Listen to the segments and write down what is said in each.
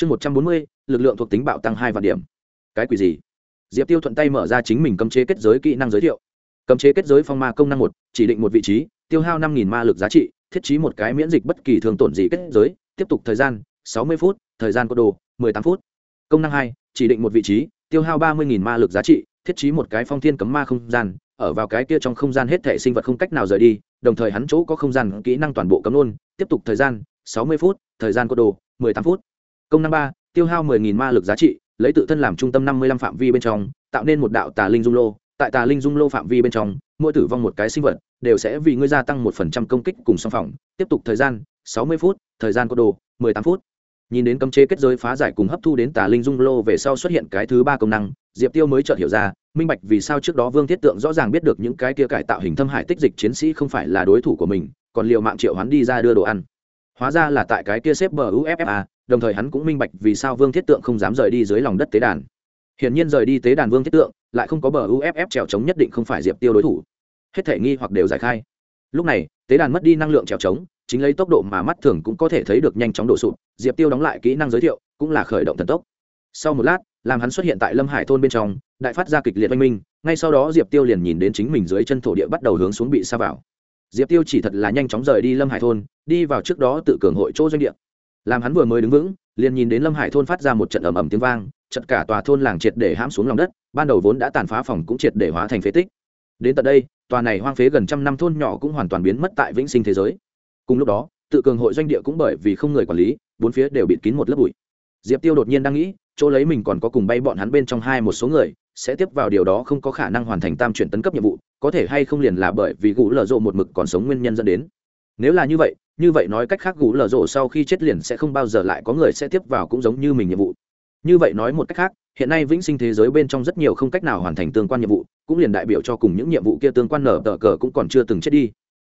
chương một trăm bốn mươi, lực lượng thuộc tính bạo tăng hai vạn điểm. Cái quỷ gì? Diệp tiêu thuận tay mở ra chính mình cấm chế kết giới kỹ năng giới thiệu. Cấm chế kết giới phong ma công năng một, chỉ định một vị trí, tiêu hao năm nghìn ma lực giá trị, thiết trí một cái miễn dịch bất kỳ thường tổn gì kết giới, tiếp tục thời gian, sáu mươi phút, thời gian có đồ, mười tám phút. Công năng hai, chỉ định một vị trí, tiêu hao ba mươi ma lực giá trị, thiết trí một cái phong thiên cấm ma không gian, ở vào cái kia trong không gian hết thể sinh vật không cách nào rời đi, đồng thời hắn chỗ có không gian kỹ năng toàn bộ cấm luôn, tiếp tục thời gian, sáu mươi phút, thời gian có đồ, mười tám phút công năng ba, tiêu hao mười nghìn ma lực giá trị, lấy tự thân làm trung tâm năm mươi lăm phạm vi bên trong, tạo nên một đạo tà linh dung lô. Tại tà linh dung lô phạm vi bên trong, mỗi tử vong một cái sinh vật đều sẽ vì ngươi gia tăng một phần trăm công kích cùng song phòng tiếp tục thời gian, sáu mươi phút, thời gian có đồ, mười tám phút. Nhìn đến cấm chế kết giới phá giải cùng hấp thu đến tà linh dung lô về sau xuất hiện cái thứ ba công năng, diệp tiêu mới chợt hiểu ra, minh bạch vì sao trước đó vương thiết tượng rõ ràng biết được những cái kia cải tạo hình thâm hải tích dịch chiến sĩ không phải là đối thủ của mình, còn liệu mạng triệu hắn đi ra đưa đồ ăn. Hóa ra là tại cái kia xếp bờ uffa đồng thời hắn cũng minh bạch vì sao vương thiết tượng không dám rời đi dưới lòng đất tế đàn. Hiển nhiên rời đi tế đàn vương thiết tượng lại không có bờ uff trèo trống nhất định không phải diệp tiêu đối thủ. Hết thể nghi hoặc đều giải khai. Lúc này, tế đàn mất đi năng lượng trèo trống, chính lấy tốc độ mà mắt thường cũng có thể thấy được nhanh chóng đổ sụp, diệp tiêu đóng lại kỹ năng giới thiệu, cũng là khởi động thần tốc. Sau một lát, làm hắn xuất hiện tại lâm hải thôn bên trong, đại phát ra kịch liệt oanh minh, ngay sau đó diệp tiêu liền nhìn đến chính mình dưới chân thổ địa bắt đầu hướng xuống bị xa vào. Diệp tiêu chỉ thật là nhanh chóng rời đi lâm hải thôn, đi vào trước đó tự cường hội chỗ doanh địa làm hắn vừa mới đứng vững, liền nhìn đến lâm hải thôn phát ra một trận ầm ầm tiếng vang, chật cả tòa thôn làng triệt để hãm xuống lòng đất, ban đầu vốn đã tàn phá phòng cũng triệt để hóa thành phế tích. Đến tận đây, tòa này hoang phế gần trăm năm thôn nhỏ cũng hoàn toàn biến mất tại vĩnh sinh thế giới. Cùng lúc đó, tự cường hội doanh địa cũng bởi vì không người quản lý, bốn phía đều bịt kín một lớp bụi. Diệp tiêu đột nhiên đang nghĩ, chỗ lấy mình còn có cùng bay bọn hắn bên trong hai một số người, sẽ tiếp vào điều đó không có khả năng hoàn thành tam chuyển tấn cấp nhiệm vụ, có thể hay không liền là bởi vì gũ lở rộ một mực còn sống nguyên nhân dẫn đến. Nếu là như vậy như vậy nói cách khác gũ lở rổ sau khi chết liền sẽ không bao giờ lại có người sẽ tiếp vào cũng giống như mình nhiệm vụ. Như vậy nói một cách khác hiện nay vĩnh sinh thế giới bên trong rất nhiều không cách nào hoàn thành tương quan nhiệm vụ cũng liền đại biểu cho cùng những nhiệm vụ kia tương quan nở tờ cờ cũng còn chưa từng chết đi.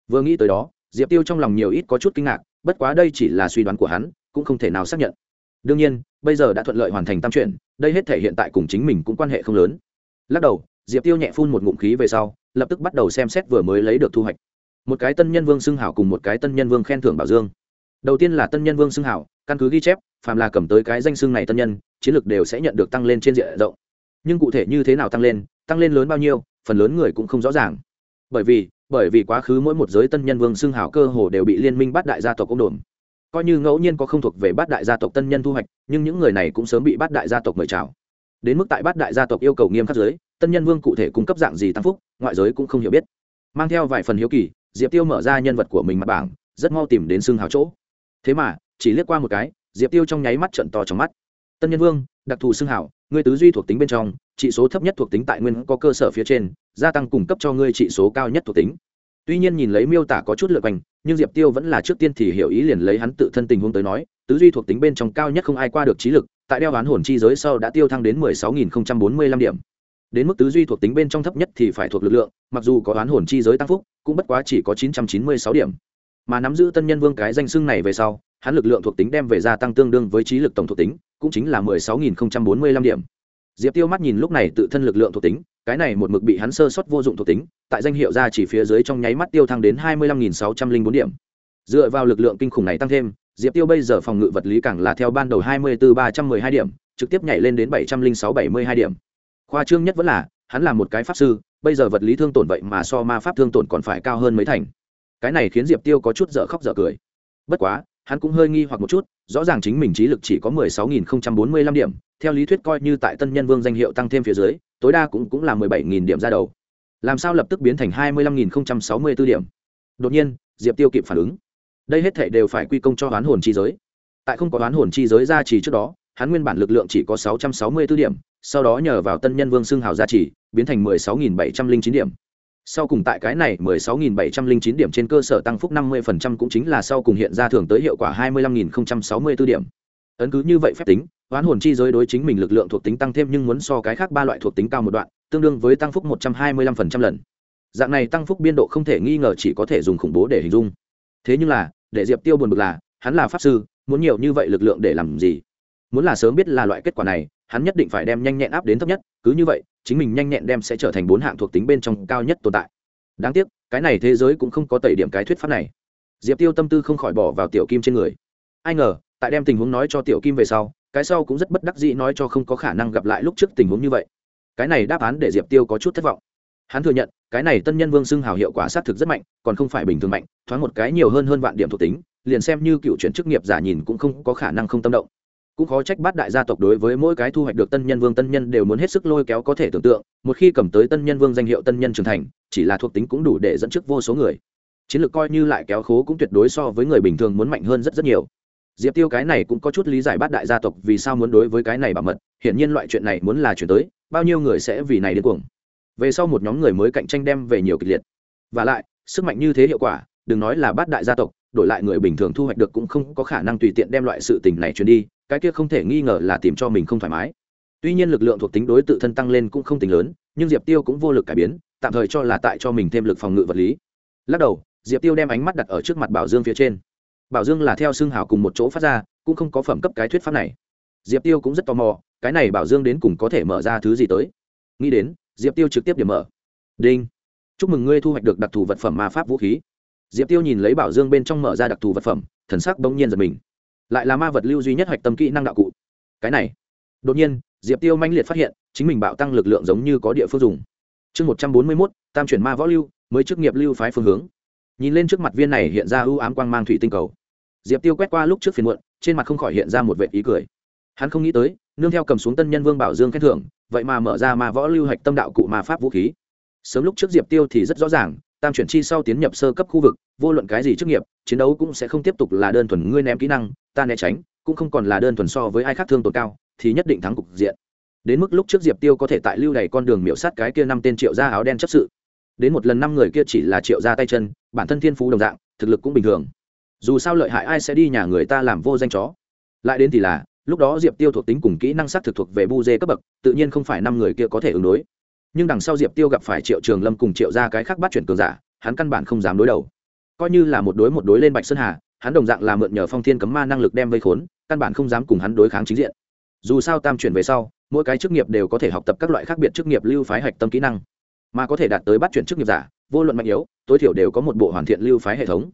Vừa nghĩ tới đó diệp tiêu trong lòng nhiều ít có chút kinh ngạc bất quá đây chỉ là suy đoán của hắn cũng không thể nào xác nhận. Đương nhiên bây giờ đã thuận lợi hoàn thành tam chuyện, đây hết thể hiện tại cùng chính mình cũng quan hệ không lớn. Lắc đầu diệp tiêu nhẹ phun một ngụm khí về sau lập tức bắt đầu xem xét vừa mới lấy được thu hoạch một cái tân nhân vương xưng hảo cùng một cái tân nhân vương khen thưởng bảo dương. Đầu tiên là tân nhân vương xưng hảo, căn cứ ghi chép, phàm là cầm tới cái danh xưng này tân nhân, chiến lược đều sẽ nhận được tăng lên trên diện rộng. Nhưng cụ thể như thế nào tăng lên tăng lên lớn bao nhiêu, phần lớn người cũng không rõ ràng. Bởi vì bởi vì quá khứ mỗi một giới tân nhân vương xưng hảo cơ hồ đều bị liên minh bắt đại gia tộc ông đồn coi như ngẫu nhiên có không thuộc về bát đại gia tộc tân nhân thu hoạch, nhưng những người này cũng sớm bị bát đại gia tộc mời chào. Đến mức tại bát đại gia tộc yêu cầu nghiêm khắc giới, tân nhân vương cụ thể cung cấp dạng gì tăng phúc, ngoại giới cũng không hiểu biết. Mang theo vài phần hiếu kỳ diệp tiêu mở ra nhân vật của mình mặt bảng, rất mau tìm đến xương hào chỗ. Thế mà, chỉ liếc qua một cái, diệp tiêu trong nháy mắt trận to trong mắt. Tân nhân vương, đặc thù xương hảo ngươi tứ duy thuộc tính bên trong trị số thấp nhất thuộc tính tại nguyên có cơ sở phía trên, gia tăng cung cấp cho ngươi trị số cao nhất thuộc tính. Tuy nhiên nhìn lấy miêu tả có chút lượt quanh, nhưng diệp tiêu vẫn là trước tiên thì hiểu ý liền lấy hắn tự thân tình huống tới nói, tứ duy thuộc tính bên trong cao nhất không ai qua được trí lực, tại đeo oán hồn chi giới sau đã tiêu thăng đến mười sáu nghìn không trăm bốn mươi lăm điểm đến mức tứ duy thuộc tính bên trong thấp nhất thì phải thuộc lực lượng, mặc dù có oán hồn chi giới tăng phúc, cũng bất quá chỉ có chín trăm chín mươi sáu điểm. Mà nắm giữ tân nhân vương cái danh xưng này về sau, hắn lực lượng thuộc tính đem về gia tăng tương đương với trí lực tổng thuộc tính, cũng chính là mười sáu nghìn không trăm bốn mươi lăm điểm. Diệp tiêu mắt nhìn lúc này tự thân lực lượng thuộc tính, cái này một mực bị hắn sơ sót vô dụng thuộc tính, tại danh hiệu ra chỉ phía dưới trong nháy mắt tiêu thăng đến hai mươi lăm nghìn sáu trăm linh bốn điểm. Dựa vào lực lượng kinh khủng này tăng thêm, diệp tiêu bây giờ phòng ngự vật lý càng là theo ban đầu hai mươi từ ba trăm mười hai điểm, trực tiếp nhảy lên đến bảy trăm linh sáu bảy mươi hai điểm khoa trương nhất vẫn là, hắn là một cái pháp sư, bây giờ vật lý thương tổn vậy mà so ma pháp thương tổn còn phải cao hơn mấy thành. Cái này khiến diệp tiêu có chút dở khóc dở cười. Bất quá, hắn cũng hơi nghi hoặc một chút, rõ ràng chính mình trí lực chỉ có mười sáu nghìn không trăm bốn mươi lăm điểm, theo lý thuyết coi như tại tân nhân vương danh hiệu tăng thêm phía dưới, tối đa cũng cũng là mười bảy nghìn điểm ra đầu. Làm sao lập tức biến thành hai mươi lăm nghìn không trăm sáu mươi b ố điểm? Đột nhiên, diệp tiêu kịp phản ứng. Đây hết thệ đều phải quy công cho hoán hồn chi giới. Tại không có hoán hồn chi giới ra trì trước đó, hắn nguyên bản lực lượng chỉ có sáu trăm sáu mươi b ố điểm sau đó nhờ vào tân nhân vương xưng hào gia trì, biến thành mười sáu nghìn bảy trăm linh chín điểm. Sau cùng tại cái này 16.709 điểm trên cơ sở tăng phúc 50% cũng chính là sau cùng hiện ra thường tới hiệu quả 25.064 điểm. Ấn cứ như vậy phép tính, oán hồn chi giới đối chính mình lực lượng thuộc tính tăng thêm nhưng muốn so cái khác ba loại thuộc tính cao một đoạn, tương đương với tăng phúc 125% lần. Dạng này tăng phúc biên độ không thể nghi ngờ chỉ có thể dùng khủng bố để hình dung. Thế nhưng là, để diệp tiêu buồn bực là, hắn là pháp sư, muốn nhiều như vậy lực lượng để làm gì? Muốn là sớm biết là loại kết quả này hắn nhất định phải đem nhanh nhẹn áp đến thấp nhất, cứ như vậy, chính mình nhanh nhẹn đem sẽ trở thành bốn hạng thuộc tính bên trong cao nhất tồn tại. Đáng tiếc, cái này thế giới cũng không có tẩy điểm cái thuyết pháp này. Diệp tiêu tâm tư không khỏi bỏ vào tiểu kim trên người. Ai ngờ, tại đem tình huống nói cho tiểu kim về sau, cái sau cũng rất bất đắc dĩ nói cho không có khả năng gặp lại lúc trước tình huống như vậy. Cái này đáp án để diệp tiêu có chút thất vọng. Hắn thừa nhận, cái này tân nhân vương xưng hào hiệu quả xác thực rất mạnh, còn không phải bình thường mạnh, thoáng một cái nhiều hơn hơn vạn điểm thuộc tính, liền xem như cựu chuyển chức nghiệp giả nhìn cũng không có khả năng không tâm động cũng khó trách bát đại gia tộc đối với mỗi cái thu hoạch được tân nhân vương tân nhân đều muốn hết sức lôi kéo có thể tưởng tượng, một khi cầm tới tân nhân vương danh hiệu tân nhân trưởng thành, chỉ là thuộc tính cũng đủ để dẫn trước vô số người. Chiến lược coi như lại kéo khố cũng tuyệt đối so với người bình thường muốn mạnh hơn rất rất nhiều. Diệp tiêu cái này cũng có chút lý giải bát đại gia tộc vì sao muốn đối với cái này bảo mật, hiển nhiên loại chuyện này muốn là chuyển tới, bao nhiêu người sẽ vì này đến cuồng. Về sau một nhóm người mới cạnh tranh đem về nhiều kịch liệt. Và lại, sức mạnh như thế hiệu quả, đừng nói là bát đại gia tộc, đổi lại người bình thường thu hoạch được cũng không có khả năng tùy tiện đem loại sự tình này truyền đi cái kia không thể nghi ngờ là tìm cho mình không thoải mái. Tuy nhiên lực lượng thuộc tính đối tự thân tăng lên cũng không tính lớn, nhưng diệp tiêu cũng vô lực cải biến, tạm thời cho là tại cho mình thêm lực phòng ngự vật lý. Lắc đầu, diệp tiêu đem ánh mắt đặt ở trước mặt bảo dương phía trên. Bảo dương là theo xương hào cùng một chỗ phát ra, cũng không có phẩm cấp cái thuyết pháp này. Diệp tiêu cũng rất tò mò, cái này bảo dương đến cùng có thể mở ra thứ gì tới? Nghĩ đến, diệp tiêu trực tiếp điểm mở. Đinh. Chúc mừng ngươi thu hoạch được đặc thù vật phẩm ma pháp vũ khí. Diệp tiêu nhìn lấy bảo dương bên trong mở ra đặc thù vật phẩm, thần sắc bỗng nhiên giật mình lại là ma vật lưu duy nhất hoạch tâm kỹ năng đạo cụ. Cái này, đột nhiên, diệp tiêu manh liệt phát hiện, chính mình bạo tăng lực lượng giống như có địa phương dùng. Chương một trăm bốn mươi mốt, tam chuyển ma võ lưu, mới chức nghiệp lưu phái phương hướng. Nhìn lên trước mặt viên này hiện ra ưu ám quang mang thủy tinh cầu. Diệp tiêu quét qua lúc trước phiền muộn, trên mặt không khỏi hiện ra một vệ ý cười. Hắn không nghĩ tới, nương theo cầm xuống tân nhân vương bảo dương khen thưởng, vậy mà mở ra ma võ lưu hạch tâm đạo cụ ma pháp vũ khí. Sớm lúc trước diệp tiêu thì rất rõ ràng, tam chuyển chi sau tiến nhập sơ cấp khu vực, vô luận cái gì chức nghiệp, chiến đấu cũng sẽ không tiếp tục là đơn thuần ngươi ném kỹ năng ta né tránh, cũng không còn là đơn thuần so với ai khác thương tổn cao, thì nhất định thắng cục diện. Đến mức lúc trước diệp tiêu có thể tại lưu đầy con đường miễu sát cái kia năm tên triệu gia áo đen chấp sự. Đến một lần năm người kia chỉ là triệu gia tay chân, bản thân thiên phú đồng dạng, thực lực cũng bình thường. Dù sao lợi hại ai sẽ đi nhà người ta làm vô danh chó. Lại đến thì là, lúc đó diệp tiêu thuộc tính cùng kỹ năng sắc thực thuộc về bu dê cấp bậc, tự nhiên không phải năm người kia có thể ứng đối. Nhưng đằng sau diệp tiêu gặp phải triệu trường lâm cùng triệu ra cái khác bắt chuyển cường giả, hắn căn bản không dám đối đầu. Coi như là một đối một đối lên bạch sơn hà hắn đồng dạng là mượn nhờ phong thiên cấm ma năng lực đem vây khốn, căn bản không dám cùng hắn đối kháng chính diện. Dù sao tam chuyển về sau, mỗi cái chức nghiệp đều có thể học tập các loại khác biệt chức nghiệp lưu phái hạch tâm kỹ năng. Mà có thể đạt tới bắt chuyển chức nghiệp giả, vô luận mạnh yếu, tối thiểu đều có một bộ hoàn thiện lưu phái hệ thống.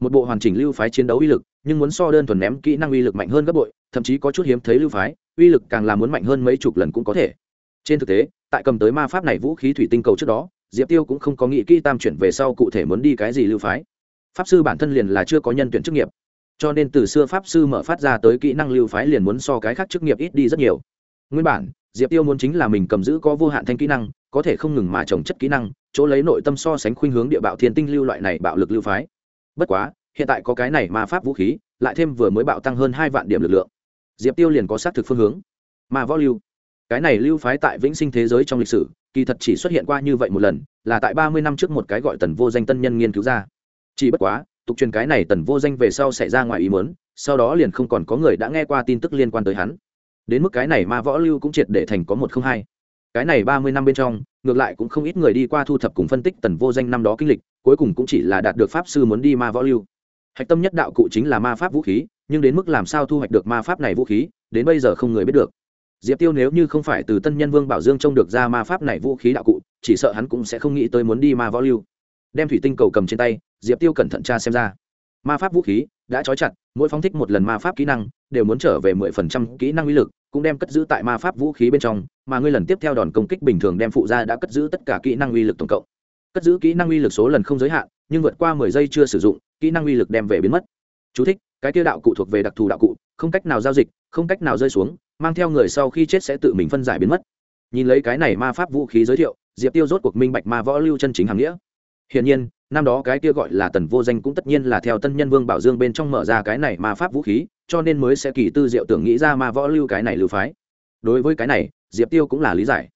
Một bộ hoàn chỉnh lưu phái chiến đấu uy lực, nhưng muốn so đơn thuần ném kỹ năng uy lực mạnh hơn gấp bội, thậm chí có chút hiếm thấy lưu phái, uy lực càng là muốn mạnh hơn mấy chục lần cũng có thể. Trên thực tế, tại cầm tới ma pháp này vũ khí thủy tinh cầu trước đó, diệp tiêu cũng không có nghĩ kỹ tam chuyển về sau cụ thể muốn đi cái gì lưu phái pháp sư bản thân liền là chưa có nhân tuyển chức nghiệp. Cho nên từ xưa pháp sư mở phát ra tới kỹ năng lưu phái liền muốn so cái khác chức nghiệp ít đi rất nhiều. Nguyên bản, diệp tiêu muốn chính là mình cầm giữ có vô hạn thanh kỹ năng, có thể không ngừng mà trồng chất kỹ năng, chỗ lấy nội tâm so sánh khuynh hướng địa bạo thiên tinh lưu loại này bạo lực lưu phái. Bất quá, hiện tại có cái này mà pháp vũ khí, lại thêm vừa mới bạo tăng hơn hai vạn điểm lực lượng. Diệp tiêu liền có xác thực phương hướng. Mà võ lưu. Cái này lưu phái tại vĩnh sinh thế giới trong lịch sử, kỳ thật chỉ xuất hiện qua như vậy một lần, là tại ba mươi năm trước một cái gọi tần vô danh tân nhân nghiên cứu ra chỉ bất quá tục truyền cái này tần vô danh về sau xảy ra ngoài ý muốn, sau đó liền không còn có người đã nghe qua tin tức liên quan tới hắn. Đến mức cái này ma võ lưu cũng triệt để thành có một không hai. Cái này ba mươi năm bên trong ngược lại cũng không ít người đi qua thu thập cùng phân tích tần vô danh năm đó kinh lịch cuối cùng cũng chỉ là đạt được pháp sư muốn đi ma võ lưu. Hạch tâm nhất đạo cụ chính là ma pháp vũ khí nhưng đến mức làm sao thu hoạch được ma pháp này vũ khí đến bây giờ không người biết được. Diệp tiêu nếu như không phải từ tân nhân vương bảo dương trông được ra ma pháp này vũ khí đạo cụ chỉ sợ hắn cũng sẽ không nghĩ tới muốn đi ma võ lưu đem thủy tinh cầu cầm trên tay diệp tiêu cẩn thận tra xem ra. Ma pháp vũ khí đã trói chặt mỗi phóng thích một lần ma pháp kỹ năng đều muốn trở về mười phần trăm kỹ năng uy lực cũng đem cất giữ tại ma pháp vũ khí bên trong mà ngươi lần tiếp theo đòn công kích bình thường đem phụ ra đã cất giữ tất cả kỹ năng uy lực tổng cộng. Cất giữ kỹ năng uy lực số lần không giới hạn nhưng vượt qua mười giây chưa sử dụng kỹ năng uy lực đem về biến mất. Chú thích, cái tiêu đạo cụ thuộc về đặc thù đạo cụ không cách nào giao dịch không cách nào rơi xuống mang theo người sau khi chết sẽ tự mình phân giải biến mất. Nhìn lấy cái này ma pháp vũ khí giới thiệu diệp tiêu rốt cuộc minh bạch ma võ lưu chân chính hàng nghĩa hiển nhiên, năm đó cái kia gọi là tần vô danh cũng tất nhiên là theo tân nhân vương bảo dương bên trong mở ra cái này ma pháp vũ khí, cho nên mới sẽ kỳ tư diệu tưởng nghĩ ra ma võ lưu cái này lưu phái. Đối với cái này, diệp tiêu cũng là lý giải.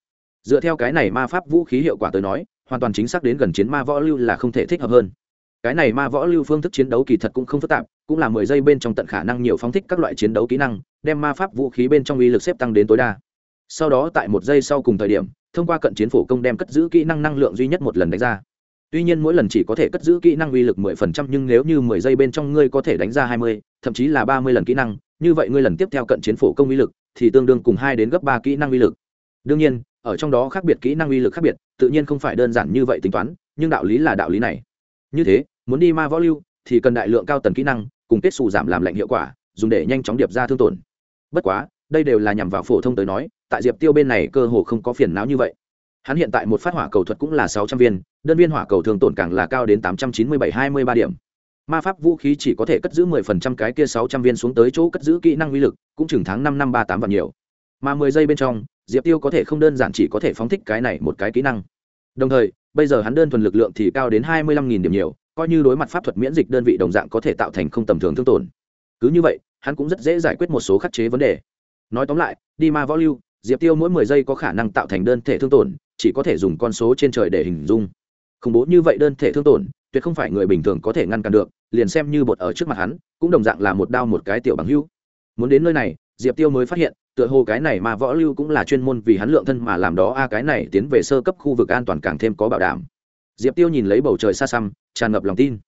Dựa theo cái này ma pháp vũ khí hiệu quả tới nói, hoàn toàn chính xác đến gần chiến ma võ lưu là không thể thích hợp hơn. Cái này ma võ lưu phương thức chiến đấu kỳ thật cũng không phức tạp, cũng là mười giây bên trong tận khả năng nhiều phóng thích các loại chiến đấu kỹ năng, đem ma pháp vũ khí bên trong uy lực xếp tăng đến tối đa. Sau đó tại một giây sau cùng thời điểm, thông qua cận chiến phổ công đem cất giữ kỹ năng năng lượng duy nhất một lần đánh ra tuy nhiên mỗi lần chỉ có thể cất giữ kỹ năng uy lực mười phần trăm, nhưng nếu như mười giây bên trong ngươi có thể đánh ra hai mươi, thậm chí là ba mươi lần kỹ năng, như vậy ngươi lần tiếp theo cận chiến phổ công uy lực thì tương đương cùng 2 đến gấp 3 kỹ năng uy lực. Đương nhiên, ở trong đó khác biệt kỹ năng uy lực khác biệt, tự nhiên không phải đơn giản như vậy tính toán, nhưng đạo lý là đạo lý này. Như thế, muốn đi ma võ lưu thì cần đại lượng cao tần kỹ năng, cùng kết xù giảm làm lạnh hiệu quả, dùng để nhanh chóng điệp ra thương tổn. Bất quá, đây đều là nhằm vào phổ thông tới nói, tại diệp tiêu bên này cơ hồ không có phiền não như vậy. Hắn hiện tại một phát hỏa cầu thuật cũng là sáu trăm viên đơn viên hỏa cầu thường tổn càng là cao đến tám trăm chín mươi bảy hai mươi ba điểm. Ma pháp vũ khí chỉ có thể cất giữ mười phần trăm cái kia sáu trăm viên xuống tới chỗ cất giữ kỹ năng uy lực, cũng chừng tháng năm năm ba tám và nhiều. Mà mười giây bên trong, diệp tiêu có thể không đơn giản chỉ có thể phóng thích cái này một cái kỹ năng. Đồng thời, bây giờ hắn đơn thuần lực lượng thì cao đến hai mươi lăm nghìn điểm nhiều, coi như đối mặt pháp thuật miễn dịch đơn vị đồng dạng có thể tạo thành không tầm thường thương tổn. Cứ như vậy, hắn cũng rất dễ giải quyết một số khắc chế vấn đề. Nói tóm lại, đi ma võ lưu, diệp tiêu mỗi mười giây có khả năng tạo thành đơn thể thương tổn, chỉ có thể dùng con số trên trời để hình dung khủng bố như vậy đơn thể thương tổn, tuyệt không phải người bình thường có thể ngăn cản được, liền xem như bột ở trước mặt hắn, cũng đồng dạng là một đao một cái tiểu bằng hưu. Muốn đến nơi này, diệp tiêu mới phát hiện, tựa hồ cái này mà võ lưu cũng là chuyên môn vì hắn lượng thân mà làm đó, a, cái này tiến về sơ cấp khu vực an toàn càng thêm có bảo đảm. Diệp tiêu nhìn lấy bầu trời xa xăm, tràn ngập lòng tin.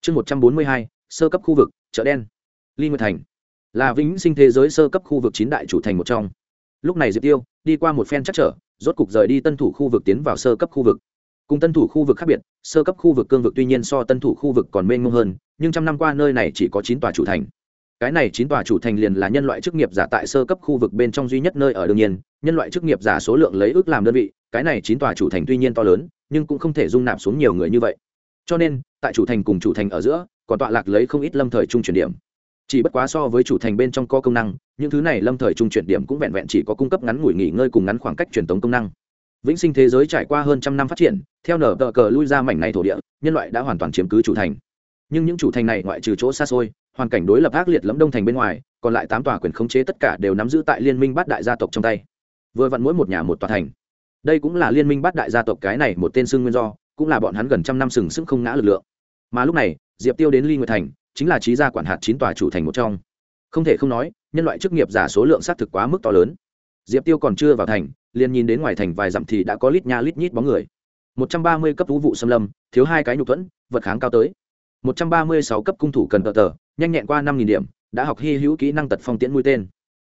Chương một trăm bốn mươi hai, sơ cấp khu vực, chợ đen. Ly nguyệt thành. Là vĩnh sinh thế giới sơ cấp khu vực chín đại chủ thành một trong. Lúc này diệp tiêu, đi qua một phen chắc trở, rốt cục rời đi tân thủ khu vực tiến vào sơ cấp khu vực cùng tân thủ khu vực khác biệt, sơ cấp khu vực cương vực tuy nhiên so tân thủ khu vực còn mênh mông hơn, nhưng trăm năm qua nơi này chỉ có chín tòa chủ thành. Cái này chín tòa chủ thành liền là nhân loại chức nghiệp giả tại sơ cấp khu vực bên trong duy nhất nơi ở đương nhiên, nhân loại chức nghiệp giả số lượng lấy ước làm đơn vị, cái này chín tòa chủ thành tuy nhiên to lớn, nhưng cũng không thể dung nạp xuống nhiều người như vậy. Cho nên, tại chủ thành cùng chủ thành ở giữa, còn tọa lạc lấy không ít lâm thời trung chuyển điểm. Chỉ bất quá so với chủ thành bên trong có công năng, những thứ này lâm thời trung chuyển điểm cũng vẹn vẹn chỉ có cung cấp ngắn ngủi nghỉ ngơi cùng ngắn khoảng cách truyền tống công năng vĩnh sinh thế giới trải qua hơn trăm năm phát triển, theo nở tờ cờ lui ra mảnh này thổ địa, nhân loại đã hoàn toàn chiếm cứ chủ thành. Nhưng những chủ thành này ngoại trừ chỗ xa xôi, hoàn cảnh đối lập ác liệt lẫm đông thành bên ngoài, còn lại tám tòa quyền khống chế tất cả đều nắm giữ tại liên minh bát đại gia tộc trong tay. Vừa vặn mỗi một nhà một tòa thành. Đây cũng là liên minh bát đại gia tộc cái này một tên xưng nguyên do, cũng là bọn hắn gần trăm năm sừng sững không ngã lực lượng. Mà lúc này, diệp tiêu đến ly nguyệt thành, chính là trí gia quản hạt chín tòa chủ thành một trong. Không thể không nói, nhân loại chức nghiệp giả số lượng xác thực quá mức to lớn. Diệp tiêu còn chưa vào thành liền nhìn đến ngoài thành vài dặm thì đã có lít nha lít nhít bóng người. Một trăm ba mươi cấp vũ vụ xâm lâm, thiếu hai cái nhục thuẫn, vật kháng cao tới. Một trăm ba mươi sáu cấp cung thủ cần tờ tờ, nhanh nhẹn qua năm nghìn điểm, đã học hy hữu kỹ năng tật phong tiễn mũi tên.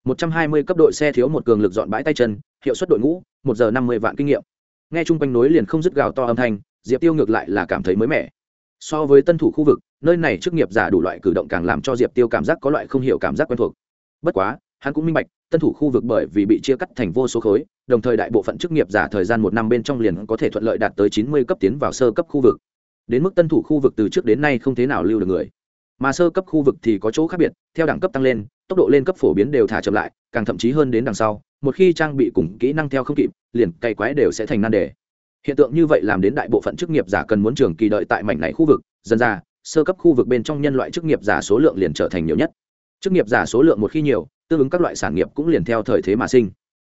Một trăm hai mươi cấp đội xe thiếu một cường lực dọn bãi tay chân, hiệu suất đội ngũ, một giờ năm mươi vạn kinh nghiệm. Nghe chung quanh nối liền không dứt gào to âm thanh, diệp tiêu ngược lại là cảm thấy mới mẻ. So với tân thủ khu vực, nơi này chức nghiệp giả đủ loại cử động càng làm cho diệp tiêu cảm giác có loại không hiểu cảm giác quen thuộc. Bất quá hắn cũng minh bạch, tân thủ khu vực bởi vì bị chia cắt thành vô số khối, đồng thời đại bộ phận chức nghiệp giả thời gian một năm bên trong liền có thể thuận lợi đạt tới chín mươi cấp tiến vào sơ cấp khu vực. Đến mức tân thủ khu vực từ trước đến nay không thế nào lưu được người. Mà sơ cấp khu vực thì có chỗ khác biệt, theo đẳng cấp tăng lên, tốc độ lên cấp phổ biến đều thả chậm lại, càng thậm chí hơn đến đằng sau, một khi trang bị cùng kỹ năng theo không kịp, liền cày quái đều sẽ thành nan đề. Hiện tượng như vậy làm đến đại bộ phận chức nghiệp giả cần muốn trường kỳ đợi tại mảnh này khu vực, dần ra, sơ cấp khu vực bên trong nhân loại chức nghiệp giả số lượng liền trở thành nhiều nhất chức nghiệp giả số lượng một khi nhiều, tương ứng các loại sản nghiệp cũng liền theo thời thế mà sinh.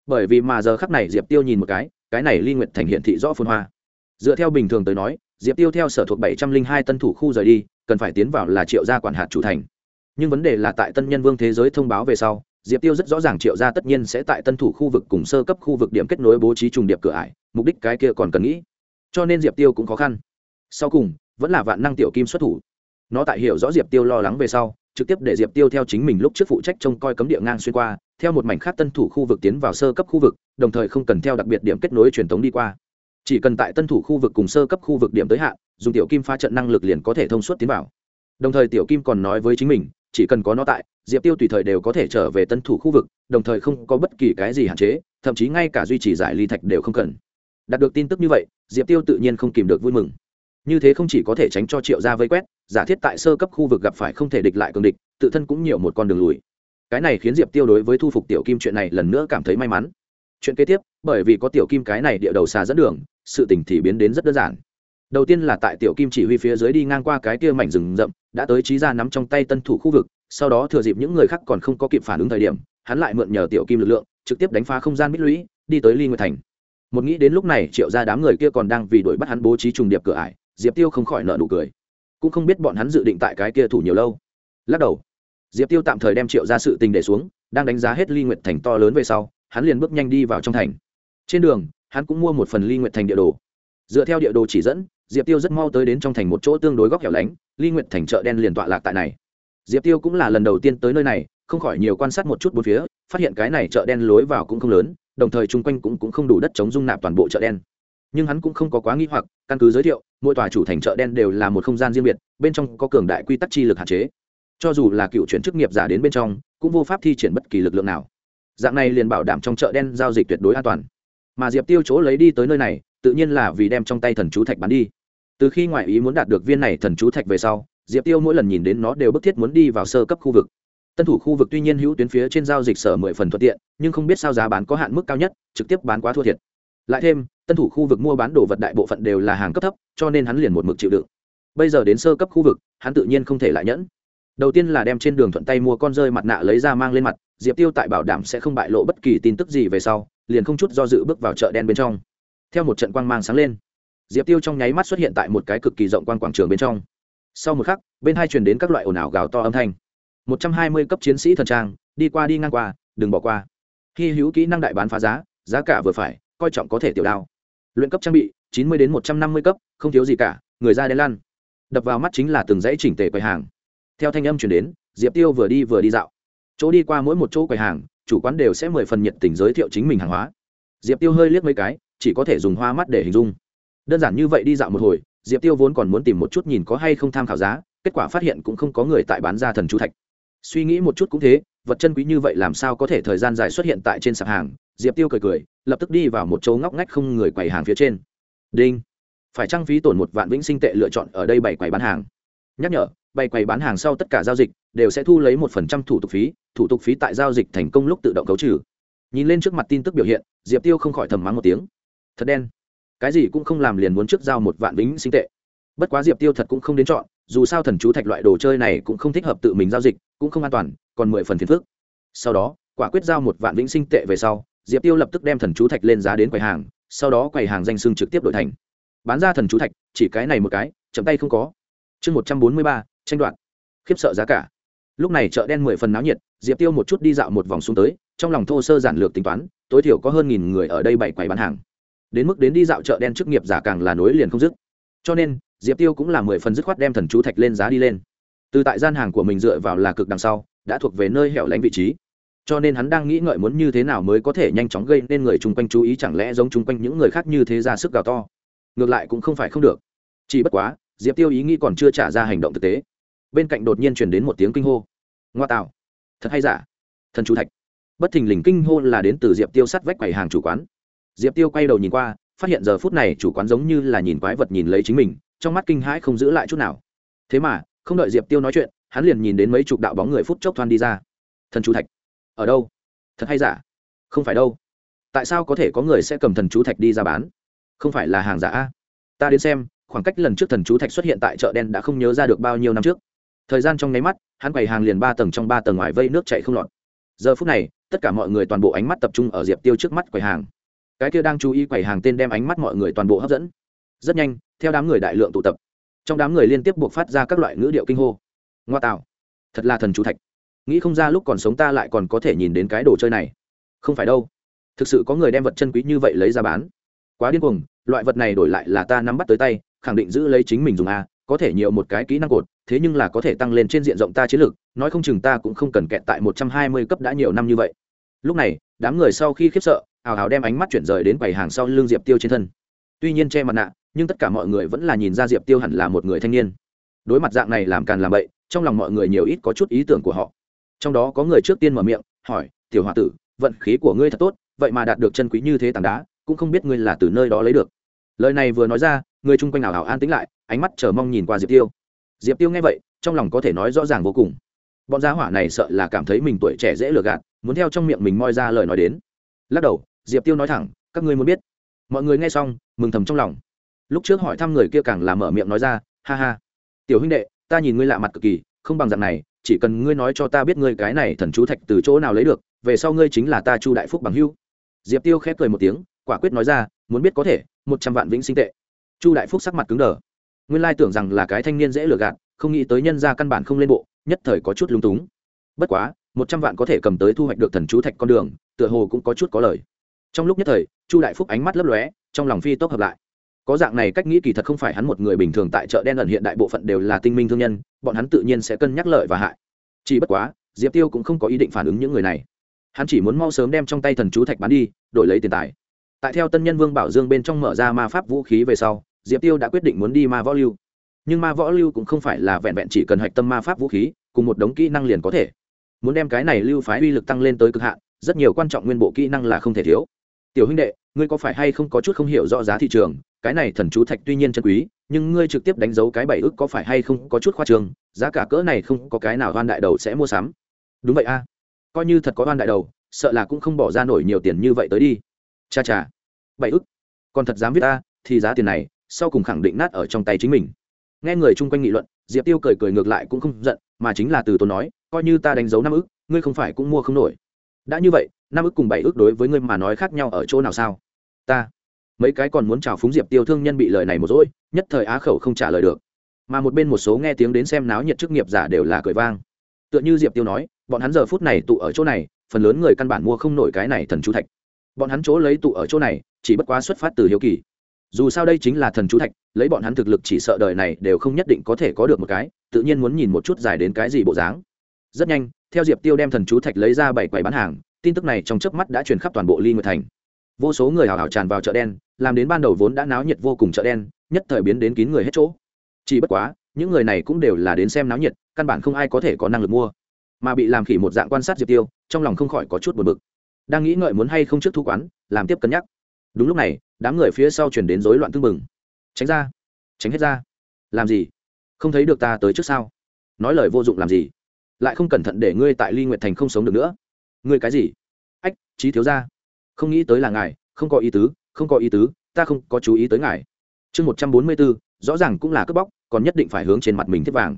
Bởi vì mà giờ khắc này diệp tiêu nhìn một cái cái này ly nguyệt thành hiện thị rõ phun hoa. Dựa theo bình thường tới nói, diệp tiêu theo sở thuộc bảy trăm linh hai tân thủ khu rời đi, cần phải tiến vào là triệu gia quản hạt chủ thành. Nhưng vấn đề là tại tân nhân vương thế giới thông báo về sau, diệp tiêu rất rõ ràng triệu gia tất nhiên sẽ tại tân thủ khu vực cùng sơ cấp khu vực điểm kết nối bố trí trùng điệp cửa ải, mục đích cái kia còn cần nghĩ. Cho nên diệp tiêu cũng khó khăn. Sau cùng, vẫn là vạn năng tiểu kim xuất thủ. Nó tại hiểu rõ diệp tiêu lo lắng về sau trực tiếp để diệp tiêu theo chính mình lúc trước phụ trách trông coi cấm địa ngang xuyên qua, theo một mảnh khác tân thủ khu vực tiến vào sơ cấp khu vực, đồng thời không cần theo đặc biệt điểm kết nối truyền thống đi qua. Chỉ cần tại tân thủ khu vực cùng sơ cấp khu vực điểm tới hạn, dùng tiểu kim pha trận năng lực liền có thể thông suốt tiến vào. Đồng thời tiểu kim còn nói với chính mình, chỉ cần có nó tại, diệp tiêu tùy thời đều có thể trở về tân thủ khu vực, đồng thời không có bất kỳ cái gì hạn chế, thậm chí ngay cả duy trì giải ly thạch đều không cần. Đạt được tin tức như vậy, diệp tiêu tự nhiên không kìm được vui mừng như thế không chỉ có thể tránh cho triệu gia vây quét, giả thiết tại sơ cấp khu vực gặp phải không thể địch lại cường địch, tự thân cũng nhiều một con đường lùi. Cái này khiến diệp tiêu đối với thu phục tiểu kim chuyện này lần nữa cảm thấy may mắn. Chuyện kế tiếp, bởi vì có tiểu kim cái này địa đầu xà dẫn đường, sự tình thì biến đến rất đơn giản. Đầu tiên là tại tiểu kim chỉ huy phía dưới đi ngang qua cái kia mảnh rừng rậm, đã tới trí ra nắm trong tay tân thủ khu vực, sau đó thừa dịp những người khác còn không có kịp phản ứng thời điểm, hắn lại mượn nhờ tiểu kim lực lượng, trực tiếp đánh phá không gian bích lũy, đi tới ly nguyệt thành. Một nghĩ đến lúc này, triệu ra đám người kia còn đang vì đuổi bắt hắn bố trí trùng điệp cửa ải diệp tiêu không khỏi nợ nụ cười. Cũng không biết bọn hắn dự định tại cái kia thủ nhiều lâu. Lắc đầu. Diệp tiêu tạm thời đem triệu ra sự tình để xuống đang đánh giá hết ly nguyệt thành to lớn về sau hắn liền bước nhanh đi vào trong thành. Trên đường hắn cũng mua một phần ly nguyệt thành địa đồ. Dựa theo địa đồ chỉ dẫn diệp tiêu rất mau tới đến trong thành một chỗ tương đối góc hẻo lánh ly nguyệt thành chợ đen liền tọa lạc tại này. Diệp tiêu cũng là lần đầu tiên tới nơi này không khỏi nhiều quan sát một chút bốn phía phát hiện cái này chợ đen lối vào cũng không lớn đồng thời chung quanh cũng, cũng không đủ đất chống dung nạp toàn bộ chợ đen nhưng hắn cũng không có quá nghi hoặc, căn cứ giới thiệu, mỗi tòa chủ thành chợ đen đều là một không gian riêng biệt, bên trong có cường đại quy tắc chi lực hạn chế. Cho dù là cựu chuyển chức nghiệp giả đến bên trong, cũng vô pháp thi triển bất kỳ lực lượng nào. Dạng này liền bảo đảm trong chợ đen giao dịch tuyệt đối an toàn. Mà diệp tiêu chỗ lấy đi tới nơi này, tự nhiên là vì đem trong tay thần chú thạch bán đi. Từ khi ngoại ý muốn đạt được viên này thần chú thạch về sau, diệp tiêu mỗi lần nhìn đến nó đều bức thiết muốn đi vào sơ cấp khu vực. Tân thủ khu vực tuy nhiên hữu tuyến phía trên giao dịch sở mười phần thuận tiện, nhưng không biết sao giá bán có hạn mức cao nhất, trực tiếp bán quá thua thiệt. Lại thêm tân thủ khu vực mua bán đồ vật đại bộ phận đều là hàng cấp thấp, cho nên hắn liền một mực chịu đựng. Bây giờ đến sơ cấp khu vực, hắn tự nhiên không thể lại nhẫn. Đầu tiên là đem trên đường thuận tay mua con rơi mặt nạ lấy ra mang lên mặt, diệp tiêu tại bảo đảm sẽ không bại lộ bất kỳ tin tức gì về sau, liền không chút do dự bước vào chợ đen bên trong. Theo một trận quang mang sáng lên, diệp tiêu trong nháy mắt xuất hiện tại một cái cực kỳ rộng quang quảng trường bên trong. Sau một khắc, bên hai truyền đến các loại ồn ào gào to âm thanh. Một trăm hai mươi cấp chiến sĩ thần trang, đi qua đi ngang qua, đừng bỏ qua. Khi hữu kỹ năng đại bán phá giá giá cả vừa phải, coi trọng có thể tiểu đao luyện cấp trang bị, chín mươi đến một trăm năm mươi cấp, không thiếu gì cả, người ra đen lăn. Đập vào mắt chính là từng dãy chỉnh tề quầy hàng. Theo thanh âm chuyển đến, diệp tiêu vừa đi vừa đi dạo. Chỗ đi qua mỗi một chỗ quầy hàng, chủ quán đều sẽ mười phần nhiệt tình giới thiệu chính mình hàng hóa. Diệp tiêu hơi liếc mấy cái, chỉ có thể dùng hoa mắt để hình dung. Đơn giản như vậy đi dạo một hồi, diệp tiêu vốn còn muốn tìm một chút nhìn có hay không tham khảo giá, kết quả phát hiện cũng không có người tại bán ra thần chú thạch. Suy nghĩ một chút cũng thế, vật chân quý như vậy làm sao có thể thời gian dài xuất hiện tại trên sạp hàng? Diệp tiêu cười cười lập tức đi vào một chỗ ngóc ngách không người quầy hàng phía trên. Đinh. Phải trang phí tổn một vạn vĩnh sinh tệ lựa chọn ở đây bảy quầy bán hàng? Nhắc nhở bảy quầy bán hàng sau tất cả giao dịch đều sẽ thu lấy một phần trăm thủ tục phí, thủ tục phí tại giao dịch thành công lúc tự động cấu trừ. Nhìn lên trước mặt tin tức biểu hiện, diệp tiêu không khỏi thầm mắng một tiếng. Thật đen. Cái gì cũng không làm liền muốn trước giao một vạn vĩnh sinh tệ. Bất quá diệp tiêu thật cũng không đến chọn, dù sao thần chú thạch loại đồ chơi này cũng không thích hợp tự mình giao dịch, cũng không an toàn, còn mười phần phiền phức. Sau đó, quả quyết giao một vạn vĩnh sinh tệ về sau diệp tiêu lập tức đem thần chú thạch lên giá đến quầy hàng, sau đó quầy hàng danh sưng trực tiếp đổi thành. Bán ra thần chú thạch, chỉ cái này một cái, chậm tay không có. Chương một trăm bốn mươi ba, tranh đoạt. Khiếp sợ giá cả. Lúc này chợ đen mười phần náo nhiệt, diệp tiêu một chút đi dạo một vòng xuống tới, trong lòng thô sơ giản lược tính toán, tối thiểu có hơn nghìn người ở đây bày quầy bán hàng. Đến mức đến đi dạo chợ đen chức nghiệp giả càng là nối liền không dứt. Cho nên, diệp tiêu cũng là mười phần dứt khoát đem thần chú thạch lên giá đi lên. Từ tại gian hàng của mình dựa vào là cực đằng sau, đã thuộc về nơi hẻo lánh vị trí cho nên hắn đang nghĩ ngợi muốn như thế nào mới có thể nhanh chóng gây nên người chung quanh chú ý, chẳng lẽ giống chung quanh những người khác như thế ra sức gào to? Ngược lại cũng không phải không được. Chỉ bất quá, diệp tiêu ý nghĩ còn chưa trả ra hành động thực tế. Bên cạnh đột nhiên truyền đến một tiếng kinh hô. Ngoa tạo. Thật hay giả? Thần chú thạch. Bất thình lình kinh hô là đến từ diệp tiêu sắt vách quầy hàng chủ quán. Diệp tiêu quay đầu nhìn qua, phát hiện giờ phút này chủ quán giống như là nhìn quái vật nhìn lấy chính mình, trong mắt kinh hãi không giữ lại chút nào. Thế mà, không đợi diệp tiêu nói chuyện, hắn liền nhìn đến mấy chục đạo bóng người phút chốc thoan đi ra. Thần chú thạch ở đâu? Thật hay giả? Không phải đâu. Tại sao có thể có người sẽ cầm thần chú thạch đi ra bán? Không phải là hàng giả a? Ta đến xem, khoảng cách lần trước thần chú thạch xuất hiện tại chợ đen đã không nhớ ra được bao nhiêu năm trước. Thời gian trong nháy mắt, hắn quầy hàng liền ba tầng trong ba tầng ngoài vây nước chạy không lọt. Giờ phút này, tất cả mọi người toàn bộ ánh mắt tập trung ở diệp tiêu trước mắt quầy hàng. Cái kia đang chú ý quầy hàng tên đem ánh mắt mọi người toàn bộ hấp dẫn. Rất nhanh, theo đám người đại lượng tụ tập, trong đám người liên tiếp buộc phát ra các loại ngữ điệu kinh hô. Ngoa tạo, thật là thần chú thạch nghĩ không ra lúc còn sống ta lại còn có thể nhìn đến cái đồ chơi này. Không phải đâu. Thực sự có người đem vật chân quý như vậy lấy ra bán. Quá điên cuồng, loại vật này đổi lại là ta nắm bắt tới tay, khẳng định giữ lấy chính mình dùng a có thể nhiều một cái kỹ năng cột, thế nhưng là có thể tăng lên trên diện rộng ta chiến lược nói không chừng ta cũng không cần kẹt tại một trăm hai mươi cấp đã nhiều năm như vậy. Lúc này, đám người sau khi khiếp sợ ào ào đem ánh mắt chuyển rời đến quầy hàng sau l ư n g diệp tiêu trên thân. Tuy nhiên che mặt nạ, nhưng tất cả mọi người vẫn là nhìn ra diệp tiêu hẳn là một người thanh niên. Đối mặt dạng này làm càn làm bậy, trong lòng mọi người nhiều ít có chút ý tưởng của họ trong đó có người trước tiên mở miệng, hỏi, tiểu h o a tử, vận khí của ngươi thật tốt, vậy mà đạt được chân quý như thế tảng đá, cũng không biết ngươi là từ nơi đó lấy được. Lời này vừa nói ra, người chung quanh ảo hảo an tĩnh lại, ánh mắt chờ mong nhìn qua diệp tiêu. Diệp tiêu nghe vậy, trong lòng có thể nói rõ ràng vô cùng. Bọn gia hỏa này sợ là cảm thấy mình tuổi trẻ dễ lừa gạt, muốn theo trong miệng mình moi ra lời nói đến. Lắc đầu, diệp tiêu nói thẳng, các ngươi muốn biết. Mọi người nghe xong, mừng thầm trong lòng. Lúc trước hỏi thăm người kia càng là mở miệng nói ra, ha ha. Tiểu huynh đệ, ta nhìn ngươi lạ mặt cực kỳ, không bằng dạng này chỉ cần ngươi nói cho ta biết ngươi cái này thần chú thạch từ chỗ nào lấy được, về sau ngươi chính là ta chu đại phúc bằng hưu diệp tiêu khép cười một tiếng, quả quyết nói ra, muốn biết có thể, một trăm vạn vĩnh sinh tệ. Chu đại phúc sắc mặt cứng đờ. Nguyên lai tưởng rằng là cái thanh niên dễ lừa gạt, không nghĩ tới nhân ra căn bản không lên bộ, nhất thời có chút lung túng. Bất quá, một trăm vạn có thể cầm tới thu hoạch được thần chú thạch con đường, tựa hồ cũng có chút có lời. Trong lúc nhất thời, chu đại phúc ánh mắt lấp lóe, trong lòng phi tốc hợp lại có dạng này cách nghĩ kỳ thật không phải hắn một người bình thường tại chợ đen ẩn hiện đại bộ phận đều là tinh minh thương nhân, bọn hắn tự nhiên sẽ cân nhắc lợi và hại. Chỉ bất quá, diệp tiêu cũng không có ý định phản ứng những người này. Hắn chỉ muốn mau sớm đem trong tay thần chú thạch bán đi, đổi lấy tiền tài. Tại theo tân nhân vương bảo dương bên trong mở ra ma pháp vũ khí về sau, diệp tiêu đã quyết định muốn đi ma võ lưu. Nhưng ma võ lưu cũng không phải là vẹn vẹn chỉ cần hạch tâm ma pháp vũ khí, cùng một đống kỹ năng liền có thể. Muốn đem cái này lưu phái uy lực tăng lên tới cực hạn, rất nhiều quan trọng nguyên bộ kỹ năng là không thể thiếu. Tiểu huynh đệ, ngươi có phải hay không có chút không hiểu rõ giá thị trường? Cái này thần chú thạch tuy nhiên chân quý, nhưng ngươi trực tiếp đánh dấu cái bảy ức có phải hay không có chút khoa trường, giá cả cỡ này không có cái nào hoan đại đầu sẽ mua sắm. Đúng vậy a. Coi như thật có hoan đại đầu, sợ là cũng không bỏ ra nổi nhiều tiền như vậy tới đi. Cha cha. Bảy ức còn thật dám viết ta, thì giá tiền này, sau cùng khẳng định nát ở trong tay chính mình. Nghe người chung quanh nghị luận, diệp tiêu cười cười ngược lại cũng không giận, mà chính là từ tôi nói, coi như ta đánh dấu năm ức ngươi không phải cũng mua không nổi. Đã như vậy, năm ức cùng bảy ức đối với ngươi mà nói khác nhau ở chỗ nào sao? Ta mấy cái còn muốn chào phúng diệp tiêu thương nhân bị lời này một rỗi nhất thời á khẩu không trả lời được. Mà một bên một số nghe tiếng đến xem náo nhiệt chức nghiệp giả đều là cười vang. Tựa như diệp tiêu nói, bọn hắn giờ phút này tụ ở chỗ này, phần lớn người căn bản mua không nổi cái này thần chú thạch. Bọn hắn chỗ lấy tụ ở chỗ này, chỉ bất quá xuất phát từ hiếu kỳ. Dù sao đây chính là thần chú thạch, lấy bọn hắn thực lực chỉ sợ đời này đều không nhất định có thể có được một cái, tự nhiên muốn nhìn một chút dài đến cái gì bộ dáng. Rất nhanh, theo diệp tiêu đem thần chú thạch lấy ra bảy quầy bán hàng, tin tức này trong chớp mắt đã truyền khắp toàn bộ ly nguyệt thành. Vô số người hào hào tràn vào chợ đen làm đến ban đầu vốn đã náo nhiệt vô cùng chợ đen, nhất thời biến đến kín người hết chỗ. Chỉ bất quá, những người này cũng đều là đến xem náo nhiệt, căn bản không ai có thể có năng lực mua. Mà bị làm khỉ một dạng quan sát diệp tiêu, trong lòng không khỏi có chút buồn bực. Đang nghĩ ngợi muốn hay không trước thu quán, làm tiếp cân nhắc. Đúng lúc này, đám người phía sau chuyển đến rối loạn tưng bừng. Tránh ra, tránh hết ra. Làm gì? Không thấy được ta tới trước sao? Nói lời vô dụng làm gì? Lại không cẩn thận để ngươi tại ly nguyệt thành không sống được nữa. Ngươi cái gì? Ách trí thiếu ra không nghĩ tới là ngài, không có ý tứ không có ý tứ, ta không có chú ý tới ngài. Chương một trăm bốn mươi bốn, rõ ràng cũng là cướp bóc, còn nhất định phải hướng trên mặt mình thiết vàng.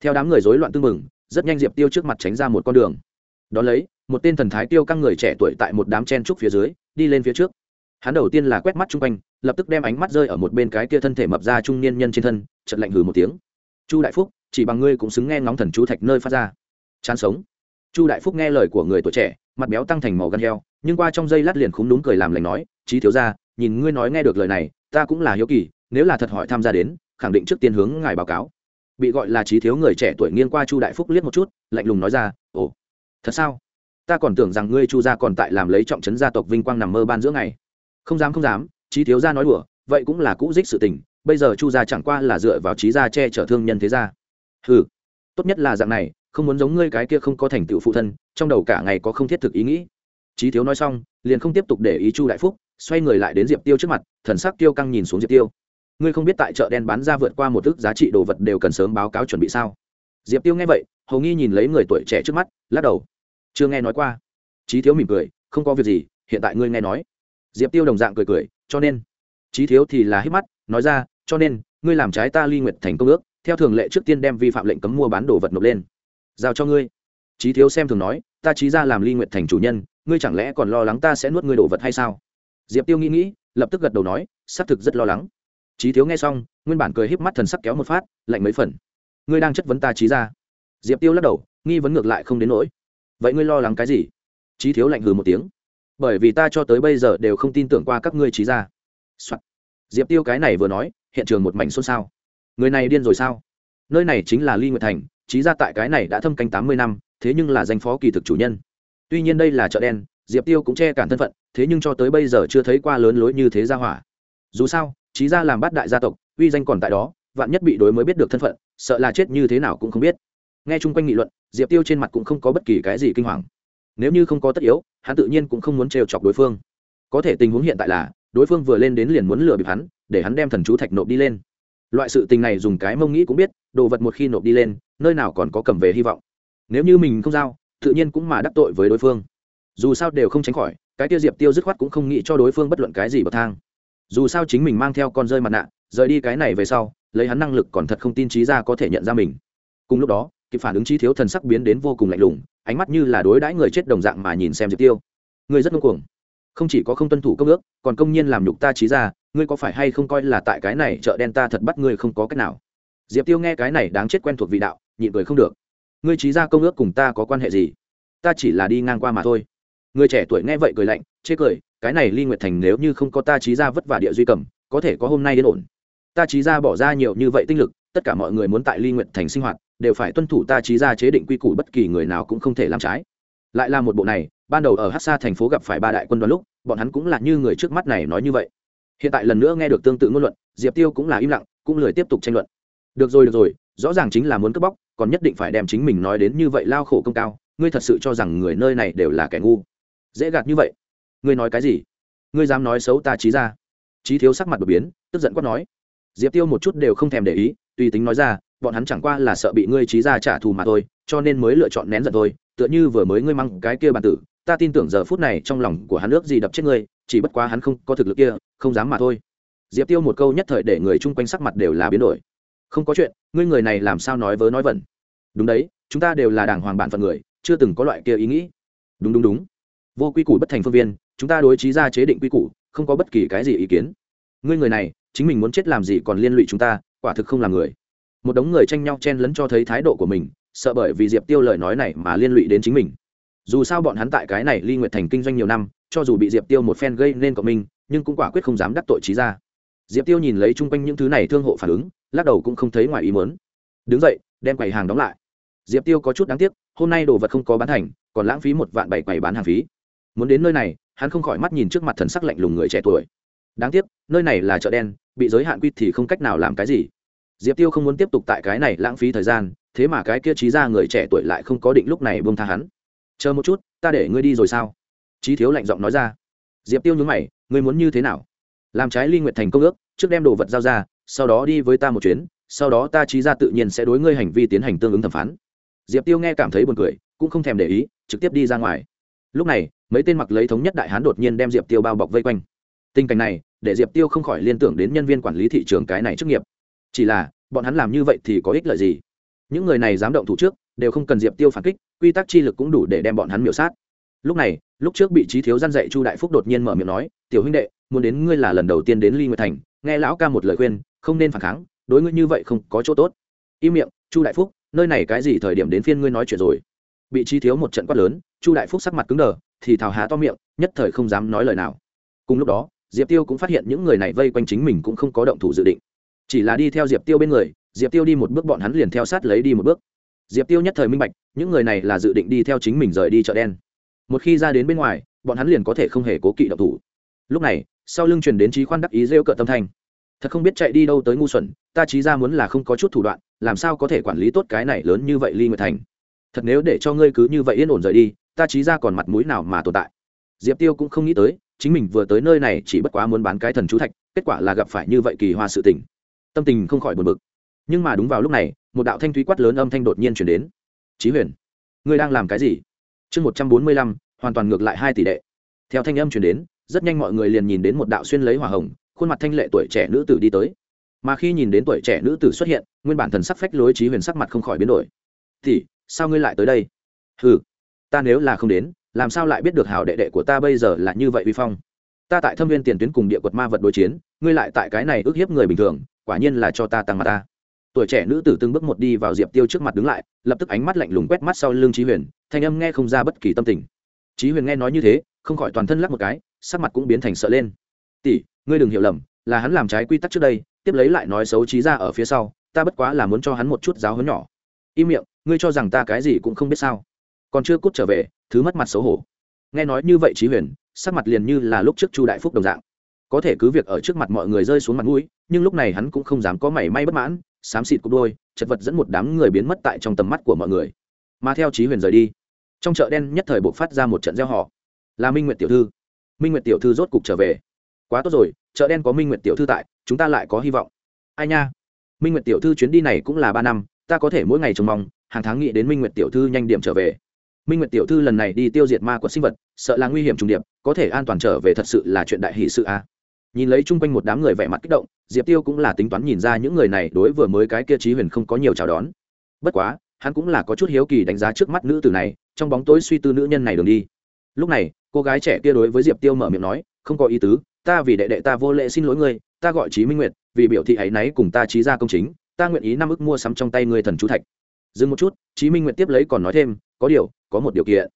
Theo đám người rối loạn tưng mừng rất nhanh diệp tiêu trước mặt tránh ra một con đường. Đón lấy, một tên thần thái tiêu căng người trẻ tuổi tại một đám chen trúc phía dưới, đi lên phía trước. Hắn đầu tiên là quét mắt chung quanh, lập tức đem ánh mắt rơi ở một bên cái kia thân thể mập ra trung niên nhân trên thân chật lạnh hừ một tiếng. Chu đại phúc, chỉ bằng ngươi cũng xứng nghe ngóng thần chú thạch nơi phát ra. Chán sống. Chu đại phúc nghe lời của người tuổi trẻ, mặt béo tăng thành màu gan heo, nhưng qua trong giây lát liền khúng đúng cười làm lành nói trí thiếu gia, nhìn ngươi nói nghe được lời này ta cũng là hiếu kỳ nếu là thật hỏi tham gia đến khẳng định trước tiên hướng ngài báo cáo. Bị gọi là trí thiếu người trẻ tuổi nghiêng qua chu đại phúc liếc một chút lạnh lùng nói ra ồ thật sao? Ta còn tưởng rằng ngươi chu gia còn tại làm lấy trọng trấn gia tộc vinh quang nằm mơ ban giữa ngày. Không dám không dám trí thiếu gia nói đùa vậy cũng là cũ dích sự tình bây giờ chu gia chẳng qua là dựa vào trí gia che chở thương nhân thế gia. Ừ tốt nhất là dạng này không muốn giống ngươi cái kia không có thành tựu phụ thân trong đầu cả ngày có không thiết thực ý nghĩ. Trí thiếu nói xong liền không tiếp tục để ý chu đại phúc xoay người lại đến diệp tiêu trước mặt, thần sắc tiêu căng nhìn xuống diệp tiêu. Ngươi không biết tại chợ đen bán ra vượt qua một ước giá trị đồ vật đều cần sớm báo cáo chuẩn bị sao? Diệp tiêu nghe vậy, hầu nghi nhìn lấy người tuổi trẻ trước mắt, lắc đầu. Chưa nghe nói qua. Trí thiếu mỉm cười, không có việc gì, hiện tại ngươi nghe nói. Diệp tiêu đồng dạng cười cười, cho nên. Trí thiếu thì là hít mắt, nói ra, cho nên, ngươi làm trái ta ly nguyện thành công ước, theo thường lệ trước tiên đem vi phạm lệnh cấm mua bán đồ vật nộp lên. Giao cho ngươi. Trí thiếu xem thường nói, ta trí ra làm ly nguyện thành chủ nhân, ngươi chẳng lẽ còn lo lắng ta sẽ nuốt ngươi đồ vật hay sao? Diệp tiêu nghĩ nghĩ, lập tức gật đầu nói, xác thực rất lo lắng. Trí thiếu nghe xong, nguyên bản cười híp mắt thần sắc kéo một phát, lạnh mấy phần. Ngươi đang chất vấn ta trí ra diệp tiêu lắc đầu, nghi vấn ngược lại không đến nỗi. Vậy ngươi lo lắng cái gì? Trí thiếu lạnh hừ một tiếng. Bởi vì ta cho tới bây giờ đều không tin tưởng qua các ngươi trí ra、Soạn. diệp tiêu cái này vừa nói, hiện trường một mảnh xôn xao. Người này điên rồi sao? Nơi này chính là ly nguyệt thành trí ra tại cái này đã thâm canh tám mươi năm, thế nhưng là danh phó kỳ thực chủ nhân. Tuy nhiên đây là chợ đen, diệp tiêu cũng che cản thân phận thế nhưng cho tới bây giờ chưa thấy qua lớn lối như thế ra hỏa. Dù sao trí gia làm bát đại gia tộc, uy danh còn tại đó, vạn nhất bị đối mới biết được thân phận, sợ là chết như thế nào cũng không biết. Nghe chung quanh nghị luận, diệp tiêu trên mặt cũng không có bất kỳ cái gì kinh hoàng. Nếu như không có tất yếu, hắn tự nhiên cũng không muốn trêu chọc đối phương. Có thể tình huống hiện tại là, đối phương vừa lên đến liền muốn lừa bịp hắn, để hắn đem thần chú thạch nộp đi lên. Loại sự tình này dùng cái mông nghĩ cũng biết, đồ vật một khi nộp đi lên, nơi nào còn có cầm về hy vọng. Nếu như mình không giao, tự nhiên cũng mà đắc tội với đối phương. Dù sao đều không tránh khỏi cái tiêu diệp tiêu dứt khoát cũng không nghĩ cho đối phương bất luận cái gì bậc thang. Dù sao chính mình mang theo con rơi mặt nạ, rời đi cái này về sau, lấy hắn năng lực còn thật không tin trí ra có thể nhận ra mình. Cùng lúc đó, kịp phản ứng trí thiếu thần sắc biến đến vô cùng lạnh lùng, ánh mắt như là đối đãi người chết đồng dạng mà nhìn xem diệp tiêu. Người rất ngông cuồng. Không chỉ có không tuân thủ công ước, còn công nhiên làm nhục ta trí ra, ngươi có phải hay không coi là tại cái này chợ đen ta thật bắt ngươi không có cách nào? Diệp tiêu nghe cái này đáng chết quen thuộc vị đạo, nhịn cười không được. Ngươi trí ra công ước cùng ta có quan hệ gì? Ta chỉ là đi ngang qua mà thôi người trẻ tuổi nghe vậy cười lạnh, chê cười, cái này ly nguyệt thành nếu như không có ta trí ra vất vả địa duy cầm, có thể có hôm nay đến ổn. Ta trí ra bỏ ra nhiều như vậy tinh lực, tất cả mọi người muốn tại ly nguyệt thành sinh hoạt, đều phải tuân thủ ta trí ra chế định quy củ bất kỳ người nào cũng không thể làm trái. Lại là một bộ này, ban đầu ở hát xa thành phố gặp phải ba đại quân đoàn lúc, bọn hắn cũng là như người trước mắt này nói như vậy. Hiện tại lần nữa nghe được tương tự ngôn luận, diệp tiêu cũng là im lặng, cũng lười tiếp tục tranh luận. Được rồi được rồi, rõ ràng chính là muốn cướp bóc, còn nhất định phải đem chính mình nói đến như vậy lao khổ công cao, ngươi thật sự cho rằng người nơi này đều là kẻ ngu dễ gạt như vậy. Ngươi nói cái gì? Ngươi dám nói xấu ta trí ra trí thiếu sắc mặt đột biến, tức giận quát nói. Diệp tiêu một chút đều không thèm để ý, tùy tính nói ra, bọn hắn chẳng qua là sợ bị ngươi trí ra trả thù mà thôi, cho nên mới lựa chọn nén giận thôi. Tựa như vừa mới ngươi mang cái kia bàn tử, ta tin tưởng giờ phút này trong lòng của hắn ước gì đập chết ngươi, chỉ bất quá hắn không có thực lực kia, không dám mà thôi. Diệp tiêu một câu nhất thời để người chung quanh sắc mặt đều là biến đổi. Không có chuyện, ngươi người này làm sao nói vớ nói vẩn? Đúng đấy, chúng ta đều là đảng hoàng bản phận người, chưa từng có loại kia ý nghĩ. Đúng đúng đúng vô quy củ bất thành phương viên, chúng ta đối trí ra chế định quy củ, không có bất kỳ cái gì ý kiến. Ngươi người này, chính mình muốn chết làm gì còn liên lụy chúng ta, quả thực không là người. Một đống người tranh nhau chen lấn cho thấy thái độ của mình, sợ bởi vì diệp tiêu lời nói này mà liên lụy đến chính mình. Dù sao bọn hắn tại cái này ly nguyệt thành kinh doanh nhiều năm, cho dù bị diệp tiêu một phen gây nên cộng minh, nhưng cũng quả quyết không dám đắc tội trí ra. Diệp tiêu nhìn lấy chung quanh những thứ này thương hộ phản ứng, lắc đầu cũng không thấy ngoài ý mớn đứng dậy, đem quầy hàng đóng lại. Diệp tiêu có chút đáng tiếc, hôm nay đồ vật không có bán thành, còn lãng phí một vạn bảy quầy bán hàng phí muốn đến nơi này, hắn không khỏi mắt nhìn trước mặt thần sắc lạnh lùng người trẻ tuổi. Đáng tiếc, nơi này là chợ đen, bị giới hạn quy thì không cách nào làm cái gì. Diệp tiêu không muốn tiếp tục tại cái này lãng phí thời gian, thế mà cái kia trí ra người trẻ tuổi lại không có định lúc này buông tha hắn. Chờ một chút, ta để ngươi đi rồi sao? Trí thiếu lạnh giọng nói ra. Diệp tiêu nhúng mày, ngươi muốn như thế nào? Làm trái ly nguyện thành công ước, trước đem đồ vật giao ra, sau đó đi với ta một chuyến, sau đó ta trí ra tự nhiên sẽ đối ngươi hành vi tiến hành tương ứng thẩm phán. Diệp tiêu nghe cảm thấy buồn cười, cũng không thèm để ý, trực tiếp đi ra ngoài. Lúc này mấy tên mặc lấy thống nhất đại hán đột nhiên đem diệp tiêu bao bọc vây quanh tình cảnh này để diệp tiêu không khỏi liên tưởng đến nhân viên quản lý thị trường cái này chức nghiệp chỉ là bọn hắn làm như vậy thì có ích lợi gì những người này dám động thủ trước đều không cần diệp tiêu phản kích quy tắc chi lực cũng đủ để đem bọn hắn miểu sát lúc này lúc trước bị trí thiếu gian dạy chu đại phúc đột nhiên mở miệng nói tiểu huynh đệ muốn đến ngươi là lần đầu tiên đến ly nguyệt thành nghe lão ca một lời khuyên không nên phản kháng đối ngươi như vậy không có chỗ tốt im miệng chu đại phúc nơi này cái gì thời điểm đến phiên ngươi nói chuyện rồi bị trí thiếu một trận quát lớn chu đại phúc sắc mặt cứng đờ thì thào há to miệng, nhất thời không dám nói lời nào. Cùng lúc đó, diệp tiêu cũng phát hiện những người này vây quanh chính mình cũng không có động thủ dự định. Chỉ là đi theo diệp tiêu bên người, diệp tiêu đi một bước bọn hắn liền theo sát lấy đi một bước. Diệp tiêu nhất thời minh bạch, những người này là dự định đi theo chính mình rời đi chợ đen. Một khi ra đến bên ngoài, bọn hắn liền có thể không hề cố kỵ động thủ. Lúc này, sau lưng truyền đến trí khoan đắc ý rêu cợt tâm thanh. Thật không biết chạy đi đâu tới ngu xuẩn, ta trí ra muốn là không có chút thủ đoạn, làm sao có thể quản lý tốt cái này lớn như vậy ly nguyệt thành? Thật nếu để cho ngươi cứ như vậy yên ổn rời đi ta trí ra còn mặt mũi nào mà tồn tại? Diệp tiêu cũng không nghĩ tới, chính mình vừa tới nơi này chỉ bất quá muốn bán cái thần chú thạch, kết quả là gặp phải như vậy kỳ hoa sự tình. Tâm tình không khỏi buồn bực. Nhưng mà đúng vào lúc này, một đạo thanh thúy quát lớn âm thanh đột nhiên chuyển đến. Chí huyền, ngươi đang làm cái gì? Chương một trăm bốn mươi lăm, hoàn toàn ngược lại hai tỷ đệ. Theo thanh âm chuyển đến, rất nhanh mọi người liền nhìn đến một đạo xuyên lấy hỏa hồng, khuôn mặt thanh lệ tuổi trẻ nữ tử đi tới. Mà khi nhìn đến tuổi trẻ nữ tử xuất hiện, nguyên bản thần sắc phách lối trí huyền sắc mặt không khỏi biến đổi. Thì sao ngươi lại tới đây? Ừ ta nếu là không đến, làm sao lại biết được hảo đệ đệ của ta bây giờ là như vậy vi phong? Ta tại thâm viên tiền tuyến cùng địa quật ma vật đối chiến, ngươi lại tại cái này ức hiếp người bình thường, quả nhiên là cho ta tăng mặt ta. Tuổi trẻ nữ tử từng bước một đi vào diệp tiêu trước mặt đứng lại, lập tức ánh mắt lạnh lùng quét mắt sau lưng trí huyền, thanh âm nghe không ra bất kỳ tâm tình. Trí huyền nghe nói như thế, không khỏi toàn thân lắc một cái, sắc mặt cũng biến thành sợ lên. Tỷ, ngươi đừng hiểu lầm, là hắn làm trái quy tắc trước đây, tiếp lấy lại nói xấu trí ra ở phía sau, ta bất quá là muốn cho hắn một chút giáo hấn nhỏ. Im miệng, ngươi cho rằng ta cái gì cũng không biết sao? Còn chưa cút trở về, thứ mất mặt xấu hổ. Nghe nói như vậy trí huyền, sắc mặt liền như là lúc trước chu đại phúc đồng dạng. Có thể cứ việc ở trước mặt mọi người rơi xuống mặt mũi, nhưng lúc này hắn cũng không dám có mảy may bất mãn, xám xịt cục đôi, chật vật dẫn một đám người biến mất tại trong tầm mắt của mọi người. Mà theo trí huyền rời đi, trong chợ đen nhất thời buộc phát ra một trận gieo họ là minh nguyệt tiểu thư. Minh nguyệt tiểu thư rốt cục trở về. Quá tốt rồi, chợ đen có minh nguyệt tiểu thư tại, chúng ta lại có hy vọng. Ai nha? Minh nguyệt tiểu thư chuyến đi này cũng là ba năm, ta có thể mỗi ngày trông mong, hàng tháng nghĩ đến minh nguyệt tiểu thư nhanh điểm trở về minh nguyệt tiểu thư lần này đi tiêu diệt ma quật sinh vật, sợ là nguy hiểm trùng điệp, có thể an toàn trở về thật sự là chuyện đại hỷ sự a. À. Nhìn lấy chung quanh một đám người vẻ mặt kích động, diệp tiêu cũng là tính toán nhìn ra những người này đối vừa mới cái kia trí huyền không có nhiều chào đón. Bất quá, hắn cũng là có chút hiếu kỳ đánh giá trước mắt nữ tử này, trong bóng tối suy tư nữ nhân này đường đi. Lúc này, cô gái trẻ kia đối với diệp tiêu mở miệng nói, không có ý tứ, ta vì đệ đệ ta vô lệ xin lỗi ngươi, ta gọi trí minh nguyệt, vì biểu thị ấy náy cùng ta trí ra công chính, ta nguyện ý năm ức mua sắm trong tay ngươi thần chú thạch. Dừng một chút trí minh nguyệt tiếp lấy còn nói thêm, có điều có một điều kiện.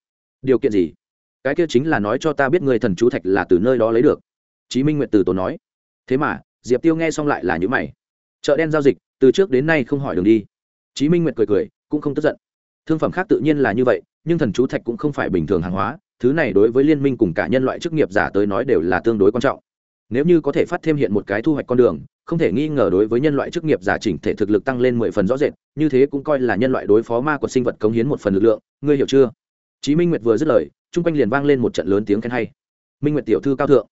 Điều kiện gì? Cái kia chính là nói cho ta biết người thần chú thạch là từ nơi đó lấy được. Chí minh nguyện từ tổ nói. Thế mà, diệp tiêu nghe xong lại là những mày. Chợ đen giao dịch, từ trước đến nay không hỏi đường đi. Chí minh nguyện cười cười, cũng không tức giận. Thương phẩm khác tự nhiên là như vậy, nhưng thần chú thạch cũng không phải bình thường hàng hóa, thứ này đối với liên minh cùng cả nhân loại chức nghiệp giả tới nói đều là tương đối quan trọng. Nếu như có thể phát thêm hiện một cái thu hoạch con đường không thể nghi ngờ đối với nhân loại chức nghiệp giả chỉnh thể thực lực tăng lên mười phần rõ rệt, như thế cũng coi là nhân loại đối phó ma của sinh vật cống hiến một phần lực lượng, ngươi hiểu chưa? Chí minh nguyệt vừa dứt lời, chung quanh liền vang lên một trận lớn tiếng khen hay. Minh nguyệt tiểu thư cao thượng.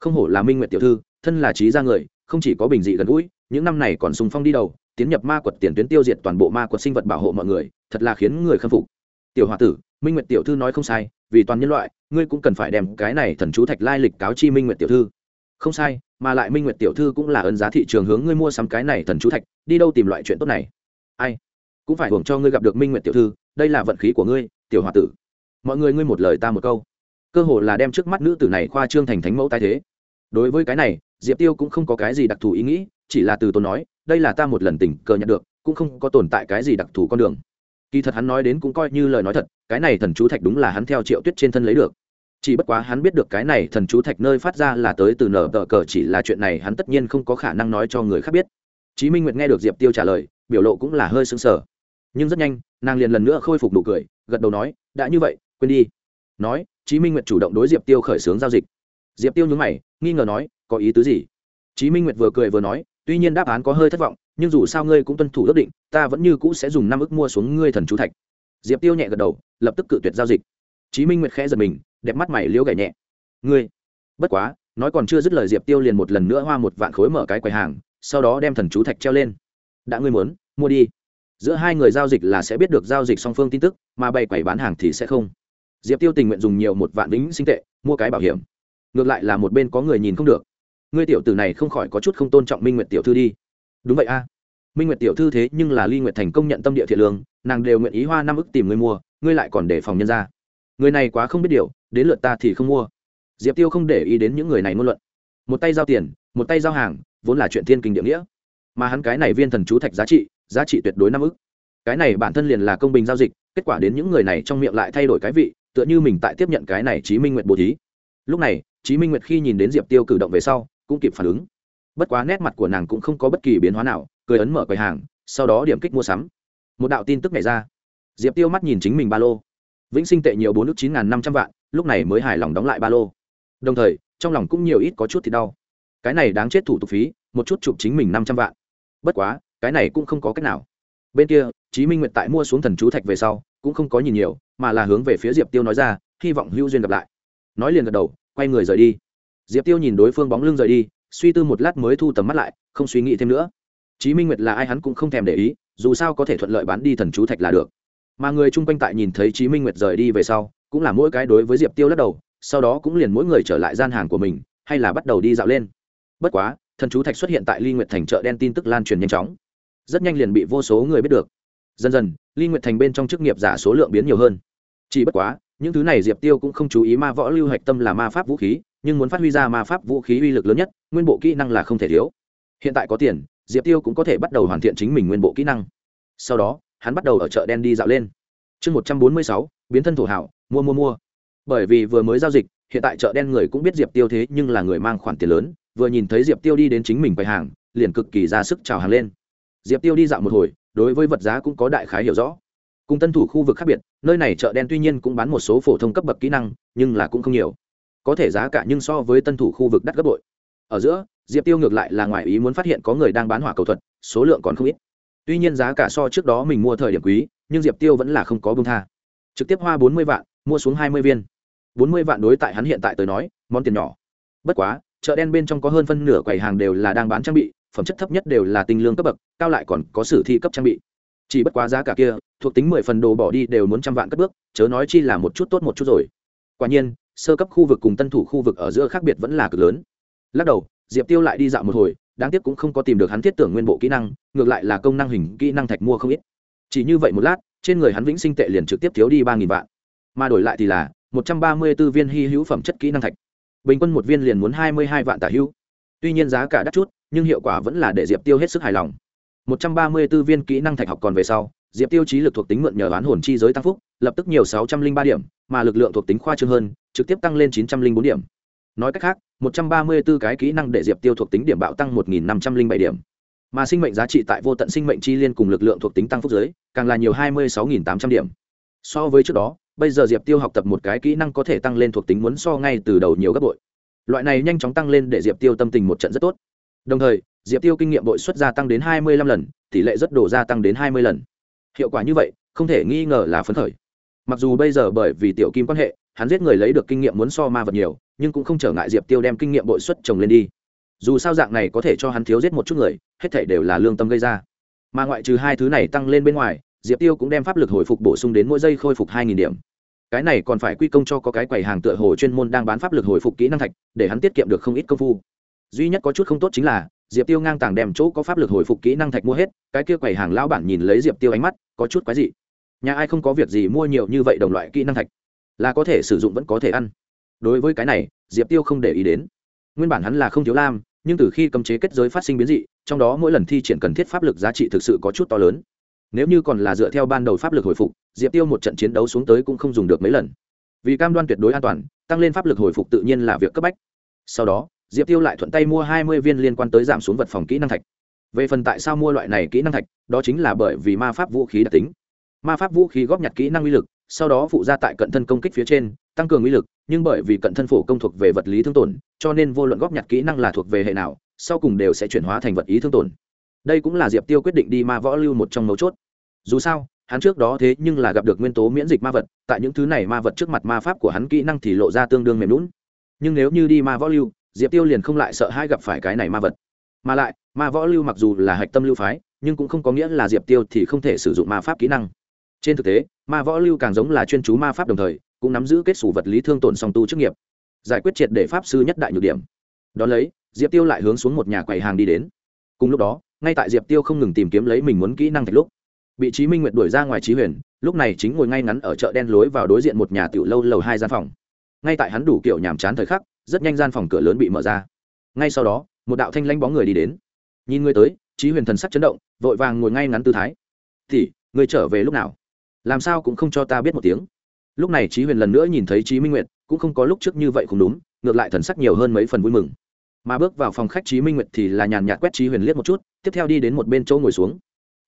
Không hổ là minh nguyệt tiểu thư, thân là trí gia người, không chỉ có bình dị gần gũi, những năm này còn sùng phong đi đầu, tiến nhập ma quật tiền tuyến tiêu diệt toàn bộ ma quật sinh vật bảo hộ mọi người, thật là khiến người khâm phục. Tiểu hòa tử, minh nguyệt tiểu thư nói không sai, vì toàn nhân loại, ngươi cũng cần phải đem cái này thần chú thạch lai lịch cáo chi minh nguyệt tiểu thư. Không sai mà lại minh nguyệt tiểu thư cũng là ân giá thị trường hướng ngươi mua sắm cái này thần chú thạch, đi đâu tìm loại chuyện tốt này? Ai? Cũng phải hưởng cho ngươi gặp được minh nguyệt tiểu thư, đây là vận khí của ngươi, tiểu h tử. Mọi người ngươi một lời ta một câu. Cơ hồ là đem trước mắt nữ tử này khoa trương thành thánh mẫu tái thế. Đối với cái này, diệp tiêu cũng không có cái gì đặc thù ý nghĩ, chỉ là từ tôi nói, đây là ta một lần tình cờ nhận được, cũng không có tồn tại cái gì đặc thù con đường. Kỳ thật hắn nói đến cũng coi như lời nói thật, cái này thần chú thạch đúng là hắn theo triệu tuyết trên thân lấy được chỉ bất quá hắn biết được cái này thần chú thạch nơi phát ra là tới từ nở tờ cờ, chỉ là chuyện này hắn tất nhiên không có khả năng nói cho người khác biết. Chí minh nguyệt nghe được diệp tiêu trả lời, biểu lộ cũng là hơi sững sờ. Nhưng rất nhanh, nàng liền lần nữa khôi phục nụ cười, gật đầu nói, đã như vậy, quên đi. Nói, chí minh nguyệt chủ động đối diệp tiêu khởi xướng giao dịch. Diệp tiêu nhún mày, nghi ngờ nói, có ý tứ gì? Chí minh nguyệt vừa cười vừa nói, tuy nhiên đáp án có hơi thất vọng, nhưng dù sao ngươi cũng tuân thủ ước định, ta vẫn như cũ sẽ dùng năm ức mua xuống ngươi thần chú thạch. Diệp tiêu nhẹ gật đầu, lập tức cự tuyệt giao dịch chí minh nguyệt khẽ giật mình, đẹp mắt mày liễu gảy nhẹ. Ngươi, bất quá, nói còn chưa dứt lời diệp tiêu liền một lần nữa hoa một vạn khối mở cái quầy hàng, sau đó đem thần chú thạch treo lên. Đã ngươi muốn, mua đi. Giữa hai người giao dịch là sẽ biết được giao dịch song phương tin tức, mà bày quầy bán hàng thì sẽ không. Diệp tiêu tình nguyện dùng nhiều một vạn vĩnh sinh tệ, mua cái bảo hiểm. Ngược lại là một bên có người nhìn không được. Ngươi tiểu tử này không khỏi có chút không tôn trọng minh nguyệt tiểu thư đi. Đúng vậy a. Minh nguyệt tiểu thư thế nhưng là ly nguyệt thành công nhận tâm địa thiện lương, nàng đều nguyện ý hoa năm ức tìm người mua, ngươi lại còn để phòng nhân ra người này quá không biết điều, đến lượt ta thì không mua. Diệp tiêu không để ý đến những người này ngôn luận. Một tay giao tiền, một tay giao hàng, vốn là chuyện thiên kinh địa nghĩa. Mà hắn cái này viên thần chú thạch giá trị giá trị tuyệt đối năm ức. Cái này bản thân liền là công bình giao dịch, kết quả đến những người này trong miệng lại thay đổi cái vị, tựa như mình tại tiếp nhận cái này chí minh nguyệt bồ thí. Lúc này, chí minh nguyệt khi nhìn đến diệp tiêu cử động về sau, cũng kịp phản ứng. Bất quá nét mặt của nàng cũng không có bất kỳ biến hóa nào, cười ấn mở quầy hàng, sau đó điểm kích mua sắm. Một đạo tin tức này ra. Diệp tiêu mắt nhìn chính mình ba lô vĩnh sinh tệ nhiều bốn nước chín n g h n năm trăm vạn, lúc này mới hài lòng đóng lại ba lô. Đồng thời, trong lòng cũng nhiều ít có chút thì đau. Cái này đáng chết thủ tục phí, một chút chụp chính mình năm trăm vạn. Bất quá, cái này cũng không có cách nào. Bên kia, chí minh nguyệt tại mua xuống thần chú thạch về sau, cũng không có nhìn nhiều, mà là hướng về phía diệp tiêu nói ra, hy vọng hữu duyên gặp lại. Nói liền gật đầu, quay người rời đi. Diệp tiêu nhìn đối phương bóng lưng rời đi, suy tư một lát mới thu tầm mắt lại, không suy nghĩ thêm nữa. Chí minh nguyệt là ai hắn cũng không thèm để ý, dù sao có thể thuận lợi bán đi thần chú thạch là được mà người chung quanh tại nhìn thấy chí minh nguyệt rời đi về sau, cũng là mỗi cái đối với diệp tiêu lắc đầu, sau đó cũng liền mỗi người trở lại gian hàng của mình, hay là bắt đầu đi dạo lên. Bất quá, thần chú thạch xuất hiện tại ly nguyệt thành chợ đen tin tức lan truyền nhanh chóng. Rất nhanh liền bị vô số người biết được. Dần dần, ly nguyệt thành bên trong chức nghiệp giả số lượng biến nhiều hơn. Chỉ bất quá, những thứ này diệp tiêu cũng không chú ý ma võ lưu hạch tâm là ma pháp vũ khí, nhưng muốn phát huy ra ma pháp vũ khí uy lực lớn nhất, nguyên bộ kỹ năng là không thể thiếu. Hiện tại có tiền, diệp tiêu cũng có thể bắt đầu hoàn thiện chính mình nguyên bộ kỹ năng. Sau đó hắn bắt đầu ở chợ đen đi dạo lên. Chương một trăm bốn mươi sáu, biến thân thổ hảo, mua mua mua. Bởi vì vừa mới giao dịch, hiện tại chợ đen người cũng biết diệp tiêu thế nhưng là người mang khoản tiền lớn, vừa nhìn thấy diệp tiêu đi đến chính mình quầy hàng, liền cực kỳ ra sức chào hàng lên. Diệp tiêu đi dạo một hồi, đối với vật giá cũng có đại khái hiểu rõ. Cùng tân thủ khu vực khác biệt, nơi này chợ đen tuy nhiên cũng bán một số phổ thông cấp bậc kỹ năng, nhưng là cũng không nhiều. Có thể giá cả nhưng so với tân thủ khu vực đắt gấp bội. Ở giữa, diệp tiêu ngược lại là ngoài ý muốn phát hiện có người đang bán hỏa cầu thuật, số lượng còn không ít tuy nhiên giá cả so trước đó mình mua thời điểm quý, nhưng diệp tiêu vẫn là không có bông tha. Trực tiếp hoa bốn mươi vạn, mua xuống hai mươi viên. Bốn mươi vạn đối tại hắn hiện tại tới nói, món tiền nhỏ. Bất quá, chợ đen bên trong có hơn phân nửa quầy hàng đều là đang bán trang bị, phẩm chất thấp nhất đều là tinh lương cấp bậc, cao lại còn có sử thi cấp trang bị. Chỉ bất quá giá cả kia, thuộc tính mười phần đồ bỏ đi đều muốn trăm vạn cất bước, chớ nói chi là một chút tốt một chút rồi. Quả nhiên, sơ cấp khu vực cùng tân thủ khu vực ở giữa khác biệt vẫn là cực lớn. Lắc đầu, diệp tiêu lại đi dạo một hồi đáng tiếc cũng không có tìm được hắn thiết tưởng nguyên bộ kỹ năng, ngược lại là công năng hình kỹ năng thạch mua không ít. Chỉ như vậy một lát, trên người hắn vĩnh sinh tệ liền trực tiếp thiếu đi ba nghìn vạn. Mà đổi lại thì là một trăm ba mươi b ố viên hy hữu phẩm chất kỹ năng thạch. Bình quân một viên liền muốn hai mươi hai vạn tả hữu. Tuy nhiên giá cả đắt chút, nhưng hiệu quả vẫn là để diệp tiêu hết sức hài lòng. một trăm ba mươi b ố viên kỹ năng thạch học còn về sau, diệp tiêu chí lực thuộc tính mượn nhờ oán hồn chi giới tăng phúc, lập tức nhiều sáu trăm linh ba điểm, mà lực lượng thuộc tính khoa trương hơn, trực tiếp tăng lên chín trăm linh bốn điểm nói cách khác, một trăm ba mươi b ố cái kỹ năng để diệp tiêu thuộc tính điểm bạo tăng một nghìn năm trăm linh bảy điểm. Mà sinh mệnh giá trị tại vô tận sinh mệnh chi liên cùng lực lượng thuộc tính tăng phúc giới, càng là nhiều hai mươi sáu nghìn tám trăm điểm. So với trước đó, bây giờ diệp tiêu học tập một cái kỹ năng có thể tăng lên thuộc tính muốn so ngay từ đầu nhiều gấp bội. Loại này nhanh chóng tăng lên để diệp tiêu tâm tình một trận rất tốt. Đồng thời, diệp tiêu kinh nghiệm bội xuất gia tăng đến hai mươi lăm lần, tỷ lệ rất đổ gia tăng đến hai mươi lần. Hiệu quả như vậy, không thể nghi ngờ là phấn khởi. Mặc dù bây giờ bởi vì tiểu kim quan hệ, hắn giết người lấy được kinh nghiệm muốn so ma vật nhiều nhưng cũng không trở ngại diệp tiêu đem kinh nghiệm bội xuất trồng lên đi. Dù sao dạng này có thể cho hắn thiếu giết một chút người, hết thể đều là lương tâm gây ra. Mà ngoại trừ hai thứ này tăng lên bên ngoài, diệp tiêu cũng đem pháp lực hồi phục bổ sung đến mỗi giây khôi phục hai nghìn điểm. Cái này còn phải quy công cho có cái quầy hàng tựa hồ chuyên môn đang bán pháp lực hồi phục kỹ năng thạch, để hắn tiết kiệm được không ít công phu. Duy nhất có chút không tốt chính là, diệp tiêu ngang tàng đem chỗ có pháp lực hồi phục kỹ năng thạch mua hết, cái kia quầy hàng lão bản nhìn lấy diệp tiêu ánh mắt, có chút quái dị. Nhà ai không có việc gì mua nhiều như vậy đồng loại kỹ năng thạch? Là có thể sử dụng vẫn có thể ăn đối với cái này, diệp tiêu không để ý đến. Nguyên bản hắn là không thiếu lam, nhưng từ khi cấm chế kết giới phát sinh biến dị, trong đó mỗi lần thi triển cần thiết pháp lực giá trị thực sự có chút to lớn. Nếu như còn là dựa theo ban đầu pháp lực hồi phục, diệp tiêu một trận chiến đấu xuống tới cũng không dùng được mấy lần. Vì cam đoan tuyệt đối an toàn, tăng lên pháp lực hồi phục tự nhiên là việc cấp bách. Sau đó, diệp tiêu lại thuận tay mua hai mươi viên liên quan tới giảm xuống vật phòng kỹ năng thạch. Về phần tại sao mua loại này kỹ năng thạch, đó chính là bởi vì ma pháp vũ khí đặc tính. Ma pháp vũ khí góp nhặt kỹ năng uy lực, sau đó phụ ra tại cận thân công kích phía trên tăng cường uy lực, nhưng bởi vì cận thân phổ công thuộc về vật lý thương tổn, cho nên vô luận góp nhặt kỹ năng là thuộc về hệ nào, sau cùng đều sẽ chuyển hóa thành vật ý thương tổn. Đây cũng là diệp tiêu quyết định đi ma võ lưu một trong mấu chốt. Dù sao, hắn trước đó thế nhưng là gặp được nguyên tố miễn dịch ma vật, tại những thứ này ma vật trước mặt ma pháp của hắn kỹ năng thì lộ ra tương đương mềm lún nhưng nếu như đi ma võ lưu, diệp tiêu liền không lại sợ hai gặp phải cái này ma vật. Mà lại, ma võ lưu mặc dù là hạch tâm lưu phái, nhưng cũng không có nghĩa là diệp tiêu thì không thể sử dụng ma pháp kỹ năng. Trên thực tế, ma võ lưu càng giống là chuyên chú ma pháp đồng thời cũng nắm giữ kết xù vật lý thương tổn song tu chức nghiệp, giải quyết triệt để pháp sư nhất đại nhược điểm. Đón lấy, diệp tiêu lại hướng xuống một nhà quầy hàng đi đến. Cùng lúc đó, ngay tại diệp tiêu không ngừng tìm kiếm lấy mình muốn kỹ năng thạch lúc, bị trí minh nguyệt đuổi ra ngoài trí huyền, lúc này chính ngồi ngay ngắn ở chợ đen lối vào đối diện một nhà tiểu lâu lầu hai gian phòng. Ngay tại hắn đủ kiểu nhàm chán thời khắc, rất nhanh gian phòng cửa lớn bị mở ra. Ngay sau đó, một đạo thanh lanh bóng người đi đến. Nhìn người tới trí huyền thần sắc chấn động, vội vàng ngồi ngay ngắn tư thái. Thì người trở về lúc nào? Làm sao cũng không cho ta biết một tiếng lúc này trí huyền lần nữa nhìn thấy trí minh nguyệt, cũng không có lúc trước như vậy không đúng, ngược lại thần sắc nhiều hơn mấy phần vui mừng. Mà bước vào phòng khách trí minh nguyệt thì là nhàn nhạt quét trí huyền liếc một chút, tiếp theo đi đến một bên chỗ ngồi xuống.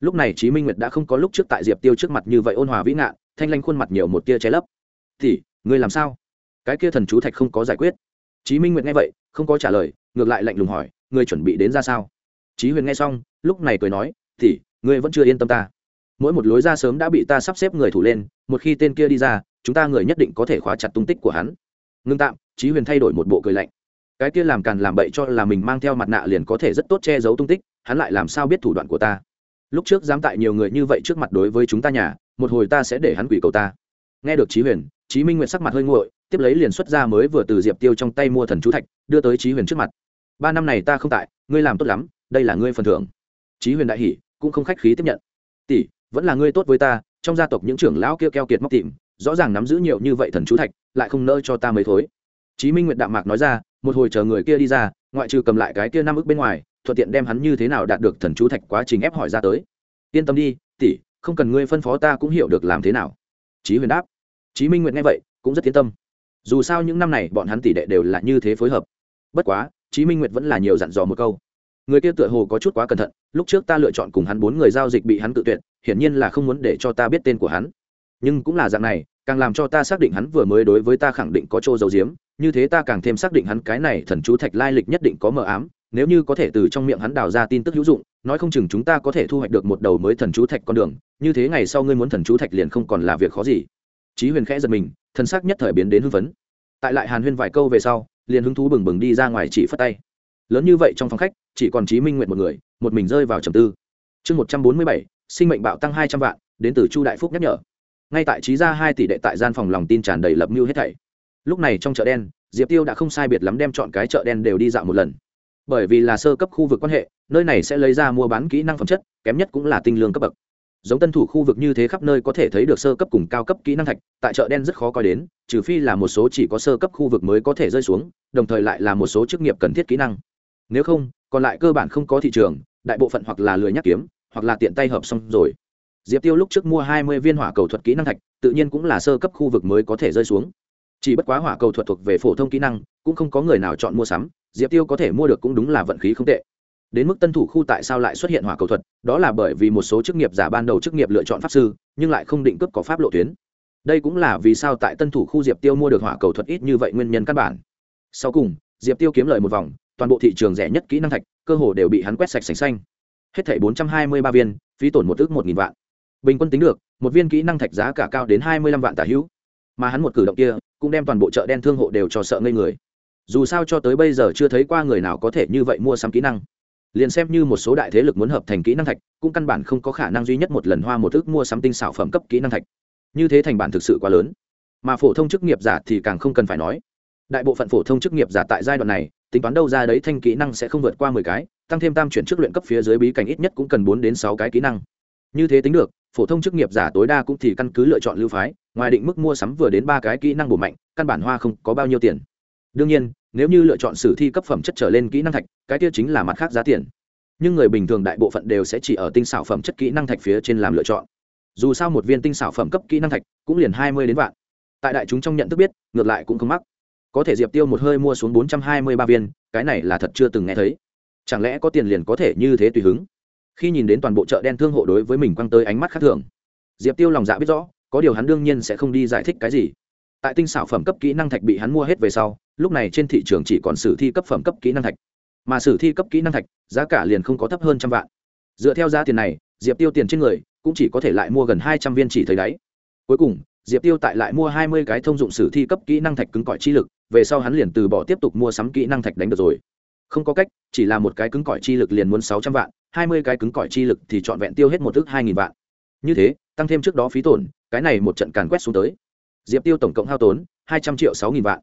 Lúc này trí minh nguyệt đã không có lúc trước tại diệp tiêu trước mặt như vậy ôn hòa vĩ ngạn, thanh lanh khuôn mặt nhiều một tia cháy lấp. Thì người làm sao? Cái kia thần chú thạch không có giải quyết. Trí minh nguyệt nghe vậy, không có trả lời, ngược lại lạnh lùng hỏi người chuẩn bị đến ra sao? Trí huyền nghe xong, lúc này cười nói thì ngươi vẫn chưa yên tâm ta. Mỗi một lối ra sớm đã bị ta sắp xếp người thủ lên, một khi tên kia đi ra chúng ta người nhất định có thể khóa chặt tung tích của hắn. Ngưng tạm, chí huyền thay đổi một bộ cười lạnh. Cái kia làm càn làm bậy cho là mình mang theo mặt nạ liền có thể rất tốt che giấu tung tích, hắn lại làm sao biết thủ đoạn của ta? Lúc trước dám tại nhiều người như vậy trước mặt đối với chúng ta nhà, một hồi ta sẽ để hắn quỷ cầu ta. Nghe được chí huyền, chí minh nguyện sắc mặt hơi nguội, tiếp lấy liền xuất ra mới vừa từ diệp tiêu trong tay mua thần chú thạch, đưa tới chí huyền trước mặt. Ba năm này ta không tại, ngươi làm tốt lắm, đây là ngươi phần thưởng. Chí huyền đại hỷ cũng không khách khí tiếp nhận. Tỷ, vẫn là ngươi tốt với ta, trong gia tộc những trưởng lão kia keo kiệt móc tìm rõ ràng nắm giữ nhiều như vậy thần chú thạch, lại không nỡ cho ta mấy thối. Chí minh Nguyệt đạm mạc nói ra, một hồi chờ người kia đi ra, ngoại trừ cầm lại cái kia năm ức bên ngoài, thuận tiện đem hắn như thế nào đạt được thần chú thạch quá trình ép hỏi ra tới. Yên tâm đi, tỷ, không cần ngươi phân phó ta cũng hiểu được làm thế nào. Chí huyền đáp. Chí minh Nguyệt nghe vậy, cũng rất yên tâm. Dù sao những năm này bọn hắn tỷ đệ đều là như thế phối hợp. Bất quá, chí minh nguyệt vẫn là nhiều dặn dò một câu. Người kia tựa hồ có chút quá cẩn thận, lúc trước ta lựa chọn cùng hắn bốn người giao dịch bị hắn tự tuyệt, hiển nhiên là không muốn để cho ta biết tên của hắn nhưng cũng là dạng này, càng làm cho ta xác định hắn vừa mới đối với ta khẳng định có chỗ dầu diếm như thế ta càng thêm xác định hắn cái này thần chú thạch lai lịch nhất định có mờ ám, nếu như có thể từ trong miệng hắn đào ra tin tức hữu dụng, nói không chừng chúng ta có thể thu hoạch được một đầu mới thần chú thạch con đường, như thế ngày sau ngươi muốn thần chú thạch liền không còn là việc khó gì. Chí huyền khẽ giật mình, thân xác nhất thời biến đến hưng phấn. Tại lại hàn huyên vài câu về sau, liền hứng thú bừng bừng đi ra ngoài chỉ phất tay. Lớn như vậy trong phòng khách, chỉ còn chí minh nguyện một người, một mình rơi vào trầm tư. Chương một trăm bốn mươi bảy, sinh mệnh bạo tăng hai trăm vạn, đến từ chu đại phúc nhắc nhở ngay tại trí ra hai tỷ đệ tại gian phòng lòng tin tràn đầy lập mưu hết thảy. Lúc này trong chợ đen, diệp tiêu đã không sai biệt lắm đem chọn cái chợ đen đều đi dạo một lần. Bởi vì là sơ cấp khu vực quan hệ, nơi này sẽ lấy ra mua bán kỹ năng phẩm chất, kém nhất cũng là tinh lương cấp bậc. Giống tân thủ khu vực như thế khắp nơi có thể thấy được sơ cấp cùng cao cấp kỹ năng thạch, tại chợ đen rất khó coi đến, trừ phi là một số chỉ có sơ cấp khu vực mới có thể rơi xuống, đồng thời lại là một số chức nghiệp cần thiết kỹ năng. Nếu không, còn lại cơ bản không có thị trường, đại bộ phận hoặc là lười nhắc kiếm, hoặc là tiện tay hợp xong rồi diệp tiêu lúc trước mua hai mươi viên hỏa cầu thuật kỹ năng thạch, tự nhiên cũng là sơ cấp khu vực mới có thể rơi xuống. Chỉ bất quá hỏa cầu thuật thuộc về phổ thông kỹ năng, cũng không có người nào chọn mua sắm, diệp tiêu có thể mua được cũng đúng là vận khí không tệ. Đến mức tân thủ khu tại sao lại xuất hiện hỏa cầu thuật, đó là bởi vì một số chức nghiệp giả ban đầu chức nghiệp lựa chọn pháp sư, nhưng lại không định cấp có pháp lộ tuyến. Đây cũng là vì sao tại tân thủ khu diệp tiêu mua được hỏa cầu thuật ít như vậy nguyên nhân căn bản. Sau cùng, diệp tiêu kiếm lời một vòng, toàn bộ thị trường rẻ nhất kỹ năng thạch, cơ hồ đều bị hắn quét sạch sành xanh. Hết thảy bốn trăm hai mươi ba viên, phí tổn một ước một nghìn vạn bình quân tính được, một viên kỹ năng thạch giá cả cao đến hai mươi lăm vạn tả hữu. Mà hắn một cử động kia, cũng đem toàn bộ chợ đen thương hộ đều cho sợ ngây người. Dù sao cho tới bây giờ chưa thấy qua người nào có thể như vậy mua sắm kỹ năng. Liền xem như một số đại thế lực muốn hợp thành kỹ năng thạch, cũng căn bản không có khả năng duy nhất một lần hoa một ước mua sắm tinh xảo phẩm cấp kỹ năng thạch. Như thế thành bản thực sự quá lớn. Mà phổ thông chức nghiệp giả thì càng không cần phải nói. Đại bộ phận phổ thông chức nghiệp giả tại giai đoạn này, tính toán đâu ra đấy thanh kỹ năng sẽ không vượt qua mười cái, tăng thêm tam chuyển trước luyện cấp phía dưới bí cảnh ít nhất cũng cần bốn đến sáu cái kỹ năng. Như thế tính được phổ thông chức nghiệp giả tối đa cũng thì căn cứ lựa chọn lưu phái, ngoài định mức mua sắm vừa đến ba cái kỹ năng bổ mạnh, căn bản hoa không có bao nhiêu tiền. Đương nhiên, nếu như lựa chọn sử thi cấp phẩm chất trở lên kỹ năng thạch, cái tiêu chính là mặt khác giá tiền. Nhưng người bình thường đại bộ phận đều sẽ chỉ ở tinh xảo phẩm chất kỹ năng thạch phía trên làm lựa chọn. Dù sao một viên tinh xảo phẩm cấp kỹ năng thạch cũng liền hai mươi đến vạn. Tại đại chúng trong nhận thức biết, ngược lại cũng không mắc. Có thể diệp tiêu một hơi mua xuống bốn trăm hai mươi ba viên, cái này là thật chưa từng nghe thấy. Chẳng lẽ có tiền liền có thể như thế tùy hứng? Khi nhìn đến toàn bộ chợ đen thương hộ đối với mình quăng tới ánh mắt khác thường, diệp tiêu lòng dạ biết rõ, có điều hắn đương nhiên sẽ không đi giải thích cái gì. Tại tinh xảo phẩm cấp kỹ năng thạch bị hắn mua hết về sau, lúc này trên thị trường chỉ còn sử thi cấp phẩm cấp kỹ năng thạch. Mà sử thi cấp kỹ năng thạch, giá cả liền không có thấp hơn trăm vạn. Dựa theo giá tiền này, diệp tiêu tiền trên người cũng chỉ có thể lại mua gần hai trăm viên chỉ thấy đáy. Cuối cùng, diệp tiêu tại lại mua hai mươi cái thông dụng sử thi cấp kỹ năng thạch cứng cỏi chi lực, về sau hắn liền từ bỏ tiếp tục mua sắm kỹ năng thạch đánh được rồi không có cách, chỉ là một cái cứng cỏi chi lực liền muốn sáu trăm vạn, hai mươi cái cứng cỏi chi lực thì trọn vẹn tiêu hết một ước hai nghìn vạn. Như thế, tăng thêm trước đó phí tổn, cái này một trận càn quét xuống tới. Diệp tiêu tổng cộng hao tốn hai trăm triệu sáu nghìn vạn.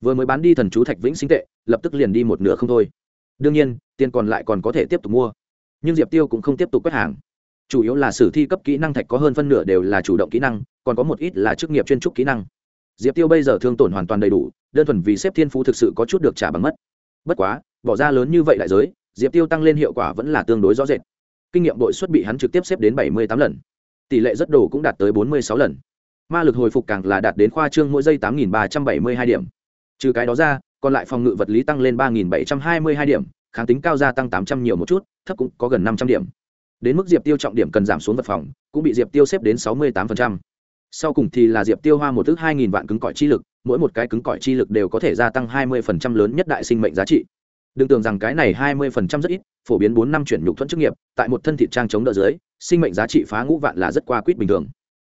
Vừa mới bán đi thần chú thạch vĩnh sinh tệ, lập tức liền đi một nửa không thôi. Đương nhiên, tiền còn lại còn có thể tiếp tục mua. Nhưng diệp tiêu cũng không tiếp tục quét hàng. Chủ yếu là sử thi cấp kỹ năng thạch có hơn phân nửa đều là chủ động kỹ năng, còn có một ít là chức nghiệp chuyên trúc kỹ năng. Diệp tiêu bây giờ thương tổn hoàn toàn đầy đủ, đơn thuần vì xếp thiên phú thực sự có chút được trả bằng mất. Bất quá bỏ ra lớn như vậy đại giới, diệp tiêu tăng lên hiệu quả vẫn là tương đối rõ rệt. Kinh nghiệm đội xuất bị hắn trực tiếp xếp đến bảy mươi tám lần. Tỷ lệ rất đồ cũng đạt tới bốn mươi sáu lần. Ma lực hồi phục càng là đạt đến khoa trương mỗi giây tám nghìn ba trăm bảy mươi hai điểm. Trừ cái đó ra, còn lại phòng ngự vật lý tăng lên ba nghìn bảy trăm hai mươi hai điểm, kháng tính cao gia tăng tám trăm nhiều một chút, thấp cũng có gần năm trăm điểm. Đến mức diệp tiêu trọng điểm cần giảm xuống vật phòng, cũng bị diệp tiêu xếp đến sáu mươi tám sau cùng thì là diệp tiêu hoa một thước hai nghìn vạn cứng cỏi chi lực, mỗi một cái cứng cỏi chi lực đều có thể gia tăng hai mươi lớn nhất đại sinh mệnh giá trị đừng tưởng rằng cái này hai mươi phần trăm rất ít, phổ biến bốn năm chuyển nhục thuẫn chức nghiệp, tại một thân thị trang chống đỡ dưới, sinh mệnh giá trị phá ngũ vạn là rất qua quýt bình thường.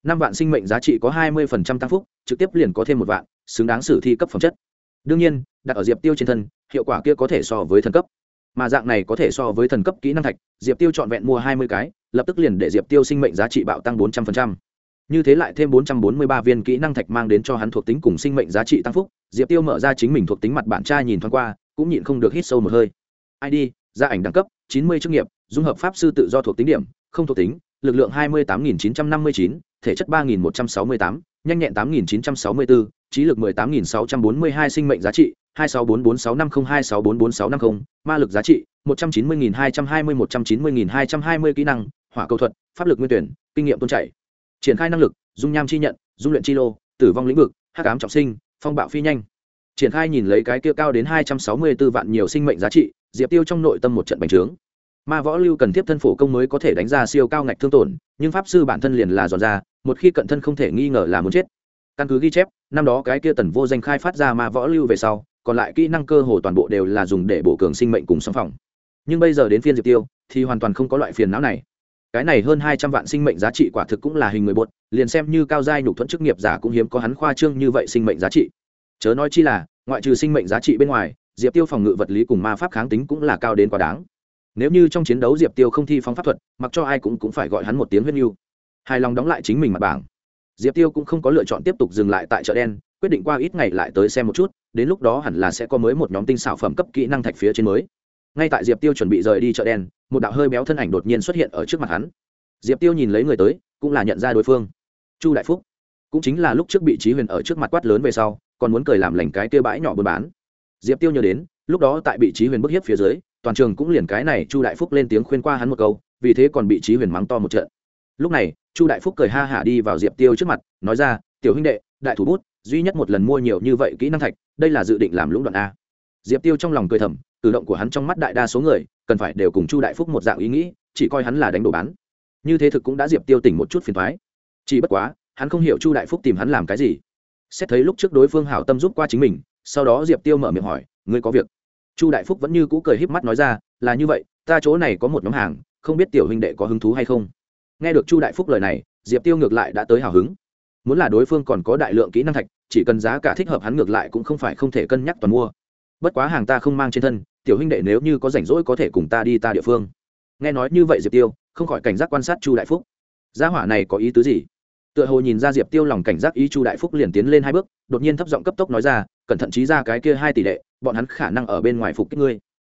Năm vạn sinh mệnh giá trị có hai mươi phần trăm tăng phúc, trực tiếp liền có thêm một vạn, xứng đáng sử thi cấp phẩm chất. Đương nhiên, đặt ở diệp tiêu trên thân, hiệu quả kia có thể so với thần cấp. Mà dạng này có thể so với thần cấp kỹ năng thạch, diệp tiêu trọn vẹn mua hai mươi cái, lập tức liền để diệp tiêu sinh mệnh giá trị bạo tăng bốn trăm linh như thế lại thêm bốn trăm bốn mươi ba viên kỹ năng thạch mang đến cho hắn thuộc tính cùng sinh mệnh giá trị tăng phúc, diệp tiêu mở ra chính mình thuộc tính mặt bản tra nhìn thoáng qua cũng nhịn không được hít sâu một hơi. Id gia ảnh đẳng cấp 90 chức nghiệp dung hợp pháp sư tự do thuộc tính điểm không thuộc tính lực lượng 28.959, thể chất 3.168, nhanh nhẹn 8.964, trí lực 18.642 sinh mệnh giá trị 26446502644650, ma lực giá trị 190.220-190.220 kỹ năng hỏa cầu thuật pháp lực nguyên tuyển kinh nghiệm tuôn chảy. Triển khai năng lực dung nham chi nhận dung luyện chi lô tử vong lĩnh vực hắc ám trọng sinh phong bạo phi nhanh triển khai nhìn lấy cái kia cao đến hai trăm sáu mươi 264 vạn nhiều sinh mệnh giá trị, diệp tiêu trong nội tâm một trận bành trướng. Ma võ lưu cần tiếp thân phổ công mới có thể đánh ra siêu cao ngạch thương tổn, nhưng pháp sư bản thân liền là giòn ra, một khi cận thân không thể nghi ngờ là muốn chết. Căn cứ ghi chép, năm đó cái kia tần vô danh khai phát ra ma võ lưu về sau, còn lại kỹ năng cơ hồ toàn bộ đều là dùng để bổ cường sinh mệnh cùng song phòng. Nhưng bây giờ đến phiên diệp tiêu, thì hoàn toàn không có loại phiền não này. Cái này hơn hai trăm vạn sinh mệnh giá trị quả thực cũng là hình người bột, liền xem như cao giai nhục thuẫn chức nghiệp giả cũng hiếm có hắn khoa trương như vậy sinh mệnh giá trị chớ nói chi là, ngoại trừ sinh mệnh giá trị bên ngoài, diệp tiêu phòng ngự vật lý cùng ma pháp kháng tính cũng là cao đến quá đáng. Nếu như trong chiến đấu diệp tiêu không thi phóng pháp thuật, mặc cho ai cũng cũng phải gọi hắn một tiếng huyết mưu hài lòng đóng lại chính mình mặt bảng. Diệp tiêu cũng không có lựa chọn tiếp tục dừng lại tại chợ đen, quyết định qua ít ngày lại tới xem một chút, đến lúc đó hẳn là sẽ có mới một nhóm tinh xảo phẩm cấp kỹ năng thạch phía trên mới. Ngay tại diệp tiêu chuẩn bị rời đi chợ đen, một đạo hơi béo thân ảnh đột nhiên xuất hiện ở trước mặt hắn. Diệp tiêu nhìn lấy người tới, cũng là nhận ra đối phương. Chu đại phúc. Cũng chính là lúc trước bị trí huyền ở trước mặt quát lớn về sau còn muốn cười làm lành cái kia bãi nhỏ buôn bán. Diệp tiêu nhớ đến, lúc đó tại bị trí huyền bức hiếp phía dưới, toàn trường cũng liền cái này chu đại phúc lên tiếng khuyên qua hắn một câu, vì thế còn bị trí huyền mắng to một trận. Lúc này, chu đại phúc cười ha hả đi vào diệp tiêu trước mặt, nói ra, tiểu huynh đệ, đại thủ bút, duy nhất một lần mua nhiều như vậy kỹ năng thạch, đây là dự định làm lũng đoạn a. Diệp tiêu trong lòng cười thầm, cử động của hắn trong mắt đại đa số người, cần phải đều cùng chu đại phúc một dạng ý nghĩ, chỉ coi hắn là đánh đồ bán. Như thế thực cũng đã diệp tiêu tỉnh một chút phiền thoái chỉ bất quá, hắn không hiểu chu đại phúc tìm hắn làm cái gì xét thấy lúc trước đối phương hảo tâm giúp qua chính mình, sau đó diệp tiêu mở miệng hỏi, ngươi có việc? Chu đại phúc vẫn như cũ cười híp mắt nói ra, là như vậy, ta chỗ này có một nhóm hàng, không biết tiểu huynh đệ có hứng thú hay không? Nghe được chu đại phúc lời này, diệp tiêu ngược lại đã tới hào hứng. Muốn là đối phương còn có đại lượng kỹ năng thạch, chỉ cần giá cả thích hợp hắn ngược lại cũng không phải không thể cân nhắc toàn mua. Bất quá hàng ta không mang trên thân, tiểu huynh đệ nếu như có rảnh rỗi có thể cùng ta đi ta địa phương. Nghe nói như vậy diệp tiêu, không khỏi cảnh giác quan sát chu đại phúc. Gia hỏa này có ý tứ gì? Tựa hồ nhìn ra diệp tiêu lòng cảnh giác ý chu đại phúc liền tiến lên hai bước, đột nhiên thấp giọng cấp tốc nói ra, cẩn thận trí ra cái kia hai tỷ lệ bọn hắn khả năng ở bên ngoài phục kích ngươi.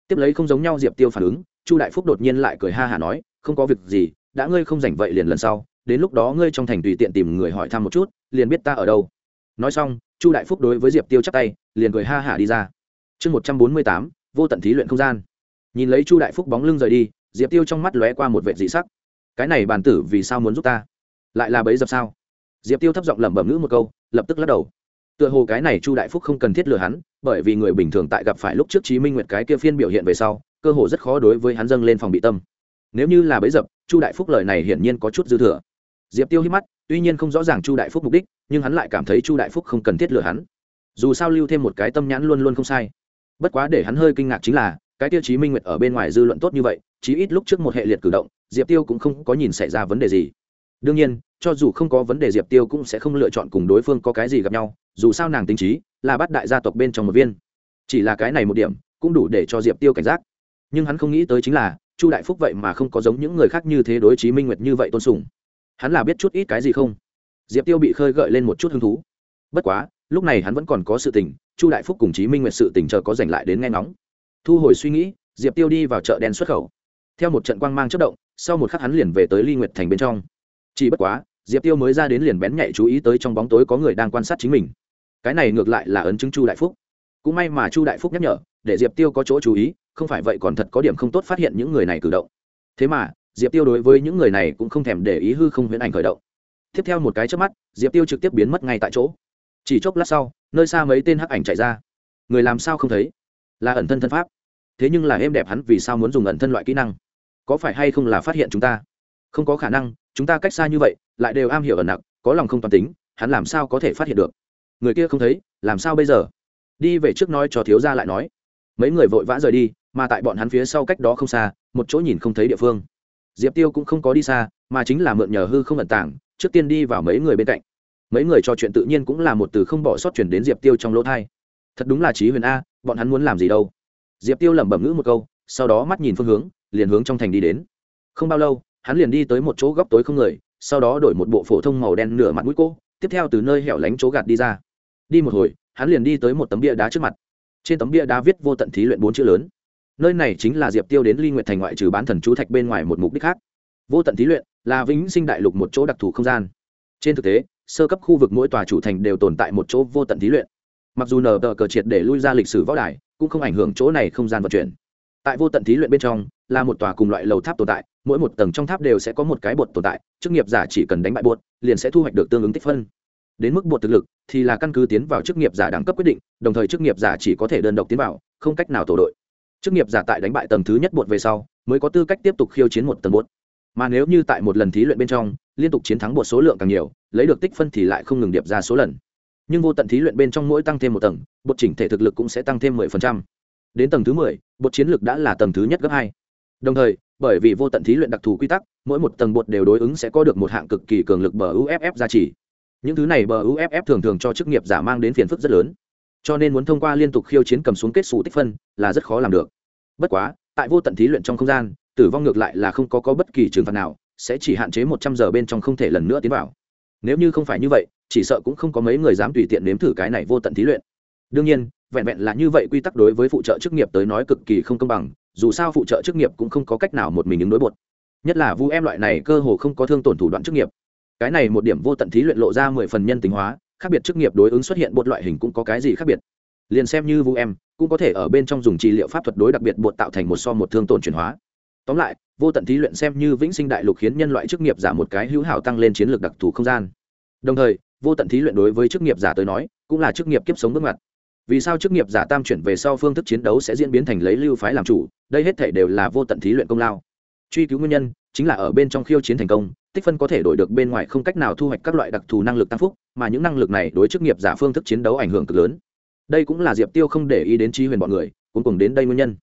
Tiếp lấy không giống nhau diệp tiêu phản ứng, chu đại phúc đột nhiên lại cười ha hả nói, không có việc gì, đã ngươi không rảnh vậy liền lần sau, đến lúc đó ngươi trong thành tùy tiện tìm người hỏi thăm một chút, liền biết ta ở đâu. Nói xong, chu đại phúc đối với diệp tiêu chắc tay, liền cười ha hả đi ra. Chương một trăm bốn mươi tám, vô tận thí luyện không gian. Nhìn lấy chu đại phúc bóng lưng rời đi, diệp tiêu trong mắt lóe qua một vệ dị sắc. Cái này bàn tử vì sao muốn giúp ta? Lại là bấy dập sao? Diệp tiêu thấp giọng lẩm bẩm ngữ một câu, lập tức lắc đầu. Tựa hồ cái này chu đại phúc không cần thiết lừa hắn, bởi vì người bình thường tại gặp phải lúc trước chí minh nguyệt cái kia phiên biểu hiện về sau, cơ hồ rất khó đối với hắn dâng lên phòng bị tâm. Nếu như là bấy dập, chu đại phúc lời này hiển nhiên có chút dư thừa. Diệp tiêu hít mắt, tuy nhiên không rõ ràng chu đại phúc mục đích, nhưng hắn lại cảm thấy chu đại phúc không cần thiết lừa hắn. Dù sao lưu thêm một cái tâm nhãn luôn luôn không sai. Bất quá để hắn hơi kinh ngạc chính là, cái tiêu chí minh nguyệt ở bên ngoài dư luận tốt như vậy, chí ít lúc trước một hệ liệt cử động, diệp tiêu cũng không có nhìn xảy ra vấn đề gì. Đương nhiên cho dù không có vấn đề diệp tiêu cũng sẽ không lựa chọn cùng đối phương có cái gì gặp nhau, dù sao nàng tính trí là bắt đại gia tộc bên trong một viên. Chỉ là cái này một điểm, cũng đủ để cho diệp tiêu cảnh giác. Nhưng hắn không nghĩ tới chính là, chu đại phúc vậy mà không có giống những người khác như thế đối chí minh nguyệt như vậy tôn sùng. Hắn là biết chút ít cái gì không? Diệp tiêu bị khơi gợi lên một chút hứng thú. Bất quá, lúc này hắn vẫn còn có sự tình, chu đại phúc cùng chí minh nguyệt sự tình chờ có giành lại đến nghe ngóng. Thu hồi suy nghĩ, diệp tiêu đi vào chợ đen xuất khẩu. Theo một trận quang mang chất động, sau một khắc hắn liền về tới ly nguyệt thành bên trong chỉ bất quá, diệp tiêu mới ra đến liền bén nhạy chú ý tới trong bóng tối có người đang quan sát chính mình. Cái này ngược lại là ấn chứng chu đại phúc. Cũng may mà chu đại phúc nhắc nhở, để diệp tiêu có chỗ chú ý, không phải vậy còn thật có điểm không tốt phát hiện những người này cử động. Thế mà, diệp tiêu đối với những người này cũng không thèm để ý hư không huyễn ảnh khởi động. Tiếp theo một cái trước mắt, diệp tiêu trực tiếp biến mất ngay tại chỗ. Chỉ chốc lát sau, nơi xa mấy tên hắc ảnh chạy ra. Người làm sao không thấy? Là ẩn thân thân pháp. Thế nhưng là êm đẹp hắn vì sao muốn dùng ẩn thân loại kỹ năng? Có phải hay không là phát hiện chúng ta? Không có khả năng chúng ta cách xa như vậy, lại đều am hiểu ẩn nặng có lòng không toàn tính, hắn làm sao có thể phát hiện được? Người kia không thấy, làm sao bây giờ? Đi về trước nói cho thiếu gia lại nói. Mấy người vội vã rời đi, mà tại bọn hắn phía sau cách đó không xa, một chỗ nhìn không thấy địa phương. Diệp tiêu cũng không có đi xa, mà chính là mượn nhờ hư không ẩn tảng trước tiên đi vào mấy người bên cạnh. Mấy người trò chuyện tự nhiên cũng là một từ không bỏ sót chuyển đến diệp tiêu trong lỗ thai. Thật đúng là trí huyền a, bọn hắn muốn làm gì đâu? Diệp tiêu lẩm bẩm ngữ một câu, sau đó mắt nhìn phương hướng, liền hướng trong thành đi đến. Không bao lâu hắn liền đi tới một chỗ góc tối không người, sau đó đổi một bộ phổ thông màu đen nửa mặt mũi cô, tiếp theo từ nơi hẻo lánh chỗ gạt đi ra. Đi một hồi, hắn liền đi tới một tấm bia đá trước mặt. Trên tấm bia đá viết vô tận thí luyện bốn chữ lớn. Nơi này chính là diệp tiêu đến ly nguyện thành ngoại trừ bán thần chú thạch bên ngoài một mục đích khác. Vô tận thí luyện là vĩnh sinh đại lục một chỗ đặc thù không gian. Trên thực tế, sơ cấp khu vực mỗi tòa chủ thành đều tồn tại một chỗ vô tận thí luyện. Mặc dù nờ tờ cờ triệt để lui ra lịch sử võ đài, cũng không ảnh hưởng chỗ này không gian vận chuyển. Tại vô tận thí luyện bên trong, là một tòa cùng loại lầu tháp tồn tại mỗi một tầng trong tháp đều sẽ có một cái bột tồn tại, chức nghiệp giả chỉ cần đánh bại bột, liền sẽ thu hoạch được tương ứng tích phân. Đến mức bột thực lực thì là căn cứ tiến vào chức nghiệp giả đẳng cấp quyết định, đồng thời chức nghiệp giả chỉ có thể đơn độc tiến vào, không cách nào tổ đội. Chức nghiệp giả tại đánh bại tầng thứ nhất bột về sau, mới có tư cách tiếp tục khiêu chiến một tầng bột. Mà nếu như tại một lần thí luyện bên trong, liên tục chiến thắng bột số lượng càng nhiều, lấy được tích phân thì lại không ngừng điệp ra số lần. Nhưng vô tận thí luyện bên trong mỗi tăng thêm một tầng, bột chỉnh thể thực lực cũng sẽ tăng thêm mười phần trăm. Đến tầng thứ mười, bột chiến lực đã là tầng thứ nhất gấp hai. Đồng thời bởi vì vô tận thí luyện đặc thù quy tắc mỗi một tầng bột đều đối ứng sẽ có được một hạng cực kỳ cường lực bờ uff gia trì. Những thứ này bờ uff thường thường cho chức nghiệp giả mang đến phiền phức rất lớn. Cho nên muốn thông qua liên tục khiêu chiến cầm xuống kết xù tích phân là rất khó làm được. Bất quá tại vô tận thí luyện trong không gian tử vong ngược lại là không có, có bất kỳ trừng phạt nào sẽ chỉ hạn chế một trăm giờ bên trong không thể lần nữa tiến vào. Nếu như không phải như vậy chỉ sợ cũng không có mấy người dám tùy tiện nếm thử cái này vô tận thí luyện. Đương nhiên vẹn vẹn là như vậy quy tắc đối với phụ trợ chức nghiệp tới nói cực kỳ không công bằng dù sao phụ trợ chức nghiệp cũng không có cách nào một mình ứng đối bột. Nhất là vu em loại này cơ hồ không có thương tổn thủ đoạn chức nghiệp. Cái này một điểm vô tận thí luyện lộ ra mười phần nhân tính hóa, khác biệt chức nghiệp đối ứng xuất hiện bột loại hình cũng có cái gì khác biệt. Liền xem như vu em, cũng có thể ở bên trong dùng trị liệu pháp thuật đối đặc biệt bột tạo thành một so một thương tổn chuyển hóa. Tóm lại, vô tận thí luyện xem như vĩnh sinh đại lục khiến nhân loại chức nghiệp giả một cái hữu hảo tăng lên chiến lược đặc thù không gian. Đồng thời, vô tận thí luyện đối với chức nghiệp giả tới nói, cũng là chức nghiệp kiếp sống bước ngoặt vì sao chức nghiệp giả tam chuyển về sau phương thức chiến đấu sẽ diễn biến thành lấy lưu phái làm chủ, đây hết thể đều là vô tận thí luyện công lao. Truy cứu nguyên nhân chính là ở bên trong khiêu chiến thành công, tích phân có thể đổi được bên ngoài không cách nào thu hoạch các loại đặc thù năng lực tăng phúc, mà những năng lực này đối chức nghiệp giả phương thức chiến đấu ảnh hưởng cực lớn. Đây cũng là diệp tiêu không để ý đến trí huyền bọn người cuối cùng đến đây nguyên nhân.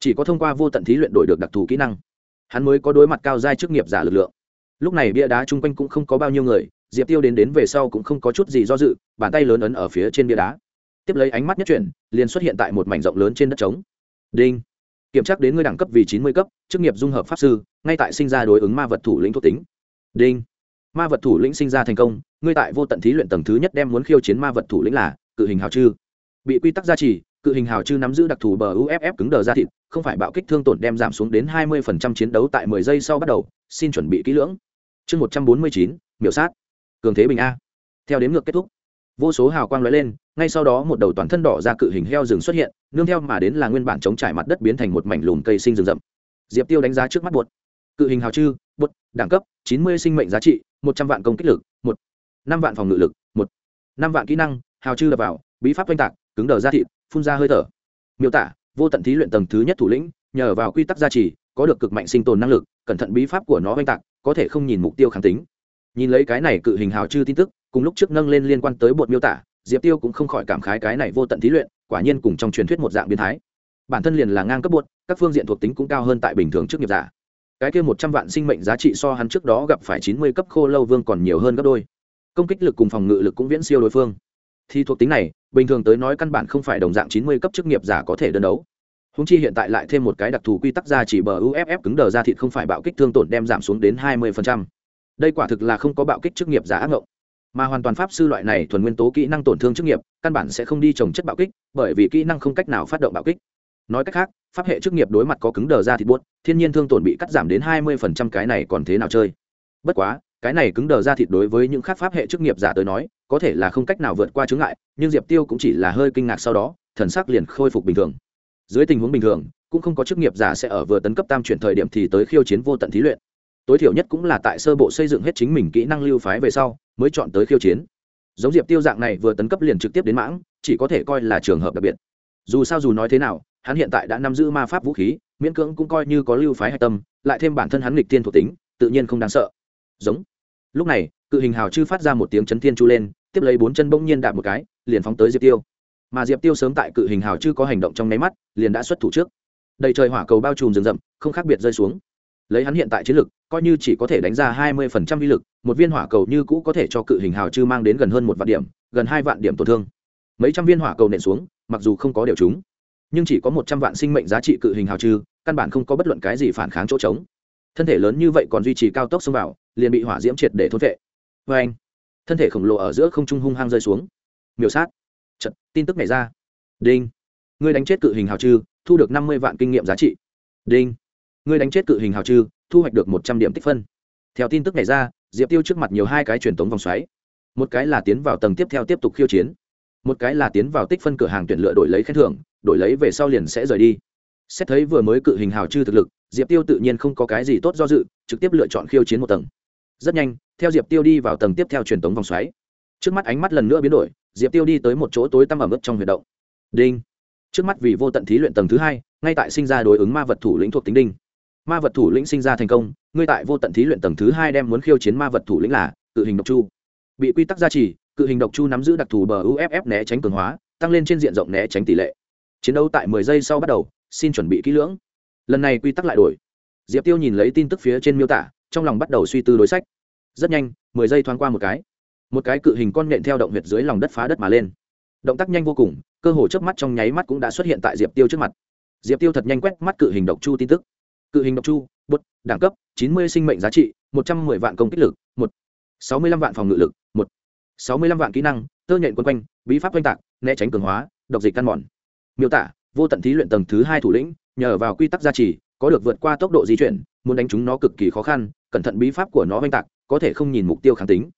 Chỉ có thông qua vô tận thí luyện đổi được đặc thù kỹ năng, hắn mới có đối mặt cao giai chức nghiệp giả lực lượng. Lúc này bia đá chung quanh cũng không có bao nhiêu người, diệp tiêu đến đến về sau cũng không có chút gì do dự, bàn tay lớn ấn ở phía trên bia đá tiếp lấy ánh mắt nhất chuyển, liền xuất hiện tại một mảnh rộng lớn trên đất trống. Đinh. Kiểm tra đến ngươi đẳng cấp vì chín mươi cấp, chức nghiệp dung hợp pháp sư, ngay tại sinh ra đối ứng ma vật thủ lĩnh thuộc tính. Đinh. Ma vật thủ lĩnh sinh ra thành công, ngươi tại vô tận thí luyện tầng thứ nhất đem muốn khiêu chiến ma vật thủ lĩnh là cự hình hào chư. Bị quy tắc gia trì, cự hình hào chư nắm giữ đặc thù bờ uff cứng đờ ra thịt, không phải bạo kích thương tổn đem giảm xuống đến hai mươi phần trăm chiến đấu tại mười giây sau bắt đầu, xin chuẩn bị kỹ lưỡng. Chương một trăm bốn mươi chín, miểu sát. Cường thế bình a. Theo đến ngược kết thúc vô số hào quang lóe lên, ngay sau đó một đầu toàn thân đỏ ra cự hình heo rừng xuất hiện, nương theo mà đến là nguyên bản chống trải mặt đất biến thành một mảnh lùm cây sinh rừng rậm. Diệp tiêu đánh giá trước mắt bột. Cự hình hào chư, bột, đẳng cấp, chín mươi sinh mệnh giá trị, một trăm vạn công kích lực, một, năm vạn phòng ngự lực, một, năm vạn kỹ năng, hào chư đập vào, bí pháp oanh tạc, cứng đờ ra thịt, phun ra hơi thở. Miêu tả, vô tận thí luyện tầng thứ nhất thủ lĩnh, nhờ vào quy tắc gia trì, có được cực mạnh sinh tồn năng lực, cẩn thận bí pháp của nó oanh tạc, có thể không nhìn mục tiêu kháng tính. Nhìn lấy cái này cự hình hào chư tin tức cùng lúc trước nâng lên liên quan tới bột miêu tả, diệp tiêu cũng không khỏi cảm khái cái này vô tận thí luyện, quả nhiên cùng trong truyền thuyết một dạng biến thái. Bản thân liền là ngang cấp bột, các phương diện thuộc tính cũng cao hơn tại bình thường trước nghiệp giả. Cái kia một trăm vạn sinh mệnh giá trị so hắn trước đó gặp phải chín mươi cấp khô lâu vương còn nhiều hơn gấp đôi. Công kích lực cùng phòng ngự lực cũng viễn siêu đối phương. Thì thuộc tính này, bình thường tới nói căn bản không phải đồng dạng chín mươi cấp chức nghiệp giả có thể đơn đấu. Húng chi hiện tại lại thêm một cái đặc thù quy tắc ra chỉ bờ uff cứng đờ ra thịt không phải bạo kích thương tổn đem giảm xuống đến hai mươi đây quả thực là không có bạo kích chức nghiệp giả ác ngộng mà hoàn toàn pháp sư loại này thuần nguyên tố kỹ năng tổn thương chức nghiệp, căn bản sẽ không đi trồng chất bạo kích, bởi vì kỹ năng không cách nào phát động bạo kích. Nói cách khác, pháp hệ chức nghiệp đối mặt có cứng đờ ra thịt buốt, thiên nhiên thương tổn bị cắt giảm đến hai mươi phần trăm cái này còn thế nào chơi? Bất quá, cái này cứng đờ ra thịt đối với những khác pháp hệ chức nghiệp giả tới nói, có thể là không cách nào vượt qua chướng ngại, nhưng diệp tiêu cũng chỉ là hơi kinh ngạc sau đó, thần sắc liền khôi phục bình thường. Dưới tình huống bình thường, cũng không có chức nghiệp giả sẽ ở vừa tấn cấp tam chuyển thời điểm thì tới khiêu chiến vô tận thí luyện tối thiểu nhất cũng là tại sơ bộ xây dựng hết chính mình kỹ năng lưu phái về sau, mới chọn tới khiêu chiến. Giống diệp tiêu dạng này vừa tấn cấp liền trực tiếp đến mãng, chỉ có thể coi là trường hợp đặc biệt. Dù sao dù nói thế nào, hắn hiện tại đã nắm giữ ma pháp vũ khí, miễn cưỡng cũng coi như có lưu phái hạch tâm, lại thêm bản thân hắn nghịch tiên thuộc tính, tự nhiên không đáng sợ. Giống. Lúc này, cự hình hào chư phát ra một tiếng chấn thiên chu lên, tiếp lấy bốn chân bỗng nhiên đạp một cái, liền phóng tới diệp tiêu. Mà diệp tiêu sớm tại cự hình hào chư có hành động trong nháy mắt, liền đã xuất thủ trước. Đầy trời hỏa cầu bao trùm rừng rậm, không khác biệt rơi xuống lấy hắn hiện tại chiến lực coi như chỉ có thể đánh ra hai mươi phần trăm vi lực một viên hỏa cầu như cũ có thể cho cự hình hào chư mang đến gần hơn một vạn điểm gần hai vạn điểm tổn thương. Mấy trăm viên hỏa cầu nện xuống mặc dù không có điều chúng nhưng chỉ có một trăm vạn sinh mệnh giá trị cự hình hào chư căn bản không có bất luận cái gì phản kháng chỗ trống. Thân thể lớn như vậy còn duy trì cao tốc xông vào liền bị hỏa diễm triệt để thốt vệ vê anh. Thân thể khổng lồ ở giữa không trung hung hăng rơi xuống. Miểu sát. Chật, tin tức này ra. Đinh. Ngươi đánh chết cự hình hào chư thu được năm mươi vạn kinh nghiệm giá trị. Đinh. Ngươi đánh chết cự hình hào chư, thu hoạch được một trăm điểm tích phân. Theo tin tức này ra, diệp tiêu trước mặt nhiều hai cái truyền tống vòng xoáy. Một cái là tiến vào tầng tiếp theo tiếp tục khiêu chiến. Một cái là tiến vào tích phân cửa hàng tuyển lựa đổi lấy khen thưởng, đổi lấy về sau liền sẽ rời đi. Xét thấy vừa mới cự hình hào chư thực lực, diệp tiêu tự nhiên không có cái gì tốt do dự, trực tiếp lựa chọn khiêu chiến một tầng. Rất nhanh, theo diệp tiêu đi vào tầng tiếp theo truyền tống vòng xoáy. Trước mắt ánh mắt lần nữa biến đổi, diệp tiêu đi tới một chỗ tối tăm ẩm ướt trong huyệt động. Đinh. Trước mắt vì vô tận thí luyện tầng thứ hai, ngay tại sinh ra đối ứng ma vật thủ lĩnh thuộc tính đinh ma vật thủ lĩnh sinh ra thành công, ngươi tại vô tận thí luyện tầng thứ hai đem muốn khiêu chiến ma vật thủ lĩnh là cự hình độc chu. Bị quy tắc gia trì, cự hình độc chu nắm giữ đặc thù bờ uff né tránh cường hóa, tăng lên trên diện rộng né tránh tỷ lệ. Chiến đấu tại mười giây sau bắt đầu, xin chuẩn bị kỹ lưỡng. Lần này quy tắc lại đổi. Diệp tiêu nhìn lấy tin tức phía trên miêu tả, trong lòng bắt đầu suy tư đối sách. Rất nhanh, mười giây thoáng qua một cái. Một cái cự hình con nện theo động huyệt dưới lòng đất phá đất mà lên. Động tác nhanh vô cùng, cơ hồ chớp mắt trong nháy mắt cũng đã xuất hiện tại diệp tiêu trước mặt. Diệp tiêu thật nhanh quét mắt cự hình độc chu tin tức cự hình độc chu bút đẳng cấp, chín mươi sinh mệnh giá trị, một trăm mười vạn công kích lực, một, sáu mươi lăm vạn phòng ngự lực, một, sáu mươi lăm vạn kỹ năng, tơ nhện quân quanh, bí pháp oanh tạc, né tránh cường hóa, độc dịch căn mòn. Miêu tả, vô tận thí luyện tầng thứ hai thủ lĩnh, nhờ vào quy tắc gia trì, có được vượt qua tốc độ di chuyển, muốn đánh chúng nó cực kỳ khó khăn, cẩn thận bí pháp của nó oanh tạc, có thể không nhìn mục tiêu kháng tính.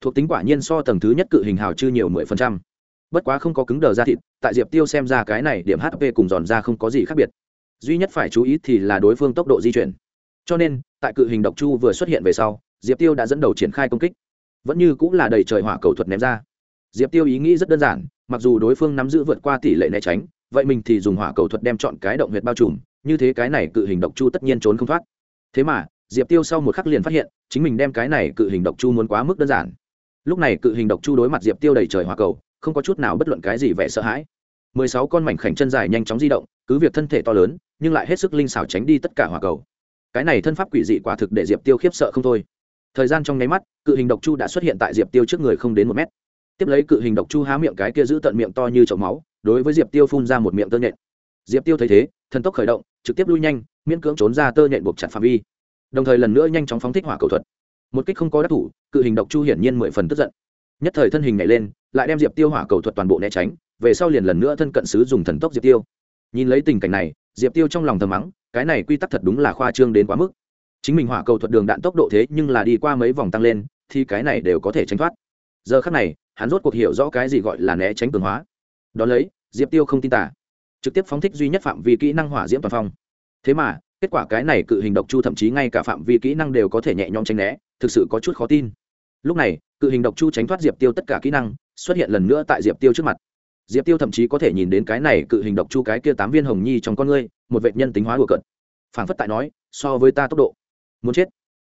Thuộc tính quả nhiên so tầng thứ nhất cự hình hào chưa nhiều mười phần trăm. Bất quá không có cứng đờ ra thịt, tại diệp tiêu xem ra cái này điểm hp cùng giòn ra không có gì khác biệt duy nhất phải chú ý thì là đối phương tốc độ di chuyển. Cho nên, tại cự hình độc chu vừa xuất hiện về sau, diệp tiêu đã dẫn đầu triển khai công kích. Vẫn như cũng là đầy trời hỏa cầu thuật ném ra. Diệp tiêu ý nghĩ rất đơn giản, mặc dù đối phương nắm giữ vượt qua tỷ lệ né tránh, vậy mình thì dùng hỏa cầu thuật đem chọn cái động huyệt bao trùm, như thế cái này cự hình độc chu tất nhiên trốn không thoát. Thế mà, diệp tiêu sau một khắc liền phát hiện, chính mình đem cái này cự hình độc chu muốn quá mức đơn giản. Lúc này cự hình độc chu đối mặt diệp tiêu đầy trời hỏa cầu, không có chút nào bất luận cái gì vẻ sợ hãi mười sáu con mảnh khảnh chân dài nhanh chóng di động, cứ việc thân thể to lớn, nhưng lại hết sức linh xảo tránh đi tất cả hỏa cầu. Cái này thân pháp quỷ dị quả thực để diệp tiêu khiếp sợ không thôi. Thời gian trong nháy mắt, cự hình độc chu đã xuất hiện tại diệp tiêu trước người không đến một mét. Tiếp lấy cự hình độc chu há miệng cái kia giữ tận miệng to như chậu máu, đối với diệp tiêu phun ra một miệng tơ nhện. Diệp tiêu thấy thế, thần tốc khởi động, trực tiếp lui nhanh, miễn cưỡng trốn ra tơ nhện buộc chặt phạm vi. Đồng thời lần nữa nhanh chóng phóng thích hỏa cầu thuật. Một kích không có đắc thủ, cự hình độc chu hiển nhiên mười phần tức giận. Nhất thời thân hình nhảy lên, lại đem diệp tiêu hỏa cầu thuật toàn bộ né tránh về sau liền lần nữa thân cận sứ dùng thần tốc diệp tiêu. Nhìn lấy tình cảnh này, diệp tiêu trong lòng thầm mắng, cái này quy tắc thật đúng là khoa trương đến quá mức. Chính mình hỏa cầu thuật đường đạn tốc độ thế nhưng là đi qua mấy vòng tăng lên, thì cái này đều có thể tránh thoát. Giờ khắc này, hắn rốt cuộc hiểu rõ cái gì gọi là né tránh cường hóa. Đ ó lấy, diệp tiêu không tin tả trực tiếp phóng thích duy nhất phạm vi kỹ năng hỏa diễm toàn phong. Thế mà, kết quả cái này cự hình độc chu thậm chí ngay cả phạm vi kỹ năng đều có thể nhẹ nhõm tránh né, thực sự có chút khó tin. Lúc này, cự hình độc chu tránh thoát diệp tiêu tất cả kỹ năng, xuất hiện lần nữa tại diệp tiêu trước mặt diệp tiêu thậm chí có thể nhìn đến cái này cự hình độc chu cái kia tám viên hồng nhi trong con ngươi, một vệ nhân tính hóa đùa cận phản phất tại nói, so với ta tốc độ, muốn chết.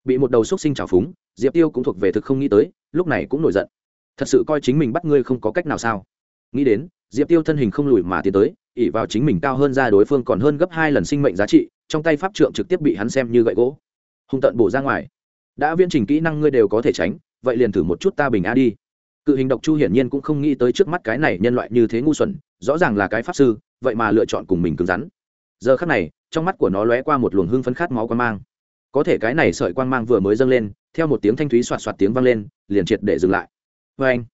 Bị một đầu xúc sinh trào phúng, diệp tiêu cũng thuộc về thực không nghĩ tới, lúc này cũng nổi giận. Thật sự coi chính mình bắt ngươi không có cách nào sao? Nghĩ đến, diệp tiêu thân hình không lùi mà tiến tới ỉ vào chính mình cao hơn ra đối phương còn hơn gấp hai lần sinh mệnh giá trị, trong tay pháp trượng trực tiếp bị hắn xem như gậy gỗ. Hung tận bổ ra ngoài. Đã viễn trình kỹ năng ngươi đều có thể tránh, vậy liền thử một chút ta bình a đi cự hình độc chu hiển nhiên cũng không nghĩ tới trước mắt cái này nhân loại như thế ngu xuẩn, rõ ràng là cái pháp sư, vậy mà lựa chọn cùng mình cứng rắn. Giờ khắc này, trong mắt của nó lóe qua một luồng hưng phấn khát máu quan mang. Có thể cái này sợi quang mang vừa mới dâng lên, theo một tiếng thanh thúy soạt soạt tiếng vang lên, liền triệt để dừng lại. Vê anh,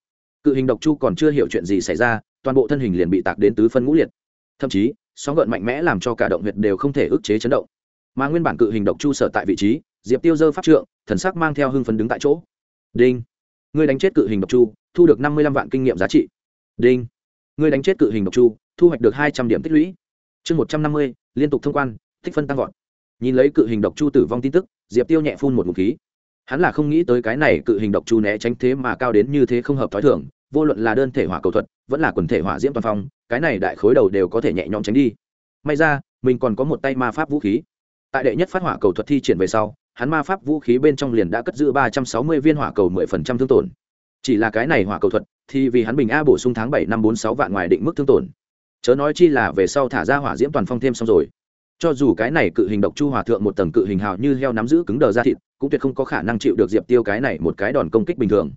cự hình độc chu còn chưa hiểu chuyện gì xảy ra, toàn bộ thân hình liền bị tạc đến tứ phân ngũ liệt. Thậm chí, sóng gợn mạnh mẽ làm cho cả động huyệt đều không thể ức chế chấn động. Mà nguyên bản cự hình độc chu sở tại vị trí, diệp tiêu dơ pháp trượng, thần sắc mang theo hưng phấn đứng tại chỗ. Đinh người đánh chết cự hình độc chu thu được năm mươi lăm vạn kinh nghiệm giá trị. Đinh. Người đánh chết cự hình độc chu, thu hoạch được hai trăm điểm tích lũy. Chương một trăm năm mươi, liên tục thông quan, tích phân tăng vọt. Nhìn lấy cự hình độc chu tử vong tin tức, diệp tiêu nhẹ phun một ngụm khí. Hắn là không nghĩ tới cái này cự hình độc chu né tránh thế mà cao đến như thế không hợp t h ó i thưởng vô luận là đơn thể hỏa cầu thuật, vẫn là quần thể hỏa diễm toàn phong, cái này đại khối đầu đều có thể nhẹ nhõm tránh đi. May ra, mình còn có một tay ma pháp vũ khí. Tại đệ nhất phát hỏa cầu thuật thi triển về sau, hắn ma pháp vũ khí bên trong liền đã cất giữ ba trăm sáu mươi viên hỏa cầu mười phần trăm thương tổn chỉ là cái này hỏa cầu thuật, thì vì hắn bình a bổ sung tháng bảy năm bốn sáu vạn ngoài định mức thương tổn. Chớ nói chi là về sau thả ra hỏa diễm toàn phong thêm xong rồi. Cho dù cái này cự hình độc chu hòa thượng một tầng cự hình hào như heo nắm giữ cứng đờ ra thịt, cũng tuyệt không có khả năng chịu được diệp tiêu cái này một cái đòn công kích bình thường.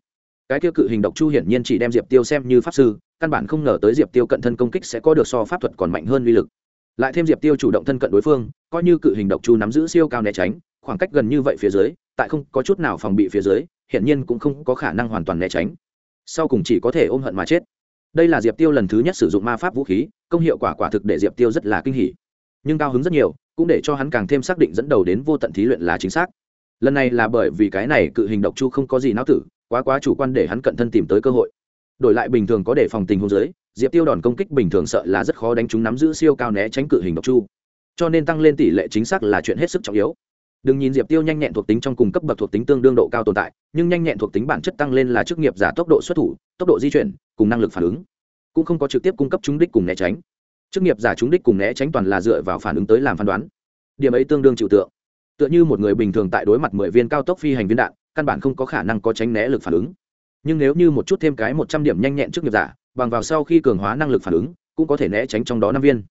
Cái tiêu cự hình độc chu hiển nhiên chỉ đem diệp tiêu xem như pháp sư, căn bản không ngờ tới diệp tiêu cận thân công kích sẽ có được so pháp thuật còn mạnh hơn uy lực. Lại thêm diệp tiêu chủ động thân cận đối phương, coi như cự hình độc chu nắm giữ siêu cao né tránh, khoảng cách gần như vậy phía dưới, tại không có chút nào phòng bị phía dưới hiển nhiên cũng không có khả năng hoàn toàn né tránh. Sau cùng chỉ có thể ôm hận mà chết. Đây là diệp tiêu lần thứ nhất sử dụng ma pháp vũ khí, công hiệu quả quả thực để diệp tiêu rất là kinh hỉ. Nhưng cao hứng rất nhiều, cũng để cho hắn càng thêm xác định dẫn đầu đến vô tận thí luyện là chính xác. Lần này là bởi vì cái này cự hình độc chu không có gì não tử, quá quá chủ quan để hắn cận thân tìm tới cơ hội. Đổi lại bình thường có để phòng tình hôn giới diệp tiêu đòn công kích bình thường sợ là rất khó đánh chúng nắm giữ siêu cao né tránh cự hình độc chu. Cho nên tăng lên tỷ lệ chính xác là chuyện hết sức trọng yếu đừng nhìn diệp tiêu nhanh nhẹn thuộc tính trong cùng cấp bậc thuộc tính tương đương độ cao tồn tại, nhưng nhanh nhẹn thuộc tính bản chất tăng lên là chức nghiệp giả tốc độ xuất thủ, tốc độ di chuyển, cùng năng lực phản ứng. Cũng không có trực tiếp cung cấp trúng đích cùng né tránh. Chức nghiệp giả trúng đích cùng né tránh toàn là dựa vào phản ứng tới làm phán đoán. Điểm ấy tương đương chịu tượng. Tựa như một người bình thường tại đối mặt mười viên cao tốc phi hành viên đạn, căn bản không có khả năng có tránh né lực phản ứng. Nhưng nếu như một chút thêm cái một trăm điểm nhanh nhẹn trước nghiệp giả, bằng vào sau khi cường hóa năng lực phản ứng, cũng có thể né tránh trong đó năm viên.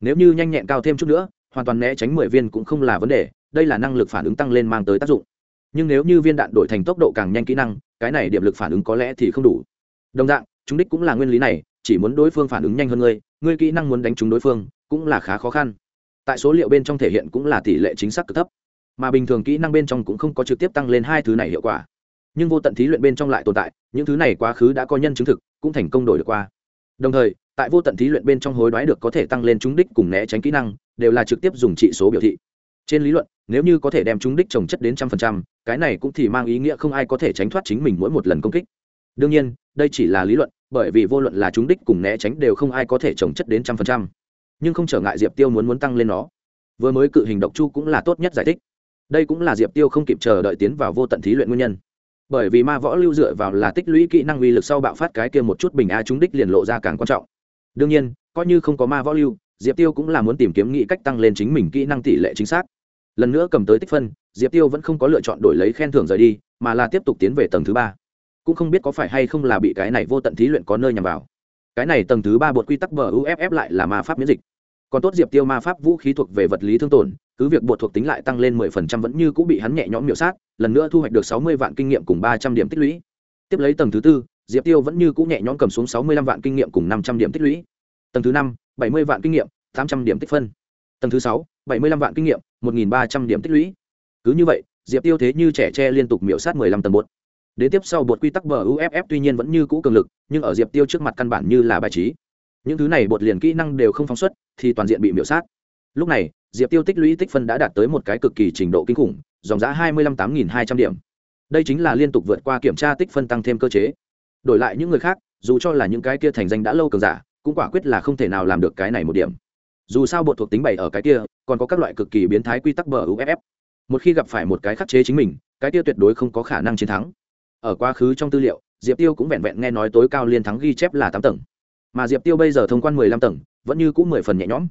Nếu như nhanh nhẹn cao thêm chút nữa, hoàn toàn né tránh mười viên cũng không là vấn đề đây là năng lực phản ứng tăng lên mang tới tác dụng. Nhưng nếu như viên đạn đổi thành tốc độ càng nhanh kỹ năng, cái này điểm lực phản ứng có lẽ thì không đủ. Đồng dạng, chúng đích cũng là nguyên lý này, chỉ muốn đối phương phản ứng nhanh hơn ngươi ngươi kỹ năng muốn đánh trúng đối phương, cũng là khá khó khăn. Tại số liệu bên trong thể hiện cũng là tỷ lệ chính xác cực thấp. Mà bình thường kỹ năng bên trong cũng không có trực tiếp tăng lên hai thứ này hiệu quả. Nhưng vô tận thí luyện bên trong lại tồn tại, những thứ này quá khứ đã có nhân chứng thực, cũng thành công đổi được qua. Đồng thời, tại vô tận thí luyện bên trong hối đoái được có thể tăng lên trúng đích cùng né tránh kỹ năng, đều là trực tiếp dùng trị số biểu thị trên lý luận, nếu như có thể đem trúng đích trồng chất đến trăm phần trăm, cái này cũng thì mang ý nghĩa không ai có thể tránh thoát chính mình mỗi một lần công kích. Đương nhiên, đây chỉ là lý luận, bởi vì vô luận là trúng đích cùng né tránh đều không ai có thể trồng chất đến trăm phần trăm. Nhưng không trở ngại diệp tiêu muốn muốn tăng lên nó. Vừa mới cự hình độc chu cũng là tốt nhất giải thích. Đây cũng là diệp tiêu không kịp chờ đợi tiến vào vô tận thí luyện nguyên nhân. Bởi vì ma võ lưu dựa vào là tích lũy kỹ năng uy lực sau bạo phát cái kia một chút bình a trúng đích liền lộ ra càng quan trọng. Đương nhiên, coi như không có ma võ lưu, diệp tiêu cũng là muốn tìm kiếm nghĩ cách tăng lên chính mình kỹ năng tỷ lệ chính xác lần nữa cầm tới tích phân, diệp tiêu vẫn không có lựa chọn đổi lấy khen thưởng rời đi, mà là tiếp tục tiến về tầng thứ ba. Cũng không biết có phải hay không là bị cái này vô tận thí luyện có nơi nhằm vào. Cái này tầng thứ ba bột quy tắc bờ uff lại là ma pháp miễn dịch. Còn tốt diệp tiêu ma pháp vũ khí thuộc về vật lý thương tổn, cứ việc bột thuộc tính lại tăng lên mười phần trăm vẫn như cũng bị hắn nhẹ nhõm miểu sát, lần nữa thu hoạch được sáu mươi vạn kinh nghiệm cùng ba trăm điểm tích lũy. Tiếp lấy tầng thứ tư, diệp tiêu vẫn như cũng nhẹ nhõm cầm xuống sáu mươi lăm vạn kinh nghiệm cùng năm trăm điểm tích lũy. Tầng thứ năm, bảy mươi vạn kinh nghiệm, tám trăm điểm tích phân tầng thứ sáu, bảy mươi lăm vạn kinh nghiệm, một nghìn ba trăm điểm tích lũy. Cứ như vậy, diệp tiêu thế như trẻ tre liên tục miễu sát mười lăm tầng bột. Đến tiếp sau bột quy tắc bờ uff tuy nhiên vẫn như cũ cường lực, nhưng ở diệp tiêu trước mặt căn bản như là bài trí. Những thứ này bột liền kỹ năng đều không phóng xuất, thì toàn diện bị miễu sát. Lúc này, diệp tiêu tích lũy tích phân đã đạt tới một cái cực kỳ trình độ kinh khủng, dòng giá hai mươi lăm tám nghìn hai trăm điểm. Đây chính là liên tục vượt qua kiểm tra tích phân tăng thêm cơ chế. Đổi lại những người khác, dù cho là những cái kia thành danh đã lâu cường giả, cũng quả quyết là không thể nào làm được cái này một điểm dù sao bộ thuộc tính bày ở cái kia, còn có các loại cực kỳ biến thái quy tắc bờ uff một khi gặp phải một cái khắc chế chính mình, cái kia tuyệt đối không có khả năng chiến thắng. Ở quá khứ trong tư liệu, diệp tiêu cũng vẹn vẹn nghe nói tối cao liên thắng ghi chép là tám tầng. Mà diệp tiêu bây giờ thông quan mười lăm tầng, vẫn như cũng mười phần nhẹ nhõm.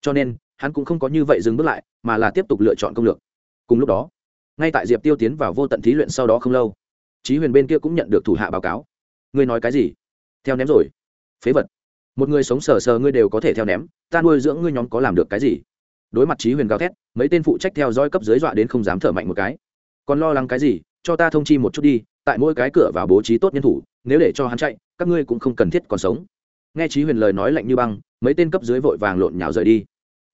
Cho nên, hắn cũng không có như vậy dừng bước lại, mà là tiếp tục lựa chọn công lược. Cùng lúc đó, ngay tại diệp tiêu tiến vào vô tận thí luyện sau đó không lâu trí huyền bên kia cũng nhận được thủ hạ báo cáo. Ngươi nói cái gì? Theo ném rồi. Phế vật một người sống sờ sờ ngươi đều có thể theo ném, ta nuôi dưỡng ngươi nhóm có làm được cái gì? Đối mặt trí huyền gào thét, mấy tên phụ trách theo dõi cấp dưới dọa đến không dám thở mạnh một cái. Còn lo lắng cái gì? Cho ta thông chi một chút đi, tại mỗi cái cửa vào bố trí tốt nhân thủ, nếu để cho hắn chạy, các ngươi cũng không cần thiết còn sống. Nghe trí huyền lời nói lạnh như băng, mấy tên cấp dưới vội vàng lộn nhào rời đi.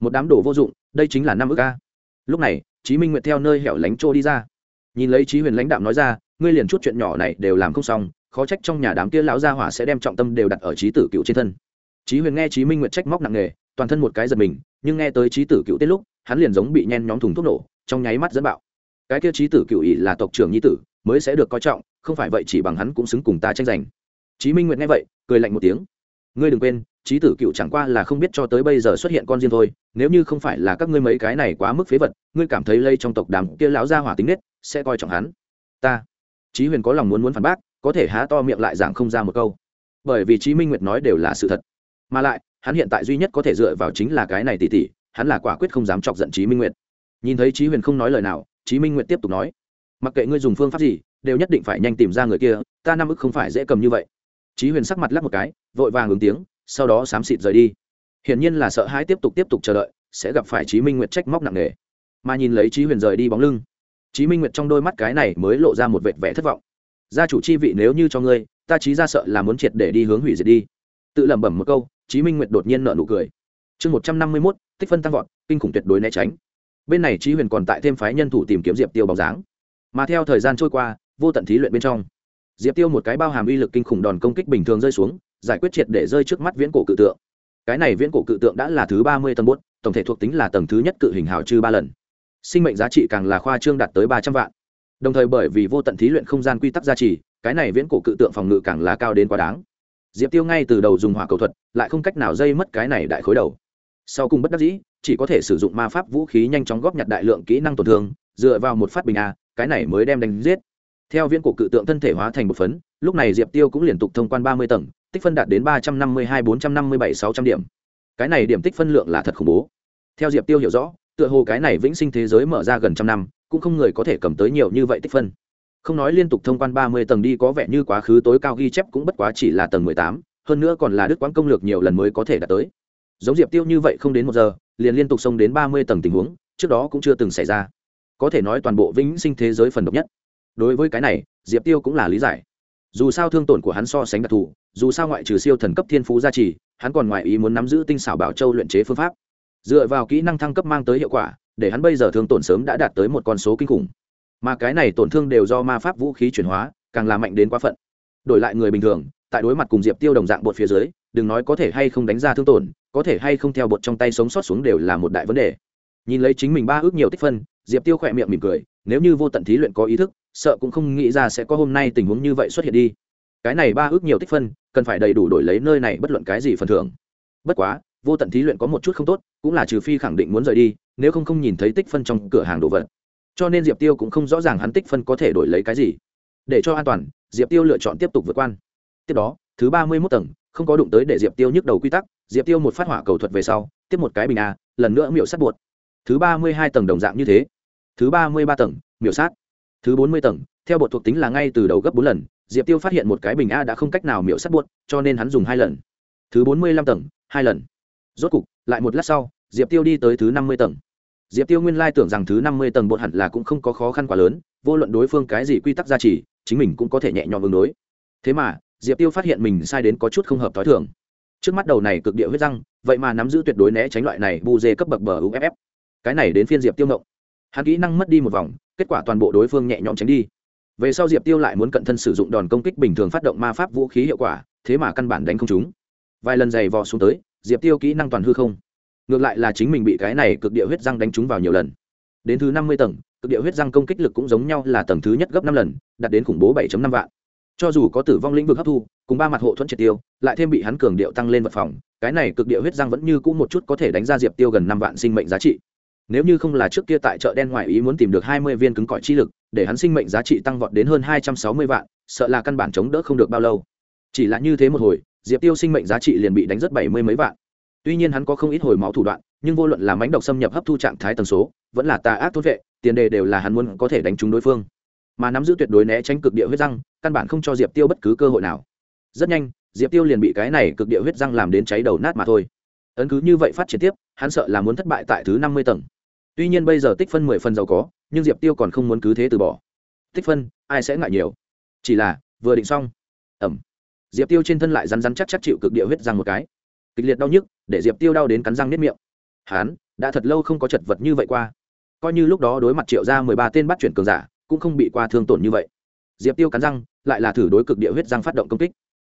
Một đám đồ vô dụng, đây chính là năm ước ca lúc này, chí minh nguyệt theo nơi hẻo lánh trô đi ra. Nhìn lấy trí huyền lãnh đạm nói ra, ngươi liền chút chuyện nhỏ này đều làm không xong, khó trách trong nhà đám kia lão gia hỏa sẽ đem trọng tâm đều đặt ở trí tử cựu trên thân. Chí huyền nghe Chí minh nguyệt trách móc nặng nề, toàn thân một cái giật mình, nhưng nghe tới Chí tử cựu tiết lúc, hắn liền giống bị nhen nhóm thùng thuốc nổ, trong nháy mắt dẫn bạo. Cái kia Chí tử cựu ỷ là tộc trưởng nhi tử, mới sẽ được coi trọng, không phải vậy chỉ bằng hắn cũng xứng cùng ta tranh giành. Chí minh nguyệt nghe vậy, cười lạnh một tiếng. Ngươi đừng quên, Chí tử cựu chẳng qua là không biết cho tới bây giờ xuất hiện con riêng thôi, nếu như không phải là các ngươi mấy cái này quá mức phế vật, ngươi cảm thấy lây trong tộc đám kia lão gia hỏa tính nết, sẽ coi trọng hắn. Ta. Chí huyền có lòng muốn muốn phản bác, có thể há to miệng lại giảng không ra một câu. Bởi vì chí minh nguyệt nói đều là sự thật mà lại, hắn hiện tại duy nhất có thể dựa vào chính là cái này tỉ tỉ, hắn là quả quyết không dám chọc giận chí minh nguyệt. Nhìn thấy chí huyền không nói lời nào, chí minh nguyệt tiếp tục nói, mặc kệ ngươi dùng phương pháp gì, đều nhất định phải nhanh tìm ra người kia, ta năm ức không phải dễ cầm như vậy. Chí huyền sắc mặt lắc một cái, vội vàng ứng tiếng, sau đó xám xịt rời đi. Hiển nhiên là sợ hãi tiếp tục tiếp tục chờ đợi, sẽ gặp phải chí minh nguyệt trách móc nặng nề. Mà nhìn lấy chí huyền rời đi bóng lưng, chí minh nguyệt trong đôi mắt cái này mới lộ ra một vệt vẻ thất vọng. Gia chủ chi vị nếu như cho ngươi, ta chí ra sợ là muốn triệt để đi hướng hủy diệt đi. Tự lẩm bẩm một câu chí minh nguyệt đột nhiên nở nụ cười. Chương một trăm năm mươi mốt, tích phân tăng vọt, kinh khủng tuyệt đối né tránh. Bên này chí huyền còn tại thêm phái nhân thủ tìm kiếm diệp tiêu bóng dáng. Mà theo thời gian trôi qua, vô tận thí luyện bên trong, diệp tiêu một cái bao hàm uy lực kinh khủng đòn công kích bình thường rơi xuống, giải quyết triệt để rơi trước mắt viễn cổ cự tượng. Cái này viễn cổ cự tượng đã là thứ ba mươi tầng bốt, tổng thể thuộc tính là tầng thứ nhất cự hình hào chư ba lần. Sinh mệnh giá trị càng là khoa trương đạt tới ba trăm vạn. Đồng thời bởi vì vô tận thí luyện không gian quy tắc gia trì, cái này viễn cổ cự tượng phòng ngự càng là cao đến quá đáng diệp tiêu ngay từ đầu dùng hỏa cầu thuật, lại không cách nào dây mất cái này đại khối đầu. Sau cùng bất đắc dĩ, chỉ có thể sử dụng ma pháp vũ khí nhanh chóng góp nhặt đại lượng kỹ năng tổn thương, dựa vào một phát bình a, cái này mới đem đánh giết. Theo viễn cổ cự tượng thân thể hóa thành một phấn, lúc này diệp tiêu cũng liên tục thông quan ba mươi tầng, tích phân đạt đến ba trăm năm mươi hai, bốn trăm năm mươi bảy, sáu trăm điểm. Cái này điểm tích phân lượng là thật khủng bố. Theo diệp tiêu hiểu rõ, tựa hồ cái này vĩnh sinh thế giới mở ra gần trăm năm, cũng không người có thể cầm tới nhiều như vậy tích phân không nói liên tục thông quan ba mươi tầng đi có vẻ như quá khứ tối cao ghi chép cũng bất quá chỉ là tầng mười tám, hơn nữa còn là đức quán công lược nhiều lần mới có thể đạt tới. Giống diệp tiêu như vậy không đến một giờ, liền liên tục xông đến ba mươi tầng tình huống, trước đó cũng chưa từng xảy ra. Có thể nói toàn bộ vĩnh sinh thế giới phần độc nhất. Đối với cái này, diệp tiêu cũng là lý giải. Dù sao thương tổn của hắn so sánh đặc thù, dù sao ngoại trừ siêu thần cấp thiên phú gia trì, hắn còn ngoại ý muốn nắm giữ tinh xảo bảo châu luyện chế phương pháp. Dựa vào kỹ năng thăng cấp mang tới hiệu quả, để hắn bây giờ thương tổn sớm đã đạt tới một con số kinh khủng mà cái này tổn thương đều do ma pháp vũ khí chuyển hóa, càng làm mạnh đến quá phận. Đổi lại người bình thường, tại đối mặt cùng diệp tiêu đồng dạng bột phía dưới, đừng nói có thể hay không đánh ra thương tổn, có thể hay không theo bột trong tay sống sót xuống đều là một đại vấn đề. Nhìn lấy chính mình ba ước nhiều tích phân, diệp tiêu khỏe miệng mỉm cười, nếu như vô tận thí luyện có ý thức, sợ cũng không nghĩ ra sẽ có hôm nay tình huống như vậy xuất hiện đi. Cái này ba ước nhiều tích phân, cần phải đầy đủ đổi lấy nơi này bất luận cái gì phần thưởng. Bất quá, vô tận thí luyện có một chút không tốt, cũng là trừ phi khẳng định muốn rời đi, nếu không không nhìn thấy tích phân trong cửa hàng đồ vật cho nên diệp tiêu cũng không rõ ràng hắn tích phân có thể đổi lấy cái gì. Để cho an toàn, diệp tiêu lựa chọn tiếp tục vượt quan. Tiếp đó, thứ ba mươi mốt tầng, không có đụng tới để diệp tiêu nhức đầu quy tắc, diệp tiêu một phát hỏa cầu thuật về sau, tiếp một cái bình a, lần nữa miệu sát buột thứ ba mươi hai tầng đồng dạng như thế. Thứ ba mươi ba tầng, miểu sát. Thứ bốn mươi tầng, theo bột thuộc tính là ngay từ đầu gấp bốn lần, diệp tiêu phát hiện một cái bình a đã không cách nào miểu sát buột cho nên hắn dùng hai lần. Thứ bốn mươi lăm tầng, hai lần. Rốt cục, lại một lát sau, diệp tiêu đi tới thứ năm mươi tầng diệp tiêu nguyên lai tưởng rằng thứ năm mươi tầng bột hẳn là cũng không có khó khăn quá lớn, vô luận đối phương cái gì quy tắc gia trì, chính mình cũng có thể nhẹ nhõm ứng đối. Thế mà, diệp tiêu phát hiện mình sai đến có chút không hợp t h o i thường. Trước mắt đầu này cực địa huyết răng, vậy mà nắm giữ tuyệt đối né tránh loại này bu dê cấp bậc bờ uff cái này đến phiên diệp tiêu ngộng. Hắn kỹ năng mất đi một vòng, kết quả toàn bộ đối phương nhẹ nhõm tránh đi. Về sau diệp tiêu lại muốn cận thân sử dụng đòn công kích bình thường phát động ma pháp vũ khí hiệu quả, thế mà căn bản đánh không chúng vài lần giày vò xuống tới, diệp tiêu kỹ năng toàn hư không ngược lại là chính mình bị cái này cực địa huyết răng đánh trúng vào nhiều lần. Đến thứ năm mươi tầng, cực địa huyết răng công kích lực cũng giống nhau là tầng thứ nhất gấp năm lần, đạt đến khủng bố bảy năm vạn. Cho dù có tử vong lĩnh vực hấp thu, cùng ba mặt hộ thuẫn triệt tiêu, lại thêm bị hắn cường điệu tăng lên vật phòng, cái này cực địa huyết răng vẫn như cũ một chút có thể đánh ra diệp tiêu gần năm vạn sinh mệnh giá trị. Nếu như không là trước kia tại chợ đen ngoại ý muốn tìm được hai mươi viên cứng cỏi chi lực, để hắn sinh mệnh giá trị tăng vọt đến hơn hai trăm sáu mươi vạn, sợ là căn bản chống đỡ không được bao lâu. Chỉ là như thế một hồi, diệp tiêu sinh mệnh giá trị liền bị đánh rất bảy mươi mấy vạn tuy nhiên hắn có không ít hồi máu thủ đoạn, nhưng vô luận là mánh độc xâm nhập hấp thu trạng thái tần số, vẫn là tà ác thốt vệ, tiền đề đều là hắn muốn có thể đánh trúng đối phương. Mà nắm giữ tuyệt đối né tránh cực địa huyết răng, căn bản không cho diệp tiêu bất cứ cơ hội nào. Rất nhanh, diệp tiêu liền bị cái này cực địa huyết răng làm đến cháy đầu nát mà thôi. Ấn cứ như vậy phát triển tiếp, hắn sợ là muốn thất bại tại thứ năm mươi tầng. Tuy nhiên bây giờ tích phân mười phần giàu có, nhưng diệp tiêu còn không muốn cứ thế từ bỏ. Tích phân, ai sẽ ngại nhiều? Chỉ là, vừa định xong. Ẩm. Diệp tiêu trên thân lại rắn rắn chắc chắc chịu cực địa huyết răng một cái kịch liệt đau nhức, để diệp tiêu đau đến cắn răng nếp miệng. Hán, đã thật lâu không có chật vật như vậy qua. Coi như lúc đó đối mặt triệu ra mười ba tên bắt chuyển cường giả, cũng không bị qua thương tổn như vậy. Diệp tiêu cắn răng, lại là thử đối cực địa huyết răng phát động công kích.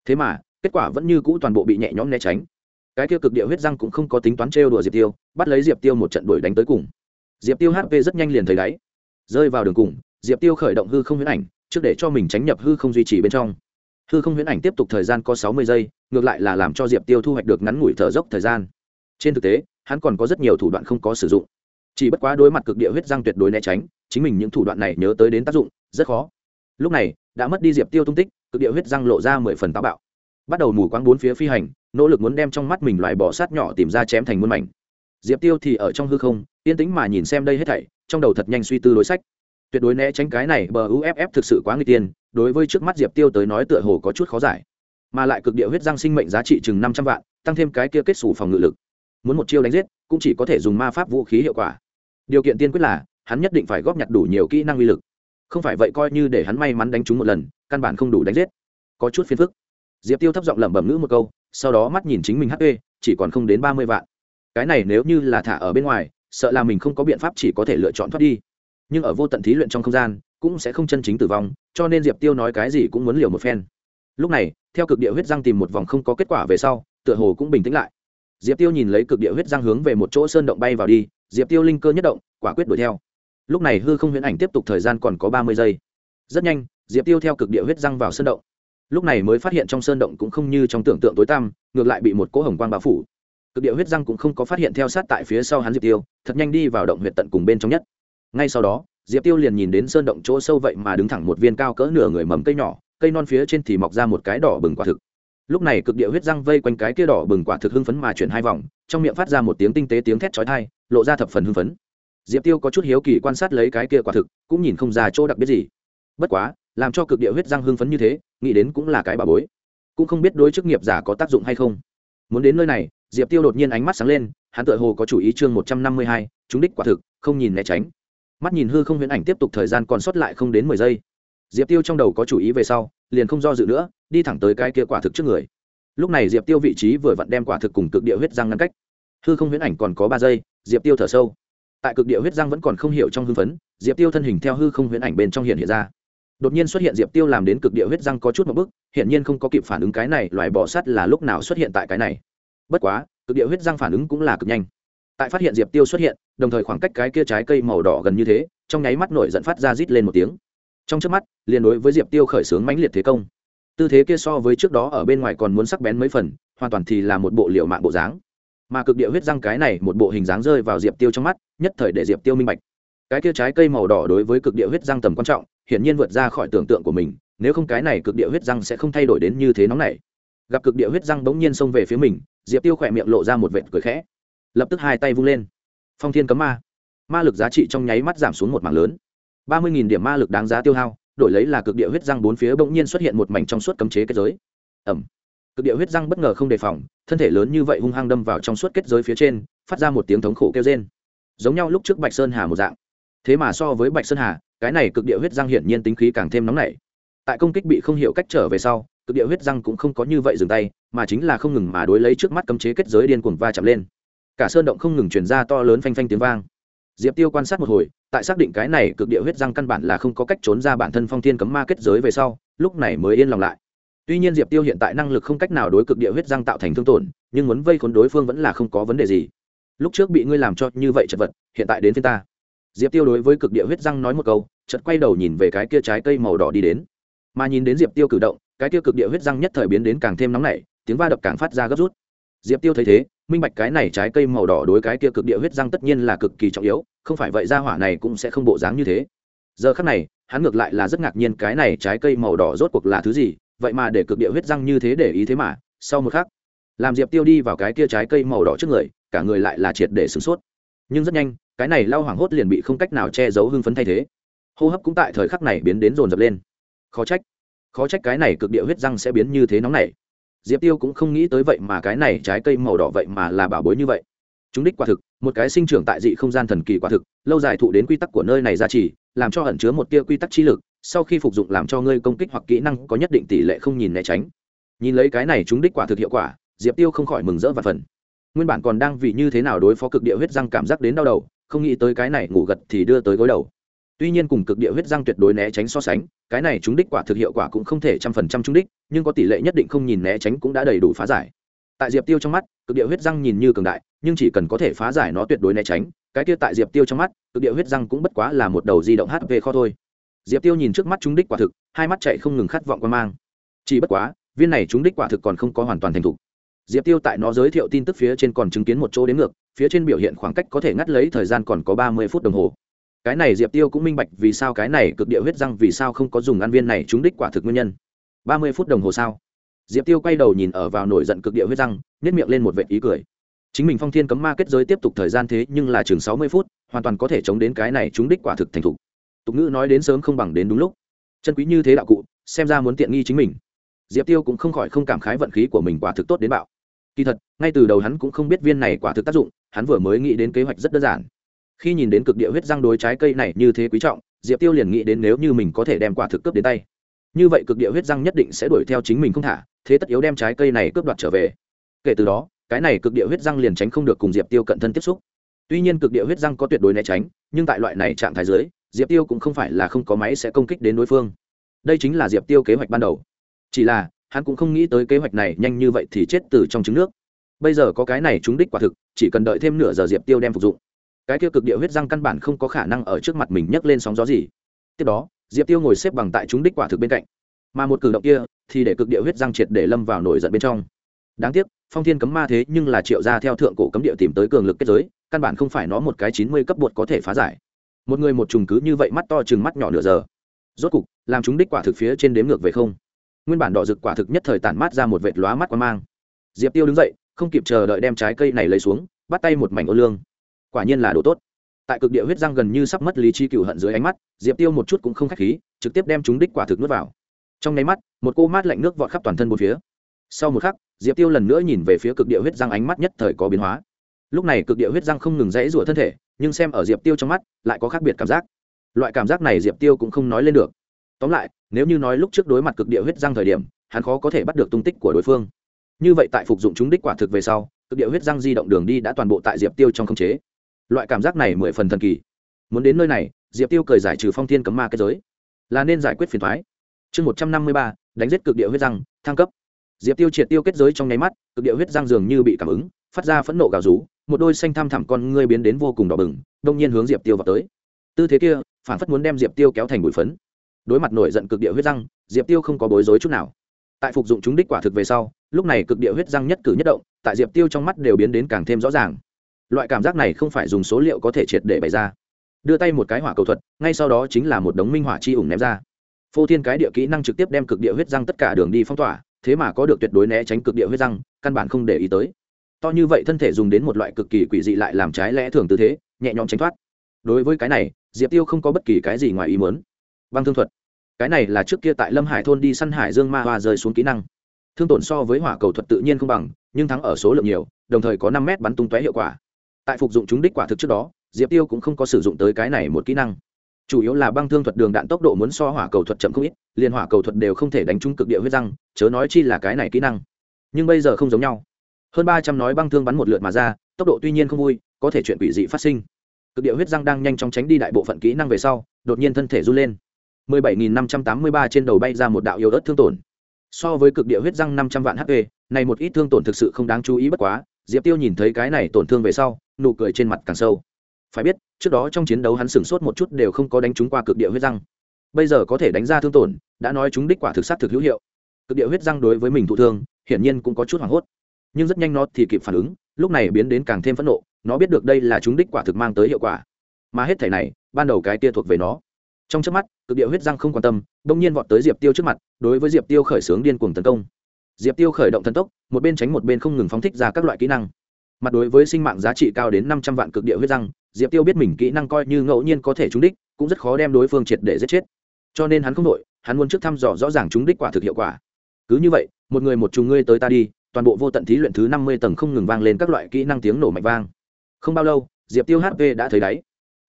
Thế mà, kết quả vẫn như cũ toàn bộ bị nhẹ nhõm né tránh. Cái tiêu cực địa huyết răng cũng không có tính toán trêu đùa diệp tiêu, bắt lấy diệp tiêu một trận đuổi đánh tới cùng. Diệp tiêu hp rất nhanh liền thấy đáy. Rơi vào đường cùng, diệp tiêu khởi động hư không huyễn ảnh, trước để cho mình tránh nhập hư không duy trì bên trong hư không huyễn ảnh tiếp tục thời gian có sáu mươi giây, ngược lại là làm cho diệp tiêu thu hoạch được ngắn ngủi thở dốc thời gian. Trên thực tế, hắn còn có rất nhiều thủ đoạn không có sử dụng. Chỉ bất quá đối mặt cực địa huyết răng tuyệt đối né tránh, chính mình những thủ đoạn này nhớ tới đến tác dụng, rất khó. Lúc này, đã mất đi diệp tiêu tung tích, cực địa huyết răng lộ ra mười phần táo bạo. Bắt đầu mù quáng bốn phía phi hành, nỗ lực muốn đem trong mắt mình loại bỏ sát nhỏ tìm ra chém thành muôn mảnh. Diệp tiêu thì ở trong hư không, yên tĩnh mà nhìn xem đây hết thảy, trong đầu thật nhanh suy tư đối sách. Tuyệt đối né tránh cái này, bờ uff thực sự quá nguy tiên đối với trước mắt diệp tiêu tới nói tựa hồ có chút khó giải, mà lại cực địa huyết giang sinh mệnh giá trị chừng năm trăm vạn, tăng thêm cái kia kết xù phòng ngự lực. Muốn một chiêu đánh giết, cũng chỉ có thể dùng ma pháp vũ khí hiệu quả. Điều kiện tiên quyết là, hắn nhất định phải góp nhặt đủ nhiều kỹ năng uy lực. Không phải vậy coi như để hắn may mắn đánh trúng một lần, căn bản không đủ đánh giết. Có chút phiền phức. Diệp tiêu thấp giọng lẩm bẩm ngữ một câu, sau đó mắt nhìn chính mình hp chỉ còn không đến ba mươi vạn. Cái này nếu như là thả ở bên ngoài, sợ là mình không có biện pháp chỉ có thể lựa chọn thoát đi. Nhưng ở vô tận thí luyện trong không gian cũng sẽ không chân chính tử vong, cho nên diệp tiêu nói cái gì cũng muốn liều một phen. Lúc này, theo cực địa huyết răng tìm một vòng không có kết quả về sau, tựa hồ cũng bình tĩnh lại. Diệp tiêu nhìn lấy cực địa huyết răng hướng về một chỗ sơn động bay vào đi, diệp tiêu linh cơ nhất động, quả quyết đuổi theo. Lúc này hư không huyễn ảnh tiếp tục thời gian còn có ba mươi giây. Rất nhanh, diệp tiêu theo cực địa huyết răng vào sơn động. Lúc này mới phát hiện trong sơn động cũng không như trong tưởng tượng tối tăm, ngược lại bị một cỗ hồng quang bao phủ. Cực địa huyết răng cũng không có phát hiện theo sát tại phía sau hắn diệp tiêu, thật nhanh đi vào động huyệt tận cùng bên trong nhất. Ngay sau đó diệp tiêu liền nhìn đến sơn động chỗ sâu vậy mà đứng thẳng một viên cao cỡ nửa người mầm cây nhỏ, cây non phía trên thì mọc ra một cái đỏ bừng quả thực. Lúc này cực địa huyết răng vây quanh cái kia đỏ bừng quả thực hưng phấn mà chuyển hai vòng, trong miệng phát ra một tiếng tinh tế tiếng thét chói tai, lộ ra thập phần hưng phấn. Diệp tiêu có chút hiếu kỳ quan sát lấy cái kia quả thực, cũng nhìn không ra chỗ đặc biệt gì. Bất quá, làm cho cực địa huyết răng hưng phấn như thế, nghĩ đến cũng là cái bà bối. Cũng không biết đối chức nghiệp giả có tác dụng hay không. Muốn đến nơi này, diệp tiêu đột nhiên ánh mắt sáng lên, hắn tựa hồ có chủ ý chương một trăm năm mươi hai chúng đích quả thực, không nhìn né tránh mắt nhìn hư không huyễn ảnh tiếp tục thời gian còn sót lại không đến mười giây. Diệp tiêu trong đầu có chủ ý về sau, liền không do dự nữa, đi thẳng tới cái kia quả thực trước người. Lúc này diệp tiêu vị trí vừa vặn đem quả thực cùng cực địa huyết răng ngăn cách. Hư không huyễn ảnh còn có ba giây, diệp tiêu thở sâu. Tại cực địa huyết răng vẫn còn không hiểu trong hưng phấn, diệp tiêu thân hình theo hư không huyễn ảnh bên trong hiện hiện ra. Đột nhiên xuất hiện diệp tiêu làm đến cực địa huyết răng có chút một bức hiện nhiên không có kịp phản ứng cái này loại bỏ sắt là lúc nào xuất hiện tại cái này. Bất quá, cực địa huyết răng phản ứng cũng là cực nhanh tại phát hiện diệp tiêu xuất hiện, đồng thời khoảng cách cái kia trái cây màu đỏ gần như thế, trong nháy mắt nổi giận phát ra rít lên một tiếng. Trong trước mắt, liền đối với diệp tiêu khởi xướng mãnh liệt thế công. Tư thế kia so với trước đó ở bên ngoài còn muốn sắc bén mấy phần, hoàn toàn thì là một bộ liệu mạng bộ dáng. Mà cực địa huyết răng cái này một bộ hình dáng rơi vào diệp tiêu trong mắt, nhất thời để diệp tiêu minh bạch. Cái kia trái cây màu đỏ đối với cực địa huyết răng tầm quan trọng, hiển nhiên vượt ra khỏi tưởng tượng của mình, nếu không cái này cực địa huyết răng sẽ không thay đổi đến như thế nóng này gặp cực địa huyết răng bỗng nhiên xông về phía mình, diệp tiêu khỏe miệng lộ ra một vệt cười khẽ lập tức hai tay vung lên. Phong thiên cấm ma. Ma lực giá trị trong nháy mắt giảm xuống một mảng lớn. Ba mươi điểm ma lực đáng giá tiêu hao, đổi lấy là cực địa huyết răng bốn phía bỗng nhiên xuất hiện một mảnh trong suốt cấm chế kết giới. Ẩm cực địa huyết răng bất ngờ không đề phòng, thân thể lớn như vậy hung hăng đâm vào trong suốt kết giới phía trên, phát ra một tiếng thống khổ kêu trên giống nhau lúc trước bạch sơn hà một dạng. Thế mà so với bạch sơn hà, cái này cực địa huyết răng hiển nhiên tính khí càng thêm nóng nảy. Tại công kích bị không hiểu cách trở về sau, cực địa huyết răng cũng không có như vậy dừng tay, mà chính là không ngừng mà đối lấy trước mắt cấm chế kết giới điên cuồng va chạm lên cả sơn động không ngừng chuyển ra to lớn phanh phanh tiếng vang. Diệp tiêu quan sát một hồi, tại xác định cái này cực địa huyết răng căn bản là không có cách trốn ra bản thân phong thiên cấm ma kết giới về sau, lúc này mới yên lòng lại. Tuy nhiên diệp tiêu hiện tại năng lực không cách nào đối cực địa huyết răng tạo thành thương tổn, nhưng muốn vây khốn đối phương vẫn là không có vấn đề gì. Lúc trước bị ngươi làm cho như vậy chật vật, hiện tại đến phía ta. Diệp tiêu đối với cực địa huyết răng nói một câu chật quay đầu nhìn về cái kia trái cây màu đỏ đi đến. Mà nhìn đến diệp tiêu cử động, cái kia cực địa huyết răng nhất thời biến đến càng thêm nóng nảy, tiếng va đập càng phát ra gấp rút. Diệp tiêu thấy thế minh bạch cái này trái cây màu đỏ đối cái kia cực địa huyết răng tất nhiên là cực kỳ trọng yếu, không phải vậy ra hỏa này cũng sẽ không bộ dáng như thế. Giờ khắc này, hắn ngược lại là rất ngạc nhiên cái này trái cây màu đỏ rốt cuộc là thứ gì, vậy mà để cực địa huyết răng như thế để ý thế mà, sau một khắc làm diệp tiêu đi vào cái kia trái cây màu đỏ trước người, cả người lại là triệt để sửng sốt. Nhưng rất nhanh, cái này lao hoảng hốt liền bị không cách nào che giấu hưng phấn thay thế. Hô hấp cũng tại thời khắc này biến đến rồn rập lên. Khó trách khó trách cái này cực địa huyết răng sẽ biến như thế nóng này diệp tiêu cũng không nghĩ tới vậy mà cái này trái cây màu đỏ vậy mà là bảo bối như vậy. Chúng đích quả thực, một cái sinh trưởng tại dị không gian thần kỳ quả thực, lâu dài thụ đến quy tắc của nơi này ra chỉ, làm cho ẩn chứa một tia quy tắc chi lực, sau khi phục dụng làm cho ngươi công kích hoặc kỹ năng có nhất định tỷ lệ không nhìn né tránh. Nhìn lấy cái này chúng đích quả thực hiệu quả, diệp tiêu không khỏi mừng rỡ và phần nguyên bản còn đang vì như thế nào đối phó cực địa huyết răng cảm giác đến đau đầu, không nghĩ tới cái này ngủ gật thì đưa tới gối đầu tuy nhiên cùng cực địa huyết răng tuyệt đối né tránh so sánh, cái này chúng đích quả thực hiệu quả cũng không thể trăm phần trăm trúng đích, nhưng có tỷ lệ nhất định không nhìn né tránh cũng đã đầy đủ phá giải. Tại diệp tiêu trong mắt, cực địa huyết răng nhìn như cường đại, nhưng chỉ cần có thể phá giải nó tuyệt đối né tránh, cái kia tại diệp tiêu trong mắt, cực địa huyết răng cũng bất quá là một đầu di động hp kho thôi. Diệp tiêu nhìn trước mắt chúng đích quả thực, hai mắt chạy không ngừng khát vọng quan mang. Chỉ bất quá, viên này chúng đích quả thực còn không có hoàn toàn thành thục. Diệp tiêu tại nó giới thiệu tin tức phía trên còn chứng kiến một chỗ đến ngược, phía trên biểu hiện khoảng cách có thể ngắt lấy thời gian còn có ba mươi phút đồng hồ cái này diệp tiêu cũng minh bạch vì sao cái này cực địa huyết răng vì sao không có dùng ăn viên này chúng đích quả thực nguyên nhân. Ba mươi phút đồng hồ sao diệp tiêu quay đầu nhìn ở vào nổi giận cực địa huyết răng nhét miệng lên một vệ ý cười. Chính mình phong thiên cấm ma kết giới tiếp tục thời gian thế nhưng là chừng sáu mươi phút, hoàn toàn có thể chống đến cái này chúng đích quả thực thành thục. Tục ngữ nói đến sớm không bằng đến đúng lúc. Chân quý như thế đạo cụ, xem ra muốn tiện nghi chính mình. Diệp tiêu cũng không khỏi không cảm khái vận khí của mình quả thực tốt đến bạo. Kỳ thật, ngay từ đầu hắn cũng không biết viên này quả thực tác dụng, hắn vừa mới nghĩ đến kế hoạch rất đơn giản khi nhìn đến cực địa huyết răng đối trái cây này như thế quý trọng, diệp tiêu liền nghĩ đến nếu như mình có thể đem quả thực cướp đến tay. Như vậy cực địa huyết răng nhất định sẽ đuổi theo chính mình không thả, thế tất yếu đem trái cây này cướp đoạt trở về. Kể từ đó, cái này cực địa huyết răng liền tránh không được cùng diệp tiêu cận thân tiếp xúc. Tuy nhiên cực địa huyết răng có tuyệt đối né tránh, nhưng tại loại này trạng thái dưới, diệp tiêu cũng không phải là không có máy sẽ công kích đến đối phương. Đây chính là diệp tiêu kế hoạch ban đầu. Chỉ là, hắn cũng không nghĩ tới kế hoạch này nhanh như vậy thì chết từ trong trứng nước. Bây giờ có cái này trúng đích quả thực, chỉ cần đợi thêm nửa giờ diệp tiêu đem phục dụng cái tiêu cực địa huyết răng căn bản không có khả năng ở trước mặt mình nhấc lên sóng gió gì. Tiếp đó, diệp tiêu ngồi xếp bằng tại chúng đích quả thực bên cạnh. Mà một cử động kia thì để cực địa huyết răng triệt để lâm vào nổi giận bên trong. Đáng tiếc, phong thiên cấm ma thế nhưng là triệu ra theo thượng cổ cấm địa tìm tới cường lực kết giới, căn bản không phải nó một cái chín mươi cấp bột có thể phá giải. Một người một trùng cứ như vậy mắt to chừng mắt nhỏ nửa giờ. Rốt cục, làm chúng đích quả thực phía trên đếm ngược về không. Nguyên bản đỏ rực quả thực nhất thời tản mát ra một vệt lóa mắt quan mang. Diệp tiêu đứng dậy, không kịp chờ đợi đem trái cây này lấy xuống, bắt tay một mảnh ô lương quả nhiên là đồ tốt. Tại cực địa huyết răng gần như sắp mất lý trí cựu hận dưới ánh mắt, diệp tiêu một chút cũng không k h á c h khí, trực tiếp đem chúng đích quả thực nuốt vào. Trong nháy mắt, một cô mát lạnh nước vọt khắp toàn thân một phía. Sau một khắc, diệp tiêu lần nữa nhìn về phía cực địa huyết răng ánh mắt nhất thời có biến hóa. Lúc này cực địa huyết răng không ngừng rẽ rủa thân thể, nhưng xem ở diệp tiêu trong mắt, lại có khác biệt cảm giác. Loại cảm giác này diệp tiêu cũng không nói lên được. Tóm lại, nếu như nói lúc trước đối mặt cực địa huyết răng thời điểm, hắn khó có thể bắt được tung tích của đối phương. Như vậy tại phục dụng chúng đích quả thực về sau, cực địa huyết răng di động đường đi đã toàn bộ tại diệp tiêu trong khống chế loại cảm giác này mười phần thần kỳ. Muốn đến nơi này, diệp tiêu cười giải trừ phong thiên cấm ma kết giới. Là nên giải quyết phiền thoái. Chương một trăm năm mươi ba, đánh giết cực địa huyết răng, thăng cấp. Diệp tiêu triệt tiêu kết giới trong nháy mắt, cực địa huyết răng dường như bị cảm ứng, phát ra phẫn nộ gào rú, một đôi xanh thăm thẳm con ngươi biến đến vô cùng đỏ bừng, đông nhiên hướng diệp tiêu vào tới. Tư thế kia, phản phất muốn đem diệp tiêu kéo thành bụi phấn. Đối mặt nổi giận cực địa huyết răng, diệp tiêu không có bối rối chút nào. Tại phục dụng chúng đích quả thực về sau, lúc này cực địa huyết răng nhất cử nhất động, tại diệp tiêu trong mắt đều biến đến càng thêm rõ ràng loại cảm giác này không phải dùng số liệu có thể triệt để bày ra. Đưa tay một cái hỏa cầu thuật, ngay sau đó chính là một đống minh hỏa chi ủng ném ra. Phô thiên cái địa kỹ năng trực tiếp đem cực địa huyết răng tất cả đường đi phong tỏa, thế mà có được tuyệt đối né tránh cực địa huyết răng, căn bản không để ý tới. To như vậy thân thể dùng đến một loại cực kỳ quỷ dị lại làm trái lẽ thường tư thế, nhẹ nhõm tránh thoát. Đối với cái này, diệp tiêu không có bất kỳ cái gì ngoài ý muốn. Băng thương thuật. Cái này là trước kia tại lâm hải thôn đi săn hải dương ma hoa rơi xuống kỹ năng. Thương tổn so với hỏa cầu thuật tự nhiên không bằng, nhưng thắng ở số lượng nhiều, đồng thời có năm mét bắn tung tóe hiệu quả tại phục dụng chúng đích quả thực trước đó, diệp tiêu cũng không có sử dụng tới cái này một kỹ năng. Chủ yếu là băng thương thuật đường đạn tốc độ muốn so hỏa cầu thuật chậm không ít, liền hỏa cầu thuật đều không thể đánh trúng cực địa huyết răng, chớ nói chi là cái này kỹ năng. Nhưng bây giờ không giống nhau. Hơn ba trăm nói băng thương bắn một lượt mà ra, tốc độ tuy nhiên không vui, có thể chuyện quỷ dị phát sinh. Cực địa huyết răng đang nhanh chóng tránh đi đại bộ phận kỹ năng về sau, đột nhiên thân thể run lên. 17.583 trên đầu bay ra một đạo yếu ớt thương tổn. So với cực địa huyết răng 500 vạn hp này một ít thương tổn thực sự không đáng chú ý bất quá, diệp tiêu nhìn thấy cái này tổn thương về sau nụ cười trên mặt càng sâu. Phải biết, trước đó trong chiến đấu hắn sửng sốt một chút đều không có đánh trúng qua cực địa huyết răng. Bây giờ có thể đánh ra thương tổn, đã nói chúng đích quả thực sát thực hữu hiệu. Cực địa huyết răng đối với mình thụ thương, hiển nhiên cũng có chút hoảng hốt. Nhưng rất nhanh nó thì kịp phản ứng, lúc này biến đến càng thêm phẫn nộ, nó biết được đây là chúng đích quả thực mang tới hiệu quả. Mà hết thể này, ban đầu cái tia thuộc về nó. Trong trước mắt, cực địa huyết răng không quan tâm đông nhiên vọt tới diệp tiêu trước mặt, đối với diệp tiêu khởi xướng điên cuồng tấn công. Diệp tiêu khởi động thần tốc, một bên tránh một bên không ngừng phóng thích ra các loại kỹ năng mặt đối với sinh mạng giá trị cao đến năm trăm vạn cực địa huyết răng, diệp tiêu biết mình kỹ năng coi như ngẫu nhiên có thể trúng đích, cũng rất khó đem đối phương triệt để giết chết. Cho nên hắn không đội hắn muốn trước thăm dò rõ ràng trúng đích quả thực hiệu quả. Cứ như vậy, một người một chùm ngươi tới ta đi, toàn bộ vô tận thí luyện thứ năm mươi tầng không ngừng vang lên các loại kỹ năng tiếng nổ mạnh vang. Không bao lâu, diệp tiêu hp đã thấy đáy.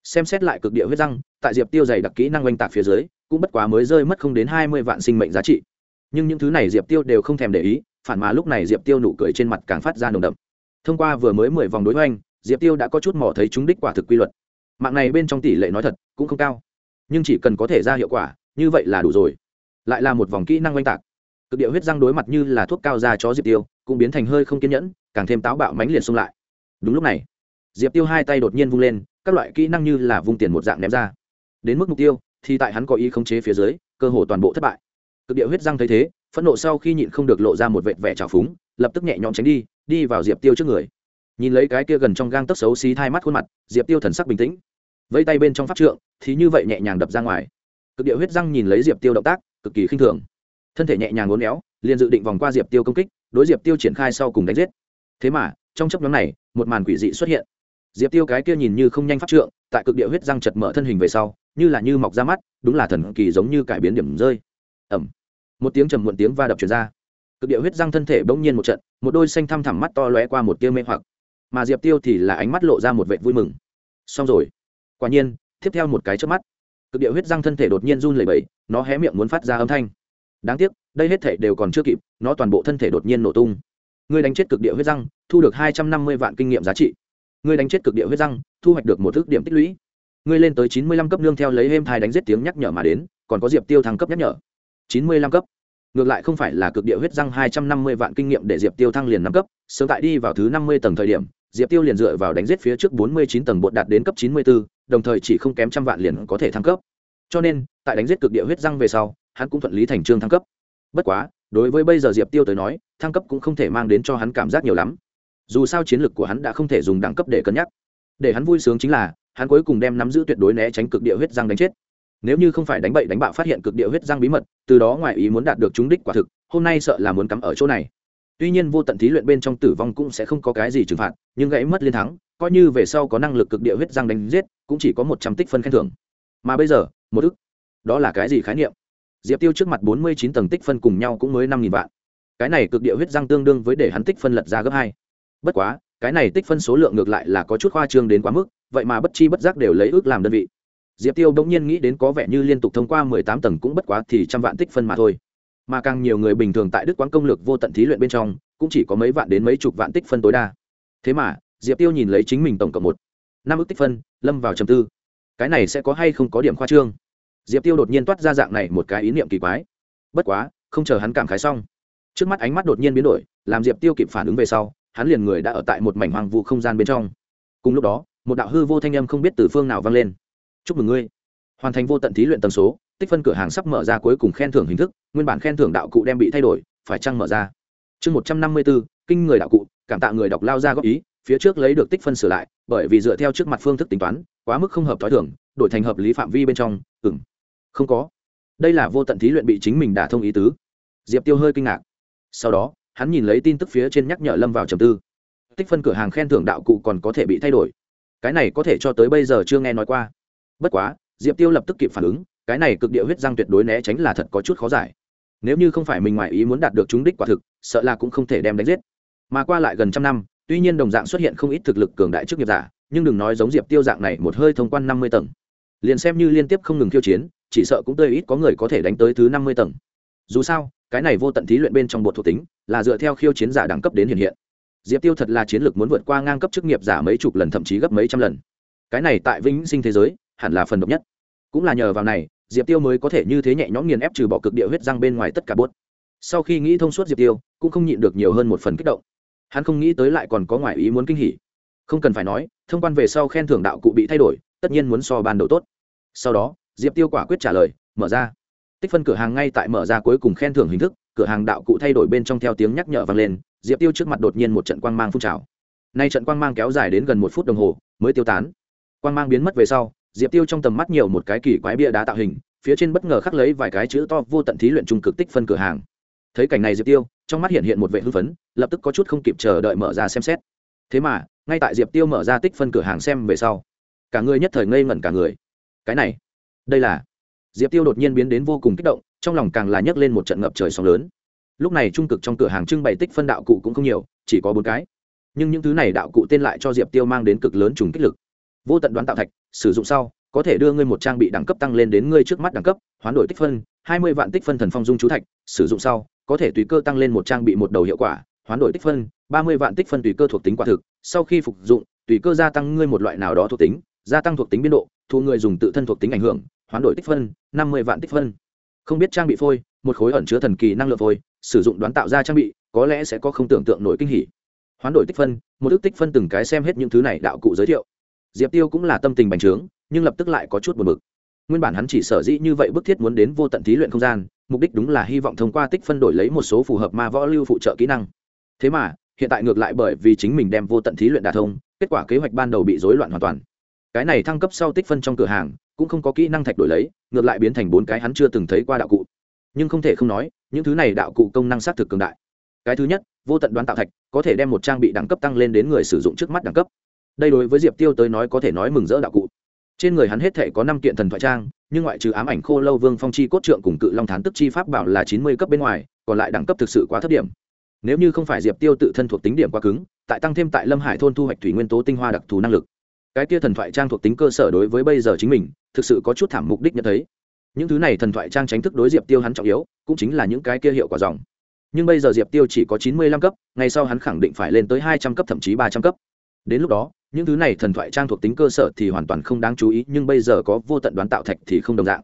Xem xét lại cực địa huyết răng, tại diệp tiêu dày đặc kỹ năng oanh tạc phía dưới, cũng bất quá mới rơi mất không đến hai mươi vạn sinh mệnh giá trị. Nhưng những thứ này diệp tiêu đều không thèm để ý, phản mà lúc này diệp tiêu nụ cười trên mặt càng phát ra nồng đậm thông qua vừa mới mười vòng đối hoành, diệp tiêu đã có chút mỏ thấy chúng đích quả thực quy luật. Mạng này bên trong tỷ lệ nói thật cũng không cao, nhưng chỉ cần có thể ra hiệu quả, như vậy là đủ rồi. Lại là một vòng kỹ năng oanh tạc. Cực địa huyết răng đối mặt như là thuốc cao ra cho diệp tiêu, cũng biến thành hơi không kiên nhẫn, càng thêm táo bạo mánh liệt xông lại. Đúng lúc này, diệp tiêu hai tay đột nhiên vung lên, các loại kỹ năng như là vung tiền một dạng ném ra. Đến mức mục tiêu, thì tại hắn có ý khống chế phía dưới, cơ hồ toàn bộ thất bại. Cực địa huyết răng thấy thế, phẫn nộ sau khi nhịn không được lộ ra một vệt vẻ trào phúng, lập tức nhẹ nhõm tránh đi đi vào diệp tiêu trước người nhìn lấy cái kia gần trong gang tấc xấu xí thai mắt khuôn mặt diệp tiêu thần sắc bình tĩnh vây tay bên trong pháp trượng thì như vậy nhẹ nhàng đập ra ngoài cực địa huyết răng nhìn lấy diệp tiêu động tác cực kỳ khinh thường thân thể nhẹ nhàng ngốn éo liền dự định vòng qua diệp tiêu công kích đối diệp tiêu triển khai sau cùng đánh giết thế mà trong chấp nhóm này một màn quỷ dị xuất hiện diệp tiêu cái kia nhìn như không nhanh pháp trượng tại cực địa huyết răng chật mở thân hình về sau như là như mọc ra mắt đúng là thần kỳ giống như cải biến điểm rơi ẩm một tiếng trầm muộn tiếng va đập truyền ra cực địa huyết răng thân thể bỗng nhiên một trận, một đôi xanh thăm thẳm mắt to lóe qua một tia mê hoặc. Mà diệp tiêu thì là ánh mắt lộ ra một vệ vui mừng. Xong rồi. Quả nhiên, tiếp theo một cái trước mắt, cực địa huyết răng thân thể đột nhiên run lẩy bẩy, nó hé miệng muốn phát ra âm thanh. Đáng tiếc, đây hết thể đều còn chưa kịp, nó toàn bộ thân thể đột nhiên nổ tung. Ngươi đánh chết cực địa huyết răng, thu được hai trăm năm mươi vạn kinh nghiệm giá trị. Ngươi đánh chết cực địa huyết răng, thu hoạch được một thước điểm tích lũy. Ngươi lên tới chín mươi lăm cấp nương theo lấy êm thai đánh giết tiếng nhắc nhở mà đến, còn có diệp tiêu thăng cấp nhắc nhở. Chín mươi lăm cấp ngược lại không phải là cực địa huyết răng hai trăm năm mươi vạn kinh nghiệm để diệp tiêu thăng liền năm cấp, sớm tại đi vào thứ năm mươi tầng thời điểm, diệp tiêu liền dựa vào đánh giết phía trước bốn mươi chín tầng bột đạt đến cấp chín mươi bốn đồng thời chỉ không kém trăm vạn liền có thể thăng cấp. Cho nên, tại đánh giết cực địa huyết răng về sau, hắn cũng thuận lý thành trương thăng cấp. Bất quá, đối với bây giờ diệp tiêu tới nói, thăng cấp cũng không thể mang đến cho hắn cảm giác nhiều lắm. Dù sao chiến lược của hắn đã không thể dùng đẳng cấp để cân nhắc. Để hắn vui sướng chính là, hắn cuối cùng đem nắm giữ tuyệt đối né tránh cực địa huyết răng đánh chết nếu như không phải đánh bậy đánh bạo phát hiện cực địa huyết răng bí mật, từ đó ngoài ý muốn đạt được chúng đích quả thực, hôm nay sợ là muốn cắm ở chỗ này. Tuy nhiên vô tận thí luyện bên trong tử vong cũng sẽ không có cái gì trừng phạt, nhưng gãy mất liên thắng, coi như về sau có năng lực cực địa huyết răng đánh giết, cũng chỉ có một trăm tích phân khen thưởng. Mà bây giờ, một ức, đó là cái gì khái niệm? Diệp tiêu trước mặt bốn mươi chín tầng tích phân cùng nhau cũng mới năm nghìn vạn. Cái này cực địa huyết răng tương đương với để hắn tích phân lật ra gấp hai. Bất quá, cái này tích phân số lượng ngược lại là có chút khoa trương đến quá mức, vậy mà bất chi bất giác đều lấy ước làm đơn vị diệp tiêu bỗng nhiên nghĩ đến có vẻ như liên tục thông qua mười tám tầng cũng bất quá thì trăm vạn tích phân mà thôi. Mà càng nhiều người bình thường tại đức quán công lược vô tận thí luyện bên trong, cũng chỉ có mấy vạn đến mấy chục vạn tích phân tối đa. Thế mà, diệp tiêu nhìn lấy chính mình tổng cộng một, năm ước tích phân, lâm vào trầm tư. Cái này sẽ có hay không có điểm khoa trương? Diệp tiêu đột nhiên toát ra dạng này một cái ý niệm kỳ quái. Bất quá, không chờ hắn cảm khái xong, trước mắt ánh mắt đột nhiên biến đổi, làm diệp tiêu kịp phản ứng về sau, hắn liền người đã ở tại một mảnh hoàng vụ không gian bên trong. Cùng lúc đó, một đạo hư vô thanh âm không biết từ phương nào vang lên chúc mừng ngươi. Hoàn thành vô tận thí luyện tần số, tích phân cửa hàng sắp mở ra cuối cùng khen thưởng hình thức, nguyên bản khen thưởng đạo cụ đem bị thay đổi, phải chăng mở ra? Chương một trăm năm mươi bốn, kinh người đạo cụ, cảm tạ người đọc lao ra góp ý, phía trước lấy được tích phân sửa lại, bởi vì dựa theo trước mặt phương thức tính toán, quá mức không hợp t h o i thưởng đổi thành hợp lý phạm vi bên trong ừng không có. Đây là vô tận thí luyện bị chính mình đả thông ý tứ. Diệp tiêu hơi kinh ngạc. Sau đó, hắn nhìn lấy tin tức phía trên nhắc nhở lâm vào trầm tư. Tích phân cửa hàng khen thưởng đạo cụ còn có thể bị thay đổi. Cái này có thể cho tới bây giờ chưa nghe nói qua bất quá, diệp tiêu lập tức kịp phản ứng, cái này cực địa huyết răng tuyệt đối né tránh là thật có chút khó giải. Nếu như không phải mình ngoại ý muốn đạt được chúng đích quả thực, sợ là cũng không thể đem đánh giết. Mà qua lại gần trăm năm, tuy nhiên đồng dạng xuất hiện không ít thực lực cường đại chức nghiệp giả, nhưng đừng nói giống diệp tiêu dạng này một hơi thông quan năm mươi tầng. Liền xem như liên tiếp không ngừng khiêu chiến, chỉ sợ cũng tươi ít có người có thể đánh tới thứ năm mươi tầng. Dù sao, cái này vô tận thí luyện bên trong bột thuộc tính, là dựa theo khiêu chiến giả đẳng cấp đến hiện hiện. Diệp tiêu thật là chiến lược muốn vượt qua ngang cấp chức nghiệp giả mấy chục lần, thậm chí gấp mấy trăm lần. Cái này tại vĩnh sinh thế giới hẳn là phần độc nhất. Cũng là nhờ vào này, diệp tiêu mới có thể như thế nhẹ nhõm nghiền ép trừ bỏ cực địa huyết răng bên ngoài tất cả bốt. Sau khi nghĩ thông suốt diệp tiêu, cũng không nhịn được nhiều hơn một phần kích động. Hắn không nghĩ tới lại còn có ngoại ý muốn kinh hỉ. Không cần phải nói, thông quan về sau khen thưởng đạo cụ bị thay đổi, tất nhiên muốn so ban đầu tốt. Sau đó, diệp tiêu quả quyết trả lời, mở ra. Tích phân cửa hàng ngay tại mở ra cuối cùng khen thưởng hình thức, cửa hàng đạo cụ thay đổi bên trong theo tiếng nhắc nhở vang lên, diệp tiêu trước mặt đột nhiên một trận quang mang phun trào. Nay trận quang mang kéo dài đến gần một phút đồng hồ, mới tiêu tán. Quang mang biến mất về sau diệp tiêu trong tầm mắt nhiều một cái kỳ quái bia đá tạo hình, phía trên bất ngờ khắc lấy vài cái chữ to vô tận thí luyện trung cực tích phân cửa hàng. Thấy cảnh này diệp tiêu, trong mắt hiện hiện một vệ hưng phấn, lập tức có chút không kịp chờ đợi mở ra xem xét. Thế mà, ngay tại diệp tiêu mở ra tích phân cửa hàng xem về sau, cả người nhất thời ngây ngẩn cả người. Cái này, đây là diệp tiêu đột nhiên biến đến vô cùng kích động, trong lòng càng là nhấc lên một trận ngập trời sóng lớn. Lúc này trung cực trong cửa hàng trưng bày tích phân đạo cụ cũng không nhiều, chỉ có bốn cái. Nhưng những thứ này đạo cụ tên lại cho diệp tiêu mang đến cực lớn trùng kích lực vô tận đoán tạo thạch, sử dụng sau, có thể đưa ngươi một trang bị đẳng cấp tăng lên đến ngươi trước mắt đẳng cấp, hoán đổi tích phân, hai mươi vạn tích phân thần phong dung chú thạch, sử dụng sau, có thể tùy cơ tăng lên một trang bị một đầu hiệu quả, hoán đổi tích phân, ba mươi vạn tích phân tùy cơ thuộc tính quả thực, sau khi phục dụng, tùy cơ gia tăng ngươi một loại nào đó thuộc tính, gia tăng thuộc tính biên độ, thu người dùng tự thân thuộc tính ảnh hưởng, hoán đổi tích phân, năm mươi vạn tích phân. Không biết trang bị phôi, một khối ẩn chứa thần kỳ năng lượng phôi, sử dụng đoán tạo ra trang bị, có lẽ sẽ có không tưởng tượng nổi kinh hỉ. Hoán đổi tích phân, một ước tích phân từng cái xem hết những thứ này đạo cụ giới thiệu diệp tiêu cũng là tâm tình bành trướng, nhưng lập tức lại có chút buồn bực. Nguyên bản hắn chỉ sở dĩ như vậy bức thiết muốn đến vô tận thí luyện không gian, mục đích đúng là hy vọng thông qua tích phân đổi lấy một số phù hợp ma võ lưu phụ trợ kỹ năng. Thế mà, hiện tại ngược lại bởi vì chính mình đem vô tận thí luyện đả thông, kết quả kế hoạch ban đầu bị rối loạn hoàn toàn. Cái này thăng cấp sau tích phân trong cửa hàng, cũng không có kỹ năng thạch đổi lấy, ngược lại biến thành bốn cái hắn chưa từng thấy qua đạo cụ. Nhưng không thể không nói, những thứ này đạo cụ công năng xác thực cường đại. Cái thứ nhất, vô tận đoán tạo thạch, có thể đem một trang bị đẳng cấp tăng lên đến người sử dụng trước mắt đẳng cấp đây đối với diệp tiêu tới nói có thể nói mừng rỡ đạo cụ. Trên người hắn hết thể có năm kiện thần thoại trang, nhưng ngoại trừ ám ảnh khô lâu vương phong chi cốt trượng cùng cự long thán tức chi pháp bảo là chín mươi cấp bên ngoài, còn lại đẳng cấp thực sự quá thấp điểm. Nếu như không phải diệp tiêu tự thân thuộc tính điểm quá cứng, tại tăng thêm tại lâm hải thôn thu hoạch thủy nguyên tố tinh hoa đặc thù năng lực. Cái kia thần thoại trang thuộc tính cơ sở đối với bây giờ chính mình, thực sự có chút thảm mục đích nhận thấy. Những thứ này thần thoại trang tránh thức đối diệp tiêu hắn trọng yếu, cũng chính là những cái kia hiệu quả dòng. Nhưng bây giờ diệp tiêu chỉ có chín mươi lăm cấp ngay sau hắn khẳng định phải lên tới hai trăm cấp, thậm chí ba trăm cấp đến lúc đó, những thứ này thần thoại trang thuộc tính cơ sở thì hoàn toàn không đáng chú ý, nhưng bây giờ có vô tận đoán tạo thạch thì không đồng dạng.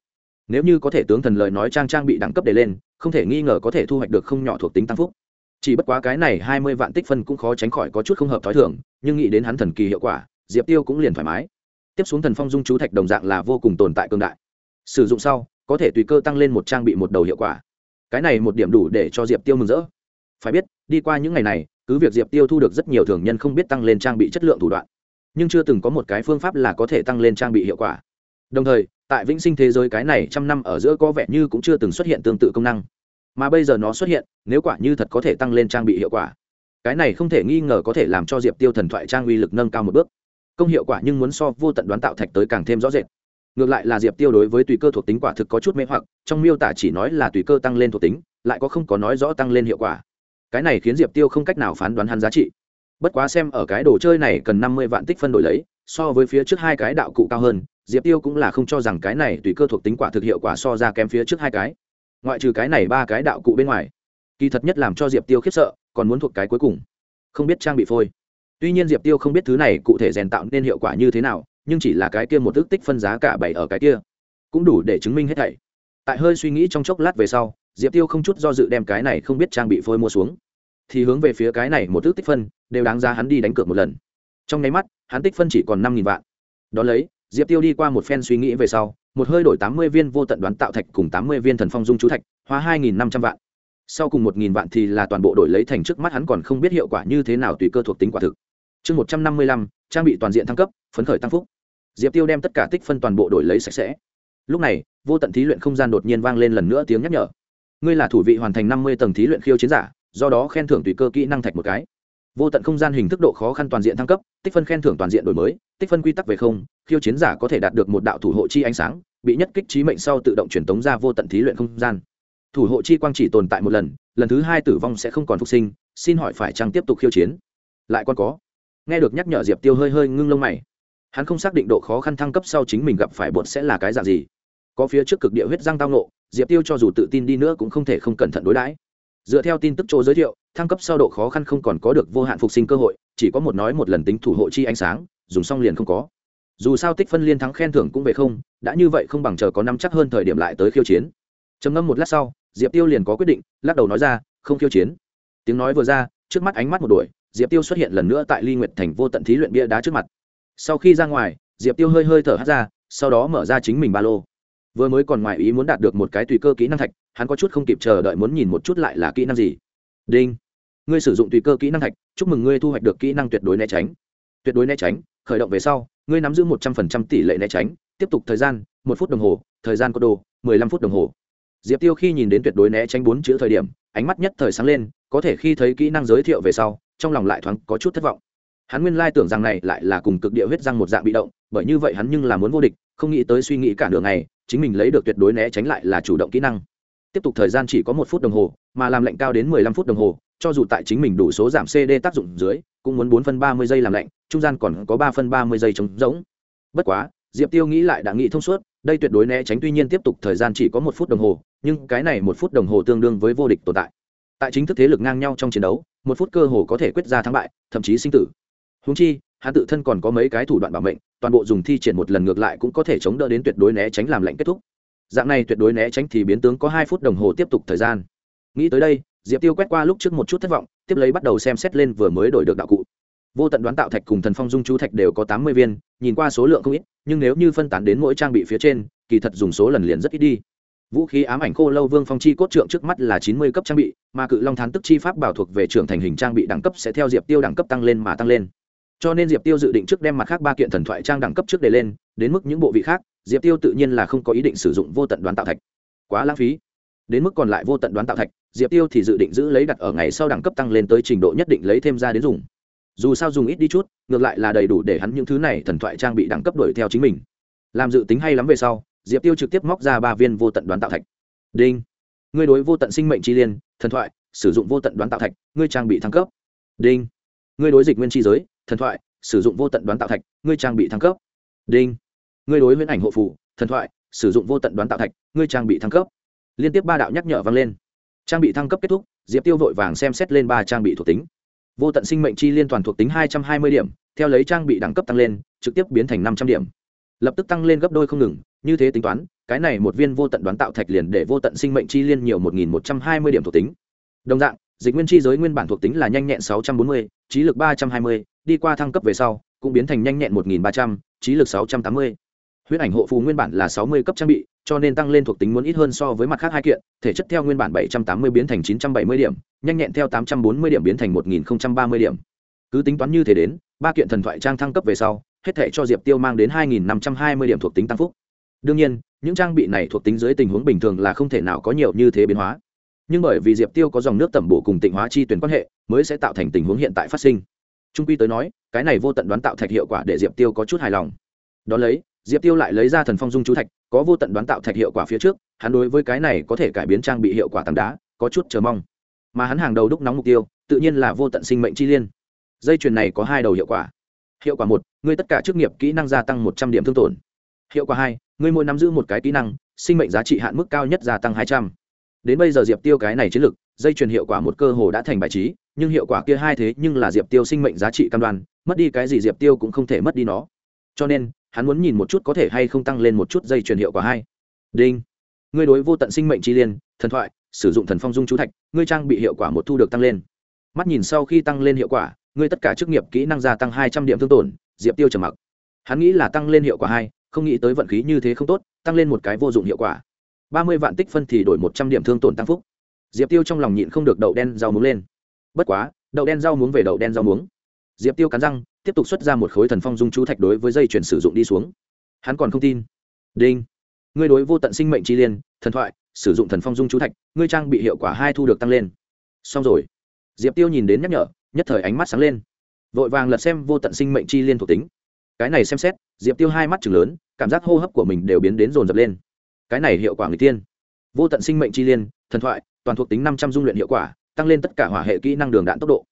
Nếu như có thể tướng thần lời nói trang trang bị đẳng cấp để lên, không thể nghi ngờ có thể thu hoạch được không nhỏ thuộc tính tăng phúc. Chỉ bất quá cái này hai mươi vạn tích phân cũng khó tránh khỏi có chút không hợp t h ó i thường, nhưng nghĩ đến hắn thần kỳ hiệu quả, diệp tiêu cũng liền thoải mái. Tiếp xuống thần phong dung chú thạch đồng dạng là vô cùng tồn tại cương đại. Sử dụng sau, có thể tùy cơ tăng lên một trang bị một đầu hiệu quả. Cái này một điểm đủ để cho diệp tiêu mừng rỡ. Phải biết, đi qua những ngày này cứ việc diệp tiêu thu được rất nhiều thường nhân không biết tăng lên trang bị chất lượng thủ đoạn, nhưng chưa từng có một cái phương pháp là có thể tăng lên trang bị hiệu quả. Đồng thời, tại vĩnh sinh thế giới cái này trăm năm ở giữa có vẻ như cũng chưa từng xuất hiện tương tự công năng. Mà bây giờ nó xuất hiện, nếu quả như thật có thể tăng lên trang bị hiệu quả, cái này không thể nghi ngờ có thể làm cho diệp tiêu thần thoại trang uy lực nâng cao một bước. Công hiệu quả nhưng muốn so vô tận đoán tạo thạch tới càng thêm rõ rệt. Ngược lại là diệp tiêu đối với tùy cơ thuộc tính quả thực có chút mê hoặc, trong miêu tả chỉ nói là tùy cơ tăng lên thuộc tính, lại có không có nói rõ tăng lên hiệu quả cái này khiến diệp tiêu không cách nào phán đoán hắn giá trị. Bất quá xem ở cái đồ chơi này cần năm mươi vạn tích phân đổi lấy, so với phía trước hai cái đạo cụ cao hơn, diệp tiêu cũng là không cho rằng cái này tùy cơ thuộc tính quả thực hiệu quả so ra kém phía trước hai cái. Ngoại trừ cái này ba cái đạo cụ bên ngoài, kỳ thật nhất làm cho diệp tiêu khiếp sợ, còn muốn thuộc cái cuối cùng. Không biết trang bị phôi. Tuy nhiên diệp tiêu không biết thứ này cụ thể rèn tạo nên hiệu quả như thế nào, nhưng chỉ là cái kia một ước tích phân giá cả bảy ở cái kia. Cũng đủ để chứng minh hết thảy. Tại hơi suy nghĩ trong chốc lát về sau diệp tiêu không chút do dự đem cái này không biết trang bị phôi mua xuống. Thì hướng về phía cái này một thước tích phân, đều đáng ra hắn đi đánh cược một lần. Trong nháy mắt, hắn tích phân chỉ còn năm nghìn vạn. Đ ó lấy, diệp tiêu đi qua một phen suy nghĩ về sau, một hơi đổi tám mươi viên vô tận đoán tạo thạch cùng tám mươi viên thần phong dung chú thạch, hóa hai nghìn năm trăm vạn. Sau cùng một nghìn vạn thì là toàn bộ đổi lấy thành trước mắt hắn còn không biết hiệu quả như thế nào tùy cơ thuộc tính quả thực. Chương một trăm năm mươi lăm, trang bị toàn diện thăng cấp, phấn khởi tăng phúc. Diệp tiêu đem tất cả tích phân toàn bộ đổi lấy sạch sẽ. Lúc này, vô tận thí luyện không gian đột nhiên vang lên lần nữa tiếng nhắc nhở ngươi là thủ vị hoàn thành năm mươi tầng thí luyện khiêu chiến giả, do đó khen thưởng tùy cơ kỹ năng thạch một cái. Vô tận không gian hình thức độ khó khăn toàn diện thăng cấp, tích phân khen thưởng toàn diện đổi mới, tích phân quy tắc về không, khiêu chiến giả có thể đạt được một đạo thủ hộ chi ánh sáng, bị nhất kích trí mệnh sau tự động truyền tống ra vô tận thí luyện không gian. Thủ hộ chi quang chỉ tồn tại một lần lần thứ hai tử vong sẽ không còn phục sinh, xin hỏi phải chăng tiếp tục khiêu chiến? Lại còn có. Nghe được nhắc nhở diệp tiêu hơi hơi ngưng lông mày. Hắn không xác định độ khó khăn thăng cấp sau chính mình gặp phải bột sẽ là cái dạng gì. Có phía trước cực địa huyết răng tao nộ diệp tiêu cho dù tự tin đi nữa cũng không thể không cẩn thận đối đãi. Dựa theo tin tức chỗ giới thiệu, thăng cấp sau độ khó khăn không còn có được vô hạn phục sinh cơ hội, chỉ có một nói một lần tính thủ hộ chi ánh sáng, dùng xong liền không có. Dù sao tích phân liên thắng khen thưởng cũng về không, đã như vậy không bằng chờ có năm chắc hơn thời điểm lại tới khiêu chiến. Trầm ngâm một lát sau, diệp tiêu liền có quyết định, lắc đầu nói ra, không khiêu chiến. Tiếng nói vừa ra, trước mắt ánh mắt một đuổi, diệp tiêu xuất hiện lần nữa tại ly nguyệt thành vô tận thí luyện bia đá trước mặt. Sau khi ra ngoài, diệp tiêu hơi hơi thở hát ra, sau đó mở ra chính mình ba lô vừa mới còn ngoài ý muốn đạt được một cái tùy cơ kỹ năng thạch, hắn có chút không kịp chờ đợi muốn nhìn một chút lại là kỹ năng gì. Đinh. Ngươi sử dụng tùy cơ kỹ năng thạch, chúc mừng ngươi thu hoạch được kỹ năng tuyệt đối né tránh. Tuyệt đối né tránh, khởi động về sau, ngươi nắm giữ một trăm phần trăm tỷ lệ né tránh, tiếp tục thời gian, một phút đồng hồ, thời gian có đồ, mười lăm phút đồng hồ. Diệp tiêu khi nhìn đến tuyệt đối né tránh bốn chữ thời điểm, ánh mắt nhất thời sáng lên, có thể khi thấy kỹ năng giới thiệu về sau, trong lòng lại thoáng có chút thất vọng. Hắn nguyên lai tưởng rằng này lại là cùng cực địa huyết răng một dạng bị động, bởi như vậy hắn nhưng là muốn vô địch, không nghĩ tới suy nghĩ cả đường này chính mình lấy được tuyệt đối né tránh lại là chủ động kỹ năng. Tiếp tục thời gian chỉ có một phút đồng hồ, mà làm lệnh cao đến mười lăm phút đồng hồ, cho dù tại chính mình đủ số giảm cd tác dụng dưới, cũng muốn bốn phân ba mươi giây làm lạnh trung gian còn có ba phân ba mươi giây trống rỗng. Bất quá, diệp tiêu nghĩ lại đã nghĩ thông suốt, đây tuyệt đối né tránh tuy nhiên tiếp tục thời gian chỉ có một phút đồng hồ, nhưng cái này một phút đồng hồ tương đương với vô địch tồn tại. Tại chính thức thế lực ngang nhau trong chiến đấu, một phút cơ hồ có thể quyết ra thắng bại, thậm chí sinh tử. Húng chi hắn tự thân còn có mấy cái thủ đoạn bảo mệnh, toàn bộ dùng thi triển một lần ngược lại cũng có thể chống đỡ đến tuyệt đối né tránh làm lệnh kết thúc. Dạng này tuyệt đối né tránh thì biến tướng có hai phút đồng hồ tiếp tục thời gian. Nghĩ tới đây, diệp tiêu quét qua lúc trước một chút thất vọng, tiếp lấy bắt đầu xem xét lên vừa mới đổi được đạo cụ. Vô tận đoán tạo thạch cùng thần phong dung chú thạch đều có tám mươi viên, nhìn qua số lượng không ít, nhưng nếu như phân tán đến mỗi trang bị phía trên, kỳ thật dùng số lần liền rất ít đi. Vũ khí ám ảnh khô lâu vương phong chi cốt trượng trước mắt là chín mươi cấp trang bị, mà cự long thán tức chi pháp bảo thuộc về trưởng thành hình trang bị đẳng cấp sẽ theo diệp tiêu đẳng cấp tăng lên mà tăng lên cho nên diệp tiêu dự định trước đem mặt khác ba kiện thần thoại trang đẳng cấp trước để lên, đến mức những bộ vị khác, diệp tiêu tự nhiên là không có ý định sử dụng vô tận đoán tạo thạch. Quá lãng phí. Đến mức còn lại vô tận đoán tạo thạch, diệp tiêu thì dự định giữ lấy đặt ở ngày sau đẳng cấp tăng lên tới trình độ nhất định lấy thêm ra đến dùng. Dù sao dùng ít đi chút, ngược lại là đầy đủ để hắn những thứ này thần thoại trang bị đẳng cấp đuổi theo chính mình. Làm dự tính hay lắm về sau, diệp tiêu trực tiếp móc ra ba viên vô tận đoán tạo thạch. Đinh. Ngươi đối vô tận sinh mệnh chi liên, thần thoại, sử dụng vô tận đoán tạo thạch, ngươi trang bị thăng cấp. Đinh ngươi đối dịch nguyên chi giới, thần thoại, sử dụng vô tận đoán tạo thạch, ngươi trang bị thăng cấp. Đinh. Ngươi đối huyễn ảnh hộ phủ thần thoại, sử dụng vô tận đoán tạo thạch, ngươi trang bị thăng cấp. Liên tiếp ba đạo nhắc nhở vang lên. Trang bị thăng cấp kết thúc, diệp tiêu vội vàng xem xét lên ba trang bị thuộc tính. Vô tận sinh mệnh chi liên toàn thuộc tính hai trăm hai mươi điểm, theo lấy trang bị đẳng cấp tăng lên, trực tiếp biến thành năm trăm điểm. Lập tức tăng lên gấp đôi không ngừng, như thế tính toán, cái này một viên vô tận đoán tạo thạch liền để vô tận sinh mệnh chi liên nhiều một nghìn một trăm hai mươi điểm thuộc tính. Đồng dạng dịch nguyên chi giới nguyên bản thuộc tính là nhanh nhẹn sáu trăm bốn mươi, trí lực ba trăm hai mươi, đi qua thăng cấp về sau, cũng biến thành nhanh nhẹn một nghìn ba trăm, trí lực sáu trăm tám mươi. Huyết ảnh hộ phù nguyên bản là sáu mươi cấp trang bị, cho nên tăng lên thuộc tính muốn ít hơn so với mặt khác hai kiện, thể chất theo nguyên bản bảy trăm tám mươi biến thành chín trăm bảy mươi điểm, nhanh nhẹn theo tám trăm bốn mươi điểm biến thành một nghìn ba mươi điểm. Cứ tính toán như thế đến, ba kiện thần thoại trang thăng cấp về sau, hết thể cho diệp tiêu mang đến hai nghìn năm trăm hai mươi điểm thuộc tính tăng phúc. Đương nhiên, những trang bị này thuộc tính dưới tình huống bình thường là không thể nào có nhiều như thế biến hóa nhưng bởi vì diệp tiêu có dòng nước tẩm bổ cùng tịnh hóa chi tuyển quan hệ, mới sẽ tạo thành tình huống hiện tại phát sinh. Trung quy tới nói, cái này vô tận đoán tạo thạch hiệu quả để diệp tiêu có chút hài lòng. Đón lấy, diệp tiêu lại lấy ra thần phong dung chú thạch, có vô tận đoán tạo thạch hiệu quả phía trước, hắn đối với cái này có thể cải biến trang bị hiệu quả tảng đá, có chút chờ mong. Mà hắn hàng đầu đúc nóng mục tiêu, tự nhiên là vô tận sinh mệnh chi liên. Dây chuyền này có hai đầu hiệu quả. Hiệu quả một, ngươi tất cả chức nghiệp kỹ năng gia tăng một trăm điểm thương tổn. Hiệu quả hai, ngươi mỗi nắm giữ một cái kỹ năng, sinh mệnh giá trị hạn mức cao nhất gia tăng hai trăm đến bây giờ diệp tiêu cái này chiến lược dây chuyền hiệu quả một cơ hồ đã thành bài trí, nhưng hiệu quả kia hai thế nhưng là diệp tiêu sinh mệnh giá trị cam đoan, mất đi cái gì diệp tiêu cũng không thể mất đi nó. Cho nên, hắn muốn nhìn một chút có thể hay không tăng lên một chút dây chuyền hiệu quả hai. Đinh. Ngươi đối vô tận sinh mệnh chi liên, thần thoại, sử dụng thần phong dung chú thạch, ngươi trang bị hiệu quả một thu được tăng lên. Mắt nhìn sau khi tăng lên hiệu quả, ngươi tất cả chức nghiệp kỹ năng gia tăng hai trăm điểm thương tổn, diệp tiêu trầm mặc. Hắn nghĩ là tăng lên hiệu quả hai, không nghĩ tới vận khí như thế không tốt, tăng lên một cái vô dụng hiệu quả ba mươi vạn tích phân thì đổi một trăm điểm thương tổn tăng phúc. Diệp tiêu trong lòng nhịn không được đậu đen rau muống lên. Bất quá, đậu đen rau muống về đậu đen rau muống. Diệp tiêu cắn răng, tiếp tục xuất ra một khối thần phong dung chú thạch đối với dây chuyển sử dụng đi xuống. Hắn còn không tin. Đinh. Ngươi đối vô tận sinh mệnh chi liên, thần thoại, sử dụng thần phong dung chú thạch, ngươi trang bị hiệu quả hai thu được tăng lên. Xong rồi. Diệp tiêu nhìn đến nhắc nhở, nhất thời ánh mắt sáng lên. Vội vàng lật xem vô tận sinh mệnh chi liên thuộc tính. Cái này xem xét, diệp tiêu hai mắt chừng lớn, cảm giác hô hấp của mình đều biến đến rồn rập lên cái này hiệu quả người tiên. Vô tận sinh mệnh chi liên, thần thoại, toàn thuộc tính năm trăm dung luyện hiệu quả, tăng lên tất cả hỏa hệ kỹ năng đường đạn tốc độ.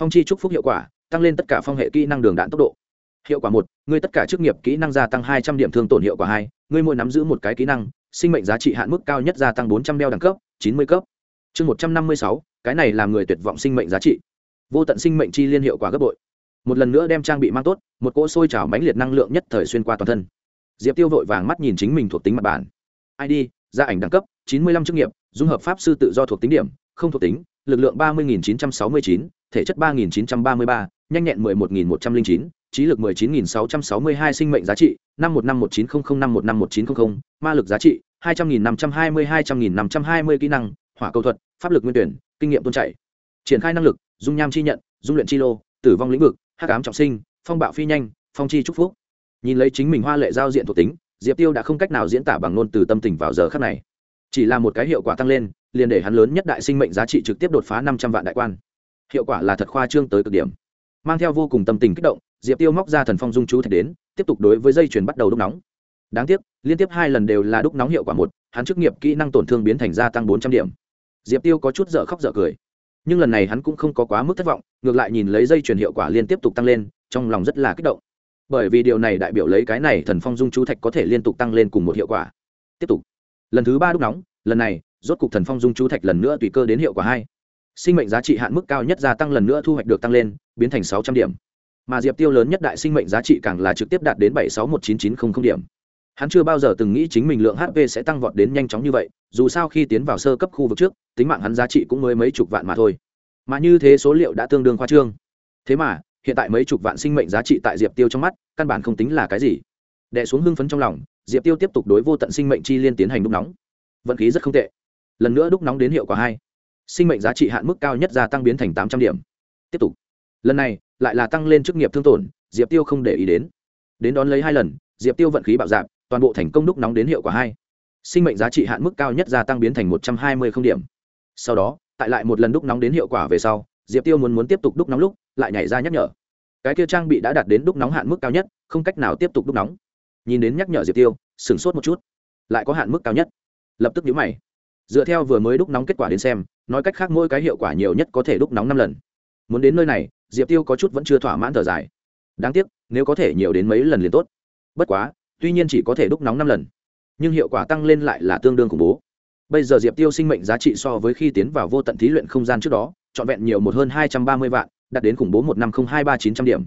Phong chi trúc phúc hiệu quả, tăng lên tất cả phong hệ kỹ năng đường đạn tốc độ. Hiệu quả một, ngươi tất cả chức nghiệp kỹ năng gia tăng hai trăm điểm thương tổn hiệu quả hai, ngươi mỗi nắm giữ một cái kỹ năng, sinh mệnh giá trị hạn mức cao nhất gia tăng bốn trăm đeo đẳng cấp, chín mươi cấp. Chương một trăm năm mươi sáu, cái này làm người tuyệt vọng sinh mệnh giá trị. Vô tận sinh mệnh chi liên hiệu quả gấp bội. Một lần nữa đem trang bị mang tốt, một cỗ sôi trào mãnh liệt năng lượng nhất thời xuyên qua toàn thân. Diệp tiêu vội vàng mắt nhìn chính mình thuộc tính mặt bản id gia ảnh đẳng cấp chín mươi lăm chức nghiệp dung hợp pháp sư tự do thuộc tính điểm không thuộc tính lực lượng ba mươi nghìn chín trăm sáu mươi chín thể chất ba nghìn chín trăm ba mươi ba nhanh nhẹn mười một nghìn một trăm linh chín trí lực mười chín nghìn sáu trăm sáu mươi hai sinh mệnh giá trị năm một năm một chín không không năm một năm một chín không không ma lực giá trị hai trăm nghìn năm trăm hai mươi hai trăm nghìn năm trăm hai mươi kỹ năng hỏa cầu thuật pháp lực nguyên tuyển kinh nghiệm tuôn chảy, triển khai năng lực dung nham chi nhận dung luyện chi lô tử vong lĩnh vực hắc ám trọng sinh phong bạo phi nhanh phong chi chúc phúc. Nhìn lấy chính mình hoa lệ giao diện thuộc tính diệp tiêu đã không cách nào diễn tả bằng ngôn từ tâm tình vào giờ khắc này. Chỉ là một cái hiệu quả tăng lên, liền để hắn lớn nhất đại sinh mệnh giá trị trực tiếp đột phá năm trăm vạn đại quan. Hiệu quả là thật khoa trương tới cực điểm. Mang theo vô cùng tâm tình kích động, diệp tiêu móc ra thần phong dung chú thạch đến, tiếp tục đối với dây chuyền bắt đầu đúc nóng. Đáng tiếc, liên tiếp hai lần đều là đúc nóng hiệu quả một, hắn chức nghiệp kỹ năng tổn thương biến thành gia tăng bốn trăm điểm. Diệp tiêu có chút dở khóc dở cười. Nhưng lần này hắn cũng không có quá mức thất vọng, ngược lại nhìn lấy dây chuyền hiệu quả liên tiếp tục tăng lên, trong lòng rất là kích động bởi vì điều này đại biểu lấy cái này thần phong dung chú thạch có thể liên tục tăng lên cùng một hiệu quả. Tiếp tục. Lần thứ ba đúc nóng, lần này, rốt cục thần phong dung chú thạch lần nữa tùy cơ đến hiệu quả hai. Sinh mệnh giá trị hạn mức cao nhất gia tăng lần nữa thu hoạch được tăng lên, biến thành sáu trăm điểm. Mà diệp tiêu lớn nhất đại sinh mệnh giá trị càng là trực tiếp đạt đến bảy sáu một chín chín không không điểm. Hắn chưa bao giờ từng nghĩ chính mình lượng hp sẽ tăng vọt đến nhanh chóng như vậy, dù sao khi tiến vào sơ cấp khu vực trước, tính mạng hắn giá trị cũng mới mấy chục vạn mà thôi. Mà như thế số liệu đã tương đương khoa trương. Thế mà hiện tại mấy chục vạn sinh mệnh giá trị tại diệp tiêu trong mắt, căn bản không tính là cái gì. Đẻ xuống hưng phấn trong lòng, diệp tiêu tiếp tục đối vô tận sinh mệnh chi liên tiến hành đúc nóng. Vận khí rất không tệ. Lần nữa đúc nóng đến hiệu quả hai. Sinh mệnh giá trị hạn mức cao nhất gia tăng biến thành tám trăm điểm. Tiếp tục. Lần này, lại là tăng lên chức nghiệp thương tổn, diệp tiêu không để ý đến. Đến đón lấy hai lần, diệp tiêu vận khí bạo dạp toàn bộ thành công đúc nóng đến hiệu quả hai. Sinh mệnh giá trị hạn mức cao nhất gia tăng biến thành một trăm hai mươi không điểm. Sau đó, tại lại một lần đúc nóng đến hiệu quả về sau, diệp tiêu muốn muốn tiếp tục đúc nóng lúc, lại nhảy ra nhắc nhở cái kia trang bị đã đạt đến đúc nóng hạn mức cao nhất, không cách nào tiếp tục đúc nóng. Nhìn đến nhắc nhở diệp tiêu, sửng sốt một chút. Lại có hạn mức cao nhất. Lập tức nhíu mày. Dựa theo vừa mới đúc nóng kết quả đến xem, nói cách khác mỗi cái hiệu quả nhiều nhất có thể đúc nóng năm lần. Muốn đến nơi này, diệp tiêu có chút vẫn chưa thỏa mãn thở dài. Đáng tiếc, nếu có thể nhiều đến mấy lần liền tốt. Bất quá, tuy nhiên chỉ có thể đúc nóng năm lần, nhưng hiệu quả tăng lên lại là tương đương khủng bố. Bây giờ diệp tiêu sinh mệnh giá trị so với khi tiến vào vô tận thí luyện không gian trước đó, trọn vẹn nhiều một hơn hai trăm ba mươi vạn đạt đến khủng bố một năm không hai ba chín trăm điểm.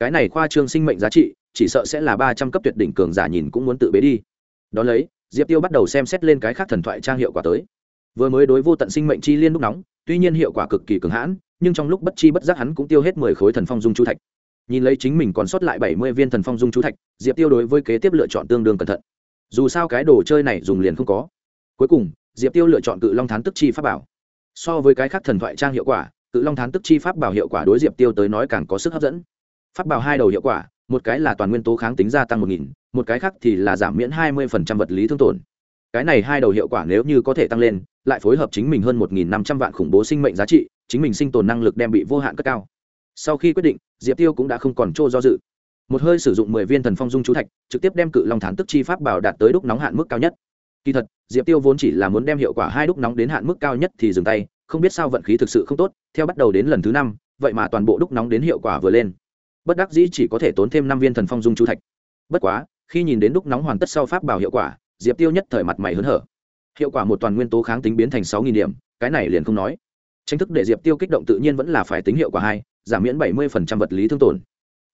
Cái này khoa trương sinh mệnh giá trị, chỉ sợ sẽ là ba trăm cấp tuyệt đỉnh cường giả nhìn cũng muốn tự bế đi. Đón lấy, diệp tiêu bắt đầu xem xét lên cái khác thần thoại trang hiệu quả tới. Vừa mới đối vô tận sinh mệnh chi liên lúc nóng, tuy nhiên hiệu quả cực kỳ cường hãn, nhưng trong lúc bất chi bất giác hắn cũng tiêu hết mười khối thần phong dung chú thạch. Nhìn lấy chính mình còn sót lại bảy mươi viên thần phong dung chú thạch, diệp tiêu đối với kế tiếp lựa chọn tương đương cẩn thận. Dù sao cái đồ chơi này dùng liền không có. Cuối cùng, diệp tiêu lựa chọn cự long thán tức chi pháp bảo. So với cái khác thần thoại trang hiệu quả cự long thán tức chi pháp bảo hiệu quả đối diệp tiêu tới nói càng có sức hấp dẫn. Pháp bảo hai đầu hiệu quả, một cái là toàn nguyên tố kháng tính gia tăng một nghìn, một cái khác thì là giảm miễn hai mươi phần trăm vật lý thương tổn. Cái này hai đầu hiệu quả nếu như có thể tăng lên, lại phối hợp chính mình hơn một nghìn năm trăm vạn khủng bố sinh mệnh giá trị, chính mình sinh tồn năng lực đem bị vô hạn cất cao. Sau khi quyết định, diệp tiêu cũng đã không còn trô do dự. Một hơi sử dụng mười viên thần phong dung chú thạch, trực tiếp đem cự long thán tức chi pháp bảo đạt tới đúc nóng hạn mức cao nhất. Kỳ thật, diệp tiêu vốn chỉ là muốn đem hiệu quả hai đúc nóng đến hạn mức cao nhất thì dừng tay không biết sao vận khí thực sự không tốt, theo bắt đầu đến lần thứ năm, vậy mà toàn bộ đúc nóng đến hiệu quả vừa lên. Bất đắc dĩ chỉ có thể tốn thêm năm viên thần phong dung chú thạch. Bất quá, khi nhìn đến đúc nóng hoàn tất sau pháp bảo hiệu quả, diệp tiêu nhất thời mặt mày hớn hở. Hiệu quả một toàn nguyên tố kháng tính biến thành sáu nghìn điểm, cái này liền không nói. Tranh thức để diệp tiêu kích động tự nhiên vẫn là phải tính hiệu quả hai, giảm miễn bảy mươi vật lý thương tổn.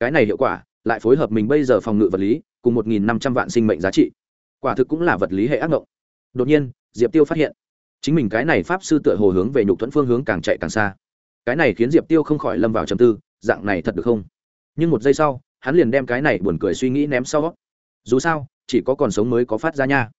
Cái này hiệu quả, lại phối hợp mình bây giờ phòng ngự vật lý, cùng một nghìn năm trăm vạn sinh mệnh giá trị. Quả thực cũng là vật lý hệ ác mộng đột nhiên, diệp tiêu phát hiện chính mình cái này pháp sư tựa hồ hướng về nhục thuẫn phương hướng càng chạy càng xa. Cái này khiến diệp tiêu không khỏi lâm vào trầm tư, dạng này thật được không? Nhưng một giây sau, hắn liền đem cái này buồn cười suy nghĩ ném sau. Dù sao, chỉ có còn sống mới có phát ra nha.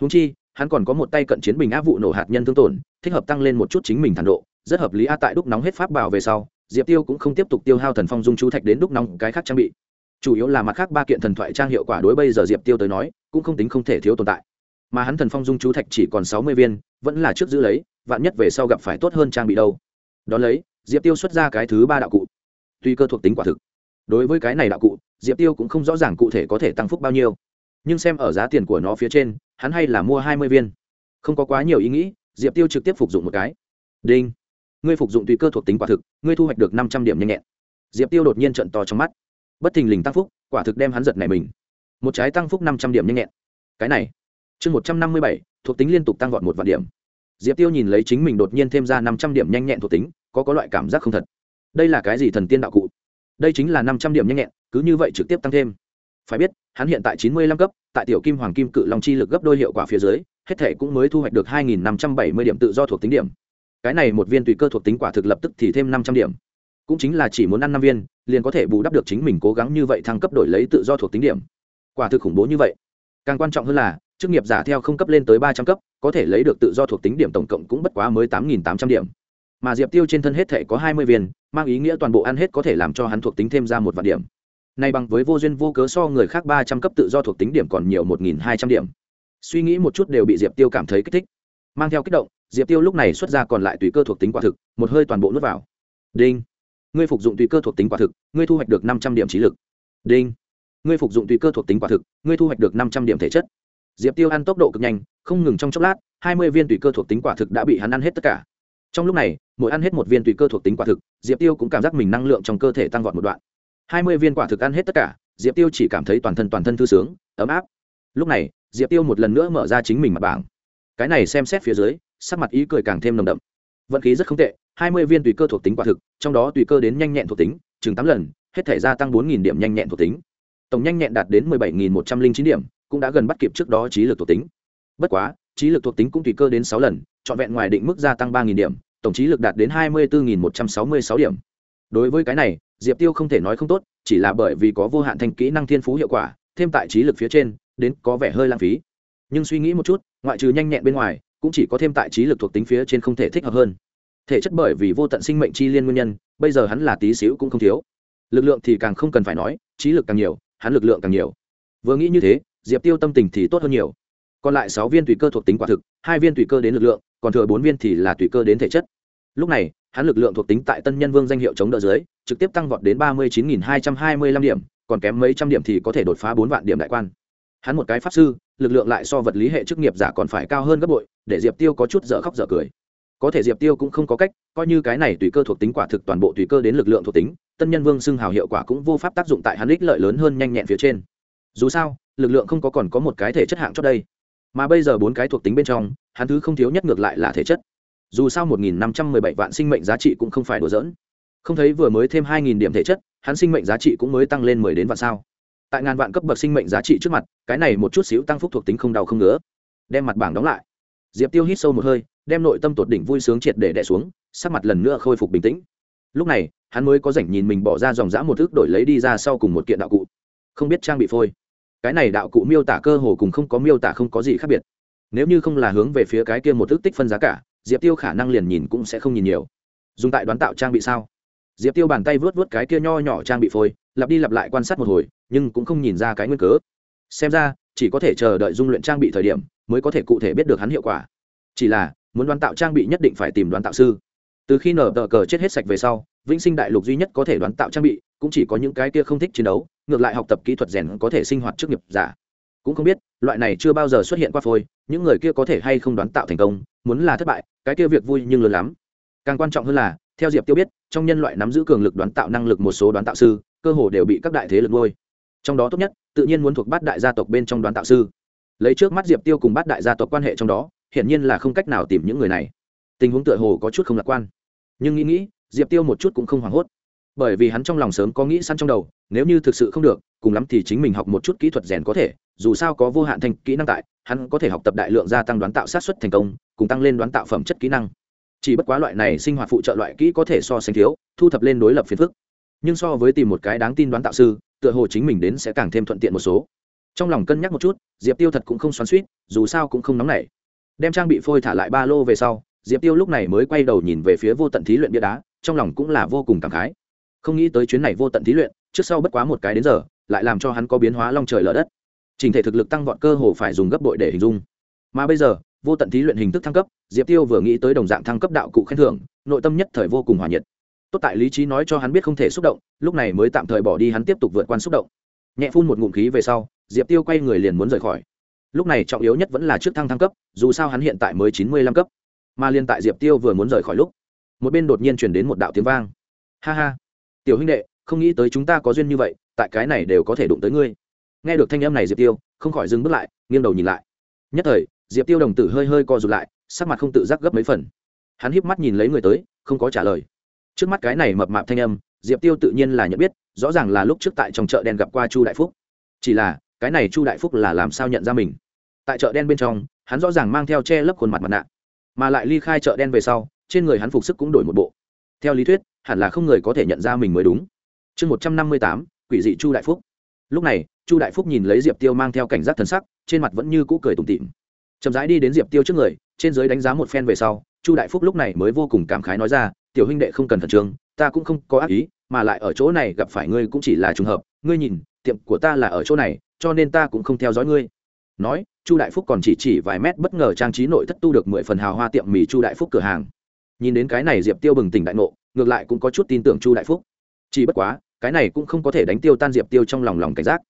Húng chi, hắn còn có một tay cận chiến bình áp vụ nổ hạt nhân thương tổn, thích hợp tăng lên một chút chính mình thản độ, rất hợp lý a tại đúc nóng hết pháp bảo về sau, diệp tiêu cũng không tiếp tục tiêu hao thần phong dung chú thạch đến đúc nóng cái khác trang bị. Chủ yếu là mặt khác ba kiện thần thoại trang hiệu quả đối bây giờ diệp tiêu tới nói, cũng không tính không thể thiếu tồn tại mà hắn thần phong dung chú thạch chỉ còn sáu mươi viên, vẫn là trước giữ lấy, vạn nhất về sau gặp phải tốt hơn trang bị đâu. Đón lấy, diệp tiêu xuất ra cái thứ ba đạo cụ. Tuy cơ thuộc tính quả thực, đối với cái này đạo cụ, diệp tiêu cũng không rõ ràng cụ thể có thể tăng phúc bao nhiêu. Nhưng xem ở giá tiền của nó phía trên, hắn hay là mua hai mươi viên. Không có quá nhiều ý nghĩ, diệp tiêu trực tiếp phục dụng một cái. Đinh. Ngươi phục dụng tùy cơ thuộc tính quả thực, ngươi thu hoạch được năm trăm điểm nhanh nhẹn. Diệp tiêu đột nhiên trận to trong mắt. Bất thình lình tăng phúc, quả thực đem hắn giật này mình. Một trái tăng phúc năm trăm điểm nhanh nhẹn. Cái này chương một trăm năm mươi bảy, thuộc tính liên tục tăng vọt một vạn điểm. Diệp tiêu nhìn lấy chính mình đột nhiên thêm ra năm trăm điểm nhanh nhẹn thuộc tính, có có loại cảm giác không thật. Đây là cái gì thần tiên đạo cụ? Đây chính là năm trăm điểm nhanh nhẹn, cứ như vậy trực tiếp tăng thêm. Phải biết, hắn hiện tại chín mươi lăm cấp, tại tiểu kim hoàng kim cự long chi lực gấp đôi hiệu quả phía dưới, hết thể cũng mới thu hoạch được hai nghìn năm trăm bảy mươi điểm tự do thuộc tính điểm. Cái này một viên tùy cơ thuộc tính quả thực lập tức thì thêm năm trăm điểm. Cũng chính là chỉ muốn ăn năm viên, liền có thể bù đắp được chính mình cố gắng như vậy thăng cấp đổi lấy tự do thuộc tính điểm. Quả thực khủng bố như vậy. Càng quan trọng hơn là chức nghiệp giả theo không cấp lên tới ba trăm cấp, có thể lấy được tự do thuộc tính điểm tổng cộng cũng bất quá mới tám nghìn tám trăm điểm. Mà diệp tiêu trên thân hết thể có hai mươi viên, mang ý nghĩa toàn bộ ăn hết có thể làm cho hắn thuộc tính thêm ra một vạn điểm. Nay bằng với vô duyên vô cớ so người khác ba trăm cấp tự do thuộc tính điểm còn nhiều một nghìn hai trăm điểm. Suy nghĩ một chút đều bị diệp tiêu cảm thấy kích thích. Mang theo kích động, diệp tiêu lúc này xuất ra còn lại tùy cơ thuộc tính quả thực, một hơi toàn bộ nuốt vào. Đinh. Ngươi phục dụng tùy cơ thuộc tính quả thực, ngươi thu hoạch được năm trăm điểm trí lực. Đinh. Ngươi phục dụng tùy cơ thuộc tính quả thực, ngươi thu hoạch được năm trăm điểm thể chất diệp tiêu ăn tốc độ cực nhanh, không ngừng trong chốc lát, hai mươi viên tùy cơ thuộc tính quả thực đã bị hắn ăn hết tất cả. Trong lúc này, mỗi ăn hết một viên tùy cơ thuộc tính quả thực, diệp tiêu cũng cảm giác mình năng lượng trong cơ thể tăng vọt một đoạn. Hai mươi viên quả thực ăn hết tất cả, diệp tiêu chỉ cảm thấy toàn thân toàn thân thư sướng, ấm áp. Lúc này, diệp tiêu một lần nữa mở ra chính mình mặt bảng. Cái này xem xét phía dưới, sắc mặt ý cười càng thêm nồng đậm. Vận khí rất không tệ, hai mươi viên tùy cơ thuộc tính quả thực, trong đó tùy cơ đến nhanh nhẹn thuộc tính, chừng tám lần, hết thể gia tăng bốn điểm nhanh nhẹn thuộc tính. Tổng nhanh nhẹn đạt đến mười bảy một trăm linh chín điểm cũng đã gần bắt kịp trước đó trí lực thuộc tính. Bất quá, trí lực thuộc tính cũng tùy cơ đến sáu lần, trọn vẹn ngoài định mức gia tăng ba điểm, tổng trí lực đạt đến hai mươi bốn một trăm sáu mươi sáu điểm. Đối với cái này, diệp tiêu không thể nói không tốt, chỉ là bởi vì có vô hạn thành kỹ năng thiên phú hiệu quả, thêm tại trí lực phía trên, đến có vẻ hơi lãng phí. Nhưng suy nghĩ một chút, ngoại trừ nhanh nhẹn bên ngoài, cũng chỉ có thêm tại trí lực thuộc tính phía trên không thể thích hợp hơn. Thể chất bởi vì vô tận sinh mệnh chi liên nguyên nhân, bây giờ hắn là tí xíu cũng không thiếu. Lực lượng thì càng không cần phải nói, trí lực càng nhiều, hắn lực lượng càng nhiều. Vừa nghĩ như thế diệp tiêu tâm tình thì tốt hơn nhiều. Còn lại sáu viên tùy cơ thuộc tính quả thực, hai viên tùy cơ đến lực lượng, còn thừa bốn viên thì là tùy cơ đến thể chất. Lúc này, hắn lực lượng thuộc tính tại tân nhân vương danh hiệu chống đỡ dưới, trực tiếp tăng vọt đến ba mươi chín nghìn hai trăm hai mươi lăm điểm, còn kém mấy trăm điểm thì có thể đột phá bốn vạn điểm đại quan. Hắn một cái pháp sư, lực lượng lại so vật lý hệ chức nghiệp giả còn phải cao hơn gấp bội, để diệp tiêu có chút dở khóc dở cười. Có thể diệp tiêu cũng không có cách, coi như cái này tùy cơ thuộc tính quả thực toàn bộ tùy cơ đến lực lượng thuộc tính, tân nhân vương xưng hào hiệu quả cũng vô pháp tác dụng tại hắn ích lợi lớn hơn nhanh nhẹn phía trên. Dù sao lực lượng không có còn có một cái thể chất hạng cho đây. Mà bây giờ bốn cái thuộc tính bên trong, hắn thứ không thiếu nhất ngược lại là thể chất. Dù sao một nghìn năm trăm mười bảy vạn sinh mệnh giá trị cũng không phải đùa dỡn không thấy vừa mới thêm hai nghìn điểm thể chất, hắn sinh mệnh giá trị cũng mới tăng lên mười đến vạn sao. Tại ngàn vạn cấp bậc sinh mệnh giá trị trước mặt, cái này một chút xíu tăng phúc thuộc tính không đau không ngứa. Đem mặt bảng đóng lại. Diệp tiêu hít sâu một hơi, đem nội tâm tột đỉnh vui sướng triệt để đẻ xuống, sắc mặt lần nữa khôi phục bình tĩnh. Lúc này, hắn mới có rảnh nhìn mình bỏ ra dòng dã một thức đổi lấy đi ra sau cùng một kiện đạo cụ. Không biết trang bị phôi cái này đạo cụ miêu tả cơ hồ cùng không có miêu tả không có gì khác biệt. Nếu như không là hướng về phía cái kia một thức tích phân giá cả, diệp tiêu khả năng liền nhìn cũng sẽ không nhìn nhiều. Dùng tại đoán tạo trang bị sao? Diệp tiêu bàn tay vớt vớt cái kia nho nhỏ trang bị phôi, lặp đi lặp lại quan sát một hồi, nhưng cũng không nhìn ra cái nguyên cớ. Xem ra, chỉ có thể chờ đợi dung luyện trang bị thời điểm, mới có thể cụ thể biết được hắn hiệu quả. Chỉ là, muốn đoán tạo trang bị nhất định phải tìm đoán tạo sư. Từ khi nở tờ cờ chết hết sạch về sau vĩnh sinh đại lục duy nhất có thể đoán tạo trang bị, cũng chỉ có những cái kia không thích chiến đấu, ngược lại học tập kỹ thuật rèn có thể sinh hoạt chức nghiệp giả. Cũng không biết, loại này chưa bao giờ xuất hiện qua phôi, những người kia có thể hay không đoán tạo thành công, muốn là thất bại, cái kia việc vui nhưng lớn lắm. Càng quan trọng hơn là, theo diệp tiêu biết, trong nhân loại nắm giữ cường lực đoán tạo năng lực một số đoán tạo sư, cơ hồ đều bị các đại thế lực nuôi. Trong đó tốt nhất, tự nhiên muốn thuộc bát đại gia tộc bên trong đoán tạo sư. Lấy trước mắt diệp tiêu cùng bát đại gia tộc quan hệ trong đó, hiển nhiên là không cách nào tìm những người này. Tình huống tựa hồ có chút không lạc quan. Nhưng nghĩ nghĩ diệp tiêu một chút cũng không hoảng hốt. Bởi vì hắn trong lòng sớm có nghĩ sẵn trong đầu, nếu như thực sự không được, cùng lắm thì chính mình học một chút kỹ thuật rèn có thể, dù sao có vô hạn thành kỹ năng tại, hắn có thể học tập đại lượng gia tăng đoán tạo sát xuất thành công, cùng tăng lên đoán tạo phẩm chất kỹ năng. Chỉ bất quá loại này sinh hoạt phụ trợ loại kỹ có thể so sánh thiếu, thu thập lên đối lập phiền phức. Nhưng so với tìm một cái đáng tin đoán tạo sư, tựa hồ chính mình đến sẽ càng thêm thuận tiện một số. Trong lòng cân nhắc một chút, diệp tiêu thật cũng không xoắn suýt dù sao cũng không nóng nảy. Đem trang bị phôi thả lại ba lô về sau, diệp tiêu lúc này mới quay đầu nhìn về phía vô tận thí luyện bia đá trong lòng cũng là vô cùng cảm khái. Không nghĩ tới chuyến này vô tận thí luyện, trước sau bất quá một cái đến giờ, lại làm cho hắn có biến hóa long trời lở đất. Trình thể thực lực tăng vọt cơ hồ phải dùng gấp bội để hình dung. Mà bây giờ, vô tận thí luyện hình thức thăng cấp, diệp tiêu vừa nghĩ tới đồng dạng thăng cấp đạo cụ khen thưởng, nội tâm nhất thời vô cùng hòa nhiệt. Tốt tại lý trí nói cho hắn biết không thể xúc động, lúc này mới tạm thời bỏ đi hắn tiếp tục vượt qua xúc động. Nhẹ phun một ngụm khí về sau, diệp tiêu quay người liền muốn rời khỏi. Lúc này trọng yếu nhất vẫn là trước thăng thăng cấp, dù sao hắn hiện tại mới chín mươi lăm cấp. Mà liên tại diệp tiêu vừa muốn rời khỏi lúc một bên đột nhiên chuyển đến một đạo tiếng vang. Ha ha. Tiểu huynh đệ, không nghĩ tới chúng ta có duyên như vậy, tại cái này đều có thể đụng tới ngươi. Nghe được thanh âm này diệp tiêu, không khỏi dừng bước lại, nghiêng đầu nhìn lại. Nhất thời, diệp tiêu đồng tử hơi hơi co rụt lại, sắc mặt không tự giác gấp mấy phần. Hắn híp mắt nhìn lấy người tới, không có trả lời. Trước mắt cái này mập mạp thanh âm, diệp tiêu tự nhiên là nhận biết, rõ ràng là lúc trước tại trong chợ đen gặp qua chu đại phúc. Chỉ là, cái này chu đại phúc là làm sao nhận ra mình? Tại chợ đen bên trong, hắn rõ ràng mang theo che lấp khuôn mặt mặt nạ, mà lại ly khai chợ đen về sau trên người hắn phục sức cũng đổi một bộ. Theo lý thuyết, hẳn là không người có thể nhận ra mình mới đúng. Chương một trăm năm mươi tám, quỷ dị chu đại phúc. Lúc này, chu đại phúc nhìn lấy diệp tiêu mang theo cảnh giác thần sắc, trên mặt vẫn như cũ cười tủm tịm chậm rãi đi đến diệp tiêu trước người, trên giới đánh giá một phen về sau, chu đại phúc lúc này mới vô cùng cảm khái nói ra, tiểu huynh đệ không cần thần trương, ta cũng không có ác ý, mà lại ở chỗ này gặp phải ngươi cũng chỉ là trùng hợp, ngươi nhìn, tiệm của ta là ở chỗ này, cho nên ta cũng không theo dõi ngươi. Nói, chu đại phúc còn chỉ chỉ vài mét bất ngờ trang trí nội thất tu được mười phần hào hoa tiệm mì chu đại phúc cửa hàng nhìn đến cái này diệp tiêu bừng tỉnh đại ngộ, ngược lại cũng có chút tin tưởng chu đại phúc. Chỉ bất quá, cái này cũng không có thể đánh tiêu tan diệp tiêu trong lòng lòng cảnh giác.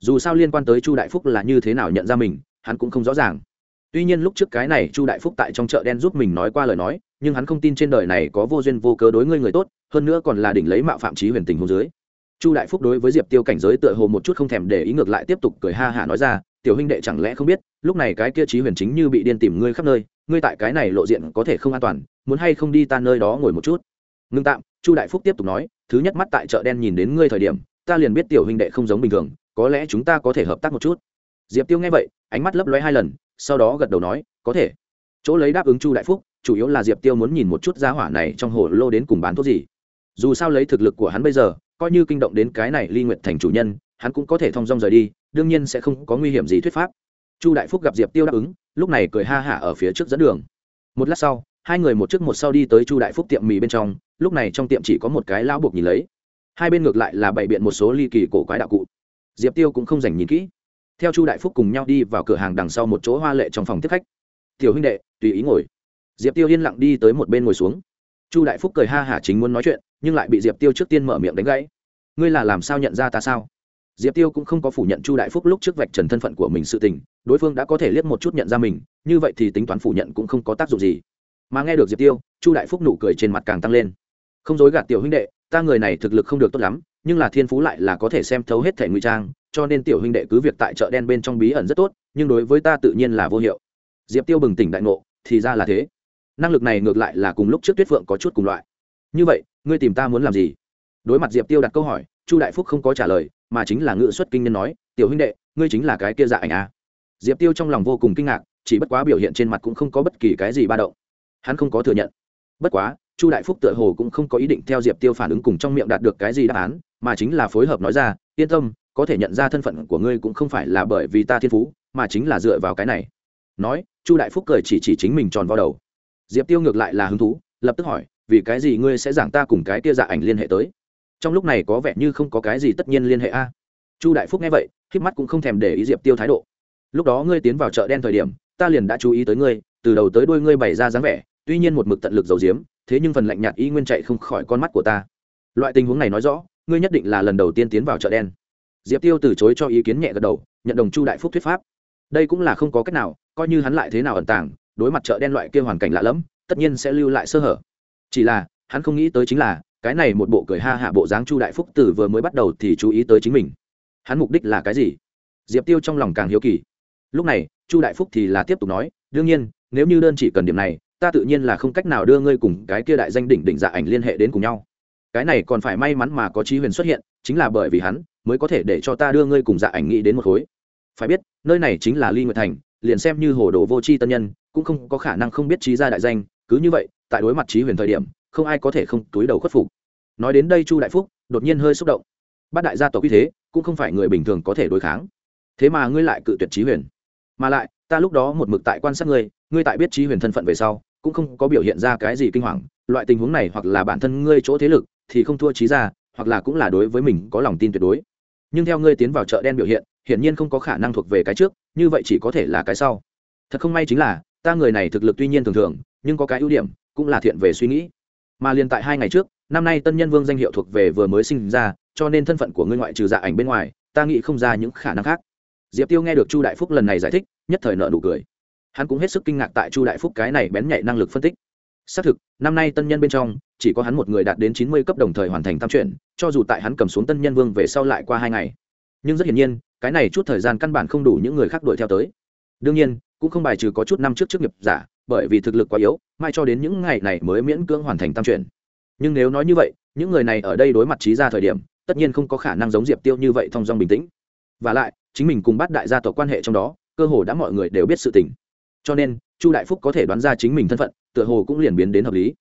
Dù sao liên quan tới chu đại phúc là như thế nào nhận ra mình, hắn cũng không rõ ràng. Tuy nhiên lúc trước cái này chu đại phúc tại trong chợ đen giúp mình nói qua lời nói, nhưng hắn không tin trên đời này có vô duyên vô cớ đối ngươi người tốt, hơn nữa còn là đỉnh lấy mạo phạm trí huyền tình hôn dưới. Chu đại phúc đối với diệp tiêu cảnh giới tựa hồ một chút không thèm để ý ngược lại tiếp tục cười ha hả nói ra, tiểu huynh đệ chẳng lẽ không biết, lúc này cái kia trí huyền chính như bị điên tìm ngươi khắp nơi, ngươi tại cái này lộ diện có thể không an toàn muốn hay không đi ta nơi đó ngồi một chút? Ngưng tạm, chu đại phúc tiếp tục nói, thứ nhất mắt tại chợ đen nhìn đến ngươi thời điểm, ta liền biết tiểu huynh đệ không giống bình thường, có lẽ chúng ta có thể hợp tác một chút. Diệp tiêu nghe vậy, ánh mắt lấp lóe hai lần, sau đó gật đầu nói, có thể. Chỗ lấy đáp ứng chu đại phúc, chủ yếu là diệp tiêu muốn nhìn một chút giá hỏa này trong hồ lô đến cùng bán thuốc gì. Dù sao lấy thực lực của hắn bây giờ, coi như kinh động đến cái này ly nguyện thành chủ nhân, hắn cũng có thể thong dong rời đi, đương nhiên sẽ không có nguy hiểm gì thuyết pháp. Chu đại phúc gặp diệp tiêu đáp ứng, lúc này cười ha hả ở phía trước dẫn đường. Một lát sau hai người một trước một sau đi tới chu đại phúc tiệm mì bên trong, lúc này trong tiệm chỉ có một cái lão buộc nhìn lấy. Hai bên ngược lại là bày biện một số ly kỳ cổ quái đạo cụ. Diệp tiêu cũng không dành nhìn kỹ. Theo chu đại phúc cùng nhau đi vào cửa hàng đằng sau một chỗ hoa lệ trong phòng tiếp khách. Tiểu huynh đệ, tùy ý ngồi. Diệp tiêu yên lặng đi tới một bên ngồi xuống. Chu đại phúc cười ha hả chính muốn nói chuyện, nhưng lại bị diệp tiêu trước tiên mở miệng đánh gãy. Ngươi là làm sao nhận ra ta sao? Diệp tiêu cũng không có phủ nhận chu đại phúc lúc trước vạch trần thân phận của mình sự tình, đối phương đã có thể liếc một chút nhận ra mình, như vậy thì tính toán phủ nhận cũng không có tác dụng gì mà nghe được diệp tiêu, chu đại phúc nụ cười trên mặt càng tăng lên. Không dối gạt tiểu huynh đệ, ta người này thực lực không được tốt lắm, nhưng là thiên phú lại là có thể xem thấu hết thể ngụy trang, cho nên tiểu huynh đệ cứ việc tại chợ đen bên trong bí ẩn rất tốt, nhưng đối với ta tự nhiên là vô hiệu. Diệp tiêu bừng tỉnh đại ngộ, thì ra là thế. Năng lực này ngược lại là cùng lúc trước tuyết phượng có chút cùng loại. Như vậy, ngươi tìm ta muốn làm gì? Đối mặt diệp tiêu đặt câu hỏi, chu đại phúc không có trả lời, mà chính là ngự xuất kinh nhân nói, tiểu huynh đệ, ngươi chính là cái kia dạ ảnh à. diệp tiêu trong lòng vô cùng kinh ngạc, chỉ bất quá biểu hiện trên mặt cũng không có bất kỳ cái gì ba động hắn không có thừa nhận. Bất quá, chu đại phúc tựa hồ cũng không có ý định theo diệp tiêu phản ứng cùng trong miệng đạt được cái gì đáp án, mà chính là phối hợp nói ra, yên tâm, có thể nhận ra thân phận của ngươi cũng không phải là bởi vì ta thiên phú, mà chính là dựa vào cái này. Nói, chu đại phúc cười chỉ chỉ chính mình tròn vào đầu. Diệp tiêu ngược lại là hứng thú, lập tức hỏi, vì cái gì ngươi sẽ giảng ta cùng cái kia dạ ảnh liên hệ tới? Trong lúc này có vẻ như không có cái gì tất nhiên liên hệ a. Chu đại phúc nghe vậy k mắt cũng không thèm để ý diệp tiêu thái độ. Lúc đó ngươi tiến vào chợ đen thời điểm, ta liền đã chú ý tới ngươi, từ đầu tới đuôi ngươi bày ra dáng vẻ tuy nhiên một mực tận lực giấu giếm, thế nhưng phần lạnh nhạt y nguyên chạy không khỏi con mắt của ta. Loại tình huống này nói rõ, ngươi nhất định là lần đầu tiên tiến vào chợ đen. Diệp tiêu từ chối cho ý kiến nhẹ gật đầu, nhận đồng chu đại phúc thuyết pháp. Đây cũng là không có cách nào, coi như hắn lại thế nào ẩn tàng, đối mặt chợ đen loại kia hoàn cảnh lạ lẫm, tất nhiên sẽ lưu lại sơ hở. Chỉ là, hắn không nghĩ tới chính là, cái này một bộ cười ha hạ bộ dáng chu đại phúc từ vừa mới bắt đầu thì chú ý tới chính mình. Hắn mục đích là cái gì? Diệp tiêu trong lòng càng hiếu kỳ. Lúc này, chu đại phúc thì là tiếp tục nói, đương nhiên, nếu như đơn chỉ cần điểm này ta tự nhiên là không cách nào đưa ngươi cùng cái kia đại danh đỉnh đỉnh dạ ảnh liên hệ đến cùng nhau. Cái này còn phải may mắn mà có trí huyền xuất hiện, chính là bởi vì hắn mới có thể để cho ta đưa ngươi cùng dạ ảnh nghĩ đến một khối. Phải biết, nơi này chính là ly nguyệt thành, liền xem như hồ đồ vô c h i tân nhân, cũng không có khả năng không biết trí gia đại danh, cứ như vậy, tại đối mặt trí huyền thời điểm, không ai có thể không túi đầu khuất phục. Nói đến đây chu đại phúc đột nhiên hơi xúc động. Bát đại gia tộc như thế, cũng không phải người bình thường có thể đối kháng. Thế mà ngươi lại cự tuyệt trí huyền. Mà lại ta lúc đó một mực tại quan sát ngươi ngươi tại biết trí huyền thân phận về sau, cũng không có biểu hiện ra cái gì kinh hoàng, loại tình huống này hoặc là bản thân ngươi chỗ thế lực thì không thua trí ra, hoặc là cũng là đối với mình có lòng tin tuyệt đối. Nhưng theo ngươi tiến vào chợ đen biểu hiện, hiển nhiên không có khả năng thuộc về cái trước, như vậy chỉ có thể là cái sau. Thật không may chính là, ta người này thực lực tuy nhiên thường thường, nhưng có cái ưu điểm, cũng là thiện về suy nghĩ. Mà liền tại hai ngày trước, năm nay tân nhân vương danh hiệu thuộc về vừa mới sinh ra, cho nên thân phận của ngươi ngoại trừ dạ ảnh bên ngoài, ta nghĩ không ra những khả năng khác diệp tiêu nghe được chu đại phúc lần này giải thích, nhất thời nợ nụ cười. Hắn cũng hết sức kinh ngạc tại chu đại phúc cái này bén nhạy năng lực phân tích. Xác thực, năm nay tân nhân bên trong, chỉ có hắn một người đạt đến chín mươi cấp đồng thời hoàn thành tam chuyển, cho dù tại hắn cầm xuống tân nhân vương về sau lại qua hai ngày. Nhưng rất hiển nhiên, cái này chút thời gian căn bản không đủ những người khác đuổi theo tới. Đương nhiên, cũng không bài trừ có chút năm trước trước nghiệp giả, bởi vì thực lực quá yếu, mai cho đến những ngày này mới miễn cưỡng hoàn thành tam chuyển. Nhưng nếu nói như vậy, những người này ở đây đối mặt trí ra thời điểm, tất nhiên không có khả năng giống diệp tiêu như vậy thong dong bình tĩnh. Và lại chính mình cùng bắt đại gia tộc quan hệ trong đó, cơ hồ đã mọi người đều biết sự tình. Cho nên, chu đại phúc có thể đoán ra chính mình thân phận, tựa hồ cũng liền biến đến hợp lý.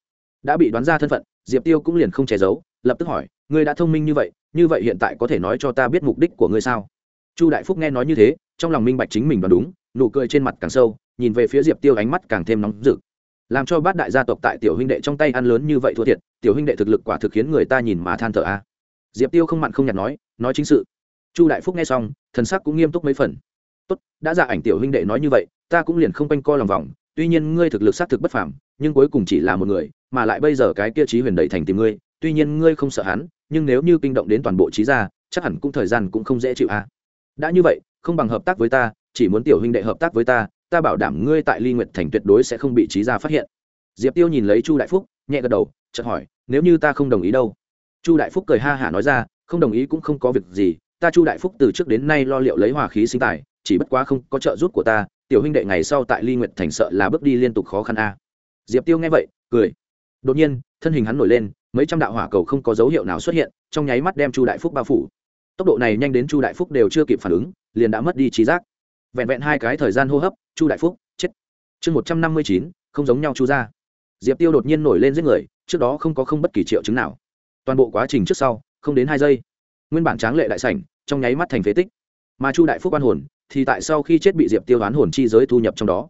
Đã bị đoán ra thân phận, diệp tiêu cũng liền không che giấu, lập tức hỏi, ngươi đã thông minh như vậy như vậy hiện tại có thể nói cho ta biết mục đích của ngươi sao? Chu đại phúc nghe nói như thế, trong lòng minh bạch chính mình đoán đúng, nụ cười trên mặt càng sâu, nhìn về phía diệp tiêu ánh mắt càng thêm nóng rực. Làm cho bát đại gia tộc tại tiểu huynh đệ trong tay ăn lớn như vậy thua thiệt, tiểu huynh đệ thực lực quả thực khiến người ta nhìn mà than thở a. Diệp tiêu không mặn không nhạt nói nói chính sự. Chu đại phúc nghe xong thần sắc cũng nghiêm túc mấy phần. Tốt, đã ra ảnh tiểu huynh đệ nói như vậy, ta cũng liền không quanh co lòng vòng, tuy nhiên ngươi thực lực xác thực bất phàm, nhưng cuối cùng chỉ là một người, mà lại bây giờ cái kia trí huyền đẩy thành tìm ngươi, tuy nhiên ngươi không sợ hắn, nhưng nếu như kinh động đến toàn bộ trí gia, chắc hẳn cũng thời gian cũng không dễ chịu a. Đã như vậy, không bằng hợp tác với ta, chỉ muốn tiểu huynh đệ hợp tác với ta ta bảo đảm ngươi tại ly nguyệt thành tuyệt đối sẽ không bị trí gia phát hiện. Diệp tiêu nhìn lấy chu đại phúc, nhẹ gật đầu, chợt hỏi, nếu như ta không đồng ý đâu? Chu đại phúc cười ha hả nói ra, không đồng ý cũng không có việc gì ta chu đại phúc từ trước đến nay lo liệu lấy hòa khí sinh tài, chỉ bất quá không có trợ giúp của ta, tiểu huynh đệ ngày sau tại ly nguyệt thành sợ là bước đi liên tục khó khăn a. Diệp tiêu nghe vậy, cười. Đột nhiên, thân hình hắn nổi lên, mấy trăm đạo hỏa cầu không có dấu hiệu nào xuất hiện, trong nháy mắt đem chu đại phúc bao phủ. Tốc độ này nhanh đến chu đại phúc đều chưa kịp phản ứng, liền đã mất đi trí giác. Vẹn vẹn hai cái thời gian hô hấp, chu đại phúc, chết. Chương một trăm năm mươi chín, không giống nhau chu ra diệp tiêu đột nhiên nổi lên giết người, trước đó không có không bất kỳ triệu chứng nào. Toàn bộ quá trình trước sau, không đến hai giây nguyên bản tráng lệ đại sảnh, trong nháy mắt thành phế tích. Mà chu đại phúc oan hồn, thì tại sau khi chết bị diệp tiêu oán hồn chi giới thu nhập trong đó.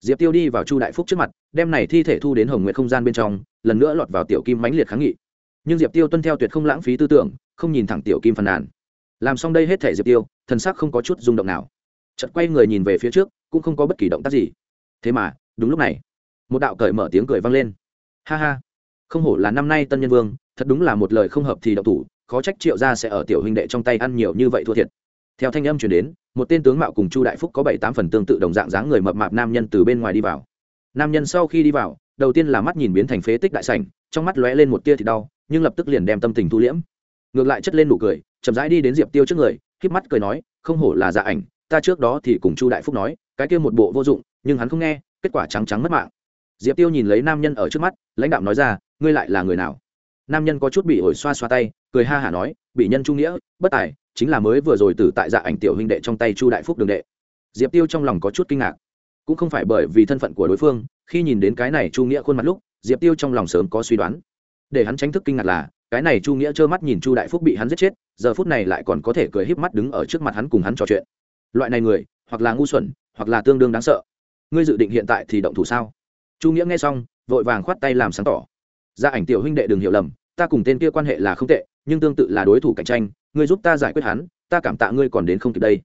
Diệp tiêu đi vào chu đại phúc trước mặt, đem này thi thể thu đến hồng nguyện không gian bên trong, lần nữa lọt vào tiểu kim mãnh liệt kháng nghị. Nhưng diệp tiêu tuân theo tuyệt không lãng phí tư tưởng, không nhìn thẳng tiểu kim phàn nàn. Làm xong đây hết thể diệp tiêu, thần sắc không có chút rung động nào. Chợt quay người nhìn về phía trước, cũng không có bất kỳ động tác gì. Thế mà, đúng lúc này, một đạo cởi mở tiếng cười vang lên. Ha ha, không hổ là năm nay tân nhân vương, thật đúng là một lời không hợp thì động thủ khó trách triệu gia sẽ ở tiểu huynh đệ trong tay ăn nhiều như vậy thua thiệt. Theo thanh âm chuyển đến, một tên tướng mạo cùng chu đại phúc có bảy tám phần tương tự đồng dạng dáng người mập mạp nam nhân từ bên ngoài đi vào. Nam nhân sau khi đi vào, đầu tiên là mắt nhìn biến thành phế tích đại sảnh, trong mắt lóe lên một tia thì đau, nhưng lập tức liền đem tâm tình thu liễm. Ngược lại chất lên nụ cười, chậm rãi đi đến diệp tiêu trước người híp mắt cười nói, không hổ là dạ ảnh, ta trước đó thì cùng chu đại phúc nói, cái kia một bộ vô dụng, nhưng hắn không nghe, kết quả trắng trắng mất mạng. Diệp tiêu nhìn lấy nam nhân ở trước mắt, lãnh đạo nói ra, ngươi lại là người nào? Nam nhân có chút bị ổi xoa xoa tay cười ha hả nói bị nhân trung nghĩa, bất tài, chính là mới vừa rồi từ tại dạ ảnh tiểu huynh đệ trong tay chu đại phúc đường đệ. Diệp tiêu trong lòng có chút kinh ngạc. Cũng không phải bởi vì thân phận của đối phương, khi nhìn đến cái này chu nghĩa khuôn mặt lúc, diệp tiêu trong lòng sớm có suy đoán. Để hắn tránh thức kinh ngạc là, cái này chu nghĩa trơ mắt nhìn chu đại phúc bị hắn giết chết, giờ phút này lại còn có thể cười híp mắt đứng ở trước mặt hắn cùng hắn trò chuyện. Loại này người, hoặc là ngu xuẩn, hoặc là tương đương đáng sợ. Ngươi dự định hiện tại thì động thủ sao? Chu nghĩa nghe xong, vội vàng khoát tay làm sáng tỏ. Gia ảnh tiểu huynh đệ đừng hiểu lầm, ta cùng tên kia quan hệ là không tệ nhưng tương tự là đối thủ cạnh tranh, ngươi giúp ta giải quyết hắn, ta cảm tạ ngươi còn đến không kịp đây.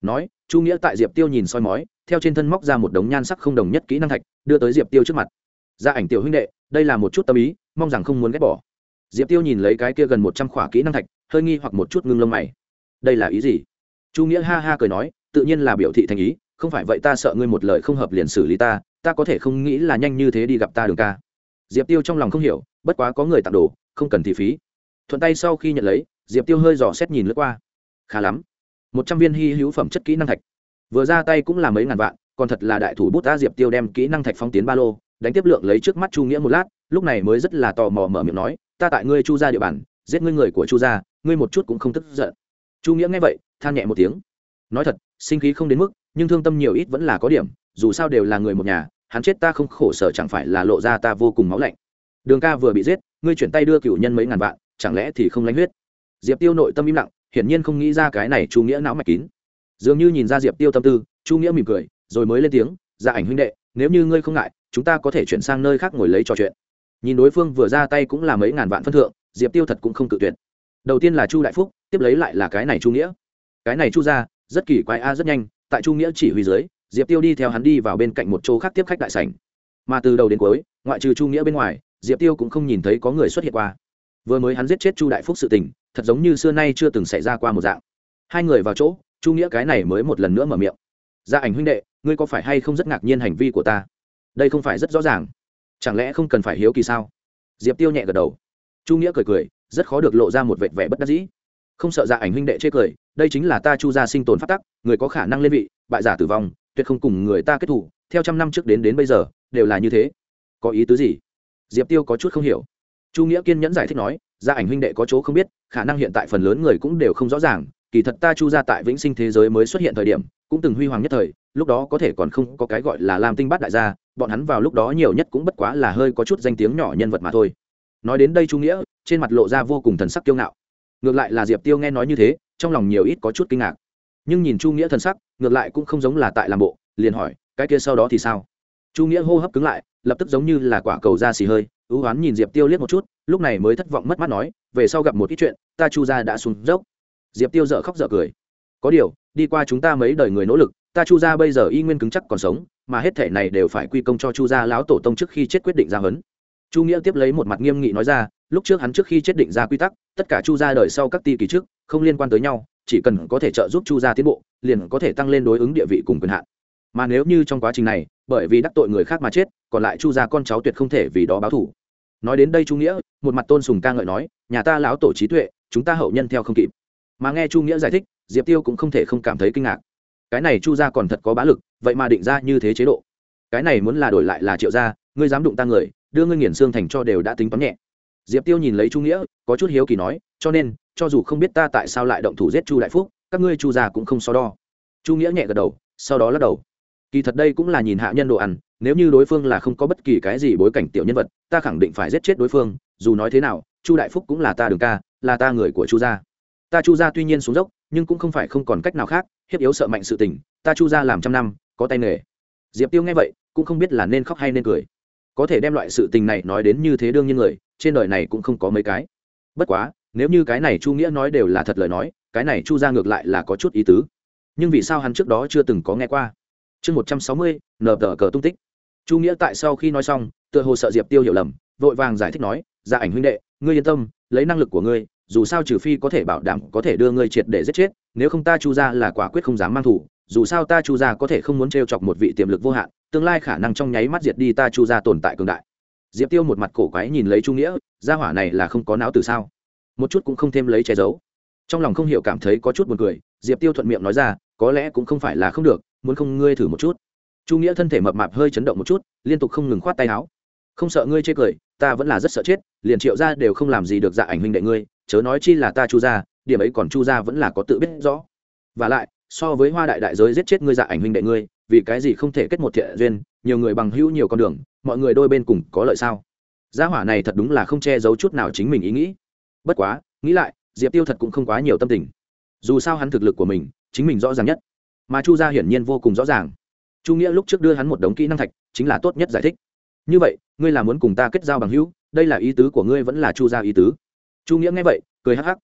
Nói, chu nghĩa tại diệp tiêu nhìn soi mói, theo trên thân móc ra một đống nhan sắc không đồng nhất kỹ năng thạch, đưa tới diệp tiêu trước mặt. Gia ảnh tiểu huynh đệ, đây là một chút tâm ý, mong rằng không muốn ghét bỏ. Diệp tiêu nhìn lấy cái kia gần một trăm khỏa kỹ năng thạch, hơi nghi hoặc một chút ngưng lông mày. Đây là ý gì? Chu nghĩa ha ha cười nói, tự nhiên là biểu thị thành ý, không phải vậy ta sợ ngươi một lời không hợp liền xử lý ta ta có thể không nghĩ là nhanh như thế đi gặp ta đường ca. Diệp tiêu trong lòng không hiểu, bất quá có người tặng đồ, không cần thị phí thuận tay sau khi nhận lấy, diệp tiêu hơi dò xét nhìn lướt qua. Khá lắm. Một trăm viên hy hữu phẩm chất kỹ năng thạch. Vừa ra tay cũng là mấy ngàn vạn, còn thật là đại thủ bút ta diệp tiêu đem kỹ năng thạch phóng tiến ba lô, đánh tiếp lượng lấy trước mắt chu nghĩa một lát, lúc này mới rất là tò mò mở miệng nói, ta tại ngươi chu ra địa bàn, giết ngươi người của chu gia, ngươi một chút cũng không tức giận. Chu nghĩa nghe vậy, than nhẹ một tiếng. Nói thật, sinh khí không đến mức, nhưng thương tâm nhiều ít vẫn là có điểm, dù sao đều là người một nhà, hắn chết ta không khổ sở chẳng phải là lộ ra ta vô cùng máu lạnh. Đường ca vừa bị giết, ngươi chuyển tay đưa cựu nhân mấy ngàn vạn chẳng lẽ thì không lánh huyết? Diệp tiêu nội tâm im lặng, hiển nhiên không nghĩ ra cái này chu nghĩa não mạch kín. Dường như nhìn ra diệp tiêu tâm tư, chu nghĩa mỉm cười, rồi mới lên tiếng ra ảnh huynh đệ, nếu như ngươi không ngại, chúng ta có thể chuyển sang nơi khác ngồi lấy trò chuyện. Nhìn đối phương vừa ra tay cũng là mấy ngàn vạn phân thượng, diệp tiêu thật cũng không cự tuyệt. Đầu tiên là chu đại phúc, tiếp lấy lại là cái này chu nghĩa. Cái này chu ra rất kỳ quái a, rất nhanh, tại chu nghĩa chỉ huy dưới, diệp tiêu đi theo hắn đi vào bên cạnh một chỗ khác tiếp khách đại sảnh. Mà từ đầu đến cuối, ngoại trừ chu nghĩa bên ngoài, diệp tiêu cũng không nhìn thấy có người xuất hiện qua vừa mới hắn giết chết chu đại phúc sự tình, thật giống như xưa nay chưa từng xảy ra qua một dạng. Hai người vào chỗ, chu nghĩa cái này mới một lần nữa mở miệng. Gia ảnh huynh đệ, ngươi có phải hay không rất ngạc nhiên hành vi của ta? Đây không phải rất rõ ràng. Chẳng lẽ không cần phải hiếu kỳ sao? Diệp tiêu nhẹ gật đầu. Chu nghĩa cười cười, rất khó được lộ ra một vệt vẻ bất đắc dĩ. Không sợ gia ảnh huynh đệ chê cười, đây chính là ta chu gia sinh tồn phát tắc, người có khả năng lên vị, bại giả tử vong, tuyệt không cùng người ta kết thủ theo trăm năm trước đến đến bây giờ, đều là như thế. Có ý tứ gì? Diệp tiêu có chút không hiểu chu nghĩa kiên nhẫn giải thích nói, gia ảnh huynh đệ có chỗ không biết, khả năng hiện tại phần lớn người cũng đều không rõ ràng, kỳ thật ta chu ra tại vĩnh sinh thế giới mới xuất hiện thời điểm, cũng từng huy hoàng nhất thời, lúc đó có thể còn không có cái gọi là làm tinh bát đại gia, bọn hắn vào lúc đó nhiều nhất cũng bất quá là hơi có chút danh tiếng nhỏ nhân vật mà thôi. Nói đến đây chu nghĩa, trên mặt lộ ra vô cùng thần sắc kiêu ngạo. Ngược lại là diệp tiêu nghe nói như thế, trong lòng nhiều ít có chút kinh ngạc. Nhưng nhìn chu nghĩa thần sắc, ngược lại cũng không giống là tại làm bộ, liền hỏi, cái kia sau đó thì sao? Chu nghĩa hô hấp cứng lại, lập tức giống như là quả cầu da xì hơi ưu oán nhìn diệp tiêu liếc một chút, lúc này mới thất vọng mất mát nói, về sau gặp một ít chuyện, ta chu gia đã xuống dốc. Diệp tiêu dợ khóc dợ cười. Có điều, đi qua chúng ta mấy đời người nỗ lực, ta chu gia bây giờ y nguyên cứng chắc còn sống, mà hết thể này đều phải quy công cho chu gia lão tổ tông trước khi chết quyết định ra hấn. chu nghĩa tiếp lấy một mặt nghiêm nghị nói ra, lúc trước hắn trước khi chết định ra quy tắc, tất cả chu gia đời sau các ti kỳ trước, không liên quan tới nhau, chỉ cần có thể trợ giúp chu gia tiến bộ, liền có thể tăng lên đối ứng địa vị cùng quyền hạn. Mà nếu như trong quá trình này, bởi vì đắc tội người khác mà chết, còn lại chu gia con cháu tuyệt không thể vì đó báo thủ nói đến đây chu nghĩa, một mặt tôn sùng ca ngợi nói, nhà ta lão tổ trí tuệ, chúng ta hậu nhân theo không kịp. Mà nghe chu nghĩa giải thích, diệp tiêu cũng không thể không cảm thấy kinh ngạc. Cái này chu gia còn thật có bá lực, vậy mà định ra như thế chế độ. Cái này muốn là đổi lại là triệu gia, ngươi dám đụng ta người, đưa ngươi nghiền xương thành cho đều đã tính toán nhẹ. Diệp tiêu nhìn lấy chu nghĩa, có chút hiếu kỳ nói, cho nên, cho dù không biết ta tại sao lại động thủ giết chu đại phúc, các ngươi chu gia cũng không so đo. Chu nghĩa nhẹ gật đầu, sau đó lắc đầu kỳ thật đây cũng là nhìn hạ nhân đồ ăn, nếu như đối phương là không có bất kỳ cái gì bối cảnh tiểu nhân vật, ta khẳng định phải giết chết đối phương, dù nói thế nào, chu đại phúc cũng là ta đường ca, là ta người của chu gia. Ta chu gia tuy nhiên xuống dốc, nhưng cũng không phải không còn cách nào khác, hiếp yếu sợ mạnh sự tình, ta chu gia làm trăm năm, có tay nghề. Diệp tiêu nghe vậy, cũng không biết là nên khóc hay nên cười. Có thể đem loại sự tình này nói đến như thế đương nhiên người, trên đời này cũng không có mấy cái. Bất quá, nếu như cái này chu nghĩa nói đều là thật lời nói, cái này chu ra ngược lại là có chút ý tứ. Nhưng vì sao hắn trước đó chưa từng có nghe qua? Chương một trăm sáu mươi nờ tờ cờ tung tích. Chu nghĩa tại sau khi nói xong, tựa hồ sợ diệp tiêu hiểu lầm, vội vàng giải thích nói gia ảnh huynh đệ, ngươi yên tâm, lấy năng lực của ngươi, dù sao trừ phi có thể bảo đảm có thể đưa ngươi triệt để giết chết, nếu không ta chu ra là quả quyết không dám mang thủ, dù sao ta chu ra có thể không muốn t r e o chọc một vị tiềm lực vô hạn, tương lai khả năng trong nháy mắt diệt đi ta chu ra tồn tại cường đại. Diệp tiêu một mặt cổ quái nhìn lấy chu nghĩa, gia hỏa này là không có não từ sao? Một chút cũng không thêm lấy che giấu. Trong lòng không hiểu cảm thấy có chút buồn cười, diệp tiêu thuận miệng nói ra, có lẽ cũng không phải là không được muốn không ngươi thử một chút. Chu nghĩa thân thể mập mạp hơi chấn động một chút, liên tục không ngừng khoát tay áo. Không sợ ngươi chê cười, ta vẫn là rất sợ chết, liền triệu ra đều không làm gì được dạ ảnh huynh đệ ngươi, chớ nói chi là ta chu ra điểm ấy còn chu ra vẫn là có tự biết rõ. Và lại, so với hoa đại đại giới giết chết ngươi dạ ảnh huynh đệ ngươi, vì cái gì không thể kết một thiện duyên, nhiều người bằng hữu nhiều con đường, mọi người đôi bên cùng có lợi sao? Gia hỏa này thật đúng là không che giấu chút nào chính mình ý nghĩ. Bất quá, nghĩ lại, diệp tiêu thật cũng không quá nhiều tâm tình. Dù sao hắn thực lực của mình, chính mình rõ ràng nhất mà chu gia hiển nhiên vô cùng rõ ràng. Chu nghĩa lúc trước đưa hắn một đống kỹ năng thạch, chính là tốt nhất giải thích. Như vậy, ngươi là muốn cùng ta kết giao bằng hữu, đây là ý tứ của ngươi vẫn là chu gia ý tứ. Chu nghĩa nghe vậy, cười hắc hắc.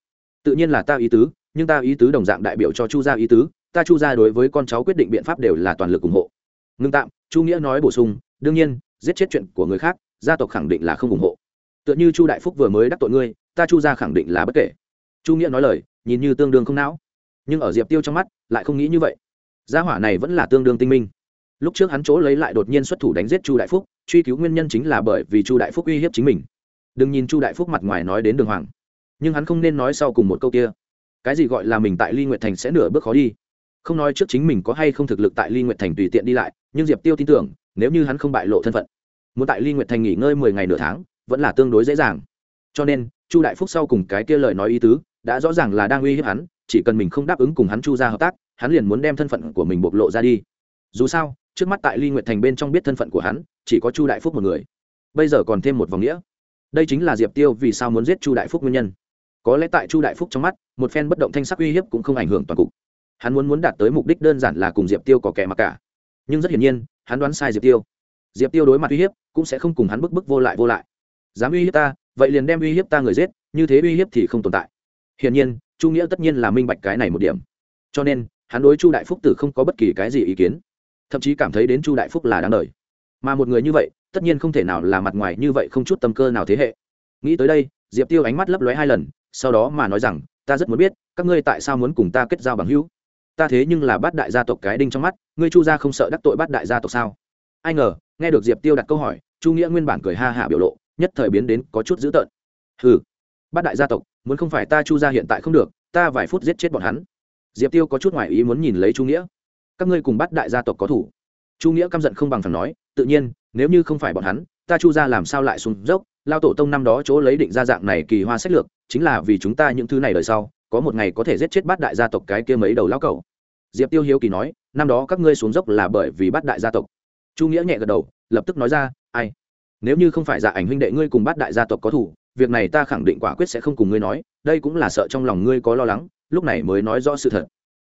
Tự nhiên là ta ý tứ, nhưng ta ý tứ đồng dạng đại biểu cho chu gia ý tứ, ta chu gia đối với con cháu quyết định biện pháp đều là toàn lực ủng hộ. Ngưng tạm, chu nghĩa nói bổ sung, đương nhiên, giết chết chuyện của người khác, gia tộc khẳng định là không ủng hộ. Tựa như chu đại phúc vừa mới đắc tội ngươi, ta chu gia khẳng định là bất kể. Chu nghĩa nói lời, nhìn như tương đương không não. Nhưng ở diệp tiêu trong mắt, lại không nghĩ như vậy gia hỏa này vẫn là tương đương tinh minh. Lúc trước hắn chỗ lấy lại đột nhiên xuất thủ đánh giết chu đại phúc, truy cứu nguyên nhân chính là bởi vì chu đại phúc uy hiếp chính mình. Đừng nhìn chu đại phúc mặt ngoài nói đến đường hoàng, nhưng hắn không nên nói sau cùng một câu kia. Cái gì gọi là mình tại ly nguyện thành sẽ nửa bước khó đi? Không nói trước chính mình có hay không thực lực tại ly nguyện thành tùy tiện đi lại, nhưng diệp tiêu tin tưởng, nếu như hắn không bại lộ thân phận, muốn tại ly nguyện thành nghỉ ngơi mười ngày nửa tháng, vẫn là tương đối dễ dàng. Cho nên, chu đại phúc sau cùng cái kia lời nói ý tứ, đã rõ ràng là đang uy hiếp hắn, chỉ cần mình không đáp ứng cùng hắn chu ra hợp tác hắn liền muốn đem thân phận của mình bộc lộ ra đi. Dù sao, trước mắt tại ly nguyệt thành bên trong biết thân phận của hắn, chỉ có chu đại phúc một người. Bây giờ còn thêm một vòng nghĩa. Đây chính là diệp tiêu vì sao muốn giết chu đại phúc nguyên nhân. Có lẽ tại chu đại phúc trong mắt, một phen bất động thanh sắc uy hiếp cũng không ảnh hưởng toàn cục. Hắn muốn muốn đạt tới mục đích đơn giản là cùng diệp tiêu có kẻ mặc cả. Nhưng rất hiển nhiên, hắn đoán sai diệp tiêu. Diệp tiêu đối mặt uy hiếp, cũng sẽ không cùng hắn bức bức vô lại vô lại. Dám uy hiếp ta, vậy liền đem uy hiếp ta người giết, như thế uy hiếp thì không tồn tại. Hiển nhiên, chu nghĩa tất nhiên là minh bạch cái này một điểm. Cho nên hắn đối chu đại phúc tử không có bất kỳ cái gì ý kiến, thậm chí cảm thấy đến chu đại phúc là đáng đời. Mà một người như vậy, tất nhiên không thể nào là mặt ngoài như vậy không chút tâm cơ nào thế hệ. Nghĩ tới đây, diệp tiêu ánh mắt lấp lóe hai lần, sau đó mà nói rằng, ta rất muốn biết, các ngươi tại sao muốn cùng ta kết giao bằng hữu? Ta thế nhưng là bát đại gia tộc cái đinh trong mắt, ngươi chu gia không sợ đắc tội Bát đại gia tộc sao? Ai ngờ, nghe được diệp tiêu đặt câu hỏi, chu nghĩa nguyên bản cười ha hạ biểu lộ, nhất thời biến đến có chút dữ tợn. Hừ, Bát đại gia tộc, muốn không phải ta chu gia hiện tại không được, ta vài phút giết chết bọn hắn diệp tiêu có chút ngoại ý muốn nhìn lấy Trung nghĩa. Các ngươi cùng bắt đại gia tộc có thủ. Trung nghĩa căm giận không bằng phần nói, tự nhiên, nếu như không phải bọn hắn, ta chu gia làm sao lại xuống dốc? Lao tổ tông năm đó chỗ lấy định ra dạng này kỳ hoa sách lược, chính là vì chúng ta những thứ này đời sau, có một ngày có thể giết chết bát đại gia tộc cái kia mấy đầu lao cầu diệp tiêu hiếu kỳ nói, năm đó các ngươi xuống dốc là bởi vì bát đại gia tộc. Chu nghĩa nhẹ gật đầu, lập tức nói ra, ai? Nếu như không phải dạ ảnh huynh đệ ngươi cùng bát đại gia tộc có thủ, việc này ta khẳng định quả quyết sẽ không cùng ngươi nói, đây cũng là sợ trong lòng ngươi có lo lắng lúc này mới nói rõ sự thật.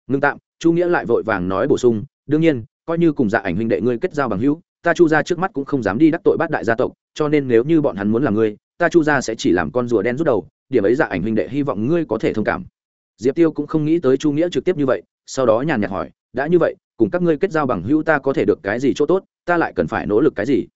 Ngưng tạm, chu nghĩa lại vội vàng nói bổ sung, đương nhiên, coi như cùng dạ ảnh huynh đệ ngươi kết giao bằng hữu, ta chu ra trước mắt cũng không dám đi đắc tội bát đại gia tộc, cho nên nếu như bọn hắn muốn làm ngươi, ta chu ra sẽ chỉ làm con rùa đen rút đầu, điểm ấy dạ ảnh huynh đệ hy vọng ngươi có thể thông cảm. Diệp tiêu cũng không nghĩ tới chu nghĩa trực tiếp như vậy, sau đó nhàn nhạt hỏi, đã như vậy, cùng các ngươi kết giao bằng hữu ta có thể được cái gì chỗ tốt, ta lại cần phải nỗ lực cái gì?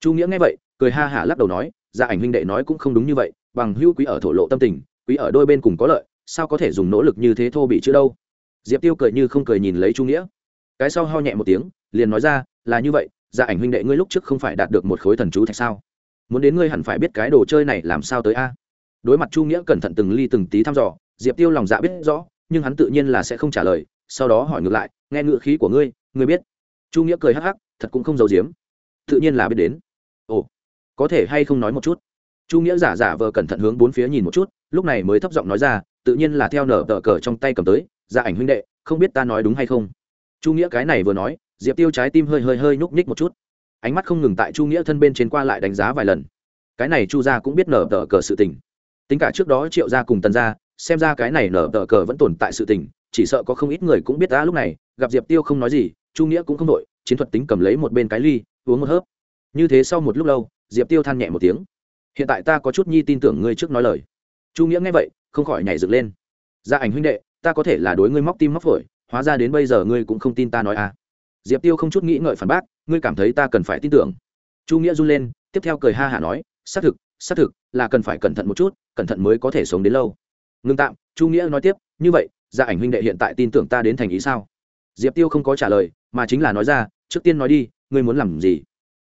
Chu nghĩa nghe vậy, cười ha hả lắc đầu nói dạ ảnh huynh đệ nói cũng không đúng như vậy, bằng hữu quý ở thổ lộ tâm tình, quý ở đôi bên cùng có lợi sao có thể dùng nỗ lực như thế thô bị chữ đâu? Diệp tiêu cười như không cười nhìn lấy Trung nghĩa. Cái sau ho nhẹ một tiếng, liền nói ra, là như vậy gia ảnh huynh đệ ngươi lúc trước không phải đạt được một khối thần chú thạch sao? Muốn đến ngươi hẳn phải biết cái đồ chơi này làm sao tới a? Đối mặt chu nghĩa cẩn thận từng ly từng tí thăm dò, diệp tiêu lòng dạ biết rõ, nhưng hắn tự nhiên là sẽ không trả lời, sau đó hỏi ngược lại, nghe ngựa khí của ngươi ngươi biết? Chu nghĩa cười hắc hắc, thật cũng không giấu giếm. Tự nhiên là biết đến. Ồ, có thể hay không nói một chút? Chu nghĩa giả giả vờ cẩn thận hướng bốn phía nhìn một chút, lúc này mới thấp giọng nói ra tự nhiên là theo nở tờ cờ trong tay cầm tới ra ảnh huynh đệ, không biết ta nói đúng hay không? Chu nghĩa cái này vừa nói, diệp tiêu trái tim hơi hơi hơi nhúc nhích một chút. Ánh mắt không ngừng tại chu nghĩa thân bên trên qua lại đánh giá vài lần. Cái này chu gia cũng biết nở tờ cờ sự tình. Tính cả trước đó triệu gia cùng tần gia, xem ra cái này nở tờ cờ vẫn tồn tại sự tình, chỉ sợ có không ít người cũng biết đã lúc này, gặp diệp tiêu không nói gì, chu nghĩa cũng không đội chiến thuật tính cầm lấy một bên cái ly, uống một hớp. Như thế sau một lúc lâu, diệp tiêu than nhẹ một tiếng. Hiện tại ta có chút nhi tin tưởng ngươi trước nói lời. Chu nghĩa nghe vậy không khỏi nhảy dựng lên. Gia ảnh huynh đệ, ta có thể là đối ngươi móc tim móc phổi, hóa ra đến bây giờ ngươi cũng không tin ta nói à. Diệp tiêu không chút nghĩ ngợi phản bác, ngươi cảm thấy ta cần phải tin tưởng. Chu nghĩa run lên, tiếp theo cười ha hả nói, xác thực xác thực, là cần phải cẩn thận một chút, cẩn thận mới có thể sống đến lâu. Ngưng tạm, chu nghĩa nói tiếp, như vậy gia ảnh huynh đệ hiện tại tin tưởng ta đến thành ý sao? Diệp tiêu không có trả lời, mà chính là nói ra, trước tiên nói đi, ngươi muốn làm gì?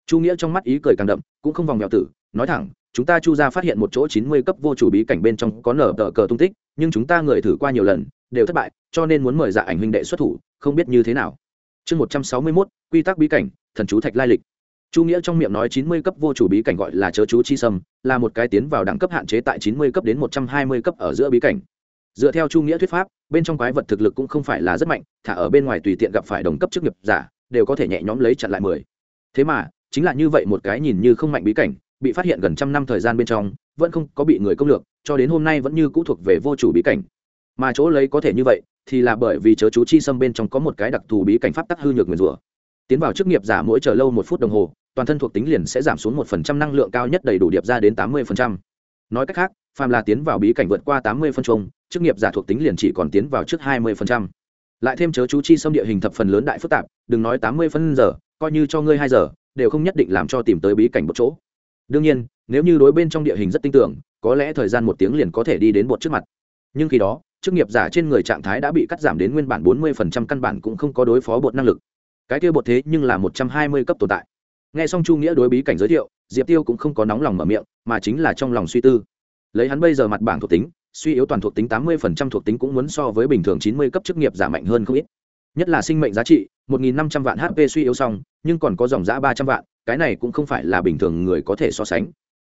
Chu nghĩa trong mắt ý cười càng đậm, cũng không vòng vèo tử, nói thẳng chúng ta chu ra phát hiện một chỗ chín mươi cấp vô chủ bí cảnh bên trong có nở tờ cờ tung tích, nhưng chúng ta người thử qua nhiều lần, đều thất bại, cho nên muốn mời dạ ảnh huynh đệ xuất thủ, không biết như thế nào. Chương một trăm sáu mươi mốt, quy tắc bí cảnh, thần chú thạch lai lịch. Chu nghĩa trong miệng nói chín mươi cấp vô chủ bí cảnh gọi là chớ chú chi sâm, là một cái tiến vào đẳng cấp hạn chế tại chín mươi cấp đến một trăm hai mươi cấp ở giữa bí cảnh. Dựa theo chu nghĩa thuyết pháp, bên trong quái vật thực lực cũng không phải là rất mạnh, thả ở bên ngoài tùy tiện gặp phải đồng cấp chức nghiệp giả, đều có thể nhẹ nhõm lấy chặn lại mười. Thế mà, chính là như vậy một cái nhìn như không mạnh bí cảnh bị phát hiện gần trăm năm thời gian bên trong, vẫn không có bị người công lược, cho đến hôm nay vẫn như cũ thuộc về vô chủ bí cảnh. Mà chỗ lấy có thể như vậy, thì là bởi vì chớ chú chi xâm bên trong có một cái đặc thù bí cảnh pháp tắc hư nhược nguyền rủa. Tiến vào chức nghiệp giả mỗi chờ lâu một phút đồng hồ, toàn thân thuộc tính liền sẽ giảm xuống một phần trăm năng lượng cao nhất đầy đủ điệp ra đến tám mươi phần trăm. Nói cách khác, phàm là tiến vào bí cảnh vượt qua tám mươi phân chung, chức nghiệp giả thuộc tính liền chỉ còn tiến vào trước hai mươi phần trăm. Lại thêm chớ chú chi xâm địa hình thập phần lớn đại phức tạp, đừng nói tám mươi phân giờ, coi như cho ngươi hai giờ, đều không nhất định làm cho tìm tới bí cảnh một chỗ đương nhiên, nếu như đối bên trong địa hình rất tin tưởng, có lẽ thời gian một tiếng liền có thể đi đến bột trước mặt. Nhưng khi đó, chức nghiệp giả trên người trạng thái đã bị cắt giảm đến nguyên bản bốn mươi phần trăm căn bản cũng không có đối phó bột năng lực. Cái kia bột thế nhưng là một trăm hai mươi cấp tồn tại. Nghe xong chu nghĩa đối bí cảnh giới thiệu, diệp tiêu cũng không có nóng lòng mở miệng, mà chính là trong lòng suy tư. Lấy hắn bây giờ mặt bảng thuộc tính, suy yếu toàn thuộc tính tám mươi phần trăm thuộc tính cũng muốn so với bình thường chín mươi cấp chức nghiệp giả mạnh hơn không ít nhất là sinh mệnh giá trị, một nghìn năm trăm vạn hp suy yếu xong, nhưng còn có dòng giã ba trăm vạn, cái này cũng không phải là bình thường người có thể so sánh.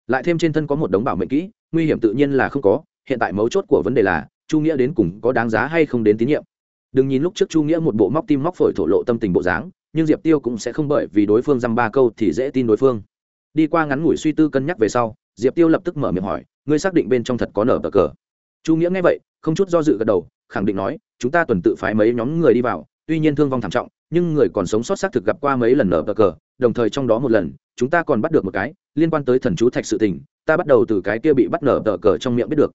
Lại thêm trên thân có một đống bảo mệnh kỹ, nguy hiểm tự nhiên là không có, hiện tại mấu chốt của vấn đề là, chu nghĩa đến cùng có đáng giá hay không đến tín nhiệm. Đừng nhìn lúc trước chu nghĩa một bộ móc tim móc phổi thổ lộ tâm tình bộ dáng, nhưng diệp tiêu cũng sẽ không bởi vì đối phương dăm ba câu thì dễ tin đối phương. Đi qua ngắn ngủi suy tư cân nhắc về sau, diệp tiêu lập tức mở miệng hỏi, ngươi xác định bên trong thật có nở bờ cờ? Chu nghĩa nghe vậy, không chút do dự gật đầu, khẳng định nói, chúng ta tuần tự phái mấy nhóm người đi vào tuy nhiên thương vong thảm trọng, nhưng người còn sống sót xác thực gặp qua mấy lần nở bờ cờ, đồng thời trong đó một lần, chúng ta còn bắt được một cái, liên quan tới thần chú thạch sự tình, ta bắt đầu từ cái kia bị bắt nở bờ cờ trong miệng biết được.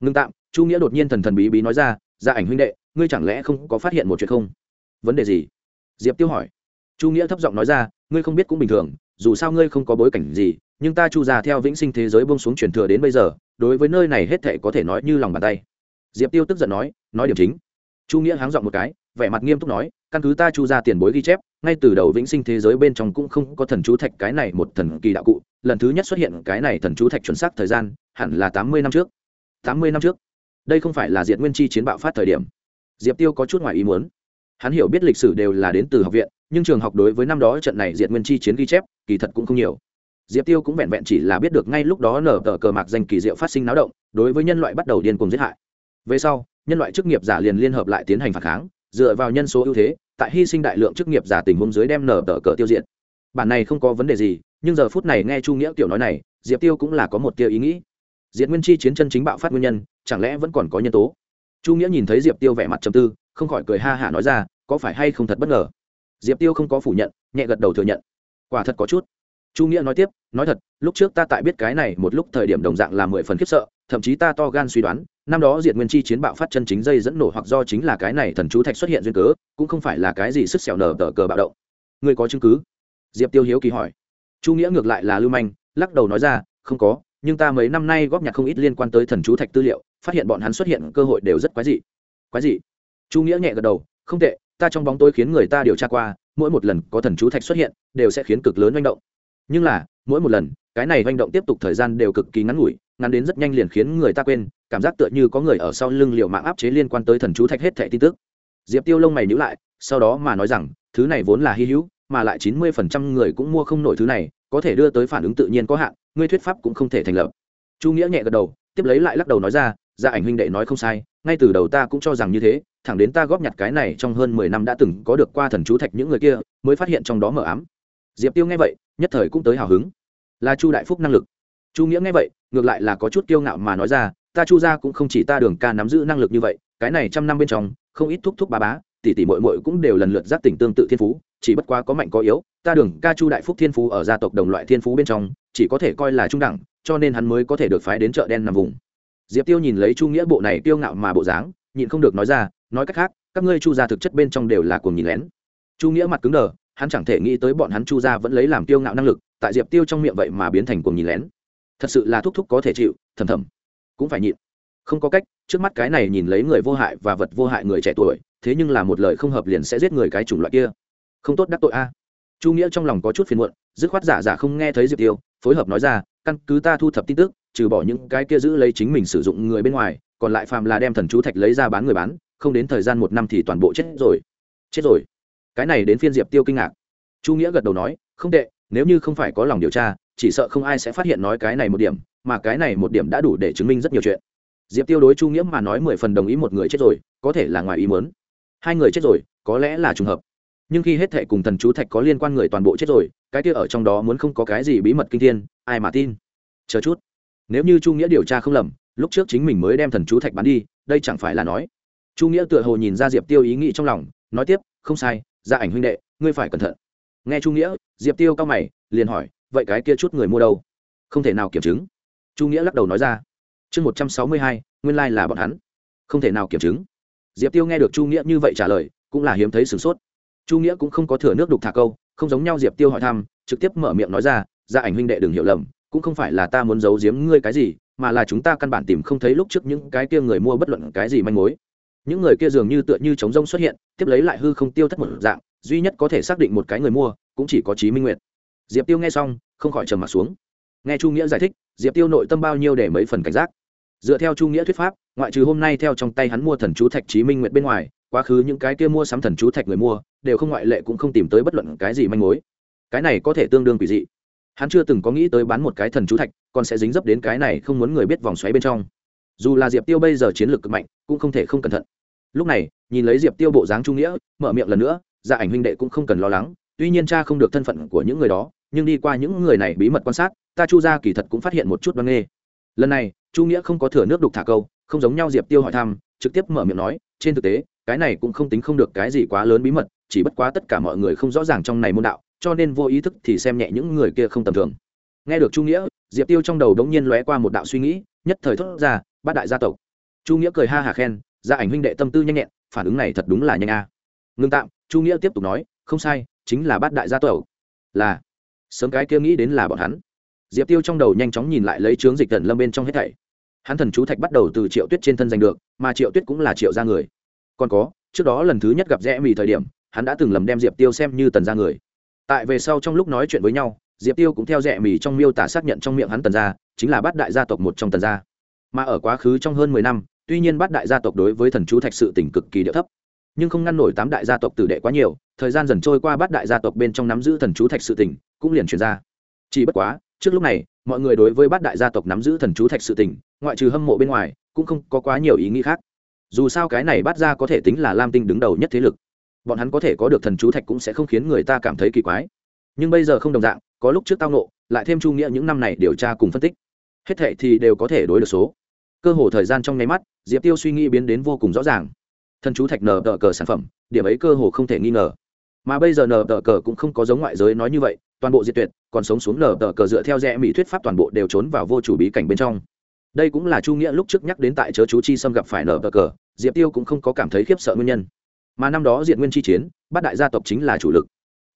Ngưng tạm, chu nghĩa đột nhiên thần thần bí bí nói ra ra ảnh huynh đệ, ngươi chẳng lẽ không có phát hiện một chuyện không? Vấn đề gì? Diệp tiêu hỏi. Chu nghĩa thấp giọng nói ra, ngươi không biết cũng bình thường, dù sao ngươi không có bối cảnh gì, nhưng ta chu già theo vĩnh sinh thế giới bông xuống truyền thừa đến bây giờ, đối với nơi này hết thệ có thể nói như lòng bàn tay. Diệp tiêu tức giận nói nói điểm chính. Chu nghĩa háng giọng một cái vẻ mặt nghiêm túc nói, căn cứ ta chu ra tiền bối ghi chép, ngay từ đầu vĩnh sinh thế giới bên trong cũng không có thần chú thạch cái này một thần kỳ đạo cụ. Lần thứ nhất xuất hiện cái này thần chú thạch chuẩn xác thời gian, hẳn là tám mươi năm trước. tám mươi năm trước. Đây không phải là diệt nguyên chi chiến bạo phát thời điểm. Diệp tiêu có chút ngoài ý muốn. Hắn hiểu biết lịch sử đều là đến từ học viện, nhưng trường học đối với năm đó trận này diệt nguyên chi chiến ghi chép, kỳ thật cũng không nhiều. Diệp tiêu cũng vẹn vẹn chỉ là biết được ngay lúc đó nở tờ cờ mạc danh kỳ diệu phát sinh náo động, đối với nhân loại bắt đầu điên cuồng giết hại. Về sau, nhân loại chức nghiệp giả liền liên hợp lại tiến hành phản kháng dựa vào nhân số ưu thế, tại hy sinh đại lượng chức nghiệp giả tình huống dưới đem nở tờ cờ tiêu diệt. Bản này không có vấn đề gì, nhưng giờ phút này nghe chu nghĩa tiểu nói này, diệp tiêu cũng là có một tia ý nghĩ. Diệt nguyên chi chiến chân chính bạo phát nguyên nhân, chẳng lẽ vẫn còn có nhân tố? Chu nghĩa nhìn thấy diệp tiêu vẻ mặt trầm tư, không khỏi cười ha hả nói ra, có phải hay không thật bất ngờ? Diệp tiêu không có phủ nhận, nhẹ gật đầu thừa nhận. Quả thật có chút. Chu nghĩa nói tiếp, nói thật, lúc trước ta tại biết cái này một lúc thời điểm đồng dạng là mười phần khiếp sợ thậm chí ta to gan suy đoán, năm đó diệt nguyên chi chiến bạo phát chân chính dây dẫn nổ hoặc do chính là cái này thần chú thạch xuất hiện duyên cớ, cũng không phải là cái gì sức xẻo nở tờ cờ bạo động. Người có chứng cứ? Diệp tiêu hiếu kỳ hỏi. Chu nghĩa ngược lại là lưu manh, lắc đầu nói ra, không có, nhưng ta mấy năm nay góp nhặt không ít liên quan tới thần chú thạch tư liệu, phát hiện bọn hắn xuất hiện cơ hội đều rất quái dị. Quái dị? Chu nghĩa nhẹ gật đầu, không tệ, ta trong bóng tôi khiến người ta điều tra qua, mỗi một lần có thần chú thạch xuất hiện, đều sẽ khiến cực lớn manh động. Nhưng là, mỗi một lần cái này manh động tiếp tục thời gian đều cực kỳ ngắn ngủi, ngắn đến rất nhanh liền khiến người ta quên, cảm giác tựa như có người ở sau lưng liệu mạng áp chế liên quan tới thần chú thạch hết thẻ tin tức. Diệp tiêu lông mày nhữ lại, sau đó mà nói rằng, thứ này vốn là hy hữu, mà lại chín mươi phần trăm người cũng mua không nổi thứ này, có thể đưa tới phản ứng tự nhiên có hạn, ngươi thuyết pháp cũng không thể thành lập. Chu nghĩa nhẹ gật đầu, tiếp lấy lại lắc đầu nói ra gia ảnh huynh đệ nói không sai, ngay từ đầu ta cũng cho rằng như thế, thẳng đến ta góp nhặt cái này trong hơn mười năm đã từng có được qua thần chú thạch những người kia, mới phát hiện trong đó mờ ám. Diệp tiêu nghe vậy, nhất thời cũng tới hào hứng là chu đại phúc năng lực chu nghĩa nghe vậy ngược lại là có chút kiêu ngạo mà nói ra ta chu ra cũng không chỉ ta đường ca nắm giữ năng lực như vậy cái này trăm năm bên trong không ít thúc thúc ba bá tỷ tỷ mội mội cũng đều lần lượt giác tỉnh tương tự thiên phú chỉ bất quá có mạnh có yếu ta đường ca chu đại phúc thiên phú ở gia tộc đồng loại thiên phú bên trong chỉ có thể coi là trung đẳng cho nên hắn mới có thể được phái đến chợ đen nằm vùng diệp tiêu nhìn lấy chu nghĩa bộ này tiêu ngạo mà bộ dáng nhịn không được nói ra nói cách khác các ngươi chu gia thực chất bên trong đều là cuồng nhìn lén chu nghĩa mặt cứng đờ hắn chẳng thể nghĩ tới bọn hắn chu gia vẫn lấy làm tiêu ngạo năng lực tại diệp tiêu trong miệng vậy mà biến thành cuồng nhìn lén. Thật sự là thúc thúc có thể chịu, thầm thầm. Cũng phải nhịn. Không có cách, trước mắt cái này nhìn lấy người vô hại và vật vô hại người trẻ tuổi, thế nhưng là một lời không hợp liền sẽ giết người cái chủng loại kia. Không tốt đắc tội a. Chu nghĩa trong lòng có chút phiền muộn, dứt khoát giả giả không nghe thấy diệp tiêu, phối hợp nói ra, căn cứ ta thu thập tin tức, trừ bỏ những cái kia giữ lấy chính mình sử dụng người bên ngoài, còn lại phàm là đem thần chú thạch lấy ra bán người bán, không đến thời gian một năm thì toàn bộ chết rồi. Chết rồi. Cái này đến phiên diệp tiêu kinh ngạc. Chu nghĩa gật đầu nói, không tệ nếu như không phải có lòng điều tra, chỉ sợ không ai sẽ phát hiện nói cái này một điểm, mà cái này một điểm đã đủ để chứng minh rất nhiều chuyện. Diệp tiêu đối chu nghĩa mà nói mười phần đồng ý một người chết rồi, có thể là ngoài ý muốn. hai người chết rồi, có lẽ là trùng hợp. Nhưng khi hết thệ cùng thần chú thạch có liên quan người toàn bộ chết rồi, cái kia ở trong đó muốn không có cái gì bí mật kinh thiên, ai mà tin? Chờ chút. Nếu như chu nghĩa điều tra không lầm, lúc trước chính mình mới đem thần chú thạch bán đi, đây chẳng phải là nói. Chu nghĩa tựa hồ nhìn ra diệp tiêu ý nghĩ trong lòng, nói tiếp, không sai gia ảnh huynh đệ, ngươi phải cẩn thận nghe chu nghĩa, diệp tiêu cao mày, liền hỏi, vậy cái kia chút người mua đâu? Không thể nào kiểm chứng. Chu nghĩa lắc đầu nói ra, chương một trăm sáu mươi hai, nguyên lai là bọn hắn. Không thể nào kiểm chứng. Diệp tiêu nghe được chu nghĩa như vậy trả lời, cũng là hiếm thấy sửng sốt. Chu nghĩa cũng không có thừa nước đục thả câu, không giống nhau diệp tiêu hỏi thăm, trực tiếp mở miệng nói ra gia ảnh huynh đệ đừng hiểu lầm, cũng không phải là ta muốn giấu giếm ngươi cái gì, mà là chúng ta căn bản tìm không thấy lúc trước những cái kia người mua bất luận cái gì manh mối. Những người kia dường như tựa như trống rông xuất hiện, tiếp lấy lại hư không tiêu thất một dạng duy nhất có thể xác định một cái người mua cũng chỉ có chí minh nguyệt diệp tiêu nghe xong không khỏi trầm m ặ t xuống nghe chu nghĩa giải thích diệp tiêu nội tâm bao nhiêu để mấy phần cảnh giác dựa theo chu nghĩa thuyết pháp ngoại trừ hôm nay theo trong tay hắn mua thần chú thạch chí minh nguyệt bên ngoài quá khứ những cái kia mua sắm thần chú thạch người mua đều không ngoại lệ cũng không tìm tới bất luận cái gì manh mối cái này có thể tương đương quỷ dị hắn chưa từng có nghĩ tới bán một cái thần chú thạch còn sẽ dính dấp đến cái này không muốn người biết vòng xoáy bên trong dù là diệp tiêu bây giờ chiến lược cực mạnh cũng không thể không cẩn thận lúc này nhìn lấy diệp tiêu bộ dáng trung nghĩa mở miệng lần nữa gia ảnh huynh đệ cũng không cần lo lắng, tuy nhiên cha không được thân phận của những người đó, nhưng đi qua những người này bí mật quan sát, ta chu gia kỳ thật cũng phát hiện một chút đoan nghê. Lần này, chu nghĩa không có thừa nước đục thả câu, không giống nhau diệp tiêu hỏi thăm, trực tiếp mở miệng nói, trên thực tế, cái này cũng không tính không được cái gì quá lớn bí mật, chỉ bất quá tất cả mọi người không rõ ràng trong này môn đạo, cho nên vô ý thức thì xem nhẹ những người kia không tầm thường. Nghe được chu nghĩa, diệp tiêu trong đầu đống nhiên lóe qua một đạo suy nghĩ, nhất thời thốt ra, bát đại gia tộc. Chu nghĩa cười ha hà khen gia ảnh huynh đệ tâm tư nhanh nhẹn, phản ứng này thật đúng là nhanh a. à ngưng tạm, chu nghĩa tiếp tục nói, không sai, chính là bát đại gia tộc là. Sớm cái kia nghĩ đến là bọn hắn. Diệp tiêu trong đầu nhanh chóng nhìn lại lấy trướng dịch tần lâm bên trong hết thảy. Hắn thần chú thạch bắt đầu từ triệu tuyết trên thân giành được, mà triệu tuyết cũng là triệu gia người. Còn có, trước đó lần thứ nhất gặp rẽ mì thời điểm, hắn đã từng lầm đem diệp tiêu xem như tần gia người. Tại về sau trong lúc nói chuyện với nhau, diệp tiêu cũng theo rẽ mì trong miêu tả xác nhận trong miệng hắn tần gia, chính là bát đại gia tộc một trong tần gia. Mà ở quá khứ trong hơn mười năm, tuy nhiên bát đại gia tộc đối với thần chú thạch sự tỉnh cực kỳ địa thấp nhưng không ngăn nổi tám đại gia tộc tử đệ quá nhiều, thời gian dần trôi qua bát đại gia tộc bên trong nắm giữ thần chú thạch sự tỉnh cũng liền chuyển ra. Chỉ bất quá, trước lúc này, mọi người đối với bát đại gia tộc nắm giữ thần chú thạch sự tỉnh ngoại trừ hâm mộ bên ngoài, cũng không có quá nhiều ý nghĩ khác. Dù sao cái này bát ra có thể tính là lam tinh đứng đầu nhất thế lực. Bọn hắn có thể có được thần chú thạch cũng sẽ không khiến người ta cảm thấy kỳ quái. Nhưng bây giờ không đồng dạng, có lúc trước tao nộ lại thêm chu nghĩa những năm này điều tra cùng phân tích, hết thệ thì đều có thể đối được số. Cơ hồ thời gian trong nháy mắt, diệp tiêu suy nghĩ biến đến vô cùng rõ ràng thần chú thạch nở tờ cờ sản phẩm, điểm ấy cơ hồ không thể nghi ngờ. Mà bây giờ nở tờ cờ cũng không có giống ngoại giới nói như vậy, toàn bộ diệt tuyệt, còn sống xuống nở tờ cờ dựa theo rẽ mỹ thuyết pháp toàn bộ đều trốn vào vô chủ bí cảnh bên trong. Đây cũng là chu nghĩa lúc trước nhắc đến tại chớ chú chi xâm gặp phải nở tờ cờ, diệp tiêu cũng không có cảm thấy khiếp sợ nguyên nhân. Mà năm đó diện nguyên chi chiến bát đại gia tộc chính là chủ lực.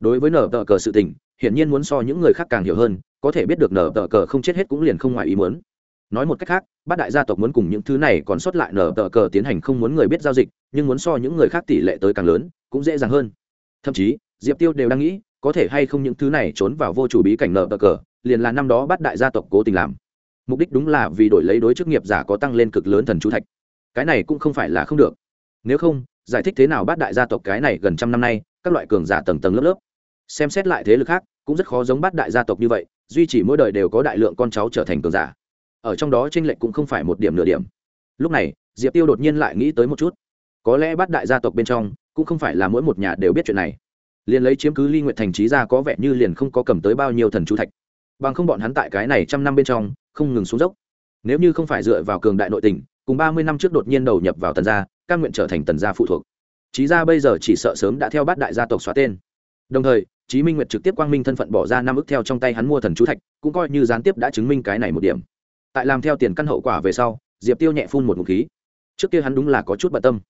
Đối với nở tờ cờ sự tình, hiển nhiên muốn so những người khác càng hiểu hơn, có thể biết được nở tờ cờ không chết hết cũng liền không ngoài ý muốn nói một cách khác, bát đại gia tộc muốn cùng những thứ này còn sót lại nở tờ cờ tiến hành không muốn người biết giao dịch, nhưng muốn so những người khác tỷ lệ tới càng lớn, cũng dễ dàng hơn. Thậm chí, diệp tiêu đều đang nghĩ, có thể hay không những thứ này trốn vào vô chủ bí cảnh nở tờ cờ, liền là năm đó bát đại gia tộc cố tình làm. Mục đích đúng là vì đổi lấy đối chức nghiệp giả có tăng lên cực lớn thần chú thạch. Cái này cũng không phải là không được. Nếu không, giải thích thế nào bát đại gia tộc cái này gần trăm năm nay, các loại cường giả tầng tầng lớp lớp. Xem xét lại thế lực khác, cũng rất khó giống bát đại gia tộc như vậy, duy chỉ mỗi đời đều có đại lượng con cháu trở thành cường giả ở trong đó tranh lệch cũng không phải một điểm nửa điểm. Lúc này, diệp tiêu đột nhiên lại nghĩ tới một chút. Có lẽ bát đại gia tộc bên trong, cũng không phải là mỗi một nhà đều biết chuyện này. Liền lấy chiếm cứ ly nguyện thành trí ra có vẻ như liền không có cầm tới bao nhiêu thần chú thạch. Bằng không bọn hắn tại cái này trăm năm bên trong, không ngừng xuống dốc. Nếu như không phải dựa vào cường đại nội tình, cùng ba mươi năm trước đột nhiên đầu nhập vào tần gia căn nguyện trở thành tần gia phụ thuộc. Trí gia bây giờ chỉ sợ sớm đã theo bát đại gia tộc xóa tên. Đồng thời, chí minh nguyệt trực tiếp quang minh thân phận bỏ ra năm ức theo trong tay hắn mua thần chú thạch, cũng coi như gián tiếp đã chứng minh cái này một điểm tại làm theo tiền căn hậu quả về sau, diệp tiêu nhẹ phun một ngụ khí. Trước kia hắn đúng là có chút bận tâm,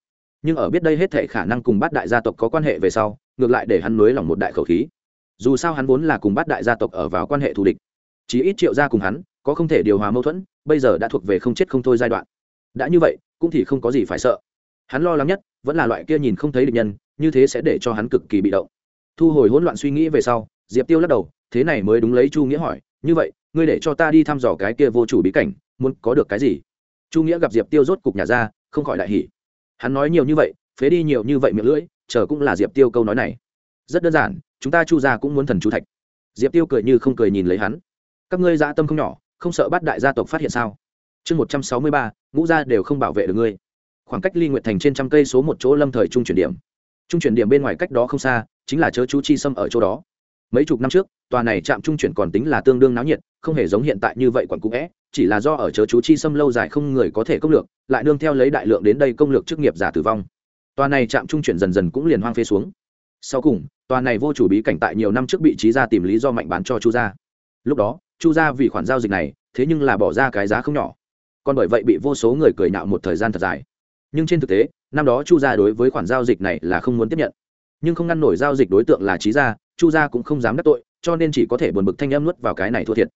nhưng ở biết đây hết thể khả năng cùng bát đại gia tộc có quan hệ về sau, ngược lại để hắn nới lỏng một đại khẩu khí. Dù sao hắn vốn là cùng bát đại gia tộc ở vào quan hệ thù địch chỉ ít triệu gia cùng hắn, có không thể điều hòa mâu thuẫn, bây giờ đã thuộc về không chết không thôi giai đoạn. Đã như vậy, cũng thì không có gì phải sợ. Hắn lo lắng nhất, vẫn là loại kia nhìn không thấy địch nhân, như thế sẽ để cho hắn cực kỳ bị động. Thu hồi hỗn loạn suy nghĩ về sau, diệp tiêu lắc đầu, thế này mới đúng lấy chu nghĩa hỏi như vậy, ngươi để cho ta đi thăm dò cái kia vô chủ bí cảnh, muốn có được cái gì? Chu nghĩa gặp diệp tiêu rốt cục nhà ra, không khỏi đại hỉ. Hắn nói nhiều như vậy, phế đi nhiều như vậy miệng lưỡi, chờ cũng là diệp tiêu câu nói này. Rất đơn giản, chúng ta chu gia cũng muốn thần chú thạch. Diệp tiêu cười như không cười nhìn lấy hắn. Các ngươi dã tâm không nhỏ, không sợ bắt đại gia tộc phát hiện sao? Chương một trăm sáu mươi ba, ngũ gia đều không bảo vệ được ngươi. Khoảng cách ly nguyệt thành trên trăm cây số một chỗ lâm thời trung chuyển điểm. Trung chuyển điểm bên ngoài cách đó không xa, chính là chớ chú chi sâm ở chỗ đó mấy chục năm trước, tòa này trạm trung chuyển còn tính là tương đương náo nhiệt, không hề giống hiện tại như vậy quận cũ vẽ, chỉ là do ở chớ chú chi xâm lâu dài không người có thể công lược, lại nương theo lấy đại lượng đến đây công lược chức nghiệp giả tử vong. Tòa này trạm trung chuyển dần dần cũng liền hoang phế xuống. Sau cùng, tòa này vô chủ bí cảnh tại nhiều năm trước bị trí ra tìm lý do mạnh bán cho chu gia. Lúc đó, chu gia vì khoản giao dịch này, thế nhưng là bỏ ra cái giá không nhỏ. Còn bởi vậy bị vô số người cười nhạo một thời gian thật dài. Nhưng trên thực tế, năm đó chu gia đối với khoản giao dịch này là không muốn tiếp nhận. Nhưng không ngăn nổi giao dịch đối tượng là trí gia chu gia cũng không dám đắc tội, cho nên chỉ có thể buồn bực thanh âm nuốt vào cái này thua thiệt.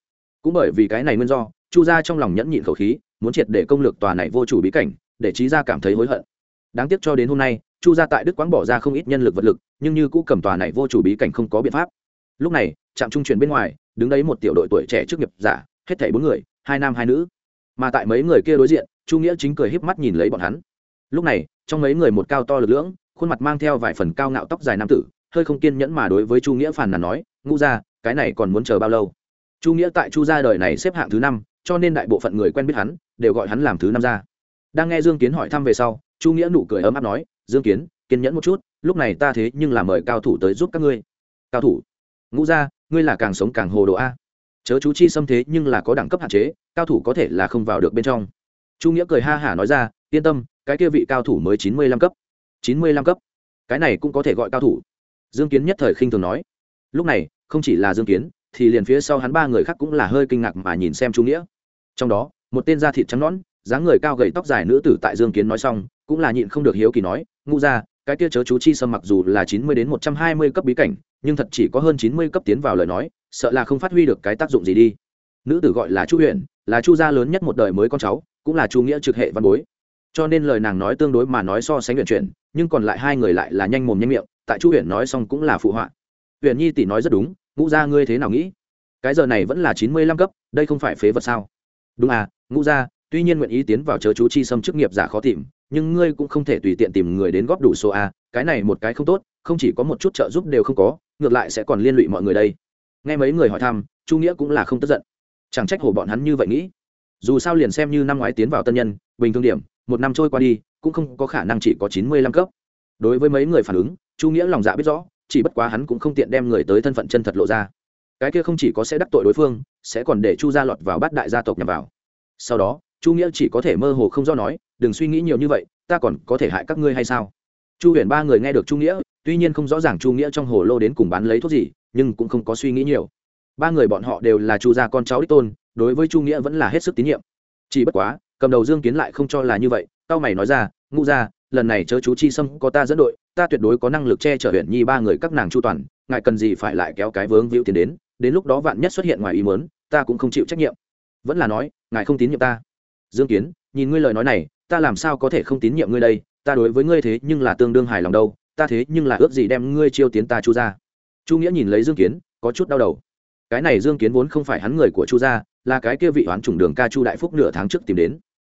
Cũng bởi vì cái này nguyên do, chu gia trong lòng nhẫn nhịn khẩu khí, muốn triệt để công lược tòa này vô chủ bí cảnh, để trí gia cảm thấy hối hận. Đáng tiếc cho đến hôm nay, chu gia tại đức quán bỏ ra không ít nhân lực vật lực, nhưng như cũ cầm tòa này vô chủ bí cảnh không có biện pháp. Lúc này, trạm trung truyền bên ngoài, đứng đấy một tiểu đội tuổi trẻ trước nghiệp giả, hết thảy bốn người, hai nam hai nữ. Mà tại mấy người kia đối diện, chu nghĩa chính cười híp mắt nhìn lấy bọn hắn. Lúc này, trong mấy người một cao to lực lưỡng, khuôn mặt mang theo vài phần cao ngạo tóc dài nam tử hơi không kiên nhẫn mà đối với chu nghĩa phàn nàn nói, ngũ gia, cái này còn muốn chờ bao lâu? Chu nghĩa tại chu gia đời này xếp hạng thứ năm, cho nên đại bộ phận người quen biết hắn, đều gọi hắn làm thứ năm gia. Đang nghe dương kiến hỏi thăm về sau, chu nghĩa nụ cười ấm áp nói, dương kiến, kiên nhẫn một chút, lúc này ta thế nhưng là mời cao thủ tới giúp các ngươi. Cao thủ? Ngũ gia, ngươi là càng sống càng hồ đồ a. Chớ chú chi xâm thế nhưng là có đẳng cấp hạn chế, cao thủ có thể là không vào được bên trong. Chu nghĩa cười ha hả nói ra, yên tâm, cái kia vị cao thủ mới chín mươi lăm cấp. Chín mươi lăm cấp? Cái này cũng có thể gọi cao thủ dương kiến nhất thời khinh thường nói. Lúc này không chỉ là dương kiến thì liền phía sau hắn ba người khác cũng là hơi kinh ngạc mà nhìn xem chu nghĩa. Trong đó một tên da thịt trắng nõn dáng người cao gầy tóc dài nữ tử tại dương kiến nói xong cũng là nhịn không được hiếu kỳ nói ngu ra cái kia chớ chú chi sâm mặc dù là chín mươi đến một trăm hai mươi cấp bí cảnh nhưng thật chỉ có hơn chín mươi cấp tiến vào lời nói sợ là không phát huy được cái tác dụng gì đi. Nữ tử gọi là chu Huyền, là chu gia lớn nhất một đời mới con cháu cũng là chu nghĩa trực hệ văn bối. Cho nên lời nàng nói tương đối mà nói so sánh luyện chuyển nhưng còn lại hai người lại là nhanh mồm nhanh miệng, tại chu huyền nói xong cũng là phụ họa. Huyền nhi tỷ nói rất đúng, ngũ gia ngươi thế nào nghĩ? Cái giờ này vẫn là chín mươi lăm cấp, đây không phải phế vật sao? Đúng à ngũ gia, tuy nhiên nguyện ý tiến vào chớ chú chi xâm chức nghiệp giả khó tìm, nhưng ngươi cũng không thể tùy tiện tìm người đến góp đủ số a cái này một cái không tốt, không chỉ có một chút trợ giúp đều không có, ngược lại sẽ còn liên lụy mọi người đây. Nghe mấy người hỏi thăm, chu nghĩa cũng là không tức giận. Chẳng trách hổ bọn hắn như vậy nghĩ. Dù sao liền xem như năm ngoái tiến vào tân nhân, bình thường điểm, một năm trôi qua đi cũng không có khả năng chỉ có chín mươi lăm cấp. Đối với mấy người phản ứng, chu nghĩa lòng dạ biết rõ, chỉ bất quá hắn cũng không tiện đem người tới thân phận chân thật lộ ra. Cái kia không chỉ có sẽ đắc tội đối phương, sẽ còn để chu gia lọt vào bát đại gia tộc nhằm vào. Sau đó, chu nghĩa chỉ có thể mơ hồ không do nói, đừng suy nghĩ nhiều như vậy, ta còn có thể hại các ngươi hay sao? Chu huyền ba người nghe được chu nghĩa, tuy nhiên không rõ ràng chu nghĩa trong hồ lô đến cùng bán lấy thuốc gì, nhưng cũng không có suy nghĩ nhiều. Ba người bọn họ đều là chu gia con cháu đích tôn, đối với chu nghĩa vẫn là hết sức tín nhiệm. Chỉ bất quá, cầm đầu dương kiến lại không cho là như vậy, tao mày nói ra ngũ ra lần này chớ chú chi sâm có ta dẫn đội, ta tuyệt đối có năng lực che chở huyện nhi ba người các nàng chu toàn, ngài cần gì phải lại kéo cái vướng víu tiền đến đến lúc đó vạn nhất xuất hiện ngoài ý mớn ta cũng không chịu trách nhiệm. Vẫn là nói, ngài không tín nhiệm ta. Dương kiến, nhìn ngươi lời nói này, ta làm sao có thể không tín nhiệm ngươi đây? Ta đối với ngươi thế nhưng là tương đương hài lòng đâu, ta thế nhưng là ước gì đem ngươi chiêu tiến ta chu ra chu nghĩa nhìn lấy dương kiến, có chút đau đầu. Cái này dương kiến vốn không phải hắn người của chu gia, là cái kia vị oán chủng đường ca chu đại phúc nửa tháng trước tìm đến.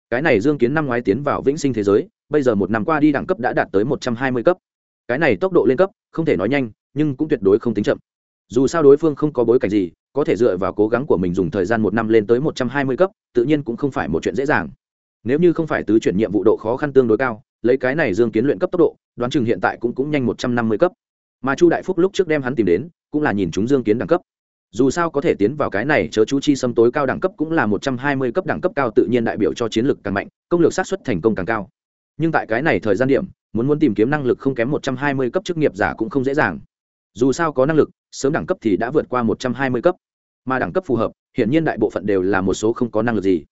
Cái này dương kiến năm ngoái tiến vào vĩnh sinh thế giới bây giờ một năm qua đi đẳng cấp đã đạt tới một trăm hai mươi cấp. Cái này tốc độ lên cấp, không thể nói nhanh, nhưng cũng tuyệt đối không tính chậm. Dù sao đối phương không có bối cảnh gì, có thể dựa vào cố gắng của mình dùng thời gian một năm lên tới một trăm hai mươi cấp, tự nhiên cũng không phải một chuyện dễ dàng. Nếu như không phải tứ chuyển nhiệm vụ độ khó khăn tương đối cao, lấy cái này dương kiến luyện cấp tốc độ, đoán chừng hiện tại cũng cũng nhanh một trăm năm mươi cấp. Mà chu đại phúc lúc trước đem hắn tìm đến, cũng là nhìn chúng dương kiến đẳng cấp. Dù sao có thể tiến vào cái này chớ chú chi xâm tối cao đẳng cấp cũng là một trăm hai mươi cấp đẳng cấp cao tự nhiên đại biểu cho chiến lược càng mạnh, công lược sát xuất thành công càng cao nhưng tại cái này thời gian điểm, muốn muốn tìm kiếm năng lực không kém một trăm hai mươi cấp chức nghiệp giả cũng không dễ dàng. Dù sao có năng lực, sớm đẳng cấp thì đã vượt qua một trăm hai mươi cấp. Mà đẳng cấp phù hợp, hiển nhiên đại bộ phận đều là một số không có năng lực gì.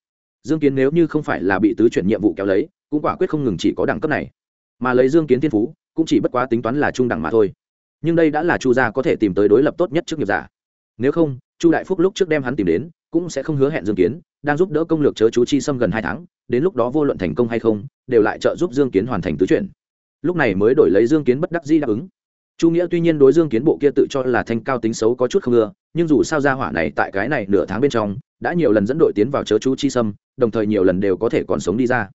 Dương kiến nếu như không phải là bị tứ chuyển nhiệm vụ kéo lấy, cũng quả quyết không ngừng chỉ có đẳng cấp này. Mà lấy dương kiến thiên phú, cũng chỉ bất quá tính toán là trung đẳng mà thôi. Nhưng đây đã là chu gia có thể tìm tới đối lập tốt nhất trước nghiệp giả. Nếu không, chu đại phúc lúc trước đem hắn tìm đến, cũng sẽ không hứa hẹn dương kiến đang giúp đỡ công lược chớ chú chi xâm gần hai tháng, đến lúc đó vô luận thành công hay không, đều lại trợ giúp dương kiến hoàn thành tứ chuyển. Lúc này mới đổi lấy dương kiến bất đắc di đáp ứng. Chu nghĩa tuy nhiên đối dương kiến bộ kia tự cho là thanh cao tính xấu có chút không ưa, nhưng dù sao ra hỏa này tại cái này nửa tháng bên trong, đã nhiều lần dẫn đội tiến vào chớ chú chi sâm đồng thời nhiều lần đều có thể còn sống đi ra.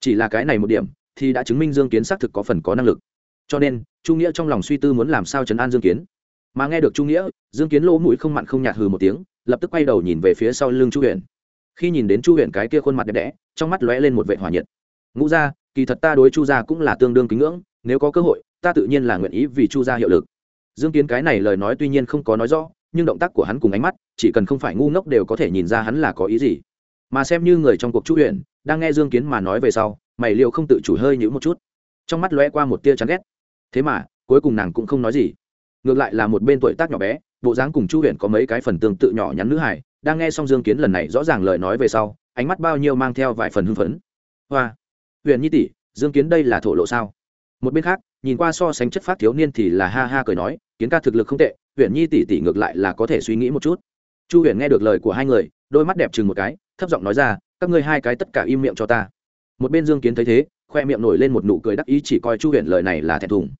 Chỉ là cái này một điểm, thì đã chứng minh dương kiến xác thực có phần có năng lực. Cho nên, chu nghĩa trong lòng suy tư muốn làm sao chấn an dương kiến. Mà nghe được chu nghĩa, dương kiến lỗ mũi không mặn không nhạt hừ một tiếng, lập tức quay đầu nhìn về phía sau lưng chu huyền khi nhìn đến chu huyện cái kia khuôn mặt đẹp đẽ, trong mắt lóe lên một vệ hỏa nhiệt. Ngũ gia, kỳ thật ta đối chu gia cũng là tương đương kính ngưỡng, nếu có cơ hội, ta tự nhiên là nguyện ý vì chu gia hiệu lực. Dương kiến cái này lời nói tuy nhiên không có nói rõ, nhưng động tác của hắn cùng ánh mắt, chỉ cần không phải ngu ngốc đều có thể nhìn ra hắn là có ý gì. Mà xem như người trong cuộc chu huyện đang nghe dương kiến mà nói về sau, mày liệu không tự chủ hơi nhữ một chút. Trong mắt lóe qua một tia chán ghét. Thế mà, cuối cùng nàng cũng không nói gì. Ngược lại là một bên tuổi tác nhỏ bé bộ dáng cùng chu huyện có mấy cái phần tương tự nhỏ nhắn nữ hải đang nghe xong dương kiến lần này rõ ràng lời nói về sau, ánh mắt bao nhiêu mang theo vài phần hưng phấn. Hoa huyện nhi tỷ, dương kiến đây là thổ lộ sao? Một bên khác, nhìn qua so sánh chất phát thiếu niên thì là ha ha cười nói, kiến ca thực lực không tệ huyện nhi tỷ tỷ ngược lại là có thể suy nghĩ một chút. Chu huyền nghe được lời của hai người, đôi mắt đẹp chừng một cái, thấp giọng nói ra, các ngươi hai cái tất cả im miệng cho ta. Một bên dương kiến thấy thế, khoe miệng nổi lên một nụ cười đắc ý chỉ coi chu huyền lời này là thẹn thùng.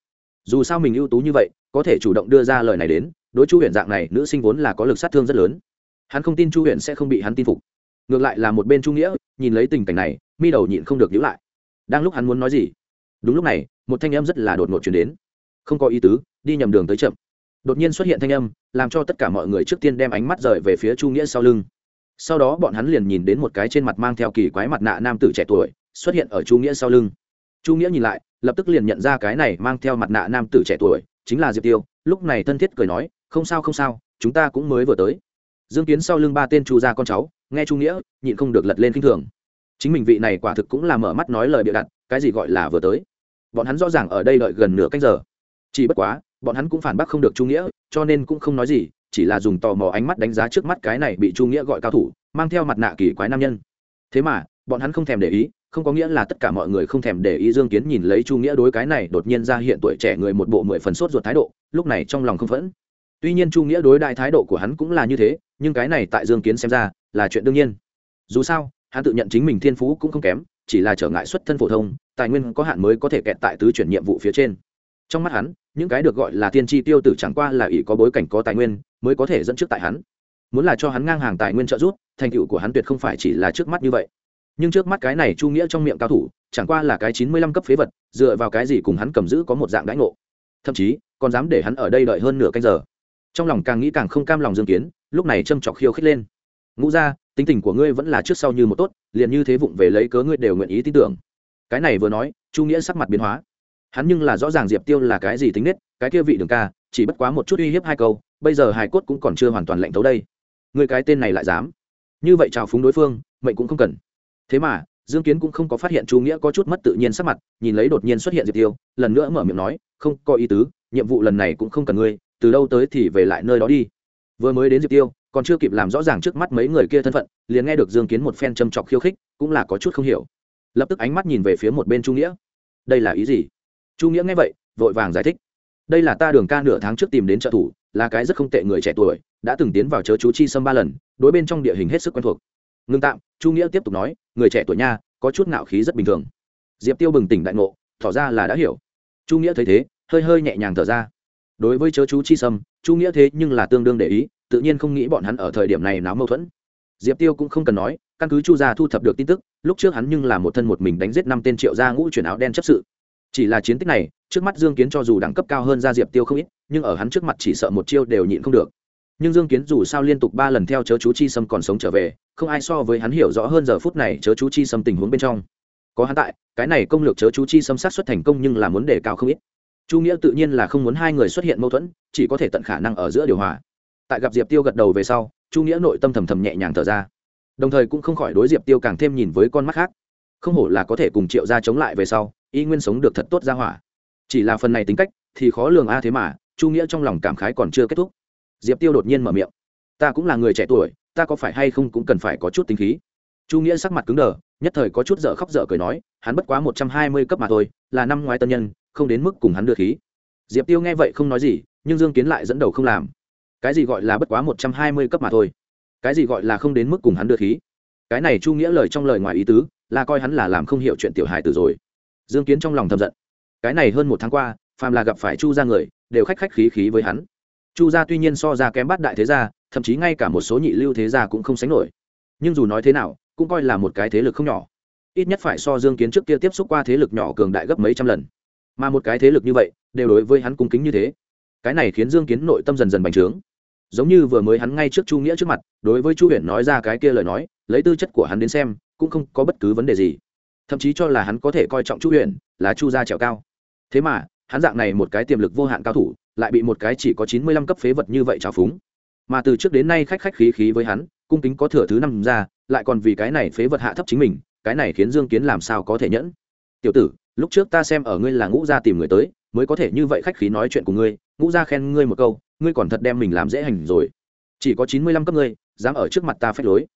Dù sao mình ưu tú như vậy, có thể chủ động đưa ra lời này đến đối chu huyện dạng này, nữ sinh vốn là có lực sát thương rất lớn. Hắn không tin chu huyện sẽ không bị hắn tin phục. Ngược lại là một bên chu nghĩa, nhìn lấy tình cảnh này, mi đầu nhịn không được nhữ lại. Đang lúc hắn muốn nói gì? Đúng lúc này, một thanh âm rất là đột ngột chuyển đến. Không có ý tứ, đi nhầm đường tới chậm. Đột nhiên xuất hiện thanh âm, làm cho tất cả mọi người trước tiên đem ánh mắt rời về phía chu nghĩa sau lưng. Sau đó bọn hắn liền nhìn đến một cái trên mặt mang theo kỳ quái mặt nạ nam tử trẻ tuổi, xuất hiện ở chu nghĩa sau lưng. Chu nghĩa nhìn lại, lập tức liền nhận ra cái này mang theo mặt nạ nam tử trẻ tuổi, chính là diệp tiêu lúc này thân thiết cười nói, không sao không sao, chúng ta cũng mới vừa tới. Dương kiến sau lưng ba tên chu gia con cháu, nghe chu nghĩa, nhịn không được lật lên k i n h thường. Chính mình vị này quả thực cũng là mở mắt nói lời bịa đặt, cái gì gọi là vừa tới. Bọn hắn rõ ràng ở đây đợi gần nửa canh giờ. Chỉ bất quá, bọn hắn cũng phản bác không được chu nghĩa, cho nên cũng không nói gì, chỉ là dùng tò mò ánh mắt đánh giá trước mắt cái này bị chu nghĩa gọi cao thủ, mang theo mặt nạ kỳ quái nam nhân. Thế mà bọn hắn không thèm để ý, không có nghĩa là tất cả mọi người không thèm để ý dương kiến nhìn lấy chu nghĩa đối cái này đột nhiên ra hiện tuổi trẻ người một bộ mười phần sốt ruột thái độ, lúc này trong lòng không phẫn. Tuy nhiên chu nghĩa đối đại thái độ của hắn cũng là như thế, nhưng cái này tại dương kiến xem ra là chuyện đương nhiên. Dù sao, hắn tự nhận chính mình thiên phú cũng không kém, chỉ là trở ngại xuất thân phổ thông, tài nguyên có hạn mới có thể kẹt tại tứ chuyển nhiệm vụ phía trên. Trong mắt hắn, những cái được gọi là tiên tri tiêu tử chẳng qua là ỷ có bối cảnh có tài nguyên mới có thể dẫn trước tại hắn. Muốn là cho hắn ngang hàng tài nguyên trợ giúp, thành tựu của hắn tuyệt không phải chỉ là trước mắt như vậy nhưng trước mắt cái này chu nghĩa trong miệng cao thủ, chẳng qua là cái chín mươi lăm cấp phế vật, dựa vào cái gì cùng hắn cầm giữ có một dạng đãi ngộ. Thậm chí, còn dám để hắn ở đây đợi hơn nửa canh giờ. Trong lòng càng nghĩ càng không cam lòng dương kiến, lúc này châm chọc khiêu khích lên. Ngũ ra tính tình của ngươi vẫn là trước sau như một tốt, liền như thế vụng về lấy cớ ngươi đều nguyện ý tin tưởng. Cái này vừa nói, chu nghĩa sắc mặt biến hóa. Hắn nhưng là rõ ràng diệp tiêu là cái gì tính nết, cái kia vị đường ca, chỉ bất quá một chút uy hiếp hai câu, bây giờ hài cốt cũng còn chưa hoàn toàn lạnh thấu đây. Người cái tên này lại dám. Như vậy chào phúng đối phương, mệnh cũng không cần thế mà, dương kiến cũng không có phát hiện chu nghĩa có chút mất tự nhiên sắc mặt, nhìn lấy đột nhiên xuất hiện diệp tiêu, lần nữa mở miệng nói, không có ý tứ, nhiệm vụ lần này cũng không cần ngươi, từ đâu tới thì về lại nơi đó đi. Vừa mới đến diệp tiêu, còn chưa kịp làm rõ ràng trước mắt mấy người kia thân phận, liền nghe được dương kiến một phen châm chọc khiêu khích, cũng là có chút không hiểu. Lập tức ánh mắt nhìn về phía một bên chu nghĩa. Đây là ý gì? Chu nghĩa nghe vậy, vội vàng giải thích. Đây là ta đường ca nửa tháng trước tìm đến trợ thủ, là cái rất không tệ người trẻ tuổi, đã từng tiến vào chớ chú chi xâm ba lần, đối bên trong địa hình hết sức quen thuộc ngưng tạm, chu nghĩa tiếp tục nói, người trẻ tuổi nha, có chút ngạo khí rất bình thường. Diệp tiêu bừng tỉnh đại ngộ, tỏ ra là đã hiểu. Chu nghĩa thấy thế, hơi hơi nhẹ nhàng thở ra. Đối với chớ chú chi sâm, chu nghĩa thế nhưng là tương đương để ý, tự nhiên không nghĩ bọn hắn ở thời điểm này náo mâu thuẫn. Diệp tiêu cũng không cần nói, căn cứ chu gia thu thập được tin tức, lúc trước hắn nhưng là một thân một mình đánh giết năm tên triệu gia ngũ chuyển áo đen chấp sự. Chỉ là chiến tích này, trước mắt dương kiến cho dù đẳng cấp cao hơn ra diệp tiêu không ít, nhưng ở hắn trước mặt chỉ sợ một chiêu đều nhịn không được nhưng dương kiến dù sao liên tục ba lần theo chớ chú chi sâm còn sống trở về, không ai so với hắn hiểu rõ hơn giờ phút này chớ chú chi sâm tình huống bên trong. Có hắn tại, cái này công lược chớ chú chi sâm sát xuất thành công nhưng là muốn đề cao không ít. Chu nghĩa tự nhiên là không muốn hai người xuất hiện mâu thuẫn, chỉ có thể tận khả năng ở giữa điều hòa. Tại gặp diệp tiêu gật đầu về sau, chu nghĩa nội tâm thầm thầm nhẹ nhàng thở ra. Đồng thời cũng không khỏi đối diệp tiêu càng thêm nhìn với con mắt khác. Không hổ là có thể cùng triệu gia chống lại về sau, y nguyên sống được thật tốt ra hỏa. Chỉ là phần này tính cách thì khó lường a thế mà, chu nghĩa trong lòng cảm khái còn chưa kết thúc diệp tiêu đột nhiên mở miệng. Ta cũng là người trẻ tuổi, ta có phải hay không cũng cần phải có chút tính khí. Chu nghĩa sắc mặt cứng đờ, nhất thời có chút dở khóc dở cười nói, hắn bất quá một trăm hai mươi cấp mà thôi, là năm ngoái tân nhân, không đến mức cùng hắn đưa khí. Diệp tiêu nghe vậy không nói gì, nhưng dương kiến lại dẫn đầu không làm. Cái gì gọi là bất quá một trăm hai mươi cấp mà thôi? Cái gì gọi là không đến mức cùng hắn đưa khí? Cái này chu nghĩa lời trong lời ngoài ý tứ, là coi hắn là làm không hiểu chuyện tiểu hài tử rồi. Dương kiến trong lòng thầm giận. Cái này hơn một tháng qua, phàm là gặp phải chu ra người, đều khách khách khí khí với hắn chu gia tuy nhiên so ra kém bắt đại thế gia, thậm chí ngay cả một số nhị lưu thế gia cũng không sánh nổi. Nhưng dù nói thế nào, cũng coi là một cái thế lực không nhỏ. Ít nhất phải so dương kiến trước kia tiếp xúc qua thế lực nhỏ cường đại gấp mấy trăm lần. Mà một cái thế lực như vậy, đều đối với hắn cung kính như thế. Cái này khiến dương kiến nội tâm dần dần bành trướng. Giống như vừa mới hắn ngay trước chu nghĩa trước mặt, đối với chu huyền nói ra cái kia lời nói, lấy tư chất của hắn đến xem, cũng không có bất cứ vấn đề gì. Thậm chí cho là hắn có thể coi trọng chu huyền là chu gia trèo cao. Thế mà hắn dạng này một cái tiềm lực vô hạn cao thủ, lại bị một cái chỉ có chín mươi lăm cấp phế vật như vậy trào phúng. Mà từ trước đến nay khách khách khí khí với hắn, cung kính có thừa thứ năm ra, lại còn vì cái này phế vật hạ thấp chính mình, cái này khiến dương kiến làm sao có thể nhẫn? Tiểu tử, lúc trước ta xem ở ngươi là ngũ gia tìm người tới, mới có thể như vậy khách khí nói chuyện của ngươi, ngũ gia khen ngươi một câu, ngươi còn thật đem mình làm dễ hành rồi. Chỉ có chín mươi lăm cấp ngươi, dám ở trước mặt ta phép lối.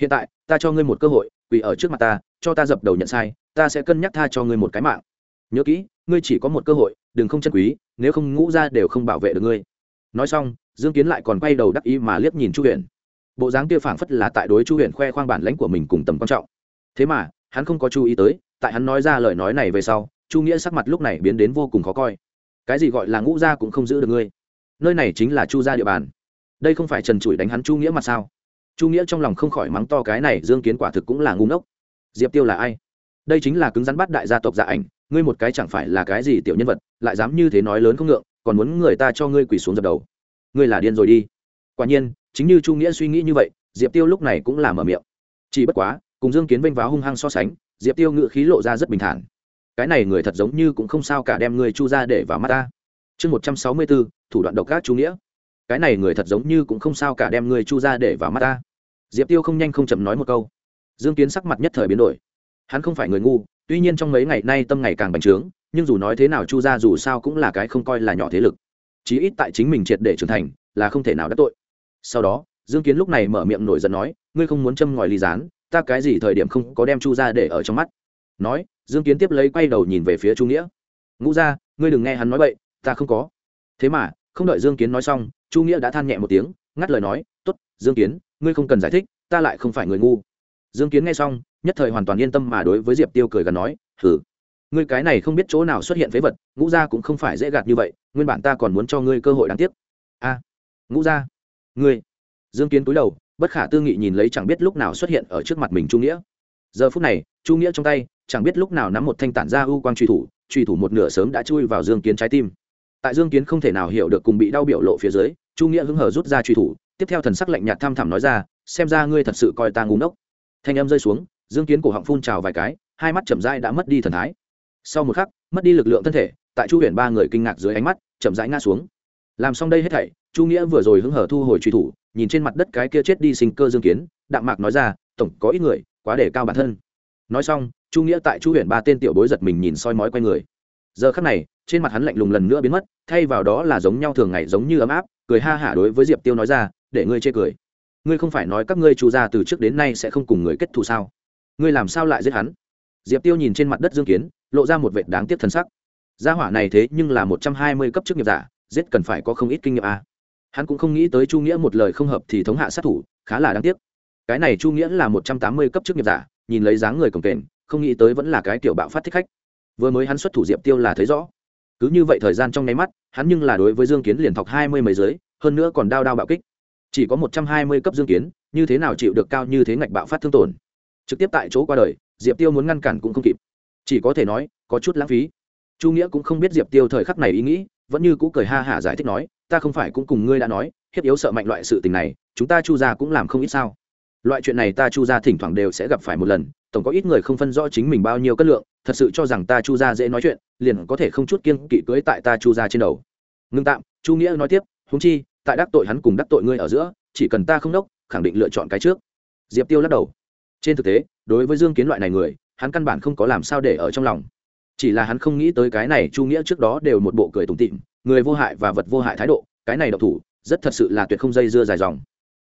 Hiện tại, ta cho ngươi một cơ hội, quỳ ở trước mặt ta, cho ta dập đầu nhận sai, ta sẽ cân nhắc tha cho ngươi một cái mạng nhớ kỹ, ngươi chỉ có một cơ hội, đừng không chân quý, nếu không ngũ ra đều không bảo vệ được ngươi. Nói xong, dương kiến lại còn quay đầu đắc ý mà liếc nhìn chu huyền. Bộ dáng kia phảng phất là tại đối chu huyền khoe khoang bản lãnh của mình cùng tầm quan trọng. Thế mà, hắn không có chú ý tới, tại hắn nói ra lời nói này về sau, chu nghĩa sắc mặt lúc này biến đến vô cùng khó coi. Cái gì gọi là ngũ gia cũng không giữ được ngươi? Nơi này chính là chu gia địa bàn. Đây không phải trần trụi đánh hắn chu nghĩa mà sao? Chu nghĩa trong lòng không khỏi mắng to cái này dương kiến quả thực cũng là ngu ngốc. Diệp tiêu là ai? Đây chính là cứng rắn bắt đại gia tộc dạ ảnh ngươi một cái chẳng phải là cái gì tiểu nhân vật, lại dám như thế nói lớn không ngượng, còn muốn người ta cho ngươi quỳ xuống dập đầu. Ngươi là điên rồi đi. Quả nhiên, chính như chu nghĩa suy nghĩ như vậy, diệp tiêu lúc này cũng là mở miệng. Chỉ bất quá, cùng dương kiến vênh váo hung hăng so sánh, diệp tiêu ngự khí lộ ra rất bình thản. Cái này người thật giống như cũng không sao cả đem người chu ra để vào mắt ta. Chương một trăm sáu mươi bốn, thủ đoạn độc ác chu nghĩa. Cái này người thật giống như cũng không sao cả đem người chu ra để vào mắt ta. Diệp tiêu không nhanh không chậm nói một câu. Dương kiến sắc mặt nhất thời biến đổi. Hắn không phải người ngu tuy nhiên trong mấy ngày nay tâm ngày càng bành trướng nhưng dù nói thế nào chu gia dù sao cũng là cái không coi là nhỏ thế lực. Chí ít tại chính mình triệt để trưởng thành là không thể nào đắc tội. Sau đó dương kiến lúc này mở miệng nổi giận nói ngươi không muốn châm ngòi ly gián ta cái gì thời điểm không có đem chu gia để ở trong mắt? Nói dương kiến tiếp lấy quay đầu nhìn về phía chu nghĩa. Ngũ gia ngươi đừng nghe hắn nói vậy, ta không có. Thế mà không đợi dương kiến nói xong chu nghĩa đã than nhẹ một tiếng ngắt lời nói t ố t dương kiến ngươi không cần giải thích ta lại không phải người ngu dương kiến nghe xong, nhất thời hoàn toàn yên tâm mà đối với diệp tiêu cười gần nói hử ngươi cái này không biết chỗ nào xuất hiện phế vật, ngũ gia cũng không phải dễ gạt như vậy, nguyên bản ta còn muốn cho ngươi cơ hội đáng tiếc. A, ngũ gia, ngươi? Dương kiến cúi đầu, bất khả tư nghị nhìn lấy chẳng biết lúc nào xuất hiện ở trước mặt mình Trung nghĩa. Giờ phút này Trung nghĩa trong tay, chẳng biết lúc nào nắm một thanh tản ra ưu quang truy thủ truy thủ một nửa sớm đã chui vào dương kiến trái tim. Tại dương kiến không thể nào hiểu được cùng bị đau biểu lộ phía dưới Trung nghĩa hứng hở rút ra truy thủ, tiếp theo thần sắc lạnh nhạt tham thẳm nói ra, xem ra ngươi thật sự coi ta ngu ngốc thanh âm rơi xuống, dương kiến cổ họng phun trào vài cái, hai mắt chậm rãi đã mất đi thần thái. Sau một khắc, mất đi lực lượng thân thể, tại chu huyền ba người kinh ngạc dưới ánh mắt, chậm rãi ngã xuống. Làm xong đây hết thảy, chu nghĩa vừa rồi hứng hở thu hồi truy thủ, nhìn trên mặt đất cái kia chết đi sinh cơ dương kiến, đạm mạc nói ra, tổng, có ít người, quá để cao bản thân. Nói xong, chu nghĩa tại chu huyện ba tên tiểu bối giật mình nhìn soi mói q u a y người. Giờ khắc này, trên mặt hắn lạnh lùng lần nữa biến mất, thay vào đó là giống nhau thường ngày giống như ấm áp, cười ha hả đối với diệp tiêu nói ra, để ngươi chê cười ngươi không phải nói các ngươi chu gia từ trước đến nay sẽ không cùng người kết thù sao? Ngươi làm sao lại giết hắn? Diệp tiêu nhìn trên mặt đất dương kiến, lộ ra một vệ đáng tiếc thân sắc. Gia hỏa này thế nhưng là một trăm hai mươi cấp chức nghiệp giả, giết cần phải có không ít kinh nghiệm à. hắn cũng không nghĩ tới chu nghĩa một lời không hợp thì thống hạ sát thủ, khá là đáng tiếc. Cái này chu nghĩa là một trăm tám mươi cấp chức nghiệp giả, nhìn lấy dáng người cồng kềnh, không nghĩ tới vẫn là cái kiểu bạo phát thích khách. Vừa mới hắn xuất thủ diệp tiêu là thấy rõ. Cứ như vậy thời gian trong nháy mắt, hắn nhưng là đối với dương kiến liền thọc hai mươi mấy giới hơn nữa còn đao đao bạo kích chỉ có một trăm hai mươi cấp dương kiến, như thế nào chịu được cao như thế ngạch bạo phát thương tổn? Trực tiếp tại chỗ qua đời, diệp tiêu muốn ngăn cản cũng không kịp. Chỉ có thể nói, có chút lãng phí. Chu nghĩa cũng không biết diệp tiêu thời khắc này ý nghĩ, vẫn như cũ cười ha hả giải thích nói, ta không phải cũng cùng ngươi đã nói, hiếp yếu sợ mạnh loại sự tình này, chúng ta chu ra cũng làm không ít sao. Loại chuyện này ta chu ra thỉnh thoảng đều sẽ gặp phải một lần, tổng có ít người không phân rõ chính mình bao nhiêu cân lượng, thật sự cho rằng ta chu ra dễ nói chuyện, liền có thể không chút kiên kỵ cưới tại ta chu ra trên đầu. Ngưng tạm, chu nghĩa nói tiếp húng chi tại đắc tội hắn cùng đắc tội ngươi ở giữa, chỉ cần ta không đốc, khẳng định lựa chọn cái trước. Diệp tiêu lắc đầu. Trên thực tế, đối với dương kiến loại này người, hắn căn bản không có làm sao để ở trong lòng. Chỉ là hắn không nghĩ tới cái này chu nghĩa trước đó đều một bộ cười tủm tịm người vô hại và vật vô hại thái độ, cái này độc thủ, rất thật sự là tuyệt không dây dưa dài dòng.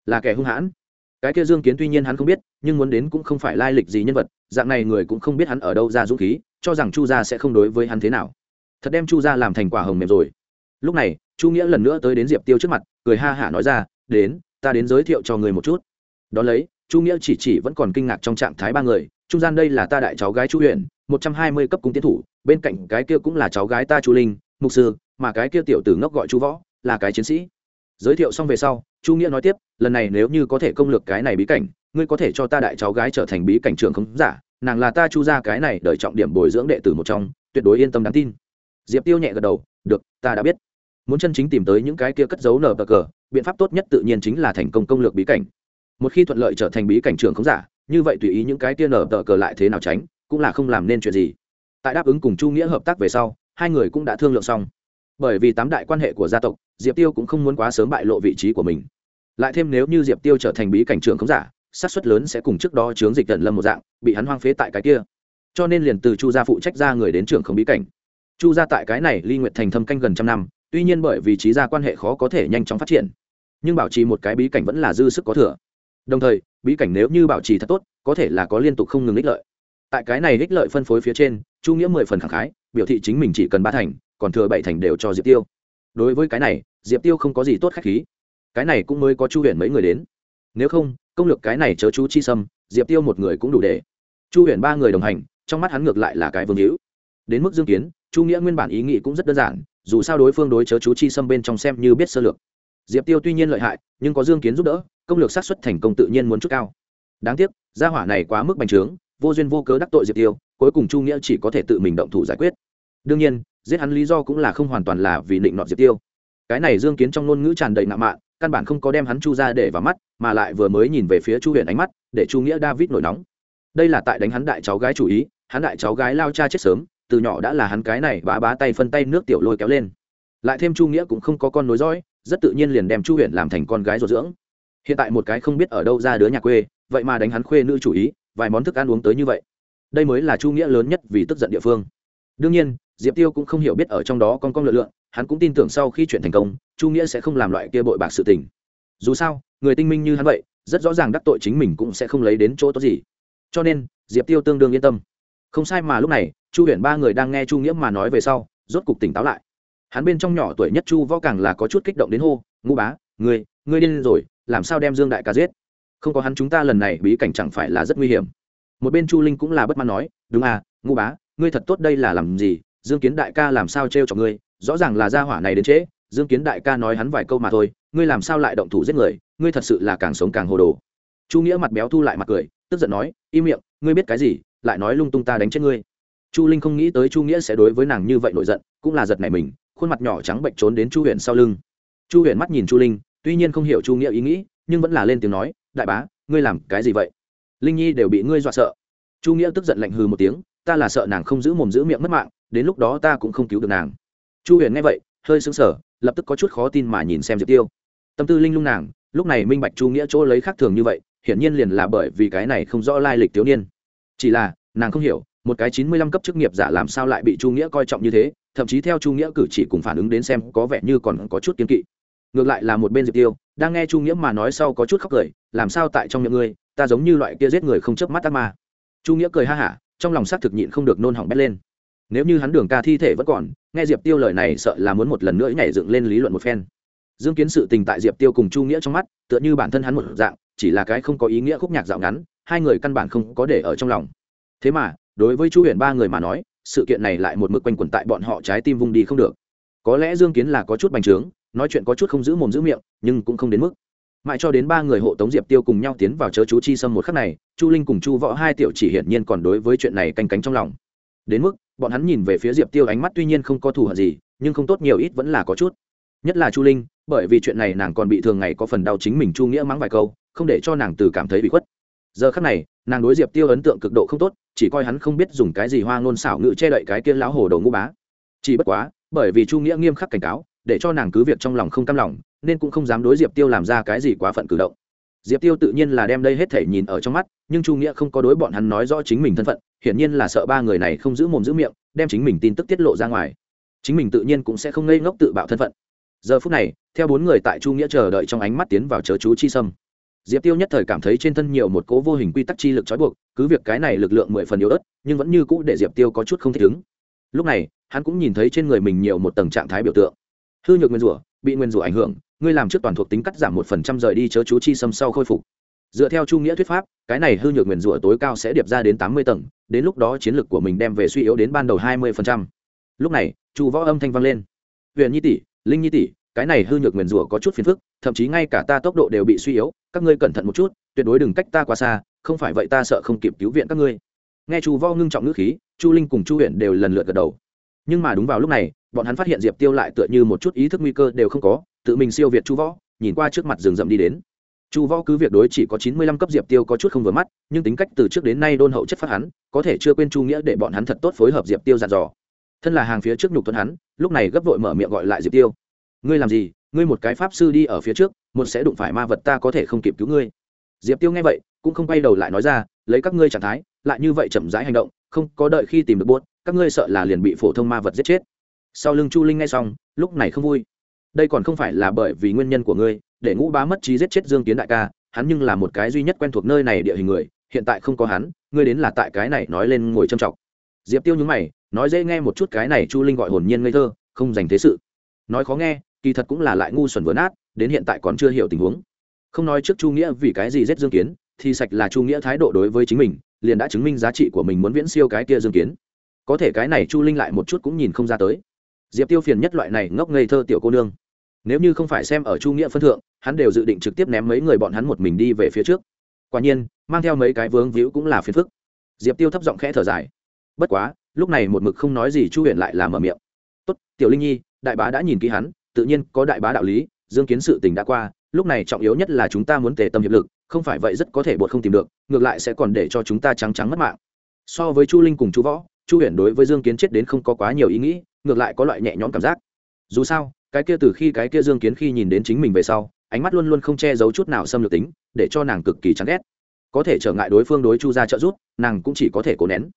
Là kẻ hung hãn. Cái kia dương kiến tuy nhiên hắn không biết, nhưng muốn đến cũng không phải lai lịch gì nhân vật, dạng này người cũng không biết hắn ở đâu ra dũng khí, cho rằng chu gia sẽ không đối với hắn thế nào. Thật đem chu gia làm thành quả hồng mềm rồi. Lúc này chu nghĩa lần nữa tới đến diệp tiêu trước mặt, cười ha hả nói ra, đến, ta đến giới thiệu cho người một chút. Đón lấy, chu nghĩa chỉ chỉ vẫn còn kinh ngạc trong trạng thái ba người, trung gian đây là ta đại cháu gái chu huyền một trăm hai mươi cấp cung tiến thủ, bên cạnh cái kia cũng là cháu gái ta chu linh, mục sư, mà cái kia tiểu tử ngốc gọi chu võ, là cái chiến sĩ. Giới thiệu xong về sau, chu nghĩa nói tiếp, lần này nếu như có thể công lược cái này bí cảnh, ngươi có thể cho ta đại cháu gái trở thành bí cảnh trưởng không giả, nàng là ta chu ra cái này đợi trọng điểm bồi dưỡng đệ tử một trong, tuyệt đối yên tâm đáng tin. Diệp tiêu nhẹ gật đầu, được, ta đã biết muốn chân chính tìm tới những cái kia cất giấu nở cờ, biện pháp tốt nhất tự nhiên chính là thành công công lược bí cảnh. Một khi thuận lợi trở thành bí cảnh trưởng không giả, như vậy tùy ý những cái kia nở tờ cờ lại thế nào tránh, cũng là không làm nên chuyện gì. Tại đáp ứng cùng chu nghĩa hợp tác về sau, hai người cũng đã thương lượng xong. Bởi vì tám đại quan hệ của gia tộc, diệp tiêu cũng không muốn quá sớm bại lộ vị trí của mình. Lại thêm nếu như diệp tiêu trở thành bí cảnh trưởng không giả sát xuất lớn sẽ cùng trước đó chướng dịch tận lâm một dạng, bị hắn hoang phế tại cái kia. Cho nên liền từ chu gia phụ trách ra người đến trưởng không bí cảnh. Chu gia tại cái này ly nguyện thành thâm canh gần trăm năm tuy nhiên bởi vì trí gia quan hệ khó có thể nhanh chóng phát triển, nhưng bảo trì một cái bí cảnh vẫn là dư sức có thừa. Đồng thời, bí cảnh nếu như bảo trì thật tốt, có thể là có liên tục không ngừng ích lợi. Tại cái này ích lợi phân phối phía trên, chu nghĩa mười phần khẳng khái, biểu thị chính mình chỉ cần ba thành, còn thừa bảy thành đều cho diệp tiêu. Đối với cái này, diệp tiêu không có gì tốt khách khí. Cái này cũng mới có chu Huyền mấy người đến. Nếu không, công lược cái này chớ chú chi sâm, diệp tiêu một người cũng đủ để. Chu Huyền ba người đồng hành, trong mắt hắn ngược lại là cái vương hữu. Đến mức dương kiến chu nghĩa nguyên bản ý nghĩ cũng rất đơn giản, dù sao đối phương đối chớ chú chi xâm bên trong xem như biết sơ lược. Diệp tiêu tuy nhiên lợi hại, nhưng có dương kiến giúp đỡ, công lược sát xuất thành công tự nhiên muốn chút cao. Đáng tiếc, gia hỏa này quá mức bành trướng, vô duyên vô cớ đắc tội diệp tiêu, cuối cùng chu nghĩa chỉ có thể tự mình động thủ giải quyết. Đương nhiên, giết hắn lý do cũng là không hoàn toàn là vì định nọ diệp tiêu. Cái này dương kiến trong ngôn ngữ tràn đầy nạ mạ căn bản không có đem hắn chu ra để vào mắt, mà lại vừa mới nhìn về phía chu huyện ánh mắt, để chu nghĩa david nổi nóng. Đây là tại đánh hắn đại cháu gái chủ ý, hắn đại cháu gái lao cha chết sớm từ nhỏ đã là hắn cái này bá bá tay phân tay nước tiểu lôi kéo lên. Lại thêm chu nghĩa cũng không có con nối dõi, rất tự nhiên liền đem chu huyện làm thành con gái ruột dưỡng. Hiện tại một cái không biết ở đâu ra đứa nhà quê, vậy mà đánh hắn khuê nữ chủ ý, vài món thức ăn uống tới như vậy. Đây mới là chu nghĩa lớn nhất vì tức giận địa phương. Đương nhiên, diệp tiêu cũng không hiểu biết ở trong đó con con lựa lượng hắn cũng tin tưởng sau khi chuyện thành công, chu nghĩa sẽ không làm loại kia bội bạc sự tình. Dù sao, người tinh minh như hắn vậy, rất rõ ràng đắc tội chính mình cũng sẽ không lấy đến chỗ tốt gì. Cho nên, diệp tiêu tương đương yên tâm không sai mà lúc này, chu huyền ba người đang nghe chu nghĩa mà nói về sau, rốt cục tỉnh táo lại. Hắn bên trong nhỏ tuổi nhất chu võ càng là có chút kích động đến hô, ngũ bá, ngươi ngươi điên rồi, làm sao đem dương đại ca giết? Không có hắn chúng ta lần này bí cảnh chẳng phải là rất nguy hiểm. Một bên chu linh cũng là bất mãn nói, đúng à ngũ bá, ngươi thật tốt đây là làm gì? Dương kiến đại ca làm sao trêu cho ngươi? Rõ ràng là gia hỏa này đến trễ. Dương kiến đại ca nói hắn vài câu mà thôi, ngươi làm sao lại động thủ giết người? Ngươi thật sự là càng sống càng hồ đồ. Chu nghĩa mặt béo thu lại mặt cười, tức giận nói, im miệng, ngươi biết cái gì? Lại nói lung tung ta đánh chết ngươi. Chu linh không nghĩ tới chu nghĩa sẽ đối với nàng như vậy nổi giận, cũng là giật này mình, khuôn mặt nhỏ trắng bệnh trốn đến chu huyện sau lưng. Chu huyện mắt nhìn chu linh, tuy nhiên không hiểu chu nghĩa ý nghĩ, nhưng vẫn là lên tiếng nói, đại bá, ngươi làm cái gì vậy? Linh nhi đều bị ngươi dọa sợ. Chu nghĩa tức giận lạnh hừ một tiếng, ta là sợ nàng không giữ mồm giữ miệng mất mạng, đến lúc đó ta cũng không cứu được nàng. Chu huyền nghe vậy, hơi sững sờ, lập tức có chút khó tin mà nhìn xem diệp tiêu. Tâm tư linh lung nàng, lúc này minh bạch chu nghĩa chỗ lấy khác thường như vậy, hiển nhiên liền là bởi vì cái này không rõ lai lịch thiếu niên chỉ là, nàng không hiểu, một cái chín mươi lăm cấp chức nghiệp giả làm sao lại bị chu nghĩa coi trọng như thế, thậm chí theo chu nghĩa cử chỉ cùng phản ứng đến xem có vẻ như còn có chút kiên kỵ. Ngược lại là một bên diệp tiêu, đang nghe chu nghĩa mà nói sau có chút khóc cười, làm sao tại trong miệng ngươi, ta giống như loại kia giết người không chớp mắt ác ma. Chu nghĩa cười ha hả, trong lòng xác thực nhịn không được nôn hỏng bét lên. Nếu như hắn đường ca thi thể vẫn còn, nghe diệp tiêu lời này sợ là muốn một lần nữa nhảy dựng lên lý luận một phen. Dương kiến sự tình tại diệp tiêu cùng chu nghĩa trong mắt, tựa như bản thân hắn một dạng, chỉ là cái không có ý nghĩa khúc nhạc dạo ngắn hai người căn bản không có để ở trong lòng. Thế mà, đối với chu huyền ba người mà nói, sự kiện này lại một mực quanh quẩn tại bọn họ trái tim vung đi không được. Có lẽ dương kiến là có chút bành trướng, nói chuyện có chút không giữ mồm giữ miệng, nhưng cũng không đến mức. Mãi cho đến ba người hộ tống diệp tiêu cùng nhau tiến vào chớ chú chi sâm một khắc này, chu linh cùng chu võ hai tiểu chỉ hiển nhiên còn đối với chuyện này canh cánh trong lòng. Đến mức, bọn hắn nhìn về phía diệp tiêu ánh mắt tuy nhiên không có thù hận gì, nhưng không tốt nhiều ít vẫn là có chút. Nhất là chu linh, bởi vì chuyện này nàng còn bị thường ngày có phần đau chính mình chu nghĩa mắng vài câu, không để cho nàng từ cảm thấy bị khuất giờ khắc này, nàng đối diệp tiêu ấn tượng cực độ không tốt, chỉ coi hắn không biết dùng cái gì hoa ngôn xảo ngự che đậy cái kia lão hồ đầu ngũ bá. Chỉ bất quá, bởi vì chu nghĩa nghiêm khắc cảnh cáo, để cho nàng cứ việc trong lòng không cam lòng, nên cũng không dám đối diệp tiêu làm ra cái gì quá phận cử động. Diệp tiêu tự nhiên là đem đây hết thể nhìn ở trong mắt, nhưng chu nghĩa không có đối bọn hắn nói rõ chính mình thân phận, hiển nhiên là sợ ba người này không giữ mồm giữ miệng, đem chính mình tin tức tiết lộ ra ngoài. Chính mình tự nhiên cũng sẽ không ngây ngốc tự bạo thân phận. Giờ phút này, theo bốn người tại chu nghĩa chờ đợi trong ánh mắt tiến vào chớ chú chi sâm diệp tiêu nhất thời cảm thấy trên thân nhiều một cố vô hình quy tắc chi lực trói buộc, cứ việc cái này lực lượng mười phần yếu ớt, nhưng vẫn như cũ để diệp tiêu có chút không thích ứng. Lúc này, hắn cũng nhìn thấy trên người mình nhiều một tầng trạng thái biểu tượng. Hư nhược nguyên rủa, bị nguyên rủa ảnh hưởng, ngươi làm trước toàn thuộc tính cắt giảm một phần trăm rời đi chớ chú chi xâm sau khôi phục. Dựa theo chu nghĩa thuyết pháp, cái này hư nhược nguyên rủa tối cao sẽ điệp ra đến tám mươi tầng, đến lúc đó chiến lược của mình đem về suy yếu đến ban đầu hai mươi phần trăm. Lúc này, chu võ âm thanh vang lên. Huyền nhi tỷ, linh nhi tỷ, cái này hư nhược nguyên rủa có chút phiền phức, thậm chí ngay cả ta tốc độ đều bị suy yếu các ngươi cẩn thận một chút, tuyệt đối đừng cách ta quá xa, không phải vậy ta sợ không kịp cứu viện các ngươi. Nghe chu võ ngưng trọng ngữ khí, chu linh cùng chu huyện đều lần lượt gật đầu. Nhưng mà đúng vào lúc này, bọn hắn phát hiện diệp tiêu lại tựa như một chút ý thức nguy cơ đều không có, tự mình siêu việt chu võ, nhìn qua trước mặt rừng rậm đi đến. Chu võ cứ việc đối chỉ có chín mươi lăm cấp diệp tiêu có chút không vừa mắt, nhưng tính cách từ trước đến nay đôn hậu chất phát hắn, có thể chưa quên chu nghĩa để bọn hắn thật tốt phối hợp diệp tiêu dặn dò. Thân là hàng phía trước nhục tuấn hắn, lúc này gấp vội mở miệng gọi lại diệp tiêu. Ngươi làm gì? Ngươi một cái pháp sư đi ở phía trước một sẽ đụng phải ma vật ta có thể không kịp cứu ngươi. Diệp tiêu nghe vậy, cũng không quay đầu lại nói ra, lấy các ngươi trạng thái, lại như vậy chậm rãi hành động, không có đợi khi tìm được buốt, các ngươi sợ là liền bị phổ thông ma vật giết chết. Sau lưng chu linh nghe xong, lúc này không vui. Đây còn không phải là bởi vì nguyên nhân của ngươi, để ngũ bá mất trí giết chết dương tiến đại ca, hắn nhưng là một cái duy nhất quen thuộc nơi này địa hình người, hiện tại không có hắn, ngươi đến là tại cái này nói lên ngồi trầm trọng diệp tiêu nhúng mày, nói dễ nghe một chút cái này chu linh gọi hồn nhiên ngây thơ, không dành thế sự. Nói khó nghe, kỳ thật cũng là lại ngu xuẩn vừa nát đến hiện tại còn chưa hiểu tình huống. Không nói trước chu nghĩa vì cái gì giết dương kiến, thì sạch là chu nghĩa thái độ đối với chính mình, liền đã chứng minh giá trị của mình muốn viễn siêu cái kia dương kiến. Có thể cái này chu linh lại một chút cũng nhìn không ra tới. Diệp tiêu phiền nhất loại này ngốc ngây thơ tiểu cô nương. Nếu như không phải xem ở chu nghĩa phân thượng, hắn đều dự định trực tiếp ném mấy người bọn hắn một mình đi về phía trước. Quả nhiên, mang theo mấy cái vướng víu cũng là phiền phức. Diệp tiêu thấp giọng khẽ thở dài. Bất quá, lúc này một mực không nói gì chu huyện lại làm ở miệng. Tốt, tiểu linh nhi, đại bá đã nhìn kỹ hắn, tự nhiên có đại bá đạo lý dương kiến sự tình đã qua, lúc này trọng yếu nhất là chúng ta muốn tề tâm hiệp lực, không phải vậy rất có thể bột không tìm được, ngược lại sẽ còn để cho chúng ta trắng trắng mất mạng. So với chu linh cùng chu võ, chu huyền đối với dương kiến chết đến không có quá nhiều ý nghĩ, ngược lại có loại nhẹ nhõm cảm giác. Dù sao, cái kia từ khi cái kia dương kiến khi nhìn đến chính mình về sau, ánh mắt luôn luôn không che giấu chút nào xâm lược tính, để cho nàng cực kỳ chán ghét. Có thể trở ngại đối phương đối chu ra trợ giúp, nàng cũng chỉ có thể cố nén.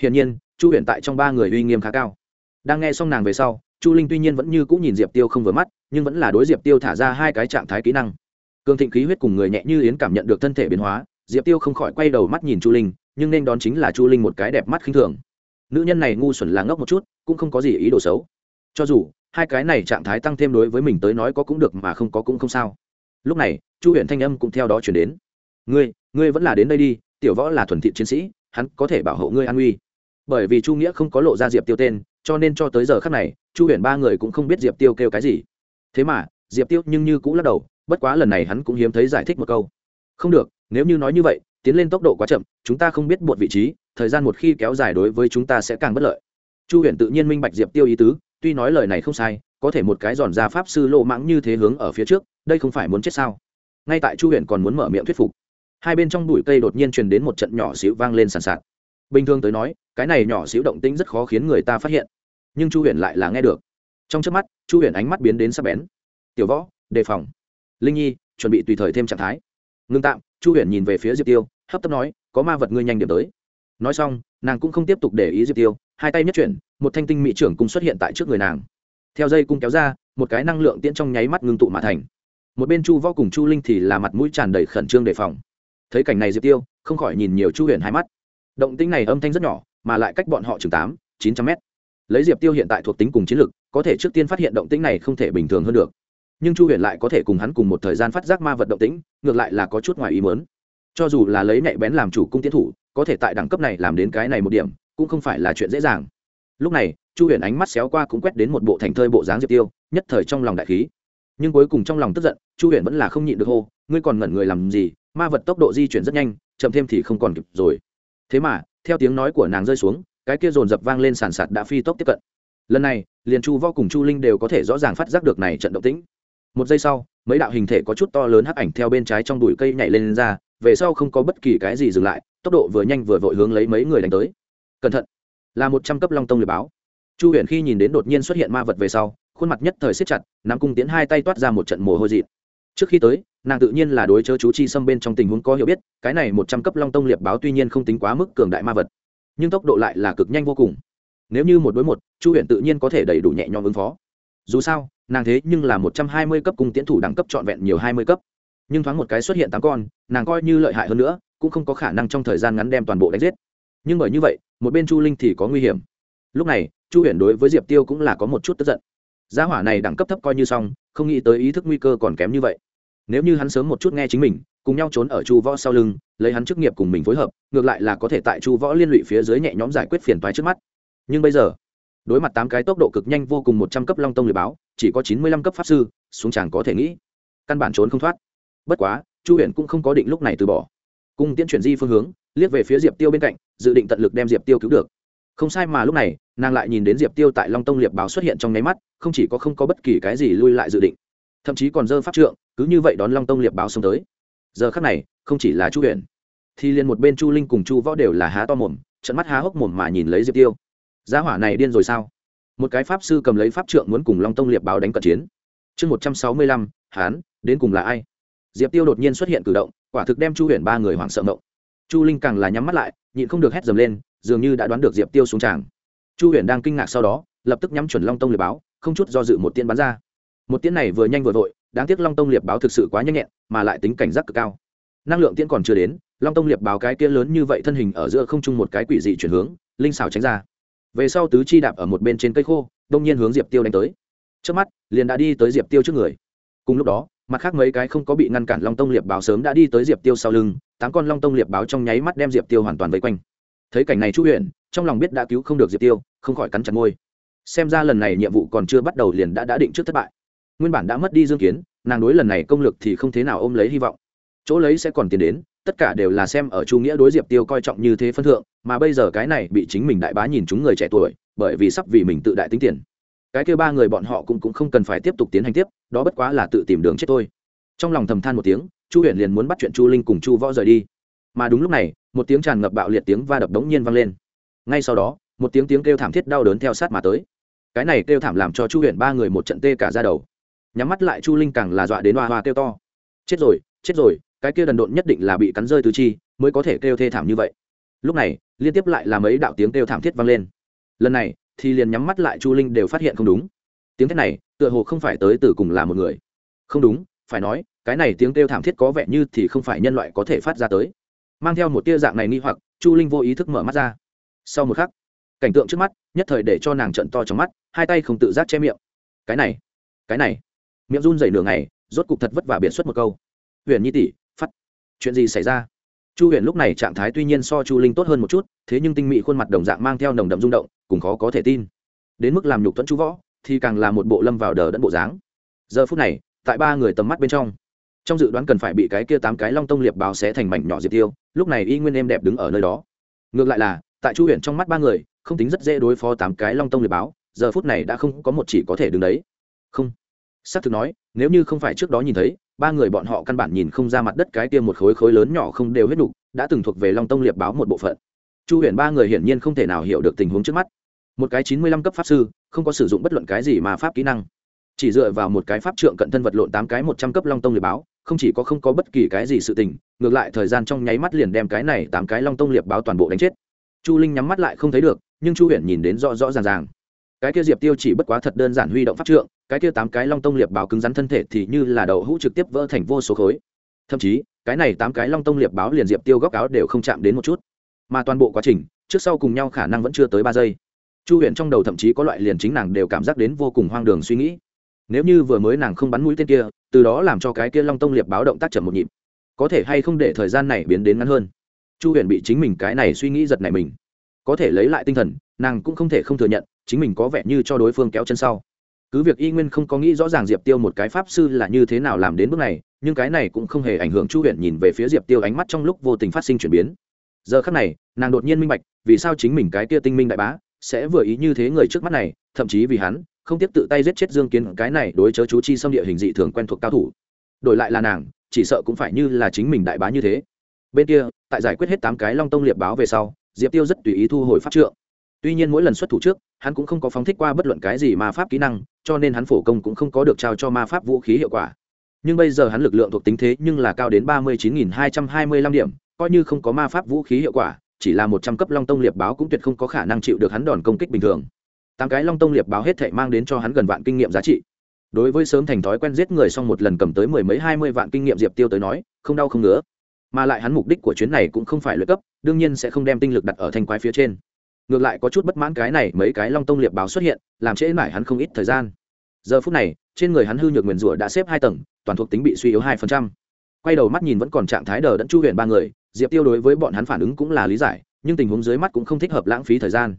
Hiển nhiên, chu huyền tại trong ba người uy nghiêm khá cao. Đang nghe xong nàng về sau chu linh tuy nhiên vẫn như cũng nhìn diệp tiêu không vừa mắt, nhưng vẫn là đối diệp tiêu thả ra hai cái trạng thái kỹ năng. Cường thịnh khí huyết cùng người nhẹ như yến cảm nhận được thân thể biến hóa, diệp tiêu không khỏi quay đầu mắt nhìn chu linh, nhưng nên đón chính là chu linh một cái đẹp mắt khinh thường. Nữ nhân này ngu xuẩn là ngốc một chút, cũng không có gì ý đồ xấu. Cho dù, hai cái này trạng thái tăng thêm đối với mình tới nói có cũng được mà không có cũng không sao. Lúc này, chu huyện thanh âm cũng theo đó chuyển đến. Ngươi ngươi vẫn là đến đây đi, tiểu võ là thuần thị chiến sĩ, hắn có thể bảo hộ ngươi an nguy bởi vì chu nghĩa không có lộ ra diệp tiêu tên cho nên cho tới giờ khác này, chu huyền ba người cũng không biết diệp tiêu kêu cái gì. Thế mà, diệp tiêu nhưng như cũng lắc đầu, bất quá lần này hắn cũng hiếm thấy giải thích một câu. Không được, nếu như nói như vậy, tiến lên tốc độ quá chậm, chúng ta không biết buộc vị trí, thời gian một khi kéo dài đối với chúng ta sẽ càng bất lợi. Chu huyền tự nhiên minh bạch diệp tiêu ý tứ, tuy nói lời này không sai, có thể một cái giòn ra pháp sư lộ mãng như thế hướng ở phía trước, đây không phải muốn chết sao? Ngay tại chu huyền còn muốn mở miệng thuyết phục, hai bên trong bụi cây đột nhiên truyền đến một trận nhỏ xíu vang lên sàn sạt bình thường tới nói, cái này nhỏ xíu động tĩnh rất khó khiến người ta phát hiện. Nhưng chu huyền lại là nghe được. Trong trước mắt, chu huyền ánh mắt biến đến sắc bén. Tiểu võ, đề phòng. Linh nhi, chuẩn bị tùy thời thêm trạng thái. Ngưng tạm. Chu huyền nhìn về phía diệp tiêu, hấp tấp nói, có ma vật ngươi nhanh điểm tới. Nói xong, nàng cũng không tiếp tục để ý diệp tiêu, hai tay nhất chuyển, một thanh tinh mỹ trưởng cung xuất hiện tại trước người nàng. Theo dây cung kéo ra, một cái năng lượng tiễn trong nháy mắt ngưng tụ mà thành. Một bên chu võ cùng chu linh thì là mặt mũi tràn đầy khẩn trương đề phòng. Thấy cảnh này diệp tiêu, không khỏi nhìn nhiều chu huyền hai mắt động tĩnh này âm thanh rất nhỏ, mà lại cách bọn họ chừng tám, chín trăm mét. Lấy diệp tiêu hiện tại thuộc tính cùng chiến lực, có thể trước tiên phát hiện động tĩnh này không thể bình thường hơn được. Nhưng chu huyền lại có thể cùng hắn cùng một thời gian phát giác ma vật động tĩnh, ngược lại là có chút ngoài ý mớn cho dù là lấy nhạy bén làm chủ cung tiến thủ, có thể tại đẳng cấp này làm đến cái này một điểm, cũng không phải là chuyện dễ dàng. Lúc này, chu huyền ánh mắt xéo qua cũng quét đến một bộ thành thơi bộ dáng diệp tiêu, nhất thời trong lòng đại khí. Nhưng cuối cùng trong lòng tức giận, chu huyền vẫn là không nhịn được hô, ngươi còn ngẩn người làm gì? Ma vật tốc độ di chuyển rất nhanh, chậm thêm thì không còn kịp rồi thế mà theo tiếng nói của nàng rơi xuống cái kia dồn dập vang lên sàn sạt đã phi tốc tiếp cận. Lần này liền chu võ cùng chu linh đều có thể rõ ràng phát giác được này trận động tĩnh. Một giây sau mấy đạo hình thể có chút to lớn hắc ảnh theo bên trái trong bụi cây nhảy lên, lên ra về sau không có bất kỳ cái gì dừng lại tốc độ vừa nhanh vừa vội hướng lấy mấy người đánh tới. Cẩn thận! Là một trăm cấp long tông liệt báo. Chu huyền khi nhìn đến đột nhiên xuất hiện ma vật về sau khuôn mặt nhất thời siết chặt nắm cung tiến hai tay toát ra một trận mồ hôi dị trước khi tới, nàng tự nhiên là đối chớ chú chi xâm bên trong tình huống có hiểu biết, cái này một trăm cấp long tông liệp báo tuy nhiên không tính quá mức cường đại ma vật, nhưng tốc độ lại là cực nhanh vô cùng. Nếu như một đối một, chu huyện tự nhiên có thể đầy đủ nhẹ nhõm ứng phó. Dù sao, nàng thế nhưng là một trăm hai mươi cấp cung tiến thủ đẳng cấp trọn vẹn nhiều hai mươi cấp. Nhưng thoáng một cái xuất hiện tám con, nàng coi như lợi hại hơn nữa, cũng không có khả năng trong thời gian ngắn đem toàn bộ đánh giết. Nhưng bởi như vậy, một bên chu linh thì có nguy hiểm. Lúc này, chu huyền đối với diệp tiêu cũng là có một chút tức giận. Gia hỏa này đẳng cấp thấp coi như xong, không nghĩ tới ý thức nguy cơ còn kém như vậy nếu như hắn sớm một chút nghe chính mình, cùng nhau trốn ở chu võ sau lưng, lấy hắn chức nghiệp cùng mình phối hợp, ngược lại là có thể tại chu võ liên lụy phía dưới nhẹ nhóm giải quyết phiền toái trước mắt. Nhưng bây giờ, đối mặt tám cái tốc độ cực nhanh vô cùng một trăm cấp long tông liệt báo, chỉ có chín mươi lăm cấp pháp sư, xuống chàng có thể nghĩ, căn bản trốn không thoát. Bất quá, chu huyện cũng không có định lúc này từ bỏ. Cung tiễn chuyển di phương hướng, liếc về phía diệp tiêu bên cạnh, dự định tận lực đem diệp tiêu cứu được. Không sai mà lúc này, nàng lại nhìn đến diệp tiêu tại long tông liệp báo xuất hiện trong nháy mắt, không chỉ có không có bất kỳ cái gì lui lại dự định thậm chí còn dơ pháp trượng, cứ như vậy đón long tông liệp báo xông tới. Giờ khắc này, không chỉ là chu huyện thì liền một bên chu linh cùng chu võ đều là há to mồm trận mắt há hốc mồm mà nhìn lấy diệp tiêu. Giá hỏa này điên rồi sao? Một cái pháp sư cầm lấy pháp trượng muốn cùng long tông liệp báo đánh cận chiến. Chương một trăm sáu mươi lăm hán đến cùng là ai? Diệp tiêu đột nhiên xuất hiện cử động, quả thực đem chu huyền ba người hoảng sợ mộng chu linh càng là nhắm mắt lại, nhịn không được hét dầm lên, dường như đã đoán được diệp tiêu xuống tràng. Chu huyền đang kinh ngạc sau đó, lập tức nhắm chuẩn long tông liệp báo, không chút do dự một tiên bắn ra một tiễn này vừa nhanh vừa vội, đáng tiếc long tông liệp báo thực sự quá nhanh nhẹn, mà lại tính cảnh giác cực cao. Năng lượng tiễn còn chưa đến, long tông liệp báo cái kia lớn như vậy thân hình ở giữa không trung một cái quỷ dị chuyển hướng, linh xào tránh ra. Về sau tứ chi đạp ở một bên trên cây khô, đông nhiên hướng diệp tiêu đánh tới. Trước mắt, liền đã đi tới diệp tiêu trước người. Cùng lúc đó, mặt khác mấy cái không có bị ngăn cản long tông liệp báo sớm đã đi tới diệp tiêu sau lưng, tám con long tông liệp báo trong nháy mắt đem diệp tiêu hoàn toàn vây quanh. Thấy cảnh này chu huyện trong lòng biết đã cứu không được diệp tiêu, không khỏi cắn chặt môi. Xem ra lần này nhiệm vụ còn chưa bắt đầu liền đã đã định trước thất bại nguyên bản đã mất đi dương kiến nàng đối lần này công lực thì không thế nào ôm lấy hy vọng. Chỗ lấy sẽ còn tiền đến tất cả đều là xem ở chu nghĩa đối diệp tiêu coi trọng như thế phân thượng mà bây giờ cái này bị chính mình đại bá nhìn chúng người trẻ tuổi bởi vì sắp vì mình tự đại tính tiền. Cái kêu ba người bọn họ cũng, cũng không cần phải tiếp tục tiến hành tiếp đó bất quá là tự tìm đường chết thôi. Trong lòng thầm than một tiếng chu huyền liền muốn bắt chuyện chu linh cùng chu võ rời đi. Mà đúng lúc này một tiếng tràn ngập bạo liệt tiếng va đập đống nhiên vang lên. Ngay sau đó một tiếng tiếng kêu thảm thiết đau đớn theo sát mà tới. Cái này kêu thảm làm cho chu huyền ba người một trận tê cả ra đầu nhắm mắt lại chu linh càng là dọa đến hoa hoa kêu to. Chết rồi chết rồi, cái kia đần độn nhất định là bị cắn rơi tứ chi, mới có thể kêu thê thảm như vậy. Lúc này, liên tiếp lại là mấy đạo tiếng kêu thảm thiết vang lên. Lần này, thì liền nhắm mắt lại chu linh đều phát hiện không đúng. Tiếng thét này, tựa hồ không phải tới từ cùng là một người. Không đúng, phải nói, cái này tiếng kêu thảm thiết có vẻ như thì không phải nhân loại có thể phát ra tới. Mang theo một tia dạng này nghi hoặc, chu linh vô ý thức mở mắt ra. Sau một khắc, cảnh tượng trước mắt, nhất thời để cho nàng trận to trong mắt, hai tay không tự giác che miệng. Cái này cái này miệng run dày nửa ngày, rốt cục thật vất vả biện xuất một câu. Huyền nhi tỷ, phát, chuyện gì xảy ra? Chu huyền lúc này trạng thái tuy nhiên so chu linh tốt hơn một chút, thế nhưng tinh mị khuôn mặt đồng dạng mang theo nồng đậm rung động, cùng khó có thể tin. Đến mức làm nhục tuấn chú võ, thì càng là một bộ lâm vào đờ đẫn bộ dáng. Giờ phút này, tại ba người tầm mắt bên trong trong dự đoán cần phải bị cái kia tám cái long tông liệp báo xé thành mảnh nhỏ diệt tiêu, lúc này y nguyên em đẹp đứng ở nơi đó. Ngược lại là, tại chu Huyền trong mắt ba người, không tính rất dễ đối phó tám cái long tông liệp báo, giờ phút này đã không có một chỉ có thể đứng đấy. Không s ắ c thực nói, nếu như không phải trước đó nhìn thấy, ba người bọn họ căn bản nhìn không ra mặt đất cái kia một khối khối lớn nhỏ không đều hết đục, đã từng thuộc về long tông liệp báo một bộ phận. Chu huyền ba người hiển nhiên không thể nào hiểu được tình huống trước mắt. Một cái chín mươi lăm cấp pháp sư, không có sử dụng bất luận cái gì mà pháp kỹ năng. Chỉ dựa vào một cái pháp trượng cận thân vật lộn tám cái một trăm cấp long tông liệp báo, không chỉ có không có bất kỳ cái gì sự tình, ngược lại thời gian trong nháy mắt liền đem cái này tám cái long tông liệp báo toàn bộ đánh chết. Chu linh nhắm mắt lại không thấy được, nhưng chu huyền nhìn đến rõ rõ ràng ràng cái kia diệp tiêu chỉ bất quá thật đơn giản huy động pháp trượng, cái kia tám cái long tông liệp báo cứng rắn thân thể thì như là đậu hũ trực tiếp vỡ thành vô số khối. Thậm chí, cái này tám cái long tông liệp báo liền diệp tiêu góc áo đều không chạm đến một chút. Mà toàn bộ quá trình, trước sau cùng nhau khả năng vẫn chưa tới ba giây. Chu huyện trong đầu thậm chí có loại liền chính nàng đều cảm giác đến vô cùng hoang đường suy nghĩ. Nếu như vừa mới nàng không bắn mũi tên kia, từ đó làm cho cái kia long tông liệp báo động tác chậm một nhịp. Có thể hay không để thời gian này biến đến ngắn hơn? Chu huyền bị chính mình cái này suy nghĩ giật này mình. Có thể lấy lại tinh thần, nàng cũng không thể không thừa nhận chính mình có vẻ như cho đối phương kéo chân sau. Cứ việc y nguyên không có nghĩ rõ ràng diệp tiêu một cái pháp sư là như thế nào làm đến bước này, nhưng cái này cũng không hề ảnh hưởng chu huyện nhìn về phía diệp tiêu ánh mắt trong lúc vô tình phát sinh chuyển biến. Giờ khắc này, nàng đột nhiên minh bạch, vì sao chính mình cái kia tinh minh đại bá sẽ vừa ý như thế người trước mắt này, thậm chí vì hắn, không tiếp tự tay giết chết dương kiến, cái này đối chớ chú chi xâm địa hình dị thường quen thuộc cao thủ. Đổi lại là nàng, chỉ sợ cũng phải như là chính mình đại bá như thế. Bên kia, tại giải quyết hết tám cái long tông liệp báo về sau, diệp tiêu rất tùy ý thu hồi pháp trượng tuy nhiên mỗi lần xuất thủ trước, hắn cũng không có phóng thích qua bất luận cái gì ma pháp kỹ năng, cho nên hắn phổ công cũng không có được trao cho ma pháp vũ khí hiệu quả. Nhưng bây giờ hắn lực lượng thuộc tính thế nhưng là cao đến ba mươi chín hai trăm hai mươi lăm điểm, coi như không có ma pháp vũ khí hiệu quả, chỉ là một trăm cấp long tông liệp báo cũng tuyệt không có khả năng chịu được hắn đòn công kích bình thường. Tám cái long tông liệp báo hết thể mang đến cho hắn gần vạn kinh nghiệm giá trị. Đối với sớm thành thói quen giết người xong một lần cầm tới mười mấy hai mươi vạn kinh nghiệm diệp tiêu tới nói, không đau không ngứa. Mà lại hắn mục đích của chuyến này cũng không phải lợi cấp, đương nhiên sẽ không đem tinh lực đặt ở thanh quái phía trên ngược lại có chút bất mãn cái này mấy cái long tông liệp báo xuất hiện, làm trễ mải hắn không ít thời gian. Giờ phút này, trên người hắn hư nhược nguyền rủa đã xếp hai tầng, toàn thuộc tính bị suy yếu hai phần trăm. Quay đầu mắt nhìn vẫn còn trạng thái đờ đẫn chu huyền ba người, diệp tiêu đối với bọn hắn phản ứng cũng là lý giải, nhưng tình huống dưới mắt cũng không thích hợp lãng phí thời gian.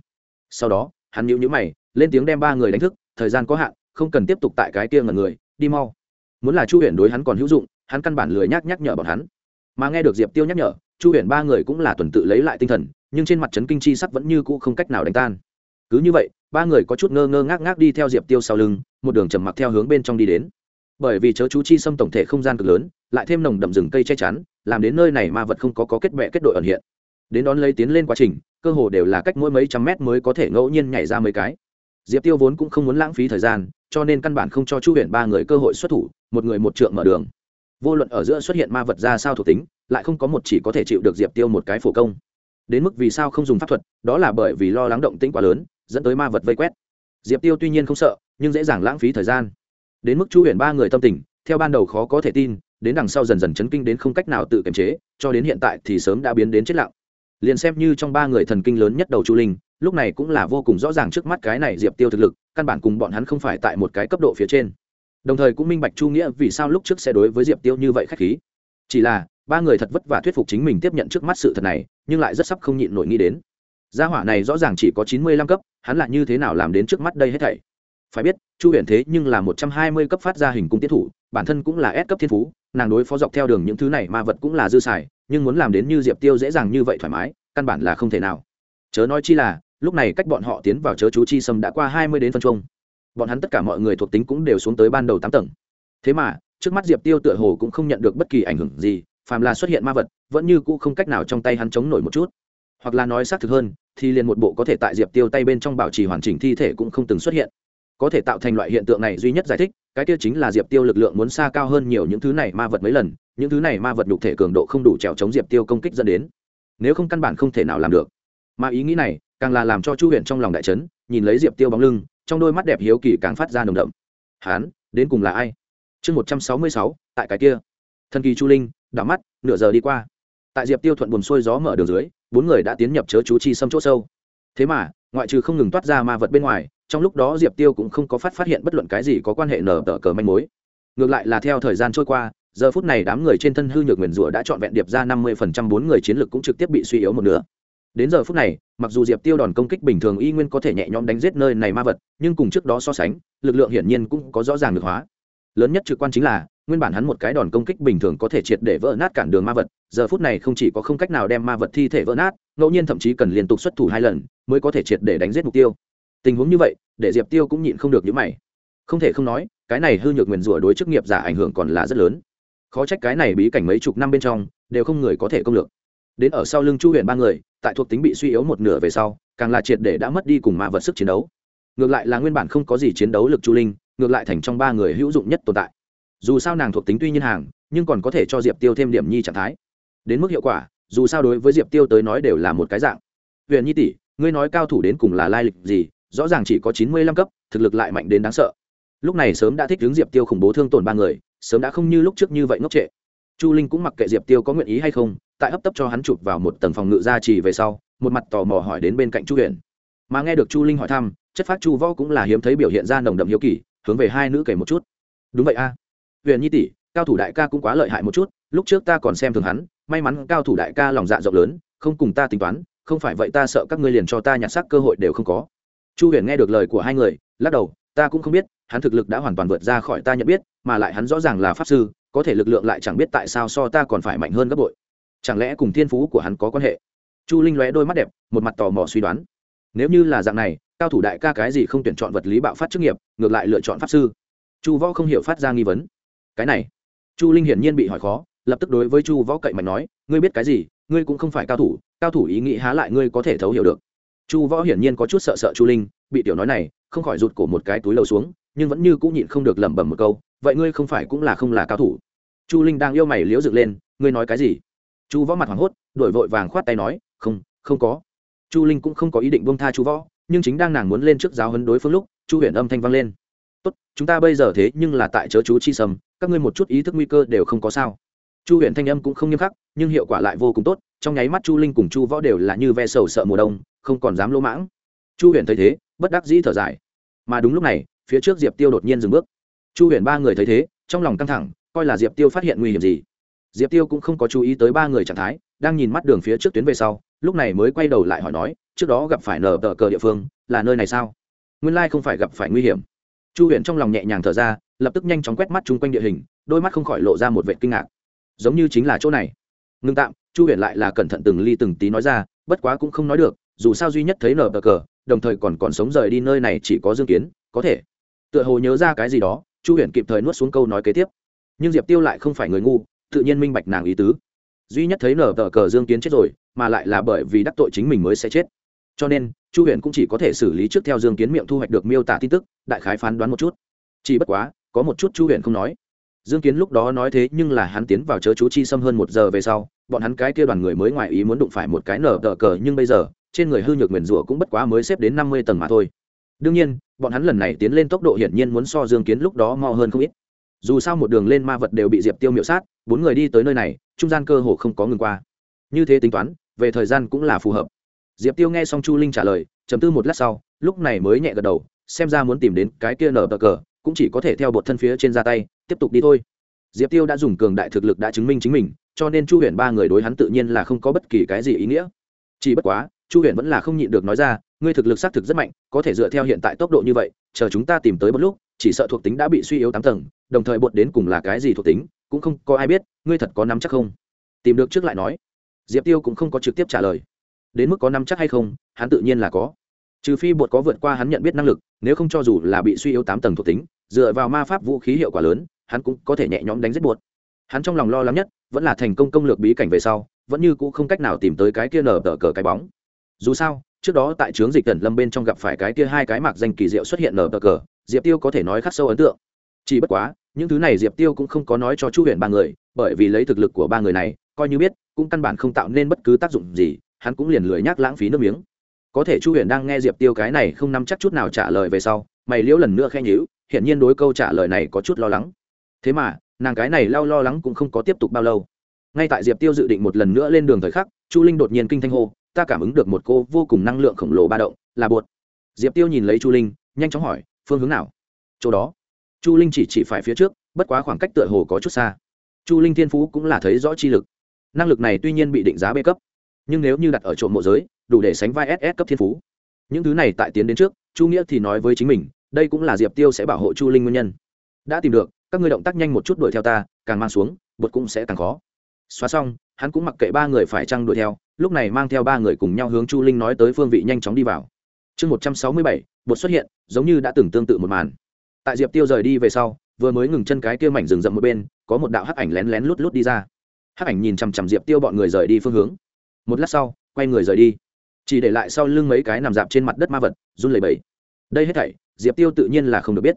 Sau đó, hắn nhíu nhíu mày, lên tiếng đem ba người đánh thức, thời gian có hạn, không cần tiếp tục tại cái kia ngần người, đi mau. Muốn là chu huyền đối hắn còn hữu dụng, hắn căn bản lười nhắc nhắc nhở bọn hắn. Mà nghe được diệp tiêu nhắc nhở, chu huyền ba người cũng là tuần tự lấy lại tinh thần nhưng trên mặt trấn kinh chi sắc vẫn như cũ không cách nào đánh tan. Cứ như vậy ba người có chút ngơ ngơ ngác ngác đi theo diệp tiêu sau lưng một đường trầm mặc theo hướng bên trong đi đến. Bởi vì chớ chú chi xâm tổng thể không gian cực lớn lại thêm nồng đậm rừng cây che chắn làm đến nơi này ma vật không có, có kết bệ kết đội ẩn hiện. Đến đón lấy tiến lên quá trình cơ hồ đều là cách mỗi mấy trăm mét mới có thể ngẫu nhiên nhảy ra mấy cái. Diệp tiêu vốn cũng không muốn lãng phí thời gian cho nên căn bản không cho chu huyện ba người cơ hội xuất thủ một người một trượng mở đường. Vô luận ở giữa xuất hiện ma vật ra sao thuộc tính lại không có một chỉ có thể chịu được diệp tiêu một cái phổ công đến mức vì sao không dùng pháp thuật, đó là bởi vì lo lắng động tĩnh quá lớn, dẫn tới ma vật vây quét. Diệp tiêu tuy nhiên không sợ, nhưng dễ dàng lãng phí thời gian. Đến mức chu huyền ba người tâm tình, theo ban đầu khó có thể tin, đến đằng sau dần dần chấn kinh đến không cách nào tự kiềm chế, cho đến hiện tại thì sớm đã biến đến chết lặng. Liền xem như trong ba người thần kinh lớn nhất đầu chu linh, lúc này cũng là vô cùng rõ ràng trước mắt cái này diệp tiêu thực lực, căn bản cùng bọn hắn không phải tại một cái cấp độ phía trên. Đồng thời cũng minh bạch chu nghĩa vì sao lúc trước sẽ đối với diệp tiêu như vậy khách khí. Chỉ là ba người thật vất vả thuyết phục chính mình tiếp nhận trước mắt sự thật này, nhưng lại rất sắp không nhịn nổi nghĩ đến. Gia hỏa này rõ ràng chỉ có chín mươi lăm cấp, hắn lại như thế nào làm đến trước mắt đây hết thảy? Phải biết, chu huyền thế nhưng là một trăm hai mươi cấp phát ra hình cung tiến thủ, bản thân cũng là S cấp thiên phú, nàng đối phó dọc theo đường những thứ này ma vật cũng là dư xài, nhưng muốn làm đến như diệp tiêu dễ dàng như vậy thoải mái, căn bản là không thể nào. Chớ nói chi là, lúc này cách bọn họ tiến vào chớ chú chi sâm đã qua hai mươi đến phân trung bọn hắn tất cả mọi người thuộc tính cũng đều xuống tới ban đầu tám tầng. Thế mà, trước mắt diệp tiêu tựa hồ cũng không nhận được bất kỳ ảnh hưởng gì phàm là xuất hiện ma vật, vẫn như cũ không cách nào trong tay hắn chống nổi một chút. Hoặc là nói xác thực hơn, thì liền một bộ có thể tại diệp tiêu tay bên trong bảo trì hoàn chỉnh thi thể cũng không từng xuất hiện. Có thể tạo thành loại hiện tượng này duy nhất giải thích, cái tiêu chính là diệp tiêu lực lượng muốn xa cao hơn nhiều những thứ này ma vật mấy lần, những thứ này ma vật nhục thể cường độ không đủ trèo chống diệp tiêu công kích dẫn đến. Nếu không căn bản không thể nào làm được. Mà ý nghĩ này, càng là làm cho chu huyện trong lòng đại trấn nhìn lấy diệp tiêu bóng lưng, trong đôi mắt đẹp hiếu kỳ càng phát ra nồng đậm. Hán, đến cùng là ai? Chương một trăm sáu mươi sáu, tại cái kia. Thần kỳ chu linh đảo mắt, nửa giờ đi qua. Tại diệp tiêu thuận buồn xuôi gió mở đường dưới, bốn người đã tiến nhập chớ chú chi xâm chỗ sâu. Thế mà, ngoại trừ không ngừng toát ra ma vật bên ngoài, trong lúc đó diệp tiêu cũng không có phát phát hiện bất luận cái gì có quan hệ nở tờ cờ manh mối. Ngược lại là theo thời gian trôi qua, giờ phút này đám người trên thân hư nhược nguyền rủa đã trọn vẹn điệp ra năm mươi phần trăm bốn người chiến lược cũng trực tiếp bị suy yếu một nửa. Đến giờ phút này, mặc dù diệp tiêu đòn công kích bình thường y nguyên có thể nhẹ nhõm đánh giết nơi này ma vật, nhưng cùng trước đó so sánh, lực lượng hiển nhiên cũng có rõ ràng được hóa. Lớn nhất trực quan chính là nguyên bản hắn một cái đòn công kích bình thường có thể triệt để vỡ nát cản đường ma vật, giờ phút này không chỉ có không cách nào đem ma vật thi thể vỡ nát, ngẫu nhiên thậm chí cần liên tục xuất thủ hai lần mới có thể triệt để đánh giết mục tiêu. Tình huống như vậy, để diệp tiêu cũng nhịn không được những mày. Không thể không nói, cái này hư nhược nguyền rủa đối chức nghiệp giả ảnh hưởng còn là rất lớn. Khó trách cái này bí cảnh mấy chục năm bên trong, đều không người có thể công lược. Đến ở sau lưng chu huyện ba người, tại thuộc tính bị suy yếu một nửa về sau, càng là triệt để đã mất đi cùng ma vật sức chiến đấu. Ngược lại là nguyên bản không có gì chiến đấu lực chu linh, ngược lại thành trong ba người hữu dụng nhất tồn tại dù sao nàng thuộc tính tuy nhiên hàng, nhưng còn có thể cho diệp tiêu thêm điểm nhi trạng thái. Đến mức hiệu quả, dù sao đối với diệp tiêu tới nói đều là một cái dạng. Huyền nhi tỷ, ngươi nói cao thủ đến cùng là lai lịch gì, rõ ràng chỉ có chín mươi lăm cấp, thực lực lại mạnh đến đáng sợ. Lúc này sớm đã thích hướng diệp tiêu khủng bố thương tổn ba người, sớm đã không như lúc trước như vậy ngốc trệ. Chu linh cũng mặc kệ diệp tiêu có nguyện ý hay không, tại hấp tấp cho hắn chụp vào một tầng phòng ngự gia trì về sau, một mặt tò mò hỏi đến bên cạnh chu huyền. Mà nghe được chu linh hỏi thăm, chất phát chu võ cũng là hiếm thấy biểu hiện ra nồng đậm hiếu kỳ, hướng về hai nữ kể một chút. Đúng vậy a huyền nhi tỷ, cao thủ đại ca cũng quá lợi hại một chút, lúc trước ta còn xem thường hắn, may mắn cao thủ đại ca lòng dạ rộng lớn, không cùng ta tính toán, không phải vậy ta sợ các ngươi liền cho ta nhặt xác cơ hội đều không có. Chu huyền nghe được lời của hai người, lắc đầu, ta cũng không biết, hắn thực lực đã hoàn toàn vượt ra khỏi ta nhận biết, mà lại hắn rõ ràng là pháp sư, có thể lực lượng lại chẳng biết tại sao so ta còn phải mạnh hơn gấp bội. Chẳng lẽ cùng thiên phú của hắn có quan hệ? Chu linh lóe đôi mắt đẹp, một mặt tò mò suy đoán. Nếu như là dạng này, cao thủ đại ca cái gì không tuyển chọn vật lý bạo phát chức nghiệp, ngược lại lựa chọn pháp sư? Chu võ không hiểu phát ra nghi vấn cái này. Chu linh hiển nhiên bị hỏi khó, lập tức đối với chu võ cậy mạnh nói, ngươi biết cái gì? Ngươi cũng không phải cao thủ cao thủ ý nghĩ há lại ngươi có thể thấu hiểu được. Chu võ hiển nhiên có chút sợ sợ chu linh, bị tiểu nói này, không khỏi rụt cổ một cái túi lầu xuống, nhưng vẫn như cũng nhịn không được lẩm bẩm một câu, vậy ngươi không phải cũng là không là cao thủ? Chu linh đang yêu mày liễu dựng lên, ngươi nói cái gì? Chu võ mặt hoảng hốt, đổi vội vàng khoát tay nói, không không có. Chu linh cũng không có ý định buông tha chu võ, nhưng chính đang nàng muốn lên trước giáo hấn đối phương lúc, chu huyền âm thanh vang lên. Tốt, chúng ta bây giờ thế nhưng là tại chớ chú chi sầm các ngươi một chút ý thức nguy cơ đều không có sao. Chu huyền thanh âm cũng không nghiêm khắc, nhưng hiệu quả lại vô cùng tốt, trong nháy mắt chu linh cùng chu võ đều là như ve sầu sợ mùa đông, không còn dám lỗ mãng. Chu huyền thấy thế, bất đắc dĩ thở dài. Mà đúng lúc này, phía trước diệp tiêu đột nhiên dừng bước. Chu huyền ba người thấy thế, trong lòng căng thẳng, coi là diệp tiêu phát hiện nguy hiểm gì. Diệp tiêu cũng không có chú ý tới ba người trạng thái, đang nhìn mắt đường phía trước tuyến về sau, lúc này mới quay đầu lại hỏi nói, trước đó gặp phải nở tờ cờ địa phương, là nơi này sao? Nguyên lai không phải gặp phải nguy hiểm. Chu huyền trong lòng nhẹ nhàng thở ra lập tức nhanh chóng quét mắt chung quanh địa hình, đôi mắt không khỏi lộ ra một vệ kinh ngạc. Giống như chính là chỗ này. Ngưng tạm, chu huyền lại là cẩn thận từng ly từng tí nói ra, bất quá cũng không nói được, dù sao duy nhất thấy nở bờ cờ, đồng thời còn còn sống rời đi nơi này chỉ có dương kiến, có thể. Tựa hồ nhớ ra cái gì đó, chu huyền kịp thời nuốt xuống câu nói kế tiếp. Nhưng diệp tiêu lại không phải người ngu, tự nhiên minh bạch nàng ý tứ. Duy nhất thấy nở tờ cờ dương kiến chết rồi, mà lại là bởi vì đắc tội chính mình mới sẽ chết. Cho nên, chu huyền cũng chỉ có thể xử lý trước theo dương kiến miệng thu hoạch được miêu tả tin tức, đại khái phán đoán một chút. Chỉ bất quá có một chút chu huyền không nói. Dương kiến lúc đó nói thế nhưng là hắn tiến vào chớ chú chi xâm hơn một giờ về sau, bọn hắn cái kia đoàn người mới ngoài ý muốn đụng phải một cái nở tờ cờ nhưng bây giờ, trên người hư nhược nguyền rủa cũng bất quá mới xếp đến năm mươi tầng mà thôi. Đương nhiên, bọn hắn lần này tiến lên tốc độ hiển nhiên muốn so dương kiến lúc đó mo hơn không ít. Dù sao một đường lên ma vật đều bị diệp tiêu miệu sát, bốn người đi tới nơi này, trung gian cơ hồ không có ngừng qua. Như thế tính toán, về thời gian cũng là phù hợp. Diệp tiêu nghe xong chu linh trả lời chấm tư một lát sau, lúc này mới nhẹ gật đầu, xem ra muốn tìm đến cái kia nở bờ cờ cũng chỉ có thể theo bột thân phía trên ra tay, tiếp tục đi thôi. Diệp tiêu đã dùng cường đại thực lực đã chứng minh chính mình, cho nên chu huyền ba người đối hắn tự nhiên là không có bất kỳ cái gì ý nghĩa. Chỉ bất quá, chu huyền vẫn là không nhịn được nói ra, ngươi thực lực xác thực rất mạnh, có thể dựa theo hiện tại tốc độ như vậy, chờ chúng ta tìm tới một lúc, chỉ sợ thuộc tính đã bị suy yếu tám tầng, đồng thời bột đến cùng là cái gì thuộc tính, cũng không có ai biết, ngươi thật có nắm chắc không? Tìm được trước lại nói. Diệp tiêu cũng không có trực tiếp trả lời. Đến mức có nắm chắc hay không, hắn tự nhiên là có. Trừ phi bột có vượt qua hắn nhận biết năng lực, nếu không cho dù là bị suy yếu tám tầng thuộc tính dựa vào ma pháp vũ khí hiệu quả lớn, hắn cũng có thể nhẹ nhõm đánh giết bột hắn trong lòng lo lắng nhất, vẫn là thành công công lược bí cảnh về sau, vẫn như cũ không cách nào tìm tới cái kia nở tờ cờ cái bóng. Dù sao, trước đó tại trướng dịch tần lâm bên trong gặp phải cái kia hai cái mạc danh kỳ diệu xuất hiện nở tờ cờ, diệp tiêu có thể nói khắc sâu ấn tượng. Chỉ bất quá, những thứ này diệp tiêu cũng không có nói cho chu huyền ba người, bởi vì lấy thực lực của ba người này, coi như biết, cũng căn bản không tạo nên bất cứ tác dụng gì, hắn cũng liền lười nhác lãng phí nước miếng. Có thể chu huyền đang nghe diệp tiêu cái này không nắm chắc chút nào trả lời về sau, mày liễu lần nữa khen nhữ hiển nhiên đối câu trả lời này có chút lo lắng. Thế mà, nàng cái này lao lo lắng cũng không có tiếp tục bao lâu. Ngay tại diệp tiêu dự định một lần nữa lên đường thời khắc, chu linh đột nhiên kinh thanh hô, ta cảm ứng được một cô vô cùng năng lượng khổng lồ ba động, là bột. Diệp tiêu nhìn lấy chu linh, nhanh chóng hỏi, phương hướng nào? Chỗ đó. Chu linh chỉ chỉ phải phía trước, bất quá khoảng cách tựa hồ có chút xa. Chu linh thiên phú cũng là thấy rõ chi lực. Năng lực này tuy nhiên bị định giá b cấp, nhưng nếu như đặt ở trộm mộ giới, đủ để sánh vai ss cấp thiên phú. Những thứ này tại tiến đến trước, chu nghĩa thì nói với chính mình đây cũng là diệp tiêu sẽ bảo hộ chu linh nguyên nhân đã tìm được các ngươi động tác nhanh một chút đuổi theo ta càng mang xuống bột cũng sẽ càng khó xóa xong hắn cũng mặc kệ ba người phải trăng đuổi theo lúc này mang theo ba người cùng nhau hướng chu linh nói tới phương vị nhanh chóng đi vào chương một trăm sáu mươi bảy bột xuất hiện giống như đã từng tương tự một màn tại diệp tiêu rời đi về sau vừa mới ngừng chân cái kia mảnh rừng rậm một bên có một đạo hắc ảnh lén lén lút lút đi ra hắc ảnh nhìn chằm chằm diệp tiêu bọn người rời đi phương hướng một lát sau quay người rời đi chỉ để lại sau lưng mấy cái nằm dạp trên mặt đất ma vật run lẩy bẩy đây hết thảy diệp tiêu tự nhiên là không được biết.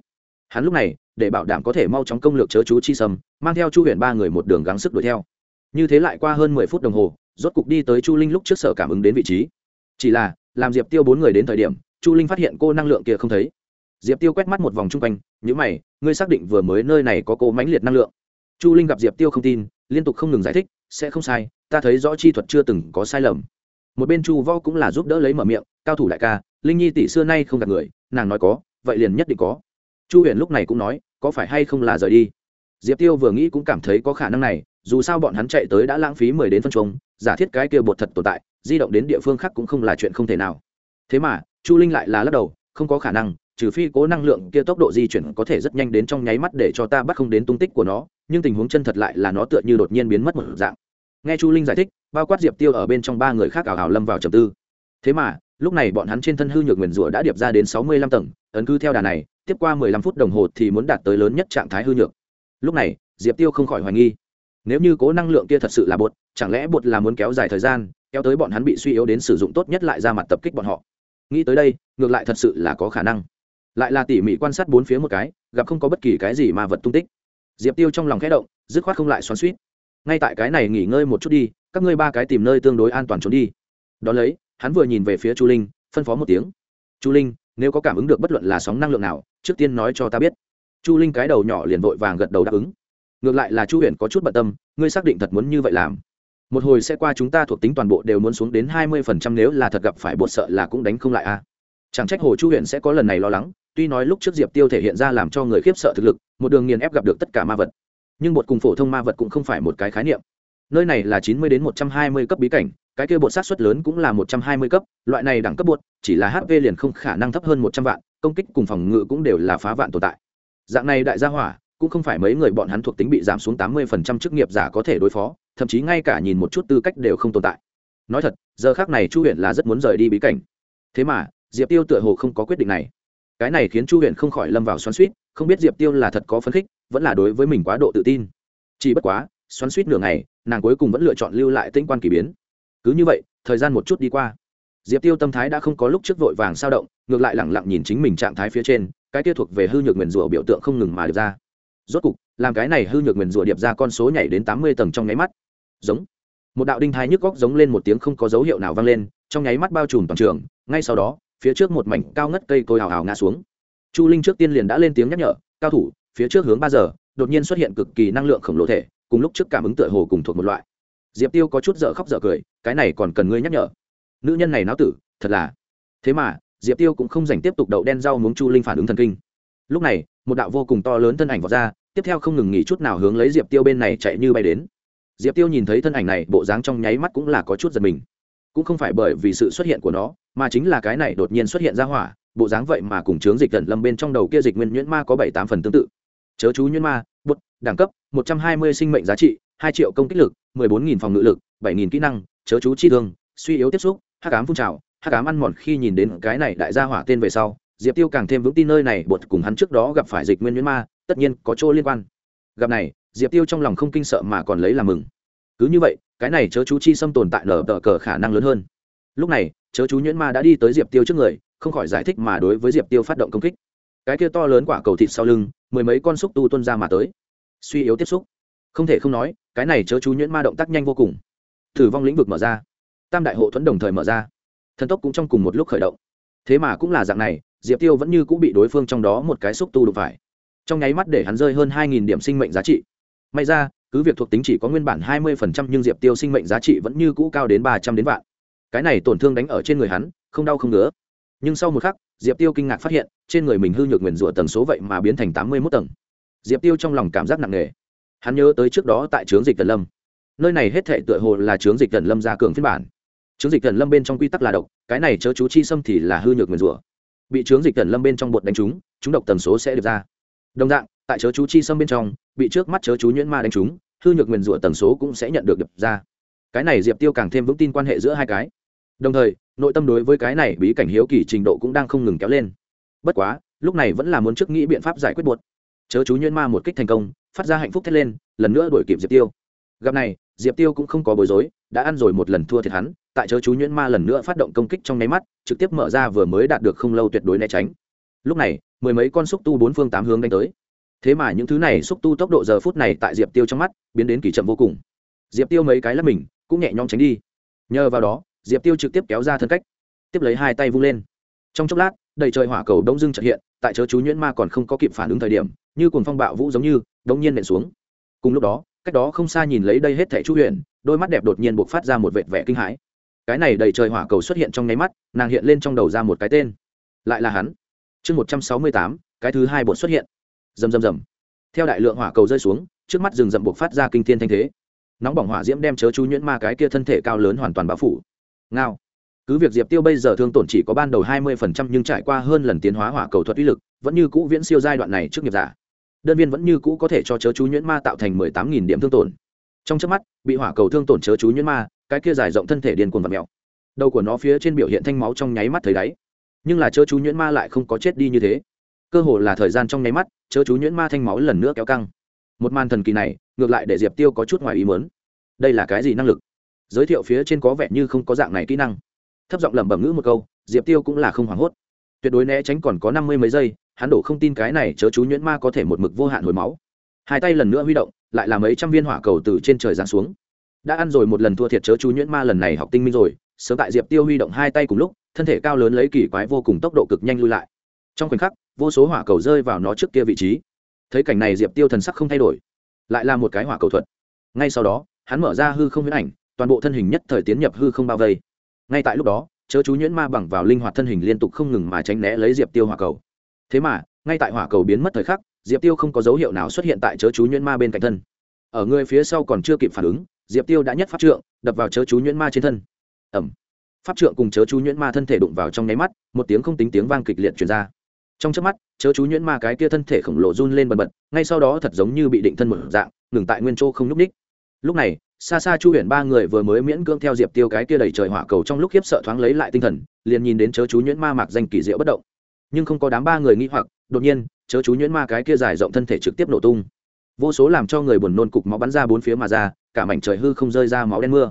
Hắn lúc này, để bảo đảm có thể mau chóng công lược chớ chú chi sâm, mang theo chu huyền ba người một đường gắng sức đuổi theo. Như thế lại qua hơn mười phút đồng hồ, rốt cục đi tới chu linh lúc trước sở cảm ứng đến vị trí. Chỉ là, làm diệp tiêu bốn người đến thời điểm, chu linh phát hiện cô năng lượng kia không thấy. Diệp tiêu quét mắt một vòng chung quanh nhữ mày, ngươi xác định vừa mới nơi này có cô mãnh liệt năng lượng. Chu linh gặp diệp tiêu không tin, liên tục không ngừng giải thích, sẽ không sai, ta thấy rõ chi thuật chưa từng có sai lầm. Một bên chu võ cũng là giúp đỡ lấy mở miệng, cao thủ đại ca, linh nhi tỷ xưa nay không gặp người, nàng nói có vậy liền nhất định có. Chu huyền lúc này cũng nói, có phải hay không là rời đi? Diệp tiêu vừa nghĩ cũng cảm thấy có khả năng này, dù sao bọn hắn chạy tới đã lãng phí mười đến phân trống giả thiết cái kia bột thật tồn tại, di động đến địa phương khác cũng không là chuyện không thể nào. Thế mà, chu linh lại là lắc đầu, không có khả năng, trừ phi cố năng lượng kia tốc độ di chuyển có thể rất nhanh đến trong nháy mắt để cho ta bắt không đến tung tích của nó, nhưng tình huống chân thật lại là nó tựa như đột nhiên biến mất một dạng. Nghe chu linh giải thích, bao quát diệp tiêu ở bên trong ba người khác ảo hào lâm vào trầm tư. Thế mà lúc này bọn hắn trên thân hư nhược nguyền rủa đã điệp ra đến sáu mươi lăm tầng, ấn cứ theo đà này, tiếp qua mười lăm phút đồng hồ thì muốn đạt tới lớn nhất trạng thái hư nhược. Lúc này, diệp tiêu không khỏi hoài nghi. Nếu như cố năng lượng kia thật sự là bột, chẳng lẽ bột là muốn kéo dài thời gian, kéo tới bọn hắn bị suy yếu đến sử dụng tốt nhất lại ra mặt tập kích bọn họ? Nghĩ tới đây, ngược lại thật sự là có khả năng. Lại là tỉ mỉ quan sát bốn phía một cái, gặp không có bất kỳ cái gì mà vật tung tích. Diệp tiêu trong lòng khẽ động, dứt khoát không lại xoắn suýt ngay tại cái này nghỉ ngơi một chút đi, các ngươi ba cái tìm nơi tương đối an toàn trốn đi. Đón lấy hắn vừa nhìn về phía chu linh, phân phó một tiếng. Chu linh, nếu có cảm ứng được bất luận là sóng năng lượng nào, trước tiên nói cho ta biết. Chu linh cái đầu nhỏ liền vội vàng gật đầu đáp ứng. Ngược lại là chu huyền có chút bận tâm, ngươi xác định thật muốn như vậy làm? Một hồi sẽ qua chúng ta thuộc tính toàn bộ đều muốn xuống đến hai mươi phần trăm nếu là thật gặp phải bột sợ là cũng đánh không lại a. Chẳng trách hồ chu huyền sẽ có lần này lo lắng, tuy nói lúc trước diệp tiêu thể hiện ra làm cho người khiếp sợ thực lực, một đường nghiền ép gặp được tất cả ma vật. Nhưng bột cùng phổ thông ma vật cũng không phải một cái khái niệm. Nơi này là chín mươi đến một trăm hai mươi cấp bí cảnh cái kia bột sát xuất lớn cũng là một trăm hai mươi cấp loại này đẳng cấp bột chỉ là hp liền không khả năng thấp hơn một trăm vạn công kích cùng phòng ngự cũng đều là phá vạn tồn tại. Dạng này đại gia hỏa cũng không phải mấy người bọn hắn thuộc tính bị giảm xuống tám mươi phần trăm chức nghiệp giả có thể đối phó thậm chí ngay cả nhìn một chút tư cách đều không tồn tại. Nói thật giờ khác này chu Huyền là rất muốn rời đi bí cảnh. Thế mà diệp tiêu tựa hồ không có quyết định này. Cái này khiến chu Huyền không khỏi lâm vào xoắn xuýt, không biết diệp tiêu là thật có phấn khích vẫn là đối với mình quá độ tự tin. Chỉ bất quá xoắn xuýt nửa ngày nàng cuối cùng vẫn lựa chọn lưu lại tinh quan kỳ biến cứ như vậy, thời gian một chút đi qua. Diệp tiêu tâm thái đã không có lúc trước vội vàng sao động, ngược lại lẳng lặng nhìn chính mình trạng thái phía trên, cái kia thuộc về hư nhược nguyền rủa biểu tượng không ngừng mà được ra. Rốt cục, làm cái này hư nhược nguyền rủa điệp ra con số nhảy đến tám mươi tầng trong nháy mắt. Giống. Một đạo đinh thái nhức góc giống lên một tiếng không có dấu hiệu nào vang lên, trong nháy mắt bao trùm toàn trường, ngay sau đó, phía trước một mảnh cao ngất cây cối hào hào ngã xuống. Chu linh trước tiên liền đã lên tiếng nhắc nhở, cao thủ, phía trước hướng ba giờ, đột nhiên xuất hiện cực kỳ năng lượng khổng lồ thể, cùng lúc trước cảm ứng tựa hồ cùng thuộc một loại diệp tiêu có chút dở khóc dở cười, cái này còn cần ngươi nhắc nhở. Nữ nhân này náo tử, thật là. Thế mà, diệp tiêu cũng không dành tiếp tục đậu đen rau muống chu linh phản ứng thần kinh. Lúc này, một đạo vô cùng to lớn thân ảnh vọt ra, tiếp theo không ngừng nghỉ chút nào hướng lấy diệp tiêu bên này chạy như bay đến. Diệp tiêu nhìn thấy thân ảnh này, bộ dáng trong nháy mắt cũng là có chút giật mình. Cũng không phải bởi vì sự xuất hiện của nó, mà chính là cái này đột nhiên xuất hiện ra hỏa, bộ dáng vậy mà cùng chướng dịch tận lâm bên trong đầu kia dịch nguyên nhuyễn ma có bảy tám phần tương tự. Chớ chú nhuyễn ma, bút, đẳng cấp, một trăm hai mươi sinh mệnh giá trị, hai triệu công kích lực mười bốn nghìn phòng ngự lực, bảy nghìn kỹ năng, chớ chú chi thương, suy yếu tiếp xúc, hắc ám phun trào, hắc ám ăn mòn khi nhìn đến cái này đại gia hỏa tên về sau, diệp tiêu càng thêm vững tin nơi này, bột cùng hắn trước đó gặp phải dịch nguyên nhuyễn ma, tất nhiên có chỗ liên quan. Gặp này, diệp tiêu trong lòng không kinh sợ mà còn lấy làm mừng. Cứ như vậy, cái này chớ chú chi xâm tồn tại nở tờ cờ khả năng lớn hơn. Lúc này, chớ chú nhuyễn ma đã đi tới diệp tiêu trước người, không khỏi giải thích mà đối với diệp tiêu phát động công kích. Cái kia to lớn quả cầu thịt sau lưng, mười mấy con xúc tu tuân ra mà tới. Suy yếu tiếp xúc không thể không nói, cái này chớ chú nhuyễn ma động tác nhanh vô cùng. Thử vong lĩnh vực mở ra. Tam đại hộ thuẫn đồng thời mở ra. Thần tốc cũng trong cùng một lúc khởi động. Thế mà cũng là dạng này, diệp tiêu vẫn như cũng bị đối phương trong đó một cái xúc tu đụng phải. Trong nháy mắt để hắn rơi hơn hai nghìn điểm sinh mệnh giá trị. May ra, cứ việc thuộc tính chỉ có nguyên bản hai mươi phần trăm nhưng diệp tiêu sinh mệnh giá trị vẫn như cũ cao đến ba trăm đến vạn. Cái này tổn thương đánh ở trên người hắn, không đau không ngứa. Nhưng sau một khắc, diệp tiêu kinh ngạc phát hiện, trên người mình hư nhược nguyền rủa tầng số vậy mà biến thành tám mươi mốt tầng. Diệp tiêu trong lòng cảm giác nặng nề hắn nhớ tới trước đó tại trướng dịch tần lâm. Nơi này hết thệ tựa hồ là trướng dịch tần lâm ra cường phiên bản. Trướng dịch tần lâm bên trong quy tắc là độc, cái này chớ chú chi xâm thì là hư nhược nguyền rủa. Bị trướng dịch tần lâm bên trong bột đánh trúng, chúng độc tần số sẽ được ra. Đồng dạng, tại chớ chú chi xâm bên trong, bị trước mắt chớ chú nhuyễn ma đánh trúng, hư nhược nguyền rủa tần số cũng sẽ nhận được đập ra. Cái này diệp tiêu càng thêm vững tin quan hệ giữa hai cái. Đồng thời, nội tâm đối với cái này bí cảnh hiếu kỳ trình độ cũng đang không ngừng kéo lên. Bất quá, lúc này vẫn là muốn trước nghĩ biện pháp giải quyết buột chớ chú nhuyễn ma một kích thành công phát ra hạnh phúc thét lên, lần nữa đuổi kịp diệp tiêu. Gặp này, diệp tiêu cũng không có bối rối, đã ăn rồi một lần thua thiệt hắn, tại chớ chú nhuyễn ma lần nữa phát động công kích trong nháy mắt, trực tiếp mở ra vừa mới đạt được không lâu tuyệt đối né tránh. Lúc này, mười mấy con xúc tu bốn phương tám hướng đánh tới. Thế mà những thứ này xúc tu tốc độ giờ phút này tại diệp tiêu trong mắt, biến đến kỳ chậm vô cùng. Diệp tiêu mấy cái lắp mình, cũng nhẹ nhõm tránh đi. Nhờ vào đó, diệp tiêu trực tiếp kéo ra thân cách, tiếp lấy hai tay vung lên. Trong chốc lát, đầy trời hỏa cầu đông dưng trợ hiện, tại chớ chú nhuyễn ma còn không có kịp phản ứng thời điểm, như cuồng phong bạo vũ giống như đống nhiên nện xuống. Cùng lúc đó cách đó không xa nhìn lấy đây hết thẻ chú huyền, đôi mắt đẹp đột nhiên buộc phát ra một vệt vẻ kinh hãi. Cái này đầy trời hỏa cầu xuất hiện trong nháy mắt nàng hiện lên trong đầu ra một cái tên. Lại là hắn. Chương một trăm sáu mươi tám cái thứ hai bột xuất hiện. Rầm rầm rầm. Theo đại lượng hỏa cầu rơi xuống trước mắt rừng rậm buộc phát ra kinh thiên thanh thế. Nóng bỏng hỏa diễm đem chớ chú nhuyễn ma cái kia thân thể cao lớn hoàn toàn bao phủ. Ngao. Cứ việc diệp tiêu bây giờ thương tổn chỉ có ban đầu hai mươi phần trăm nhưng trải qua hơn lần tiến hóa hỏa cầu thuật uy lực vẫn như cũ viễn siêu giai đoạn này trước nghiệp giả đơn viên vẫn như cũ có thể cho chớ chú nhuyễn ma tạo thành mười tám nghìn điểm thương tổn. Trong trước mắt, bị hỏa cầu thương tổn chớ chú nhuyễn ma, cái kia dài rộng thân thể điên cuồng và mèo. Đầu của nó phía trên biểu hiện thanh máu trong nháy mắt thấy đáy. Nhưng là chớ chú nhuyễn ma lại không có chết đi như thế. Cơ hồ là thời gian trong nháy mắt, chớ chú nhuyễn ma thanh máu lần nữa kéo căng. Một màn thần kỳ này, ngược lại để diệp tiêu có chút ngoài ý mớn đây là cái gì năng lực? Giới thiệu phía trên có vẻ như không có dạng này kỹ năng. Thấp giọng lẩm bẩm ngữ một câu, diệp tiêu cũng là không hoảng hốt. Tuyệt đối né tránh còn có năm mươi mấy giây hắn đổ không tin cái này chớ chú nhuyễn ma có thể một mực vô hạn hồi máu. Hai tay lần nữa huy động, lại là mấy trăm viên hỏa cầu từ trên trời giáng xuống. Đã ăn rồi một lần thua thiệt chớ chú nhuyễn ma lần này học tinh minh rồi, sớm tại diệp tiêu huy động hai tay cùng lúc, thân thể cao lớn lấy kỳ quái vô cùng tốc độ cực nhanh lui lại. Trong khoảnh khắc, vô số hỏa cầu rơi vào nó trước kia vị trí. Thấy cảnh này diệp tiêu thần sắc không thay đổi, lại là một cái hỏa cầu thuật. Ngay sau đó, hắn mở ra hư không huyễn ảnh, toàn bộ thân hình nhất thời tiến nhập hư không bao vây. Ngay tại lúc đó, chớ chú nhuyễn ma bằng vào linh hoạt thân hình liên tục không ngừng mà tránh né lấy diệp tiêu hỏa cầu thế mà, ngay tại hỏa cầu biến mất thời khắc, diệp tiêu không có dấu hiệu nào xuất hiện tại chớ chú nhuyễn ma bên cạnh thân. Ở người phía sau còn chưa kịp phản ứng, diệp tiêu đã nhất pháp trượng, đập vào chớ chú nhuyễn ma trên thân. Ẩm pháp trượng cùng chớ chú nhuyễn ma thân thể đụng vào trong nháy mắt, một tiếng không tính tiếng vang kịch liệt truyền ra. Trong chớp mắt, chớ chú nhuyễn ma cái kia thân thể khổng lồ run lên bần bật, ngay sau đó thật giống như bị định thân một dạng, ngừng tại nguyên châu không nhúc ních lúc này, xa xa chu huyền ba người vừa mới miễn cưỡng theo diệp tiêu cái kia đầy trời hỏa cầu trong lúc khiếp sợ thoáng lấy lại tinh thần, liền nhìn đến chớ chú nhuyễn ma mạc danh kỳ diệu bất động nhưng không có đám ba người nghĩ hoặc, đột nhiên, chớ chú nhuyễn ma cái kia dài rộng thân thể trực tiếp nổ tung. Vô số làm cho người buồn nôn cục máu bắn ra bốn phía mà ra, cả mảnh trời hư không rơi ra máu đen mưa.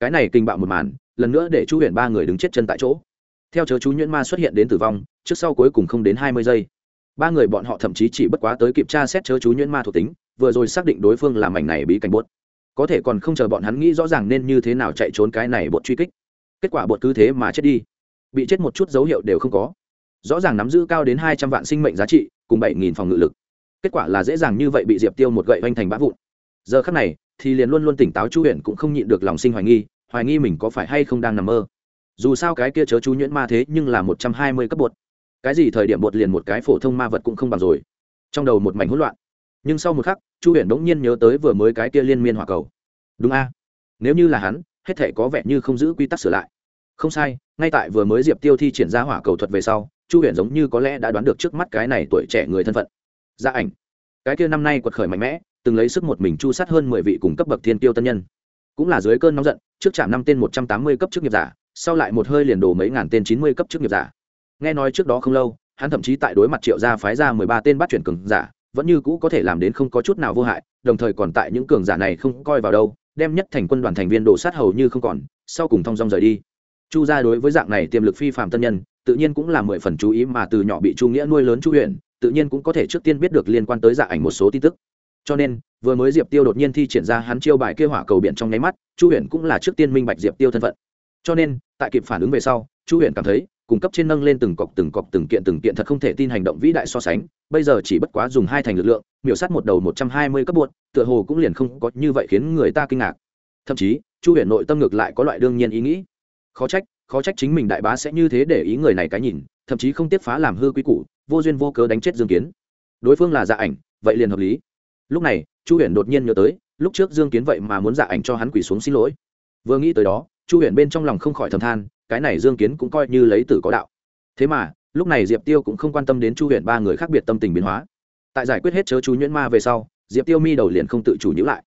Cái này kinh bạo một màn, lần nữa để chu huyền ba người đứng chết chân tại chỗ. Theo chớ chú nhuyễn ma xuất hiện đến tử vong, trước sau cuối cùng không đến hai mươi giây. Ba người bọn họ thậm chí chỉ bất quá tới kiểm tra xét chớ chú nhuyễn ma thuộc tính, vừa rồi xác định đối phương là mảnh này bí cảnh bốt có thể còn không chờ bọn hắn nghĩ rõ ràng nên như thế nào chạy trốn cái này bột truy kích. Kết quả bột cứ thế mà chết đi. Bị chết một chút dấu hiệu đều không có rõ ràng nắm giữ cao đến hai trăm vạn sinh mệnh giá trị, cùng bảy nghìn phòng ngự lực. Kết quả là dễ dàng như vậy bị diệp tiêu một gậy vanh thành bã vụn. Giờ khắc này, thì liền luôn luôn tỉnh táo chu huyện cũng không nhịn được lòng sinh hoài nghi hoài nghi mình có phải hay không đang nằm mơ. Dù sao cái kia chớ chú nhuyễn ma thế nhưng là một trăm hai mươi cấp bột. Cái gì thời điểm bột liền một cái phổ thông ma vật cũng không bằng rồi. Trong đầu một mảnh hỗn loạn. Nhưng sau một khắc, chu huyền bỗng nhiên nhớ tới vừa mới cái kia liên miên hỏa cầu. Đúng a. Nếu như là hắn, hết thể có vẻ như không giữ quy tắc sửa lại. Không sai, ngay tại vừa mới diệp tiêu thi triển ra hỏa cầu thuật về sau chu huyền giống như có lẽ đã đoán được trước mắt cái này tuổi trẻ người thân phận. Gia ảnh, cái kia năm nay quật khởi mạnh mẽ, từng lấy sức một mình chu sát hơn mười vị cùng cấp bậc thiên tiêu tân nhân. Cũng là dưới cơn nóng giận, trước chạm năm tên một trăm tám mươi cấp chức nghiệp giả, sau lại một hơi liền đổ mấy ngàn tên chín mươi cấp chức nghiệp giả. Nghe nói trước đó không lâu, hắn thậm chí tại đối mặt triệu gia phái ra mười ba tên bắt chuyển cường giả, vẫn như cũ có thể làm đến không có chút nào vô hại, đồng thời còn tại những cường giả này không coi vào đâu, đem nhất thành quân đoàn thành viên đổ sát hầu như không còn, sau cùng thong dong rời đi. Chu gia đối với dạng này tiềm lực phi phạm tân nhân tự nhiên cũng là mười phần chú ý mà từ nhỏ bị chu nghĩa nuôi lớn chu huyện tự nhiên cũng có thể trước tiên biết được liên quan tới dạ ảnh một số tin tức. Cho nên, vừa mới diệp tiêu đột nhiên thi triển ra hắn chiêu bài kêu hỏa cầu biển trong nháy mắt, chu huyện cũng là trước tiên minh bạch diệp tiêu thân phận. Cho nên, tại kịp phản ứng về sau, chu huyện cảm thấy, cung cấp trên nâng lên từng cọc từng cọc, từng kiện từng kiện thật không thể tin hành động vĩ đại so sánh, bây giờ chỉ bất quá dùng hai thành lực lượng, miểu sát một đầu một trăm hai mươi cấp buột tựa hồ cũng liền không có như vậy khiến người ta kinh ngạc. Thậm chí, chu huyền nội tâm ngược lại có loại đương nhiên ý nghĩ khó trách khó trách chính mình đại bá sẽ như thế để ý người này cái nhìn, thậm chí không tiếp phá làm hư quý củ, vô duyên vô cớ đánh chết dương kiến. Đối phương là dạ ảnh, vậy liền hợp lý. Lúc này, chu huyền đột nhiên nhớ tới, lúc trước dương kiến vậy mà muốn dạ ảnh cho hắn quỳ xuống xin lỗi. Vừa nghĩ tới đó, chu huyền bên trong lòng không khỏi thầm than, cái này dương kiến cũng coi như lấy tử có đạo. Thế mà, lúc này diệp tiêu cũng không quan tâm đến chu huyền ba người khác biệt tâm tình biến hóa. Tại giải quyết hết chớ chú nhuyễn ma về sau, diệp tiêu mi đầu liền không tự chủ nhữ lại.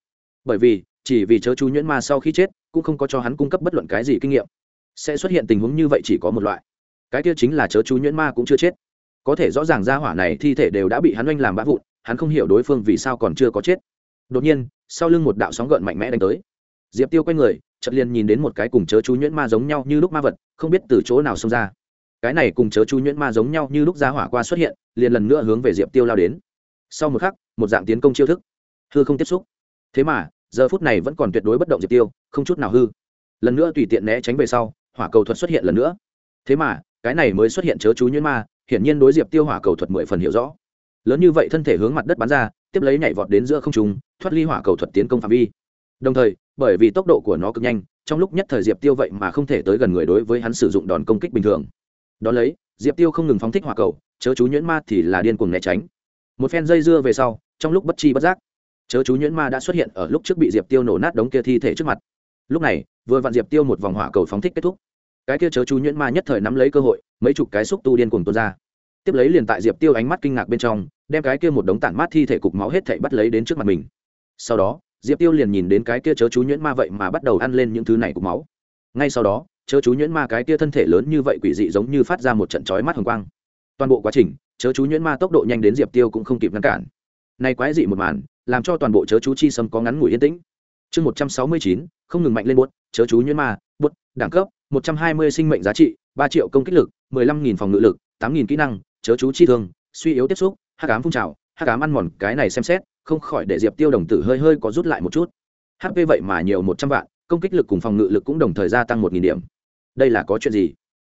Bởi vì, chỉ vì chớ chú nhuyễn ma sau khi chết, cũng không có cho hắn cung cấp bất luận cái gì kinh nghiệm sẽ xuất hiện tình huống như vậy chỉ có một loại. Cái kia chính là chớ chú nhuyễn ma cũng chưa chết. Có thể rõ ràng ra hỏa này thi thể đều đã bị hắn oanh làm bã vụn, hắn không hiểu đối phương vì sao còn chưa có chết. Đột nhiên, sau lưng một đạo sóng gợn mạnh mẽ đánh tới. Diệp tiêu quay người, chợt liền nhìn đến một cái cùng chớ chú nhuyễn ma giống nhau như lúc ma vật, không biết từ chỗ nào xông ra. Cái này cùng chớ chú nhuyễn ma giống nhau như lúc ra hỏa qua xuất hiện, liền lần nữa hướng về diệp tiêu lao đến. Sau một khắc, một dạng tiến công chiêu thức. Hư không tiếp xúc. Thế mà, giờ phút này vẫn còn tuyệt đối bất động diệp tiêu, không chút nào hư. Lần nữa tùy tiện né tránh về sau hỏa cầu thuật xuất hiện lần nữa. Thế mà, cái này mới xuất hiện chớ chú nhuyễn ma, hiển nhiên đối diệp tiêu hỏa cầu thuật mười phần hiểu rõ. Lớn như vậy thân thể hướng mặt đất bắn ra, tiếp lấy nhảy vọt đến giữa không trung, thoát ly hỏa cầu thuật tiến công phạm vi. Đồng thời, bởi vì tốc độ của nó cực nhanh, trong lúc nhất thời diệp tiêu vậy mà không thể tới gần người đối với hắn sử dụng đòn công kích bình thường. Đón lấy, diệp tiêu không ngừng phóng thích hỏa cầu, chớ chú nhuyễn ma thì là điên cuồng né tránh. Một phen dây dưa về sau, trong lúc bất chi bất giác, chớ chú nhuyễn ma đã xuất hiện ở lúc trước bị diệp tiêu nổ nát đống kia thi thể trước mặt lúc này, vừa vạn diệp tiêu một vòng hỏa cầu phóng thích kết thúc. Cái kia chớ chú nhuyễn ma nhất thời nắm lấy cơ hội, mấy chục cái xúc tu điên cuồng tuôn ra. Tiếp lấy liền tại diệp tiêu ánh mắt kinh ngạc bên trong, đem cái kia một đống tản mát thi thể cục máu hết thảy bắt lấy đến trước mặt mình. Sau đó, diệp tiêu liền nhìn đến cái kia chớ chú nhuyễn ma vậy mà bắt đầu ăn lên những thứ này cục máu. Ngay sau đó, chớ chú nhuyễn ma cái kia thân thể lớn như vậy quỷ dị giống như phát ra một trận chói mắt hồng quang. Toàn bộ quá trình, chớ chú nhuyễn ma tốc độ nhanh đến diệp tiêu cũng không kịp ngăn cản. Nay quái dị một màn, làm cho toàn bộ chớ chú chi sâm có ngắn ngủi yên tĩnh chương một trăm sáu mươi chín, không ngừng mạnh lên bút chớ chú nhuyễn ma bút đẳng cấp, một trăm hai mươi sinh mệnh giá trị, ba triệu công kích lực, mười lăm nghìn phòng ngự lực, tám nghìn kỹ năng, chớ chú chi thương, suy yếu tiếp xúc hát cám phun trào hát cám ăn mòn, cái này xem xét, không khỏi để diệp tiêu đồng tử hơi hơi có rút lại một chút. Hp vậy mà nhiều một trăm vạn, công kích lực cùng phòng ngự lực cũng đồng thời gia tăng một nghìn điểm. Đây là có chuyện gì?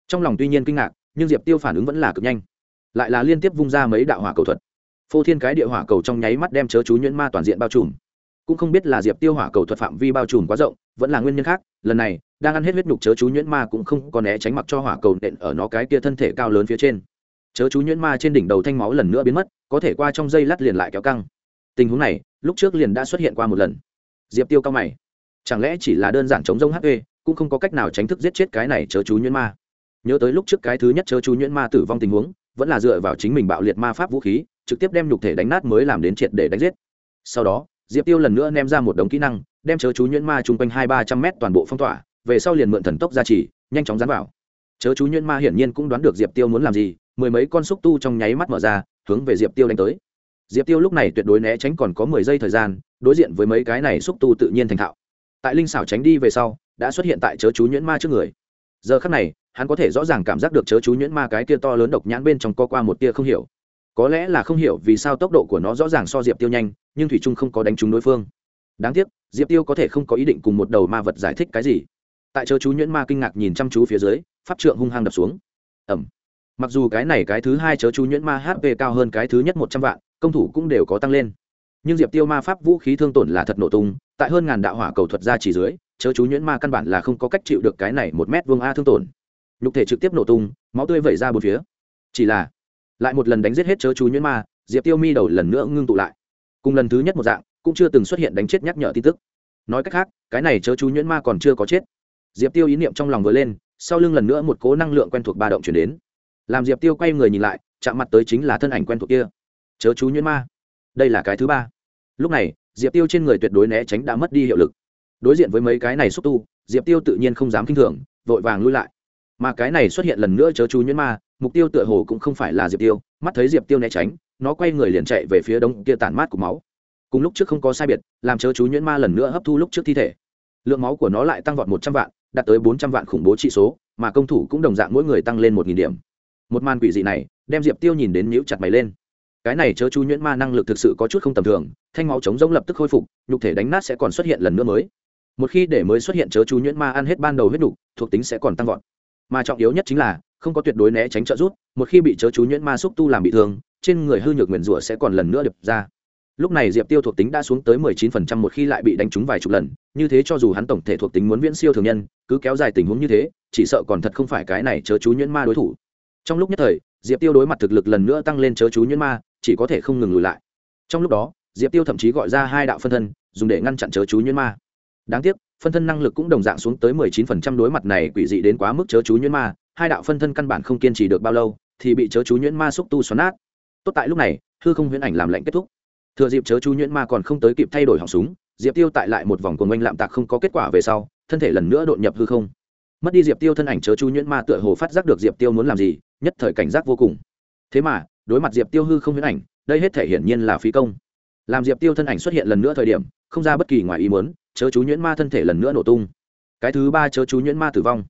Trong lòng tuy nhiên kinh ngạc, nhưng diệp tiêu phản ứng vẫn là cực nhanh. Lại là liên tiếp vung ra mấy đạo hỏa cầu thuật. Phô thiên cái địa hỏa cầu trong nháy mắt đem chớ chú nhuyễn ma toàn diện bao trùm cũng không biết là diệp tiêu hỏa cầu thuật phạm vi bao trùm quá rộng, vẫn là nguyên nhân khác, lần này, đang ăn hết huyết nhục chớ chú nhuyễn ma cũng không có né tránh mặc cho hỏa cầu nện ở nó cái kia thân thể cao lớn phía trên. Chớ chú nhuyễn ma trên đỉnh đầu thanh máu lần nữa biến mất, có thể qua trong dây lát liền lại kéo căng. Tình huống này, lúc trước liền đã xuất hiện qua một lần. Diệp tiêu cao mày. Chẳng lẽ chỉ là đơn giản chống rông hp cũng không có cách nào tránh thức giết chết cái này chớ chú nhuyễn ma? Nhớ tới lúc trước cái thứ nhất chớ chú nhuyễn ma tử vong tình huống, vẫn là dựa vào chính mình bạo liệt ma pháp vũ khí, trực tiếp đem nhục thể đánh nát mới làm đến triệt để đánh giết. Sau đó diệp tiêu lần nữa ném ra một đống kỹ năng, đem chớ chú nhuyễn ma chung quanh hai ba trăm mét toàn bộ phong tỏa, về sau liền mượn thần tốc ra chỉ nhanh chóng dán vào. Chớ chú nhuyễn ma hiển nhiên cũng đoán được diệp tiêu muốn làm gì, mười mấy con xúc tu trong nháy mắt mở ra, hướng về diệp tiêu đánh tới. Diệp tiêu lúc này tuyệt đối né tránh còn có mười giây thời gian, đối diện với mấy cái này xúc tu tự nhiên thành thạo. Tại linh xảo tránh đi về sau, đã xuất hiện tại chớ chú nhuyễn ma trước người. Giờ khắc này, hắn có thể rõ ràng cảm giác được chớ chú nhuyễn ma cái kia to lớn độc nhãn bên trong co qua một tia không hiểu có lẽ là không hiểu vì sao tốc độ của nó rõ ràng so diệp tiêu nhanh, nhưng thủy trung không có đánh trúng đối phương. Đáng tiếc, diệp tiêu có thể không có ý định cùng một đầu ma vật giải thích cái gì. Tại chớ chú nhuyễn ma kinh ngạc nhìn chăm chú phía dưới, pháp trượng hung hăng đập xuống. Ẩm mặc dù cái này cái thứ hai chớ chú nhuyễn ma hp cao hơn cái thứ nhất một trăm vạn, công thủ cũng đều có tăng lên. Nhưng diệp tiêu ma pháp vũ khí thương tổn là thật nổ tung, tại hơn ngàn đạo hỏa cầu thuật ra chỉ dưới, chớ chú nhuyễn ma căn bản là không có cách chịu được cái này một mét vuông a thương tổn. Nhục thể trực tiếp nổ tung, máu tươi vẩy ra bốn phía. Chỉ là lại một lần đánh giết hết chớ chú nhuyễn ma, diệp tiêu mi đầu lần nữa ngưng tụ lại. Cùng lần thứ nhất một dạng, cũng chưa từng xuất hiện đánh chết nhắc nhở tin tức. Nói cách khác, cái này chớ chú nhuyễn ma còn chưa có chết. Diệp tiêu ý niệm trong lòng vừa lên, sau lưng lần nữa một cố năng lượng quen thuộc ba động chuyển đến. Làm diệp tiêu quay người nhìn lại, chạm mặt tới chính là thân ảnh quen thuộc kia. Chớ chú nhuyễn ma. Đây là cái thứ ba. Lúc này, diệp tiêu trên người tuyệt đối né tránh đã mất đi hiệu lực. Đối diện với mấy cái này xúc tu, diệp tiêu tự nhiên không dám k i n h thường, vội vàng lui lại. Mà cái này xuất hiện lần nữa chớ chú nhuyễn ma mục tiêu tựa hồ cũng không phải là diệp tiêu mắt thấy diệp tiêu né tránh nó quay người liền chạy về phía đông kia tản mát của máu cùng lúc trước không có sai biệt làm chớ chú nhuyễn ma lần nữa hấp thu lúc trước thi thể lượng máu của nó lại tăng vọt một trăm vạn đạt tới bốn trăm vạn khủng bố trị số mà công thủ cũng đồng dạng mỗi người tăng lên một nghìn điểm một màn quỷ dị này đem diệp tiêu nhìn đến nhíu chặt mày lên cái này chớ chú nhuyễn ma năng lực thực sự có chút không tầm thường thanh máu chống giống lập tức khôi phục nhục thể đánh nát sẽ còn xuất hiện lần nữa mới một khi để mới xuất hiện chớ chú nhuyễn ma ăn hết ban đầu huyết đủ, thuộc tính sẽ còn tăng vọt mà trọng yếu nhất chính là không có tuyệt đối né tránh trợ rút một khi bị chớ chú nhuyễn ma xúc tu làm bị thương, trên người hư nhược nguyền rủa sẽ còn lần nữa đập ra. Lúc này diệp tiêu thuộc tính đã xuống tới mười chín phần trăm một khi lại bị đánh trúng vài chục lần, như thế cho dù hắn tổng thể thuộc tính muốn viễn siêu thường nhân, cứ kéo dài tình huống như thế, chỉ sợ còn thật không phải cái này chớ chú nhuyễn ma đối thủ. Trong lúc nhất thời, diệp tiêu đối mặt thực lực lần nữa tăng lên chớ chú nhuyễn ma, chỉ có thể không ngừng lùi lại. Trong lúc đó, diệp tiêu thậm chí gọi ra hai đạo phân thân, dùng để ngăn chặn chớ chú nhuyễn ma. Đáng tiếc, phân thân năng lực cũng đồng dạng xuống tới mười chín phần trăm đối mặt này quỷ dị đến quá mức chớ chú nhuyễn ma hai đạo phân thân căn bản không kiên trì được bao lâu, thì bị chớ chú nhuyễn ma xúc tu xoắn nát. Tốt tại lúc này, hư không huyễn ảnh làm lệnh kết thúc. Thừa dịp chớ chú nhuyễn ma còn không tới kịp thay đổi họng súng, diệp tiêu tại lại một vòng cuồng oanh lạm tạc không có kết quả về sau, thân thể lần nữa đột nhập hư không. Mất đi diệp tiêu thân ảnh chớ chú nhuyễn ma tựa hồ phát giác được diệp tiêu muốn làm gì, nhất thời cảnh giác vô cùng. Thế mà, đối mặt diệp tiêu hư không huyễn ảnh, đây hết thể hiển nhiên là phí công. Làm diệp tiêu thân ảnh xuất hiện lần nữa thời điểm, không ra bất kỳ ngoài ý muốn, chớ chú nhuyễn ma thân thể lần nữa nổ tung. Cái thứ ba chớ chú nhuyễn ma tử vong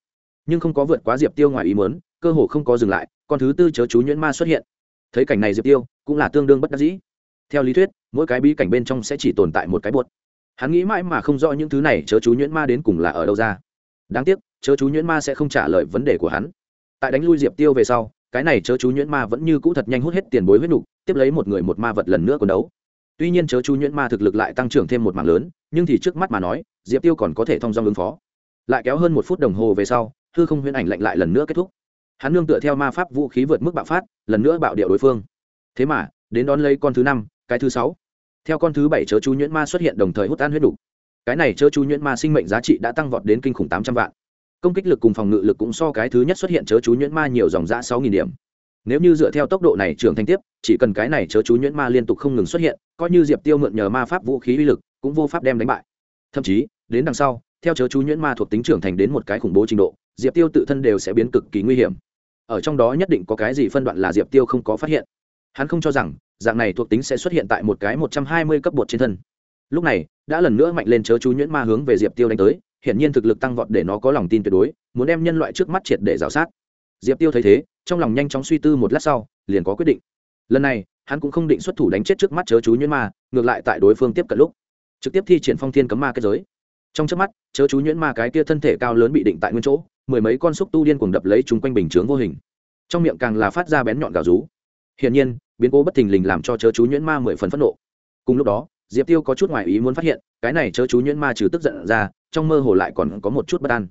nhưng không có vượt quá diệp tiêu ngoài ý muốn, cơ hồ không có dừng lại, con thứ tư chớ chú nhuyễn ma xuất hiện. Thấy cảnh này diệp tiêu, cũng là tương đương bất đắc dĩ. Theo lý thuyết, mỗi cái bí cảnh bên trong sẽ chỉ tồn tại một cái buột hắn nghĩ mãi mà không rõ những thứ này chớ chú nhuyễn ma đến cùng là ở đâu ra. Đáng tiếc, chớ chú nhuyễn ma sẽ không trả lời vấn đề của hắn. Tại đánh lui diệp tiêu về sau, cái này chớ chú nhuyễn ma vẫn như cũ thật nhanh hút hết tiền bối huyết nục, tiếp lấy một người một ma vật lần nữa còn đấu. Tuy nhiên chớ chú nhuyễn ma thực lực lại tăng trưởng thêm một mảng lớn, nhưng thì trước mắt mà nói, diệp tiêu còn có thể thông dong ứng phó. Lại kéo hơn một phút đồng hồ về sau hư không huyễn ảnh lạnh lại lần nữa kết thúc. Hắn nương tựa theo ma pháp vũ khí vượt mức bạo phát, lần nữa bạo điệu đối phương. Thế mà, đến đón lấy con thứ năm, cái thứ sáu. Theo con thứ bảy chớ chú nhuyễn ma xuất hiện đồng thời hút tan huyết đủ cái này chớ chú nhuyễn ma sinh mệnh giá trị đã tăng vọt đến kinh khủng tám trăm vạn. Công kích lực cùng phòng ngự lực cũng so cái thứ nhất xuất hiện chớ chú nhuyễn ma nhiều dòng giã sáu nghìn điểm. Nếu như dựa theo tốc độ này trưởng thành tiếp, chỉ cần cái này chớ chú nhuyễn ma liên tục không ngừng xuất hiện, coi như diệp tiêu mượn nhờ ma pháp vũ khí uy lực, cũng vô pháp đem đánh bại. Thậm chí, đến đằng sau theo chớ chú nhuyễn ma thuộc tính trưởng thành đến một cái khủng bố trình độ, diệp tiêu tự thân đều sẽ biến cực kỳ nguy hiểm. Ở trong đó nhất định có cái gì phân đoạn là diệp tiêu không có phát hiện. Hắn không cho rằng, dạng này thuộc tính sẽ xuất hiện tại một cái một trăm hai mươi cấp bột trên thân. Lúc này, đã lần nữa mạnh lên chớ chú nhuyễn ma hướng về diệp tiêu đánh tới, hiển nhiên thực lực tăng vọt để nó có lòng tin tuyệt đối, muốn đem nhân loại trước mắt triệt để rào sát. Diệp tiêu thấy thế, trong lòng nhanh chóng suy tư một lát sau, liền có quyết định. Lần này, hắn cũng không định xuất thủ đánh chết trước mắt chớ chú nhuyễn ma, ngược lại tại đối phương tiếp cận lúc, trực tiếp thi triển phong thiên cấm ma kết giới trong trước mắt, chớ chú nhuyễn ma cái kia thân thể cao lớn bị định tại nguyên chỗ, mười mấy con xúc tu điên cuồng đập lấy chúng quanh bình chướng vô hình. Trong miệng càng là phát ra bén nhọn gào rú. Hiển nhiên, biến cố bất thình lình làm cho chớ chú nhuyễn ma mười phần phẫn nộ. Cùng lúc đó, diệp tiêu có chút ngoài ý muốn phát hiện, cái này chớ chú nhuyễn ma trừ tức giận ra, trong mơ hồ lại còn có một chút bất an.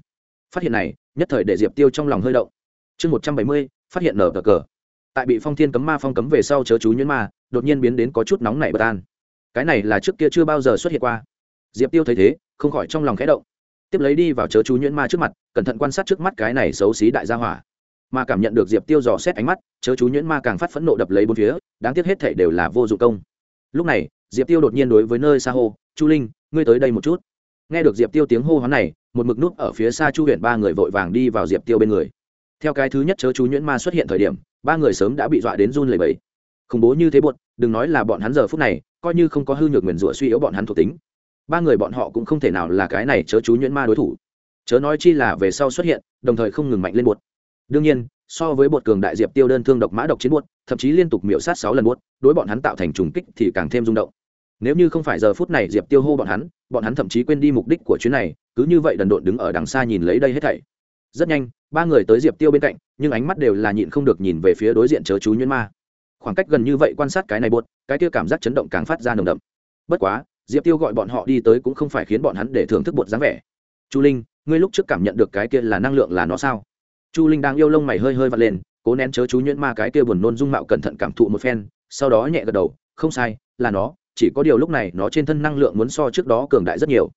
Phát hiện này, nhất thời để diệp tiêu trong lòng hơi động. Chương một trăm bảy mươi, phát hiện nở cờ cờ. Tại bị phong thiên cấm ma phong cấm về sau chớ chú nhuyễn ma, đột nhiên biến đến có chút nóng nảy bất an. Cái này là trước kia chưa bao giờ xuất hiện qua. Diệp tiêu thấy thế không khỏi trong lòng khẽ động. Tiếp lấy đi vào chớ chú nhuyễn ma trước mặt, cẩn thận quan sát trước mắt cái này xấu xí đại gia hỏa. Mà cảm nhận được diệp tiêu dò xét ánh mắt, chớ chú nhuyễn ma càng phát phẫn nộ đập lấy bốn phía, đáng tiếc hết thể đều là vô dụng công. Lúc này, diệp tiêu đột nhiên đối với nơi xa hô, chu linh, ngươi tới đây một chút. Nghe được diệp tiêu tiếng hô hoán này, một mực nút ở phía xa chu huyện ba người vội vàng đi vào diệp tiêu bên người. Theo cái thứ nhất chớ chú nhuyễn ma xuất hiện thời điểm, ba người sớm đã bị dọa đến run lẩy bẩy. khủng bố như thế buột đừng nói là bọn hắn giờ phút này, coi như không có hư nhược nguyền rủa suy yếu bọn hắn thuộc tính ba người bọn họ cũng không thể nào là cái này chớ chú nhuyễn ma đối thủ. Chớ nói chi là về sau xuất hiện, đồng thời không ngừng mạnh lên buột đương nhiên, so với bột cường đại diệp tiêu đơn thương độc mã độc chiến buốt thậm chí liên tục miễu sát sáu lần buốt đối bọn hắn tạo thành trùng kích thì càng thêm rung động. Nếu như không phải giờ phút này diệp tiêu hô bọn hắn bọn hắn thậm chí quên đi mục đích của chuyến này, cứ như vậy đần độn đứng ở đằng xa nhìn lấy đây hết thảy. Rất nhanh, ba người tới diệp tiêu bên cạnh, nhưng ánh mắt đều là nhịn không được nhìn về phía đối diện chớ chú nhuyễn ma. Khoảng cách gần như vậy quan sát cái này buốt cái kia cảm giác chấn động càng phát ra nồng đậm. Bất quá diệp tiêu gọi bọn họ đi tới cũng không phải khiến bọn hắn để thưởng thức bột dáng vẻ. Chu linh, ngươi lúc trước cảm nhận được cái kia là năng lượng là nó sao? Chu linh đang yêu lông mày hơi hơi vặt lên, cố nén chớ chú nhuyễn ma cái kia buồn nôn dung mạo cẩn thận cảm thụ một phen, sau đó nhẹ gật đầu, không sai, là nó, chỉ có điều lúc này nó trên thân năng lượng muốn so trước đó cường đại rất nhiều.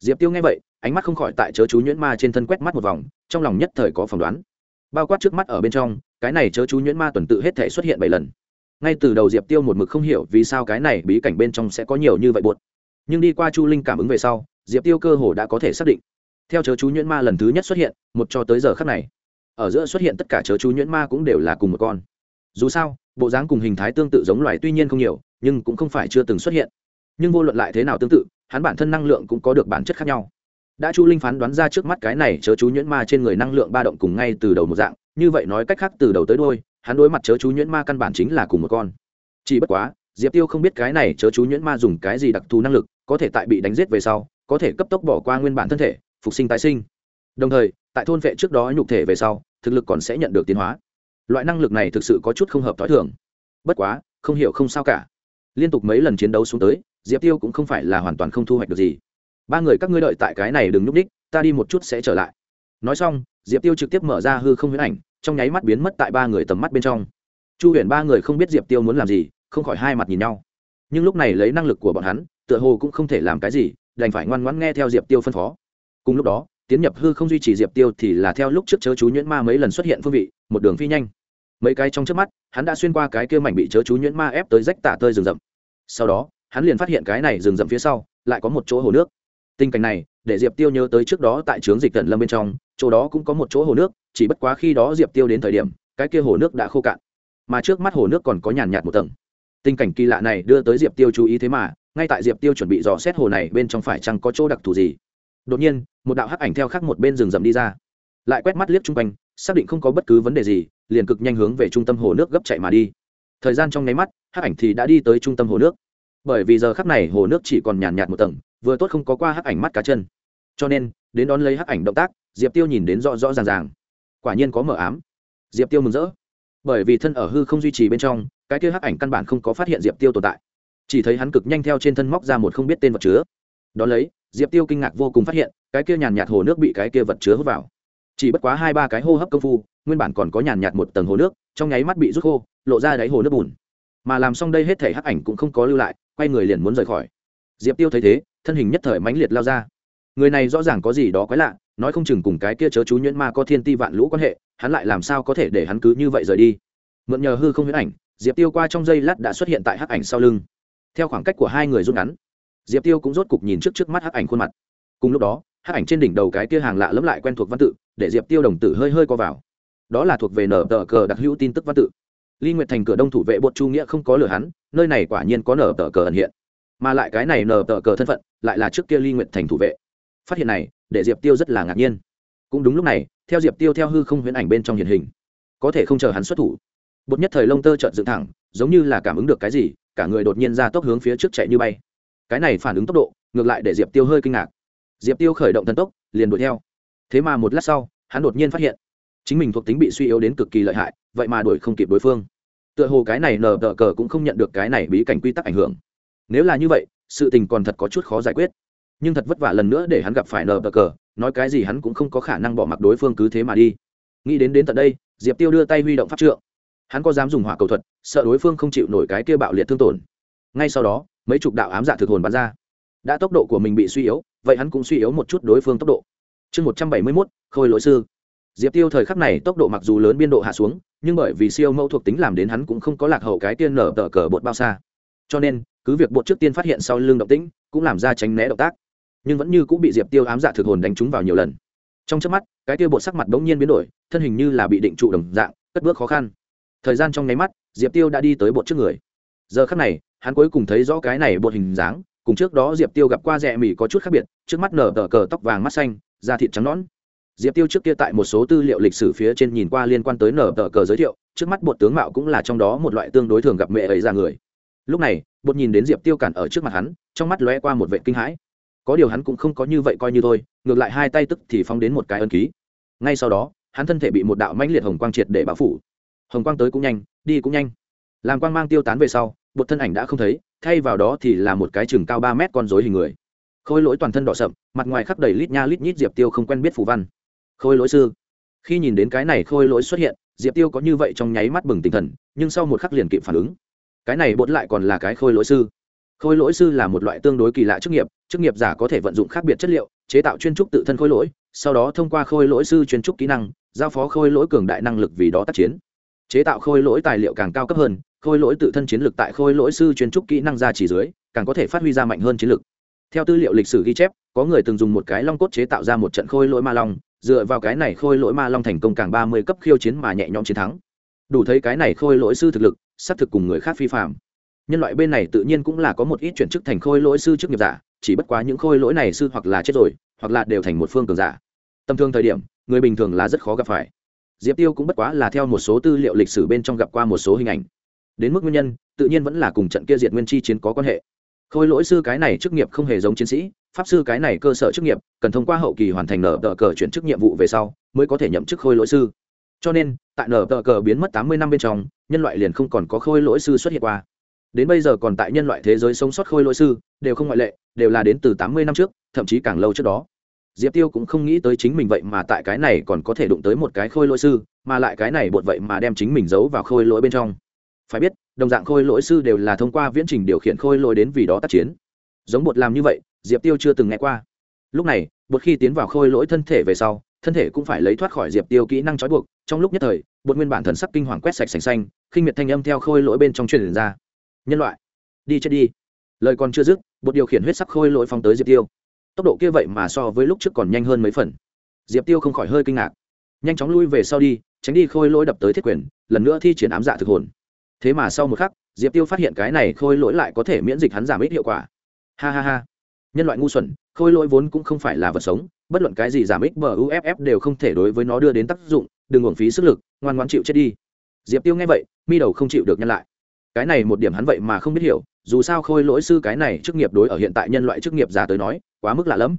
Diệp tiêu nghe vậy, ánh mắt không khỏi tại chớ chú nhuyễn ma trên thân quét mắt một vòng, trong lòng nhất thời có phỏng đoán. Bao quát trước mắt ở bên trong, cái này chớ chú nhuyễn ma tuần tự hết thể xuất hiện bảy lần. Ngay từ đầu diệp tiêu một mực không hiểu vì sao cái này bí cảnh bên trong sẽ có nhiều như vậy buột nhưng đi qua chu linh cảm ứng về sau, diệp tiêu cơ hồ đã có thể xác định. Theo chớ chú nhuyễn ma lần thứ nhất xuất hiện, một cho tới giờ khắc này, ở giữa xuất hiện tất cả chớ chú nhuyễn ma cũng đều là cùng một con. Dù sao, bộ dáng cùng hình thái tương tự giống loài tuy nhiên không nhiều, nhưng cũng không phải chưa từng xuất hiện. Nhưng vô luận lại thế nào tương tự, hắn bản thân năng lượng cũng có được bản chất khác nhau. Đã chu linh phán đoán ra trước mắt cái này chớ chú nhuyễn ma trên người năng lượng ba động cùng ngay từ đầu một dạng, như vậy nói cách khác từ đầu tới đôi hắn đối mặt chớ chú nhuyễn ma căn bản chính là cùng một con. Chỉ bất quá, diệp tiêu không biết cái này chớ chú nhuyễn ma dùng cái gì đặc thù năng lực có thể tại bị đánh giết về sau, có thể cấp tốc bỏ qua nguyên bản thân thể, phục sinh tái sinh. Đồng thời, tại thôn vệ trước đó nhục thể về sau, thực lực còn sẽ nhận được tiến hóa. Loại năng lực này thực sự có chút không hợp t h ó i thường. Bất quá, không hiểu không sao cả. Liên tục mấy lần chiến đấu xuống tới, diệp tiêu cũng không phải là hoàn toàn không thu hoạch được gì. Ba người các ngươi đợi tại cái này đừng nhúc ních ta đi một chút sẽ trở lại. Nói xong, diệp tiêu trực tiếp mở ra hư không huyễn ảnh, trong nháy mắt biến mất tại ba người tầm mắt bên trong. Chu huyền ba người không biết diệp tiêu muốn làm gì, không khỏi hai mặt nhìn nhau. Nhưng lúc này lấy năng lực của bọn hắn tựa hồ cũng không thể làm cái gì, đành phải ngoan ngoãn nghe theo diệp tiêu phân phó. Cùng lúc đó, tiến nhập hư không duy trì diệp tiêu thì là theo lúc trước chớ chú nhuyễn ma mấy lần xuất hiện phương vị, một đường phi nhanh. Mấy cái trong trước mắt, hắn đã xuyên qua cái kia mảnh bị chớ chú nhuyễn ma ép tới rách tả tơi rừng rậm. Sau đó, hắn liền phát hiện cái này rừng rậm phía sau, lại có một chỗ hồ nước. Tình cảnh này, để diệp tiêu nhớ tới trước đó tại trướng dịch tận lâm bên trong, chỗ đó cũng có một chỗ hồ nước, chỉ bất quá khi đó diệp tiêu đến thời điểm, cái kia hồ nước đã khô cạn. Mà trước mắt hồ nước còn có nhàn nhạt một tầng. Tình cảnh kỳ lạ này đưa tới diệp tiêu chú ý thế mà ngay tại diệp tiêu chuẩn bị dò xét hồ này bên trong phải chăng có chỗ đặc thù gì, đột nhiên, một đạo hắc ảnh theo khác một bên rừng rậm đi ra. Lại quét mắt liếc chung quanh, xác định không có bất cứ vấn đề gì, liền cực nhanh hướng về trung tâm hồ nước gấp chạy mà đi. Thời gian trong nháy mắt, hắc ảnh thì đã đi tới trung tâm hồ nước. Bởi vì giờ khắc này hồ nước chỉ còn nhàn nhạt một tầng, vừa tốt không có qua hắc ảnh mắt cá chân. Cho nên, đến đón lấy hắc ảnh động tác, diệp tiêu nhìn đến rõ rõ ràng ràng. Quả nhiên có mờ ám. Diệp tiêu mừng rỡ. Bởi vì thân ở hư không duy trì bên trong, cái kia hắc ảnh căn bản không có phát hiện diệp tiêu tồn tại chỉ thấy hắn cực nhanh theo trên thân móc ra một không biết tên vật chứa. Đón lấy, diệp tiêu kinh ngạc vô cùng phát hiện, cái kia nhàn nhạt hồ nước bị cái kia vật chứa hút vào. Chỉ bất quá hai ba cái hô hấp công phu, nguyên bản còn có nhàn nhạt một tầng hồ nước, trong nháy mắt bị rút khô, lộ ra đáy hồ nước bùn. Mà làm xong đây hết thể hắc ảnh cũng không có lưu lại, quay người liền muốn rời khỏi. Diệp tiêu thấy thế, thân hình nhất thời mãnh liệt lao ra. Người này rõ ràng có gì đó quái lạ, nói không chừng cùng cái kia chớ chú nhuyễn ma có thiên ti vạn lũ quan hệ, hắn lại làm sao có thể để hắn cứ như vậy rời đi. Mượn nhờ hư không huyễn ảnh, diệp tiêu qua trong giây lát đã xuất hiện tại hắc ảnh sau lưng theo khoảng cách của hai người rút ngắn. Diệp tiêu cũng rốt cục nhìn trước trước mắt hắc ảnh khuôn mặt. Cùng lúc đó, hắc ảnh trên đỉnh đầu cái kia hàng lạ lẫm lại quen thuộc văn tự, để diệp tiêu đồng tử hơi hơi co vào. Đó là thuộc về nở tờ cờ đặc hữu tin tức văn tự. Ly nguyệt thành cửa đông thủ vệ bột chu nghĩa không có lừa hắn, nơi này quả nhiên có nở tờ cờ ẩn hiện. Mà lại cái này nở tờ cờ thân phận, lại là trước kia ly nguyệt thành thủ vệ. Phát hiện này, để diệp tiêu rất là ngạc nhiên. Cũng đúng lúc này, theo diệp tiêu theo hư không huyễn ảnh bên trong hiện hình, có thể không chờ hắn xuất thủ. Bột nhất thời lông tơ trợn dựng thẳng, giống như là cảm ứng được cái gì cả người đột nhiên ra tốc hướng phía trước chạy như bay. Cái này phản ứng tốc độ, ngược lại để diệp tiêu hơi kinh ngạc. Diệp tiêu khởi động thần tốc, liền đuổi theo. Thế mà một lát sau, hắn đột nhiên phát hiện, chính mình thuộc tính bị suy yếu đến cực kỳ lợi hại, vậy mà đuổi không kịp đối phương. Tựa hồ cái này nờ đờ cờ cũng không nhận được cái này bí cảnh quy tắc ảnh hưởng. Nếu là như vậy, sự tình còn thật có chút khó giải quyết. Nhưng thật vất vả lần nữa để hắn gặp phải nờ đờ cờ, nói cái gì hắn cũng không có khả năng bỏ mặc đối phương cứ thế mà đi. Nghĩ đến đến tận đây, diệp tiêu đưa tay huy động pháp trượng hắn có dám dùng hỏa cầu thuật, sợ đối phương không chịu nổi cái kia bạo liệt thương tổn. Ngay sau đó, mấy chục đạo ám dạ thực hồn bắn ra. Đã tốc độ của mình bị suy yếu, vậy hắn cũng suy yếu một chút đối phương tốc độ. Chương một trăm bảy mươi mốt, khôi lỗi sư. Diệp tiêu thời khắc này tốc độ mặc dù lớn biên độ hạ xuống, nhưng bởi vì siêu mẫu thuộc tính làm đến hắn cũng không có lạc hậu cái tiên nở tờ cờ bột bao xa. Cho nên, cứ việc bột trước tiên phát hiện sau lưng động tĩnh, cũng làm ra tránh né động tác. Nhưng vẫn như cũng bị diệp tiêu ám dạ thực hồn đánh trúng vào nhiều lần. Trong trước mắt, cái tiêu bột sắc mặt đống nhiên biến đổi, thân hình như là bị định trụ đồng dạng, cất bước khó khăn thời gian trong nháy mắt, diệp tiêu đã đi tới bột trước người. Giờ khắc này, hắn cuối cùng thấy rõ cái này bột hình dáng, cùng trước đó diệp tiêu gặp qua rẽ mì có chút khác biệt, trước mắt nở tờ cờ tóc vàng mắt xanh, da thịt trắng nõn. Diệp tiêu trước kia tại một số tư liệu lịch sử phía trên nhìn qua liên quan tới nở tờ cờ giới thiệu, trước mắt bột tướng mạo cũng là trong đó một loại tương đối thường gặp mẹ ấy ra người. Lúc này, bột nhìn đến diệp tiêu cản ở trước mặt hắn, trong mắt lóe qua một vệ kinh hãi. Có điều hắn cũng không có như vậy coi như thôi, ngược lại hai tay tức thì phóng đến một cái ân ký. Ngay sau đó, hắn thân thể bị một đạo mãnh liệt hồng quang triệt để bao phủ hồng quang tới cũng nhanh, đi cũng nhanh. Làm quang mang tiêu tán về sau bột thân ảnh đã không thấy, thay vào đó thì là một cái chừng cao ba mét con rối hình người. Khôi lỗi toàn thân đỏ sậm, mặt ngoài khắp đầy lít nha lít nhít diệp tiêu không quen biết phù văn. Khôi lỗi sư. Khi nhìn đến cái này khôi lỗi xuất hiện, diệp tiêu có như vậy trong nháy mắt bừng tinh thần, nhưng sau một khắc liền kịp phản ứng. Cái này bột lại còn là cái khôi lỗi sư. Khôi lỗi sư là một loại tương đối kỳ lạ chức nghiệp chức nghiệp giả có thể vận dụng khác biệt chất liệu, chế tạo chuyên trúc tự thân khôi lỗi, sau đó thông qua khôi lỗi sư chuyên trúc kỹ năng, giao phó khôi lỗi cường đại năng lực vì đó tác chiến chế tạo khôi lỗi tài liệu càng cao cấp hơn, khôi lỗi tự thân chiến lược tại khôi lỗi sư chuyên trúc kỹ năng ra chỉ dưới, càng có thể phát huy ra mạnh hơn chiến lược. theo tư liệu lịch sử ghi chép, có người từng dùng một cái long cốt chế tạo ra một trận khôi lỗi ma long, dựa vào cái này khôi lỗi ma long thành công càng ba mươi cấp khiêu chiến mà nhẹ nhõm chiến thắng. Đủ thấy cái này khôi lỗi sư thực lực, xác thực cùng người khác phi phạm nhân loại bên này tự nhiên cũng là có một ít chuyển chức thành khôi lỗi sư chức nghiệp giả, chỉ bất quá những khôi lỗi này sư hoặc là chết rồi, hoặc là đều thành một phương cường giả. Tầm thường thời điểm, người bình thường là rất khó gặp phải diệp tiêu cũng bất quá là theo một số tư liệu lịch sử bên trong gặp qua một số hình ảnh. Đến mức nguyên nhân, tự nhiên vẫn là cùng trận kia diệt nguyên chi chiến có quan hệ. Khôi lỗi sư cái này chức nghiệp không hề giống chiến sĩ, pháp sư cái này cơ sở chức nghiệp, cần thông qua hậu kỳ hoàn thành nở tờ cờ chuyển chức nhiệm vụ về sau, mới có thể nhậm chức khôi lỗi sư. Cho nên, tại nở tờ cờ biến mất tám mươi năm bên trong, nhân loại liền không còn có khôi lỗi sư xuất hiện qua. Đến bây giờ còn tại nhân loại thế giới sống sót khôi lỗi sư, đều không ngoại lệ, đều là đến từ tám mươi năm trước, thậm chí càng lâu trước đó diệp tiêu cũng không nghĩ tới chính mình vậy mà tại cái này còn có thể đụng tới một cái khôi lỗi sư, mà lại cái này bột vậy mà đem chính mình giấu vào khôi lỗi bên trong. Phải biết, đồng dạng khôi lỗi sư đều là thông qua viễn trình điều khiển khôi lỗi đến vì đó tác chiến. Giống bột làm như vậy, diệp tiêu chưa từng nghe qua. Lúc này, bột khi tiến vào khôi lỗi thân thể về sau, thân thể cũng phải lấy thoát khỏi diệp tiêu kỹ năng trói buộc. Trong lúc nhất thời, bột nguyên bản thần sắc kinh hoàng quét sạch sành xanh, khinh miệt thanh âm theo khôi lỗi bên trong truyền ra. Nhân loại, đi chết đi. Lời còn chưa dứt, bột điều khiển huyết sắc khôi lỗi phóng tới diệp tiêu tốc độ kia vậy mà so với lúc trước còn nhanh hơn mấy phần. Diệp tiêu không khỏi hơi kinh ngạc. Nhanh chóng lui về sau đi, tránh đi khôi lỗi đập tới thiết quyền, lần nữa thi triển ám dạ thực hồn. Thế mà sau một khắc, diệp tiêu phát hiện cái này khôi lỗi lại có thể miễn dịch hắn giảm ít hiệu quả. Ha ha ha. Nhân loại ngu xuẩn, khôi lỗi vốn cũng không phải là vật sống, bất luận cái gì giảm ít bờ uff đều không thể đối với nó đưa đến tác dụng, đừng uổng phí sức lực, ngoan ngoan chịu chết đi. Diệp tiêu nghe vậy, mi đầu không chịu được nhân lại. Cái này một điểm hắn vậy mà không biết hiểu dù sao khôi lỗi sư cái này chức nghiệp đối ở hiện tại nhân loại chức nghiệp già tới nói, quá mức lạ lẫm.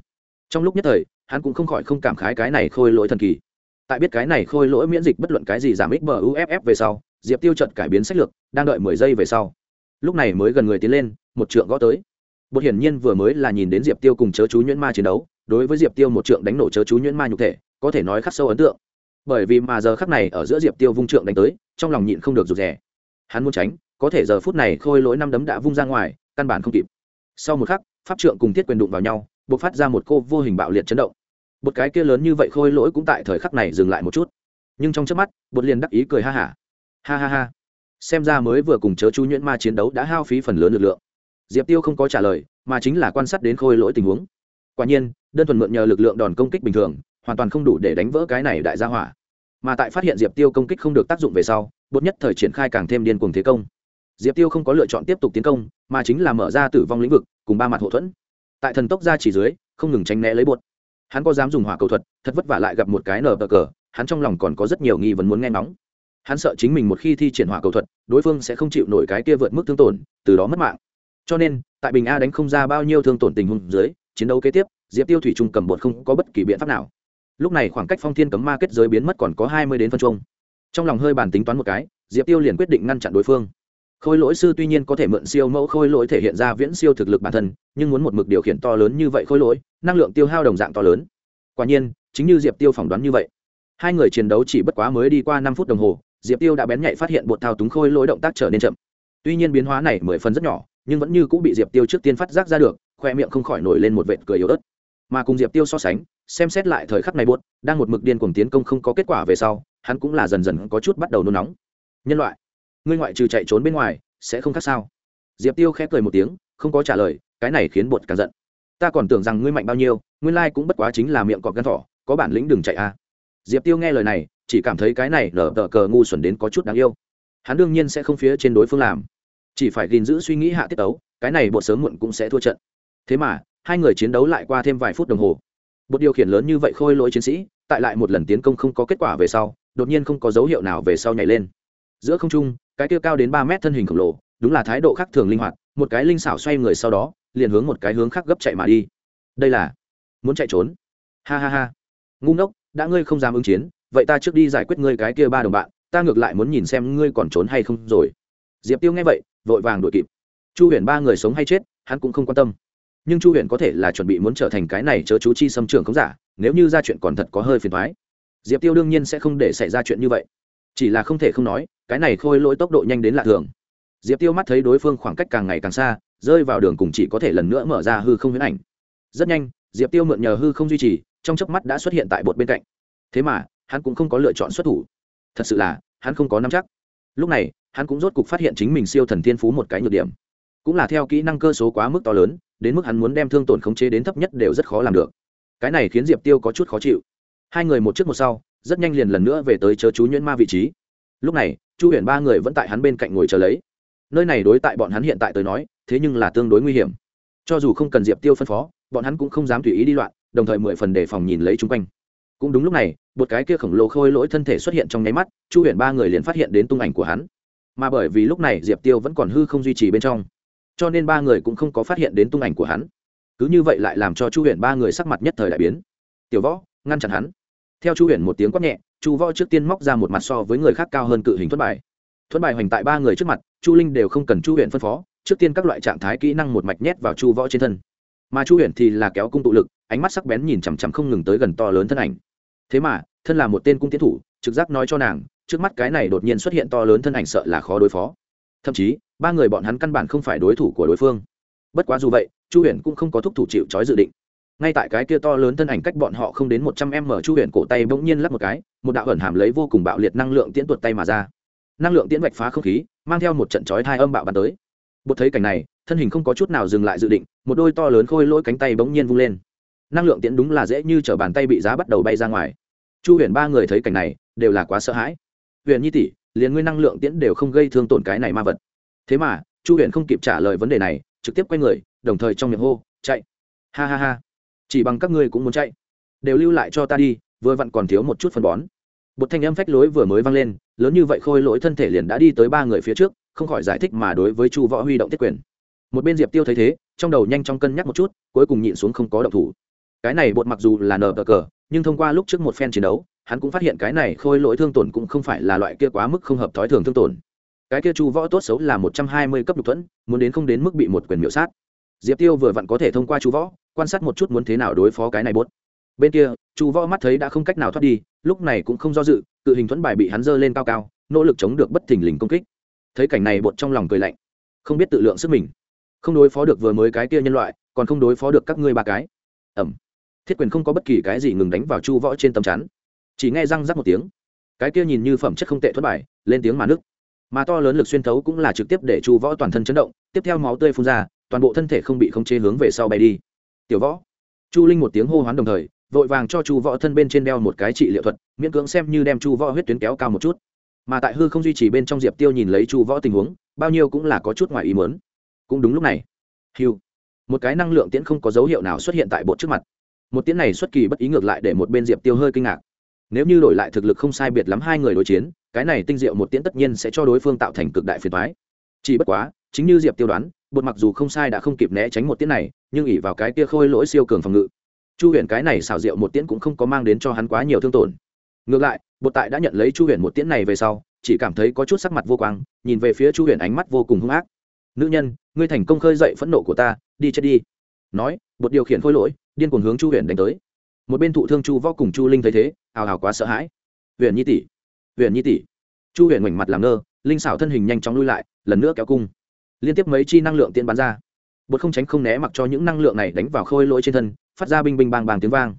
Trong lúc nhất thời, hắn cũng không khỏi không cảm khái cái này khôi lỗi thần kỳ. Tại biết cái này khôi lỗi miễn dịch bất luận cái gì giảm ít bờ uff về sau, diệp tiêu trận cải biến sách lược, đang đợi mười giây về sau. Lúc này mới gần người tiến lên, một trượng gõ tới. Bột hiển nhiên vừa mới là nhìn đến diệp tiêu cùng chớ chú nhuyễn ma chiến đấu, đối với diệp tiêu một trượng đánh nổ chớ chú nhuyễn ma nhục thể, có thể nói khắc sâu ấn tượng. Bởi vì mà giờ khắc này ở giữa diệp tiêu vung trượng đánh tới, trong lòng nhịn không được rụt rè. Hắn muốn tránh có thể giờ phút này khôi lỗi năm đấm đã vung ra ngoài, căn bản không kịp. Sau một khắc, pháp trượng cùng thiết quyền đụng vào nhau b ộ c phát ra một cô vô hình bạo liệt chấn động. Một cái kia lớn như vậy khôi lỗi cũng tại thời khắc này dừng lại một chút. Nhưng trong trước mắt, bột liền đắc ý cười ha hả ha. ha ha ha. Xem ra mới vừa cùng chớ chú nhuyễn ma chiến đấu đã hao phí phần lớn lực lượng. Diệp tiêu không có trả lời, mà chính là quan sát đến khôi lỗi tình huống. Quả nhiên, đơn thuần mượn nhờ lực lượng đòn công kích bình thường, hoàn toàn không đủ để đánh vỡ cái này đại gia hỏa. Mà tại phát hiện diệp tiêu công kích không được tác dụng về sau, bột nhất thời triển khai càng thêm điên cuồng thế công diệp tiêu không có lựa chọn tiếp tục tiến công, mà chính là mở ra tử vong lĩnh vực, cùng ba mặt hậu thuẫn. Tại thần tốc ra chỉ dưới, không ngừng tránh né lấy bột. Hắn có dám dùng hỏa cầu thuật, thật vất vả lại gặp một cái nở bờ cờ, hắn trong lòng còn có rất nhiều nghi vấn muốn nghe ngóng. Hắn sợ chính mình một khi thi triển hỏa cầu thuật, đối phương sẽ không chịu nổi cái kia vượt mức thương tổn, từ đó mất mạng. Cho nên, tại bình a đánh không ra bao nhiêu thương tổn tình huống dưới, chiến đấu kế tiếp, diệp tiêu thủy trung cầm bột không có bất kỳ biện pháp nào. Lúc này khoảng cách phong thiên cấm ma kết giới biến mất còn có hai mươi đến phân chung. Trong lòng hơi bàn tính toán một cái, diệp tiêu liền quyết định ngăn chặn đối phương khôi lỗi sư tuy nhiên có thể mượn siêu mẫu khôi lỗi thể hiện ra viễn siêu thực lực bản thân, nhưng muốn một mực điều khiển to lớn như vậy khôi lỗi, năng lượng tiêu hao đồng dạng to lớn. Quả nhiên, chính như diệp tiêu phỏng đoán như vậy. Hai người chiến đấu chỉ bất quá mới đi qua năm phút đồng hồ, diệp tiêu đã bén nhạy phát hiện bột thao túng khôi lỗi động tác trở nên chậm. Tuy nhiên biến hóa này mười phần rất nhỏ, nhưng vẫn như cũng bị diệp tiêu trước tiên phát giác ra được, khoe miệng không khỏi nổi lên một vệt cười yếu ớt. Mà cùng diệp tiêu so sánh, xem xét lại thời khắc này buốt, đang một mực điên cuồng tiến công không có kết quả về sau, hắn cũng là dần dần có chút bắt đầu nôn nóng. Nhân loại ngươi ngoại trừ chạy trốn bên ngoài, sẽ không khác sao? Diệp tiêu khẽ cười một tiếng, không có trả lời, cái này khiến bột càng giận. Ta còn tưởng rằng ngươi mạnh bao nhiêu, nguyên lai cũng bất quá chính là miệng cọp gan thỏ, có bản lĩnh đừng chạy a. À. diệp tiêu nghe lời này, chỉ cảm thấy cái này nở tờ cờ ngu xuẩn đến có chút đáng yêu. Hắn đương nhiên sẽ không phía trên đối phương làm. Chỉ phải gìn giữ suy nghĩ hạ tiết tấu, cái này bột sớm muộn cũng sẽ thua trận. Thế mà, hai người chiến đấu lại qua thêm vài phút đồng hồ. Bột điều khiển lớn như vậy khôi lỗi chiến sĩ, tại lại một lần tiến công không có kết quả về sau, đột nhiên không có dấu hiệu nào về sau nhảy lên. Giữa không trung cái kia cao đến ba mét thân hình khổng lồ, đúng là thái độ khác thường linh hoạt, một cái linh xảo xoay người sau đó, liền hướng một cái hướng khác gấp chạy mà đi. Đây là, muốn chạy trốn. Ha ha ha. Ngu ngốc, đã ngươi không dám ứng chiến, vậy ta trước đi giải quyết ngươi cái kia ba đồng bạn, ta ngược lại muốn nhìn xem ngươi còn trốn hay không rồi. Diệp tiêu nghe vậy, vội vàng đuổi kịp. Chu huyền ba người sống hay chết, hắn cũng không quan tâm. Nhưng chu huyền có thể là chuẩn bị muốn trở thành cái này chớ chú chi xâm trường không giả, nếu như ra chuyện còn thật có hơi phiền thoái diệp tiêu đương nhiên sẽ không để xảy ra chuyện như vậy chỉ là không thể không nói, cái này khôi lỗi tốc độ nhanh đến lạ thường. Diệp tiêu mắt thấy đối phương khoảng cách càng ngày càng xa, rơi vào đường cùng chỉ có thể lần nữa mở ra hư không huyễn ảnh. Rất nhanh, diệp tiêu mượn nhờ hư không duy trì, trong chớp mắt đã xuất hiện tại bột bên cạnh. Thế mà, hắn cũng không có lựa chọn xuất thủ. Thật sự là, hắn không có nắm chắc. Lúc này, hắn cũng rốt cục phát hiện chính mình siêu thần thiên phú một cái nhược điểm. Cũng là theo kỹ năng cơ số quá mức to lớn, đến mức hắn muốn đem thương tổn khống chế đến thấp nhất đều rất khó làm được. Cái này khiến diệp tiêu có chút khó chịu. Hai người một trước một sau rất nhanh liền lần nữa về tới chớ chú nhuyễn ma vị trí. Lúc này, chu huyền ba người vẫn tại hắn bên cạnh ngồi chờ lấy. Nơi này đối tại bọn hắn hiện tại tới nói, thế nhưng là tương đối nguy hiểm. Cho dù không cần diệp tiêu phân phó, bọn hắn cũng không dám tùy ý đi loạn, đồng thời mười phần đề phòng nhìn lấy chung quanh. Cũng đúng lúc này, một cái kia khổng lồ khôi lỗi thân thể xuất hiện trong nháy mắt, chu huyền ba người liền phát hiện đến tung ảnh của hắn. Mà bởi vì lúc này diệp tiêu vẫn còn hư không duy trì bên trong, cho nên ba người cũng không có phát hiện đến tung ảnh của hắn. Cứ như vậy lại làm cho chu huyền ba người sắc mặt nhất thời đại biến. Tiểu võ, ngăn chặn hắn theo chu huyền một tiếng quát nhẹ, chu võ trước tiên móc ra một mặt so với người khác cao hơn cự hình thuất bài. Thuất bài hoành tại ba người trước mặt, chu linh đều không cần chu huyền phân phó, trước tiên các loại trạng thái kỹ năng một mạch nhét vào chu võ trên thân. Mà chu huyền thì là kéo cung tụ lực, ánh mắt sắc bén nhìn chằm chằm không ngừng tới gần to lớn thân ảnh. Thế mà, thân là một tên cung tiến thủ, trực giác nói cho nàng, trước mắt cái này đột nhiên xuất hiện to lớn thân ảnh sợ là khó đối phó. Thậm chí, ba người bọn hắn căn bản không phải đối thủ của đối phương. Bất quá dù vậy, chu huyền cũng không có thúc thủ chịu trói dự định ngay tại cái kia to lớn thân ảnh cách bọn họ không đến một trăm em mở chu huyền cổ tay bỗng nhiên lắp một cái, một đạo ẩn hàm lấy vô cùng bạo liệt năng lượng tiễn tuột tay mà ra. Năng lượng tiễn vạch phá không khí, mang theo một trận chói thai âm bạo bắn tới. Bột thấy cảnh này, thân hình không có chút nào dừng lại dự định, một đôi to lớn khôi lỗi cánh tay bỗng nhiên vung lên. Năng lượng tiễn đúng là dễ như t bàn tay bị giá bắt đầu bay ra ngoài. Chu huyền ba người thấy cảnh này, đều là quá sợ hãi. Huyền nhi tỷ, liền nguyên năng lượng tiễn đều không gây thương tổn cái này ma vật. Thế mà, chu huyền không kịp trả lời vấn đề này, trực tiếp quay người, đồng thời trong miệng hô, chạy. Ha ha ha chỉ bằng các ngươi cũng muốn chạy. Đều lưu lại cho ta đi, vừa vặn còn thiếu một chút phân bón. Một thanh âm phách lối vừa mới vang lên, lớn như vậy khôi lỗi thân thể liền đã đi tới ba người phía trước, không khỏi giải thích mà đối với chu võ huy động tiết quyền. Một bên diệp tiêu thấy thế, trong đầu nhanh chóng cân nhắc một chút, cuối cùng nhịn xuống không có động thủ. Cái này bột mặc dù là nờ cờ cờ, nhưng thông qua lúc trước một phen chiến đấu, hắn cũng phát hiện cái này khôi lỗi thương tổn cũng không phải là loại kia quá mức không hợp thói thường thương tổn. Cái kia chu võ tốt xấu là một trăm hai mươi cấp độc thuẫn, muốn đến không đến mức bị một quyền miểu sát. Diệp tiêu vừa vặn có thể thông qua chu võ quan sát một chút muốn thế nào đối phó cái này bốt. Bên kia, chu võ mắt thấy đã không cách nào thoát đi, lúc này cũng không do dự, cự hình thuẫn bài bị hắn dơ lên cao cao, nỗ lực chống được bất thình lình công kích. Thấy cảnh này bột trong lòng cười lạnh, không biết tự lượng sức mình. Không đối phó được vừa mới cái kia nhân loại, còn không đối phó được các ngươi ba cái. Ẩm thiết quyền không có bất kỳ cái gì ngừng đánh vào chu võ trên tấm chắn. Chỉ nghe răng rắc một tiếng. Cái kia nhìn như phẩm chất không tệ thoát bài, lên tiếng mà nức. Mà to lớn lực xuyên thấu cũng là trực tiếp để chu võ toàn thân chấn động, tiếp theo máu tươi phun ra, toàn bộ thân thể không bị khống chế hướng về sau bay đi tiểu võ. Chu linh một tiếng hô hoán đồng thời, vội vàng cho chu võ thân bên trên đeo một cái trị liệu thuật, miễn cưỡng xem như đem chu võ huyết tuyến kéo cao một chút. Mà tại hư không duy trì bên trong diệp tiêu nhìn lấy chu võ tình huống, bao nhiêu cũng là có chút ngoài ý mớn cũng đúng lúc này. Hiu một cái năng lượng tiễn không có dấu hiệu nào xuất hiện tại bộ trước mặt. Một tiễn này xuất kỳ bất ý ngược lại để một bên diệp tiêu hơi kinh ngạc. Nếu như đổi lại thực lực không sai biệt lắm hai người đối chiến, cái này tinh diệu một tiễn tất nhiên sẽ cho đối phương tạo thành cực đại phiền thoái chỉ bất quá, chính như diệp tiêu đoán bột mặc dù không sai đã không kịp né tránh một tiễn này, nhưng ỉ vào cái kia khôi lỗi siêu cường phòng ngự. Chu huyền cái này xảo diệu một tiễn cũng không có mang đến cho hắn quá nhiều thương tổn. Ngược lại, bột tại đã nhận lấy chu huyền một tiễn này về sau, chỉ cảm thấy có chút sắc mặt vô quang, nhìn về phía chu huyền ánh mắt vô cùng hung ác. Nữ nhân, ngươi thành công khơi dậy phẫn nộ của ta, đi chết đi. Nói, bột điều khiển khôi lỗi, điên cuồng hướng chu huyền đánh tới. Một bên thụ thương chu võ cùng chu linh thấy thế, ào ào quá sợ hãi. Huyền nhi tỷ, huyền nhi tỷ. Chu huyền ngoảnh mặt làm ngơ, linh xảo thân hình nhanh chóng lui lại, lần nữa kéo cung liên tiếp mấy chi năng lượng tiên bắn ra. Bột không tránh không né mặc cho những năng lượng này đánh vào khôi lỗi trên thân, phát ra binh binh bang bang tiếng vang.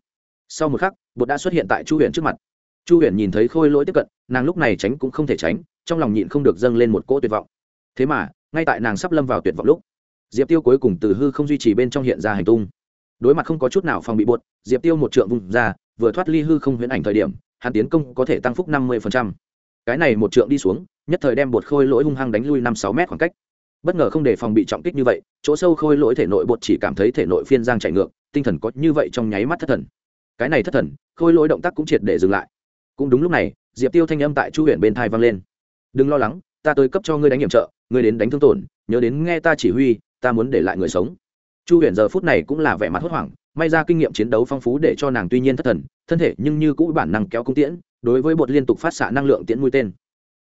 Sau một khắc, bột đã xuất hiện tại chu huyền trước mặt. Chu huyền nhìn thấy khôi lỗi tiếp cận, nàng lúc này tránh cũng không thể tránh, trong lòng nhịn không được dâng lên một cỗ tuyệt vọng. Thế mà, ngay tại nàng sắp lâm vào tuyệt vọng lúc, diệp tiêu cuối cùng từ hư không duy trì bên trong hiện ra hành tung. Đối mặt không có chút nào phòng bị bột, diệp tiêu một trượng vùng ra, vừa thoát ly hư không huyễn ảnh thời điểm, hắn tiến công có thể tăng phúc năm mươi cái này một trượng đi xuống, nhất thời đem bột khôi lỗi hung hăng đánh lui năm sáu mét khoảng cách bất ngờ không đề phòng bị trọng kích như vậy, chỗ sâu khôi lỗi thể nội bột chỉ cảm thấy thể nội phiên giang chạy ngược, tinh thần có như vậy trong nháy mắt thất thần. Cái này thất thần, khôi lỗi động tác cũng triệt để dừng lại. Cũng đúng lúc này, diệp tiêu thanh âm tại chu huyện bên thai vang lên. Đừng lo lắng, ta tới cấp cho ngươi đánh hiểm trợ, ngươi đến đánh thương tổn, nhớ đến nghe ta chỉ huy, ta muốn để lại người sống. Chu huyện giờ phút này cũng là vẻ mặt hốt hoảng, may ra kinh nghiệm chiến đấu phong phú để cho nàng tuy nhiên thất thần, thân thể nhưng như cũ bản năng kéo cung tiễn, đối với bột liên tục phát xạ năng lượng tiễn mũi tên.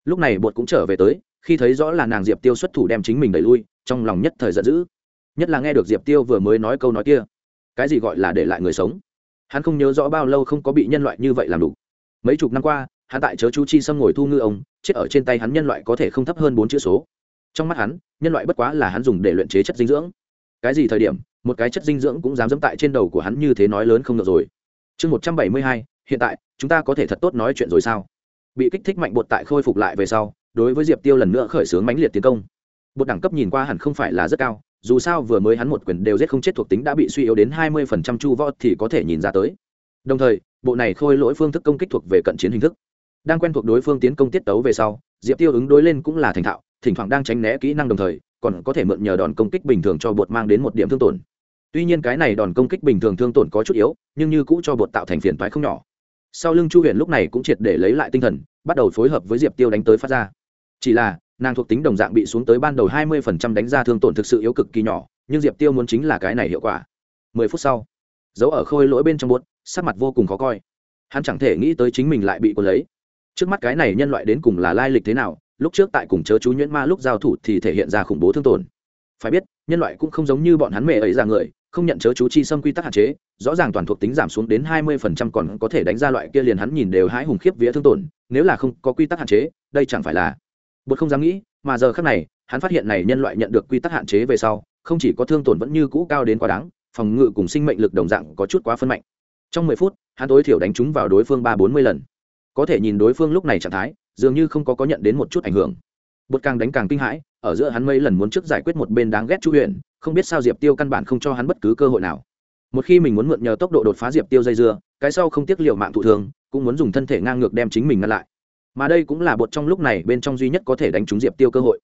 Lúc này bột cũng trở về tới khi thấy rõ là nàng diệp tiêu xuất thủ đem chính mình đẩy lui, trong lòng nhất thời giận dữ. Nhất là nghe được diệp tiêu vừa mới nói câu nói kia, cái gì gọi là để lại người sống? Hắn không nhớ rõ bao lâu không có bị nhân loại như vậy làm đủ. Mấy chục năm qua, hắn tại chớ chú chi xâm ngồi thu ngư ông, chết ở trên tay hắn nhân loại có thể không thấp hơn bốn chữ số. Trong mắt hắn, nhân loại bất quá là hắn dùng để luyện chế chất dinh dưỡng. Cái gì thời điểm, một cái chất dinh dưỡng cũng dám dẫm tại trên đầu của hắn như thế nói lớn không được rồi. Chương một trăm bảy mươi hai, hiện tại, chúng ta có thể thật tốt nói chuyện rồi sao? Bị kích thích mạnh bột tại khôi phục lại về sau đối với diệp tiêu lần nữa khởi xướng mãnh liệt tiến công. Bột đẳng cấp nhìn qua hẳn không phải là rất cao, dù sao vừa mới hắn một quyền đều giết không chết thuộc tính đã bị suy yếu đến hai mươi phần trăm chu võ thì có thể nhìn ra tới. Đồng thời, bộ này khôi lỗi phương thức công kích thuộc về cận chiến hình thức. Đang quen thuộc đối phương tiến công tiết tấu về sau, diệp tiêu ứng đối lên cũng là thành thạo, thỉnh thoảng đang tránh né kỹ năng đồng thời, còn có thể mượn nhờ đòn công kích bình thường cho bột mang đến một điểm thương tổn. Tuy nhiên cái này đòn công kích bình thường thương tổn có chút yếu, nhưng như cũ cho bột tạo thành phiền toái không nhỏ. Sau lưng chu huyền lúc này cũng triệt để lấy lại tinh thần, bắt đầu phối hợp với diệp tiêu đánh tới phát ra chỉ là, nàng thuộc tính đồng dạng bị xuống tới ban đầu hai mươi phần trăm đánh ra thương tổn thực sự yếu cực kỳ nhỏ, nhưng diệp tiêu muốn chính là cái này hiệu quả. Mười phút sau giấu ở khôi lỗi bên trong buốt, sắc mặt vô cùng khó coi. Hắn chẳng thể nghĩ tới chính mình lại bị cuốn lấy. Trước mắt cái này nhân loại đến cùng là lai lịch thế nào, lúc trước tại cùng chớ chú nhuyễn ma lúc giao thủ thì thể hiện ra khủng bố thương tổn. Phải biết, nhân loại cũng không giống như bọn hắn mẹ ấy ra người, không nhận chớ chú chi xâm quy tắc hạn chế, rõ ràng toàn thuộc tính giảm xuống đến hai mươi phần trăm còn có thể đánh ra loại kia liền hắn nhìn đều hãi hùng khiếp vía thương tổn, nếu là không có quy tắc hạn chế, đây chẳng phải là bột không dám nghĩ, mà giờ khác này, hắn phát hiện này nhân loại nhận được quy tắc hạn chế về sau, không chỉ có thương tổn vẫn như cũ cao đến quá đáng, phòng ngự cùng sinh mệnh lực đồng dạng có chút quá phân mạnh. Trong mười phút, hắn tối thiểu đánh trúng vào đối phương ba bốn mươi lần. Có thể nhìn đối phương lúc này trạng thái, dường như không có có nhận đến một chút ảnh hưởng. Bột càng đánh càng kinh hãi, ở giữa hắn mấy lần muốn trước giải quyết một bên đáng ghét chu huyền, không biết sao diệp tiêu căn bản không cho hắn bất cứ cơ hội nào. Một khi mình muốn mượn nhờ tốc độ đột phá diệp tiêu dây dưa, cái sau không tiếc liệu mạng thụ thường cũng muốn dùng thân thể ngang ngược đem chính mình ngăn lại mà đây cũng là bột trong lúc này bên trong duy nhất có thể đánh trúng diệp tiêu cơ hội.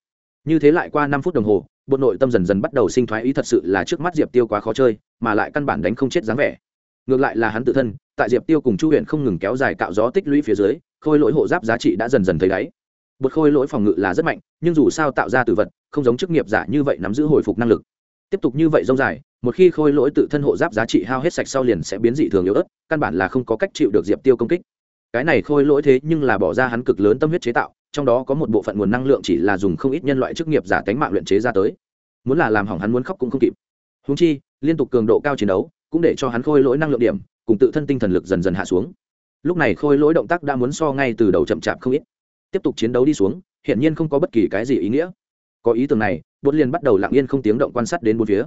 Như thế lại qua năm phút đồng hồ, bột nội tâm dần dần bắt đầu sinh thoái ý thật sự là trước mắt diệp tiêu quá khó chơi, mà lại căn bản đánh không chết dáng vẻ. Ngược lại là hắn tự thân, tại diệp tiêu cùng chu huyện không ngừng kéo dài cạo gió tích lũy phía dưới, khôi lỗi hộ giáp giá trị đã dần dần thấy đáy. Bột khôi lỗi phòng ngự là rất mạnh, nhưng dù sao tạo ra từ vật, không giống chức nghiệp giả như vậy nắm giữ hồi phục năng lực. Tiếp tục như vậy dông dài, một khi khôi lỗi tự thân hộ giáp giá trị hao hết sạch sau liền sẽ biến dị thường yếu ớt, căn bản là không có cách chịu được diệp tiêu công kích cái này khôi lỗi thế nhưng là bỏ ra hắn cực lớn tâm huyết chế tạo, trong đó có một bộ phận nguồn năng lượng chỉ là dùng không ít nhân loại chức nghiệp giả tánh mạng luyện chế ra tới. Muốn là làm hỏng hắn muốn khóc cũng không kịp. Húng chi, liên tục cường độ cao chiến đấu cũng để cho hắn khôi lỗi năng lượng điểm, cùng tự thân tinh thần lực dần dần hạ xuống. Lúc này khôi lỗi động tác đã muốn so ngay từ đầu chậm chạp không ít. Tiếp tục chiến đấu đi xuống, hiển nhiên không có bất kỳ cái gì ý nghĩa. Có ý tưởng này, bột liền bắt đầu lặng yên không tiếng động quan sát đến bốn phía.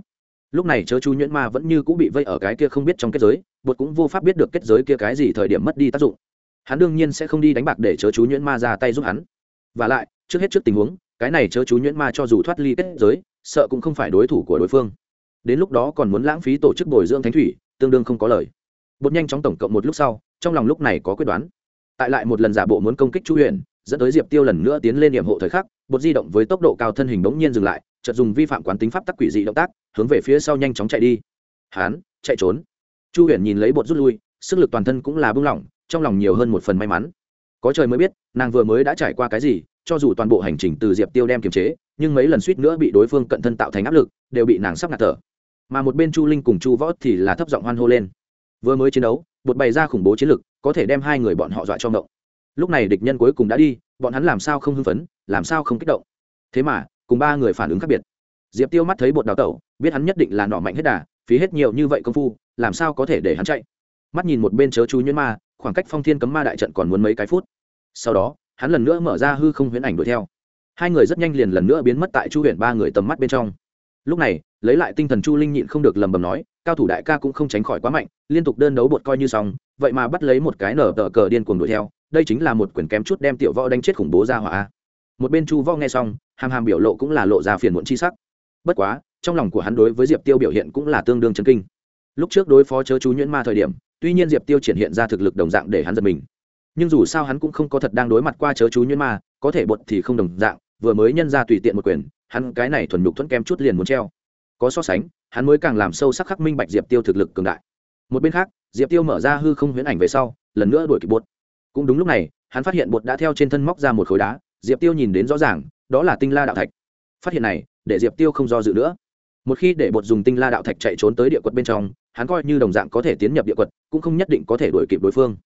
Lúc này chớ chú nhuyễn ma vẫn như cũng bị vây ở cái kia không biết trong kết giới, bột cũng vô pháp biết được kết giới kia cái gì thời điểm mất đi tác dụng hắn đương nhiên sẽ không đi đánh bạc để chớ chú nhuyễn ma ra tay giúp hắn. Và lại, trước hết trước tình huống, cái này chớ chú nhuyễn ma cho dù thoát ly kết giới, sợ cũng không phải đối thủ của đối phương. Đến lúc đó còn muốn lãng phí tổ chức bồi dưỡng thánh thủy, tương đương không có lời. Bột nhanh chóng tổng cộng một lúc sau, trong lòng lúc này có quyết đoán. Tại lại một lần giả bộ muốn công kích chu huyền, dẫn tới diệp tiêu lần nữa tiến lên điểm hộ thời khắc, bột di động với tốc độ cao thân hình bỗng nhiên dừng lại, chợt dùng vi phạm quán tính pháp tắc quỷ dị động tác, hướng về phía sau nhanh chóng chạy đi. Hán, chạy trốn. Chu huyền nhìn lấy bột rút lui, sức lực toàn thân cũng là bưng lỏng trong lòng nhiều hơn một phần may mắn. Có trời mới biết, nàng vừa mới đã trải qua cái gì, cho dù toàn bộ hành trình từ diệp tiêu đem kiềm chế, nhưng mấy lần suýt nữa bị đối phương cận thân tạo thành áp lực, đều bị nàng sắp ngạt thở. Mà một bên chu linh cùng chu võ thì là thấp giọng hoan hô lên. Vừa mới chiến đấu, bột bày ra khủng bố chiến lực, có thể đem hai người bọn họ dọa cho ngộng. Lúc này địch nhân cuối cùng đã đi, bọn hắn làm sao không hưng phấn, làm sao không kích động. Thế mà, cùng ba người phản ứng khác biệt. Diệp tiêu mắt thấy bột đào tẩu, biết hắn nhất định là nọ mạnh hết đà, phí hết nhiều như vậy công phu, làm sao có thể để hắn chạy? Mắt nhìn một bên chớ chú nhuyễn ma khoảng cách phong thiên cấm ma đại trận còn muốn mấy cái phút. Sau đó, hắn lần nữa mở ra hư không huyễn ảnh đuổi theo. Hai người rất nhanh liền lần nữa biến mất tại chu huyện ba người tầm mắt bên trong. Lúc này, lấy lại tinh thần chu linh nhịn không được lầm bầm nói, cao thủ đại ca cũng không tránh khỏi quá mạnh, liên tục đơn đấu bột coi như xong, vậy mà bắt lấy một cái nở tờ cờ điên cuồng đuổi theo, đây chính là một quyển kém chút đem tiểu võ đánh chết khủng bố ra hỏa. Một bên chu võ nghe xong, hàm hàm biểu lộ cũng là lộ ra phiền muộn chi sắc. Bất quá, trong lòng của hắn đối với diệp tiêu biểu hiện cũng là tương đương chấn kinh. Lúc trước đối phó chớ chú nhuyễn ma thời điểm tuy nhiên diệp tiêu triển hiện ra thực lực đồng dạng để hắn giật mình. Nhưng dù sao hắn cũng không có thật đang đối mặt qua chớ chú nhuyễn ma, có thể bột thì không đồng dạng, vừa mới nhân ra tùy tiện một quyền, hắn cái này thuần nhục thuẫn kem chút liền muốn treo. Có so sánh, hắn mới càng làm sâu sắc khắc minh bạch diệp tiêu thực lực cường đại. Một bên khác, diệp tiêu mở ra hư không huyễn ảnh về sau, lần nữa đuổi kịp bột. Cũng đúng lúc này, hắn phát hiện bột đã theo trên thân móc ra một khối đá, diệp tiêu nhìn đến rõ ràng, đó là tinh la đạo thạch. Phát hiện này, để diệp tiêu không do dự nữa. Một khi để bột dùng tinh la đạo thạch chạy trốn tới địa quật bên trong, hắn coi như đồng dạng có thể tiến nhập địa quật cũng không nhất định có thể đuổi kịp đối phương.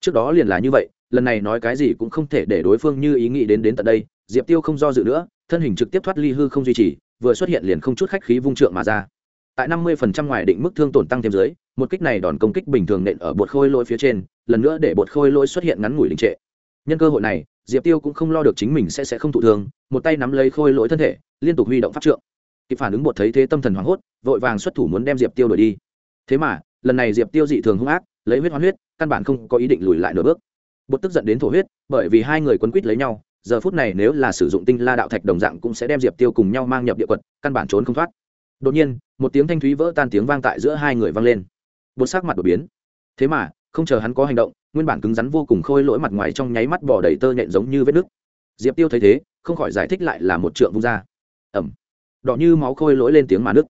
Trước đó liền là như vậy, lần này nói cái gì cũng không thể để đối phương như ý nghĩ đến đến tận đây, diệp tiêu không do dự nữa, thân hình trực tiếp thoát ly hư không duy trì, vừa xuất hiện liền không chút khách khí vung trượng mà ra. Tại năm mươi phần trăm ngoài định mức thương tổn tăng thêm dưới, một kích này đòn công kích bình thường nện ở bột khôi lỗi phía trên, lần nữa để bột khôi lỗi xuất hiện ngắn ngủi đình trệ. Nhân cơ hội này, diệp tiêu cũng không lo được chính mình sẽ sẽ không thụ thương, một tay nắm lấy khôi lỗi thân thể, liên tục huy động pháp trượng. Kịp phản ứng bột thấy thế tâm thần hoảng hốt, vội vàng xuất thủ muốn đem diệp tiêu đuổi đi. Thế mà lần này diệp tiêu dị thường hung ác lấy huyết hoán huyết căn bản không có ý định lùi lại nửa bước bột tức giận đến thổ huyết bởi vì hai người quấn quýt lấy nhau giờ phút này nếu là sử dụng tinh la đạo thạch đồng dạng cũng sẽ đem diệp tiêu cùng nhau mang nhập địa quật căn bản trốn không thoát đột nhiên một tiếng thanh thúy vỡ tan tiếng vang tại giữa hai người vang lên bột sắc mặt đột biến thế mà không chờ hắn có hành động nguyên bản cứng rắn vô cùng khôi lỗi mặt ngoài trong nháy mắt bỏ đầy tơ nhện giống như vết nứt diệp tiêu thấy thế không khỏi giải thích lại là một trượng vung ra ẩm đỏ như máu khôi lỗi lên tiếng mà nứt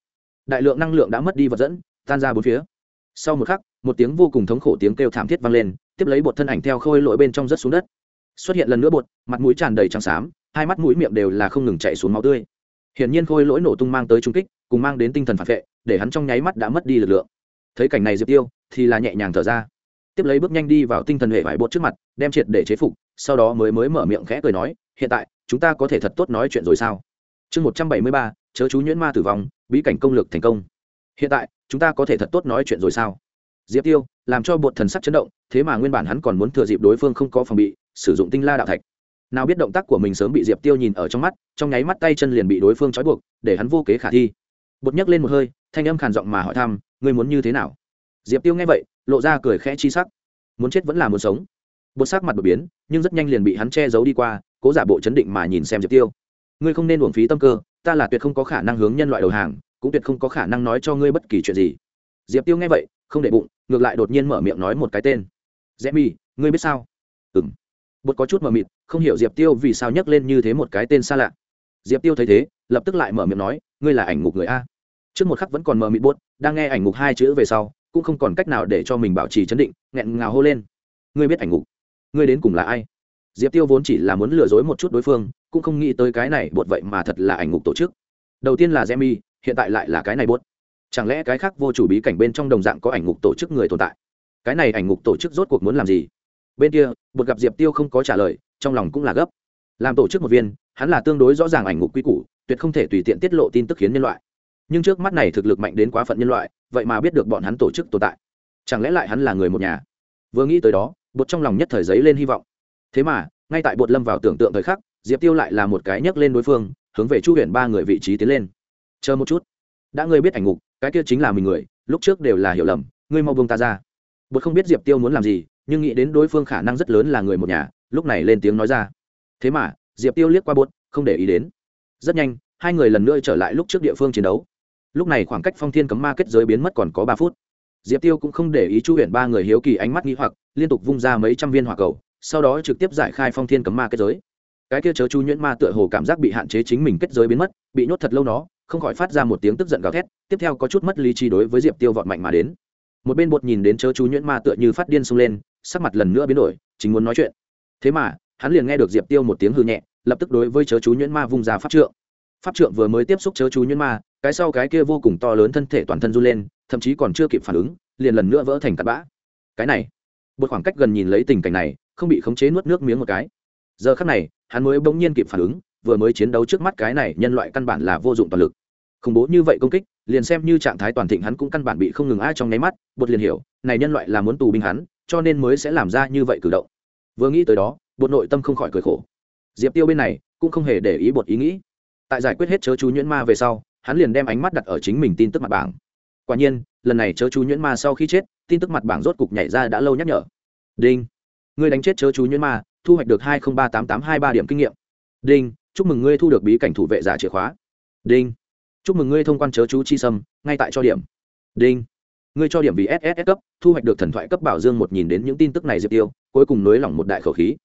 đại lượng năng lượng đã mất đi vật dẫn tan ra bốn phía sau một khắc, một tiếng vô cùng thống khổ tiếng kêu thảm thiết vang lên, tiếp lấy bột thân ảnh theo khôi lỗi bên trong rất xuống đất. Xuất hiện lần nữa bột, mặt mũi tràn đầy trắng xám, hai mắt mũi miệng đều là không ngừng chạy xuống máu tươi. Hiển nhiên khôi lỗi nổ tung mang tới trung kích, cùng mang đến tinh thần phản vệ, để hắn trong nháy mắt đã mất đi lực lượng. Thấy cảnh này diệp tiêu, thì là nhẹ nhàng thở ra. Tiếp lấy bước nhanh đi vào tinh thần hệ vải bột trước mặt, đem triệt để chế phục, sau đó mới mới mở miệng khẽ cười nói, hiện tại, chúng ta có thể thật tốt nói chuyện rồi sao? Chương một trăm bảy mươi ba, chớ chú nhuyễn ma tử vong, bí cảnh công lực thành công hiện tại, chúng ta có thể thật tốt nói chuyện rồi sao? Diệp tiêu, làm cho bột thần sắc chấn động, thế mà nguyên bản hắn còn muốn thừa dịp đối phương không có phòng bị, sử dụng tinh la đạo thạch. Nào biết động tác của mình sớm bị diệp tiêu nhìn ở trong mắt, trong nháy mắt tay chân liền bị đối phương trói buộc, để hắn vô kế khả thi. Bột nhấc lên một hơi, thanh âm khàn giọng mà hỏi thăm, ngươi muốn như thế nào? Diệp tiêu nghe vậy, lộ ra cười khẽ chi sắc. Muốn chết vẫn là muốn sống. Bột sắc mặt đột biến, nhưng rất nhanh liền bị hắn che giấu đi qua, cố giả bộ chấn định mà nhìn xem diệp tiêu. Ngươi không nên uổng phí tâm cơ, ta là tuyệt không có khả năng hướng nhân loại đầu hàng cũng tuyệt không có khả năng nói cho ngươi bất kỳ chuyện gì. Diệp tiêu nghe vậy không để bụng ngược lại đột nhiên mở miệng nói một cái tên. Rẽ mi ngươi biết sao? Ừ m bột có chút mờ mịt không hiểu diệp tiêu vì sao nhắc lên như thế một cái tên xa lạ. Diệp tiêu thấy thế lập tức lại mở miệng nói ngươi là ảnh ngục người a. Trước một khắc vẫn còn mờ mịt bột, đang nghe ảnh ngục hai chữ về sau cũng không còn cách nào để cho mình bảo trì chấn định nghẹn ngào hô lên. Ngươi biết ảnh ngục? Ngươi đến cùng là ai? Diệp tiêu vốn chỉ là muốn lừa dối một chút đối phương cũng không nghĩ tới cái này bột vậy mà thật là ảnh ngục tổ chức. Đầu tiên là Jemmy, hiện tại lại là cái này buốt. Chẳng lẽ cái khác vô chủ bí cảnh bên trong đồng dạng có ảnh ngục tổ chức người tồn tại? Cái này ảnh ngục tổ chức rốt cuộc muốn làm gì? Bên kia bột gặp diệp tiêu không có trả lời, trong lòng cũng là gấp. Làm tổ chức một viên, hắn là tương đối rõ ràng ảnh ngục quy củ, tuyệt không thể tùy tiện tiết lộ tin tức khiến nhân loại. Nhưng trước mắt này thực lực mạnh đến quá phận nhân loại, vậy mà biết được bọn hắn tổ chức tồn tại. Chẳng lẽ lại hắn là người một nhà? Vừa nghĩ tới đó bột trong lòng nhất thời giấy lên hy vọng. Thế mà, ngay tại bột lâm vào tưởng tượng thời khắc, diệp tiêu lại là một cái nhấc lên đối phương, hướng về chu Huyền ba người vị trí tiến lên chờ một chút. Đã ngươi biết ảnh ngục, cái kia chính là mình người, lúc trước đều là hiểu lầm, ngươi mau buông ta ra. Bột không biết diệp tiêu muốn làm gì, nhưng nghĩ đến đối phương khả năng rất lớn là người một nhà, lúc này lên tiếng nói ra. Thế mà, diệp tiêu liếc qua bột, không để ý đến. Rất nhanh, hai người lần nữa trở lại lúc trước địa phương chiến đấu. Lúc này khoảng cách phong thiên cấm ma kết giới biến mất còn có ba phút. Diệp tiêu cũng không để ý chu huyện ba người hiếu kỳ ánh mắt nghĩ hoặc, liên tục vung ra mấy trăm viên hỏa cầu, sau đó trực tiếp giải khai phong thiên cấm ma kết giới. Cái kia chớ chu nhuyễn ma tựa hồ cảm giác bị hạn chế chính mình kết giới biến mất, bị nhốt thật lâu nó không khỏi phát ra một tiếng tức giận gào thét, tiếp theo có chút mất lý trí đối với diệp tiêu vọt mạnh mà đến. Một bên bột nhìn đến chớ chú nhuyễn ma tựa như phát điên xông lên, sắc mặt lần nữa biến đổi, chính muốn nói chuyện. Thế mà, hắn liền nghe được diệp tiêu một tiếng hư nhẹ, lập tức đối với chớ chú nhuyễn ma vung ra pháp trượng. Pháp trượng vừa mới tiếp xúc chớ chú nhuyễn ma, cái sau cái kia vô cùng to lớn thân thể toàn thân run lên, thậm chí còn chưa kịp phản ứng, liền lần nữa vỡ thành tạt bã. Cái này một khoảng cách gần nhìn lấy tình cảnh này, không bị khống chế nuốt nước miếng một cái. Giờ khắc này, hắn mới bỗng nhiên kịp phản ứng, vừa mới chiến đấu trước mắt cái này nhân loại căn bản là vô dụng toàn lực khủng bố như vậy công kích, liền xem như trạng thái toàn thịnh hắn cũng căn bản bị không ngừng ai trong nháy mắt, bột liền hiểu, này nhân loại là muốn tù binh hắn, cho nên mới sẽ làm ra như vậy cử động. Vừa nghĩ tới đó, bột nội tâm không khỏi cười khổ. Diệp tiêu bên này cũng không hề để ý bột ý nghĩ. Tại giải quyết hết chớ chú nhuyễn ma về sau, hắn liền đem ánh mắt đặt ở chính mình tin tức mặt bảng. Quả nhiên, lần này chớ chú nhuyễn ma sau khi chết, tin tức mặt bảng rốt cục nhảy ra đã lâu nhắc nhở. Đinh. Ngươi đánh chết chớ chú nhuyễn ma, thu hoạch được hai ba tám tám hai ba điểm kinh nghiệm. Đinh, chúc mừng ngươi thu được bí cảnh thủ vệ giả chìa khóa. Đinh chúc mừng ngươi thông quan chớ chú chi sâm, ngay tại cho điểm. Đinh. Ngươi cho điểm vì ss cấp, thu hoạch được thần thoại cấp bảo dương một nhìn đến những tin tức này diệp tiêu, cuối cùng nới lỏng một đại khẩu khí.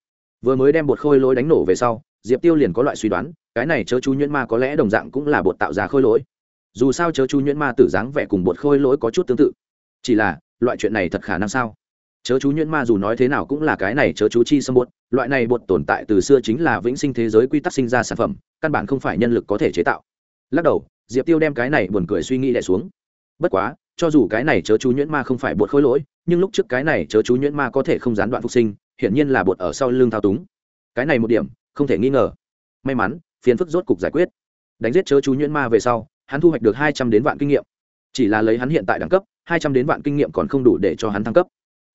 Vừa mới đem bột khôi lỗi đánh nổ về sau, diệp tiêu liền có loại suy đoán, cái này chớ chú nhuyễn ma có lẽ đồng dạng cũng là bột tạo ra khôi lỗi. Dù sao chớ chú nhuyễn ma tử dáng vẻ cùng bột khôi lỗi có chút tương tự. Chỉ là, loại chuyện này thật khả năng sao? Chớ chú nhuyễn ma dù nói thế nào cũng là cái này chớ chú chi xâm bột, loại này bột tồn tại từ xưa chính là vĩnh sinh thế giới quy tắc sinh ra sản phẩm, căn bản không phải nhân lực có thể chế tạo. Lắc đầu diệp tiêu đem cái này buồn cười suy nghĩ đ xuống. Bất quá, cho dù cái này chớ chú nhuyễn ma không phải bột khối lỗi, nhưng lúc trước cái này chớ chú nhuyễn ma có thể không gián đoạn phục sinh, hiển nhiên là bột ở sau lưng thao túng. Cái này một điểm, không thể nghi ngờ. May mắn, phiền phức rốt cục giải quyết. Đánh giết chớ chú nhuyễn ma về sau, hắn thu hoạch được hai trăm đến vạn kinh nghiệm. Chỉ là lấy hắn hiện tại đẳng cấp, hai trăm đến vạn kinh nghiệm còn không đủ để cho hắn thăng cấp.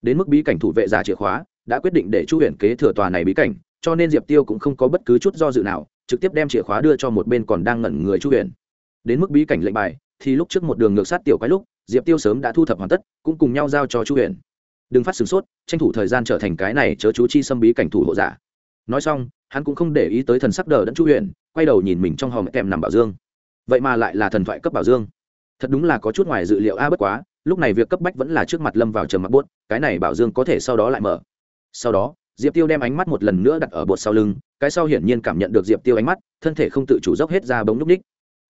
Đến mức bí cảnh thủ vệ giả chìa khóa, đã quyết định để chu huyện kế thừa tòa này bí cảnh, cho nên diệp tiêu cũng không có bất cứ chút do dự nào, trực tiếp đem chìa khóa đưa cho một bên còn đang ngẩn người chu huyện đến mức bí cảnh lệnh bài thì lúc trước một đường ngược sát tiểu quái lúc diệp tiêu sớm đã thu thập hoàn tất cũng cùng nhau giao cho chu Huyền. đừng phát sửng sốt tranh thủ thời gian trở thành cái này chớ chú chi xâm bí cảnh thủ hộ giả. Nói xong hắn cũng không để ý tới thần sắc đờ đẫn chu Huyền, quay đầu nhìn mình trong hòm kèm nằm bảo dương. Vậy mà lại là thần thoại cấp bảo dương. Thật đúng là có chút ngoài dự liệu a bất quá lúc này việc cấp bách vẫn là trước mặt lâm vào trầm mặc bốt cái này bảo dương có thể sau đó lại mở. Sau đó diệp tiêu đem ánh mắt một lần nữa đặt ở bột sau lưng cái sau hiển nhiên cảm nhận được diệp tiêu ánh mắt thân thể không tự chủ dốc hết ra bóng núp ních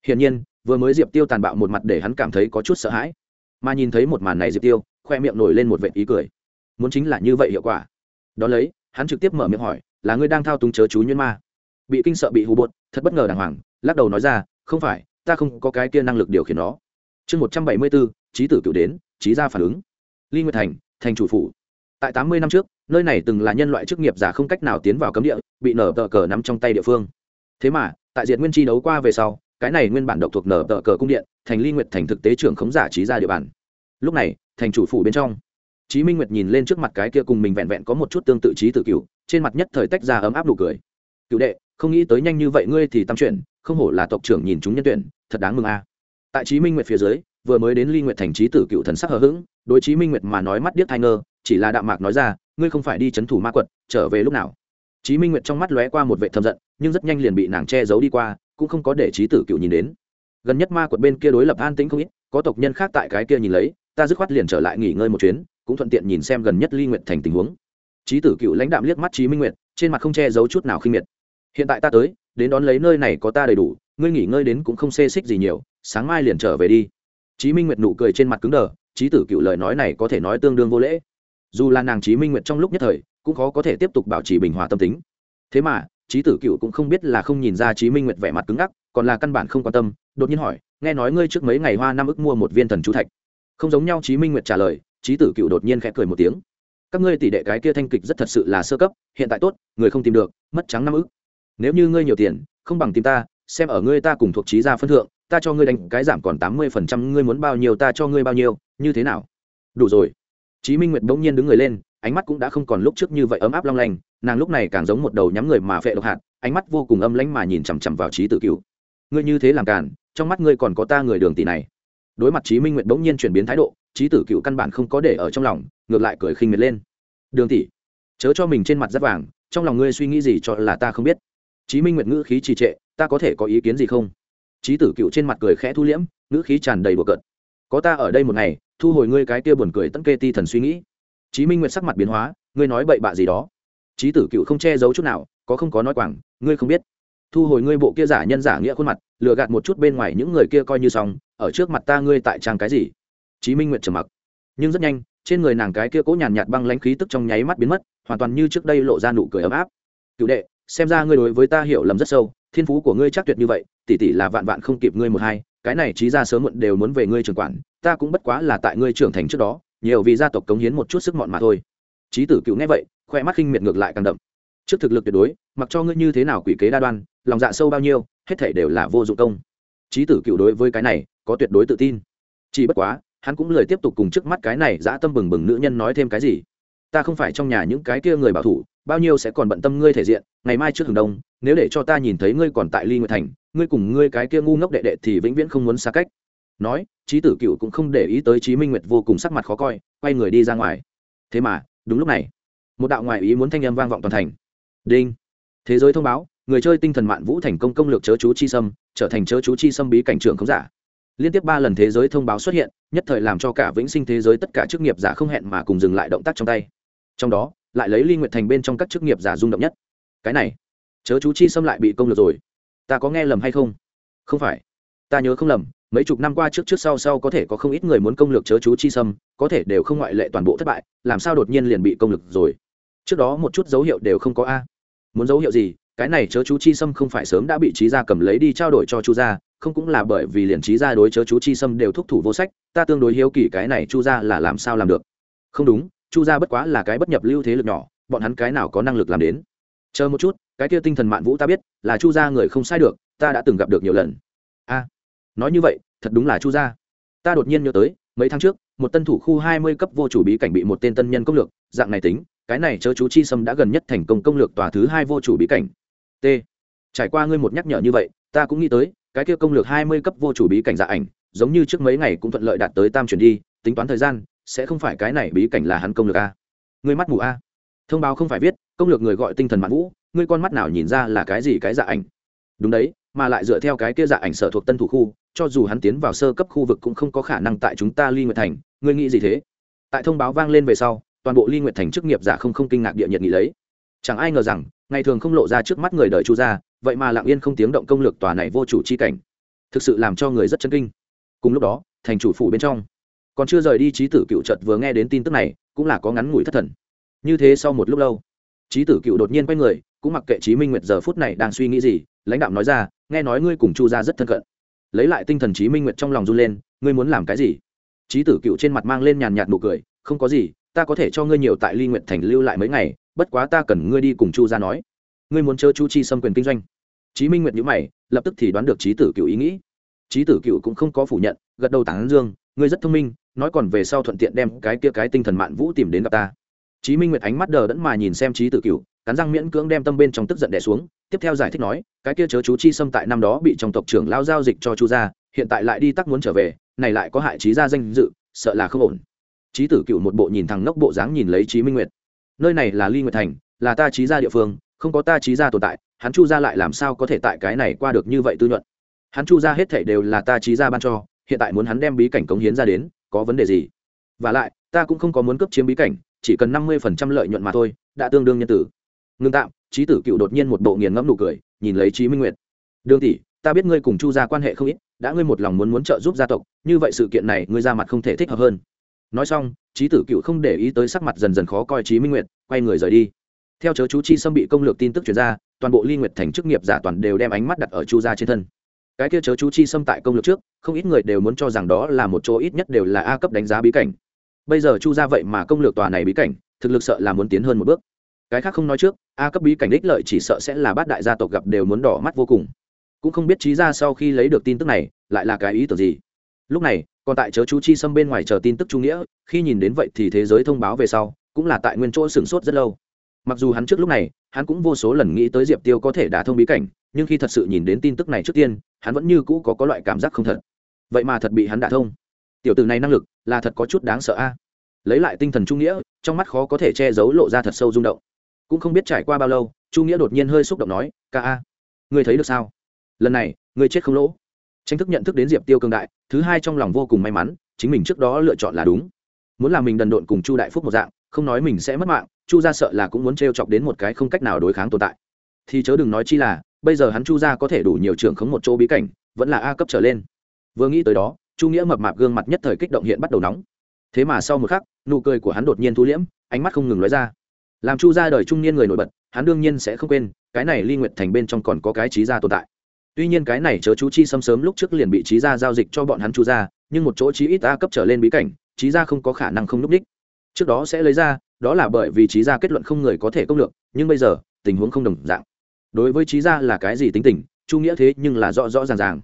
hiển nhiên, vừa mới diệp tiêu tàn bạo một mặt để hắn cảm thấy có chút sợ hãi. Mà nhìn thấy một màn này diệp tiêu, khoe miệng nổi lên một vệ ý cười. Muốn chính là như vậy hiệu quả. Đ ó lấy, hắn trực tiếp mở miệng hỏi, là ngươi đang thao túng chớ chú nhuyễn ma? Bị kinh sợ bị hù bột thật bất ngờ đàng hoàng, lắc đầu nói ra, không phải, ta không có cái kia năng lực điều khiển nó. Chương một trăm bảy mươi bốn trí tử cựu đến trí ra phản ứng. Ly nguyệt thành thành chủ phủ. Tại tám mươi năm trước, nơi này từng là nhân loại chức nghiệp giả không cách nào tiến vào cấm địa, bị nở tờ cờ nắm trong tay địa phương. Thế mà, tại diệt nguyên chi đấu qua về sau cái này nguyên bản độc thuộc nở tờ cờ cung điện, thành ly nguyệt thành thực tế trưởng khống giả trí ra địa bàn. Lúc này, thành chủ phủ bên trong, Chí minh nguyệt nhìn lên trước mặt cái kia cùng mình vẹn vẹn có một chút tương tự trí tự cựu trên mặt nhất thời tách ra ấm áp nụ cười. Cựu đệ, không nghĩ tới nhanh như vậy ngươi thì tam chuyển, không hổ là tộc trưởng nhìn chúng nhân tuyển, thật đáng mừng a. Tại chí minh nguyệt phía dưới, vừa mới đến ly nguyệt thành trí tử cựu thần sắc hờ hững, đối chí minh nguyệt mà nói mắt điếc thai ngơ, chỉ là đạm mạc nói ra, ngươi không phải đi c h ấ n thủ ma quật, trở về lúc nào? Chí minh nguyệt trong mắt lóe qua một vệ thâm giận, nhưng rất nhanh liền bị nàng che giấu đi qua cũng không có để trí tử cựu nhìn đến. Gần nhất ma quật bên kia đối lập an tĩnh không ít, có tộc nhân khác tại cái kia nhìn lấy, ta dứt khoát liền trở lại nghỉ ngơi một chuyến, cũng thuận tiện nhìn xem gần nhất ly nguyện thành tình huống. Trí tử cựu lãnh đạm liếc mắt trí minh nguyệt, trên mặt không che giấu chút nào khinh miệt. Hiện tại ta tới, đến đón lấy nơi này có ta đầy đủ, ngươi nghỉ ngơi đến cũng không xê xích gì nhiều, sáng mai liền trở về đi. Trí minh nguyệt nụ cười trên mặt cứng đờ trí tử cựu lời nói này có thể nói tương đương vô lễ. Dù là nàng trí minh nguyệt trong lúc nhất thời, cũng khó có thể tiếp tục bảo trì bình hòa tâm tính. Thế mà trí tử cựu cũng không biết là không nhìn ra chí minh nguyệt vẻ mặt cứng ngắc, còn là căn bản không quan tâm, đột nhiên hỏi, nghe nói ngươi trước mấy ngày hoa năm ức mua một viên thần chú thạch? Không giống nhau chí minh nguyệt trả lời trí tử cựu đột nhiên khẽ cười một tiếng, các ngươi tỷ đệ cái kia thanh kịch rất thật sự là sơ cấp, hiện tại tốt, người không tìm được, mất trắng năm ức. Nếu như ngươi nhiều tiền, không bằng tìm ta, xem ở ngươi ta cùng thuộc trí gia phân thượng, ta cho ngươi đánh cái giảm còn tám mươi phần trăm, ngươi muốn bao nhiêu ta cho ngươi bao nhiêu, như thế nào? Đủ rồi. Chí minh nguyệt bỗng nhiên đứng người lên ánh mắt cũng đã không còn lúc trước như vậy ấm áp long lanh, nàng lúc này càng giống một đầu nhắm người mà phệ độc hạt, ánh mắt vô cùng âm lãnh mà nhìn chằm chằm vào trí tử cựu ngươi như thế làm càn, trong mắt ngươi còn có ta người đường tỷ này. Đối mặt chí minh nguyệt bỗng nhiên chuyển biến thái độ trí tử cựu căn bản không có để ở trong lòng, ngược lại cười khinh miệt lên. Đường tỷ, chớ cho mình trên mặt rất vàng, trong lòng ngươi suy nghĩ gì cho là ta không biết. Chí minh nguyệt ngữ khí trì trệ, ta có thể có ý kiến gì không? Trí tử cựu trên mặt cười khẽ thu liễm, ngữ khí tràn đầy bừa cợt. Có ta ở đây một ngày, thu hồi ngươi cái kia buồn cười tận kê ti thần suy nghĩ chí minh nguyệt sắc mặt biến hóa, ngươi nói bậy bạ gì đó? Chí tử cựu không che giấu chút nào, có không có nói quảng, ngươi không biết. Thu hồi ngươi bộ kia giả nhân giả nghĩa khuôn mặt, lừa gạt một chút bên ngoài những người kia coi như xong, ở trước mặt ta ngươi tại trang cái gì? Chí minh nguyệt trầm mặc. Nhưng rất nhanh, trên người nàng cái kia cố nhàn nhạt băng lãnh khí tức trong nháy mắt biến mất, hoàn toàn như trước đây lộ ra nụ cười ấm áp. Cựu đệ, xem ra ngươi đối với ta hiểu lầm rất sâu, thiên phú của ngươi chắc tuyệt như vậy, tỷ tỷ là vạn vạn không kịp ngươi một hai, cái này trí ra sớm muộn đều muốn về ngươi trưởng quản, ta cũng bất quá là tại ngươi trưởng thành trước đó nhiều vì gia tộc cống hiến một chút sức mọn mà thôi. Trí tử cựu nghe vậy, khoe mắt khinh miệt ngược lại càng đậm. Trước thực lực tuyệt đối, mặc cho ngươi như thế nào quỷ kế đa đoan, lòng dạ sâu bao nhiêu, hết thể đều là vô dụng công. Trí tử cựu đối với cái này, có tuyệt đối tự tin. Chỉ bất quá, hắn cũng lời tiếp tục cùng trước mắt cái này dã tâm bừng bừng nữ nhân nói thêm cái gì. Ta không phải trong nhà những cái kia người bảo thủ, bao nhiêu sẽ còn bận tâm ngươi thể diện, ngày mai trước hừng đông, nếu để cho ta nhìn thấy ngươi còn tại ly nguyệt thành, ngươi cùng ngươi cái kia ngu ngốc đệ đệ thì vĩnh viễn không muốn xa cách. Nói trí tử cựu cũng không để ý tới trí minh nguyệt vô cùng sắc mặt khó coi, quay người đi ra ngoài. Thế mà, đúng lúc này, một đạo ngoại ý muốn thanh âm vang vọng toàn thành. Đinh! Thế giới thông báo, người chơi tinh thần mạn vũ thành công công lược chớ chú chi sâm trở thành chớ chú chi sâm bí cảnh trưởng không giả. Liên tiếp ba lần thế giới thông báo xuất hiện, nhất thời làm cho cả vĩnh sinh thế giới tất cả chức nghiệp giả không hẹn mà cùng dừng lại động tác trong tay. Trong đó, lại lấy ly nguyện thành bên trong các chức nghiệp giả rung động nhất. Cái này, chớ chú chi xâm lại bị công lược rồi. Ta có nghe lầm hay không? Không phải. Ta nhớ không lầm mấy chục năm qua trước trước sau sau có thể có không ít người muốn công lược chớ chú chi sâm, có thể đều không ngoại lệ toàn bộ thất bại làm sao đột nhiên liền bị công lược rồi? Trước đó một chút dấu hiệu đều không có a. Muốn dấu hiệu gì? Cái này chớ chú chi sâm không phải sớm đã bị trí gia cầm lấy đi trao đổi cho chu gia không cũng là bởi vì liền trí gia đối chớ chú chi sâm đều thúc thủ vô sách ta tương đối hiếu kỳ cái này chu gia là làm sao làm được. Không đúng chu gia bất quá là cái bất nhập lưu thế lực nhỏ bọn hắn cái nào có năng lực làm đến? Chờ một chút cái kia tinh thần mạn vũ ta biết là chu gia người không sai được ta đã từng gặp được nhiều lần nói như vậy, thật đúng là chu gia. Ta đột nhiên nhớ tới, mấy tháng trước, một tân thủ khu hai mươi cấp vô chủ bí cảnh bị một tên tân nhân công lược, dạng này tính, cái này chớ chú chi sâm đã gần nhất thành công công lược tòa thứ hai vô chủ bí cảnh. T. Trải qua ngươi một nhắc nhở như vậy, ta cũng nghĩ tới, cái kia công lược hai mươi cấp vô chủ bí cảnh dạ ảnh, giống như trước mấy ngày cũng thuận lợi đạt tới tam chuyển đi, tính toán thời gian, sẽ không phải cái này bí cảnh là hắn công lược a. Ngươi mắt mù a. Thông báo không phải viết, công lược người gọi tinh thần mạn vũ, ngươi con mắt nào nhìn ra là cái gì cái dạ ảnh? Đúng đấy mà lại dựa theo cái kia dạ ảnh sở thuộc tân thủ khu, cho dù hắn tiến vào sơ cấp khu vực cũng không có khả năng tại chúng ta ly nguyệt thành, ngươi nghĩ gì thế? Tại thông báo vang lên về sau, toàn bộ ly nguyệt thành chức nghiệp giả không không kinh ngạc địa nhiệt nghị lấy. Chẳng ai ngờ rằng, ngày thường không lộ ra trước mắt người đời chu gia, vậy mà lặng yên không tiếng động công lược tòa này vô chủ chi cảnh. Thực sự làm cho người rất chân kinh. Cùng lúc đó, thành chủ phủ bên trong, còn chưa rời đi trí tử cựu trợt vừa nghe đến tin tức này, cũng là có ngắn ngủi thất thần. Như thế sau một lúc lâu trí tử cựu đột nhiên quay người, cũng mặc kệ trí minh nguyệt giờ phút này đang suy nghĩ gì lãnh đạo nói ra, nghe nói ngươi cùng chu gia rất thân cận. Lấy lại tinh thần trí minh nguyệt trong lòng run lên, ngươi muốn làm cái gì? Trí tử cựu trên mặt mang lên nhàn nhạt nụ cười, không có gì, ta có thể cho ngươi nhiều tại ly nguyện thành lưu lại mấy ngày, bất quá ta cần ngươi đi cùng chu gia nói. Ngươi muốn chơi chu chi xâm quyền kinh doanh. Chí minh nguyệt nhữ mày, lập tức thì đoán được trí tử cựu ý nghĩ. Trí tử cựu cũng không có phủ nhận, gật đầu tán dương, ngươi rất thông minh, nói còn về sau thuận tiện đem cái kia cái tinh thần mạn vũ tìm đến gặp ta. Chí minh nguyệt ánh mắt đờ đẫn mà nhìn xem trí tử cựu cắn răng miễn cưỡng đem tâm bên trong tức giận đè xuống, tiếp theo giải thích nói, cái kia chớ chú chi xâm tại năm đó bị trong tộc trưởng lao giao dịch cho chu gia, hiện tại lại đi tắc muốn trở về, này lại có hại trí gia danh dự, sợ là không ổn. Trí tử cựu một bộ nhìn thằng nốc bộ dáng nhìn lấy trí minh nguyệt. Nơi này là ly nguyệt thành, là ta trí gia địa phương, không có ta trí gia tồn tại, hắn chu gia lại làm sao có thể tại cái này qua được như vậy tư nhuận? Hắn chu gia hết thảy đều là ta trí gia ban cho, hiện tại muốn hắn đem bí cảnh cống hiến ra đến, có vấn đề gì? Và lại, ta cũng không có muốn cấp chiếm bí cảnh, chỉ cần năm mươi phần trăm lợi nhuận mà thôi, đã tương đương nhân tử ngưng tạm trí tử cựu đột nhiên một bộ nghiền ngẫm nụ cười, nhìn lấy trí minh nguyệt. Đương tỷ, ta biết ngươi cùng chu gia quan hệ không ít, đã ngươi một lòng muốn muốn trợ giúp gia tộc, như vậy sự kiện này ngươi ra mặt không thể thích hợp hơn. Nói xong trí tử cựu không để ý tới sắc mặt dần dần khó coi trí minh nguyệt, quay người rời đi. Theo chớ chú chi xâm bị công lược tin tức chuyển ra, toàn bộ ly nguyệt thành chức nghiệp giả toàn đều đem ánh mắt đặt ở chu gia trên thân. Cái kia chớ chú chi xâm tại công lược trước, không ít người đều muốn cho rằng đó là một chỗ ít nhất đều là a cấp đánh giá bí cảnh. Bây giờ chu gia vậy mà công lược tòa này bí cảnh, thực lực sợ là muốn tiến hơn một bước cái khác không nói trước, a cấp bí cảnh đích lợi chỉ sợ sẽ là bát đại gia tộc gặp đều muốn đỏ mắt vô cùng. Cũng không biết trí ra sau khi lấy được tin tức này, lại là cái ý tưởng gì. Lúc này, còn tại chớ chú chi xâm bên ngoài chờ tin tức trung nghĩa, khi nhìn đến vậy thì thế giới thông báo về sau, cũng là tại nguyên chỗ sửng sốt rất lâu. Mặc dù hắn trước lúc này, hắn cũng vô số lần nghĩ tới diệp tiêu có thể đả thông bí cảnh, nhưng khi thật sự nhìn đến tin tức này trước tiên, hắn vẫn như cũ có có loại cảm giác không thật. Vậy mà thật bị hắn đả thông. Tiểu từ này năng lực là thật có chút đáng sợ a. Lấy lại tinh thần trung nghĩa, trong mắt khó có thể che giấu lộ ra thật sâu rung động cũng không biết trải qua bao lâu, chu nghĩa đột nhiên hơi xúc động nói, ca a, ngươi thấy được sao? Lần này, ngươi chết không lỗ. Tranh thức nhận thức đến diệp tiêu cường đại, thứ hai trong lòng vô cùng may mắn, chính mình trước đó lựa chọn là đúng. Muốn làm mình đần độn cùng chu đại phúc một dạng, không nói mình sẽ mất mạng, chu ra sợ là cũng muốn t r e o chọc đến một cái không cách nào đối kháng tồn tại. Thì chớ đừng nói chi là, bây giờ hắn chu ra có thể đủ nhiều trưởng khống một chỗ bí cảnh, vẫn là a cấp trở lên. Vừa nghĩ tới đó, chu nghĩa mập mạp gương mặt nhất thời kích động hiện bắt đầu nóng. Thế mà sau một khắc, nụ cười của hắn đột nhiên thu liễm, ánh mắt không ngừng nói ra làm chu ra đời trung niên người nổi bật hắn đương nhiên sẽ không quên cái này ly nguyện thành bên trong còn có cái trí gia tồn tại. Tuy nhiên cái này chớ chú chi xâm sớm lúc trước liền bị trí gia giao dịch cho bọn hắn chu ra nhưng một chỗ trí ít ta cấp trở lên bí cảnh trí gia không có khả năng không núp đích. Trước đó sẽ lấy ra đó là bởi vì trí gia kết luận không người có thể công lược, nhưng bây giờ tình huống không đồng dạng. Đối với trí gia là cái gì tính tình chu nghĩa thế nhưng là rõ rõ ràng ràng.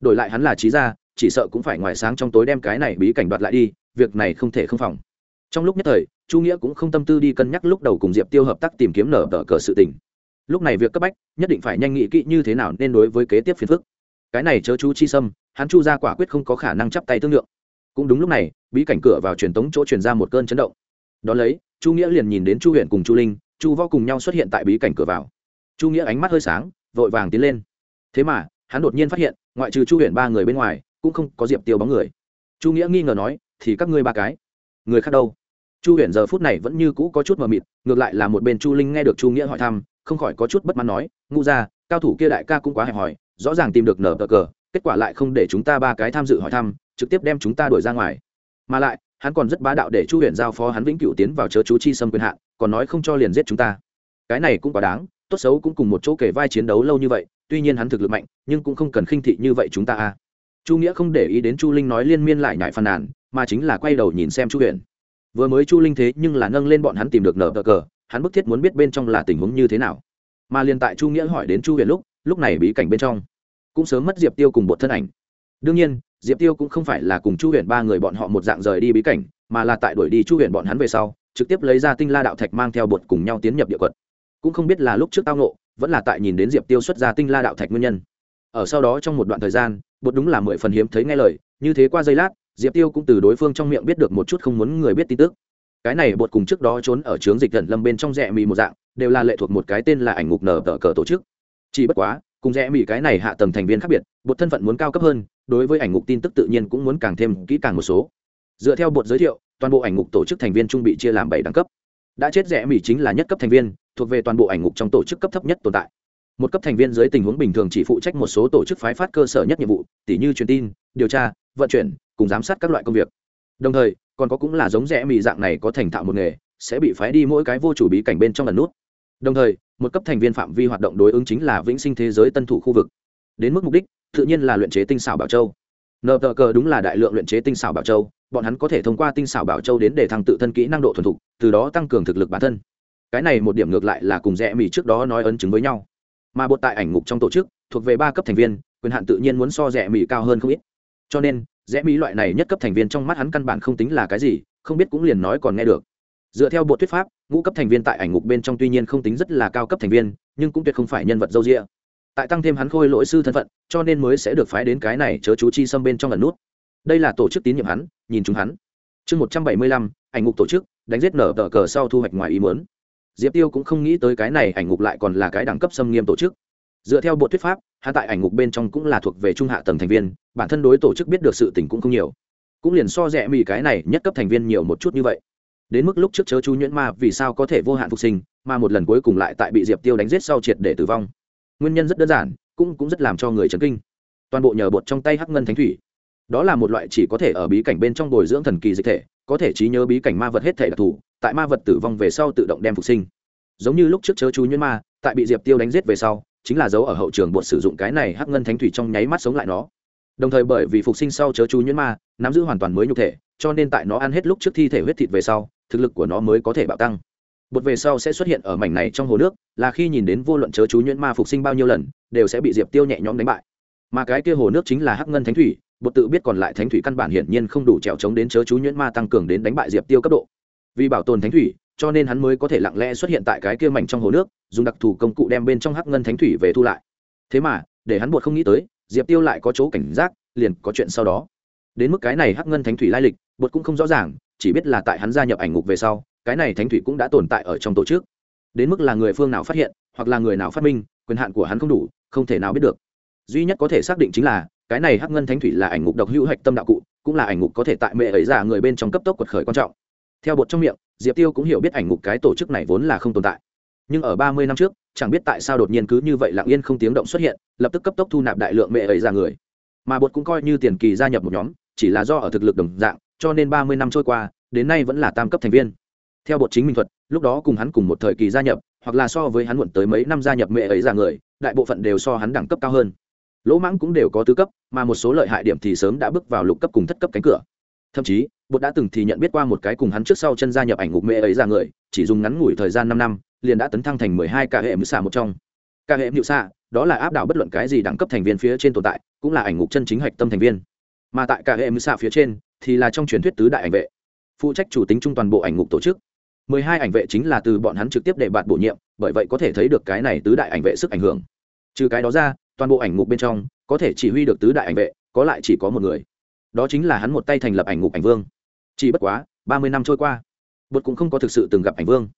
Đổi lại hắn là trí gia chỉ sợ cũng phải ngoài sáng trong tối đem cái này bí cảnh đoạt lại đi việc này không thể không phòng trong lúc nhất thời, chu nghĩa cũng không tâm tư đi cân nhắc lúc đầu cùng diệp tiêu hợp tác tìm kiếm nở tờ cờ sự tình. Lúc này việc cấp bách, nhất định phải nhanh nghĩ kỹ như thế nào nên đối với kế tiếp phiền phức. Cái này chớ chú chi sâm, hắn chu ra quả quyết không có khả năng chắp tay tương lượng. Cũng đúng lúc này, bí cảnh cửa vào truyền tống chỗ truyền ra một cơn chấn động. Đón lấy, chu nghĩa liền nhìn đến chu huyện cùng chu linh, chu võ cùng nhau xuất hiện tại bí cảnh cửa vào. Chu nghĩa ánh mắt hơi sáng, vội vàng tiến lên. Thế mà, hắn đột nhiên phát hiện, ngoại trừ chu huyện ba người bên ngoài, cũng không có diệp tiêu bóng người. Chu nghĩa nghi ngờ nói, thì các ngươi ba cái, người khác đâu? Chu huyền giờ phút này vẫn như cũ có chút mờ mịt, ngược lại là một bên chu linh nghe được chu nghĩa hỏi thăm, không khỏi có chút bất mãn nói ngu ra cao thủ kia đại ca cũng quá hẹp hòi, rõ ràng tìm được nở cờ cờ, kết quả lại không để chúng ta ba cái tham dự hỏi thăm, trực tiếp đem chúng ta đuổi ra ngoài. Mà lại, hắn còn rất bá đạo để chu huyền giao phó hắn vĩnh cửu tiến vào chớ chú chi xâm quyền hạn, còn nói không cho liền giết chúng ta. Cái này cũng quá đáng, tốt xấu cũng cùng một chỗ kể vai chiến đấu lâu như vậy, tuy nhiên hắn thực lực mạnh, nhưng cũng không cần khinh thị như vậy chúng ta a. Chu nghĩa không để ý đến chu linh nói liên miên lại nhại phàn nàn, mà chính là quay đầu nhìn xem chu huyền vừa mới chu linh thế nhưng là nâng lên bọn hắn tìm được nở cờ cờ, hắn bức thiết muốn biết bên trong là tình huống như thế nào. Mà liền tại chu nghĩa hỏi đến chu huyền lúc lúc này bí cảnh bên trong cũng sớm mất diệp tiêu cùng bột thân ảnh. Đương nhiên, diệp tiêu cũng không phải là cùng chu huyền ba người bọn họ một dạng rời đi bí cảnh, mà là tại đuổi đi chu huyền bọn hắn về sau, trực tiếp lấy ra tinh la đạo thạch mang theo bột cùng nhau tiến nhập địa quật. Cũng không biết là lúc trước tao nộ vẫn là tại nhìn đến diệp tiêu xuất ra tinh la đạo thạch nguyên nhân. Ở sau đó trong một đoạn thời gian bột đúng là mười phần hiếm thấy nghe lời, như thế qua giây lát diệp tiêu cũng từ đối phương trong miệng biết được một chút không muốn người biết tin tức. Cái này bột cùng trước đó trốn ở trướng dịch gần lâm bên trong rẽ mì một dạng, đều là lệ thuộc một cái tên là ảnh ngục nở tờ cờ tổ chức. Chỉ bất quá, cùng rẽ mì cái này hạ tầng thành viên khác biệt, bột thân phận muốn cao cấp hơn, đối với ảnh ngục tin tức tự nhiên cũng muốn càng thêm kỹ càng một số. Dựa theo bột giới thiệu, toàn bộ ảnh ngục tổ chức thành viên trung bị chia làm bảy đẳng cấp. Đã chết rẽ mì chính là nhất cấp thành viên, thuộc về toàn bộ ảnh ngục trong tổ chức cấp thấp nhất tồn tại. Một cấp thành viên dưới tình huống bình thường chỉ phụ trách một số tổ chức phái phát cơ sở nhất nhiệm vụ tỷ như truyền tin, điều tra, vận chuyển cùng giám sát các loại công việc. Đồng thời, còn có cũng là giống rẽ mì dạng này có thành thạo một nghề, sẽ bị phái đi mỗi cái vô chủ bí cảnh bên trong lần nút. Đồng thời, một cấp thành viên phạm vi hoạt động đối ứng chính là vĩnh sinh thế giới tân thủ khu vực. Đến mức mục đích, tự nhiên là luyện chế tinh xảo bảo châu. Nợ tờ cờ đúng là đại lượng luyện chế tinh xảo bảo châu, bọn hắn có thể thông qua tinh xảo bảo châu đến để thăng tự thân kỹ năng độ thuần thục, từ đó tăng cường thực lực bản thân. Cái này một điểm ngược lại là cùng rẽ mì trước đó nói ấn chứng với nhau. Mà bột tại ảnh ngục trong tổ chức, thuộc về ba cấp thành viên, quyền hạn tự nhiên muốn so rẽ mỹ cao hơn không ít. Cho nên rẽ mỹ loại này nhất cấp thành viên trong mắt hắn căn bản không tính là cái gì, không biết cũng liền nói còn nghe được. Dựa theo bộ thuyết pháp, ngũ cấp thành viên tại ảnh ngục bên trong tuy nhiên không tính rất là cao cấp thành viên, nhưng cũng tuyệt không phải nhân vật dâu rịa tại tăng thêm hắn khôi lỗi sư thân phận, cho nên mới sẽ được phái đến cái này chớ chú chi xâm bên trong lần nút. Đây là tổ chức tín nhiệm hắn, nhìn chúng hắn. Chương một trăm bảy mươi lăm, ảnh ngục tổ chức, đánh giết nở tờ cờ sau thu hoạch ngoài ý muốn. Diệp tiêu cũng không nghĩ tới cái này ảnh ngục lại còn là cái đẳng cấp xâm nghiêm tổ chức dựa theo bộ thuyết pháp hạ tại ảnh ngục bên trong cũng là thuộc về trung hạ tầng thành viên, bản thân đối tổ chức biết được sự tình cũng không nhiều. Cũng liền so rẻ mì cái này nhất cấp thành viên nhiều một chút như vậy. Đến mức lúc trước chớ chú nhuyễn ma, vì sao có thể vô hạn phục sinh, mà một lần cuối cùng lại tại bị diệp tiêu đánh giết sau triệt để tử vong. Nguyên nhân rất đơn giản, cũng cũng rất làm cho người chấn kinh. Toàn bộ nhờ bột trong tay hắc ngân thánh thủy. Đó là một loại chỉ có thể ở bí cảnh bên trong bồi dưỡng thần kỳ dịch thể, có thể trí nhớ bí cảnh ma vật hết thể đặc thù, tại ma vật tử vong về sau tự động đem phục sinh. Giống như lúc trước chớ chú nhuyễn ma, tại bị diệp tiêu đánh giết về sau chính là dấu ở hậu trường bột sử dụng cái này hắc ngân thánh thủy trong nháy mắt sống lại nó. Đồng thời bởi vì phục sinh sau chớ chú nhuyễn ma, nắm giữ hoàn toàn mới nhục thể, cho nên tại nó ăn hết lúc trước thi thể huyết thịt về sau, thực lực của nó mới có thể bạo tăng. Bột về sau sẽ xuất hiện ở mảnh này trong hồ nước, là khi nhìn đến vô luận chớ chú nhuyễn ma phục sinh bao nhiêu lần, đều sẽ bị diệp tiêu nhẹ nhõm đánh bại. Mà cái kia hồ nước chính là hắc ngân thánh thủy, bột tự biết còn lại thánh thủy căn bản hiển nhiên không đủ trèo chống đến chớ chú nhuyễn ma tăng cường đến đánh bại diệp tiêu cấp độ. Vì bảo tồn thánh thủy cho nên hắn mới có thể lặng lẽ xuất hiện tại cái kia mảnh trong hồ nước, dùng đặc thù công cụ đem bên trong hắc ngân thánh thủy về thu lại. Thế mà, để hắn buộc không nghĩ tới, diệp tiêu lại có chỗ cảnh giác, liền có chuyện sau đó. Đến mức cái này hắc ngân thánh thủy lai lịch bột cũng không rõ ràng, chỉ biết là tại hắn gia nhập ảnh ngục về sau, cái này thánh thủy cũng đã tồn tại ở trong tổ chức. Đến mức là người phương nào phát hiện, hoặc là người nào phát minh, quyền hạn của hắn không đủ, không thể nào biết được. Duy nhất có thể xác định chính là, cái này hắc ngân thánh thủy là ảnh ngục độc hữu hạch tâm đạo cụ, cũng là ảnh ngục có thể tại mẹ ấy giả người bên trong cấp tốc quật khởi quan trọng. Theo bột trong miệng diệp tiêu cũng hiểu biết ảnh ngục cái tổ chức này vốn là không tồn tại. Nhưng ở ba mươi năm trước, chẳng biết tại sao đột nhiên cứ như vậy lặng yên không tiếng động xuất hiện, lập tức cấp tốc thu nạp đại lượng mẹ ấy ra người. Mà bột cũng coi như tiền kỳ gia nhập một nhóm, chỉ là do ở thực lực đồng dạng, cho nên ba mươi năm trôi qua, đến nay vẫn là tam cấp thành viên. Theo bột chính minh thuật, lúc đó cùng hắn cùng một thời kỳ gia nhập, hoặc là so với hắn muộn tới mấy năm gia nhập mẹ ấy ra người, đại bộ phận đều so hắn đẳng cấp cao hơn. Lỗ mãng cũng đều có tứ cấp, mà một số lợi hại điểm thì sớm đã bước vào lục cấp cùng thất cấp cánh cửa. Thậm chí bột đã từng thì nhận biết qua một cái cùng hắn trước sau chân gia nhập ảnh ngục mẹ ấy ra người, chỉ dùng ngắn ngủi thời gian năm năm, liền đã tấn thăng thành mười hai ca hệ mưu xạ một trong. Ca hệ mưu xạ, đó là áp đảo bất luận cái gì đẳng cấp thành viên phía trên tồn tại, cũng là ảnh ngục chân chính hạch tâm thành viên. Mà tại ca hệ mưu xạ phía trên, thì là trong truyền thuyết tứ đại ảnh vệ. Phụ trách chủ tính chung toàn bộ ảnh ngục tổ chức. Mười hai ảnh vệ chính là từ bọn hắn trực tiếp để bạn bổ nhiệm, bởi vậy có thể thấy được cái này tứ đại ảnh vệ sức ảnh hưởng. Trừ cái đó ra, toàn bộ ảnh ngục bên trong, có thể chỉ huy được tứ đại ảnh vệ, có lại chỉ có một người đó chính là hắn một tay thành lập ảnh ngục ảnh vương. Chỉ bất quá, ba mươi năm trôi qua, bột cũng không có thực sự từng gặp ảnh vương.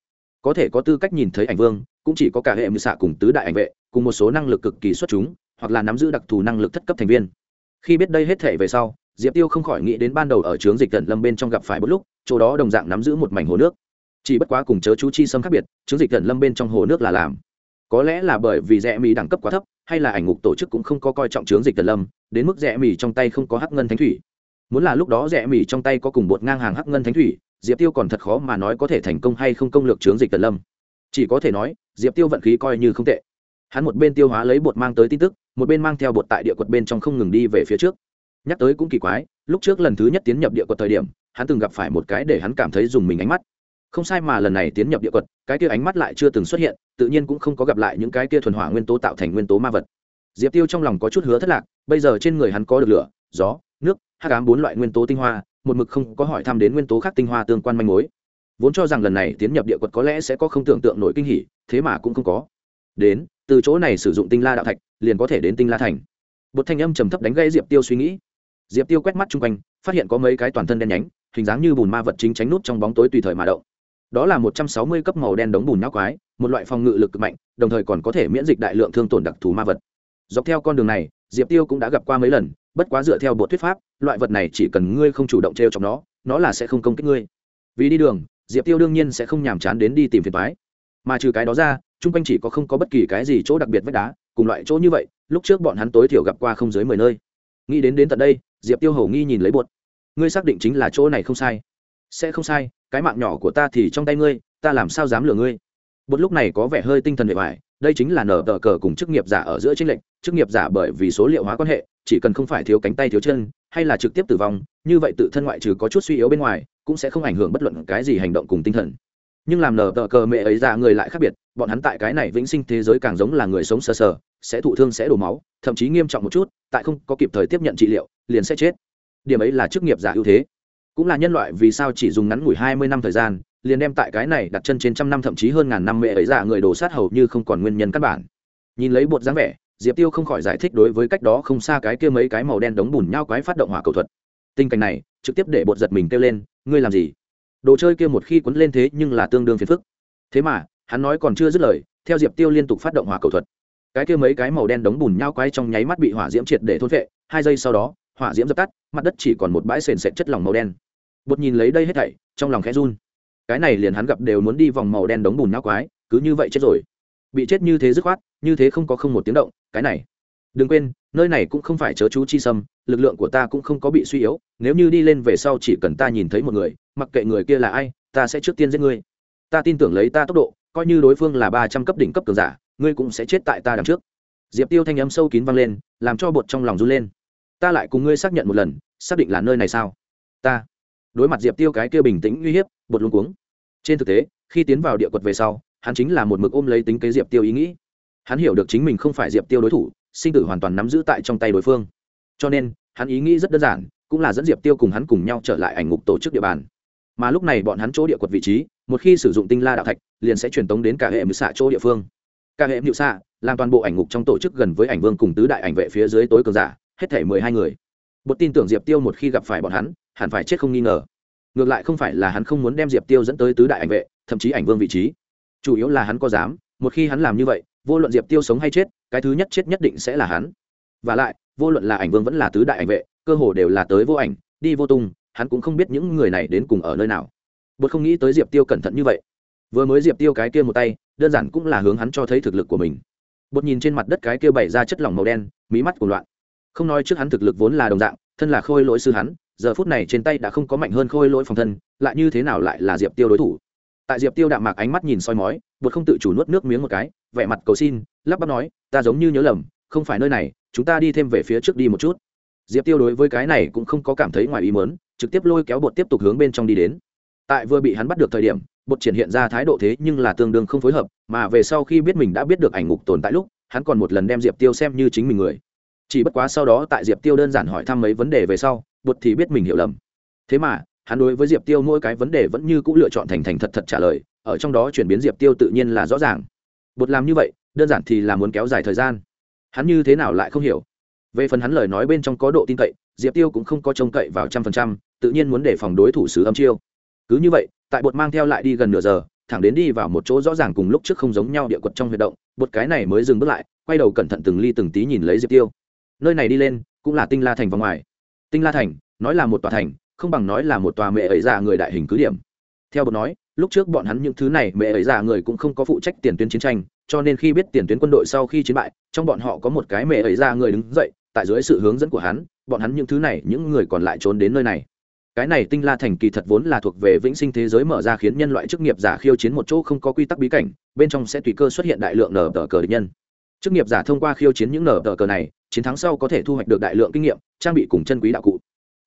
Có thể có tư cách nhìn thấy ảnh vương, cũng chỉ có cả hệ mưu xạ cùng tứ đại ảnh vệ, cùng một số năng lực cực kỳ xuất chúng, hoặc là nắm giữ đặc thù năng lực thất cấp thành viên. Khi biết đây hết thể về sau, diệp tiêu không khỏi nghĩ đến ban đầu ở trướng dịch tận lâm bên trong gặp phải một lúc, chỗ đó đồng dạng nắm giữ một mảnh hồ nước. Chỉ bất quá cùng chớ chú chi sâm khác biệt, trướng dịch tận lâm bên trong hồ nước là làm. Có lẽ là bởi vì rẽ mì đẳng cấp quá thấp, hay là ảnh ngục tổ chức cũng không có coi trọng trướng dịch tận lâm, đến mức rẽ mì trong tay không có hắc ngân thánh thủy muốn là lúc đó rẽ mỉ trong tay có cùng bột ngang hàng hắc ngân thánh thủy, diệp tiêu còn thật khó mà nói có thể thành công hay không công lược chướng dịch tần lâm. Chỉ có thể nói, diệp tiêu vận khí coi như không tệ. Hắn một bên tiêu hóa lấy bột mang tới tin tức, một bên mang theo bột tại địa quật bên trong không ngừng đi về phía trước. Nhắc tới cũng kỳ quái, lúc trước lần thứ nhất tiến nhập địa quật thời điểm, hắn từng gặp phải một cái để hắn cảm thấy dùng mình ánh mắt. Không sai mà lần này tiến nhập địa quật, cái kia ánh mắt lại chưa từng xuất hiện, tự nhiên cũng không có gặp lại những cái kia thuần hỏa nguyên tố tạo thành nguyên tố ma vật. Diệp tiêu trong lòng có chút hứa thất lạc, bây giờ trên người hắn có được lửa, gió, nước hắc ám bốn loại nguyên tố tinh hoa, một mực không có hỏi thăm đến nguyên tố khác tinh hoa tương quan manh mối. Vốn cho rằng lần này tiến nhập địa quật có lẽ sẽ có không tưởng tượng nổi kinh hỉ, thế mà cũng không có. Đến, từ chỗ này sử dụng tinh la đạo thạch, liền có thể đến tinh la thành. Bột thanh âm trầm thấp đánh gây diệp tiêu suy nghĩ. Diệp tiêu quét mắt chung quanh, phát hiện có mấy cái toàn thân đen nhánh, hình dáng như bùn ma vật chính tránh nút trong bóng tối tùy thời mà động. Đó là một trăm sáu mươi cấp màu đen đống bùn nhóc quái, một loại phòng ngự lực cực mạnh, đồng thời còn có thể miễn dịch đại lượng thương tổn đặc thù ma vật. Dọc theo con đường này, diệp tiêu cũng đã gặp qua mấy lần, bất quá dựa theo bộ thuyết pháp loại vật này chỉ cần ngươi không chủ động t r e o chọc nó nó là sẽ không công kích ngươi. Vì đi đường, diệp tiêu đương nhiên sẽ không nhàm chán đến đi tìm phiền thoái mà trừ cái đó ra, chung quanh chỉ có không có bất kỳ cái gì chỗ đặc biệt vách đá, cùng loại chỗ như vậy, lúc trước bọn hắn tối thiểu gặp qua không dưới mười nơi. Nghĩ đến đến tận đây, diệp tiêu hầu nghi nhìn lấy bột. Ngươi xác định chính là chỗ này không sai. Sẽ không sai, cái mạng nhỏ của ta thì trong tay ngươi, ta làm sao dám lừa ngươi? Bột lúc này có vẻ hơi tinh thần bề ngoài đây chính là nở tờ cờ cùng chức nghiệp giả ở giữa tranh lệnh chức nghiệp giả bởi vì số liệu hóa quan hệ, chỉ cần không phải thiếu cánh tay thiếu chân hay là trực tiếp tử vong, như vậy tự thân ngoại trừ có chút suy yếu bên ngoài, cũng sẽ không ảnh hưởng bất luận cái gì hành động cùng tinh thần. Nhưng làm nở tờ cờ mẹ ấy ra người lại khác biệt, bọn hắn tại cái này vĩnh sinh thế giới càng giống là người sống sờ sờ, sẽ thụ thương, sẽ đổ máu, thậm chí nghiêm trọng một chút, tại không có kịp thời tiếp nhận trị liệu, liền sẽ chết. Điểm ấy là chức nghiệp giả ưu thế. Cũng là nhân loại vì sao chỉ dùng ngắn ngủi hai mươi năm thời gian, liền đem tại cái này đặt chân trên trăm năm, thậm chí hơn ngàn năm mẹ ấy dạ người đổ sát hầu như không còn nguyên nhân căn bản. Nhìn lấy bột dáng vẻ diệp tiêu không khỏi giải thích đối với cách đó không xa cái kia mấy cái màu đen đống bùn nhau quái phát động hỏa cầu thuật. Tình cảnh này, trực tiếp để bột giật mình kêu lên, ngươi làm gì? Đồ chơi kia một khi quấn lên thế nhưng là tương đương phiền phức. Thế mà, hắn nói còn chưa dứt lời, theo diệp tiêu liên tục phát động hỏa cầu thuật. Cái kia mấy cái màu đen đống bùn nhau quái trong nháy mắt bị hỏa diễm triệt để thôn vệ hai giây sau đó, hỏa diễm dập tắt, mặt đất chỉ còn một bãi sền sệt chất lỏng màu đen. Bột nhìn lấy đây hết thảy, trong lòng khẽ run. Cái này liền hắn gặp đều muốn đi vòng màu đen đống bùn nhau quái, cứ như vậy chết rồi bị chết như thế dứt khoát, như thế không có không một tiếng động, cái này. Đừng quên, nơi này cũng không phải chớ chú chi sâm, lực lượng của ta cũng không có bị suy yếu, nếu như đi lên về sau chỉ cần ta nhìn thấy một người, mặc kệ người kia là ai, ta sẽ trước tiên giết ngươi. Ta tin tưởng lấy ta tốc độ, coi như đối phương là ba trăm cấp đỉnh cấp cường giả, ngươi cũng sẽ chết tại ta đằng trước. Diệp tiêu thanh âm sâu kín vang lên, làm cho bột trong lòng run lên. Ta lại cùng ngươi xác nhận một lần, xác định là nơi này sao? Ta. Đối mặt diệp tiêu cái kia bình tĩnh uy hiếp, bột luôn cuống. Trên thực tế, khi tiến vào địa quật về sau hắn chính là một mực ôm lấy tính kế diệp tiêu ý nghĩ. Hắn hiểu được chính mình không phải diệp tiêu đối thủ, sinh tử hoàn toàn nắm giữ tại trong tay đối phương. Cho nên, hắn ý nghĩ rất đơn giản, cũng là dẫn diệp tiêu cùng hắn cùng nhau trở lại ảnh ngục tổ chức địa bàn. Mà lúc này bọn hắn chỗ địa quật vị trí, một khi sử dụng tinh la đạo thạch, liền sẽ truyền tống đến cả hệ mưu xạ chỗ địa phương. Cả hệ mưu xạ, làm toàn bộ ảnh ngục trong tổ chức gần với ảnh vương cùng tứ đại ảnh vệ phía dưới tối cường giả, hết thể mười hai người. Bột tin tưởng diệp tiêu một khi gặp phải bọn hắn, hẳn phải chết không nghi ngờ. Ngược lại không phải là hắn không muốn đem diệp tiêu dẫn tới tứ đại ảnh vệ, thậm chí ảnh vương vị trí chủ yếu là hắn có dám, một khi hắn làm như vậy, vô luận diệp tiêu sống hay chết, cái thứ nhất chết nhất định sẽ là hắn. V à lại, vô luận là ảnh vương vẫn là tứ đại ảnh vệ, cơ hồ đều là tới vô ảnh, đi vô tung, hắn cũng không biết những người này đến cùng ở nơi nào. Bột không nghĩ tới diệp tiêu cẩn thận như vậy. Vừa mới diệp tiêu cái kia một tay, đơn giản cũng là hướng hắn cho thấy thực lực của mình. Bột nhìn trên mặt đất cái kia bày ra chất lỏng màu đen, mí mắt của loạn. Không nói trước hắn thực lực vốn là đồng dạng, thân là khôi lỗi sư hắn, giờ phút này trên tay đã không có mạnh hơn khôi lỗi phòng thân, lại như thế nào lại là diệp tiêu đối thủ? Tại diệp tiêu đạm mạc ánh mắt nhìn soi mói bột không tự chủ nuốt nước miếng một cái, vẻ mặt cầu xin, lắp bắp nói, ta giống như nhớ lầm, không phải nơi này, chúng ta đi thêm về phía trước đi một chút. Diệp tiêu đối với cái này cũng không có cảm thấy ngoài ý mớn trực tiếp lôi kéo bột tiếp tục hướng bên trong đi đến. Tại vừa bị hắn bắt được thời điểm, bột triển hiện ra thái độ thế nhưng là tương đương không phối hợp, mà về sau khi biết mình đã biết được ảnh ngục tồn tại lúc, hắn còn một lần đem diệp tiêu xem như chính mình người. Chỉ bất quá sau đó tại diệp tiêu đơn giản hỏi thăm mấy vấn đề về sau, bột thì biết mình hiểu lầm. Thế mà hắn đối với diệp tiêu mỗi cái vấn đề vẫn như c ũ lựa chọn thành thành thật thật trả lời, ở trong đó chuyển biến diệp tiêu tự nhiên là rõ ràng. Bột làm như vậy, đơn giản thì là muốn kéo dài thời gian. Hắn như thế nào lại không hiểu? Về phần hắn lời nói bên trong có độ tin cậy, diệp tiêu cũng không có trông cậy vào trăm phần trăm, tự nhiên muốn để phòng đối thủ sứ âm chiêu. Cứ như vậy, tại bột mang theo lại đi gần nửa giờ, thẳng đến đi vào một chỗ rõ ràng cùng lúc trước không giống nhau địa quật trong huy động, bột cái này mới dừng bước lại, quay đầu cẩn thận từng ly từng tí nhìn lấy diệp tiêu. Nơi này đi lên, cũng là tinh la thành vòng ngoài. Tinh la thành, nói là một tòa thành không bằng nói là một tòa mẹ ấy già người đại hình cứ điểm. Theo bột nói, lúc trước bọn hắn những thứ này mẹ ấy già người cũng không có phụ trách tiền tuyến chiến tranh, cho nên khi biết tiền tuyến quân đội sau khi chiến bại, trong bọn họ có một cái mẹ ấy già người đứng dậy, tại dưới sự hướng dẫn của hắn, bọn hắn những thứ này, những người còn lại trốn đến nơi này. Cái này tinh la thành kỳ thật vốn là thuộc về vĩnh sinh thế giới mở ra khiến nhân loại chức nghiệp giả khiêu chiến một chỗ không có quy tắc bí cảnh, bên trong sẽ tùy cơ xuất hiện đại lượng nở tờ cờ địch nhân. Chức nghiệp giả thông qua khiêu chiến những nở tờ cờ này, chiến thắng sau có thể thu hoạch được đại lượng kinh nghiệm, trang bị cùng chân quý đạo cụ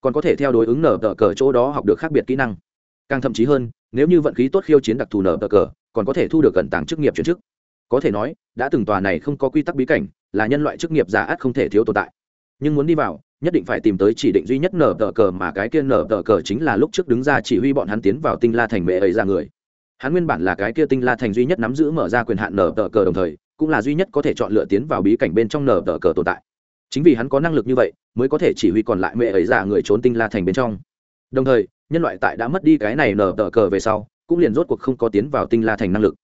còn có thể theo đối ứng nở tờ cờ chỗ đó học được khác biệt kỹ năng. Càng thậm chí hơn, nếu như vận khí tốt khiêu chiến đặc thù nở tờ cờ, còn có thể thu được cẩn tàng chức nghiệp chuyển chức. Có thể nói, đã từng tòa này không có quy tắc bí cảnh, là nhân loại chức nghiệp giả át không thể thiếu tồn tại. Nhưng muốn đi vào, nhất định phải tìm tới chỉ định duy nhất nở tờ cờ mà cái kia nở tờ cờ chính là lúc trước đứng ra chỉ huy bọn hắn tiến vào tinh la thành mẹ ấy ra người. Hắn nguyên bản là cái kia tinh la thành duy nhất nắm giữ mở ra quyền hạn nở tờ cờ đồng thời, cũng là duy nhất có thể chọn lựa tiến vào bí cảnh bên trong nở tờ cờ tồn tại chính vì hắn có năng lực như vậy, mới có thể chỉ huy còn lại mẹ ấy giả người trốn tinh la thành bên trong. Đồng thời, nhân loại tại đã mất đi cái này nở tờ cờ về sau, cũng liền rốt cuộc không có tiến vào tinh la thành năng lực.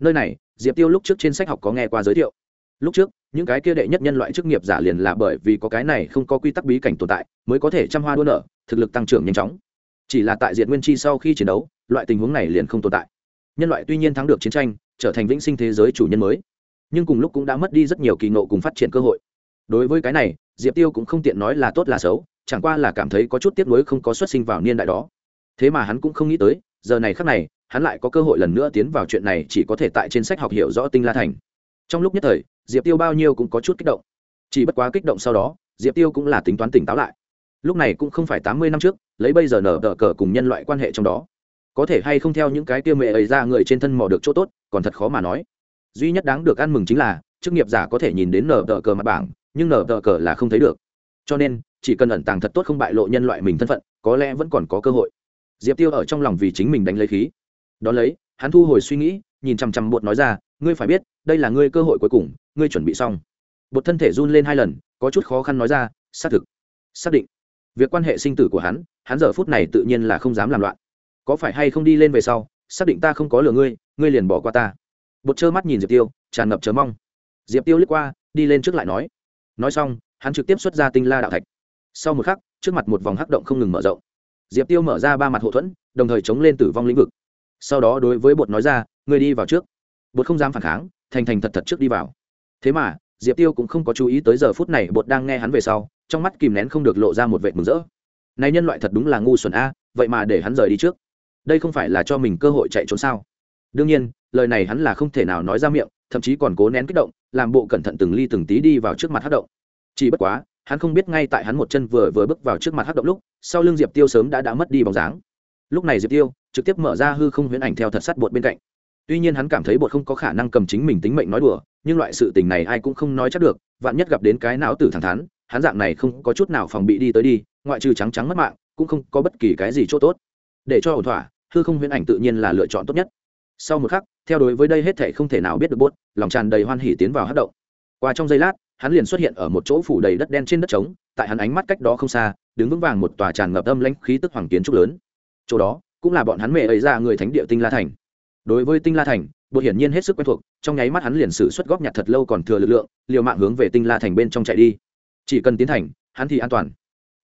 Nơi này, diệp tiêu lúc trước trên sách học có nghe qua giới thiệu. Lúc trước, những cái kia đệ nhất nhân loại chức nghiệp giả liền là bởi vì có cái này không có quy tắc bí cảnh tồn tại, mới có thể chăm hoa đua nở, thực lực tăng trưởng nhanh chóng. Chỉ là tại diện nguyên chi sau khi chiến đấu, loại tình huống này liền không tồn tại. Nhân loại tuy nhiên thắng được chiến tranh, trở thành vĩnh sinh thế giới chủ nhân mới, nhưng cùng lúc cũng đã mất đi rất nhiều kỳ nộ cùng phát triển cơ hội đối với cái này, diệp tiêu cũng không tiện nói là tốt là xấu, chẳng qua là cảm thấy có chút tiếc nuối không có xuất sinh vào niên đại đó. Thế mà hắn cũng không nghĩ tới, giờ này khắc này, hắn lại có cơ hội lần nữa tiến vào chuyện này chỉ có thể tại trên sách học hiểu rõ tinh la thành. Trong lúc nhất thời, diệp tiêu bao nhiêu cũng có chút kích động. Chỉ bất quá kích động sau đó, diệp tiêu cũng là tính toán tỉnh táo lại. Lúc này cũng không phải tám mươi năm trước, lấy bây giờ nở đỡ cờ cùng nhân loại quan hệ trong đó. Có thể hay không theo những cái tiêu mệ ấy ra người trên thân mò được chỗ tốt, còn thật khó mà nói. Duy nhất đáng được ăn mừng chính là, chức nghiệp giả có thể nhìn đến nở đỡ cờ mặt bảng nhưng nở tờ cờ là không thấy được. Cho nên, chỉ cần ẩn tàng thật tốt không bại lộ nhân loại mình thân phận, có lẽ vẫn còn có cơ hội. Diệp tiêu ở trong lòng vì chính mình đánh lấy khí. Đón lấy, hắn thu hồi suy nghĩ, nhìn chằm chằm bột nói ra, ngươi phải biết, đây là ngươi cơ hội cuối cùng, ngươi chuẩn bị xong. Bột thân thể run lên hai lần, có chút khó khăn nói ra, xác thực, xác định. Việc quan hệ sinh tử của hắn hắn giờ phút này tự nhiên là không dám làm loạn. Có phải hay không đi lên về sau, xác định ta không có lừa ngươi ngươi liền bỏ qua ta. Bột trơ mắt nhìn diệp tiêu, tràn ngập chờ mong. Diệp tiêu lướt qua, đi lên trước lại nói nói xong, hắn trực tiếp xuất ra tinh la đạo thạch. Sau một khắc, trước mặt một vòng hắc động không ngừng mở rộng. Diệp tiêu mở ra ba mặt hậu thuẫn, đồng thời chống lên tử vong lĩnh vực. Sau đó đối với bột nói ra người đi vào trước. Bột không dám phản kháng, thành thành thật thật trước đi vào. Thế mà, diệp tiêu cũng không có chú ý tới giờ phút này bột đang nghe hắn về sau, trong mắt kìm nén không được lộ ra một vệ mừng rỡ. Này nhân loại thật đúng là ngu xuẩn a, vậy mà để hắn rời đi trước. Đây không phải là cho mình cơ hội chạy trốn sao? Đương nhiên, lời này hắn là không thể nào nói ra miệng thậm chí còn cố nén kích động, làm bộ cẩn thận từng ly từng tí đi vào trước mặt hát động. Chỉ bất quá, hắn không biết ngay tại hắn một chân vừa vừa bước vào trước mặt hát động lúc, sau lưng diệp tiêu sớm đã đã mất đi bóng dáng. Lúc này diệp tiêu trực tiếp mở ra hư không huyễn ảnh theo thật sắt bột bên cạnh. Tuy nhiên hắn cảm thấy bột không có khả năng cầm chính mình tính mệnh nói đùa, nhưng loại sự tình này ai cũng không nói chắc được, vạn nhất gặp đến cái não tử thẳng thắn, hắn dạng này không có chút nào phòng bị đi tới đi, ngoại trừ trắng trắng mất mạng, cũng không có bất kỳ cái gì chỗ tốt. Để cho ổn thỏa, hư không huyễn ảnh tự nhiên là lựa chọn tốt nhất sau một khắc, theo đối với đây hết thể không thể nào biết được bốt lòng tràn đầy hoan hỉ tiến vào hát động. Qua trong giây lát, hắn liền xuất hiện ở một chỗ phủ đầy đất đen trên đất trống, tại hắn ánh mắt cách đó không xa, đứng vững vàng một tòa tràn ngập âm lãnh khí tức hoàng kiến trúc lớn. Chỗ đó, cũng là bọn hắn mẹ ấy ra người thánh địa tinh la thành. Đối với tinh la thành bột hiển nhiên hết sức quen thuộc, trong nháy mắt hắn liền sử xuất góp nhặt thật lâu còn thừa lực lượng, liều mạng hướng về tinh la thành bên trong chạy đi. Chỉ cần tiến thành, hắn thì an toàn.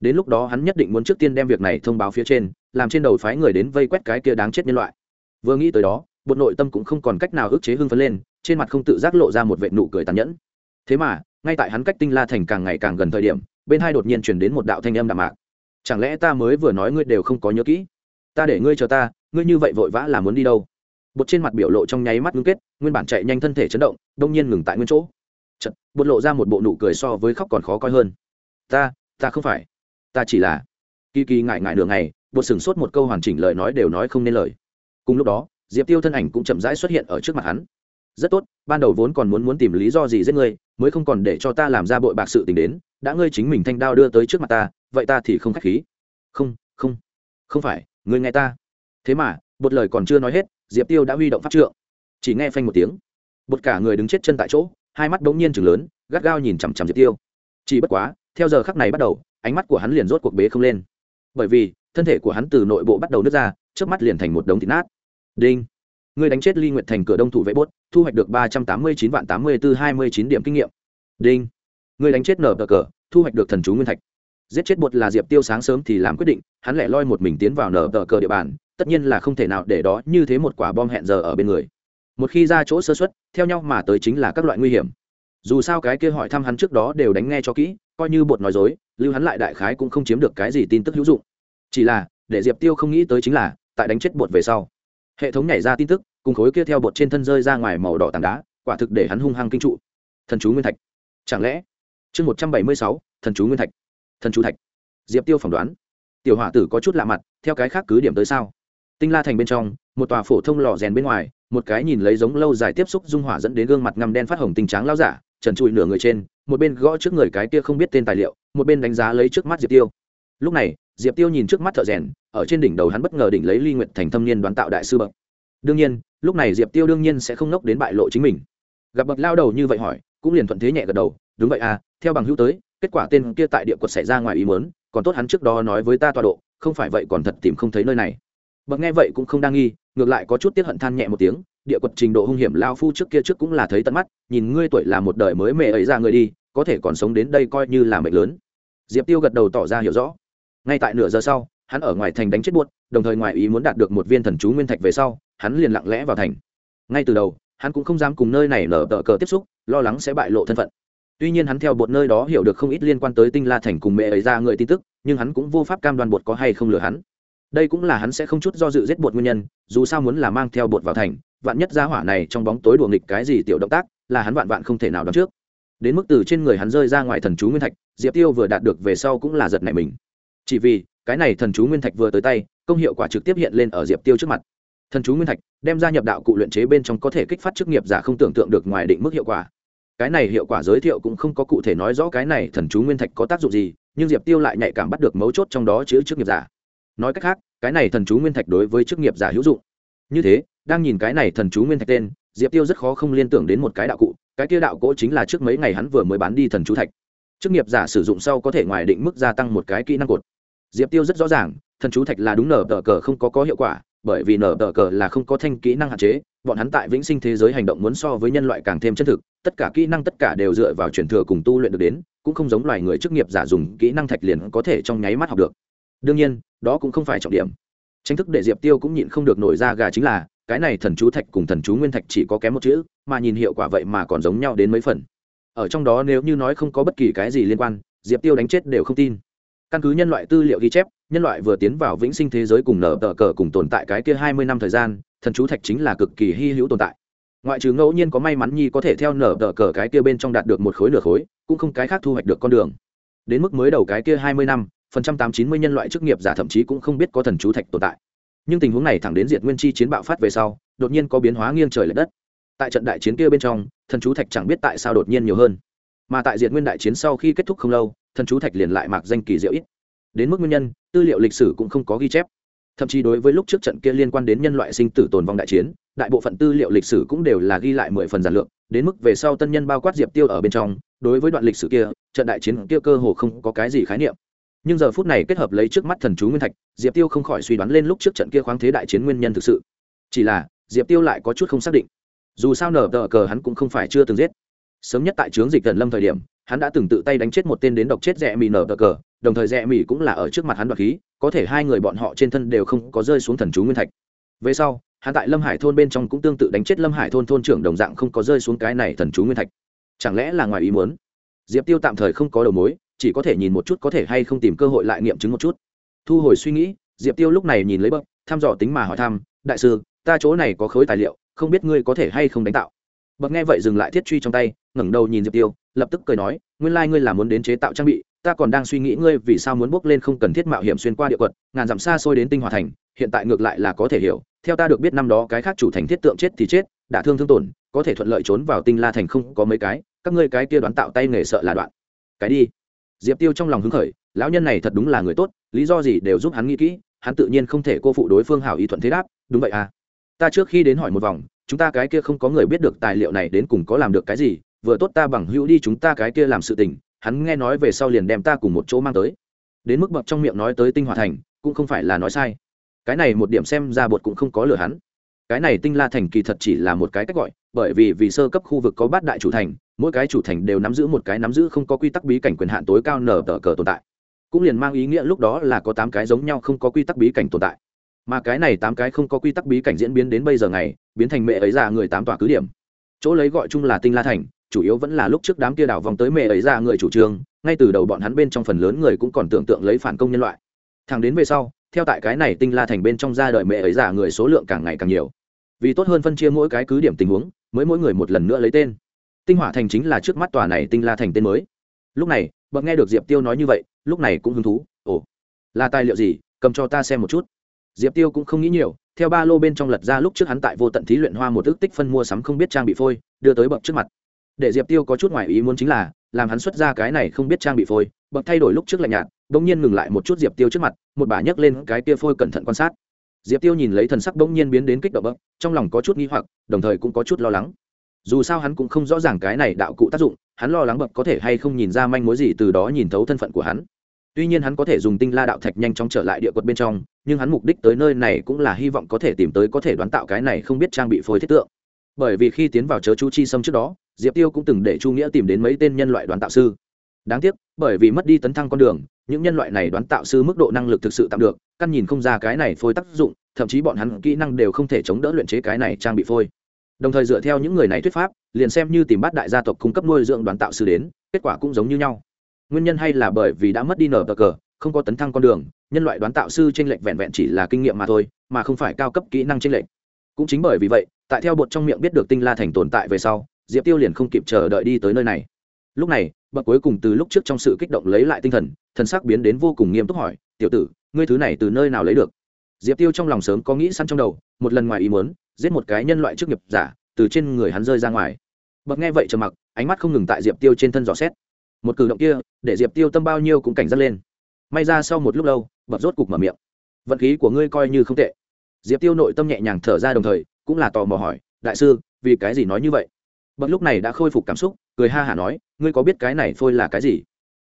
Đến lúc đó hắn nhất định muốn trước tiên đem việc này thông báo phía trên, làm trên đầu phái người đến vây quét cái kia đáng chết nhân loại. Vừa nghĩ tới đó bột nội tâm cũng không còn cách nào ức chế hưng phấn lên trên mặt không tự giác lộ ra một vệ nụ cười tàn nhẫn. Thế mà ngay tại hắn cách tinh la thành càng ngày càng gần thời điểm bên hai đột nhiên chuyển đến một đạo thanh âm đạm mạc. Chẳng lẽ ta mới vừa nói ngươi đều không có nhớ kỹ? Ta để ngươi chờ ta ngươi như vậy vội vã là muốn đi đâu? Bột trên mặt biểu lộ trong nháy mắt ngưng kết nguyên bản chạy nhanh thân thể chấn động đông nhiên ngừng tại nguyên chỗ. Chật, bột lộ ra một bộ nụ cười so với khóc còn khó coi hơn. Ta ta không phải. Ta chỉ là kỳ kỳ ngại ngại đường này bột sửng sốt một câu hoàn chỉnh lời nói đều nói không nên lời. Cùng lúc đó diệp tiêu thân ảnh cũng chậm rãi xuất hiện ở trước mặt hắn. Rất tốt, ban đầu vốn còn muốn muốn tìm lý do gì giết ngươi, mới không còn để cho ta làm ra bội bạc sự tình đến, đã ngươi chính mình thanh đao đưa tới trước mặt ta, vậy ta thì không k h á c h khí. Không không không phải, ngươi nghe ta. Thế mà, bột lời còn chưa nói hết, diệp tiêu đã huy động phát trượng. Chỉ nghe phanh một tiếng. Bột cả người đứng chết chân tại chỗ, hai mắt bỗng nhiên chừng lớn, gắt gao nhìn chằm chằm diệp tiêu. Chỉ bất quá, theo giờ khắc này bắt đầu, ánh mắt của hắn liền rốt cuộc bế không lên. Bởi vì, thân thể của hắn từ nội bộ bắt đầu nứt ra, trước mắt liền thành một đống thịt nát đinh. Người đánh chết ly nguyệt thành cửa đông thủ vệ bốt, thu hoạch được ba trăm tám mươi chín vạn tám mươi bốn hai mươi chín điểm kinh nghiệm. Đinh. Người đánh chết nở cờ cờ, thu hoạch được thần chú nguyên thạch. Giết chết bột là diệp tiêu sáng sớm thì làm quyết định, hắn lại loi một mình tiến vào nở tờ cờ địa bàn, tất nhiên là không thể nào để đó như thế một quả bom hẹn giờ ở bên người. Một khi ra chỗ sơ xuất theo nhau mà tới chính là các loại nguy hiểm. Dù sao cái kia hỏi thăm hắn trước đó đều đánh nghe cho kỹ, coi như bột nói dối, lưu hắn lại đại khái cũng không chiếm được cái gì tin tức hữu dụng. Chỉ là, để diệp tiêu không nghĩ tới chính là, tại đánh chết bột về sau hệ thống nhảy ra tin tức, cùng khối kia theo bột trên thân rơi ra ngoài màu đỏ tảng đá, quả thực để hắn hung hăng kinh trụ. Thần chú nguyên thạch. Chẳng lẽ? Chương một trăm bảy mươi sáu, thần chú nguyên thạch. Thần chú thạch. Diệp tiêu phỏng đoán. Tiểu hỏa tử có chút lạ mặt, theo cái khác cứ điểm tới sao? Tinh la thành bên trong, một tòa phổ thông lò rèn bên ngoài, một cái nhìn lấy giống lâu dài tiếp xúc dung hỏa dẫn đến gương mặt ngăm đen phát hồng tình tráng lao giả, trần trụi nửa người trên, một bên gõ trước người cái kia không biết tên tài liệu, một bên đánh giá lấy trước mắt diệp tiêu. Lúc này, diệp tiêu nhìn trước mắt thợ rèn ở trên đỉnh đầu hắn bất ngờ đỉnh lấy ly nguyện thành thâm niên đoán tạo đại sư bậc. Đương nhiên, lúc này diệp tiêu đương nhiên sẽ không nốc đến bại lộ chính mình. Gặp bậc lao đầu như vậy hỏi, cũng liền thuận thế nhẹ gật đầu, đúng vậy à theo bằng hữu tới, kết quả tên kia tại địa quật xảy ra ngoài ý mớn còn tốt hắn trước đó nói với ta tọa độ, không phải vậy còn thật tìm không thấy nơi này. Bậc nghe vậy cũng không đang nghi, ngược lại có chút tiếc hận than nhẹ một tiếng, địa quật trình độ hung hiểm lao phu trước kia trước cũng là thấy tận mắt, nhìn ngươi tuổi là một đời mới mẹ ấy ra người đi, có thể còn sống đến đây coi như là mệnh lớn. Diệp tiêu gật đầu tỏ ra hiểu rõ. Ngay tại nửa giờ sau hắn ở ngoài thành đánh chết buốt, đồng thời ngoài ý muốn đạt được một viên thần chú nguyên thạch về sau, hắn liền lặng lẽ vào thành. Ngay từ đầu, hắn cũng không dám cùng nơi này nở tờ cờ tiếp xúc, lo lắng sẽ bại lộ thân phận. Tuy nhiên hắn theo bột nơi đó hiểu được không ít liên quan tới tinh la thành cùng mẹ ấy ra người tin tức, nhưng hắn cũng vô pháp cam đoan bột có hay không lừa hắn. Đây cũng là hắn sẽ không chút do dự giết bột nguyên nhân, dù sao muốn là mang theo bột vào thành, vạn nhất gia hỏa này trong bóng tối đùa nghịch cái gì tiểu động tác, là hắn vạn vạn không thể nào đoán trước. Đến mức từ trên người hắn rơi ra ngoài thần chú nguyên thạch, diệp tiêu vừa đạt được về sau cũng là giật này mình. Chỉ vì cái này thần chú nguyên thạch vừa tới tay, công hiệu quả trực tiếp hiện lên ở diệp tiêu trước mặt. Thần chú nguyên thạch, đem ra nhập đạo cụ luyện chế bên trong có thể kích phát chức nghiệp giả không tưởng tượng được ngoài định mức hiệu quả. Cái này hiệu quả giới thiệu cũng không có cụ thể nói rõ cái này thần chú nguyên thạch có tác dụng gì, nhưng diệp tiêu lại nhạy cảm bắt được mấu chốt trong đó chữ chức nghiệp giả. Nói cách khác, cái này thần chú nguyên thạch đối với chức nghiệp giả hữu dụng. Như thế, đang nhìn cái này thần chú nguyên thạch tên, diệp tiêu rất khó không liên tưởng đến một cái đạo cụ, cái kia đạo cỗ chính là trước mấy ngày hắn vừa mới bán đi thần chú thạch. Chức nghiệp giả sử dụng sau có thể ngoài định mức gia tăng một cái kỹ năng cột diệp tiêu rất rõ ràng, thần chú thạch là đúng nở tờ cờ không có có hiệu quả, bởi vì nở tờ cờ là không có thanh kỹ năng hạn chế, bọn hắn tại vĩnh sinh thế giới hành động muốn so với nhân loại càng thêm chân thực, tất cả kỹ năng tất cả đều dựa vào truyền thừa cùng tu luyện được đến, cũng không giống loài người chức nghiệp giả dùng kỹ năng thạch liền có thể trong nháy mắt học được. Đương nhiên, đó cũng không phải trọng điểm. Tranh thức để diệp tiêu cũng nhịn không được nổi ra gà chính là, cái này thần chú thạch cùng thần chú nguyên thạch chỉ có kém một chữ, mà nhìn hiệu quả vậy mà còn giống nhau đến mấy phần. Ở trong đó nếu như nói không có bất kỳ cái gì liên quan, diệp tiêu đánh chết đều không tin căn cứ nhân loại tư liệu ghi chép, nhân loại vừa tiến vào vĩnh sinh thế giới cùng nở tờ cờ cùng tồn tại cái kia hai mươi năm thời gian, thần chú thạch chính là cực kỳ hy hữu tồn tại. Ngoại trừ ngẫu nhiên có may mắn nhi có thể theo nở tờ cờ cái kia bên trong đạt được một khối nửa khối, cũng không cái khác thu hoạch được con đường. Đến mức mới đầu cái kia hai mươi năm, phần trăm tám chín mươi nhân loại chức nghiệp giả thậm chí cũng không biết có thần chú thạch tồn tại. Nhưng tình huống này thẳng đến diệt nguyên chi chiến bạo phát về sau, đột nhiên có biến hóa nghiêng trời l ệ đất. Tại trận đại chiến kia bên trong, thần chú thạch chẳng biết tại sao đột nhiên nhiều hơn mà tại diệt nguyên đại chiến sau khi kết thúc không lâu, thần chú thạch liền lại mạc danh kỳ diệu ít. Đến mức nguyên nhân, tư liệu lịch sử cũng không có ghi chép. Thậm chí đối với lúc trước trận kia liên quan đến nhân loại sinh tử tồn vong đại chiến, đại bộ phận tư liệu lịch sử cũng đều là ghi lại mười phần giản lượng đến mức về sau tân nhân bao quát diệp tiêu ở bên trong, đối với đoạn lịch sử kia, trận đại chiến kia cơ hồ không có cái gì khái niệm. Nhưng giờ phút này kết hợp lấy trước mắt thần chú nguyên thạch, diệp tiêu không khỏi suy đoán lên lúc trước trận kia khoáng thế đại chiến nguyên nhân thực sự. Chỉ là, diệp tiêu lại có chút không xác định. Dù sao nở tờ cờ hắn cũng không phải chưa từng giết sớm nhất tại trướng dịch thần lâm thời điểm, hắn đã từng tự tay đánh chết một tên đến độc chết rẽ mì nở cờ, đồng thời rẽ mì cũng là ở trước mặt hắn đoạt khí, có thể hai người bọn họ trên thân đều không có rơi xuống thần chú nguyên thạch. Về sau, hắn tại lâm hải thôn bên trong cũng tương tự đánh chết lâm hải thôn thôn trưởng đồng dạng không có rơi xuống cái này thần chú nguyên thạch. Chẳng lẽ là ngoài ý muốn? Diệp tiêu tạm thời không có đầu mối, chỉ có thể nhìn một chút có thể hay không tìm cơ hội lại nghiệm chứng một chút. Thu hồi suy nghĩ, diệp tiêu lúc này nhìn lấy bậc, thăm dò tính mà hỏi thăm, đại sư, ta chỗ này có khối tài liệu, không biết ngươi có thể hay không đánh tạo? Bậc nghe vậy dừng lại thiết truy trong tay, ngẩng đầu nhìn diệp tiêu, lập tức cười nói, nguyên lai、like、ngươi là muốn đến chế tạo trang bị, ta còn đang suy nghĩ ngươi vì sao muốn bước lên không cần thiết mạo hiểm xuyên qua địa quật, ngàn dặm xa xôi đến tinh hòa thành, hiện tại ngược lại là có thể hiểu, theo ta được biết năm đó cái khác chủ thành thiết tượng chết thì chết, đã thương thương tổn, có thể thuận lợi trốn vào tinh la thành không có mấy cái, các ngươi cái kia đoán tạo tay nghề sợ là đoạn. Cái đi. Diệp tiêu trong lòng hứng khởi, lão nhân này thật đúng là người tốt, lý do gì đều giúp hắn nghĩ kỹ, hắn tự nhiên không thể cô phụ đối phương hảo ý thuận thế đáp, đúng vậy à ta trước khi đến hỏi một vòng chúng ta cái kia không có người biết được tài liệu này đến cùng có làm được cái gì, vừa tốt ta bằng hữu đi chúng ta cái kia làm sự tình, hắn nghe nói về sau liền đem ta cùng một chỗ mang tới. Đến mức bậc trong miệng nói tới tinh hoa thành, cũng không phải là nói sai. Cái này một điểm xem ra bột cũng không có lừa hắn. Cái này tinh la thành kỳ thật chỉ là một cái cách gọi, bởi vì vì sơ cấp khu vực có bát đại chủ thành, mỗi cái chủ thành đều nắm giữ một cái nắm giữ không có quy tắc bí cảnh quyền hạn tối cao nở tờ cờ tồn tại. Cũng liền mang ý nghĩa lúc đó là có tám cái giống nhau không có quy tắc bí cảnh tồn tại. Mà cái này tám cái không có quy tắc bí cảnh diễn biến đến bây giờ này biến thành mẹ ấy ra người tám tòa cứ điểm. Chỗ lấy gọi chung là tinh la thành, chủ yếu vẫn là lúc trước đám kia đảo vòng tới mẹ ấy ra người chủ trương, ngay từ đầu bọn hắn bên trong phần lớn người cũng còn tưởng tượng lấy phản công nhân loại. Thằng đến về sau, theo tại cái này tinh la thành bên trong ra đời mẹ ấy giả người số lượng càng ngày càng nhiều. Vì tốt hơn phân chia mỗi cái cứ điểm tình huống, mới mỗi người một lần nữa lấy tên. Tinh hỏa thành chính là trước mắt tòa này tinh la thành tên mới. Lúc này, bậc nghe được diệp tiêu nói như vậy, lúc này cũng hứng thú, ồ, là tài liệu gì? Cầm cho ta xem một chút. Diệp tiêu cũng không nghĩ nhiều theo ba lô bên trong lật ra lúc trước hắn tại vô tận thí luyện hoa một ước tích phân mua sắm không biết trang bị phôi, đưa tới bậc trước mặt. Để diệp tiêu có chút ngoài ý muốn chính là, làm hắn xuất ra cái này không biết trang bị phôi, bậc thay đổi lúc trước lạnh nhạt đ ỗ n g nhiên ngừng lại một chút diệp tiêu trước mặt, một bà nhấc lên cái tia phôi cẩn thận quan sát. Diệp tiêu nhìn lấy thần sắc đ ỗ n g nhiên biến đến kích động bậc, trong lòng có chút nghi hoặc, đồng thời cũng có chút lo lắng. Dù sao hắn cũng không rõ ràng cái này đạo cụ tác dụng, hắn lo lắng bậc có thể hay không nhìn ra manh mối gì từ đó nhìn thấu thân phận của hắn. Tuy nhiên hắn có thể dùng tinh la đạo thạch nhanh chóng trở lại địa quật bên trong nhưng hắn mục đích tới nơi này cũng là hy vọng có thể tìm tới có thể đoán tạo cái này không biết trang bị phôi thiết tượng. Bởi vì khi tiến vào chớ chú chi sâm trước đó, diệp tiêu cũng từng để chu nghĩa tìm đến mấy tên nhân loại đoán tạo sư. Đáng tiếc, bởi vì mất đi tấn thăng con đường, những nhân loại này đoán tạo sư mức độ năng lực thực sự tạm được, căn nhìn không ra cái này phôi tác dụng, thậm chí bọn hắn kỹ năng đều không thể chống đỡ luyện chế cái này trang bị phôi. Đồng thời dựa theo những người này thuyết pháp, liền xem như tìm bắt đại gia tộc cung cấp nuôi dưỡng đoán tạo sư đến, kết quả cũng giống như nhau. Nguyên nhân hay là bởi vì đã mất đi nở tờ cờ, không có tấn thăng con đường nhân loại đoán tạo sư tranh lệch vẹn vẹn chỉ là kinh nghiệm mà thôi, mà không phải cao cấp kỹ năng tranh lệch. Cũng chính bởi vì vậy, tại theo bột trong miệng biết được tinh la thành tồn tại về sau, diệp tiêu liền không kịp chờ đợi đi tới nơi này. Lúc này, bậc cuối cùng từ lúc trước trong sự kích động lấy lại tinh thần thần sắc biến đến vô cùng nghiêm túc hỏi, tiểu tử, ngươi thứ này từ nơi nào lấy được? Diệp tiêu trong lòng sớm có nghĩ săn trong đầu, một lần ngoài ý muốn, giết một cái nhân loại chức nghiệp giả, từ trên người hắn rơi ra ngoài. Bậc nghe vậy trầm mặc, ánh mắt không ngừng tại diệp tiêu trên thân dò xét. Một cử động kia, để diệp tiêu tâm bao nhiêu cũng cảnh giác lên. May ra sau một lúc lâu bậc rốt cục mở miệng. Vận khí của ngươi coi như không tệ. Diệp tiêu nội tâm nhẹ nhàng thở ra đồng thời, cũng là tò mò hỏi, đại sư, vì cái gì nói như vậy? Bậc lúc này đã khôi phục cảm xúc, cười ha hả nói, ngươi có biết cái này phôi là cái gì?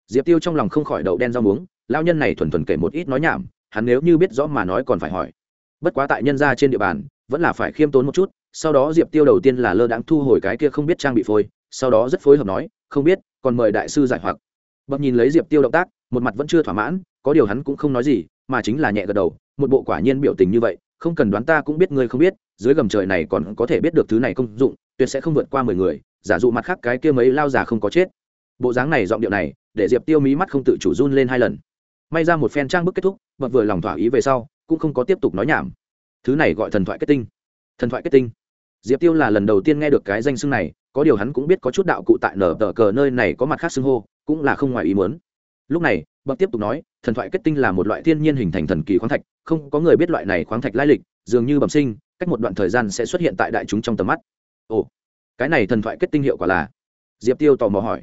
Diệp tiêu trong lòng không khỏi đậu đen rau muống lao nhân này thuần thuần kể một ít nói nhảm, hắn nếu như biết rõ mà nói còn phải hỏi. Bất quá tại nhân gia trên địa bàn, vẫn là phải khiêm tốn một chút, sau đó diệp tiêu đầu tiên là lơ đãng thu hồi cái kia không biết trang bị phôi, sau đó rất phối hợp nói, không biết, còn mời đại sư giải hoặc. Bậc nhìn lấy diệp tiêu động tác, một mặt vẫn chưa thỏa mãn có điều hắn cũng không nói gì, mà chính là nhẹ gật đầu, một bộ quả nhiên biểu tình như vậy, không cần đoán ta cũng biết ngươi không biết, dưới gầm trời này còn có thể biết được thứ này công dụng, tuyệt sẽ không vượt qua mười người, giả dụ mặt khác cái kia mấy lao già không có chết. Bộ dáng này giọng điệu này, để diệp tiêu mí mắt không tự chủ run lên hai lần. May ra một phen trang bức kết thúc bậc vừa lòng thỏa ý về sau, cũng không có tiếp tục nói nhảm. Thứ này gọi thần thoại kết tinh. Thần thoại kết tinh. Diệp tiêu là lần đầu tiên nghe được cái danh xưng này, có điều hắn cũng biết có chút đạo cụ tại nở tờ cờ nơi này có mặt khác xưng hô, cũng là không ngoài ý muốn. Lúc này bậc tiếp tục nói thần thoại kết tinh là một loại thiên nhiên hình thành thần kỳ khoáng thạch, không có người biết loại này khoáng thạch lai lịch, dường như bẩm sinh, cách một đoạn thời gian sẽ xuất hiện tại đại chúng trong tầm mắt. Ồ, cái này thần thoại kết tinh hiệu quả là? Diệp tiêu tò mò hỏi.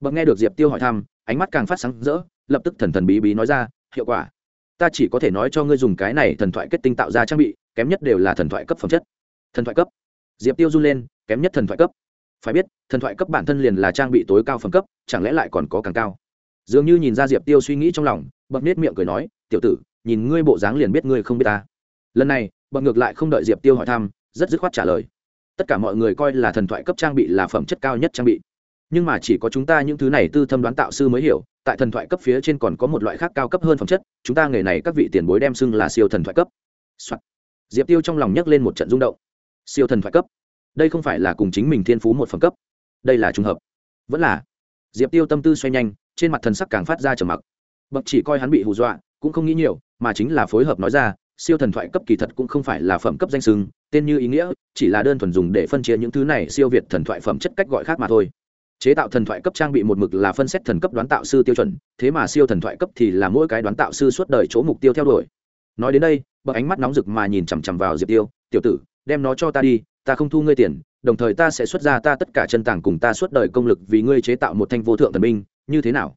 Bậc nghe được diệp tiêu hỏi thăm, ánh mắt càng phát sáng rỡ, lập tức thần thần bí bí nói ra, hiệu quả? Ta chỉ có thể nói cho ngươi dùng cái này thần thoại kết tinh tạo ra trang bị, kém nhất đều là thần thoại cấp phẩm chất. Thần thoại cấp? Diệp tiêu run lên, kém nhất thần thoại cấp? Phải biết, thần thoại cấp bản thân liền là trang bị tối cao phẩm cấp, chẳng lẽ lại còn có càng cao? Dường như nhìn ra diệp tiêu suy nghĩ trong lòng bậc nết miệng cười nói, tiểu tử, nhìn ngươi bộ dáng liền biết ngươi không biết ta. Lần này bậc ngược lại không đợi diệp tiêu hỏi thăm, rất dứt khoát trả lời. Tất cả mọi người coi là thần thoại cấp trang bị là phẩm chất cao nhất trang bị. Nhưng mà chỉ có chúng ta những thứ này tư thâm đoán tạo sư mới hiểu, tại thần thoại cấp phía trên còn có một loại khác cao cấp hơn phẩm chất, chúng ta nghề này các vị tiền bối đem xưng là siêu thần thoại cấp、Soạn. diệp tiêu trong lòng nhấc lên một trận rung động. Siêu thần thoại cấp. Đây không phải là cùng chính mình thiên phú một phẩm cấp. Đây là trùng hợp. Vẫn là. Diệp tiêu tâm tư xoay nhanh, trên mặt thần sắc càng phát ra trầm mặc bậc chỉ coi hắn bị hù dọa, cũng không nghĩ nhiều, mà chính là phối hợp nói ra, siêu thần thoại cấp kỳ thật cũng không phải là phẩm cấp danh sưng tên như ý nghĩa, chỉ là đơn thuần dùng để phân chia những thứ này siêu việt thần thoại phẩm chất cách gọi khác mà thôi. Chế tạo thần thoại cấp trang bị một mực là phân xét thần cấp đoán tạo sư tiêu chuẩn, thế mà siêu thần thoại cấp thì là mỗi cái đoán tạo sư suốt đời chỗ mục tiêu theo đuổi. Nói đến đây, bậc ánh mắt nóng rực mà nhìn chằm chằm vào diệp tiêu, tiểu tử, đem nó cho ta đi, ta không thu ngươi tiền, đồng thời ta sẽ xuất ra ta tất cả chân tàng cùng ta suốt đời công lực vì ngươi chế tạo một thanh vô thượng thần binh, như thế nào?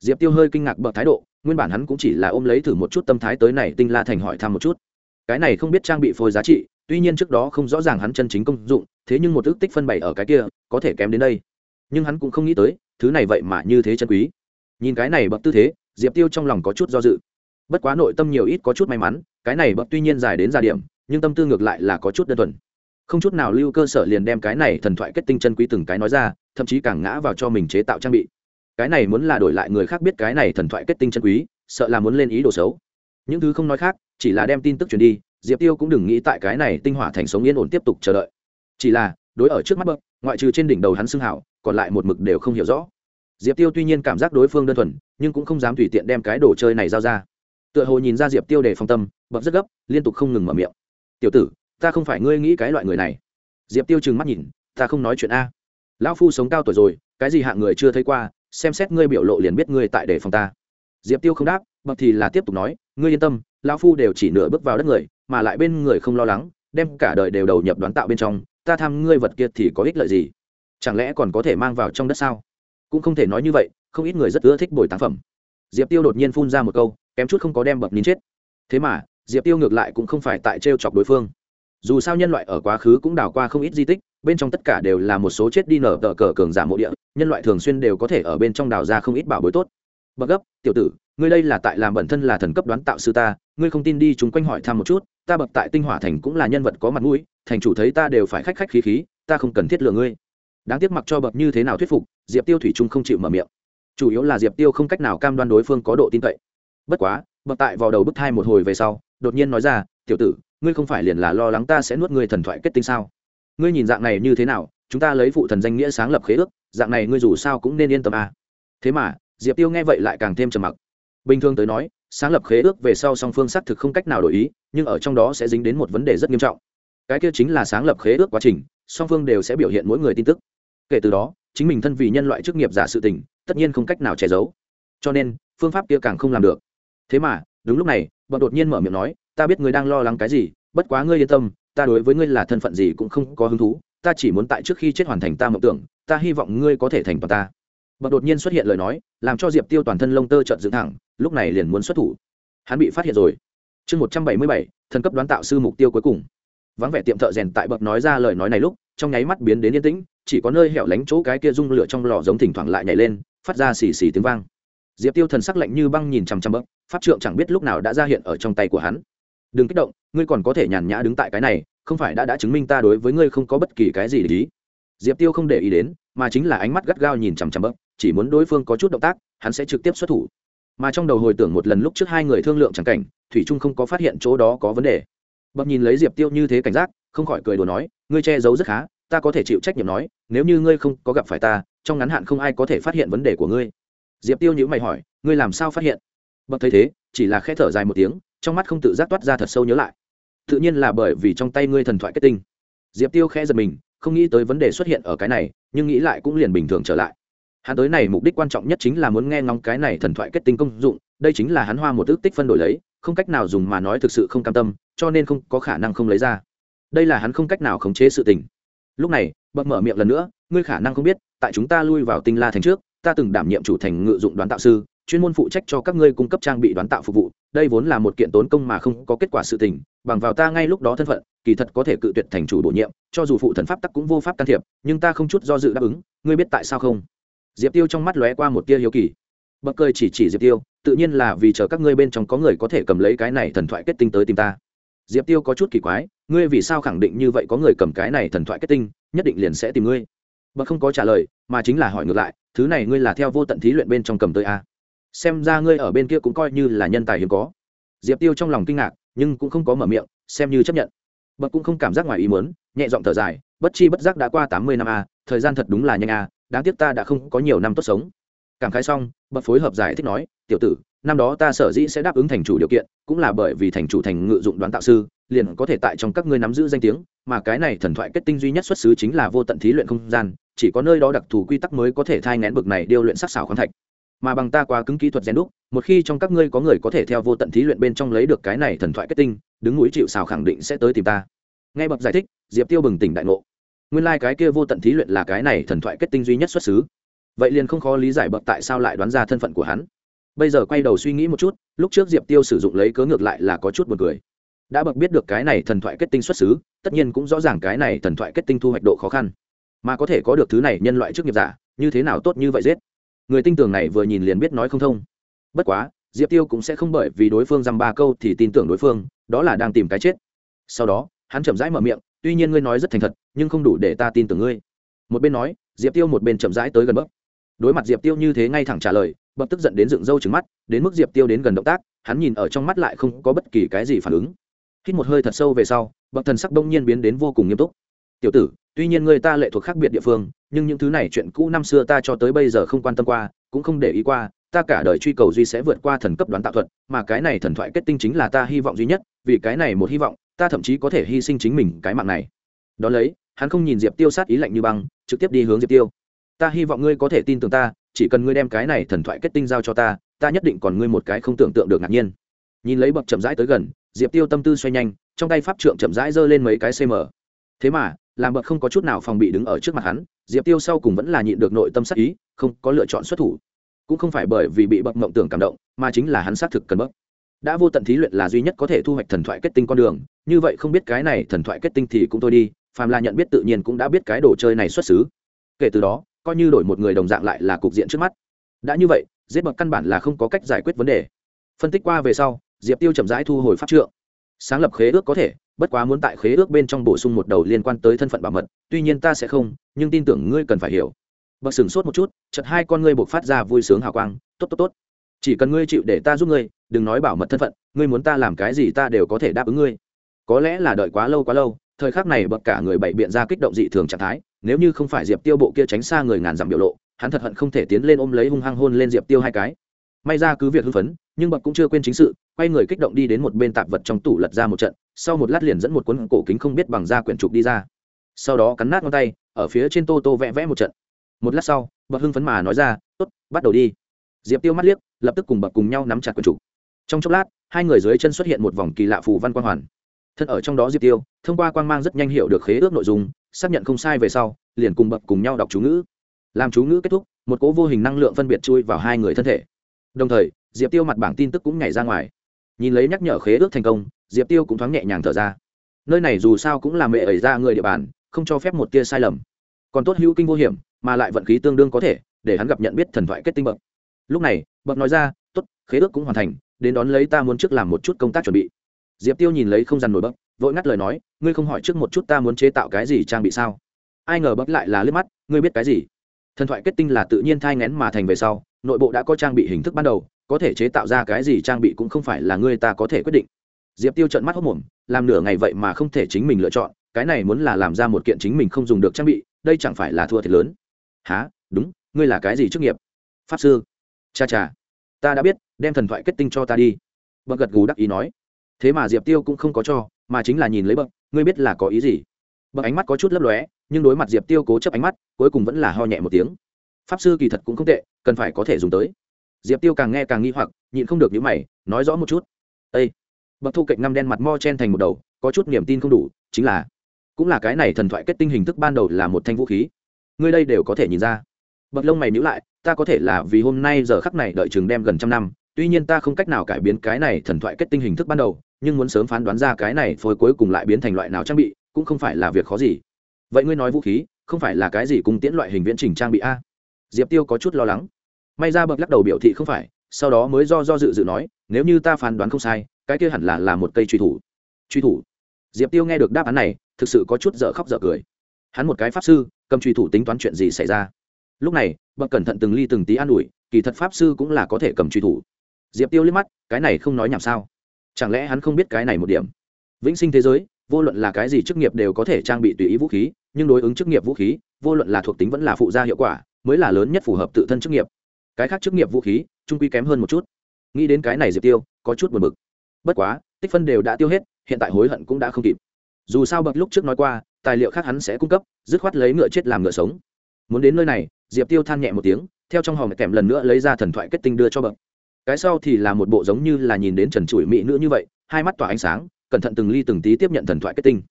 Diệp tiêu hơi kinh ngạc bậc thái độ, nguyên bản hắn cũng chỉ là ôm lấy thử một chút tâm thái tới này tinh la thành hỏi thăm một chút. Cái này không biết trang bị phôi giá trị, tuy nhiên trước đó không rõ ràng hắn chân chính công dụng, thế nhưng một ước tích phân bày ở cái kia, có thể kém đến đây. Nhưng hắn cũng không nghĩ tới, thứ này vậy mà như thế chân quý. Nhìn cái này bậc tư thế, diệp tiêu trong lòng có chút do dự. Bất quá nội tâm nhiều ít có chút may mắn, cái này bậc tuy nhiên dài đến gia điểm, nhưng tâm tư ngược lại là có chút đơn thuần. Không chút nào lưu cơ sở liền đem cái này thần thoại kết tinh chân quý từng cái nói ra, thậm chí càng ngã vào cho mình chế tạo trang bị cái này muốn là đổi lại người khác biết cái này thần thoại kết tinh chân quý, sợ là muốn lên ý đồ xấu. Những thứ không nói khác, chỉ là đem tin tức truyền đi, diệp tiêu cũng đừng nghĩ tại cái này tinh hỏa thành sống yên ổn tiếp tục chờ đợi. Chỉ là, đối ở trước mắt bậc, ngoại trừ trên đỉnh đầu hắn xưng hảo, còn lại một mực đều không hiểu rõ. Diệp tiêu tuy nhiên cảm giác đối phương đơn thuần, nhưng cũng không dám tùy tiện đem cái đồ chơi này giao ra. Tựa hồ nhìn ra diệp tiêu để phong tâm, bậc rất gấp, liên tục không ngừng mở miệng. Tiểu tử, ta không phải ngươi nghĩ cái loại người này. Diệp tiêu trừng mắt nhìn, ta không nói chuyện a. Lão phu sống cao tuổi rồi, cái gì hạng người chưa thấy qua xem xét ngươi biểu lộ liền biết ngươi tại đề phòng ta. Diệp tiêu không đáp, bậc thì là tiếp tục nói, ngươi yên tâm, lão phu đều chỉ nửa bước vào đất người, mà lại bên người không lo lắng, đem cả đời đều đầu nhập đoán tạo bên trong, ta tham ngươi vật kia thì có ích lợi gì? Chẳng lẽ còn có thể mang vào trong đất sao? Cũng không thể nói như vậy, không ít người rất ưa thích bồi tác phẩm. Diệp tiêu đột nhiên phun ra một câu, kém chút không có đem bậc nín chết. Thế mà, diệp tiêu ngược lại cũng không phải tại t r e o chọc đối phương dù sao nhân loại ở quá khứ cũng đào qua không ít di tích, bên trong tất cả đều là một số chết đi nở tờ cờ cường giả mộ địa, nhân loại thường xuyên đều có thể ở bên trong đào ra không ít bảo bối tốt. Bậc gấp, tiểu tử, ngươi đây là tại làm bản thân là thần cấp đoán tạo sư ta, ngươi không tin đi chúng quanh hỏi thăm một chút, ta bậc tại tinh hỏa thành cũng là nhân vật có mặt mũi, thành chủ thấy ta đều phải khách khách khí khí, ta không cần thiết lừa ngươi. Đáng tiếc mặc cho bậc như thế nào thuyết phục, diệp tiêu thủy trung không chịu mở miệng. Chủ yếu là diệp tiêu không cách nào cam đoan đối phương có độ tin cậy. Bất quá, bậc tại vào đầu bức thai một hồi về sau, đột nhiên nói ra, tiểu tử ngươi không phải liền là lo lắng ta sẽ nuốt ngươi thần thoại kết tinh sao? Ngươi nhìn dạng này như thế nào, chúng ta lấy phụ thần danh nghĩa sáng lập khế ước, dạng này ngươi dù sao cũng nên yên tâm à. thế mà, diệp tiêu nghe vậy lại càng thêm trầm mặc. Bình thường tới nói, sáng lập khế ước về sau song phương xác thực không cách nào đổi ý, nhưng ở trong đó sẽ dính đến một vấn đề rất nghiêm trọng. Cái kia chính là sáng lập khế ước quá trình, song phương đều sẽ biểu hiện mỗi người tin tức. Kể từ đó, chính mình thân vì nhân loại chức nghiệp giả sự tình, tất nhiên không cách nào che giấu. Cho nên, phương pháp kia càng không làm được. Thế mà, đúng lúc này, bọn đột nhiên mở miệng nói ta biết ngươi đang lo lắng cái gì, bất quá ngươi yên tâm, ta đối với ngươi là thân phận gì cũng không có hứng thú, ta chỉ muốn tại trước khi chết hoàn thành ta mộng tưởng, ta hy vọng ngươi có thể thành toàn ta. Bậc đột nhiên xuất hiện lời nói, làm cho diệp tiêu toàn thân lông tơ trợn dựng thẳng, lúc này liền muốn xuất thủ. Hắn bị phát hiện rồi. Chương một trăm bảy mươi bảy, thần cấp đoán tạo sư mục tiêu cuối cùng. Vắng vẻ tiệm thợ rèn tại bậc nói ra lời nói này lúc, trong nháy mắt biến đến yên tĩnh, chỉ có nơi hẻo lánh chỗ cái kia rung lửa trong lò giống thỉnh thoảng lại nhảy lên, phát ra xì xì tiếng vang. Diệp tiêu thần sắc lạnh như băng nhìn chằm chằm bậc, pháp trượng chẳng biết lúc nào đã ra hiện ở trong tay của hắn đừng kích động, ngươi còn có thể nhàn nhã đứng tại cái này, không phải đã đã chứng minh ta đối với ngươi không có bất kỳ cái gì để ý. Diệp tiêu không để ý đến, mà chính là ánh mắt gắt gao nhìn chằm chằm bậc chỉ muốn đối phương có chút động tác, hắn sẽ trực tiếp xuất thủ. Mà trong đầu hồi tưởng một lần lúc trước hai người thương lượng chẳng cảnh, thủy trung không có phát hiện chỗ đó có vấn đề. Bậc nhìn lấy diệp tiêu như thế cảnh giác, không khỏi cười đùa nói, ngươi che giấu rất khá, ta có thể chịu trách nhiệm nói, nếu như ngươi không có gặp phải ta, trong ngắn hạn không ai có thể phát hiện vấn đề của ngươi. Diệp tiêu nhữ mày hỏi, ngươi làm sao phát hiện? Bậc thấy thế, chỉ là khẽ thở dài một tiếng trong mắt không tự giác toát ra thật sâu nhớ lại. Tự nhiên là bởi vì trong tay ngươi thần thoại kết tinh. Diệp tiêu khẽ giật mình, không nghĩ tới vấn đề xuất hiện ở cái này, nhưng nghĩ lại cũng liền bình thường trở lại. Hắn tới này mục đích quan trọng nhất chính là muốn nghe ngóng cái này thần thoại kết tinh công dụng, đây chính là hắn hoa một ước tích phân đổi lấy, không cách nào dùng mà nói thực sự không cam tâm, cho nên không có khả năng không lấy ra. Đây là hắn không cách nào khống chế sự tình. Lúc này bậc mở miệng lần nữa, ngươi khả năng không biết, tại chúng ta lui vào tinh la thành trước, ta từng đảm nhiệm chủ thành ngự dụng đoán tạo sư chuyên môn phụ trách cho các ngươi cung cấp trang bị đoán tạo phục vụ, đây vốn là một kiện tốn công mà không có kết quả sự tình, bằng vào ta ngay lúc đó thân phận, kỳ thật có thể cự tuyệt thành chủ bổ nhiệm, cho dù phụ thần pháp tắc cũng vô pháp can thiệp, nhưng ta không chút do dự đáp ứng, ngươi biết tại sao không? Diệp tiêu trong mắt lóe qua một tia hiếu kỳ. Bậc cười chỉ chỉ diệp tiêu, tự nhiên là vì chờ các ngươi bên trong có người có thể cầm lấy cái này thần thoại kết tinh tới tìm ta. Diệp tiêu có chút kỳ quái, ngươi vì sao khẳng định như vậy có người cầm cái này thần thoại kết tinh, nhất định liền sẽ tìm ngươi? Bậc không có trả lời, mà chính là hỏi ngược lại, thứ này ngươi là theo vô tận thí luyện bên trong cầm tới a à? Xem ra ngươi ở bên kia cũng coi như là nhân tài hiếm có. Diệp tiêu trong lòng kinh ngạc, nhưng cũng không có mở miệng, xem như chấp nhận. Bậc cũng không cảm giác ngoài ý muốn, nhẹ giọng thở dài, bất chi bất giác đã qua tám mươi năm a, thời gian thật đúng là nhanh a, đáng tiếc ta đã không có nhiều năm tốt sống. Cảm khái xong bậc phối hợp giải thích nói, tiểu tử, năm đó ta sở dĩ sẽ đáp ứng thành chủ điều kiện, cũng là bởi vì thành chủ thành ngự dụng đoán tạo sư, liền có thể tại trong các ngươi nắm giữ danh tiếng, mà cái này thần thoại kết tinh duy nhất xuất xứ chính là vô tận thí luyện không gian, chỉ có nơi đó đặc thù quy tắc mới có thể thai ngén bực này điêu luyện sắc xảo khoáng thạch mà bằng ta qua cứng kỹ thuật rèn đúc, một khi trong các ngươi có người có thể theo vô tận thí luyện bên trong lấy được cái này thần thoại kết tinh, đứng núi chịu xào khẳng định sẽ tới tìm ta. Nghe bậc giải thích, diệp tiêu bừng tỉnh đại ngộ. Nguyên lai、like、cái kia vô tận thí luyện là cái này thần thoại kết tinh duy nhất xuất xứ. Vậy liền không khó lý giải bậc tại sao lại đoán ra thân phận của hắn. Bây giờ quay đầu suy nghĩ một chút, lúc trước diệp tiêu sử dụng lấy cớ ngược lại là có chút b u ồ n cười. Đã bậc biết được cái này thần thoại kết tinh xuất xứ, tất nhiên cũng rõ ràng cái này thần thoại kết tinh thu hoạch độ khó khăn. Mà có thể có được thứ này nhân loại trước nghiệp giả, như thế nào tốt như vậy giết? Người tinh tường này vừa nhìn liền biết nói không thông. Bất quá, diệp tiêu cũng sẽ không bởi vì đối phương dăm ba câu thì tin tưởng đối phương, đó là đang tìm cái chết. Sau đó, hắn chậm rãi mở miệng, tuy nhiên ngươi nói rất thành thật, nhưng không đủ để ta tin tưởng ngươi. Một bên nói, diệp tiêu một bên chậm rãi tới gần bấc đối mặt diệp tiêu như thế ngay thẳng trả lời, bậc tức giận đến dựng râu trứng mắt, đến mức diệp tiêu đến gần động tác, hắn nhìn ở trong mắt lại không có bất kỳ cái gì phản ứng. Hít một hơi thật sâu về sau, bậc thần sắc đông nhiên biến đến vô cùng nghiêm túc. Tiểu tử, tuy nhiên người ta lệ thuộc khác biệt địa phương nhưng những thứ này chuyện cũ năm xưa ta cho tới bây giờ không quan tâm qua, cũng không để ý qua, ta cả đời truy cầu duy sẽ vượt qua thần cấp đoán tạo thuật, mà cái này thần thoại kết tinh chính là ta hy vọng duy nhất, vì cái này một hy vọng, ta thậm chí có thể hy sinh chính mình cái mạng này. Đó lấy, hắn không nhìn diệp tiêu sát ý lạnh như băng, trực tiếp đi hướng diệp tiêu. Ta hy vọng ngươi có thể tin tưởng ta, chỉ cần ngươi đem cái này thần thoại kết tinh giao cho ta ta nhất định còn ngươi một cái không tưởng tượng được ngạc nhiên. Nhìn lấy bậc chậm rãi tới gần, diệp tiêu tâm tư xoay nhanh, trong tay pháp trượng chậm rãi giơ lên mấy cái cm thế mà làm bậc không có chút nào phòng bị đứng ở trước mặt hắn, diệp tiêu sau cùng vẫn là nhịn được nội tâm sắc ý, không có lựa chọn xuất thủ. Cũng không phải bởi vì bị bậc mộng tưởng cảm động, mà chính là hắn xác thực cần bậc. Đã vô tận thí luyện là duy nhất có thể thu hoạch thần thoại kết tinh con đường, như vậy không biết cái này thần thoại kết tinh thì cũng thôi đi, phàm là nhận biết tự nhiên cũng đã biết cái đồ chơi này xuất xứ. Kể từ đó, coi như đổi một người đồng dạng lại là cục diện trước mắt. Đã như vậy, giết bậc căn bản là không có cách giải quyết vấn đề. Phân tích qua về sau, diệp tiêu chậm rãi thu hồi pháp trượng sáng lập khế ước có thể, bất quá muốn tại khế ước bên trong bổ sung một đầu liên quan tới thân phận bảo mật, tuy nhiên ta sẽ không, nhưng tin tưởng ngươi cần phải hiểu. Bậc sửng sốt một chút chật hai con ngươi buộc phát ra vui sướng hào quang. Tốt tốt tốt. Chỉ cần ngươi chịu để ta giúp ngươi, đừng nói bảo mật thân phận, ngươi muốn ta làm cái gì ta đều có thể đáp ứng ngươi. Có lẽ là đợi quá lâu quá lâu, thời khắc này bậc cả người bậy biện ra kích động dị thường trạng thái, nếu như không phải diệp tiêu bộ kia tránh xa người ngàn dặm biểu lộ, hắn thật hận không thể tiến lên ôm lấy hung hăng hôn lên diệp tiêu hai cái may ra cứ việc hưng phấn, nhưng bậc cũng chưa quên chính sự, quay người kích động đi đến một bên tạp vật trong tủ lật ra một trận, sau một lát liền dẫn một cuốn cổ kính không biết bằng da quyển trục đi ra. Sau đó cắn nát ngón tay, ở phía trên tô tô vẽ vẽ một trận. Một lát sau, bậc hưng phấn mà nói ra, tốt, bắt đầu đi. Diệp tiêu mắt liếc, lập tức cùng bậc cùng nhau nắm chặt quyển trục. Trong chốc lát, hai người dưới chân xuất hiện một vòng kỳ lạ phù văn quang hoàn. Thân ở trong đó diệp tiêu, thông qua quang mang rất nhanh hiểu được khế ước nội dung, xác nhận không sai về sau, liền cùng bậc cùng nhau đọc chú ngữ. Làm chú ngữ kết thúc, một cỗ vô hình năng lượng phân biệt chui vào hai người thân thể đồng thời, diệp tiêu mặt bảng tin tức cũng nhảy ra ngoài. Nhìn lấy nhắc nhở khế ước thành công, diệp tiêu cũng thoáng nhẹ nhàng thở ra. Nơi này dù sao cũng là mẹ ẩy ra người địa bàn, không cho phép một tia sai lầm. Còn tốt hữu kinh vô hiểm, mà lại vận khí tương đương có thể, để hắn gặp nhận biết thần thoại kết tinh bậc. Lúc này, bậc nói ra, tốt, khế ước cũng hoàn thành, đến đón lấy ta muốn trước làm một chút công tác chuẩn bị. Diệp tiêu nhìn lấy không dằn nổi bậc vội ngắt lời nói, ngươi không hỏi trước một chút ta muốn chế tạo cái gì trang bị sao? Ai ngờ bậc lại là liếp mắt, ngươi biết cái gì? Thần thoại kết tinh là tự nhiên thai ngén mà thành về sau nội bộ đã có trang bị hình thức ban đầu, có thể chế tạo ra cái gì trang bị cũng không phải là ngươi ta có thể quyết định. Diệp tiêu trận mắt hốc mồm, làm nửa ngày vậy mà không thể chính mình lựa chọn, cái này muốn là làm ra một kiện chính mình không dùng được trang bị, đây chẳng phải là thua thiệt lớn. Há đúng, ngươi là cái gì chức nghiệp? Pháp sư. Cha cha. Ta đã biết, đem thần thoại kết tinh cho ta đi. Bậc gật gù đắc ý nói. Thế mà diệp tiêu cũng không có cho, mà chính là nhìn lấy bậc, ngươi biết là có ý gì? Bậc ánh mắt có chút lấp lóe, nhưng đối mặt diệp tiêu cố chấp ánh mắt, cuối cùng vẫn là ho nhẹ một tiếng pháp sư kỳ thật cũng không tệ, cần phải có thể dùng tới. Diệp tiêu càng nghe càng nghi hoặc, nhịn không được những mày, nói rõ một chút. Ây bậc thu cạnh ngăm đen mặt mo chen thành một đầu, có chút niềm tin không đủ, chính là, cũng là cái này thần thoại kết tinh hình thức ban đầu là một thanh vũ khí. Ngươi đây đều có thể nhìn ra. Bậc lông mày nhữ lại, ta có thể là vì hôm nay giờ khắc này đợi chừng đem gần trăm năm, tuy nhiên ta không cách nào cải biến cái này thần thoại kết tinh hình thức ban đầu, nhưng muốn sớm phán đoán ra cái này phôi cuối cùng lại biến thành loại nào trang bị, cũng không phải là việc khó gì. Vậy ngươi nói vũ khí, không phải là cái gì cùng tiễn loại hình viễn trình trang bị a? Diệp tiêu có chút lo lắng. May ra bậc lắc đầu biểu thị không phải, sau đó mới do do dự dự nói, nếu như ta phán đoán không sai, cái kia hẳn là là một cây truy thủ. Truy thủ? Diệp tiêu nghe được đáp án này, thực sự có chút dở khóc dở cười. Hắn một cái pháp sư, cầm truy thủ tính toán chuyện gì xảy ra? Lúc này, bậc cẩn thận từng ly từng tí an ủi, kỳ thật pháp sư cũng là có thể cầm truy thủ. Diệp tiêu liếc mắt, cái này không nói nhảm sao? Chẳng lẽ hắn không biết cái này một điểm? Vĩnh sinh thế giới, vô luận là cái gì chức nghiệp đều có thể trang bị tùy ý vũ khí, nhưng đối ứng chức nghiệp vũ khí, vô luận là thuộc tính vẫn là phụ gia hiệu quả mới là lớn nhất phù hợp tự thân chức nghiệp. Cái khác chức nghiệp vũ khí, trung quy kém hơn một chút. Nghĩ đến cái này diệp tiêu, có chút buồn bực. Bất quá, tích phân đều đã tiêu hết, hiện tại hối hận cũng đã không kịp. Dù sao bậc lúc trước nói qua, tài liệu khác hắn sẽ cung cấp, dứt khoát lấy ngựa chết làm ngựa sống. Muốn đến nơi này, diệp tiêu than nhẹ một tiếng, theo trong hòm kèm lần nữa lấy ra thần thoại kết tinh đưa cho bậc. Cái sau thì là một bộ giống như là nhìn đến trần trụi mỹ nữ như vậy, hai mắt tỏa ánh sáng, cẩn thận từng ly từng tí tiếp nhận thần thoại kết tinh.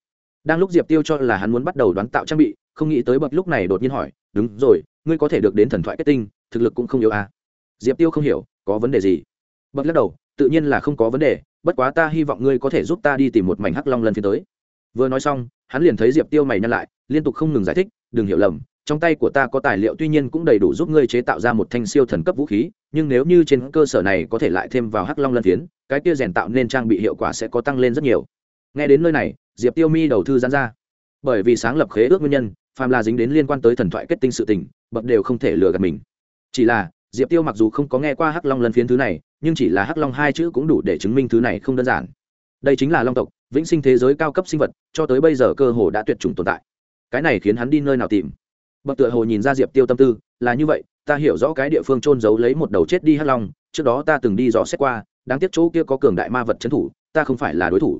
Đang lúc diệp tiêu cho là hắn muốn bắt đầu đoán tạo trang bị, không nghĩ tới bậc lúc này đột nhiên hỏi, đúng rồi ngươi có thể được đến thần thoại kết tinh, thực lực cũng không yếu à. diệp tiêu không hiểu, có vấn đề gì? Bậc lắc đầu, tự nhiên là không có vấn đề, bất quá ta hy vọng ngươi có thể giúp ta đi tìm một mảnh hắc long lần phía tới. Vừa nói xong, hắn liền thấy diệp tiêu mày nhăn lại, liên tục không ngừng giải thích, đừng hiểu lầm, trong tay của ta có tài liệu tuy nhiên cũng đầy đủ giúp ngươi chế tạo ra một thanh siêu thần cấp vũ khí, nhưng nếu như trên cơ sở này có thể lại thêm vào hắc long lân phiến, cái kia rèn tạo nên trang bị hiệu quả sẽ có tăng lên rất nhiều. Nghe đến nơi này, diệp tiêu mi đầu thư giãn ra. Bởi vì sáng lập khế ước nguyên nhân, phàm là dính đến liên quan tới thần thoại kết tinh sự tình bậc đều không thể lừa gạt mình. Chỉ là, diệp tiêu mặc dù không có nghe qua hắc long lân phiến thứ này, nhưng chỉ là hắc long hai chữ cũng đủ để chứng minh thứ này không đơn giản. Đây chính là long tộc, vĩnh sinh thế giới cao cấp sinh vật, cho tới bây giờ cơ hồ đã tuyệt chủng tồn tại. Cái này khiến hắn đi nơi nào tìm? Bậc tựa hồ nhìn ra diệp tiêu tâm tư, là như vậy, ta hiểu rõ cái địa phương trôn giấu lấy một đầu chết đi hắc long, trước đó ta từng đi dò xét qua, đáng tiếc chỗ kia có cường đại ma vật trấn thủ, ta không phải là đối thủ.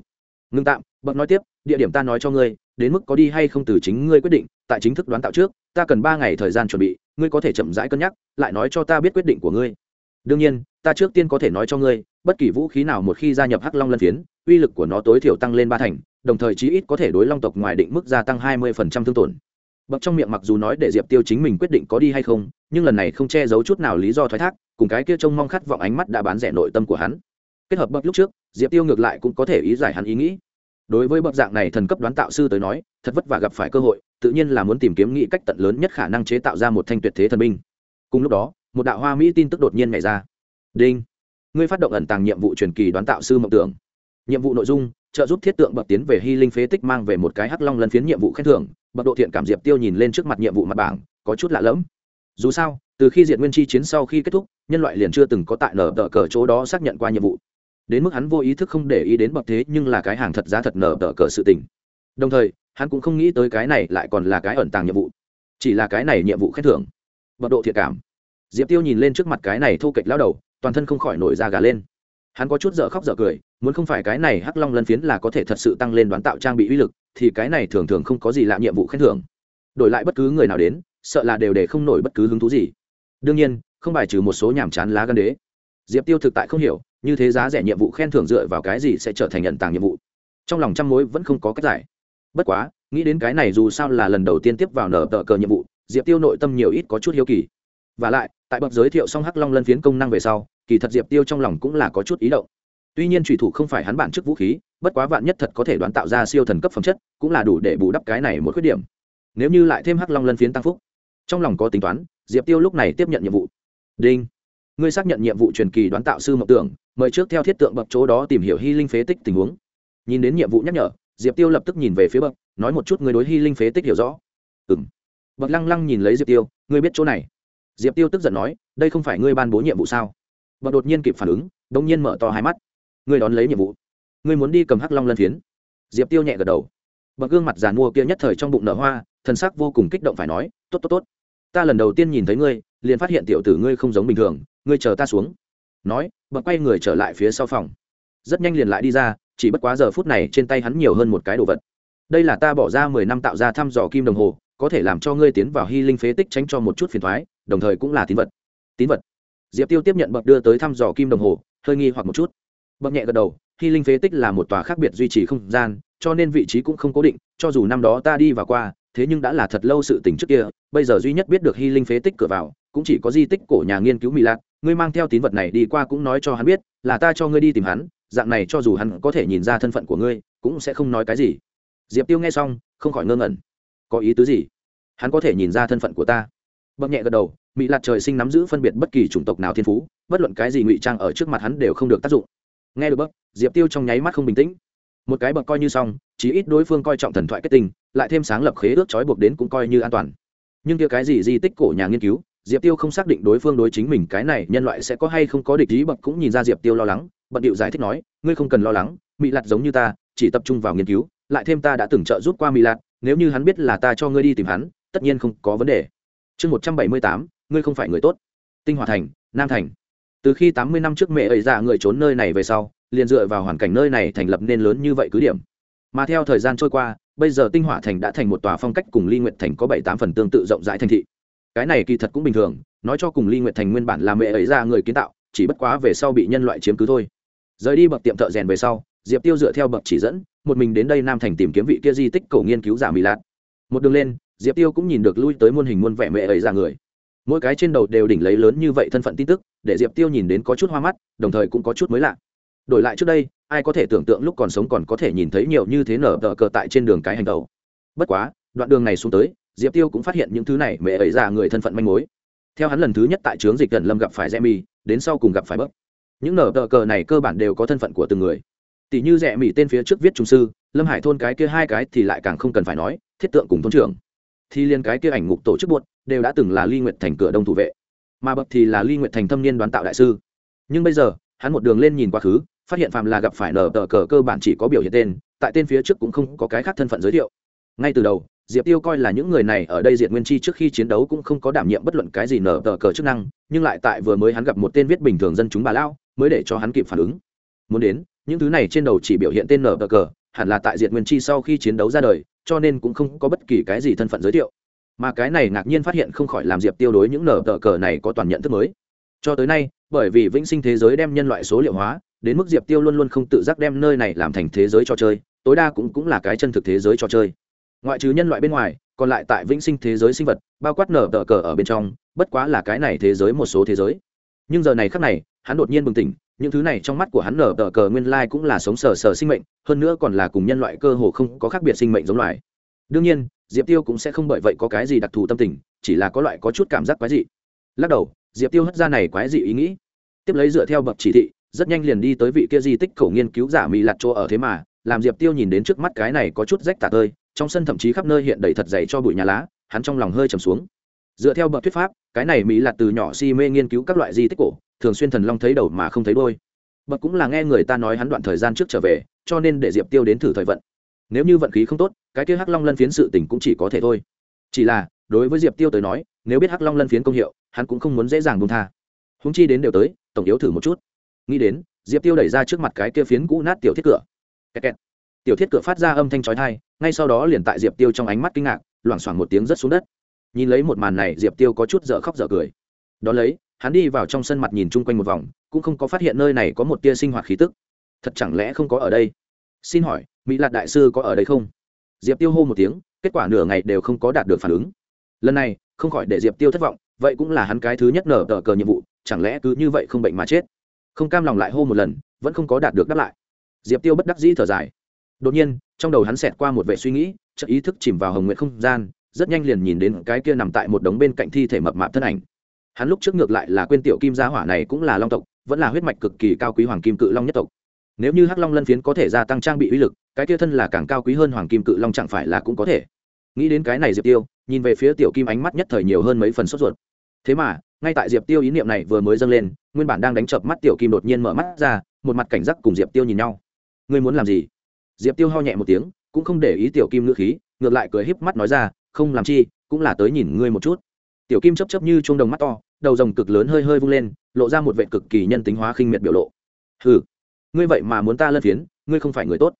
Ngưng tạm, bậc nói tiếp, địa điểm ta nói cho ngươi đến mức có đi hay không từ chính ngươi quyết định, tại chính thức đoán tạo trước, ta cần ba ngày thời gian chuẩn bị, ngươi có thể chậm rãi cân nhắc, lại nói cho ta biết quyết định của ngươi. Đương nhiên, ta trước tiên có thể nói cho ngươi, bất kỳ vũ khí nào một khi gia nhập hắc long lân phiến, uy lực của nó tối thiểu tăng lên ba thành, đồng thời chí ít có thể đối long tộc ngoài định mức gia tăng hai mươi phần trăm thương tổn. Bậc trong miệng mặc dù nói để diệp tiêu chính mình quyết định có đi hay không, nhưng lần này không che giấu chút nào lý do thoái thác, cùng cái kia trông mong khát vọng ánh mắt đã bán rẻ nội tâm của hắn. Kết hợp bậc lúc trước, diệp tiêu ngược lại cũng có thể ý giải hắn ý nghĩ đối với bậc dạng này thần cấp đoán tạo sư tới nói, thật vất vả gặp phải cơ hội, tự nhiên là muốn tìm kiếm nghĩ cách tận lớn nhất khả năng chế tạo ra một thanh tuyệt thế thần binh. Cùng lúc đó, một đạo hoa mỹ tin tức đột nhiên nhảy ra. Đinh! Ngươi phát động ẩn tàng nhiệm vụ truyền kỳ đoán tạo sư mộng tưởng. Nhiệm vụ nội dung, trợ giúp thiết tượng bậc tiến về hy linh phế tích mang về một cái hắc long lân phiến nhiệm vụ khen thưởng, bậc độ thiện cảm diệp tiêu nhìn lên trước mặt nhiệm vụ mặt bảng, có chút lạ lẫm. Dù sao, từ khi diệt nguyên chi chiến sau khi kết thúc, nhân loại liền chưa từng có tại nở tờ cờ chỗ đó xác nhận qua nhiệm vụ đến mức hắn vô ý thức không để ý đến bậc thế nhưng là cái hàng thật giá thật nở tờ cờ sự tình. Đồng thời, hắn cũng không nghĩ tới cái này lại còn là cái ẩn tàng nhiệm vụ, chỉ là cái này nhiệm vụ khen thưởng. Bậc độ thiệt cảm. Diệp tiêu nhìn lên trước mặt cái này thô kệch lao đầu, toàn thân không khỏi nổi da gà lên. Hắn có chút dở khóc dở cười, muốn không phải cái này hắc long lân phiến là có thể thật sự tăng lên đoán tạo trang bị uy lực, thì cái này thường thường không có gì lạ nhiệm vụ khen thưởng. Đổi lại bất cứ người nào đến, sợ là đều để không nổi bất cứ hứng thú gì. Đương nhiên, không bài trừ một số nhàm chán lá gan đế. Diệp tiêu thực tại không hiểu như thế giá rẻ nhiệm vụ khen thưởng dựa vào cái gì sẽ trở thành nhận tàng nhiệm vụ? Trong lòng trăm mối vẫn không có cách giải. Bất quá, nghĩ đến cái này dù sao là lần đầu tiên tiếp vào nở tờ cờ nhiệm vụ, diệp tiêu nội tâm nhiều ít có chút hiếu kỳ. Và lại, tại bậc giới thiệu xong hắc long lân phiến công năng về sau, kỳ thật diệp tiêu trong lòng cũng là có chút ý động. Tuy nhiên trùy thủ không phải hắn bản chức vũ khí, bất quá vạn nhất thật có thể đoán tạo ra siêu thần cấp phẩm chất, cũng là đủ để bù đắp cái này một khuyết điểm. Nếu như lại thêm hắc long lân phiến tăng phúc, trong lòng có tính toán, diệp tiêu lúc này tiếp nhận nhiệm vụ. Đinh ngươi xác nhận nhiệm vụ truyền kỳ đoán tạo sư mộng tưởng, mời trước theo thiết tượng bậc chỗ đó tìm hiểu hy linh phế tích tình huống. Nhìn đến nhiệm vụ nhắc nhở, diệp tiêu lập tức nhìn về phía bậc, nói một chút người đối hy linh phế tích hiểu rõ. Ừ m bậc lăng lăng nhìn lấy diệp tiêu, ngươi biết chỗ này. Diệp tiêu tức giận nói, đây không phải ngươi ban bố nhiệm vụ sao? Bậc đột nhiên kịp phản ứng đ ỗ n g nhiên mở to hai mắt. Ngươi đón lấy nhiệm vụ. Ngươi muốn đi cầm hắc long lân phiến. Diệp tiêu nhẹ gật đầu. Bậc gương mặt giàn mua kia nhất thời trong bụng nở hoa thân sắc vô cùng kích động phải nói, tốt tốt tốt. Ta lần đầu tiên nhìn thấy ngươi, liền phát hiện tiểu tử ngươi không giống bình thường ngươi chờ ta xuống. Nói bậc quay người trở lại phía sau phòng. Rất nhanh liền lại đi ra, chỉ bất quá giờ phút này trên tay hắn nhiều hơn một cái đồ vật. Đây là ta bỏ ra mười năm tạo ra thăm dò kim đồng hồ, có thể làm cho ngươi tiến vào hy linh phế tích tránh cho một chút phiền thoái đồng thời cũng là tín vật. Tín vật. Diệp tiêu tiếp nhận bậc đưa tới thăm dò kim đồng hồ, hơi nghi hoặc một chút. Bậc nhẹ gật đầu hy linh phế tích là một tòa khác biệt duy trì không gian, cho nên vị trí cũng không cố định, cho dù năm đó ta đi và qua, thế nhưng đã là thật lâu sự tình trước kia, bây giờ duy nhất biết được hy linh phế tích cửa vào, cũng chỉ có di tích cổ nhà nghiên cứu mỹ lạc ngươi mang theo tín vật này đi qua cũng nói cho hắn biết, là ta cho ngươi đi tìm hắn, dạng này cho dù hắn có thể nhìn ra thân phận của ngươi, cũng sẽ không nói cái gì. Diệp tiêu nghe xong, không khỏi ngơ ngẩn. Có ý tứ gì? Hắn có thể nhìn ra thân phận của ta. Bậc nhẹ gật đầu mỹ lạc trời sinh nắm giữ phân biệt bất kỳ chủng tộc nào thiên phú, bất luận cái gì ngụy trang ở trước mặt hắn đều không được tác dụng. Nghe được bậc diệp tiêu trong nháy mắt không bình tĩnh. Một cái bậc coi như xong, chí ít đối phương coi trọng thần thoại kết tinh, lại thêm sáng lập khế ước trói buộc đến cũng coi như an toàn. Nhưng kia cái gì di tích cổ nhà nghiên cứu diệp tiêu không xác định đối phương đối chính mình cái này nhân loại sẽ có hay không có địch ý, bậc cũng nhìn ra diệp tiêu lo lắng. Bận điệu giải thích nói, ngươi không cần lo lắng mỹ lạt giống như ta, chỉ tập trung vào nghiên cứu, lại thêm ta đã từng trợ giúp qua mỹ lạt, nếu như hắn biết là ta cho ngươi đi tìm hắn, tất nhiên không có vấn đề. Chương một trăm bảy mươi tám, ngươi không phải người tốt. Tinh hòa thành, nam thành. Từ khi tám mươi năm trước mẹ ấy ra người trốn nơi này về sau, liền dựa vào hoàn cảnh nơi này thành lập nên lớn như vậy cứ điểm. Mà theo thời gian trôi qua, bây giờ tinh hỏa thành đã thành một tòa phong cách cùng ly nguyệt thành có bảy tám phần tương tự rộng rãi thành thị cái này kỳ thật cũng bình thường, nói cho cùng ly nguyệt thành nguyên bản là mẹ ấy ra người kiến tạo, chỉ bất quá về sau bị nhân loại chiếm cứ thôi. Rời đi bậc tiệm thợ rèn về sau, diệp tiêu dựa theo bậc chỉ dẫn, một mình đến đây nam thành tìm kiếm vị kia di tích cổ nghiên cứu giả mỹ lạt. Một đường lên, diệp tiêu cũng nhìn được lui tới muôn hình muôn vẻ mẹ ấy ra người. Mỗi cái trên đầu đều đỉnh lấy lớn như vậy thân phận tin tức, để diệp tiêu nhìn đến có chút hoa mắt, đồng thời cũng có chút mới lạ. Đổi lại trước đây, ai có thể tưởng tượng lúc còn sống còn có thể nhìn thấy nhiều như thế nở tờ cờ tại trên đường cái hành tàu bất quá, đoạn đường này xuống tới diệp tiêu cũng phát hiện những thứ này mẹ ấy ra người thân phận manh mối. Theo hắn lần thứ nhất tại trướng dịch gần lâm gặp phải rẽ mì, đến sau cùng gặp phải bớt những nở tờ cờ này cơ bản đều có thân phận của từng người. Tỷ như rẽ mì tên phía trước viết trung sư, lâm hải thôn cái kia hai cái thì lại càng không cần phải nói, thiết tượng cùng thôn trưởng. Thì liên cái kia ảnh ngục tổ chức buốt đều đã từng là ly nguyệt thành cửa đông thủ vệ. Mà bậc thì là ly nguyệt thành thâm niên đoán tạo đại sư. Nhưng bây giờ, hắn một đường lên nhìn quá khứ, phát hiện phạm là gặp phải nở tờ cờ cơ bản chỉ có biểu hiện tên, tại tên phía trước cũng không có cái khác thân phận giới thiệu. Ngay từ đầu diệp tiêu coi là những người này ở đây diệt nguyên chi trước khi chiến đấu cũng không có đảm nhiệm bất luận cái gì nở tờ cờ chức năng, nhưng lại tại vừa mới hắn gặp một tên viết bình thường dân chúng bà lao mới để cho hắn kịp phản ứng. Muốn đến, những thứ này trên đầu chỉ biểu hiện tên nở tờ cờ, hẳn là tại diệt nguyên chi sau khi chiến đấu ra đời, cho nên cũng không có bất kỳ cái gì thân phận giới thiệu. Mà cái này ngạc nhiên phát hiện không khỏi làm diệp tiêu đối những nở tờ cờ này có toàn nhận thức mới. Cho tới nay, bởi vì vĩnh sinh thế giới đem nhân loại số liệu hóa, đến mức diệp tiêu luôn luôn không tự giác đem nơi này làm thành thế giới cho chơi, tối đa cũng cũng là cái chân thực thế giới cho chơi ngoại trừ nhân loại bên ngoài, còn lại tại vĩnh sinh thế giới sinh vật, bao quát nở tờ cờ ở bên trong, bất quá là cái này thế giới một số thế giới. Nhưng giờ này khác này, hắn đột nhiên bừng tỉnh, những thứ này trong mắt của hắn nở tờ cờ nguyên lai cũng là sống sờ sờ sinh mệnh, hơn nữa còn là cùng nhân loại cơ hồ không có khác biệt sinh mệnh giống loài. Đương nhiên, diệp tiêu cũng sẽ không bởi vậy có cái gì đặc thù tâm tình, chỉ là có loại có chút cảm giác quái dị. Lắc đầu, diệp tiêu hất ra này quái dị ý nghĩ. Tiếp lấy dựa theo bậc chỉ thị, rất nhanh liền đi tới vị kia di tích cổ nghiên cứu giả mỹ lặt chỗ ở thế mà, làm diệp tiêu nhìn đến trước mắt cái này có chút rách tả tơi trong sân thậm chí khắp nơi hiện đầy thật dày cho bụi nhà lá, hắn trong lòng hơi trầm xuống. Dựa theo bậc thuyết pháp, cái này mỹ là từ nhỏ si mê nghiên cứu các loại di tích cổ, thường xuyên thần long thấy đầu mà không thấy đôi bậc cũng là nghe người ta nói hắn đoạn thời gian trước trở về, cho nên để diệp tiêu đến thử thời vận. Nếu như vận khí không tốt, cái kia hắc long lân phiến sự tình cũng chỉ có thể thôi. Chỉ là, đối với diệp tiêu tới nói, nếu biết hắc long lân phiến công hiệu, hắn cũng không muốn dễ dàng buông tha. Húng chi đến đều tới, tổng yếu thử một chút. Nghĩ đến, diệp tiêu đẩy ra trước mặt cái kia phiến cũ nát tiểu thiết cửa. Kẹt kẹt tiểu thiết cửa phát ra âm thanh chói tai, ngay sau đó liền tại diệp tiêu trong ánh mắt kinh ngạc loảng xoảng một tiếng rất xuống đất. Nhìn lấy một màn này diệp tiêu có chút dở khóc dở cười. Đón lấy hắn đi vào trong sân mặt nhìn chung quanh một vòng cũng không có phát hiện nơi này có một tia sinh hoạt khí tức. Thật chẳng lẽ không có ở đây? Xin hỏi mỹ lạc đại sư có ở đây không? Diệp tiêu hô một tiếng kết quả nửa ngày đều không có đạt được phản ứng. Lần này không khỏi để diệp tiêu thất vọng vậy cũng là hắn cái thứ nhất nở tờ cờ nhiệm vụ chẳng lẽ cứ như vậy không bệnh mà chết? Không cam lòng lại hô một lần vẫn không có đạt được đáp lại. Diệp tiêu bất đắc dĩ thở dài đột nhiên, trong đầu hắn xẹt qua một vệ suy nghĩ chợ ý thức chìm vào hồng nguyện không gian, rất nhanh liền nhìn đến cái kia nằm tại một đống bên cạnh thi thể mập mạp thân ảnh. Hắn lúc trước ngược lại là quên tiểu kim gia hỏa này cũng là long tộc, vẫn là huyết mạch cực kỳ cao quý hoàng kim cự long nhất tộc. Nếu như hắc long lân phiến có thể gia tăng trang bị uy lực, cái kia thân là càng cao quý hơn hoàng kim cự long chẳng phải là cũng có thể. Nghĩ đến cái này diệp tiêu, nhìn về phía tiểu kim ánh mắt nhất thời nhiều hơn mấy phần sốt ruột. Thế mà, ngay tại diệp tiêu ý niệm này vừa mới dâng lên, nguyên bản đang đánh chập mắt tiểu kim đột nhiên mở mắt ra, một mặt cảnh giác cùng diệp tiêu nhìn nhau. Ngươi muốn làm gì? Diệp tiêu ho nhẹ một tiếng, cũng không để ý tiểu kim ngữ khí, ngược lại cười híp mắt nói ra, không làm chi, cũng là tới nhìn ngươi một chút. Tiểu kim chấp chấp như chuông đồng mắt to, đầu rồng cực lớn hơi hơi vung lên, lộ ra một vệ cực kỳ nhân tính hóa khinh miệt biểu lộ. Hừ, ngươi vậy mà muốn ta lân phiến, ngươi không phải người tốt.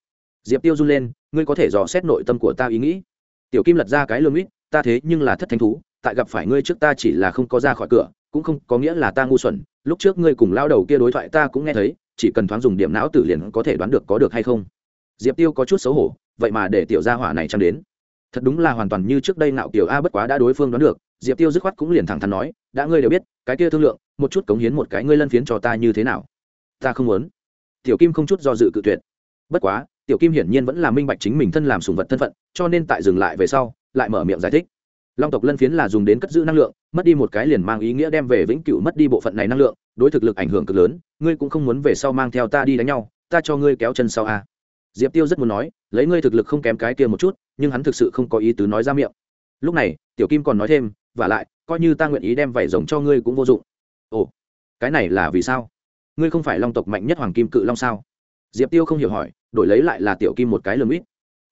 Diệp tiêu run lên, ngươi có thể dò xét nội tâm của ta ý nghĩ. Tiểu kim lật ra cái lương ít ta thế nhưng là thất thánh thú, tại gặp phải ngươi trước ta chỉ là không có ra khỏi cửa, cũng không có nghĩa là ta ngu xuẩn, lúc trước ngươi cùng lao đầu kia đối thoại ta cũng nghe thấy, chỉ cần thoáng dùng điểm não tử liền có thể đoán được có được hay không diệp tiêu có chút xấu hổ, vậy mà để tiểu gia hỏa này chăng đến? Thật đúng là hoàn toàn như trước đây nạo kiểu a bất quá đã đối phương đoán được, diệp tiêu dứt khoát cũng liền thẳng thắn nói, đã ngươi đều biết, cái kia thương lượng, một chút cống hiến một cái ngươi lân phiến cho ta như thế nào? Ta không muốn. Tiểu kim không chút do dự cự tuyệt. Bất quá, tiểu kim hiển nhiên vẫn là minh bạch chính mình thân làm sùng vật thân phận, cho nên tại dừng lại về sau, lại mở miệng giải thích. Long tộc lân phiến là dùng đến cất giữ năng lượng, mất đi một cái liền mang ý nghĩa đem về vĩnh cửu mất đi bộ phận này năng lượng, đối thực lực ảnh hưởng cực lớn, ngươi cũng không muốn về sau mang theo ta đi đánh nhau, ta cho ngươi kéo chân sau a diệp tiêu rất muốn nói, lấy ngươi thực lực không kém cái kia một chút, nhưng hắn thực sự không có ý tứ nói ra miệng. Lúc này, tiểu kim còn nói thêm v à lại, coi như ta nguyện ý đem vảy rồng cho ngươi cũng vô dụng. Ồ, cái này là vì sao? Ngươi không phải long tộc mạnh nhất hoàng kim cự long sao? Diệp tiêu không hiểu hỏi, đổi lấy lại là tiểu kim một cái lườm ít.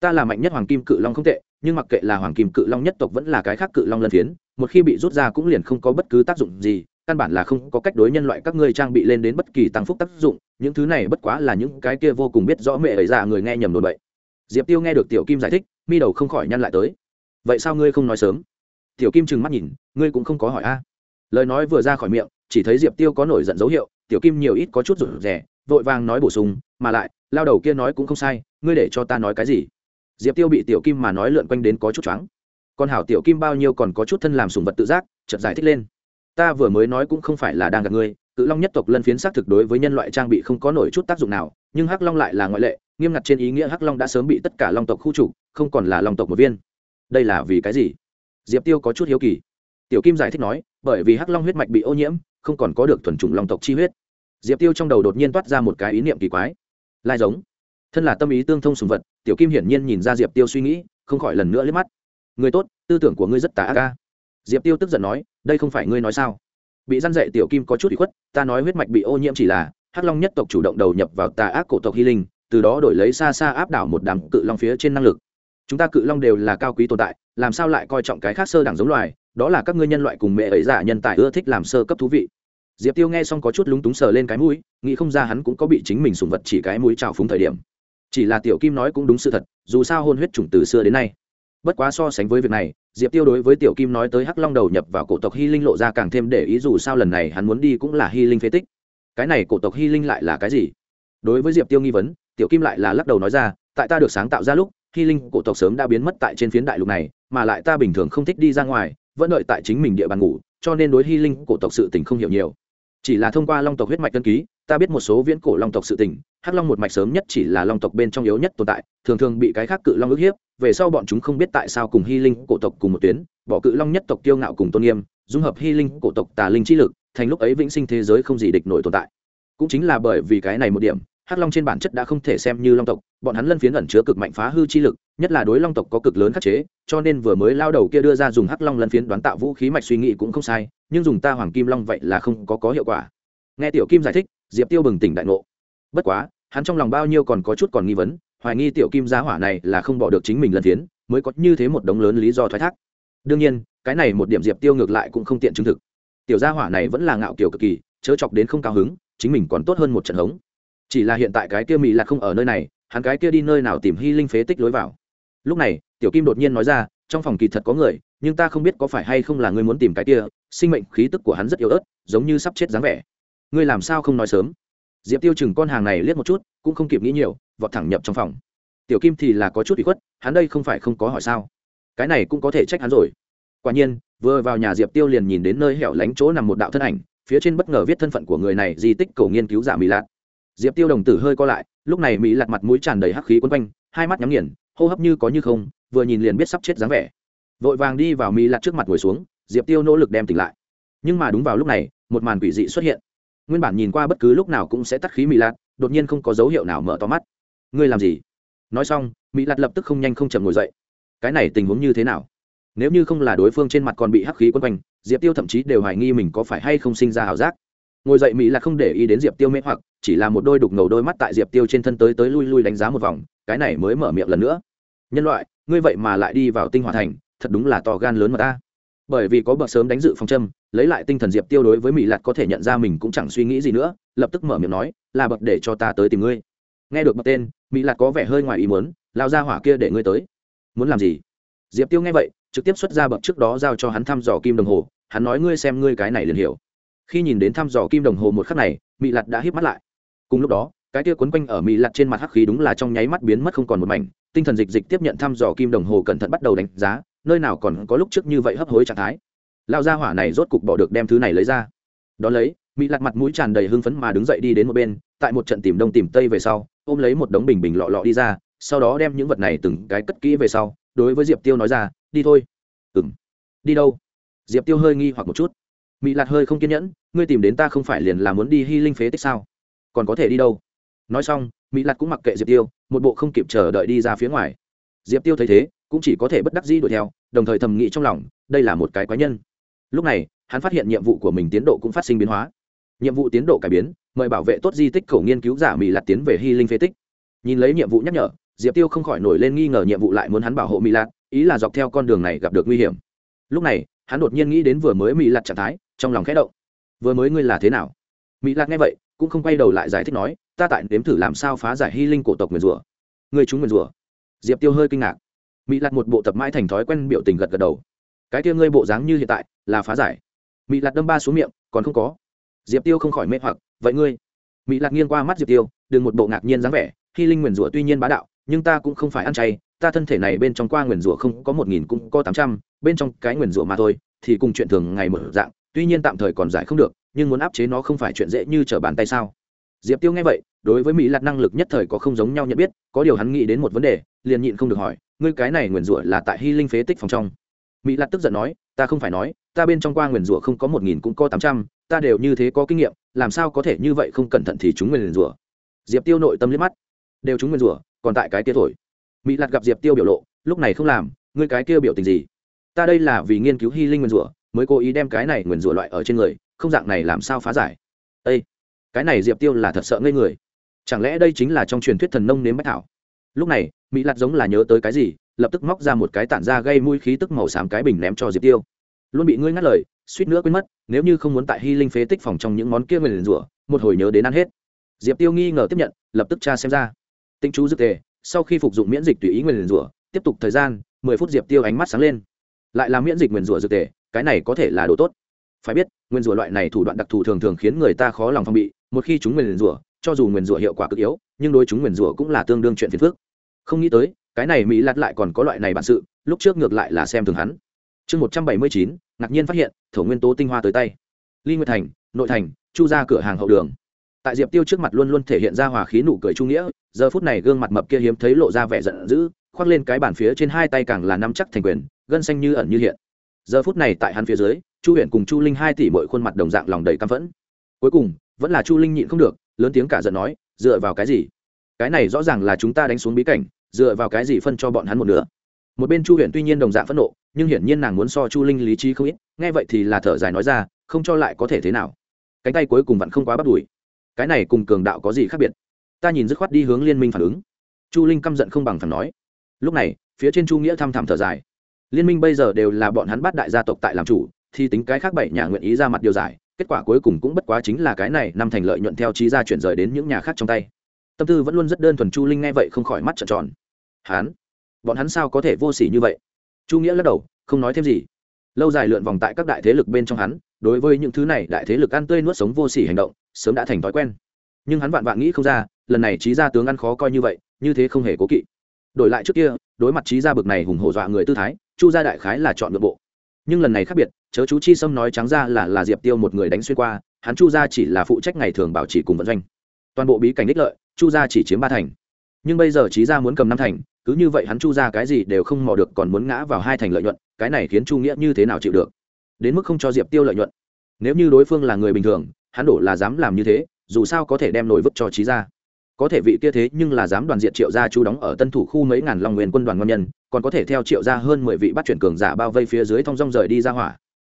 Ta là mạnh nhất hoàng kim cự long không tệ, nhưng mặc kệ là hoàng kim cự long nhất tộc vẫn là cái khác cự long lân phiến, một khi bị rút ra cũng liền không có bất cứ tác dụng gì căn bản là không có cách đối nhân loại các ngươi trang bị lên đến bất kỳ tăng phúc tác dụng, những thứ này bất quá là những cái kia vô cùng biết rõ mẹ ấy ra người nghe nhầm đồn bậy. Diệp tiêu nghe được tiểu kim giải thích, mi đầu không khỏi nhăn lại tới. Vậy sao ngươi không nói sớm? Tiểu kim trừng mắt nhìn, ngươi cũng không có hỏi a. Lời nói vừa ra khỏi miệng, chỉ thấy diệp tiêu có nổi giận dấu hiệu, tiểu kim nhiều ít có chút rụt rè, vội vàng nói bổ sung, mà lại, lao đầu kia nói cũng không sai, ngươi để cho ta nói cái gì? Diệp tiêu bị tiểu kim mà nói lượn quanh đến có chút choáng. Còn hảo tiểu kim bao nhiêu còn có chút thân làm sùng vật tự giác chậm giải thích lên ta vừa mới nói cũng không phải là đang gặp ngươi, cự long nhất tộc lân phiến xác thực đối với nhân loại trang bị không có nổi chút tác dụng nào, nhưng hắc long lại là ngoại lệ, nghiêm ngặt trên ý nghĩa hắc long đã sớm bị tất cả long tộc khu trục, không còn là long tộc một viên. Đây là vì cái gì? Diệp tiêu có chút hiếu kỳ. Tiểu kim giải thích nói, bởi vì hắc long huyết mạch bị ô nhiễm, không còn có được thuần chủng long tộc chi huyết. Diệp tiêu trong đầu đột nhiên toát ra một cái ý niệm kỳ quái. Lai giống. Thân là tâm ý tương thông sùng vật, tiểu kim hiển nhiên nhìn ra diệp tiêu suy nghĩ, không khỏi lần nữa liếc mắt. Người tốt, tư tưởng của ngươi rất tà ác ca diệp tiêu tức giận nói đây không phải ngươi nói sao? Bị răn dậy tiểu kim có chút bị khuất, ta nói huyết mạch bị ô nhiễm chỉ là, hắc long nhất tộc chủ động đầu nhập vào tà ác cổ tộc hy linh từ đó đổi lấy xa xa áp đảo một đám cự long phía trên năng lực. Chúng ta cự long đều là cao quý tồn tại, làm sao lại coi trọng cái khác sơ đẳng giống loài, đó là các ngươi nhân loại cùng mẹ ấy giả nhân tài ưa thích làm sơ cấp thú vị. Diệp tiêu nghe xong có chút lúng túng sờ lên cái mũi, nghĩ không ra hắn cũng có bị chính mình sùng vật chỉ cái mũi trào phúng thời điểm. Chỉ là tiểu kim nói cũng đúng sự thật, dù sao hôn huyết chủng từ xưa đến nay bất quá so sánh với việc này, diệp tiêu đối với tiểu kim nói tới hắc long đầu nhập vào cổ tộc hy linh lộ ra càng thêm để ý, dù sao lần này hắn muốn đi cũng là hy linh phế tích. Cái này cổ tộc hy linh lại là cái gì? Đối với diệp tiêu nghi vấn, tiểu kim lại là lắc đầu nói ra, tại ta được sáng tạo ra lúc, hy linh cổ tộc sớm đã biến mất tại trên phiến đại lục này, mà lại ta bình thường không thích đi ra ngoài, vẫn đợi tại chính mình địa bàn ngủ, cho nên đối hy linh cổ tộc sự tình không hiểu nhiều chỉ là thông qua long tộc huyết mạch tân ký, ta biết một số viễn cổ long tộc sự tình, hắc long một mạch sớm nhất chỉ là long tộc bên trong yếu nhất tồn tại, thường thường bị cái khác cự long ức hiếp, về sau bọn chúng không biết tại sao cùng hy linh cổ tộc cùng một tuyến, bỏ cự long nhất tộc tiêu ngạo cùng tôn nghiêm, dung hợp hy linh cổ tộc tà linh chi lực, thành lúc ấy vĩnh sinh thế giới không gì địch nổi tồn tại. Cũng chính là bởi vì cái này một điểm, hắc long trên bản chất đã không thể xem như long tộc, bọn hắn lân phiến ẩn chứa cực mạnh phá hư chi lực, nhất là đối long tộc có cực lớn khắc chế, cho nên vừa mới lao đầu kia đưa ra dùng hắc long lân phiến đoán tạo vũ khí mạch suy nghĩ cũng không sai nhưng dùng ta hoàng kim long vậy là không có có hiệu quả. Nghe tiểu kim giải thích diệp tiêu bừng tỉnh đại ngộ. Bất quá hắn trong lòng bao nhiêu còn có chút còn nghi vấn hoài nghi tiểu kim giá hỏa này là không bỏ được chính mình lần tiến, mới có như thế một đống lớn lý do thoái thác. Đương nhiên cái này một điểm diệp tiêu ngược lại cũng không tiện chứng thực. Tiểu gia hỏa này vẫn là ngạo kiểu cực kỳ chớ chọc đến không cao hứng chính mình còn tốt hơn một trận hống. Chỉ là hiện tại cái kia mỹ là không ở nơi này hắn cái kia đi nơi nào tìm hy linh phế tích lối vào. Lúc này tiểu kim đột nhiên nói ra trong phòng kỳ thật có người, nhưng ta không biết có phải hay không là ngươi muốn tìm cái kia, sinh mệnh khí tức của hắn rất yếu ớt, giống như sắp chết dáng vẻ. Ngươi làm sao không nói sớm? Diệp tiêu chừng con hàng này liếc một chút, cũng không kịp nghĩ nhiều, vọt thẳng nhập trong phòng. Tiểu kim thì là có chút bị khuất, hắn đây không phải không có hỏi sao? Cái này cũng có thể trách hắn rồi. Quả nhiên, vừa vào nhà diệp tiêu liền nhìn đến nơi hẻo lánh chỗ nằm một đạo thân ảnh, phía trên bất ngờ viết thân phận của người này, di tích cầu nghiên cứu giả mỹ lạc diệp tiêu đồng tử hơi co lại, lúc này mỹ lạt mặt mũi tràn đầy hắc khí quấn quanh, hai mắt nhắm nghiền, hô hấp như có như không vừa nhìn liền biết sắp chết dáng vẻ. Vội vàng đi vào mỹ lạt trước mặt ngồi xuống diệp tiêu nỗ lực đem tỉnh lại. Nhưng mà đúng vào lúc này một màn quỷ dị xuất hiện. Nguyên bản nhìn qua bất cứ lúc nào cũng sẽ tắt khí mỹ lạt, đột nhiên không có dấu hiệu nào mở to mắt. Ngươi làm gì? Nói xong mỹ lạt lập tức không nhanh không chậm ngồi dậy. Cái này tình huống như thế nào? Nếu như không là đối phương trên mặt còn bị hắc khí quấn quanh diệp tiêu thậm chí đều hoài nghi mình có phải hay không sinh ra ảo giác. Ngồi dậy mỹ là không để ý đến diệp tiêu mê hoặc chỉ là một đôi đục ngầu đôi mắt tại diệp tiêu trên thân tới tới lui lui đánh giá một vòng cái này mới mở miệng lần nữa. Nhân loại ngươi vậy mà lại đi vào tinh hỏa thành, thật đúng là to gan lớn mà ta. Bởi vì có bậc sớm đánh dự phòng châm, lấy lại tinh thần diệp tiêu đối với mỹ lạt có thể nhận ra mình cũng chẳng suy nghĩ gì nữa, lập tức mở miệng nói, là bậc để cho ta tới tìm ngươi. Nghe được bậc tên mỹ lạt có vẻ hơi ngoài ý muốn lao ra hỏa kia để ngươi tới. Muốn làm gì? Diệp tiêu nghe vậy, trực tiếp xuất ra bậc trước đó giao cho hắn thăm dò kim đồng hồ, hắn nói, ngươi xem ngươi cái này liền hiểu. Khi nhìn đến thăm dò kim đồng hồ một khắc này mỹ lạt đã hít mắt lại. Cùng lúc đó cái tia quấn quanh ở mỹ lặt trên mặt hắc khí đúng là trong nháy mắt biến mất không còn một mảnh, tinh thần dịch dịch tiếp nhận thăm dò kim đồng hồ cẩn thận bắt đầu đánh giá, nơi nào còn có lúc trước như vậy hấp hối trạng thái. Lao ra hỏa này rốt cục bỏ được đem thứ này lấy ra. Đón lấy mỹ lặt mặt mũi tràn đầy hưng phấn mà đứng dậy đi đến một bên, tại một trận tìm đông tìm tây về sau, ôm lấy một đống bình bình lọ lọ đi ra, sau đó đem những vật này từng cái cất kỹ về sau, đối với diệp tiêu nói ra, đi thôi. Ừ m đi đâu? Diệp tiêu hơi nghi hoặc một chút. Mỹ lạt hơi không kiên nhẫn, ngươi tìm đến ta không phải liền là muốn đi hy linh phế tích sao? Còn có thể đi đâu? Nói xong, mỹ lạt cũng mặc kệ diệp tiêu, một bộ không kịp chờ đợi đi ra phía ngoài. Diệp tiêu thấy thế, cũng chỉ có thể bất đắc dĩ đuổi theo, đồng thời thầm nghĩ trong lòng, đây là một cái quái nhân. Lúc này, hắn phát hiện nhiệm vụ của mình tiến độ cũng phát sinh biến hóa. Nhiệm vụ tiến độ cải biến, mời bảo vệ tốt di tích khẩu nghiên cứu giả mỹ lạt tiến về hy linh phế tích. Nhìn lấy nhiệm vụ nhắc nhở, diệp tiêu không khỏi nổi lên nghi ngờ nhiệm vụ lại muốn hắn bảo hộ mỹ lạt, ý là dọc theo con đường này gặp được nguy hiểm. Lúc này, hắn đột nhiên nghĩ đến vừa mới mỹ lạt trạng thái, trong lòng khẽ động. Vừa mới ngươi là thế nào? Mỹ lạt nghe vậy, cũng không quay đầu lại giải thích nói ta tại nếm thử làm sao phá giải hy linh cổ tộc nguyền rủa. Người chúng nguyền rủa. Diệp tiêu hơi kinh ngạc. Mỹ lạt một bộ tập mãi thành thói quen biểu tình gật gật đầu. Cái kia ngươi bộ dáng như hiện tại, là phá giải. Mỹ lạt đâm ba xuống miệng, còn không có. Diệp tiêu không khỏi mê hoặc, vậy ngươi? Mỹ lạt nghiêng qua mắt diệp tiêu, đừng một bộ ngạc nhiên dáng vẻ hy linh nguyền rủa tuy nhiên bá đạo, nhưng ta cũng không phải ăn chay, ta thân thể này bên trong qua nguyền rủa không có một nghìn cũng có tám trăm, bên trong cái nguyền rủa mà thôi, thì cùng chuyện thường ngày mở dạng, tuy nhiên tạm thời còn giải không được, nhưng muốn áp chế nó không phải chuyện dễ như trở bàn tay sao? Diệp tiêu nghe vậy, đối với mỹ lạt năng lực nhất thời có không giống nhau nhận biết, có điều hắn nghĩ đến một vấn đề, liền nhịn không được hỏi, ngươi cái này nguyền rủa là tại hy linh phế tích phòng trong? Mỹ lạt tức giận nói, ta không phải nói, ta bên trong qua nguyền rủa không có một nghìn cũng có tám trăm, ta đều như thế có kinh nghiệm, làm sao có thể như vậy không cẩn thận thì chúng nguyền rủa? Diệp tiêu nội tâm liếc mắt. Đều chúng nguyền rủa, còn tại cái kia thổi. Mỹ lạt gặp diệp tiêu biểu lộ, lúc này không làm, ngươi cái kia biểu tình gì? Ta đây là vì nghiên cứu hy linh nguyền rủa, mới cố ý đem cái này nguyền rủa loại ở trên người, không dạng này làm sao phá giải? Ây cái này diệp tiêu là thật sợ ngây người. Chẳng lẽ đây chính là trong truyền thuyết thần nông nếm bách thảo? Lúc này, mỹ lạt giống là nhớ tới cái gì, lập tức móc ra một cái tản ra gây mũi khí tức màu xám cái bình ném cho diệp tiêu. Luôn bị ngươi ngắt lời, suýt nữa quên mất, nếu như không muốn tại hy linh phế tích phòng trong những món kia nguyền rủa, một hồi nhớ đến ăn hết. Diệp tiêu nghi ngờ tiếp nhận, lập tức tra xem ra. Tinh chú dược tề, sau khi phục dụng miễn dịch tùy ý nguyền rủa, tiếp tục thời gian, mười phút diệp tiêu ánh mắt sáng lên. Lại là miễn dịch nguyền rủa dược tề, cái này có thể là đồ tốt. Phải biết nguyên rủa loại này thủ đoạn đặc thù thường thường khiến người ta khó lòng phòng bị một khi chúng nguyền rủa, cho dù nguyền rủa hiệu quả cực yếu, nhưng đối chúng nguyền rủa cũng là tương đương chuyện phiền phức. Không nghĩ tới, cái này mỹ lặt lại còn có loại này bản sự, lúc trước ngược lại là xem thường hắn. Chương một trăm bảy mươi chín, ngạc nhiên phát hiện, thổ nguyên tố tinh hoa tới tay. Ly nguyệt thành, nội thành, chu ra cửa hàng hậu đường. Tại diệp tiêu trước mặt luôn luôn thể hiện ra hòa khí nụ cười trung nghĩa, giờ phút này gương mặt mập kia hiếm thấy lộ ra vẻ giận dữ, khoác lên cái bàn phía trên hai tay càng là nắm chắc thành quyền, gân xanh như ẩn như hiện. Giờ phút này tại hắn phía dưới, chu huyện cùng chu linh hai tỷ mỗi khuôn mặt đồng dạng lòng đầy căm phẫn. Cuối cùng vẫn là chu linh nhịn không được, lớn tiếng cả giận nói, dựa vào cái gì? Cái này rõ ràng là chúng ta đánh xuống bí cảnh, dựa vào cái gì phân cho bọn hắn một nửa? Một bên chu huyện tuy nhiên đồng dạng phẫn nộ, nhưng hiển nhiên nàng muốn so chu linh lý trí không ít, nghe vậy thì là thở dài nói ra, không cho lại có thể thế nào. Cánh tay cuối cùng vẫn không quá bắt đùi cái này cùng cường đạo có gì khác biệt? Ta nhìn dứt khoát đi hướng liên minh phản ứng. Chu linh căm giận không bằng phản nói. Lúc này, phía trên chu nghĩa thăm thẳm thở dài. Liên minh bây giờ đều là bọn hắn bắt đại gia tộc tại làm chủ, thì tính cái khác bảy nhà nguyện ý ra mặt điều giải kết quả cuối cùng cũng bất quá chính là cái này năm thành lợi nhuận theo trí ra chuyển rời đến những nhà khác trong tay. Tâm tư vẫn luôn rất đơn thuần chu linh nghe vậy không khỏi mắt trợn tròn. Hắn bọn hắn sao có thể vô s ỉ như vậy? Chu nghĩa lắc đầu, không nói thêm gì. Lâu dài lượn vòng tại các đại thế lực bên trong hắn, đối với những thứ này đại thế lực ăn tươi nuốt sống vô s ỉ hành động, sớm đã thành thói quen. Nhưng hắn vạn vạn nghĩ không ra, lần này trí ra tướng ăn khó coi như vậy, như thế không hề cố kỵ. Đổi lại trước kia, đối mặt trí ra bực này hùng hổ dọa người tư thái, chu gia đại khái là chọn nội bộ nhưng lần này khác biệt, chớ chú chi sâm nói trắng ra là là diệp tiêu một người đánh xuyên qua, hắn chu gia chỉ là phụ trách ngày thường bảo trì cùng vận doanh. Toàn bộ bí cảnh đích lợi, chu gia chỉ chiếm ba thành. Nhưng bây giờ trí gia muốn cầm năm thành, cứ như vậy hắn chu gia cái gì đều không mò được còn muốn ngã vào hai thành lợi nhuận, cái này khiến chu nghĩa như thế nào chịu được? Đến mức không cho diệp tiêu lợi nhuận. Nếu như đối phương là người bình thường, hắn đổ là dám làm như thế, dù sao có thể đem nổi vứt cho trí gia có thể vị kia thế nhưng là dám đoàn diện triệu gia chú đóng ở tân thủ khu mấy ngàn long nguyên quân đoàn ngon nhân, còn có thể theo triệu gia hơn mười vị bắt chuyển cường giả bao vây phía dưới thong dong rời đi ra hỏa.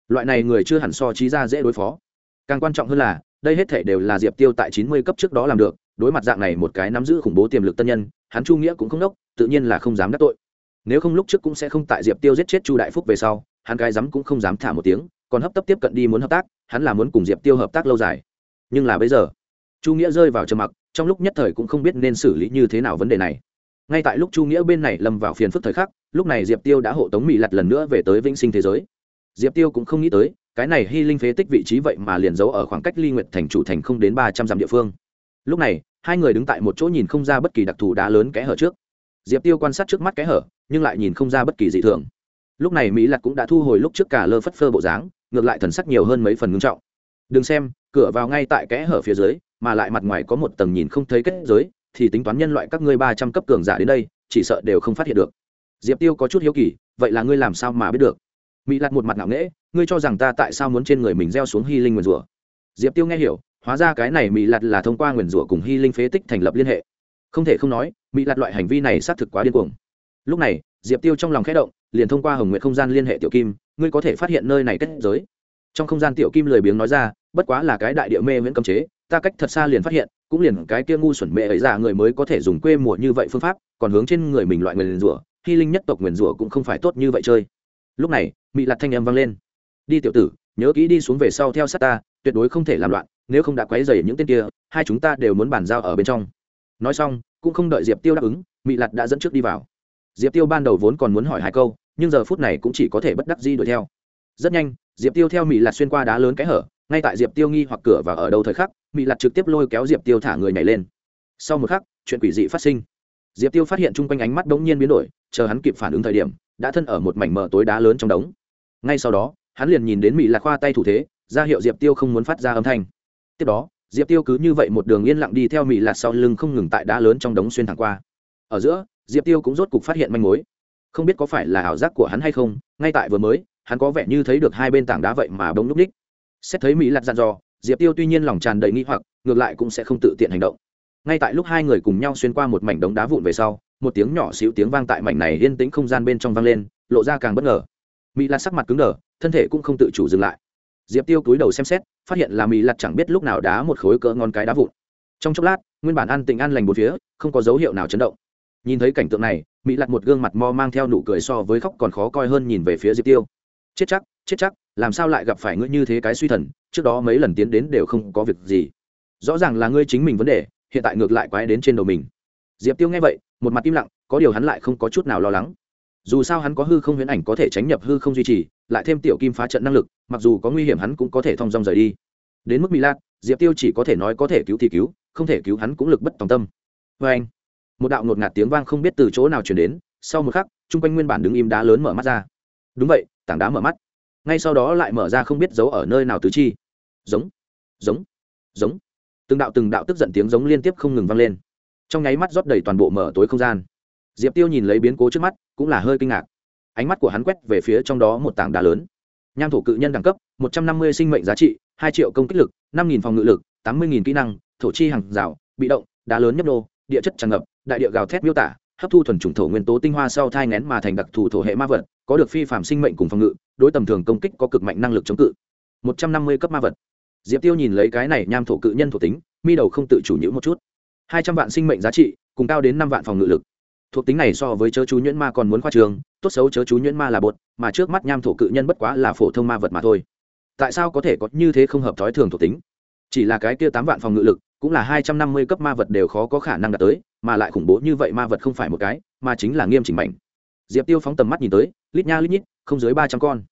Loại này người chưa hẳn so trí gia dễ đối phó. Càng quan trọng hơn là, đây hết thể đều là diệp tiêu tại chín mươi cấp trước đó làm được, đối mặt dạng này một cái nắm giữ khủng bố tiềm lực tân nhân, hắn chu nghĩa cũng không đốc, tự nhiên là không dám đắc tội. Nếu không lúc trước cũng sẽ không tại diệp tiêu giết chết chu đại phúc về sau, hắn cái dám cũng không dám thả một tiếng, còn hấp tấp tiếp cận đi muốn hợp tác, hắn là muốn cùng diệp tiêu hợp tác lâu dài. Nhưng là bây giờ chu nghĩa rơi vào trầm mặc, trong lúc nhất thời cũng không biết nên xử lý như thế nào vấn đề này. Ngay tại lúc chu nghĩa bên này lâm vào phiền phức thời khắc, lúc này diệp tiêu đã hộ tống mỹ lặt lần nữa về tới vĩnh sinh thế giới. Diệp tiêu cũng không nghĩ tới, cái này hy linh phế tích vị trí vậy mà liền giấu ở khoảng cách ly nguyệt thành chủ thành không đến ba trăm dặm địa phương. Lúc này, hai người đứng tại một chỗ nhìn không ra bất kỳ đặc thù đá lớn kẽ hở trước. Diệp tiêu quan sát trước mắt kẽ hở, nhưng lại nhìn không ra bất kỳ dị thường. Lúc này mỹ lặt cũng đã thu hồi lúc trước cả lơ phất phơ bộ dáng, ngược lại thần sắc nhiều hơn mấy phần ngưng trọng. Đừng xem, cửa vào ngay tại kẽ hở phía dưới mà lại mặt ngoài có một tầng nhìn không thấy kết giới, thì tính toán nhân loại các ngươi ba trăm cấp cường giả đến đây, chỉ sợ đều không phát hiện được. Diệp tiêu có chút hiếu kỳ, vậy là ngươi làm sao mà biết được? Mỹ lặt một mặt ngạo nghễ, ngươi cho rằng ta tại sao muốn trên người mình gieo xuống hy linh nguyền rủa? Diệp tiêu nghe hiểu, hóa ra cái này mỹ lặt là thông qua nguyền rủa cùng hy linh phế tích thành lập liên hệ. Không thể không nói mỹ lặt loại hành vi này xác thực quá điên cuồng. Lúc này, diệp tiêu trong lòng khẽ động, liền thông qua hồng nguyện không gian liên hệ tiểu kim, ngươi có thể phát hiện nơi này kết giới. Trong không gian tiểu kim lười biếng nói ra, bất quá là cái đại địa mê miễn cấm chế ta cách thật xa liền phát hiện, cũng liền cái kia ngu xuẩn mẹ ấy ra người mới có thể dùng quê mùa như vậy phương pháp, còn hướng trên người mình loại nguyền rủa, hy linh nhất tộc nguyền rủa cũng không phải tốt như vậy chơi. Lúc này mỹ Lạt thanh âm vang lên. Đi tiểu tử, nhớ kỹ đi xuống về sau theo sát ta, tuyệt đối không thể làm loạn, nếu không đã quấy dày những tên kia, hai chúng ta đều muốn bàn giao ở bên trong. Nói xong, cũng không đợi diệp tiêu đáp ứng mỹ Lạt đã dẫn trước đi vào. Diệp tiêu ban đầu vốn còn muốn hỏi hai câu, nhưng giờ phút này cũng chỉ có thể bất đắc di đuổi theo. Rất nhanh, diệp tiêu theo mỹ Lạt xuyên qua đá lớn cái hở, ngay tại diệp tiêu nghi hoặc cửa và ở đâu thời khắc mỹ lặt trực tiếp lôi kéo diệp tiêu thả người nhảy lên sau một khắc chuyện quỷ dị phát sinh diệp tiêu phát hiện chung quanh ánh mắt đ ố n g nhiên biến đổi chờ hắn kịp phản ứng thời điểm đã thân ở một mảnh mờ tối đá lớn trong đống ngay sau đó hắn liền nhìn đến mỹ lạc khoa tay thủ thế ra hiệu diệp tiêu không muốn phát ra âm thanh tiếp đó diệp tiêu cứ như vậy một đường yên lặng đi theo mỹ lạc sau lưng không ngừng tại đá lớn trong đống xuyên thẳng qua ở giữa diệp tiêu cũng rốt cục phát hiện manh mối không biết có phải là ảo giác của hắn hay không ngay tại vừa mới hắn có vẻ như thấy được hai bên tảng đá vậy mà bỗng núp ních xét thấy mỹ lạc dặn dò diệp tiêu tuy nhiên lòng tràn đầy nghi hoặc, ngược lại cũng sẽ không tự tiện hành động. Ngay tại lúc hai người cùng nhau xuyên qua một mảnh đống đá vụn về sau, một tiếng nhỏ xíu tiếng vang tại mảnh này yên tĩnh không gian bên trong vang lên, lộ ra càng bất ngờ. Mỹ lạt sắc mặt cứng đờ, thân thể cũng không tự chủ dừng lại. Diệp tiêu cúi đầu xem xét, phát hiện là mỹ lạt chẳng biết lúc nào đá một khối cỡ ngon cái đá vụn. Trong chốc lát, nguyên bản an tình an lành một phía, không có dấu hiệu nào chấn động. Nhìn thấy cảnh tượng này mỹ lạt một gương mặt mo mang theo nụ cười so với khóc còn khó coi hơn nhìn về phía diệp tiêu. Chết chắc chết chắc làm sao lại gặp phải ngươi như thế cái suy thần, trước đó mấy lần tiến đến đều không có việc gì. Rõ ràng là ngươi chính mình vấn đề, hiện tại ngược lại quái đến trên đầu mình. Diệp tiêu nghe vậy, một mặt im lặng, có điều hắn lại không có chút nào lo lắng. Dù sao hắn có hư không huyễn ảnh có thể tránh nhập hư không duy trì, lại thêm tiểu kim phá trận năng lực, mặc dù có nguy hiểm hắn cũng có thể thong dong rời đi. Đến mức mỹ lạt diệp tiêu chỉ có thể nói có thể cứu thì cứu, không thể cứu hắn cũng lực bất tòng tâm. Vê anh, một đạo ngột ngạt tiếng vang không biết từ chỗ nào chuyển đến, sau một khắc, chung quanh nguyên bản đứng im đá lớn mở mắt ra. Đúng vậy, tảng đá mở mắt ngay sau đó lại mở ra không biết giấu ở nơi nào tứ chi. Giống giống giống. Từng đạo từng đạo tức giận tiếng giống liên tiếp không ngừng vang lên. Trong nháy mắt rót đầy toàn bộ mở tối không gian. Diệp tiêu nhìn lấy biến cố trước mắt, cũng là hơi kinh ngạc. Ánh mắt của hắn quét về phía trong đó một tảng đá lớn. Nham thổ cự nhân đẳng cấp, một trăm năm mươi sinh mệnh giá trị, hai triệu công kích lực, năm nghìn phòng ngự lực, tám mươi kỹ năng, thổ chi hàng rào, bị động, đá lớn nhấp nô, địa chất tràn ngập, đại địa gào thét miêu tả, hấp thu thuần chủng thổ nguyên tố tinh hoa sau thai ngén mà thành đặc thù thổ hệ ma vật có được phi phạm sinh mệnh cùng phòng ngự, đối tầm thường công kích có cực mạnh năng lực chống cự. Một trăm năm mươi cấp ma vật. Diệp tiêu nhìn lấy cái này nham thổ cự nhân thổ tính, mi đầu không tự chủ nhữ một chút. Hai trăm vạn sinh mệnh giá trị, cùng cao đến năm vạn phòng ngự lực. Thuộc tính này so với chớ chú nhuyễn ma còn muốn khoa trường, tốt xấu chớ chú nhuyễn ma là bột, mà trước mắt nham thổ cự nhân bất quá là phổ thông ma vật mà thôi. Tại sao có thể có như thế không hợp thói thường thuộc tính? Chỉ là cái kia tám vạn phòng ngự lực, cũng là hai trăm năm mươi cấp ma vật đều khó có khả năng đạt tới, mà lại khủng bố như vậy ma vật không phải một cái, mà chính là nghiêm chỉnh mạnh diệp tiêu phóng tầm mắt nhìn tới, lít nha lít nhít, không dưới ba trăm con.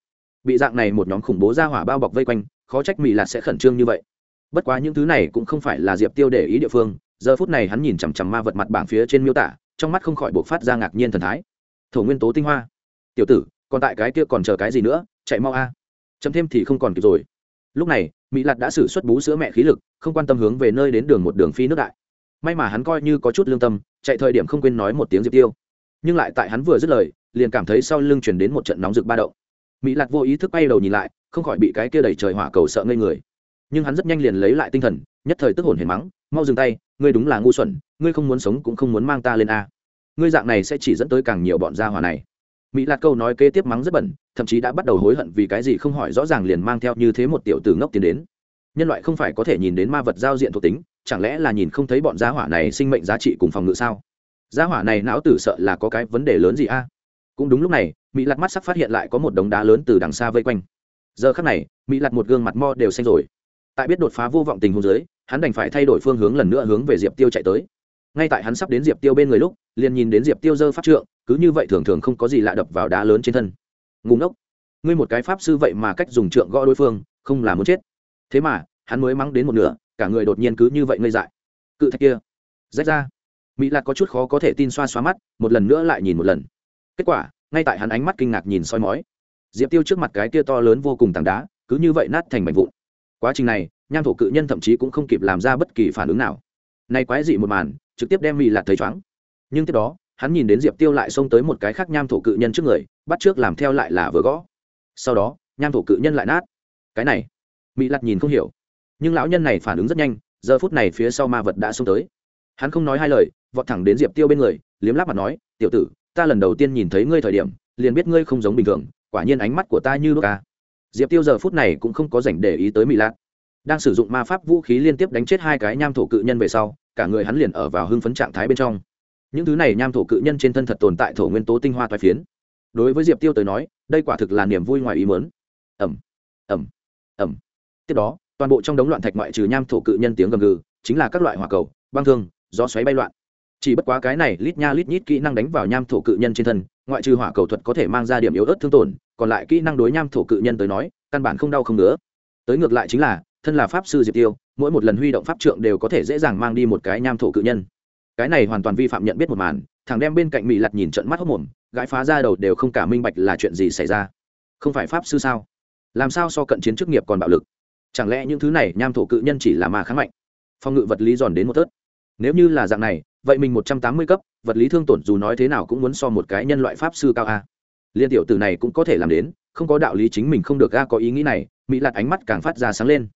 Bị dạng này một nhóm khủng bố ra hỏa bao bọc vây quanh, khó trách mỹ lạt sẽ khẩn trương như vậy. Bất quá những thứ này cũng không phải là diệp tiêu để ý địa phương, giờ phút này hắn nhìn chằm chằm ma vật mặt bảng phía trên miêu tả, trong mắt không khỏi buộc phát ra ngạc nhiên thần thái. Thổ nguyên tố tinh hoa. Tiểu tử, còn tại cái kia còn chờ cái gì nữa, chạy mau a. Chấm thêm thì không còn kịp rồi. Lúc này mỹ lạt đã xử suất bú sữa mẹ khí lực, không quan tâm hướng về nơi đến đường một đường phi nước đại. May mà hắn coi như có chút lương tâm, chạy thời điểm không quên nói một tiếng diệp tiêu nhưng lại tại hắn vừa dứt lời, liền cảm thấy sau lưng chuyển đến một trận nóng rực ba động. Mỹ lạt vô ý thức bay đầu nhìn lại, không khỏi bị cái kia đẩy trời hỏa cầu sợ ngây người. Nhưng hắn rất nhanh liền lấy lại tinh thần, nhất thời tức hồn hển mắng, mau dừng tay, ngươi đúng là ngu xuẩn, ngươi không muốn sống cũng không muốn mang ta lên a. Ngươi dạng này sẽ chỉ dẫn tới càng nhiều bọn gia hỏa này. Mỹ lạt câu nói kế tiếp mắng rất bẩn, thậm chí đã bắt đầu hối hận vì cái gì không hỏi rõ ràng liền mang theo như thế một tiểu tử ngốc tiến đến. Nhân loại không phải có thể nhìn đến ma vật giao diện thuộc tính, chẳng lẽ là nhìn không thấy bọn gia hỏa này sinh mệnh giá trị cùng phòng ngự sao? Gia hỏa này não tử sợ là có cái vấn đề lớn gì a? Cũng đúng lúc này mỹ lặt mắt sắc phát hiện lại có một đống đá lớn từ đằng xa vây quanh. Giờ khắc này mỹ lặt một gương mặt mo đều xanh rồi. Tại biết đột phá vô vọng tình huống dưới, hắn đành phải thay đổi phương hướng lần nữa hướng về diệp tiêu chạy tới. Ngay tại hắn sắp đến diệp tiêu bên người lúc, liền nhìn đến diệp tiêu dơ pháp trượng, cứ như vậy thường thường không có gì lạ đập vào đá lớn trên thân. Ngủ ngốc! Ngươi một cái pháp sư vậy mà cách dùng trượng gõ đối phương, không là muốn chết. Thế mà, hắn mới mắng đến một nửa, cả người đột nhiên cứ như vậy ngây dại. Cự thạch kia, rách ra mỹ lạc có chút khó có thể tin xoa xoa mắt, một lần nữa lại nhìn một lần. Kết quả, ngay tại hắn ánh mắt kinh ngạc nhìn soi mói. Diệp tiêu trước mặt cái kia to lớn vô cùng tảng đá, cứ như vậy nát thành mảnh vụn. Quá trình này, nham thổ cự nhân thậm chí cũng không kịp làm ra bất kỳ phản ứng nào. Nay quái dị một màn, trực tiếp đem mỹ lạc thấy chóng nhưng tiếp đó, hắn nhìn đến diệp tiêu lại xông tới một cái khác nham thổ cự nhân trước người, bắt trước làm theo lại là vừa gõ. Sau đó, nham thổ cự nhân lại nát. Cái này, mỹ lạc nhìn không hiểu. Nhưng lão nhân này phản ứng rất nhanh, giờ phút này phía sau ma vật đã xông tới. Hắn không nói hai lời vọt thẳng đến diệp tiêu bên người, liếm láp mặt nói, tiểu tử, ta lần đầu tiên nhìn thấy ngươi thời điểm, liền biết ngươi không giống bình thường, quả nhiên ánh mắt của ta như đ ca diệp tiêu giờ phút này cũng không có dành để ý tới mỹ lạc đang sử dụng ma pháp vũ khí liên tiếp đánh chết hai cái nham thổ cự nhân về sau, cả người hắn liền ở vào hưng phấn trạng thái bên trong. Những thứ này nham thổ cự nhân trên thân thật tồn tại thổ nguyên tố tinh hoa toai phiến. Đối với diệp tiêu tới nói, đây quả thực là niềm vui ngoài ý mớn ẩm ẩm ẩm tiếp đó, toàn bộ trong đống loạn thạch ngoại trừ nham thổ cự nhân tiếng gầm gừ, chính là các loại hỏa cầu, băng thương, gió xoáy bay loạn chỉ bất quá cái này lít nha lít nhít kỹ năng đánh vào nham thổ cự nhân trên thân, ngoại trừ hỏa cầu thuật có thể mang ra điểm yếu ớt thương tổn, còn lại kỹ năng đối nham thổ cự nhân tới nói, căn bản không đau không nữa tới ngược lại chính là, thân là pháp sư diệp tiêu, mỗi một lần huy động pháp trượng đều có thể dễ dàng mang đi một cái nham thổ cự nhân. Cái này hoàn toàn vi phạm nhận biết một màn, thằng đem bên cạnh mỹ lặt nhìn trận mắt hốc mồm, gãi phá ra đầu đều không cả minh bạch là chuyện gì xảy ra. Không phải pháp sư sao? Làm sao so cận chiến chức nghiệp còn bạo lực? Chẳng lẽ những thứ này nham thổ cự nhân chỉ là ma kháng mạnh? Phòng ngự vật lý giòn đến một tớt. Nếu như là dạng này vậy mình một trăm tám mươi cấp, vật lý thương tổn dù nói thế nào cũng muốn so một cái nhân loại pháp sư cao a. Liên tiểu tử này cũng có thể làm đến, không có đạo lý chính mình không được a, có ý nghĩ này, mỹ lạt ánh mắt càng phát ra sáng lên.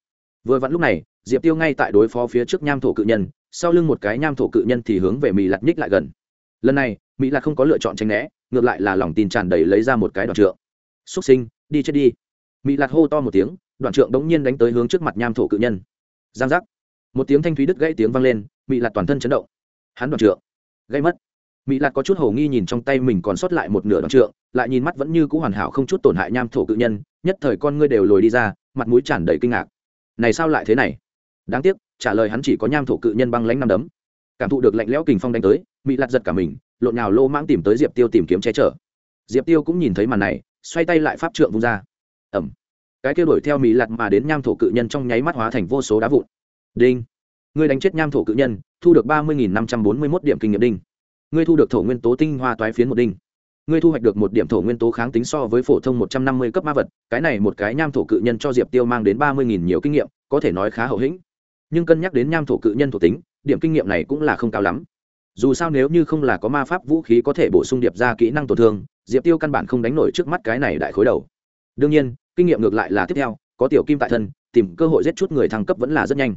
Vừa vặn lúc này, diệp tiêu ngay tại đối phó phía trước nham thổ cự nhân, sau lưng một cái nham thổ cự nhân thì hướng về mỹ lạt nhích lại gần. Lần này, mỹ lạt không có lựa chọn tranh né, ngược lại là lòng tin tràn đầy lấy ra một cái đoạn trượng. Xúc sinh, đi chết đi. Mỹ lạt hô to một tiếng, đoạn trượng đống nhiên đánh tới hướng trước mặt nham thổ cự nhân. Giang giác. Một tiếng thanh thúy đứt gãy tiếng vang lên, mỹ lạt toàn thân chấn động hắn đoạn trượng. Gây mất. Mỹ lạt có chút hồ nghi nhìn trong tay mình còn sót lại một nửa đoạn trượng, lại nhìn mắt vẫn như c ũ hoàn hảo không chút tổn hại nham thổ cự nhân, nhất thời con ngươi đều lồi đi ra, mặt mũi tràn đầy kinh ngạc. Này sao lại thế này? Đáng tiếc, trả lời hắn chỉ có nham thổ cự nhân băng lánh năm đấm. Cảm thụ được lạnh lẽo kình phong đánh tới mỹ lạt giật cả mình, lộn nhào lô mãng tìm tới diệp tiêu tìm kiếm che chở. Diệp tiêu cũng nhìn thấy màn này, xoay tay lại pháp trượng vung ra. Ẩm cái kia đuổi theo mỹ lạt mà đến nham thổ cự nhân trong nháy mắt hóa thành vô số đá vụn. Đinh. Ngươi đánh chết nham thổ cự nhân, thu được ba mươi năm trăm bốn mươi một điểm kinh nghiệm đinh. Ngươi thu được thổ nguyên tố tinh hoa toái phiến một đinh. Ngươi thu hoạch được một điểm thổ nguyên tố kháng tính so với phổ thông một trăm năm mươi cấp ma vật, cái này một cái nham thổ cự nhân cho diệp tiêu mang đến ba mươi nhiều kinh nghiệm, có thể nói khá hậu hĩnh. Nhưng cân nhắc đến nham thổ cự nhân thuộc tính, điểm kinh nghiệm này cũng là không cao lắm. Dù sao nếu như không là có ma pháp vũ khí có thể bổ sung điệp ra kỹ năng tổn thương, diệp tiêu căn bản không đánh nổi trước mắt cái này đại khối đầu. Đương nhiên, kinh nghiệm ngược lại là tiếp theo, có tiểu kim tại thân, tìm cơ hội giết chút người thăng cấp vẫn là rất nhanh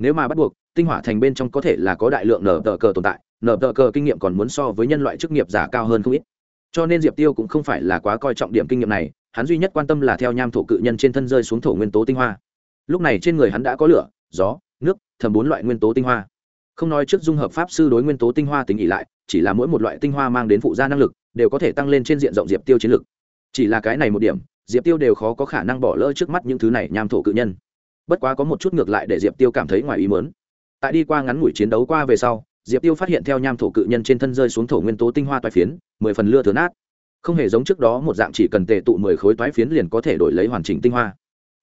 nếu mà bắt buộc, tinh hỏa thành bên trong có thể là có đại lượng nở tờ cờ tồn tại, nở tờ cờ kinh nghiệm còn muốn so với nhân loại chức nghiệp giả cao hơn không ít. Cho nên diệp tiêu cũng không phải là quá coi trọng điểm kinh nghiệm này, hắn duy nhất quan tâm là theo nham thổ cự nhân trên thân rơi xuống thổ nguyên tố tinh hoa. Lúc này trên người hắn đã có lửa, gió, nước, thầm bốn loại nguyên tố tinh hoa. Không nói trước dung hợp pháp sư đối nguyên tố tinh hoa tính ỉ lại, chỉ là mỗi một loại tinh hoa mang đến phụ gia năng lực, đều có thể tăng lên trên diện rộng diệp tiêu chiến lực. Chỉ là cái này một điểm, diệp tiêu đều khó có khả năng bỏ lỡ trước mắt những thứ này nham thổ cự nhân bất quá có một chút ngược lại để diệp tiêu cảm thấy ngoài ý mớn tại đi qua ngắn ngủi chiến đấu qua về sau, diệp tiêu phát hiện theo nham thổ cự nhân trên thân rơi xuống thổ nguyên tố tinh hoa toái phiến, mười phần lưa thừa nát. không hề giống trước đó một dạng chỉ cần tề tụ mười khối toái phiến liền có thể đổi lấy hoàn chỉnh tinh hoa.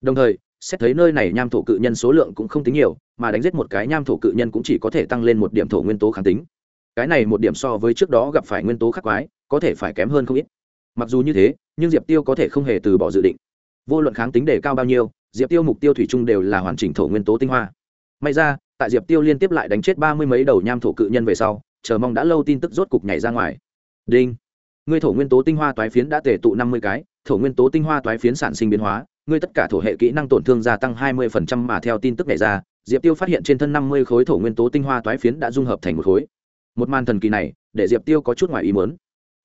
đồng thời, xét thấy nơi này nham thổ cự nhân số lượng cũng không tính nhiều, mà đánh giết một cái nham thổ cự nhân cũng chỉ có thể tăng lên một điểm thổ nguyên tố kháng tính. cái này một điểm so với trước đó gặp phải nguyên tố khắc quái, có thể phải kém hơn không ít. mặc dù như thế, nhưng diệp tiêu có thể không hề từ bỏ dự định. vô luận kháng tính đề cao bao nhiêu diệp tiêu mục tiêu thủy chung đều là hoàn chỉnh thổ nguyên tố tinh hoa. May ra, tại diệp tiêu liên tiếp lại đánh chết ba mươi mấy đầu nham thổ cự nhân về sau, chờ mong đã lâu tin tức rốt cục nhảy ra ngoài. Đinh. Ngươi thổ nguyên tố tinh hoa toái phiến đã tề tụ năm mươi cái, thổ nguyên tố tinh hoa toái phiến sản sinh biến hóa, ngươi tất cả thổ hệ kỹ năng tổn thương gia tăng hai mươi mà theo tin tức nhảy ra, diệp tiêu phát hiện trên thân năm mươi khối thổ nguyên tố tinh hoa toái phiến đã dung hợp thành một khối. Một màn thần kỳ này, để diệp tiêu có chút ngoài ý muốn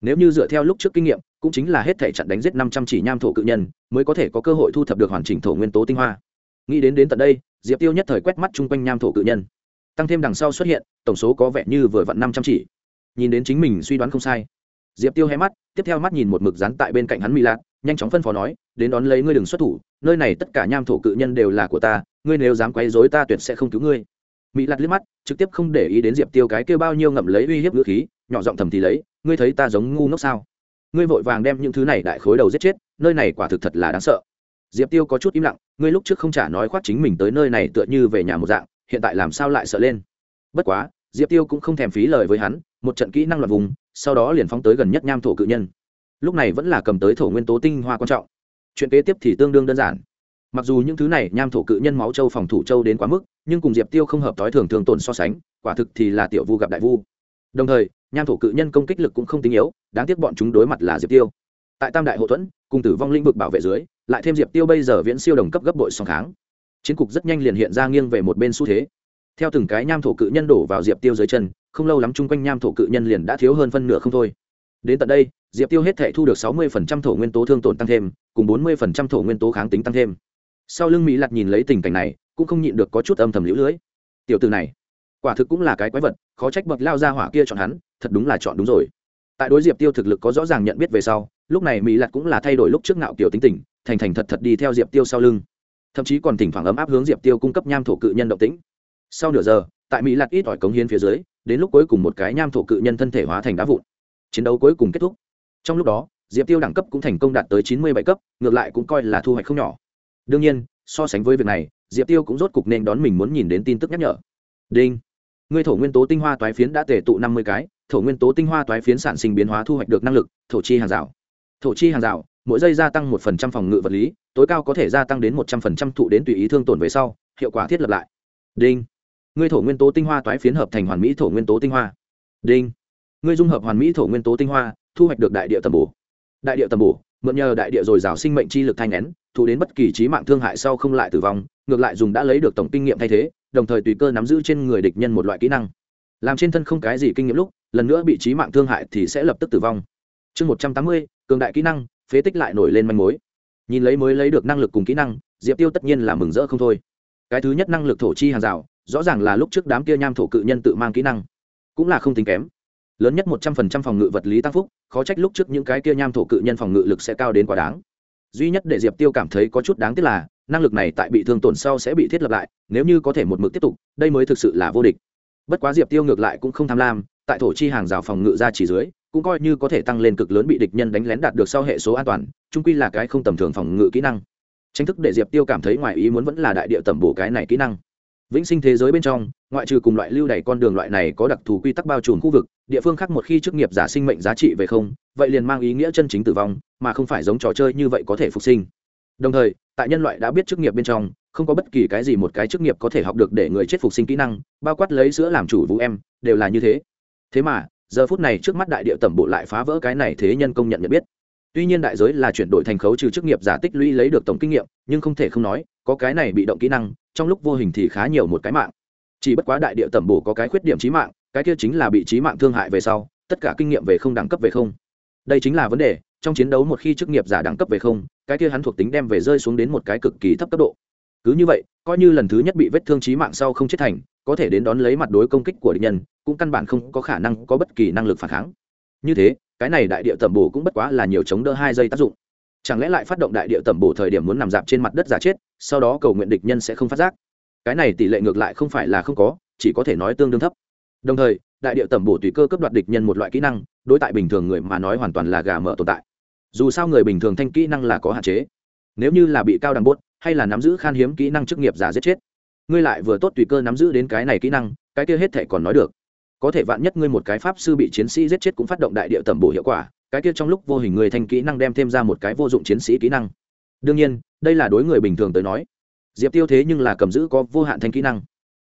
nếu như dựa theo lúc trước kinh nghiệm, cũng chính là hết thể chặn đánh giết năm trăm chỉ nham thổ cự nhân, mới có thể có cơ hội thu thập được hoàn chỉnh thổ nguyên tố tinh hoa. Nghĩ đến đến tận đây, diệp tiêu nhất thời quét mắt chung quanh nham thổ cự nhân. Tăng thêm đằng sau xuất hiện, tổng số có vẻ như vừa vặn năm trăm chỉ. Nhìn đến chính mình suy đoán không sai. Diệp tiêu hé mắt, tiếp theo mắt nhìn một mực rắn tại bên cạnh hắn mỹ lạc, nhanh chóng phân phó nói, đến đón lấy ngươi đừng xuất thủ, nơi này tất cả nham thổ cự nhân đều là của ta, ngươi nếu dám quấy dối ta tuyệt sẽ không cứu ngươi. Mỹ lạc liếc mắt, trực tiếp không để ý đến diệp tiêu cái kêu bao nhiêu ngậm lấy uy hiếp ngữ khí, nhỏ giọng thầm thì lấy ngươi thấy ta giống ngu ngốc sao? Ngươi vội vàng đem những thứ này đại khối đầu giết chết, nơi này quả thực thật là đáng sợ. Diệp tiêu có chút im lặng, ngươi lúc trước không trả nói khoác chính mình tới nơi này tựa như về nhà một dạng, hiện tại làm sao lại sợ lên? Bất quá, diệp tiêu cũng không thèm phí lời với hắn, một trận kỹ năng loạt vùng, sau đó liền phóng tới gần nhất nham thổ cự nhân. Lúc này vẫn là cầm tới thổ nguyên tố tinh hoa quan trọng. Chuyện kế tiếp thì tương đương đơn giản. Mặc dù những thứ này nham thổ cự nhân máu châu phòng thủ châu đến quá mức, nhưng cùng diệp tiêu không hợp thói thường thường tồn so sánh, quả thực thì là tiểu vu gặp đại vu. Đồng thời nham thổ cự nhân công kích lực cũng không tinh yếu, đáng tiếc bọn chúng đối mặt là diệp tiêu. Tại tam đại hậu thuẫn, cùng tử vong lĩnh vực bảo vệ dưới, lại thêm diệp tiêu bây giờ viễn siêu đồng cấp gấp bội song kháng. Chiến cục rất nhanh liền hiện ra nghiêng về một bên xu thế. Theo từng cái nham thổ cự nhân đổ vào diệp tiêu dưới chân, không lâu lắm chung quanh nham thổ cự nhân liền đã thiếu hơn phân nửa không thôi. Đến tận đây, diệp tiêu hết thể thu được sáu mươi thổ nguyên tố thương tổn tăng thêm, cùng bốn mươi thổ nguyên tố kháng tính tăng thêm. Sau lưng mỹ lặt nhìn lấy tình cảnh này, cũng không nhịn được có chút âm thầm lũ lưỡi. tiểu từ này quả thực cũng là cái quái vật, khó trách bậc lao ra hỏa kia chọn hắn, thật đúng là chọn đúng rồi. Tại đối diệp tiêu thực lực có rõ ràng nhận biết về sau, lúc này mỹ lạt cũng là thay đổi lúc trước ngạo kiểu tính tình, thành thành thật thật đi theo diệp tiêu sau lưng. Thậm chí còn thỉnh thoảng ấm áp hướng diệp tiêu cung cấp nham thổ cự nhân động tĩnh. Sau nửa giờ, tại mỹ lạt ít ỏi cống hiến phía dưới, đến lúc cuối cùng một cái nham thổ cự nhân thân thể hóa thành đá vụn. Chiến đấu cuối cùng kết thúc. Trong lúc đó, diệp tiêu đẳng cấp cũng thành công đạt tới chín mươi bảy cấp, ngược lại cũng coi là thu hoạch không nhỏ. Đương nhiên, so sánh với việc này, diệp tiêu cũng rốt cục nên đón mình muốn nhìn đến tin tức nhắc nhở. Đinh ngươi thổ nguyên tố tinh hoa toái phiến đã tề tụ năm mươi cái, thổ nguyên tố tinh hoa toái phiến sản sinh biến hóa thu hoạch được năng lực, thổ chi hàng rào. Thổ chi hàng rào, mỗi giây gia tăng một phần trăm phòng ngự vật lý, tối cao có thể gia tăng đến một trăm phần trăm thụ đến tùy ý thương tổn về sau, hiệu quả thiết lập lại. Đinh. Ngươi thổ nguyên tố tinh hoa toái phiến hợp thành hoàn mỹ thổ nguyên tố tinh hoa. Đinh. Ngươi dung hợp hoàn mỹ thổ nguyên tố tinh hoa, thu hoạch được đại địa tầm bổ. Đại địa tầm bổ, mượn nhờ đại địa dồi dào sinh mệnh chi lực thanh nén thụ đến bất kỳ trí mạng thương hại sau không lại tử vong, ngược lại dùng đã lấy được tổng kinh nghiệm thay thế, đồng thời tùy cơ nắm giữ trên người địch nhân một loại kỹ năng. Làm trên thân không cái gì kinh nghiệm lúc, lần nữa bị trí mạng thương hại thì sẽ lập tức tử vong. Chương một trăm tám mươi, cường đại kỹ năng, phế tích lại nổi lên manh mối. Nhìn lấy mới lấy được năng lực cùng kỹ năng, diệp tiêu tất nhiên là mừng rỡ không thôi. Cái thứ nhất năng lực thổ chi hàng rào, rõ ràng là lúc trước đám kia nham thổ cự nhân tự mang kỹ năng. Cũng là không tính kém. Lớn nhất một trăm phần trăm phòng ngự vật lý tăng phúc, khó trách lúc trước những cái kia nham thổ cự nhân phòng ngự lực sẽ cao đến quá đáng duy nhất để diệp tiêu cảm thấy có chút đáng tiếc là, năng lực này tại bị thương tổn sau sẽ bị thiết lập lại, nếu như có thể một mực tiếp tục, đây mới thực sự là vô địch. Bất quá diệp tiêu ngược lại cũng không tham lam, tại thổ chi hàng rào phòng ngự ra chỉ dưới, cũng coi như có thể tăng lên cực lớn bị địch nhân đánh lén đạt được sau hệ số an toàn trung quy là cái không tầm thường phòng ngự kỹ năng. Tranh thức để diệp tiêu cảm thấy ngoài ý muốn vẫn là đại địa tẩm bổ cái này kỹ năng vĩnh sinh thế giới bên trong, ngoại trừ cùng loại lưu đày con đường loại này có đặc thù quy tắc bao trùm khu vực, địa phương khác một khi chức nghiệp giả sinh mệnh giá trị về không, vậy liền mang ý nghĩa chân chính tử vong, mà không phải giống trò chơi như vậy có thể phục sinh. Đồng thời, tại nhân loại đã biết chức nghiệp bên trong, không có bất kỳ cái gì một cái chức nghiệp có thể học được để người chết phục sinh kỹ năng, bao quát lấy sữa làm chủ vũ em, đều là như thế. Thế mà, giờ phút này trước mắt đại địa tẩm bộ lại phá vỡ cái này thế nhân công nhận nhận biết. Tuy nhiên đại giới là chuyển đổi thành khấu trừ chức nghiệp giả tích lũy lấy được tổng kinh nghiệm, nhưng không thể không nói có cái này bị động kỹ năng, trong lúc vô hình thì khá nhiều một cái mạng. Chỉ bất quá đại địa tẩm bổ có cái khuyết điểm trí mạng, cái kia chính là bị trí mạng thương hại về sau, tất cả kinh nghiệm về không đẳng cấp về không. Đây chính là vấn đề, trong chiến đấu một khi chức nghiệp giả đẳng cấp về không, cái kia hắn thuộc tính đem về rơi xuống đến một cái cực kỳ thấp cấp độ. Cứ như vậy, coi như lần thứ nhất bị vết thương trí mạng sau không chết thành, có thể đến đón lấy mặt đối công kích của địch nhân, cũng căn bản không có khả năng có bất kỳ năng lực phản kháng. Như thế, cái này đại địa tẩm bổ cũng bất quá là nhiều chống đỡ hai giây tác dụng chẳng lẽ lại phát động đại địa tẩm bổ thời điểm muốn nằm dạp trên mặt đất giả chết, sau đó cầu nguyện địch nhân sẽ không phát giác? Cái này tỷ lệ ngược lại không phải là không có, chỉ có thể nói tương đương thấp. Đồng thời, đại địa tẩm bổ tùy cơ cấp đoạt địch nhân một loại kỹ năng, đối tại bình thường người mà nói hoàn toàn là gà mở tồn tại. Dù sao người bình thường thanh kỹ năng là có hạn chế. Nếu như là bị cao đẳng bốt, hay là nắm giữ khan hiếm kỹ năng chức nghiệp giả giết chết, ngươi lại vừa tốt tùy cơ nắm giữ đến cái này kỹ năng, cái kia hết thể còn nói được. Có thể vạn nhất ngươi một cái pháp sư bị chiến sĩ giết chết cũng phát động đại địa tẩm bổ hiệu quả cái kia trong lúc vô hình người thành kỹ năng đem thêm ra một cái vô dụng chiến sĩ kỹ năng. Đương nhiên, đây là đối người bình thường tới nói. Diệp tiêu thế nhưng là cầm giữ có vô hạn thanh kỹ năng.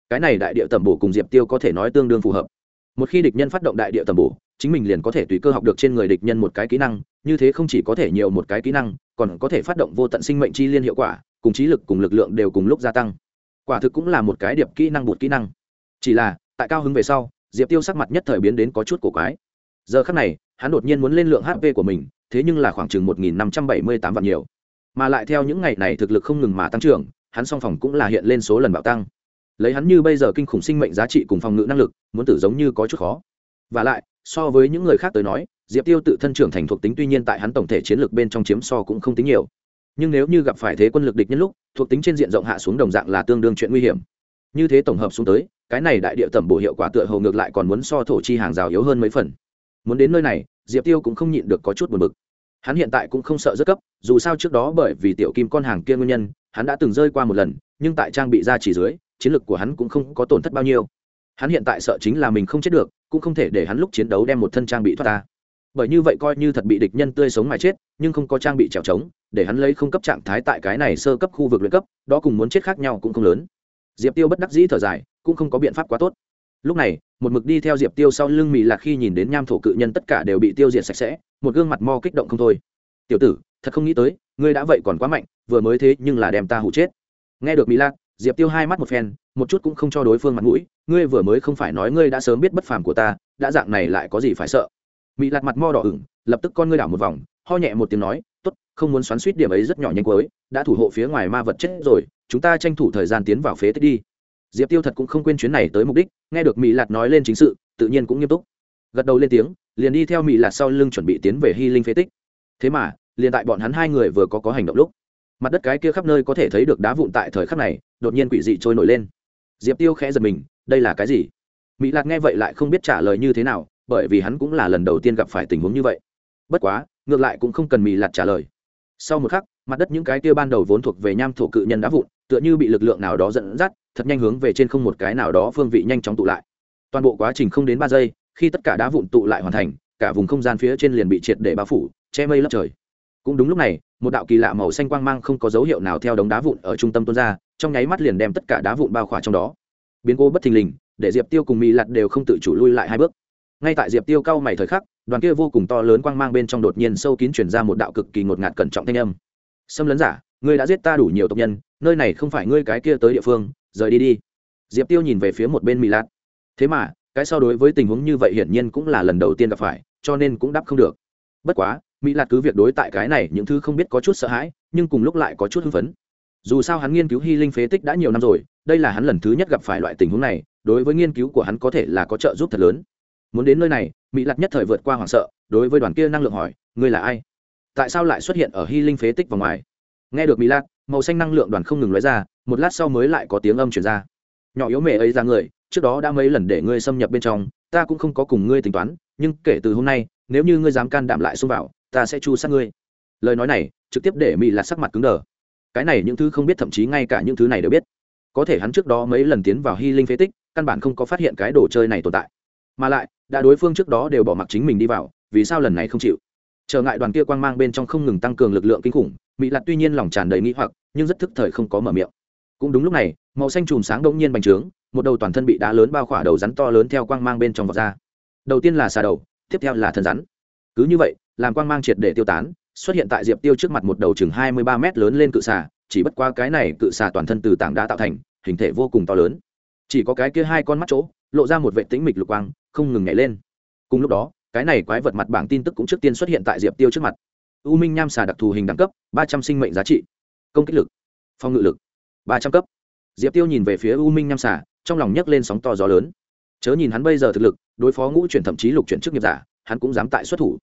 Cái này đại địa tẩm bổ cùng diệp tiêu có thể nói tương đương phù hợp. Một khi địch nhân phát động đại địa tẩm bổ, chính mình liền có thể tùy cơ học được trên người địch nhân một cái kỹ năng, như thế không chỉ có thể nhiều một cái kỹ năng, còn có thể phát động vô tận sinh mệnh chi liên hiệu quả, cùng trí lực cùng lực lượng đều cùng lúc gia tăng. Quả thực cũng là một cái điệp kỹ năng bột kỹ năng. Chỉ là, tại cao hứng về sau, diệp tiêu sắc mặt nhất thời biến đến có chút cổ quái. Giờ khắc này hắn đột nhiên muốn lên lượng hp của mình, thế nhưng là khoảng chừng một nghìn năm trăm bảy mươi tám vạn nhiều. Mà lại theo những ngày này thực lực không ngừng mà tăng trưởng, hắn song phòng cũng là hiện lên số lần bạo tăng. Lấy hắn như bây giờ kinh khủng sinh mệnh giá trị cùng phòng ngự năng lực, muốn tử giống như có chút khó. Và lại, so với những người khác tới nói, diệp tiêu tự thân trưởng thành thuộc tính tuy nhiên tại hắn tổng thể chiến lược bên trong chiếm so cũng không tính nhiều. Nhưng nếu như gặp phải thế quân lực địch nhân lúc, thuộc tính trên diện rộng hạ xuống đồng dạng là tương đương chuyện nguy hiểm. Như thế tổng hợp xuống tới, cái này đại địa tẩm bổ hiệu quả tựa hầu ngược lại còn muốn so thổ chi hàng rào yếu hơn mấy phần muốn đến nơi này, diệp tiêu cũng không nhịn được có chút buồn bực. Hắn hiện tại cũng không sợ rất cấp, dù sao trước đó bởi vì tiểu kim con hàng kia nguyên nhân, hắn đã từng rơi qua một lần, nhưng tại trang bị ra chỉ dưới, chiến lược của hắn cũng không có tổn thất bao nhiêu. Hắn hiện tại sợ chính là mình không chết được, cũng không thể để hắn lúc chiến đấu đem một thân trang bị thoát ra. Bởi như vậy coi như thật bị địch nhân tươi sống mà chết, nhưng không có trang bị trèo trống để hắn lấy không cấp trạng thái tại cái này sơ cấp khu vực luyện cấp, đó cùng muốn chết khác nhau cũng không lớn. Diệp tiêu bất đắc dĩ thở dài, cũng không có biện pháp quá tốt lúc này, một mực đi theo diệp tiêu sau lưng mỹ là khi nhìn đến nham thổ cự nhân tất cả đều bị tiêu diệt sạch sẽ, một gương mặt mo kích động không thôi. Tiểu tử, thật không nghĩ tới, ngươi đã vậy còn quá mạnh, vừa mới thế nhưng là đem ta hụ chết. Nghe được mỹ lạc, diệp tiêu hai mắt một phen, một chút cũng không cho đối phương mặt mũi, ngươi vừa mới không phải nói ngươi đã sớm biết bất phàm của ta, đã dạng này lại có gì phải sợ? Mỹ lạc mặt mo đỏ ửng, lập tức con ngươi đảo một vòng, ho nhẹ một tiếng nói, tốt, không muốn xoắn suýt điểm ấy rất nhỏ nhanh cuối, đã thủ hộ phía ngoài ma vật chết rồi, chúng ta tranh thủ thời gian tiến vào phế tích đi diệp tiêu thật cũng không quên chuyến này tới mục đích, nghe được mỹ lạc nói lên chính sự, tự nhiên cũng nghiêm túc. Gật đầu lên tiếng, liền đi theo mỹ lạc sau lưng chuẩn bị tiến về hy linh phế tích. Thế mà, liền tại bọn hắn hai người vừa có có hành động lúc, mặt đất cái kia khắp nơi có thể thấy được đá vụn tại thời khắc này, đột nhiên quỷ dị trôi nổi lên. Diệp tiêu khẽ giật mình, đây là cái gì? Mỹ lạc nghe vậy lại không biết trả lời như thế nào, bởi vì hắn cũng là lần đầu tiên gặp phải tình huống như vậy. Bất quá, ngược lại cũng không cần mỹ lạc trả lời. Sau một khắc, mặt đất những cái kia ban đầu vốn thuộc về nham thổ cự nhân đá vụn, tựa như bị lực lượng nào đó dẫn dắt thật nhanh hướng về trên không một cái nào đó phương vị nhanh chóng tụ lại. Toàn bộ quá trình không đến ba giây, khi tất cả đá vụn tụ lại hoàn thành, cả vùng không gian phía trên liền bị triệt để bao phủ, che mây lấp trời. Cũng đúng lúc này, một đạo kỳ lạ màu xanh quang mang không có dấu hiệu nào theo đống đá vụn ở trung tâm tuôn ra, trong nháy mắt liền đem tất cả đá vụn bao khỏa trong đó. Biến cố bất thình lình, để diệp tiêu cùng mỹ lặt đều không tự chủ lui lại hai bước. Ngay tại diệp tiêu cao mày thời khắc, đoàn kia vô cùng to lớn quang mang bên trong đột nhiên sâu kín chuyển ra một đạo cực kỳ ngột ngạt cẩn trọng thanh âm. Xâm lấn giả, ngươi đã giết ta đủ nhiều tộc nhân, nơi này không phải ngươi cái kia tới địa phương rời đi đi. Diệp tiêu nhìn về phía một bên mỹ lạt thế mà, cái so đối với tình huống như vậy hiển nhiên cũng là lần đầu tiên gặp phải, cho nên cũng đáp không được. Bất quá mỹ lạt cứ việc đối tại cái này những thứ không biết có chút sợ hãi, nhưng cùng lúc lại có chút hưng phấn. Dù sao hắn nghiên cứu hy linh phế tích đã nhiều năm rồi, đây là hắn lần thứ nhất gặp phải loại tình huống này, đối với nghiên cứu của hắn có thể là có trợ giúp thật lớn. Muốn đến nơi này mỹ lạt nhất thời vượt qua hoảng sợ, đối với đoàn kia năng lượng hỏi, ngươi là ai? Tại sao lại xuất hiện ở hy linh phế tích vòng ngoài? Nghe được mỹ lạt màu xanh năng lượng đoàn không ngừng lóe ra, một lát sau mới lại có tiếng âm chuyển ra. Nhỏ yếu mẹ ấy ra người, trước đó đã mấy lần để ngươi xâm nhập bên trong, ta cũng không có cùng ngươi tính toán, nhưng kể từ hôm nay, nếu như ngươi dám can đảm lại xông vào, ta sẽ chu sát ngươi. Lời nói này, trực tiếp để mỹ là sắc mặt cứng đờ. Cái này những thứ không biết thậm chí ngay cả những thứ này đều biết. Có thể hắn trước đó mấy lần tiến vào hy linh phế tích, căn bản không có phát hiện cái đồ chơi này tồn tại. Mà lại, đã đối phương trước đó đều bỏ mặc chính mình đi vào, vì sao lần này không chịu? Trở ngại đoàn kia quang mang bên trong không ngừng tăng cường lực lượng kinh khủng mỹ lạt tuy nhiên lòng tràn đầy nghĩ hoặc nhưng rất thức thời không có mở miệng. Cũng đúng lúc này, màu xanh chùm sáng đông nhiên bành trướng, một đầu toàn thân bị đá lớn bao khỏa đầu rắn to lớn theo quang mang bên trong vọt ra. Đầu tiên là xà đầu, tiếp theo là thân rắn. Cứ như vậy, làm quang mang triệt để tiêu tán, xuất hiện tại diệp tiêu trước mặt một đầu chừng hai mươi ba mét lớn lên cự xà, chỉ bất qua cái này cự xà toàn thân từ tảng đá tạo thành, hình thể vô cùng to lớn. Chỉ có cái kia hai con mắt chỗ, lộ ra một vệ tĩnh mịch lục quang, không ngừng nhảy lên. Cùng lúc đó, cái này quái vật mặt bảng tin tức cũng trước tiên xuất hiện tại diệp tiêu trước mặt. U minh nham xà đặc thù hình đẳng cấp, ba trăm sinh mệnh giá trị công kích lực, phòng ngự lực, ba trăm cấp. Diệp tiêu nhìn về phía u minh nham xả trong lòng nhấc lên sóng to gió lớn. Chớ nhìn hắn bây giờ thực lực, đối phó ngũ chuyển thậm chí lục chuyển chức nghiệp giả, hắn cũng dám tại xuất thủ.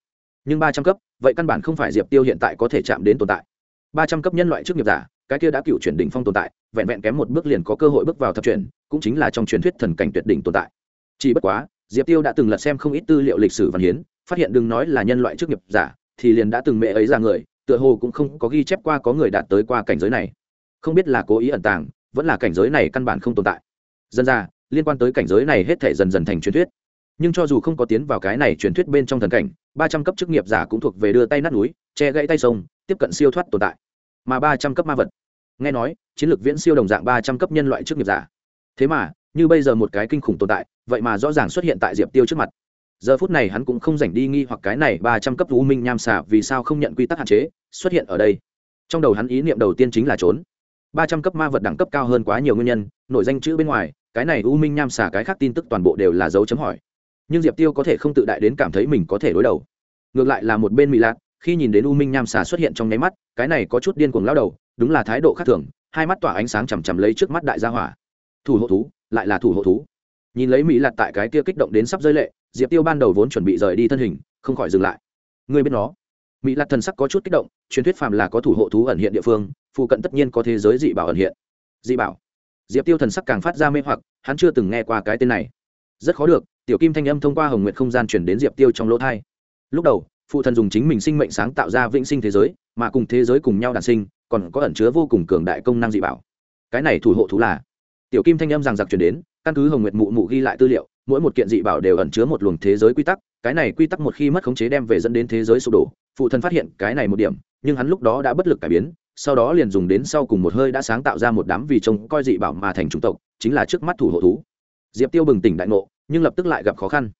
Nhưng ba trăm cấp, vậy căn bản không phải diệp tiêu hiện tại có thể chạm đến tồn tại. Ba trăm cấp nhân loại chức nghiệp giả, cái kia đã cựu chuyển đỉnh phong tồn tại, vẹn vẹn kém một bước liền có cơ hội bước vào thập chuyển, cũng chính là trong truyền thuyết thần cảnh tuyệt đỉnh tồn tại. Chỉ bất quá, diệp tiêu đã từng lật xem không ít tư liệu lịch sử văn hiến, phát hiện đừng nói là nhân loại chức nghiệp giả, thì liền đã từng mẹ ấy ra người tựa hồ cũng không có ghi chép qua có người đạt tới qua cảnh giới này. Không biết là cố ý ẩn tàng, vẫn là cảnh giới này căn bản không tồn tại. Dân ra, liên quan tới cảnh giới này hết thể dần dần thành truyền thuyết. Nhưng cho dù không có tiến vào cái này truyền thuyết bên trong thần cảnh, ba trăm cấp chức nghiệp giả cũng thuộc về đưa tay nát núi, che gãy tay sông, tiếp cận siêu thoát tồn tại. Mà ba trăm cấp ma vật. Nghe nói, chiến lược viễn siêu đồng dạng ba trăm cấp nhân loại chức nghiệp giả. Thế mà, như bây giờ một cái kinh khủng tồn tại, vậy mà rõ ràng xuất hiện tại diệp tiêu trước mặt giờ phút này hắn cũng không rảnh đi nghi hoặc cái này ba trăm cấp u minh nham xà vì sao không nhận quy tắc hạn chế, xuất hiện ở đây. Trong đầu hắn ý niệm đầu tiên chính là trốn. ba trăm cấp ma vật đẳng cấp cao hơn quá nhiều nguyên nhân, nội danh chữ bên ngoài, cái này u minh nham xả cái khác tin tức toàn bộ đều là dấu chấm hỏi. Nhưng diệp tiêu có thể không tự đại đến cảm thấy mình có thể đối đầu. Ngược lại là một bên mỹ lạc, khi nhìn đến u minh nham xả xuất hiện trong nháy mắt, cái này có chút điên cuồng lao đầu, đúng là thái độ khác thường, hai mắt tỏa ánh sáng chằm chằm lấy trước mắt đại gia hỏa. Thủ hộ thú, lại là thủ hộ thú. Nhìn lấy mỹ lạt tại cái kia kích động đến sắp rơi lệ diệp tiêu ban đầu vốn chuẩn bị rời đi thân hình, không khỏi dừng lại. Người biết nó. Mỹ lạt thần sắc có chút kích động, truyền thuyết phàm là có thủ hộ thú ẩn hiện địa phương, phụ cận tất nhiên có thế giới dị bảo ẩn hiện. Dị bảo? Diệp tiêu thần sắc càng phát ra mê hoặc, hắn chưa từng nghe qua cái tên này. Rất khó được, tiểu kim thanh âm thông qua hồng nguyện không gian chuyển đến diệp tiêu trong lỗ thai lúc đầu, phụ thần dùng chính mình sinh mệnh sáng tạo ra vĩnh sinh thế giới, mà cùng thế giới cùng nhau đản sinh, còn có ẩn chứa vô cùng cường đại công năng dị bảo. Cái này thủ hộ thú là? Tiểu kim thanh âm rằng giặc chuyển đến, căn cứ hồng nguyệt mụ mụ ghi lại tư liệu mỗi một kiện dị bảo đều ẩn chứa một luồng thế giới quy tắc, cái này quy tắc một khi mất khống chế đem về dẫn đến thế giới sụp đổ, phụ thân phát hiện cái này một điểm, nhưng hắn lúc đó đã bất lực cải biến, sau đó liền dùng đến sau cùng một hơi đã sáng tạo ra một đám vì trông coi dị bảo mà thành chủng tộc, chính là trước mắt thủ hộ thú. Diệp tiêu bừng tỉnh đại ngộ, nhưng lập tức lại gặp khó khăn.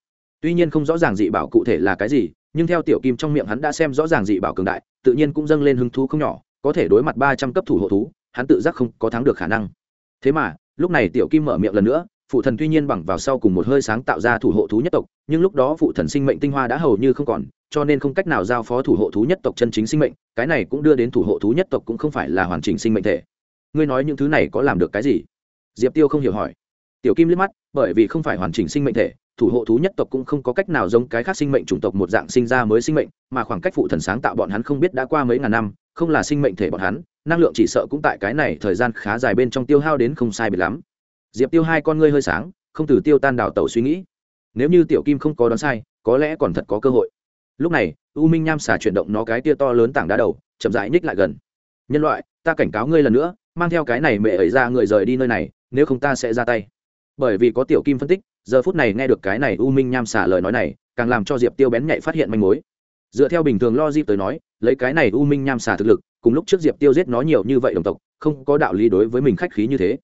Tuy nhiên không rõ ràng dị bảo cụ thể là cái gì, nhưng theo tiểu kim trong miệng hắn đã xem rõ ràng dị bảo cường đại, tự nhiên cũng dâng lên hứng thú không nhỏ, có thể đối mặt ba trăm cấp thủ hộ thú, hắn tự giác không có thắng được khả năng. Thế mà, lúc này tiểu kim mở miệng lần nữa phụ thần tuy nhiên bằng vào sau cùng một hơi sáng tạo ra thủ hộ thú nhất tộc, nhưng lúc đó phụ thần sinh mệnh tinh hoa đã hầu như không còn, cho nên không cách nào giao phó thủ hộ thú nhất tộc chân chính sinh mệnh, cái này cũng đưa đến thủ hộ thú nhất tộc cũng không phải là hoàn chỉnh sinh mệnh thể. Ngươi nói những thứ này có làm được cái gì? Diệp tiêu không hiểu hỏi. Tiểu kim liếc mắt, bởi vì không phải hoàn chỉnh sinh mệnh thể, thủ hộ thú nhất tộc cũng không có cách nào giống cái khác sinh mệnh chủng tộc một dạng sinh ra mới sinh mệnh, mà khoảng cách phụ thần sáng tạo bọn hắn không biết đã qua mấy ngàn năm, không là sinh mệnh thể bọn hắn, năng lượng chỉ sợ cũng tại cái này thời gian khá dài bên trong tiêu hao đến không sai biệt lắm diệp tiêu hai con ngươi hơi sáng, không từ tiêu tan đảo tẩu suy nghĩ. Nếu như tiểu kim không có đoán sai, có lẽ còn thật có cơ hội. Lúc này, u minh nham xả chuyển động nó cái tia to lớn tảng đá đầu, chậm rãi ních lại gần. Nhân loại, ta cảnh cáo ngươi lần nữa, mang theo cái này mẹ ấy ra người rời đi nơi này, nếu không ta sẽ ra tay. Bởi vì có tiểu kim phân tích, giờ phút này nghe được cái này u minh nham xả lời nói này, càng làm cho diệp tiêu bén nhạy phát hiện manh mối. Dựa theo bình thường lo di tới nói, lấy cái này u minh nham xả thực lực, cùng lúc trước diệp tiêu giết nó nhiều như vậy đồng tộc, không có đạo lý đối với mình khách khí như thế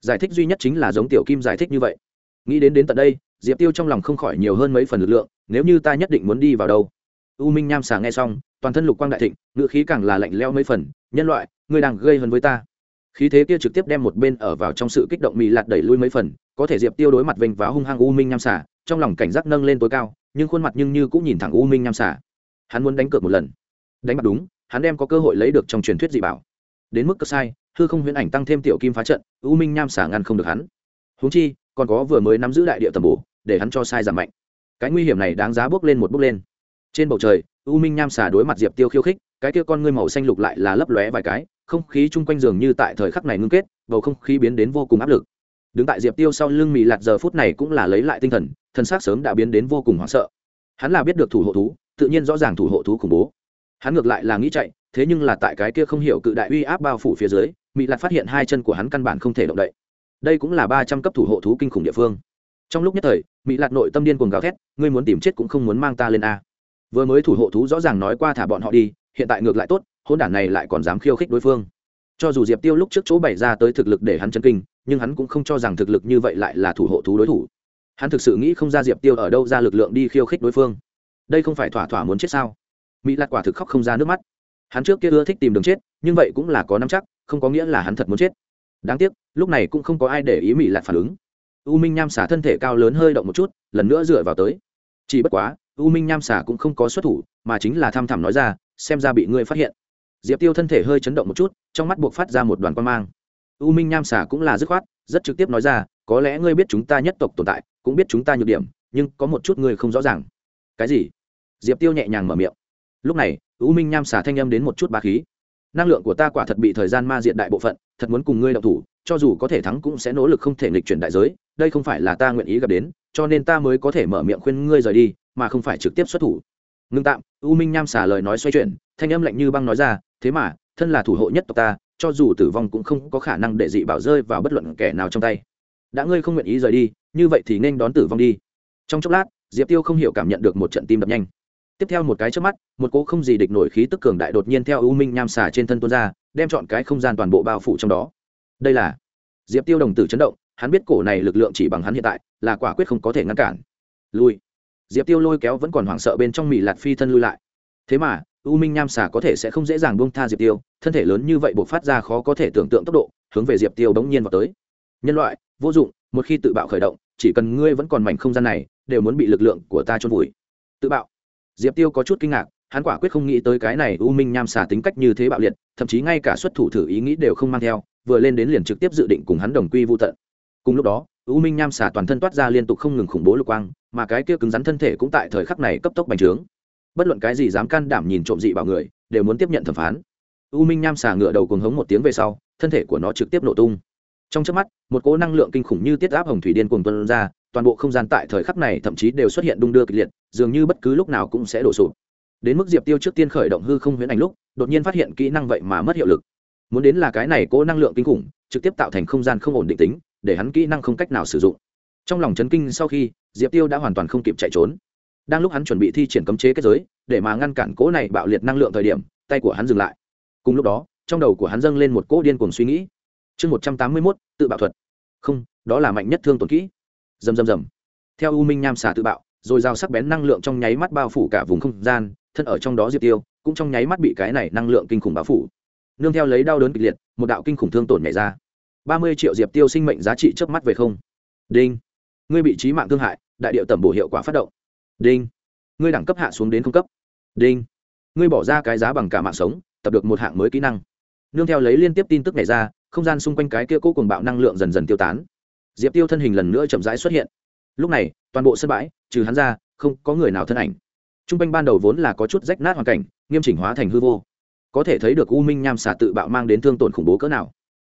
giải thích duy nhất chính là giống tiểu kim giải thích như vậy. Nghĩ đến đến tận đây, diệp tiêu trong lòng không khỏi nhiều hơn mấy phần lực lượng, nếu như ta nhất định muốn đi vào đâu. U minh nham xà nghe xong, toàn thân lục quang đại thịnh ngự khí càng là lạnh leo mấy phần, nhân loại, ngươi đang gây hấn với ta. Khí thế kia trực tiếp đem một bên ở vào trong sự kích động mì lạt đẩy lui mấy phần, có thể diệp tiêu đối mặt vênh và hung hăng u minh nham xà trong lòng cảnh giác nâng lên tối cao, nhưng khuôn mặt nhưng như cũng nhìn thẳng u minh nham xà hắn muốn đánh cược một lần. Đánh mặt đúng, hắn đem có cơ hội lấy được trong truyền thuyết dị bảo. Đến mức cơ sai hư không huyễn ảnh tăng thêm tiểu kim phá trận, u minh nham xả ngăn không được hắn. Húng chi, còn có vừa mới nắm giữ đại địa tầm bổ, để hắn cho sai giảm mạnh. Cái nguy hiểm này đáng giá bước lên một bước lên. Trên bầu trời, u minh nham xả đối mặt diệp tiêu khiêu khích, cái kia con ngươi màu xanh lục lại là lấp lóe vài cái, không khí chung quanh giường như tại thời khắc này ngưng kết, bầu không khí biến đến vô cùng áp lực. Đứng tại diệp tiêu sau lưng mì lạt giờ phút này cũng là lấy lại tinh thần thân xác sớm đã biến đến vô cùng hoảng sợ. Hắn là biết được thủ hộ thú, tự nhiên rõ ràng thủ hộ thú khủng bố. Hắn ngược lại là nghĩ chạy, thế nhưng là tại cái kia không hiểu cự đại uy áp bao phủ phía dưới mỹ lạt phát hiện hai chân của hắn căn bản không thể động đậy. Đây cũng là ba trăm cấp thủ hộ thú kinh khủng địa phương. Trong lúc nhất thời, mỹ lạt nội tâm điên cuồng gào thét, ngươi muốn tìm chết cũng không muốn mang ta lên a. Vừa mới thủ hộ thú rõ ràng nói qua thả bọn họ đi, hiện tại ngược lại tốt hôn đản này lại còn dám khiêu khích đối phương. Cho dù diệp tiêu lúc trước chỗ bày ra tới thực lực để hắn chân kinh, nhưng hắn cũng không cho rằng thực lực như vậy lại là thủ hộ thú đối thủ. Hắn thực sự nghĩ không ra diệp tiêu ở đâu ra lực lượng đi khiêu khích đối phương. Đây không phải thỏa thỏa muốn chết sao? Mỹ lạt quả thực khóc không ra nước mắt hắn trước kia ưa thích tìm đường chết, nhưng vậy cũng là có nắm chắc, không có nghĩa là hắn thật muốn chết. Đáng tiếc, lúc này cũng không có ai để ý mỹ lạt phản ứng. U minh nham xả thân thể cao lớn hơi động một chút, lần nữa dựa vào tới. Chỉ bất quá, u minh nham xả cũng không có xuất thủ, mà chính là tham thẳm nói ra, xem ra bị ngươi phát hiện. Diệp tiêu thân thể hơi chấn động một chút, trong mắt buộc phát ra một đoàn quan mang. U minh nham xả cũng là dứt khoát, rất trực tiếp nói ra, có lẽ ngươi biết chúng ta nhất tộc tồn tại, cũng biết chúng ta nhược điểm, nhưng có một chút ngươi không rõ ràng. Cái gì? Diệp tiêu nhẹ nhàng mở miệng lúc này, u minh nham xả thanh âm đến một chút ba khí. Năng lượng của ta quả thật bị thời gian ma diện đại bộ phận, thật muốn cùng ngươi động thủ, cho dù có thể thắng cũng sẽ nỗ lực không thể nghịch chuyển đại giới, đây không phải là ta nguyện ý gặp đến, cho nên ta mới có thể mở miệng khuyên ngươi rời đi, mà không phải trực tiếp xuất thủ. Ngưng tạm, u minh nham xả lời nói xoay chuyển, thanh âm lạnh như băng nói ra, thế mà, thân là thủ hộ nhất tộc ta, cho dù tử vong cũng không có khả năng để dị bảo rơi vào bất luận kẻ nào trong tay. Đã ngươi không nguyện ý rời đi, như vậy thì nên đón tử vong đi. Trong chốc lát, diệp tiêu không hiểu cảm nhận được một trận tim đập nhanh tiếp theo một cái trước mắt, một cỗ không gì địch nổi khí tức cường đại đột nhiên theo u minh nham xả trên thân tuôn ra, đem chọn cái không gian toàn bộ bao phủ trong đó. Đây là diệp tiêu đồng tử chấn động, hắn biết cổ này lực lượng chỉ bằng hắn hiện tại, là quả quyết không có thể ngăn cản. Lui. Diệp tiêu lôi kéo vẫn còn hoảng sợ bên trong mỹ lạt phi thân lui lại. Thế mà, u minh nham xà có thể sẽ không dễ dàng buông tha diệp tiêu, thân thể lớn như vậy buộc phát ra khó có thể tưởng tượng tốc độ, hướng về diệp tiêu bỗng nhiên vào tới. Nhân loại, vô dụng, một khi tự bạo khởi động, chỉ cần ngươi vẫn còn mảnh không gian này, đều muốn bị lực lượng của ta trôn vùi. Tự bạo diệp tiêu có chút kinh ngạc, hắn quả quyết không nghĩ tới cái này u minh nham xà tính cách như thế bạo liệt, thậm chí ngay cả xuất thủ thử ý nghĩ đều không mang theo, vừa lên đến liền trực tiếp dự định cùng hắn đồng quy vô tận. Cùng lúc đó, u minh nham xà toàn thân toát ra liên tục không ngừng khủng bố lục quang, mà cái kia cứng rắn thân thể cũng tại thời khắc này cấp tốc bành trướng. Bất luận cái gì dám can đảm nhìn trộm dị bảo người, đều muốn tiếp nhận thẩm phán. U minh nham xà ngựa đầu cùng hống một tiếng về sau, thân thể của nó trực tiếp nổ tung trong trước mắt, một cỗ năng lượng kinh khủng như tiết áp hồng thủy điên cuồng tuân ra, toàn bộ không gian tại thời khắc này thậm chí đều xuất hiện đung đưa kịch liệt, dường như bất cứ lúc nào cũng sẽ đổ sụp. Đến mức diệp tiêu trước tiên khởi động hư không huyễn ảnh lúc, đột nhiên phát hiện kỹ năng vậy mà mất hiệu lực. Muốn đến là cái này cỗ năng lượng kinh khủng, trực tiếp tạo thành không gian không ổn định tính, để hắn kỹ năng không cách nào sử dụng. Trong lòng chấn kinh sau khi, diệp tiêu đã hoàn toàn không kịp chạy trốn. Đang lúc hắn chuẩn bị thi triển cấm chế kết giới, để mà ngăn cản cỗ này bạo liệt năng lượng thời điểm, tay của hắn dừng lại. Cùng lúc đó, trong đầu của hắn dâng lên một cỗ điên cuồng suy nghĩ chương một trăm tám mươi mốt, tự bạo thuật. Không, đó là mạnh nhất thương tổn kỹ. Dầm dầm dầm. Theo u minh nham xả tự bạo, rồi giao sắc bén năng lượng trong nháy mắt bao phủ cả vùng không gian, thân ở trong đó diệp tiêu, cũng trong nháy mắt bị cái này năng lượng kinh khủng bao phủ. Nương theo lấy đau đớn kịch liệt, một đạo kinh khủng thương tổn nhảy ra. Ba mươi triệu diệp tiêu sinh mệnh giá trị trước mắt về không. Đinh. Ngươi bị trí mạng thương hại, đại điệu tẩm bổ hiệu quả phát động. Đinh. Ngươi đẳng cấp hạ xuống đến không cấp. Đinh. Ngươi bỏ ra cái giá bằng cả mạng sống, tập được một hạng mới kỹ năng. Nương theo lấy liên tiếp tin tức này ra không gian xung quanh cái kia cố cùng bạo năng lượng dần dần tiêu tán. Diệp tiêu thân hình lần nữa chậm rãi xuất hiện. Lúc này, toàn bộ sân bãi, trừ hắn ra, không có người nào thân ảnh. T r u n g quanh ban đầu vốn là có chút rách nát hoàn cảnh, nghiêm chỉnh hóa thành hư vô. Có thể thấy được u minh nham xả tự bạo mang đến thương tổn khủng bố cỡ nào.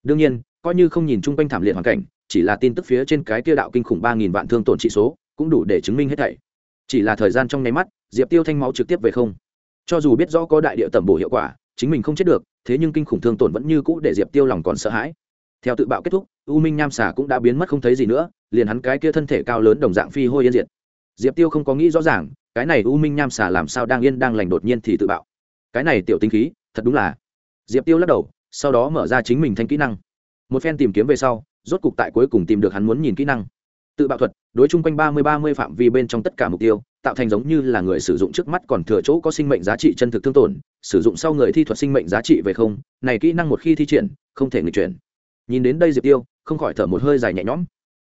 Đương nhiên, coi như không nhìn chung quanh thảm liệt hoàn cảnh, chỉ là tin tức phía trên cái kia đạo kinh khủng ba nghìn vạn thương tổn trị số, cũng đủ để chứng minh hết thảy. Chỉ là thời gian trong nháy mắt, diệp tiêu thanh máu trực tiếp về không. Cho dù biết rõ có đại địa tẩm bổ hiệu quả chính mình không chết được, thế nhưng kinh khủng thương tổn vẫn như cũ để diệp tiêu lòng còn sợ hãi. Theo tự bạo kết thúc, u minh nham xà cũng đã biến mất không thấy gì nữa, liền hắn cái kia thân thể cao lớn đồng dạng phi hôi yên diệt. Diệp tiêu không có nghĩ rõ ràng, cái này u minh nham xà làm sao đang yên đang lành đột nhiên thì tự bạo. Cái này tiểu tinh khí, thật đúng là. Diệp tiêu lắc đầu, sau đó mở ra chính mình thanh kỹ năng. Một phen tìm kiếm về sau, rốt cục tại cuối cùng tìm được hắn muốn nhìn kỹ năng. Tự bạo thuật, đối chung quanh ba mươi ba mươi phạm vi bên trong tất cả mục tiêu tạo thành giống như là người sử dụng trước mắt còn thừa chỗ có sinh mệnh giá trị chân thực thương tổn, sử dụng sau người thi thuật sinh mệnh giá trị về không, này kỹ năng một khi thi triển, không thể người chuyển. Nhìn đến đây diệp tiêu, không khỏi thở một hơi dài nhẹ nhõm.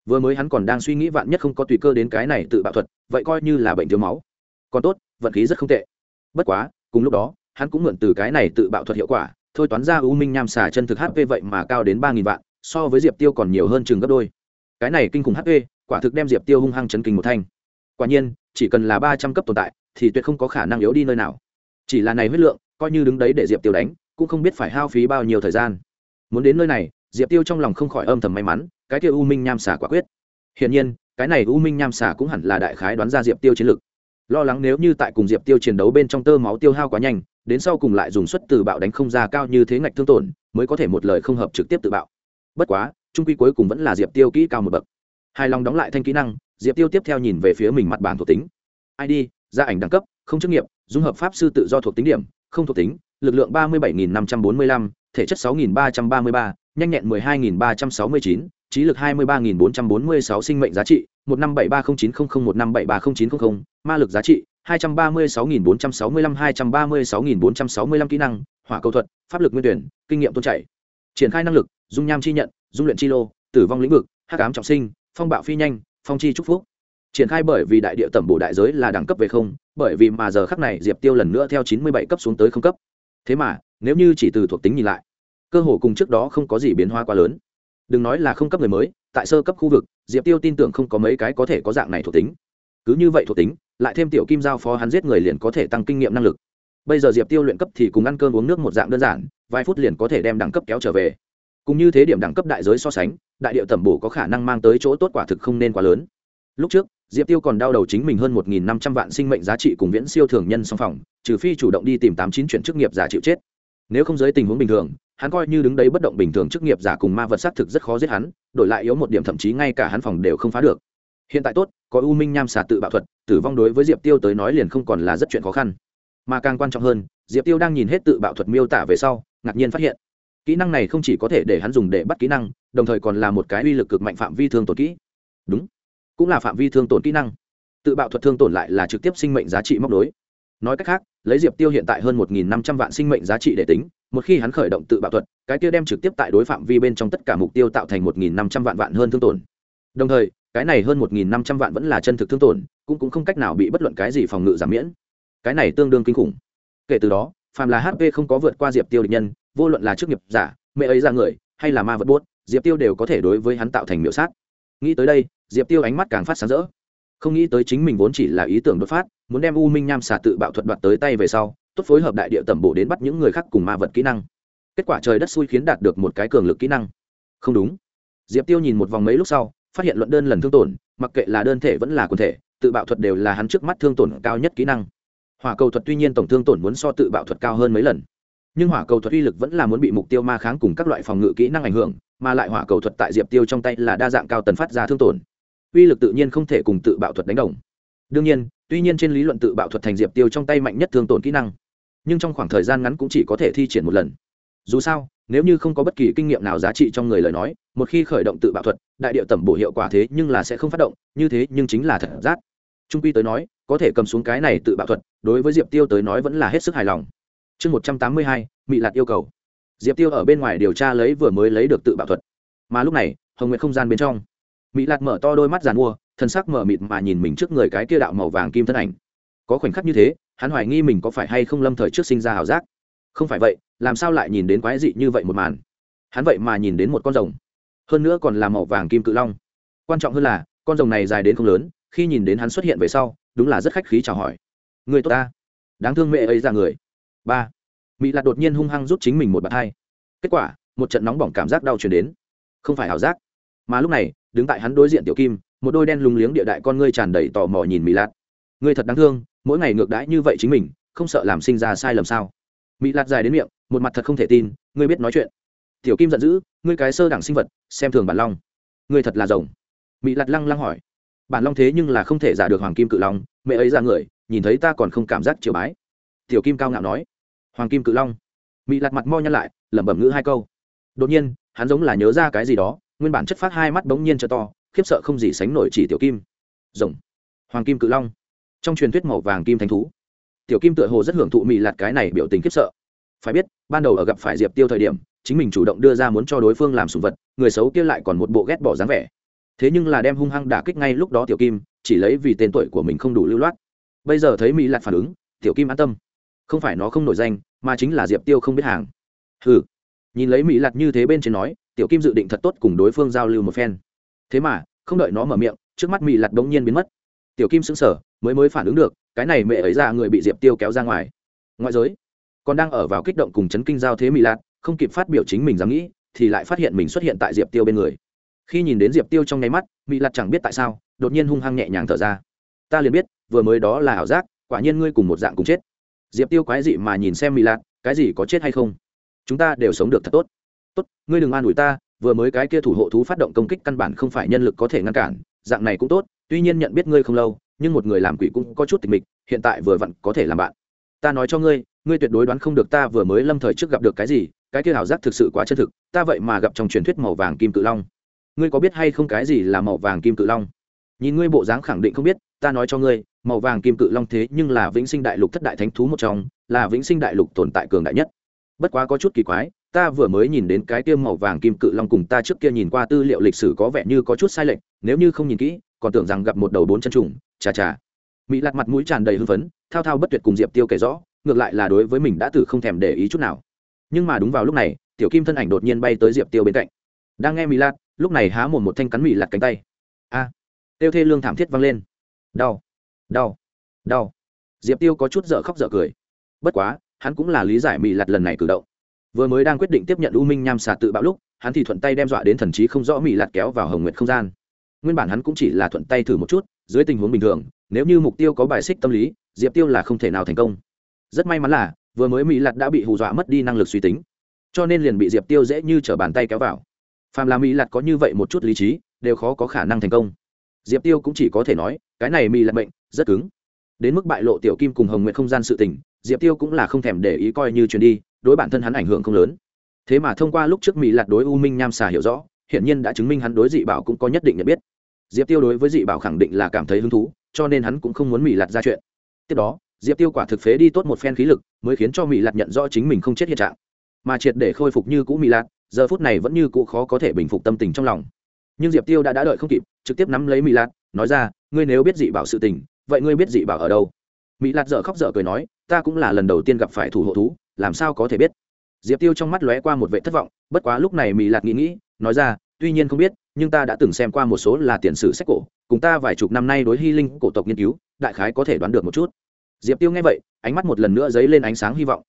Vừa mới hắn còn đang suy nghĩ vạn nhất không có tùy cơ đến cái này tự bạo thuật, vậy coi như là bệnh thiếu máu. Còn tốt, vận khí rất không tệ. Bất quá, cùng lúc đó, hắn cũng mượn từ cái này tự bạo thuật hiệu quả, thôi toán ra u minh nham xà chân thực hp vậy mà cao đến ba nghìn vạn, so với diệp tiêu còn nhiều hơn chừng gấp đôi. Cái này kinh khủng hp quả thực đem diệp tiêu hung hăng chấn kinh một thanh. Quả nhiên chỉ cần là ba trăm cấp tồn tại, thì tuyệt không có khả năng yếu đi nơi nào. Chỉ là này huyết lượng, coi như đứng đấy để diệp tiêu đánh, cũng không biết phải hao phí bao nhiêu thời gian. Muốn đến nơi này, diệp tiêu trong lòng không khỏi âm thầm may mắn, cái kia u minh nham xả quả quyết. Hiển nhiên, cái này u minh nham xả cũng hẳn là đại khái đoán ra diệp tiêu chiến lược lo lắng nếu như tại cùng diệp tiêu chiến đấu bên trong tơ máu tiêu hao quá nhanh, đến sau cùng lại dùng suất từ bạo đánh không ra cao như thế ngạch thương tổn, mới có thể một lời không hợp trực tiếp tự bạo. Bất quá, trung quy cuối cùng vẫn là diệp tiêu kỹ cao một bậc. Hài lòng đóng lại thanh kỹ năng diệp tiêu tiếp theo nhìn về phía mình mặt bàn thuộc tính. Id gia ảnh đẳng cấp, không chức nghiệp, dung hợp pháp sư tự do thuộc tính điểm, không thuộc tính, lực lượng ba mươi bảy nghìn năm trăm bốn mươi lăm, thể chất sáu nghìn ba trăm ba mươi ba, nhanh nhẹn mười hai nghìn ba trăm sáu mươi chín, trí lực hai mươi ba nghìn bốn trăm bốn mươi sáu, sinh mệnh giá trị một năm bảy ba không chín không không, một năm bảy ba không chín không không, ma lực giá trị hai trăm ba mươi sáu nghìn bốn trăm sáu mươi lăm, hai trăm ba mươi sáu nghìn bốn trăm sáu mươi lăm kỹ năng, hỏa cầu thuật, pháp lực nguyên tuyển, kinh nghiệm tôn chảy. Triển khai năng lực, dung nham chi nhận, dung luyện chi lô, tử vong lĩnh vực, hắc ám trọng sinh, phong bạo phi nhanh phong chi trúc phúc. Triển khai bởi vì đại địa tẩm bổ đại giới là đẳng cấp về không, bởi vì mà giờ khắc này diệp tiêu lần nữa theo chín mươi bảy cấp xuống tới không cấp. Thế mà, nếu như chỉ từ thuộc tính nhìn lại, cơ hồ cùng trước đó không có gì biến hóa quá lớn. Đừng nói là không cấp người mới, tại sơ cấp khu vực, diệp tiêu tin tưởng không có mấy cái có thể có dạng này thuộc tính. Cứ như vậy thuộc tính, lại thêm tiểu kim giao phó hắn giết người liền có thể tăng kinh nghiệm năng lực. Bây giờ diệp tiêu luyện cấp thì cùng ăn cơm uống nước một dạng đơn giản, vài phút liền có thể đem đẳng cấp kéo trở về cũng như thế điểm đẳng cấp đại giới so sánh, đại điệu tẩm bổ có khả năng mang tới chỗ tốt quả thực không nên quá lớn. Lúc trước, diệp tiêu còn đau đầu chính mình hơn một nghìn năm trăm vạn sinh mệnh giá trị cùng viễn siêu thường nhân song phòng, trừ phi chủ động đi tìm tám chín chuyển chức nghiệp giả chịu chết. Nếu không dưới tình huống bình thường, hắn coi như đứng đấy bất động bình thường chức nghiệp giả cùng ma vật xác thực rất khó giết hắn, đổi lại yếu một điểm thậm chí ngay cả hắn phòng đều không phá được. Hiện tại tốt, có u minh nham xà tự bạo thuật, tử vong đối với diệp tiêu tới nói liền không còn là rất chuyện khó khăn. Mà càng quan trọng hơn, diệp tiêu đang nhìn hết tự bạo thuật miêu tả về sau, ngạc nhiên phát hiện kỹ năng này không chỉ có thể để hắn dùng để bắt kỹ năng đồng thời còn là một cái uy lực cực mạnh phạm vi thương tổn kỹ. Đúng cũng là phạm vi thương tổn kỹ năng. Tự bạo thuật thương tổn lại là trực tiếp sinh mệnh giá trị móc đối nói cách khác lấy diệp tiêu hiện tại hơn một năm trăm vạn sinh mệnh giá trị để tính một khi hắn khởi động tự bạo thuật cái kia đem trực tiếp tại đối phạm vi bên trong tất cả mục tiêu tạo thành một năm trăm vạn vạn hơn thương tổn. Đồng thời cái này hơn một năm trăm vạn vẫn là chân thực thương tổn cũng, cũng không cách nào bị bất luận cái gì phòng ngự giảm miễn. Cái này tương đương kinh khủng. Kể từ đó phàm là hp không có vượt qua diệp tiêu địch nhân vô luận là chức nghiệp giả, mẹ ấy ra người, hay là ma vật buốt, diệp tiêu đều có thể đối với hắn tạo thành miểu sát. Nghĩ tới đây, diệp tiêu ánh mắt càng phát sáng rỡ. Không nghĩ tới chính mình vốn chỉ là ý tưởng đột phát, muốn đem u minh nham xà tự bạo thuật đoạt tới tay về sau, tốt phối hợp đại địa tẩm bổ đến bắt những người khác cùng ma vật kỹ năng. Kết quả trời đất xui khiến đạt được một cái cường lực kỹ năng. Không đúng. Diệp tiêu nhìn một vòng mấy lúc sau, phát hiện luận đơn lần thương tổn, mặc kệ là đơn thể vẫn là quần thể, tự bạo thuật đều là hắn trước mắt thương tổn cao nhất kỹ năng. Hỏa cầu thuật tuy nhiên tổng thương tổn muốn so tự bạo thuật cao hơn mấy lần nhưng hỏa cầu thuật uy lực vẫn là muốn bị mục tiêu ma kháng cùng các loại phòng ngự kỹ năng ảnh hưởng, mà lại hỏa cầu thuật tại diệp tiêu trong tay là đa dạng cao tần phát ra thương tổn. Uy lực tự nhiên không thể cùng tự bạo thuật đánh đồng. Đương nhiên, tuy nhiên trên lý luận tự bạo thuật thành diệp tiêu trong tay mạnh nhất thương tổn kỹ năng, nhưng trong khoảng thời gian ngắn cũng chỉ có thể thi triển một lần. Dù sao, nếu như không có bất kỳ kinh nghiệm nào giá trị trong người lời nói, một khi khởi động tự bạo thuật, đại điệu tẩm bổ hiệu quả thế nhưng là sẽ không phát động, như thế nhưng chính là thật giác trung quy tới nói, có thể cầm xuống cái này tự bạo thuật, đối với diệp tiêu tới nói vẫn là hết sức hài lòng chương một trăm tám mươi hai mỹ lạt yêu cầu. Diệp tiêu ở bên ngoài điều tra lấy vừa mới lấy được tự bạo thuật. Mà lúc này, hồng Nguyệt không gian bên trong. Mỹ lạt mở to đôi mắt giàn mua thân sắc mở mịt mà nhìn mình trước người cái kia đạo màu vàng kim thân ảnh. Có khoảnh khắc như thế, hắn hoài nghi mình có phải hay không lâm thời trước sinh ra ảo giác. Không phải vậy, làm sao lại nhìn đến quái dị như vậy một màn? Hắn vậy mà nhìn đến một con rồng. Hơn nữa còn là màu vàng kim cự long. Quan trọng hơn là, con rồng này dài đến không lớn, khi nhìn đến hắn xuất hiện về sau, đúng là rất khách khí chào hỏi. Người tốt ta. Đáng thương mẹ ấy ra người ba mỹ lạt đột nhiên hung hăng rút chính mình một bàn hai kết quả một trận nóng bỏng cảm giác đau chuyển đến không phải ảo giác mà lúc này đứng tại hắn đối diện tiểu kim một đôi đen lùng liếng địa đại con ngươi tràn đầy tò mò nhìn mỹ lạt ngươi thật đáng thương mỗi ngày ngược đãi như vậy chính mình không sợ làm sinh ra sai lầm sao mỹ lạt dài đến miệng một mặt thật không thể tin ngươi biết nói chuyện tiểu kim giận dữ ngươi cái sơ đẳng sinh vật xem thường bản long ngươi thật là rồng mỹ lạt lăng lăng hỏi bản long thế nhưng là không thể giả được hoàng kim cự long mẹ ấy ra người nhìn thấy ta còn không cảm giác chiều bái tiểu kim cao ngạo nói hoàng kim cự long. Mỹ lạt mặt mo nhăn lại, lẩm bẩm ngữ hai câu. Đột nhiên, hắn giống là nhớ ra cái gì đó, nguyên bản chất phát hai mắt bỗng nhiên cho to, khiếp sợ không gì sánh nổi chỉ tiểu kim. Rồng. Hoàng kim cự long. Trong truyền thuyết màu vàng kim thánh thú. Tiểu kim tựa hồ rất hưởng thụ mỹ lạt cái này biểu tình khiếp sợ. Phải biết, ban đầu ở gặp phải diệp tiêu thời điểm, chính mình chủ động đưa ra muốn cho đối phương làm sùng vật, người xấu kia lại còn một bộ ghét bỏ dáng vẻ. Thế nhưng là đem hung hăng đả kích ngay lúc đó tiểu kim, chỉ lấy vì tên tuổi của mình không đủ lưu loát. Bây giờ thấy mỹ lạt phản ứng, tiểu kim an tâm. Không phải nó không nổi danh mà chính là diệp tiêu không biết hàng. Ừ nhìn lấy mỹ lặt như thế bên trên nói, tiểu kim dự định thật tốt cùng đối phương giao lưu một phen. Thế mà, không đợi nó mở miệng, trước mắt mỹ lặt đống nhiên biến mất. Tiểu kim sững sờ, mới mới phản ứng được, cái này mẹ ấy ra người bị diệp tiêu kéo ra ngoài. Ngoại giới, còn đang ở vào kích động cùng chấn kinh giao thế mỹ lạt, không kịp phát biểu chính mình dám nghĩ, thì lại phát hiện mình xuất hiện tại diệp tiêu bên người. Khi nhìn đến diệp tiêu trong nháy mắt, mỹ lạt chẳng biết tại sao, đột nhiên hung hăng nhẹ nhàng thở ra. Ta liền biết, vừa mới đó là ảo giác, quả nhiên ngươi cùng một dạng cùng chết diệp tiêu quái dị mà nhìn xem mỹ lạc cái gì có chết hay không? Chúng ta đều sống được thật tốt. Tốt, ngươi đừng an ủi ta, vừa mới cái kia thủ hộ thú phát động công kích căn bản không phải nhân lực có thể ngăn cản, dạng này cũng tốt, tuy nhiên nhận biết ngươi không lâu, nhưng một người làm quỷ cũng có chút tình mịch, hiện tại vừa vặn có thể làm bạn. Ta nói cho ngươi ngươi tuyệt đối đoán không được ta vừa mới lâm thời trước gặp được cái gì, cái kia ảo giác thực sự quá chân thực, ta vậy mà gặp trong truyền thuyết màu vàng kim cự long. Ngươi có biết hay không cái gì là màu vàng kim cự long? Nhìn ngươi bộ dáng khẳng định không biết, ta nói cho ngươi màu vàng kim cự long thế nhưng là vĩnh sinh đại lục thất đại thánh thú một trong là vĩnh sinh đại lục tồn tại cường đại nhất. Bất quá có chút kỳ quái ta vừa mới nhìn đến cái tiêm màu vàng kim cự long cùng ta trước kia nhìn qua tư liệu lịch sử có vẻ như có chút sai lệch nếu như không nhìn kỹ còn tưởng rằng gặp một đầu bốn chân trùng chà chà. Mỹ lạt mặt mũi tràn đầy hưng phấn thao thao bất tuyệt cùng diệp tiêu kể rõ ngược lại là đối với mình đã từ không thèm để ý chút nào. Nhưng mà đúng vào lúc này tiểu kim thân ảnh đột nhiên bay tới diệp tiêu bên cạnh. Đang nghe mỹ lạt lúc này há một một thanh cắn mỹ lạt cánh tay. A! À, tiêu thê lương thảm thiết vang lên. Đau đau. Đau. Diệp tiêu có chút dở khóc dở cười. Bất quá, hắn cũng là lý giải mỹ lặt lần này cử động. Vừa mới đang quyết định tiếp nhận u minh nham xà tự bạo lúc, hắn thì thuận tay đem dọa đến thần trí không rõ mỹ lặt kéo vào hồng nguyệt không gian. Nguyên bản hắn cũng chỉ là thuận tay thử một chút, dưới tình huống bình thường, nếu như mục tiêu có bài xích tâm lý, diệp tiêu là không thể nào thành công. Rất may mắn là, vừa mới mỹ lặt đã bị hù dọa mất đi năng lực suy tính, cho nên liền bị diệp tiêu dễ như t bàn tay kéo vào. Phàm là mỹ lặt có như vậy một chút lý trí, đều khó có khả năng thành công. Diệp tiêu cũng chỉ có thể nói cái này mì là bệnh rất cứng. Đến mức bại lộ tiểu kim cùng hồng nguyện không gian sự tình, diệp tiêu cũng là không thèm để ý coi như chuyến đi, đối bản thân hắn ảnh hưởng không lớn. Thế mà thông qua lúc trước mỹ lạt đối u minh nham xà hiểu rõ, hiển nhiên đã chứng minh hắn đối dị bảo cũng có nhất định nhận biết. Diệp tiêu đối với dị bảo khẳng định là cảm thấy hứng thú, cho nên hắn cũng không muốn mỹ lạt ra chuyện. Tiếp đó, diệp tiêu quả thực phế đi tốt một phen khí lực, mới khiến cho mỹ lạt nhận rõ chính mình không chết hiện trạng. Mà triệt để khôi phục như cũ mỹ lạt, giờ phút này vẫn như cũ khó có thể bình phục tâm tình trong lòng. Nhưng diệp tiêu đã đã đợi không kịp, trực tiếp nắm lấy mỹ lạt nói ra, ngươi nếu biết dị bảo sự tình, vậy ngươi biết dị bảo ở đâu? Mỹ lạt dở khóc dở cười nói, ta cũng là lần đầu tiên gặp phải thủ hộ thú, làm sao có thể biết? Diệp tiêu trong mắt lóe qua một vệ thất vọng, bất quá lúc này mỹ lạt nghĩ nghĩ, nói ra, tuy nhiên không biết, nhưng ta đã từng xem qua một số là tiền sử sách cổ, cùng ta vài chục năm nay đối hy linh cổ tộc nghiên cứu, đại khái có thể đoán được một chút. Diệp tiêu nghe vậy, ánh mắt một lần nữa dấy lên ánh sáng hy vọng.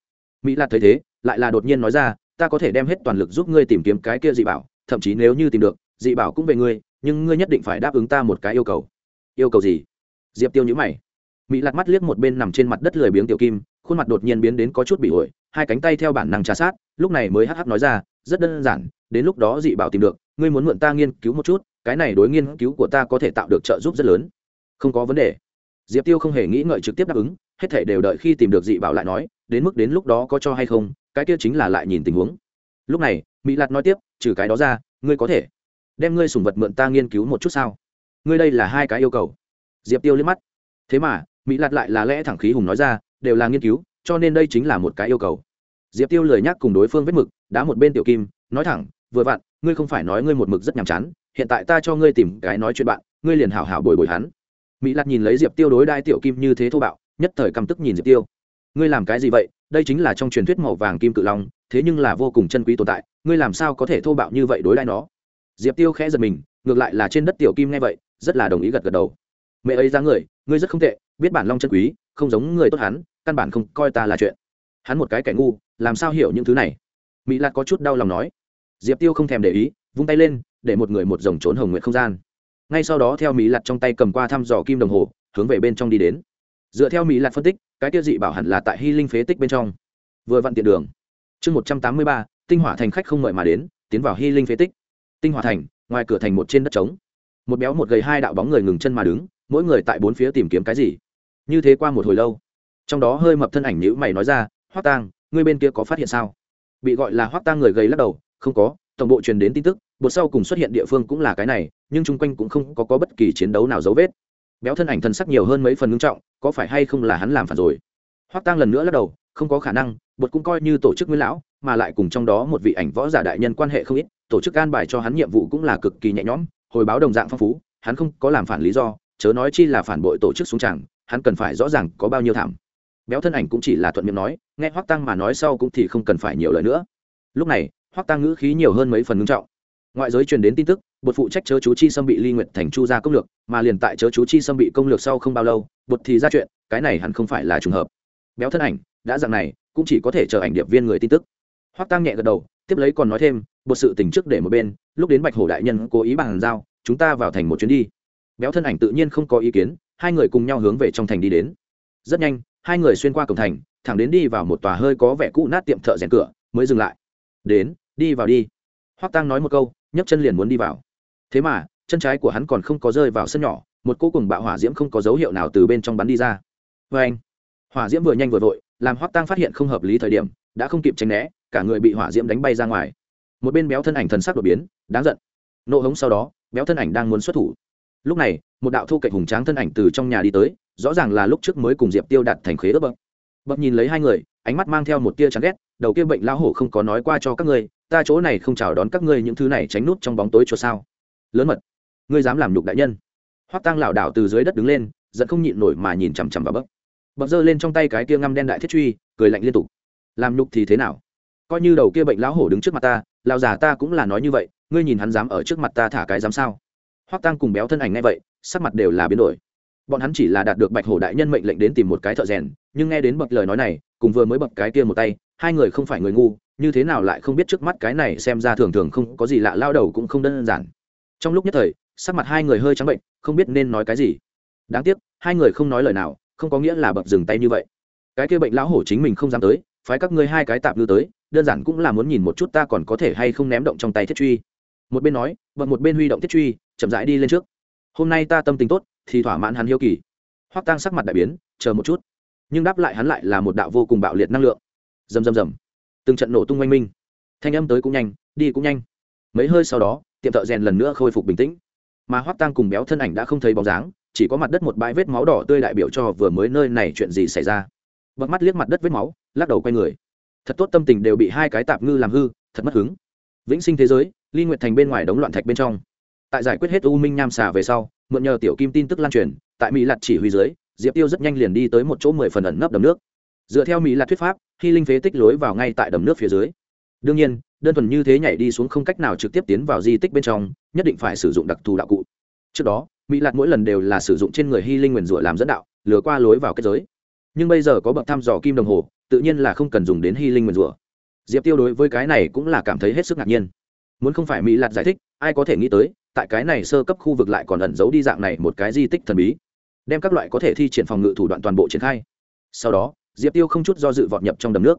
Mỹ lạt thấy thế, lại là đột nhiên nói ra, ta có thể đem hết toàn lực giúp ngươi tìm kiếm cái kia dị bảo, thậm chí nếu như tìm được, dị bảo cũng về ngươi nhưng ngươi nhất định phải đáp ứng ta một cái yêu cầu. Yêu cầu gì? Diệp tiêu nhữ mày. Mỹ lạt mắt liếc một bên nằm trên mặt đất lười biếng tiểu kim, khuôn mặt đột nhiên biến đến có chút bị ổi, hai cánh tay theo bản năng trà sát, lúc này mới hh nói ra, rất đơn giản, đến lúc đó dị bảo tìm được, ngươi muốn mượn ta nghiên cứu một chút, cái này đối nghiên cứu của ta có thể tạo được trợ giúp rất lớn. Không có vấn đề. Diệp tiêu không hề nghĩ ngợi trực tiếp đáp ứng, hết thể đều đợi khi tìm được dị bảo lại nói, đến mức đến lúc đó có cho hay không, cái kia chính là lại nhìn tình huống. Lúc này mỹ lạt nói tiếp, trừ cái đó ra, ngươi có thể đem ngươi sùng vật mượn ta nghiên cứu một chút sao? Ngươi đây là hai cái yêu cầu. Diệp tiêu liếc mắt. Thế mà, mỹ lạt lại là lẽ thẳng khí hùng nói ra, đều là nghiên cứu, cho nên đây chính là một cái yêu cầu. Diệp tiêu lời nhắc cùng đối phương vết mực, đá một bên tiểu kim, nói thẳng, vừa vặn, ngươi không phải nói ngươi một mực rất nhàm chán, hiện tại ta cho ngươi tìm cái nói chuyện bạn, ngươi liền hảo hảo bồi bồi hắn. Mỹ lạt nhìn lấy diệp tiêu đối đai tiểu kim như thế thô bạo, nhất thời căm tức nhìn diệp tiêu. Ngươi làm cái gì vậy? Đây chính là trong truyền thuyết màu vàng kim cự long, thế nhưng là vô cùng chân quý tồn tại, ngươi làm sao có thể thô bạo như vậy đối đai nó? Diệp tiêu khẽ giật mình, ngược lại là trên đất tiểu kim nghe vậy, rất là đồng ý gật gật đầu. Mẹ ấy ra người, ngươi rất không tệ, biết bản long chân quý, không giống người tốt hắn, căn bản không coi ta là chuyện. Hắn một cái kẻ ngu, làm sao hiểu những thứ này? Mỹ lạc có chút đau lòng nói. Diệp tiêu không thèm để ý, vung tay lên, để một người một dòng trốn hồng nguyện không gian. Ngay sau đó theo mỹ lạc trong tay cầm qua thăm dò kim đồng hồ, hướng về bên trong đi đến. Dựa theo mỹ lạc phân tích, cái tiêu dị bảo hẳn là tại hy linh phế tích bên trong. Vừa vặn tiện đường. Chương một trăm tám mươi ba, tinh hỏa thành khách không mời mà đến, tiến vào hy linh phế tích tinh hòa thành ngoài cửa thành một trên đất trống. Một béo một gầy hai đạo bóng người ngừng chân mà đứng mỗi người tại bốn phía tìm kiếm cái gì. Như thế qua một hồi lâu trong đó hơi mập thân ảnh nhữ mày nói ra hoác tang ngươi bên kia có phát hiện sao? Bị gọi là hoác tang người gầy lắc đầu không có tổng bộ truyền đến tin tức bột sau cùng xuất hiện địa phương cũng là cái này nhưng chung quanh cũng không có, có bất kỳ chiến đấu nào dấu vết. Béo thân ảnh thân sắc nhiều hơn mấy phần ngưng trọng có phải hay không là hắn làm phản rồi? Hoác tang lần nữa lắc đầu không có khả năng bột cũng coi như tổ chức nguyên lão mà lại cùng trong đó một vị ảnh võ giả đại nhân quan hệ không ít, tổ chức an bài cho hắn nhiệm vụ cũng là cực kỳ nhẹ nhõm, hồi báo đồng dạng phong phú, hắn không có làm phản lý do, chớ nói chi là phản bội tổ chức xuống tràng, hắn cần phải rõ ràng có bao nhiêu thảm. Béo thân ảnh cũng chỉ là thuận miệng nói, nghe hoắc tăng mà nói sau cũng thì không cần phải nhiều lời nữa. Lúc này, hoắc tăng ngữ khí nhiều hơn mấy phần ngưng trọng. Ngoại giới truyền đến tin tức bột phụ trách chớ chú chi xâm bị ly nguyện thành chu ra công lược, mà liền tại chớ chú chi xâm bị công lược sau không bao lâu bột thì ra chuyện, cái này hẳn không phải là trùng hợp. Béo thân ảnh, đã dạng này, cũng chỉ có thể chờ ảnh điệp viên người tin tức hoắc tăng nhẹ gật đầu, tiếp lấy còn nói thêm bột sự tình trước để một bên, lúc đến bạch hổ đại nhân cố ý bàn giao, chúng ta vào thành một chuyến đi. Béo thân ảnh tự nhiên không có ý kiến, hai người cùng nhau hướng về trong thành đi đến. Rất nhanh, hai người xuyên qua cổng thành, thẳng đến đi vào một tòa hơi có vẻ cũ nát tiệm thợ rèn cửa, mới dừng lại. Đến, đi vào đi. Hoắc tăng nói một câu, nhấc chân liền muốn đi vào. Thế mà, chân trái của hắn còn không có rơi vào sân nhỏ, một cô cùng bạo hỏa diễm không có dấu hiệu nào từ bên trong bắn đi ra. Vê anh hỏa diễm vừa nhanh vừa vội, làm hoắc tăng phát hiện không hợp lý thời điểm, đã không kịp tránh né cả người bị hỏa diễm đánh bay ra ngoài. Một bên béo thân ảnh thần sắc đột biến, đáng giận. Nộ hống sau đó, béo thân ảnh đang muốn xuất thủ. Lúc này, một đạo thu cạnh hùng tráng thân ảnh từ trong nhà đi tới, rõ ràng là lúc trước mới cùng diệp tiêu đặt thành khế ớt bậc. Bậc nhìn lấy hai người, ánh mắt mang theo một tia chán ghét, đầu kia bệnh lão hổ không có nói qua cho các ngươi, ta chỗ này không chào đón các ngươi những thứ này tránh nút trong bóng tối cho sao. Lớn mật, ngươi dám làm nhục đại nhân. Hoắc tăng lảo đảo từ dưới đất đứng lên, giận không nhịn nổi mà nhìn chằm chằm vào bậc. Bậc giơ lên trong tay cái kia ngăm đen đại thiết truy, cười lạnh liên tục. Làm nhục thì thế nào? Coi như đầu kia bệnh lão hổ đứng trước mặt ta, lão già ta cũng là nói như vậy, ngươi nhìn hắn dám ở trước mặt ta thả cái dám sao? Hoắc tăng cùng béo thân ảnh ngay vậy, sắc mặt đều là biến đổi. Bọn hắn chỉ là đạt được bạch hổ đại nhân mệnh lệnh đến tìm một cái thợ rèn, nhưng nghe đến bậc lời nói này, cùng vừa mới bậc cái kia một tay, hai người không phải người ngu, như thế nào lại không biết trước mắt cái này xem ra thường thường không có gì lạ, lao đầu cũng không đơn giản. Trong lúc nhất thời, sắc mặt hai người hơi trắng bệnh, không biết nên nói cái gì. Đáng tiếc, hai người không nói lời nào, không có nghĩa là bậc dừng tay như vậy. Cái kia bệnh lão hổ chính mình không dám tới phái các ngươi hai cái tạm ngư tới, đơn giản cũng là muốn nhìn một chút ta còn có thể hay không ném động trong tay thiết truy. Một bên nói bậc một bên huy động thiết truy, chậm rãi đi lên trước. Hôm nay ta tâm tình tốt, thì thỏa mãn hắn hiếu kỳ. Hoắc tăng sắc mặt đại biến, chờ một chút. Nhưng đáp lại hắn lại là một đạo vô cùng bạo liệt năng lượng. Rầm rầm rầm. Từng trận nổ tung oanh minh. Thanh âm tới cũng nhanh, đi cũng nhanh. Mấy hơi sau đó, tiệm thợ rèn lần nữa khôi phục bình tĩnh. Mà hoắc tăng cùng béo thân ảnh đã không thấy bóng dáng, chỉ có mặt đất một bãi vết máu đỏ tươi đại biểu cho vừa mới nơi này chuyện gì xảy ra bật mắt liếc mặt đất vết máu, lắc đầu quay người. Thật tốt tâm tình đều bị hai cái tạp ngư làm hư, thật mất hứng. Vĩnh sinh thế giới, ly nguyệt thành bên ngoài đống loạn thạch bên trong. Tại giải quyết hết u minh nham xà về sau, mượn nhờ tiểu kim tin tức lan truyền, tại mỹ lạt chỉ huy dưới, diệp tiêu rất nhanh liền đi tới một chỗ mười phần ẩn nấp đầm nước. Dựa theo mỹ lạt thuyết pháp, khi linh phế tích lối vào ngay tại đầm nước phía dưới. Đương nhiên, đơn thuần như thế nhảy đi xuống không cách nào trực tiếp tiến vào di tích bên trong, nhất định phải sử dụng đặc thù đạo cụ. Trước đó, mỹ lạt mỗi lần đều là sử dụng trên người hy linh nguyền rủa làm dẫn đạo, lừa qua lối vào kết giới nhưng bây giờ có bậc thăm dò kim đồng hồ, tự nhiên là không cần dùng đến hy linh nguyền rủa. Diệp tiêu đối với cái này cũng là cảm thấy hết sức ngạc nhiên. Muốn không phải mỹ lạt giải thích, ai có thể nghĩ tới, tại cái này sơ cấp khu vực lại còn ẩn giấu đi dạng này một cái di tích thần bí, đem các loại có thể thi triển phòng ngự thủ đoạn toàn bộ triển khai. Sau đó, diệp tiêu không chút do dự vọt nhập trong đầm nước.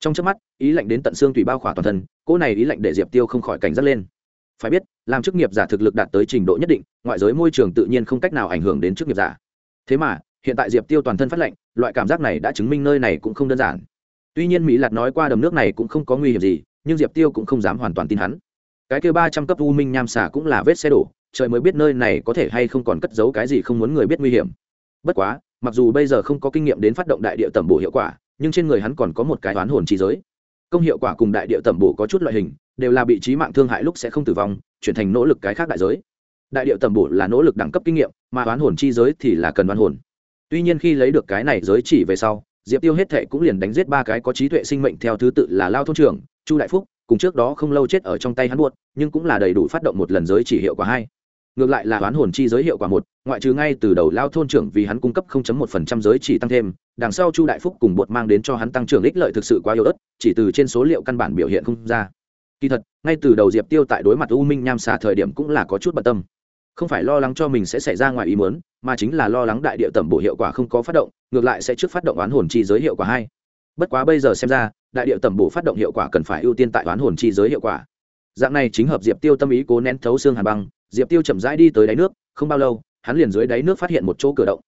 Trong trước mắt, ý lạnh đến tận xương tùy bao khỏa toàn thân, cỗ này ý lạnh để diệp tiêu không khỏi cảnh giác lên. Phải biết, làm chức nghiệp giả thực lực đạt tới trình độ nhất định, ngoại giới môi trường tự nhiên không cách nào ảnh hưởng đến chức nghiệp giả. Thế mà, hiện tại diệp tiêu toàn thân phát lạnh loại cảm giác này đã chứng minh nơi này cũng không đơn giản. Tuy nhiên mỹ lạt nói qua đầm nước này cũng không có nguy hiểm gì, nhưng diệp tiêu cũng không dám hoàn toàn tin hắn. Cái kêu ba trăm cấp u minh nham xả cũng là vết xe đổ, trời mới biết nơi này có thể hay không còn cất giấu cái gì không muốn người biết nguy hiểm. Bất quá, mặc dù bây giờ không có kinh nghiệm đến phát động đại địa tẩm bổ hiệu quả, nhưng trên người hắn còn có một cái toán hồn trí giới. Công hiệu quả cùng đại địa tẩm bổ có chút loại hình, đều là bị trí mạng thương hại lúc sẽ không tử vong, chuyển thành nỗ lực cái khác đại giới. Đại địa Tầm bổ là nỗ lực đẳng cấp kinh nghiệm, mà toán hồn chi giới thì là cần Toán hồn tuy nhiên khi lấy được cái này giới chỉ về sau, diệp tiêu hết thệ cũng liền đánh giết ba cái có trí tuệ sinh mệnh theo thứ tự là lao thôn trưởng, chu đại phúc, cùng trước đó không lâu chết ở trong tay hắn buốt nhưng cũng là đầy đủ phát động một lần giới chỉ hiệu quả hai. Ngược lại là oán hồn chi giới hiệu quả một, ngoại trừ ngay từ đầu lao thôn trưởng vì hắn cung cấp 0.1% giới chỉ tăng thêm, đằng sau chu đại phúc cùng bột mang đến cho hắn tăng trưởng ích lợi thực sự quá yếu ớt, chỉ từ trên số liệu căn bản biểu hiện không ra. Kỳ thật, ngay từ đầu diệp tiêu tại đối mặt u minh nham xà thời điểm cũng là có chút bận tâm không phải lo lắng cho mình sẽ xảy ra ngoài ý muốn, mà chính là lo lắng đại địa tẩm bổ hiệu quả không có phát động, ngược lại sẽ trước phát động oán hồn chi giới hiệu quả hai. Bất quá bây giờ xem ra, đại địa tẩm bổ phát động hiệu quả cần phải ưu tiên tại oán hồn chi giới hiệu quả. Dạng này chính hợp diệp tiêu tâm ý cố nén thấu xương hàn băng, diệp tiêu chậm rãi đi tới đáy nước, không bao lâu, hắn liền dưới đáy nước phát hiện một chỗ cửa động.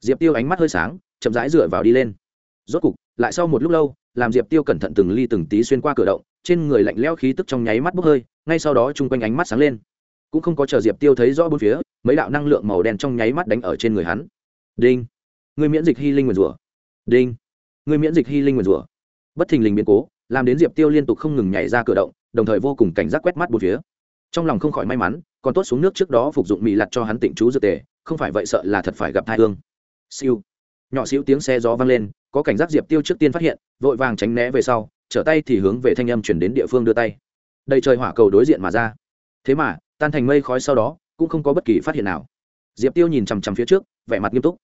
Diệp tiêu ánh mắt hơi sáng, chậm rãi dựa vào đi lên. Rốt cục, lại sau một lúc lâu, làm diệp tiêu cẩn thận từng ly từng tí xuyên qua cửa động, trên người lạnh leo khí tức trong nháy mắt bốc hơi, ngay sau đó chung quanh ánh mắt sáng lên cũng không có chờ diệp tiêu thấy rõ bốn phía, mấy đạo năng lượng màu đen trong nháy mắt đánh ở trên người hắn. Đinh! Người miễn dịch hy linh nguyền rủa đinh! Người miễn dịch hy linh nguyền rủa bất thình lình biến cố, làm đến diệp tiêu liên tục không ngừng nhảy ra cửa động, đồng thời vô cùng cảnh giác quét mắt bốn phía. Trong lòng không khỏi may mắn, còn tốt xuống nước trước đó phục dụng mì lặt cho hắn tịnh chú dược tề, không phải vậy sợ là thật phải gặp thai hương. Siêu! Nhỏ xíu tiếng xe gió vang lên, có cảnh giác diệp tiêu trước tiên phát hiện, vội vàng tránh né về sau, trở tay thì hướng về thanh âm chuyển đến địa phương đưa tay. Đầy trời hỏa cầu đối diện mà ra. Thế mà tan thành mây khói sau đó, cũng không có bất kỳ phát hiện nào. Diệp tiêu nhìn chằm chằm phía trước, vẻ mặt nghiêm túc.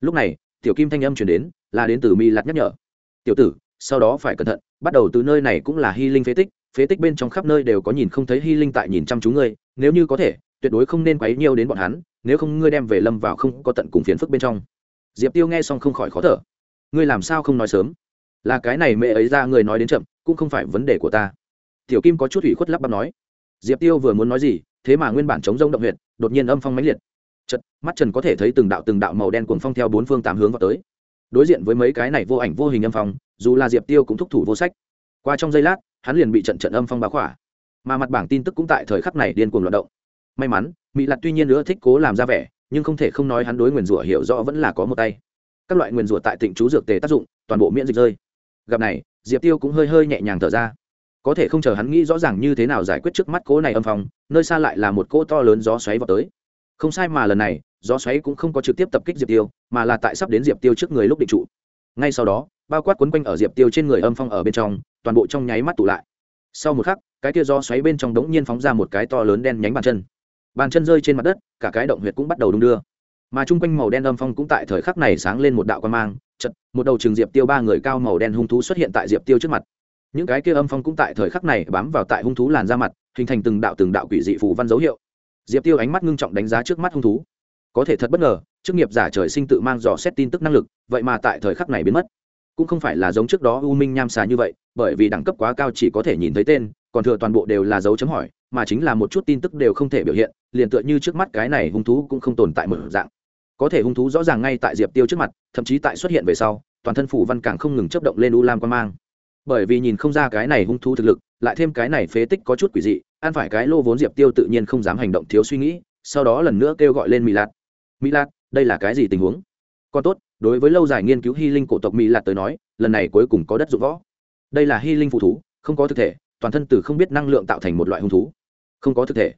Lúc này, tiểu kim thanh âm chuyển đến, là đến từ mi Lạt nhắc nhở. Tiểu tử, sau đó phải cẩn thận, bắt đầu từ nơi này cũng là hy linh phế tích phế tích bên trong khắp nơi đều có nhìn không thấy hy linh tại nhìn chăm chú ngươi, nếu như có thể, tuyệt đối không nên quấy nhiều đến bọn hắn, nếu không ngươi đem về lâm vào không có tận cùng phiền phức bên trong. Diệp tiêu nghe xong không khỏi khó thở. Ngươi làm sao không nói sớm? Là cái này mẹ ấy ra người nói đến chậm, cũng không phải vấn đề của ta. Tiểu kim có chút ủy khuất lắp bắp nói diệp tiêu vừa muốn nói gì, thế mà nguyên bản chống rông động huyện đột nhiên âm phong mãnh liệt. Chật mắt trần có thể thấy từng đạo từng đạo màu đen cuồng phong theo bốn phương tám hướng vào tới. Đối diện với mấy cái này vô ảnh vô hình âm phong, dù là diệp tiêu cũng thúc thủ vô sách. Qua trong giây lát, hắn liền bị trận trận âm phong bá khỏa. Mà mặt bảng tin tức cũng tại thời khắc này điên cuồng loạt động. May mắn mỹ lặt tuy nhiên nữa thích cố làm ra vẻ, nhưng không thể không nói hắn đối nguyền rủa hiểu rõ vẫn là có một tay. Các loại nguyền rủa tại tịnh chú dược tề tác dụng, toàn bộ miễn dịch rơi. Gặp này, diệp tiêu cũng hơi hơi nhẹ nhàng thở ra có thể không chờ hắn nghĩ rõ ràng như thế nào giải quyết trước mắt cố này âm phong, nơi xa lại là một cỗ to lớn gió xoáy vào tới. Không sai mà lần này, gió xoáy cũng không có trực tiếp tập kích diệp tiêu, mà là tại sắp đến diệp tiêu trước người lúc định trụ. Ngay sau đó, bao quát quấn quanh ở diệp tiêu trên người âm phong ở bên trong, toàn bộ trong nháy mắt tụ lại. Sau một khắc, cái kia gió xoáy bên trong đống nhiên phóng ra một cái to lớn đen nhánh bàn chân. Bàn chân rơi trên mặt đất, cả cái động huyệt cũng bắt đầu đung đưa. Mà chung quanh màu đen âm phong cũng tại thời khắc này sáng lên một đạo quan mang chật một đầu trường diệp tiêu ba người cao màu đen hung thú xuất hiện tại diệp tiêu trước mặt những cái kia âm phong cũng tại thời khắc này bám vào tại hung thú làn da mặt, hình thành từng đạo từng đạo quỷ dị phù văn dấu hiệu. Diệp tiêu ánh mắt ngưng trọng đánh giá trước mắt hung thú. Có thể thật bất ngờ, chức nghiệp giả trời sinh tự mang dò xét tin tức năng lực, vậy mà tại thời khắc này biến mất. Cũng không phải là giống trước đó u minh nham xà như vậy, bởi vì đẳng cấp quá cao chỉ có thể nhìn thấy tên, còn thừa toàn bộ đều là dấu chấm hỏi, mà chính là một chút tin tức đều không thể biểu hiện, liền tựa như trước mắt cái này hung thú cũng không tồn tại một dạng. Có thể hung thú rõ ràng ngay tại diệp tiêu trước mặt, thậm chí tại xuất hiện về sau, toàn thân phủ văn càng không ngừng chấp động lên u lam quan mang bởi vì nhìn không ra cái này hung thú thực lực, lại thêm cái này phế tích có chút quỷ dị, ăn phải cái lô vốn diệp tiêu tự nhiên không dám hành động thiếu suy nghĩ, sau đó lần nữa kêu gọi lên mỹ lạt. Mỹ lạt, đây là cái gì tình huống? Còn tốt, đối với lâu dài nghiên cứu hy linh cổ tộc mỹ lạt tới nói, lần này cuối cùng có đất dụng võ. Đây là hy linh phụ thú, không có thực thể, toàn thân từ không biết năng lượng tạo thành một loại hung thú. Không có thực thể.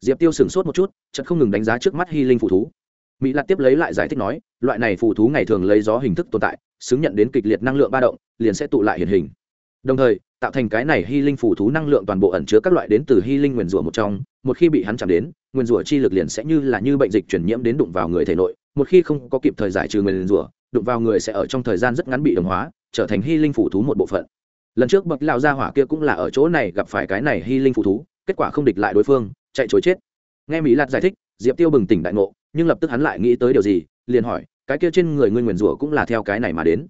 Diệp tiêu sửng sốt một chút chật không ngừng đánh giá trước mắt hy linh phụ thú. Mỹ lạt tiếp lấy lại giải thích nói, loại này phụ thú ngày thường lấy gió hình thức tồn tại, xứng nhận đến kịch liệt năng lượng ba động, liền sẽ tụ lại hiện hình đồng thời, tạo thành cái này hy linh phủ thú năng lượng toàn bộ ẩn chứa các loại đến từ hy linh nguyền rủa một trong, một khi bị hắn chạm đến nguyền rủa chi lực liền sẽ như là như bệnh dịch chuyển nhiễm đến đụng vào người thể nội, một khi không có kịp thời giải trừ nguyền rủa, đụng vào người sẽ ở trong thời gian rất ngắn bị đồng hóa, trở thành hy linh phủ thú một bộ phận. Lần trước bậc lao gia hỏa kia cũng là ở chỗ này gặp phải cái này hy linh phủ thú, kết quả không địch lại đối phương, chạy chối chết. Nghe mỹ lạt giải thích, diệp tiêu bừng tỉnh đại ngộ, nhưng lập tức hắn lại nghĩ tới điều gì, liền hỏi, cái kia trên người ngươi nguyền rủa cũng là theo cái này mà đến.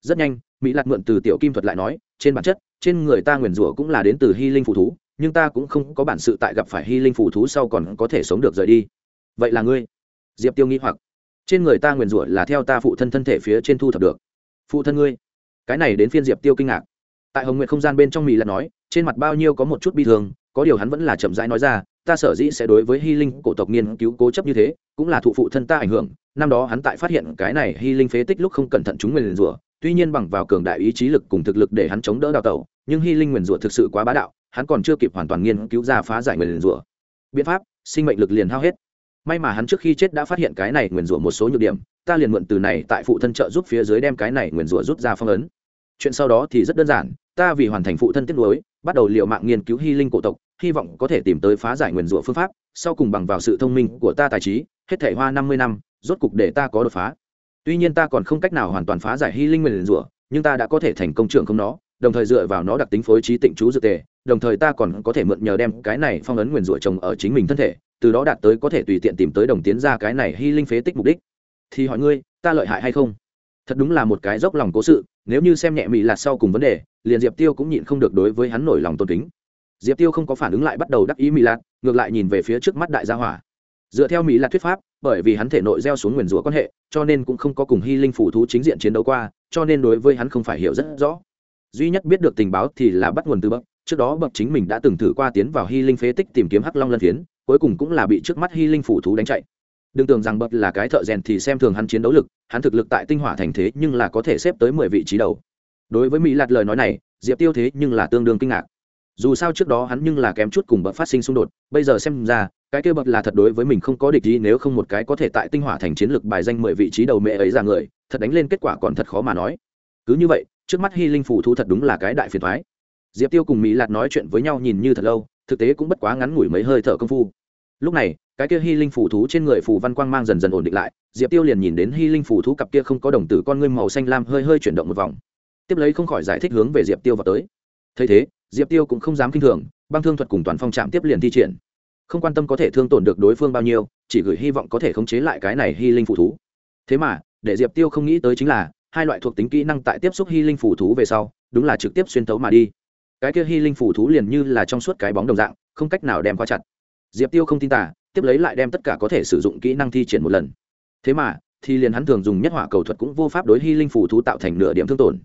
Rất nhanh mỹ lạt mượn từ tiểu kim thuật lại nói, trên bản chất, trên người ta nguyền rủa cũng là đến từ hy linh phù thú, nhưng ta cũng không có bản sự tại gặp phải hy linh phù thú sau còn có thể sống được rời đi. Vậy là ngươi? Diệp tiêu nghĩ hoặc. Trên người ta nguyền rủa là theo ta phụ thân thân thể phía trên thu thập được. Phụ thân ngươi? Cái này đến phiên diệp tiêu kinh ngạc. Tại hồng nguyện không gian bên trong mỹ lạt nói, trên mặt bao nhiêu có một chút bi thương, có điều hắn vẫn là chậm rãi nói ra, ta sở dĩ sẽ đối với hy linh cổ tộc nghiên cứu cố chấp như thế, cũng là thụ phụ thân ta ảnh hưởng. Năm đó hắn tại phát hiện cái này hy linh phế tích lúc không cẩn thận chúng nguyền rủa tuy nhiên bằng vào cường đại ý chí lực cùng thực lực để hắn chống đỡ đào tẩu, nhưng hy linh nguyền rủa thực sự quá bá đạo, hắn còn chưa kịp hoàn toàn nghiên cứu ra phá giải nguyền rủa. Biện pháp, sinh mệnh lực liền hao hết. May mà hắn trước khi chết đã phát hiện cái này nguyền rủa một số nhược điểm, ta liền mượn từ này tại phụ thân trợ giúp phía dưới đem cái này nguyền rủa rút ra phong ấn. Chuyện sau đó thì rất đơn giản, ta vì hoàn thành phụ thân tiết đối bắt đầu liệu mạng nghiên cứu hy linh cổ tộc, hy vọng có thể tìm tới phá giải nguyền rủa phương pháp, sau cùng bằng vào sự thông minh của ta tài trí, hết thể hoa năm mươi năm, rốt cục để ta có đột phá tuy nhiên ta còn không cách nào hoàn toàn phá giải hy linh nguyền rủa, nhưng ta đã có thể thành công trưởng không nó, đồng thời dựa vào nó đặc tính phối trí tịnh chú dược tề, đồng thời ta còn có thể mượn nhờ đem cái này phong ấn nguyền rủa trồng ở chính mình thân thể, từ đó đạt tới có thể tùy tiện tìm tới đồng tiến ra cái này hy linh phế tích mục đích. Thì hỏi ngươi, ta lợi hại hay không? Thật đúng là một cái dốc lòng cố sự, nếu như xem nhẹ mỹ lạt sau cùng vấn đề, liền diệp tiêu cũng nhịn không được đối với hắn nổi lòng tôn kính. Diệp tiêu không có phản ứng lại bắt đầu đắc ý mỹ lạt, ngược lại nhìn về phía trước mắt đại gia hỏa dựa theo mỹ lạc thuyết pháp, bởi vì hắn thể nội gieo xuống nguyền rủa quan hệ, cho nên cũng không có cùng hy linh phủ thú chính diện chiến đấu qua, cho nên đối với hắn không phải hiểu rất rõ. Duy nhất biết được tình báo thì là bắt nguồn từ bậc. Trước đó bậc chính mình đã từng thử qua tiến vào hy linh phế tích tìm kiếm hắc long lân phiến, cuối cùng cũng là bị trước mắt hy linh phủ thú đánh chạy. Đừng tưởng rằng bậc là cái thợ rèn thì xem thường hắn chiến đấu lực, hắn thực lực tại tinh hỏa thành thế nhưng là có thể xếp tới mười vị trí đầu. Đối với mỹ lạt lời nói này, diệp tiêu thế nhưng là tương đương kinh ngạc. Dù sao trước đó hắn nhưng là kém chút cùng bậc phát sinh xung đột, bây giờ xem ra cái kia bậc là thật đối với mình không có địch gì nếu không một cái có thể tại tinh hỏa thành chiến lược bài danh mười vị trí đầu mẹ ấy ra người, thật đánh lên kết quả còn thật khó mà nói. Cứ như vậy, trước mắt hy linh phủ thu thật đúng là cái đại phiền thoái diệp tiêu cùng mỹ lạt nói chuyện với nhau nhìn như thật lâu, thực tế cũng bất quá ngắn ngủi mấy hơi thở công phu. Lúc này, cái kia hy linh phủ thú trên người phù văn quang mang dần dần ổn định lại, diệp tiêu liền nhìn đến hy linh phủ thú cặp kia không có đồng tử con ngươi màu xanh lam hơi hơi chuyển động một vòng. Tiếp lấy không khỏi giải thích hướng về diệp tiêu vào tới. Thấy thế, diệp tiêu cũng không dám k i n h thường, băng thương thuật cùng toàn phong trạm tiếp liền thi triển không quan tâm có thể thương tổn được đối phương bao nhiêu, chỉ gửi hy vọng có thể khống chế lại cái này hy linh phù thú. Thế mà, để diệp tiêu không nghĩ tới chính là, hai loại thuộc tính kỹ năng tại tiếp xúc hy linh phủ thú về sau, đúng là trực tiếp xuyên tấu mà đi. Cái kia hy linh phủ thú liền như là trong suốt cái bóng đồng dạng, không cách nào đem qua chặt. Diệp tiêu không tin tả tiếp lấy lại đem tất cả có thể sử dụng kỹ năng thi triển một lần. Thế mà, thì liền hắn thường dùng nhất hỏa cầu thuật cũng vô pháp đối hy linh phủ thú tạo thành nửa điểm thương tổn.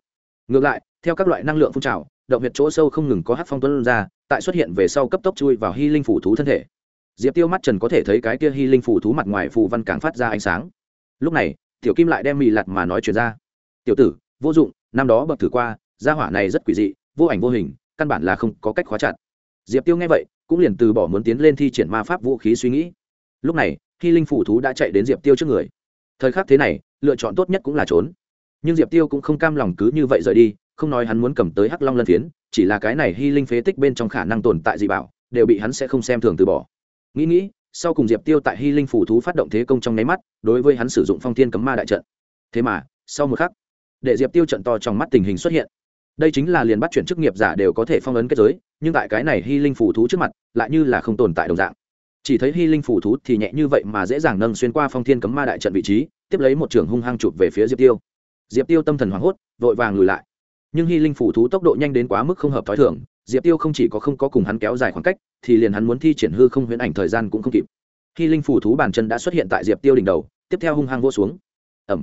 Ngược lại, theo các loại năng lượng phun trào động huyệt chỗ sâu không ngừng có hát phong tuấn ra, tại xuất hiện về sau cấp tốc chui vào hy linh phủ thú thân thể. Diệp tiêu mắt trần có thể thấy cái kia hy linh phủ thú mặt ngoài phù văn càng phát ra ánh sáng. Lúc này, tiểu kim lại đem mì lặt mà nói chuyện ra. Tiểu tử, vô dụng, năm đó bậc thử qua, gia hỏa này rất quỷ dị, vô ảnh vô hình, căn bản là không có cách khóa chặt. Diệp tiêu nghe vậy, cũng liền từ bỏ muốn tiến lên thi triển ma pháp vũ khí suy nghĩ. Lúc này, hy linh phủ thú đã chạy đến diệp tiêu trước người. Thời khắc thế này, lựa chọn tốt nhất cũng là trốn. Nhưng diệp tiêu cũng không cam lòng cứ như vậy rời đi không nói hắn muốn cầm tới hắc long lân phiến chỉ là cái này hy linh phế tích bên trong khả năng tồn tại dị bảo, đều bị hắn sẽ không xem thường từ bỏ. Nghĩ nghĩ, sau cùng diệp tiêu tại hy linh phủ thú phát động thế công trong nháy mắt, đối với hắn sử dụng phong thiên cấm ma đại trận. Thế mà, sau một khắc, để diệp tiêu trận to trong mắt tình hình xuất hiện. Đây chính là liền bắt chuyển chức nghiệp giả đều có thể phong ấn kết giới, nhưng tại cái này hy linh phủ thú trước mặt, lại như là không tồn tại đồng dạng. Chỉ thấy hy linh phủ thú thì nhẹ như vậy mà dễ dàng nâng xuyên qua phong thiên cấm ma đại trận vị trí, tiếp lấy một trường hung hăng chụp về phía diệp tiêu. Diệp tiêu tâm thần hoảng hốt, vội vàng lùi lại nhưng hy linh phủ thú tốc độ nhanh đến quá mức không hợp t h ó i thường, diệp tiêu không chỉ có không có cùng hắn kéo dài khoảng cách, thì liền hắn muốn thi triển hư không huyễn ảnh thời gian cũng không kịp. Hy linh phủ thú bàn chân đã xuất hiện tại diệp tiêu đỉnh đầu, tiếp theo hung hăng vô xuống. Ẩm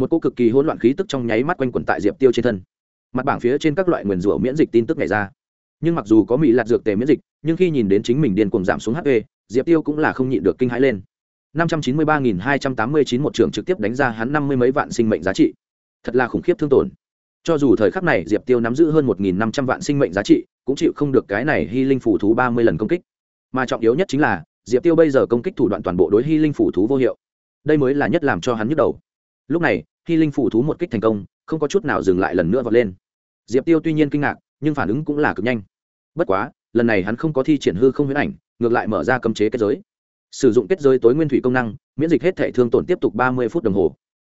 một cô cực kỳ hỗn loạn khí tức trong nháy mắt quanh quẩn tại diệp tiêu trên thân. Mặt bảng phía trên các loại nguyền rủa miễn dịch tin tức này ra. Nhưng mặc dù có mỹ lạt dược tề miễn dịch, nhưng khi nhìn đến chính mình điên cuồng giảm xuống hp diệp tiêu cũng là không nhịn được kinh hãi lên. 593.289 một trường trực tiếp đánh ra hắn năm mươi mấy vạn sinh mệnh giá trị. Thật là khủng khiếp thương tổn cho dù thời khắc này diệp tiêu nắm giữ hơn 1.500 vạn sinh mệnh giá trị, cũng chịu không được cái này hy linh phủ thú ba mươi lần công kích. Mà trọng yếu nhất chính là, diệp tiêu bây giờ công kích thủ đoạn toàn bộ đối hy linh phủ thú vô hiệu. Đây mới là nhất làm cho hắn nhức đầu. Lúc này hy linh phủ thú một kích thành công, không có chút nào dừng lại lần nữa vọt lên. Diệp tiêu tuy nhiên kinh ngạc, nhưng phản ứng cũng là cực nhanh. Bất quá, lần này hắn không có thi triển hư không huyễn ảnh, ngược lại mở ra cấm chế kết giới. Sử dụng kết giới tối nguyên thủy công năng, miễn dịch hết thể thương tổn tiếp tục ba mươi phút đồng hồ.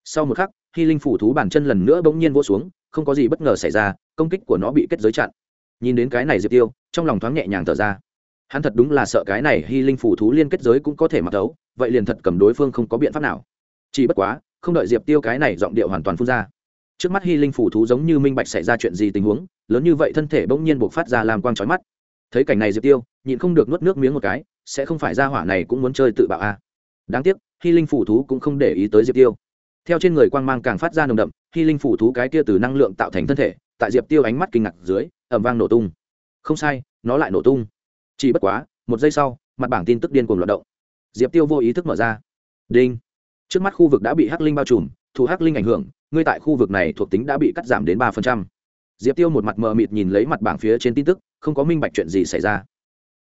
Sau một khắc Hy linh phủ thú bản chân lần nữa bỗng nhiên vỗ xuống không có gì bất ngờ xảy ra, công kích của nó bị kết giới chặn. Nhìn đến cái này diệp tiêu, trong lòng thoáng nhẹ nhàng thở ra. Hắn thật đúng là sợ cái này hy linh phủ thú liên kết giới cũng có thể mặc đấu, vậy liền thật cầm đối phương không có biện pháp nào. Chỉ bất quá, không đợi diệp tiêu cái này giọng điệu hoàn toàn phun ra. Trước mắt hy linh phủ thú giống như minh bạch xảy ra chuyện gì tình huống, lớn như vậy thân thể bỗng nhiên buộc phát ra làm quang trói mắt. Thấy cảnh này diệp tiêu, nhịn không được nuốt nước miếng một cái, sẽ không phải ra hỏa này cũng muốn chơi tự bạo a à. đáng tiếc hy linh phủ thú cũng không để ý tới diệp tiêu. Theo trên người quang mang càng phát ra nồng đậm khi linh phủ thú cái kia từ năng lượng tạo thành thân thể, tại diệp tiêu ánh mắt kinh ngạc dưới ẩm vang nổ tung. Không sai, nó lại nổ tung. Chỉ bất quá, một giây sau, mặt bảng tin tức điên cuồng loạt động. Diệp tiêu vô ý thức mở ra. Đinh. Trước mắt khu vực đã bị hắc linh bao trùm thủ hắc linh ảnh hưởng, ngươi tại khu vực này thuộc tính đã bị cắt giảm đến ba phần trăm. Diệp tiêu một mặt mờ mịt nhìn lấy mặt bảng phía trên tin tức, không có minh bạch chuyện gì xảy ra.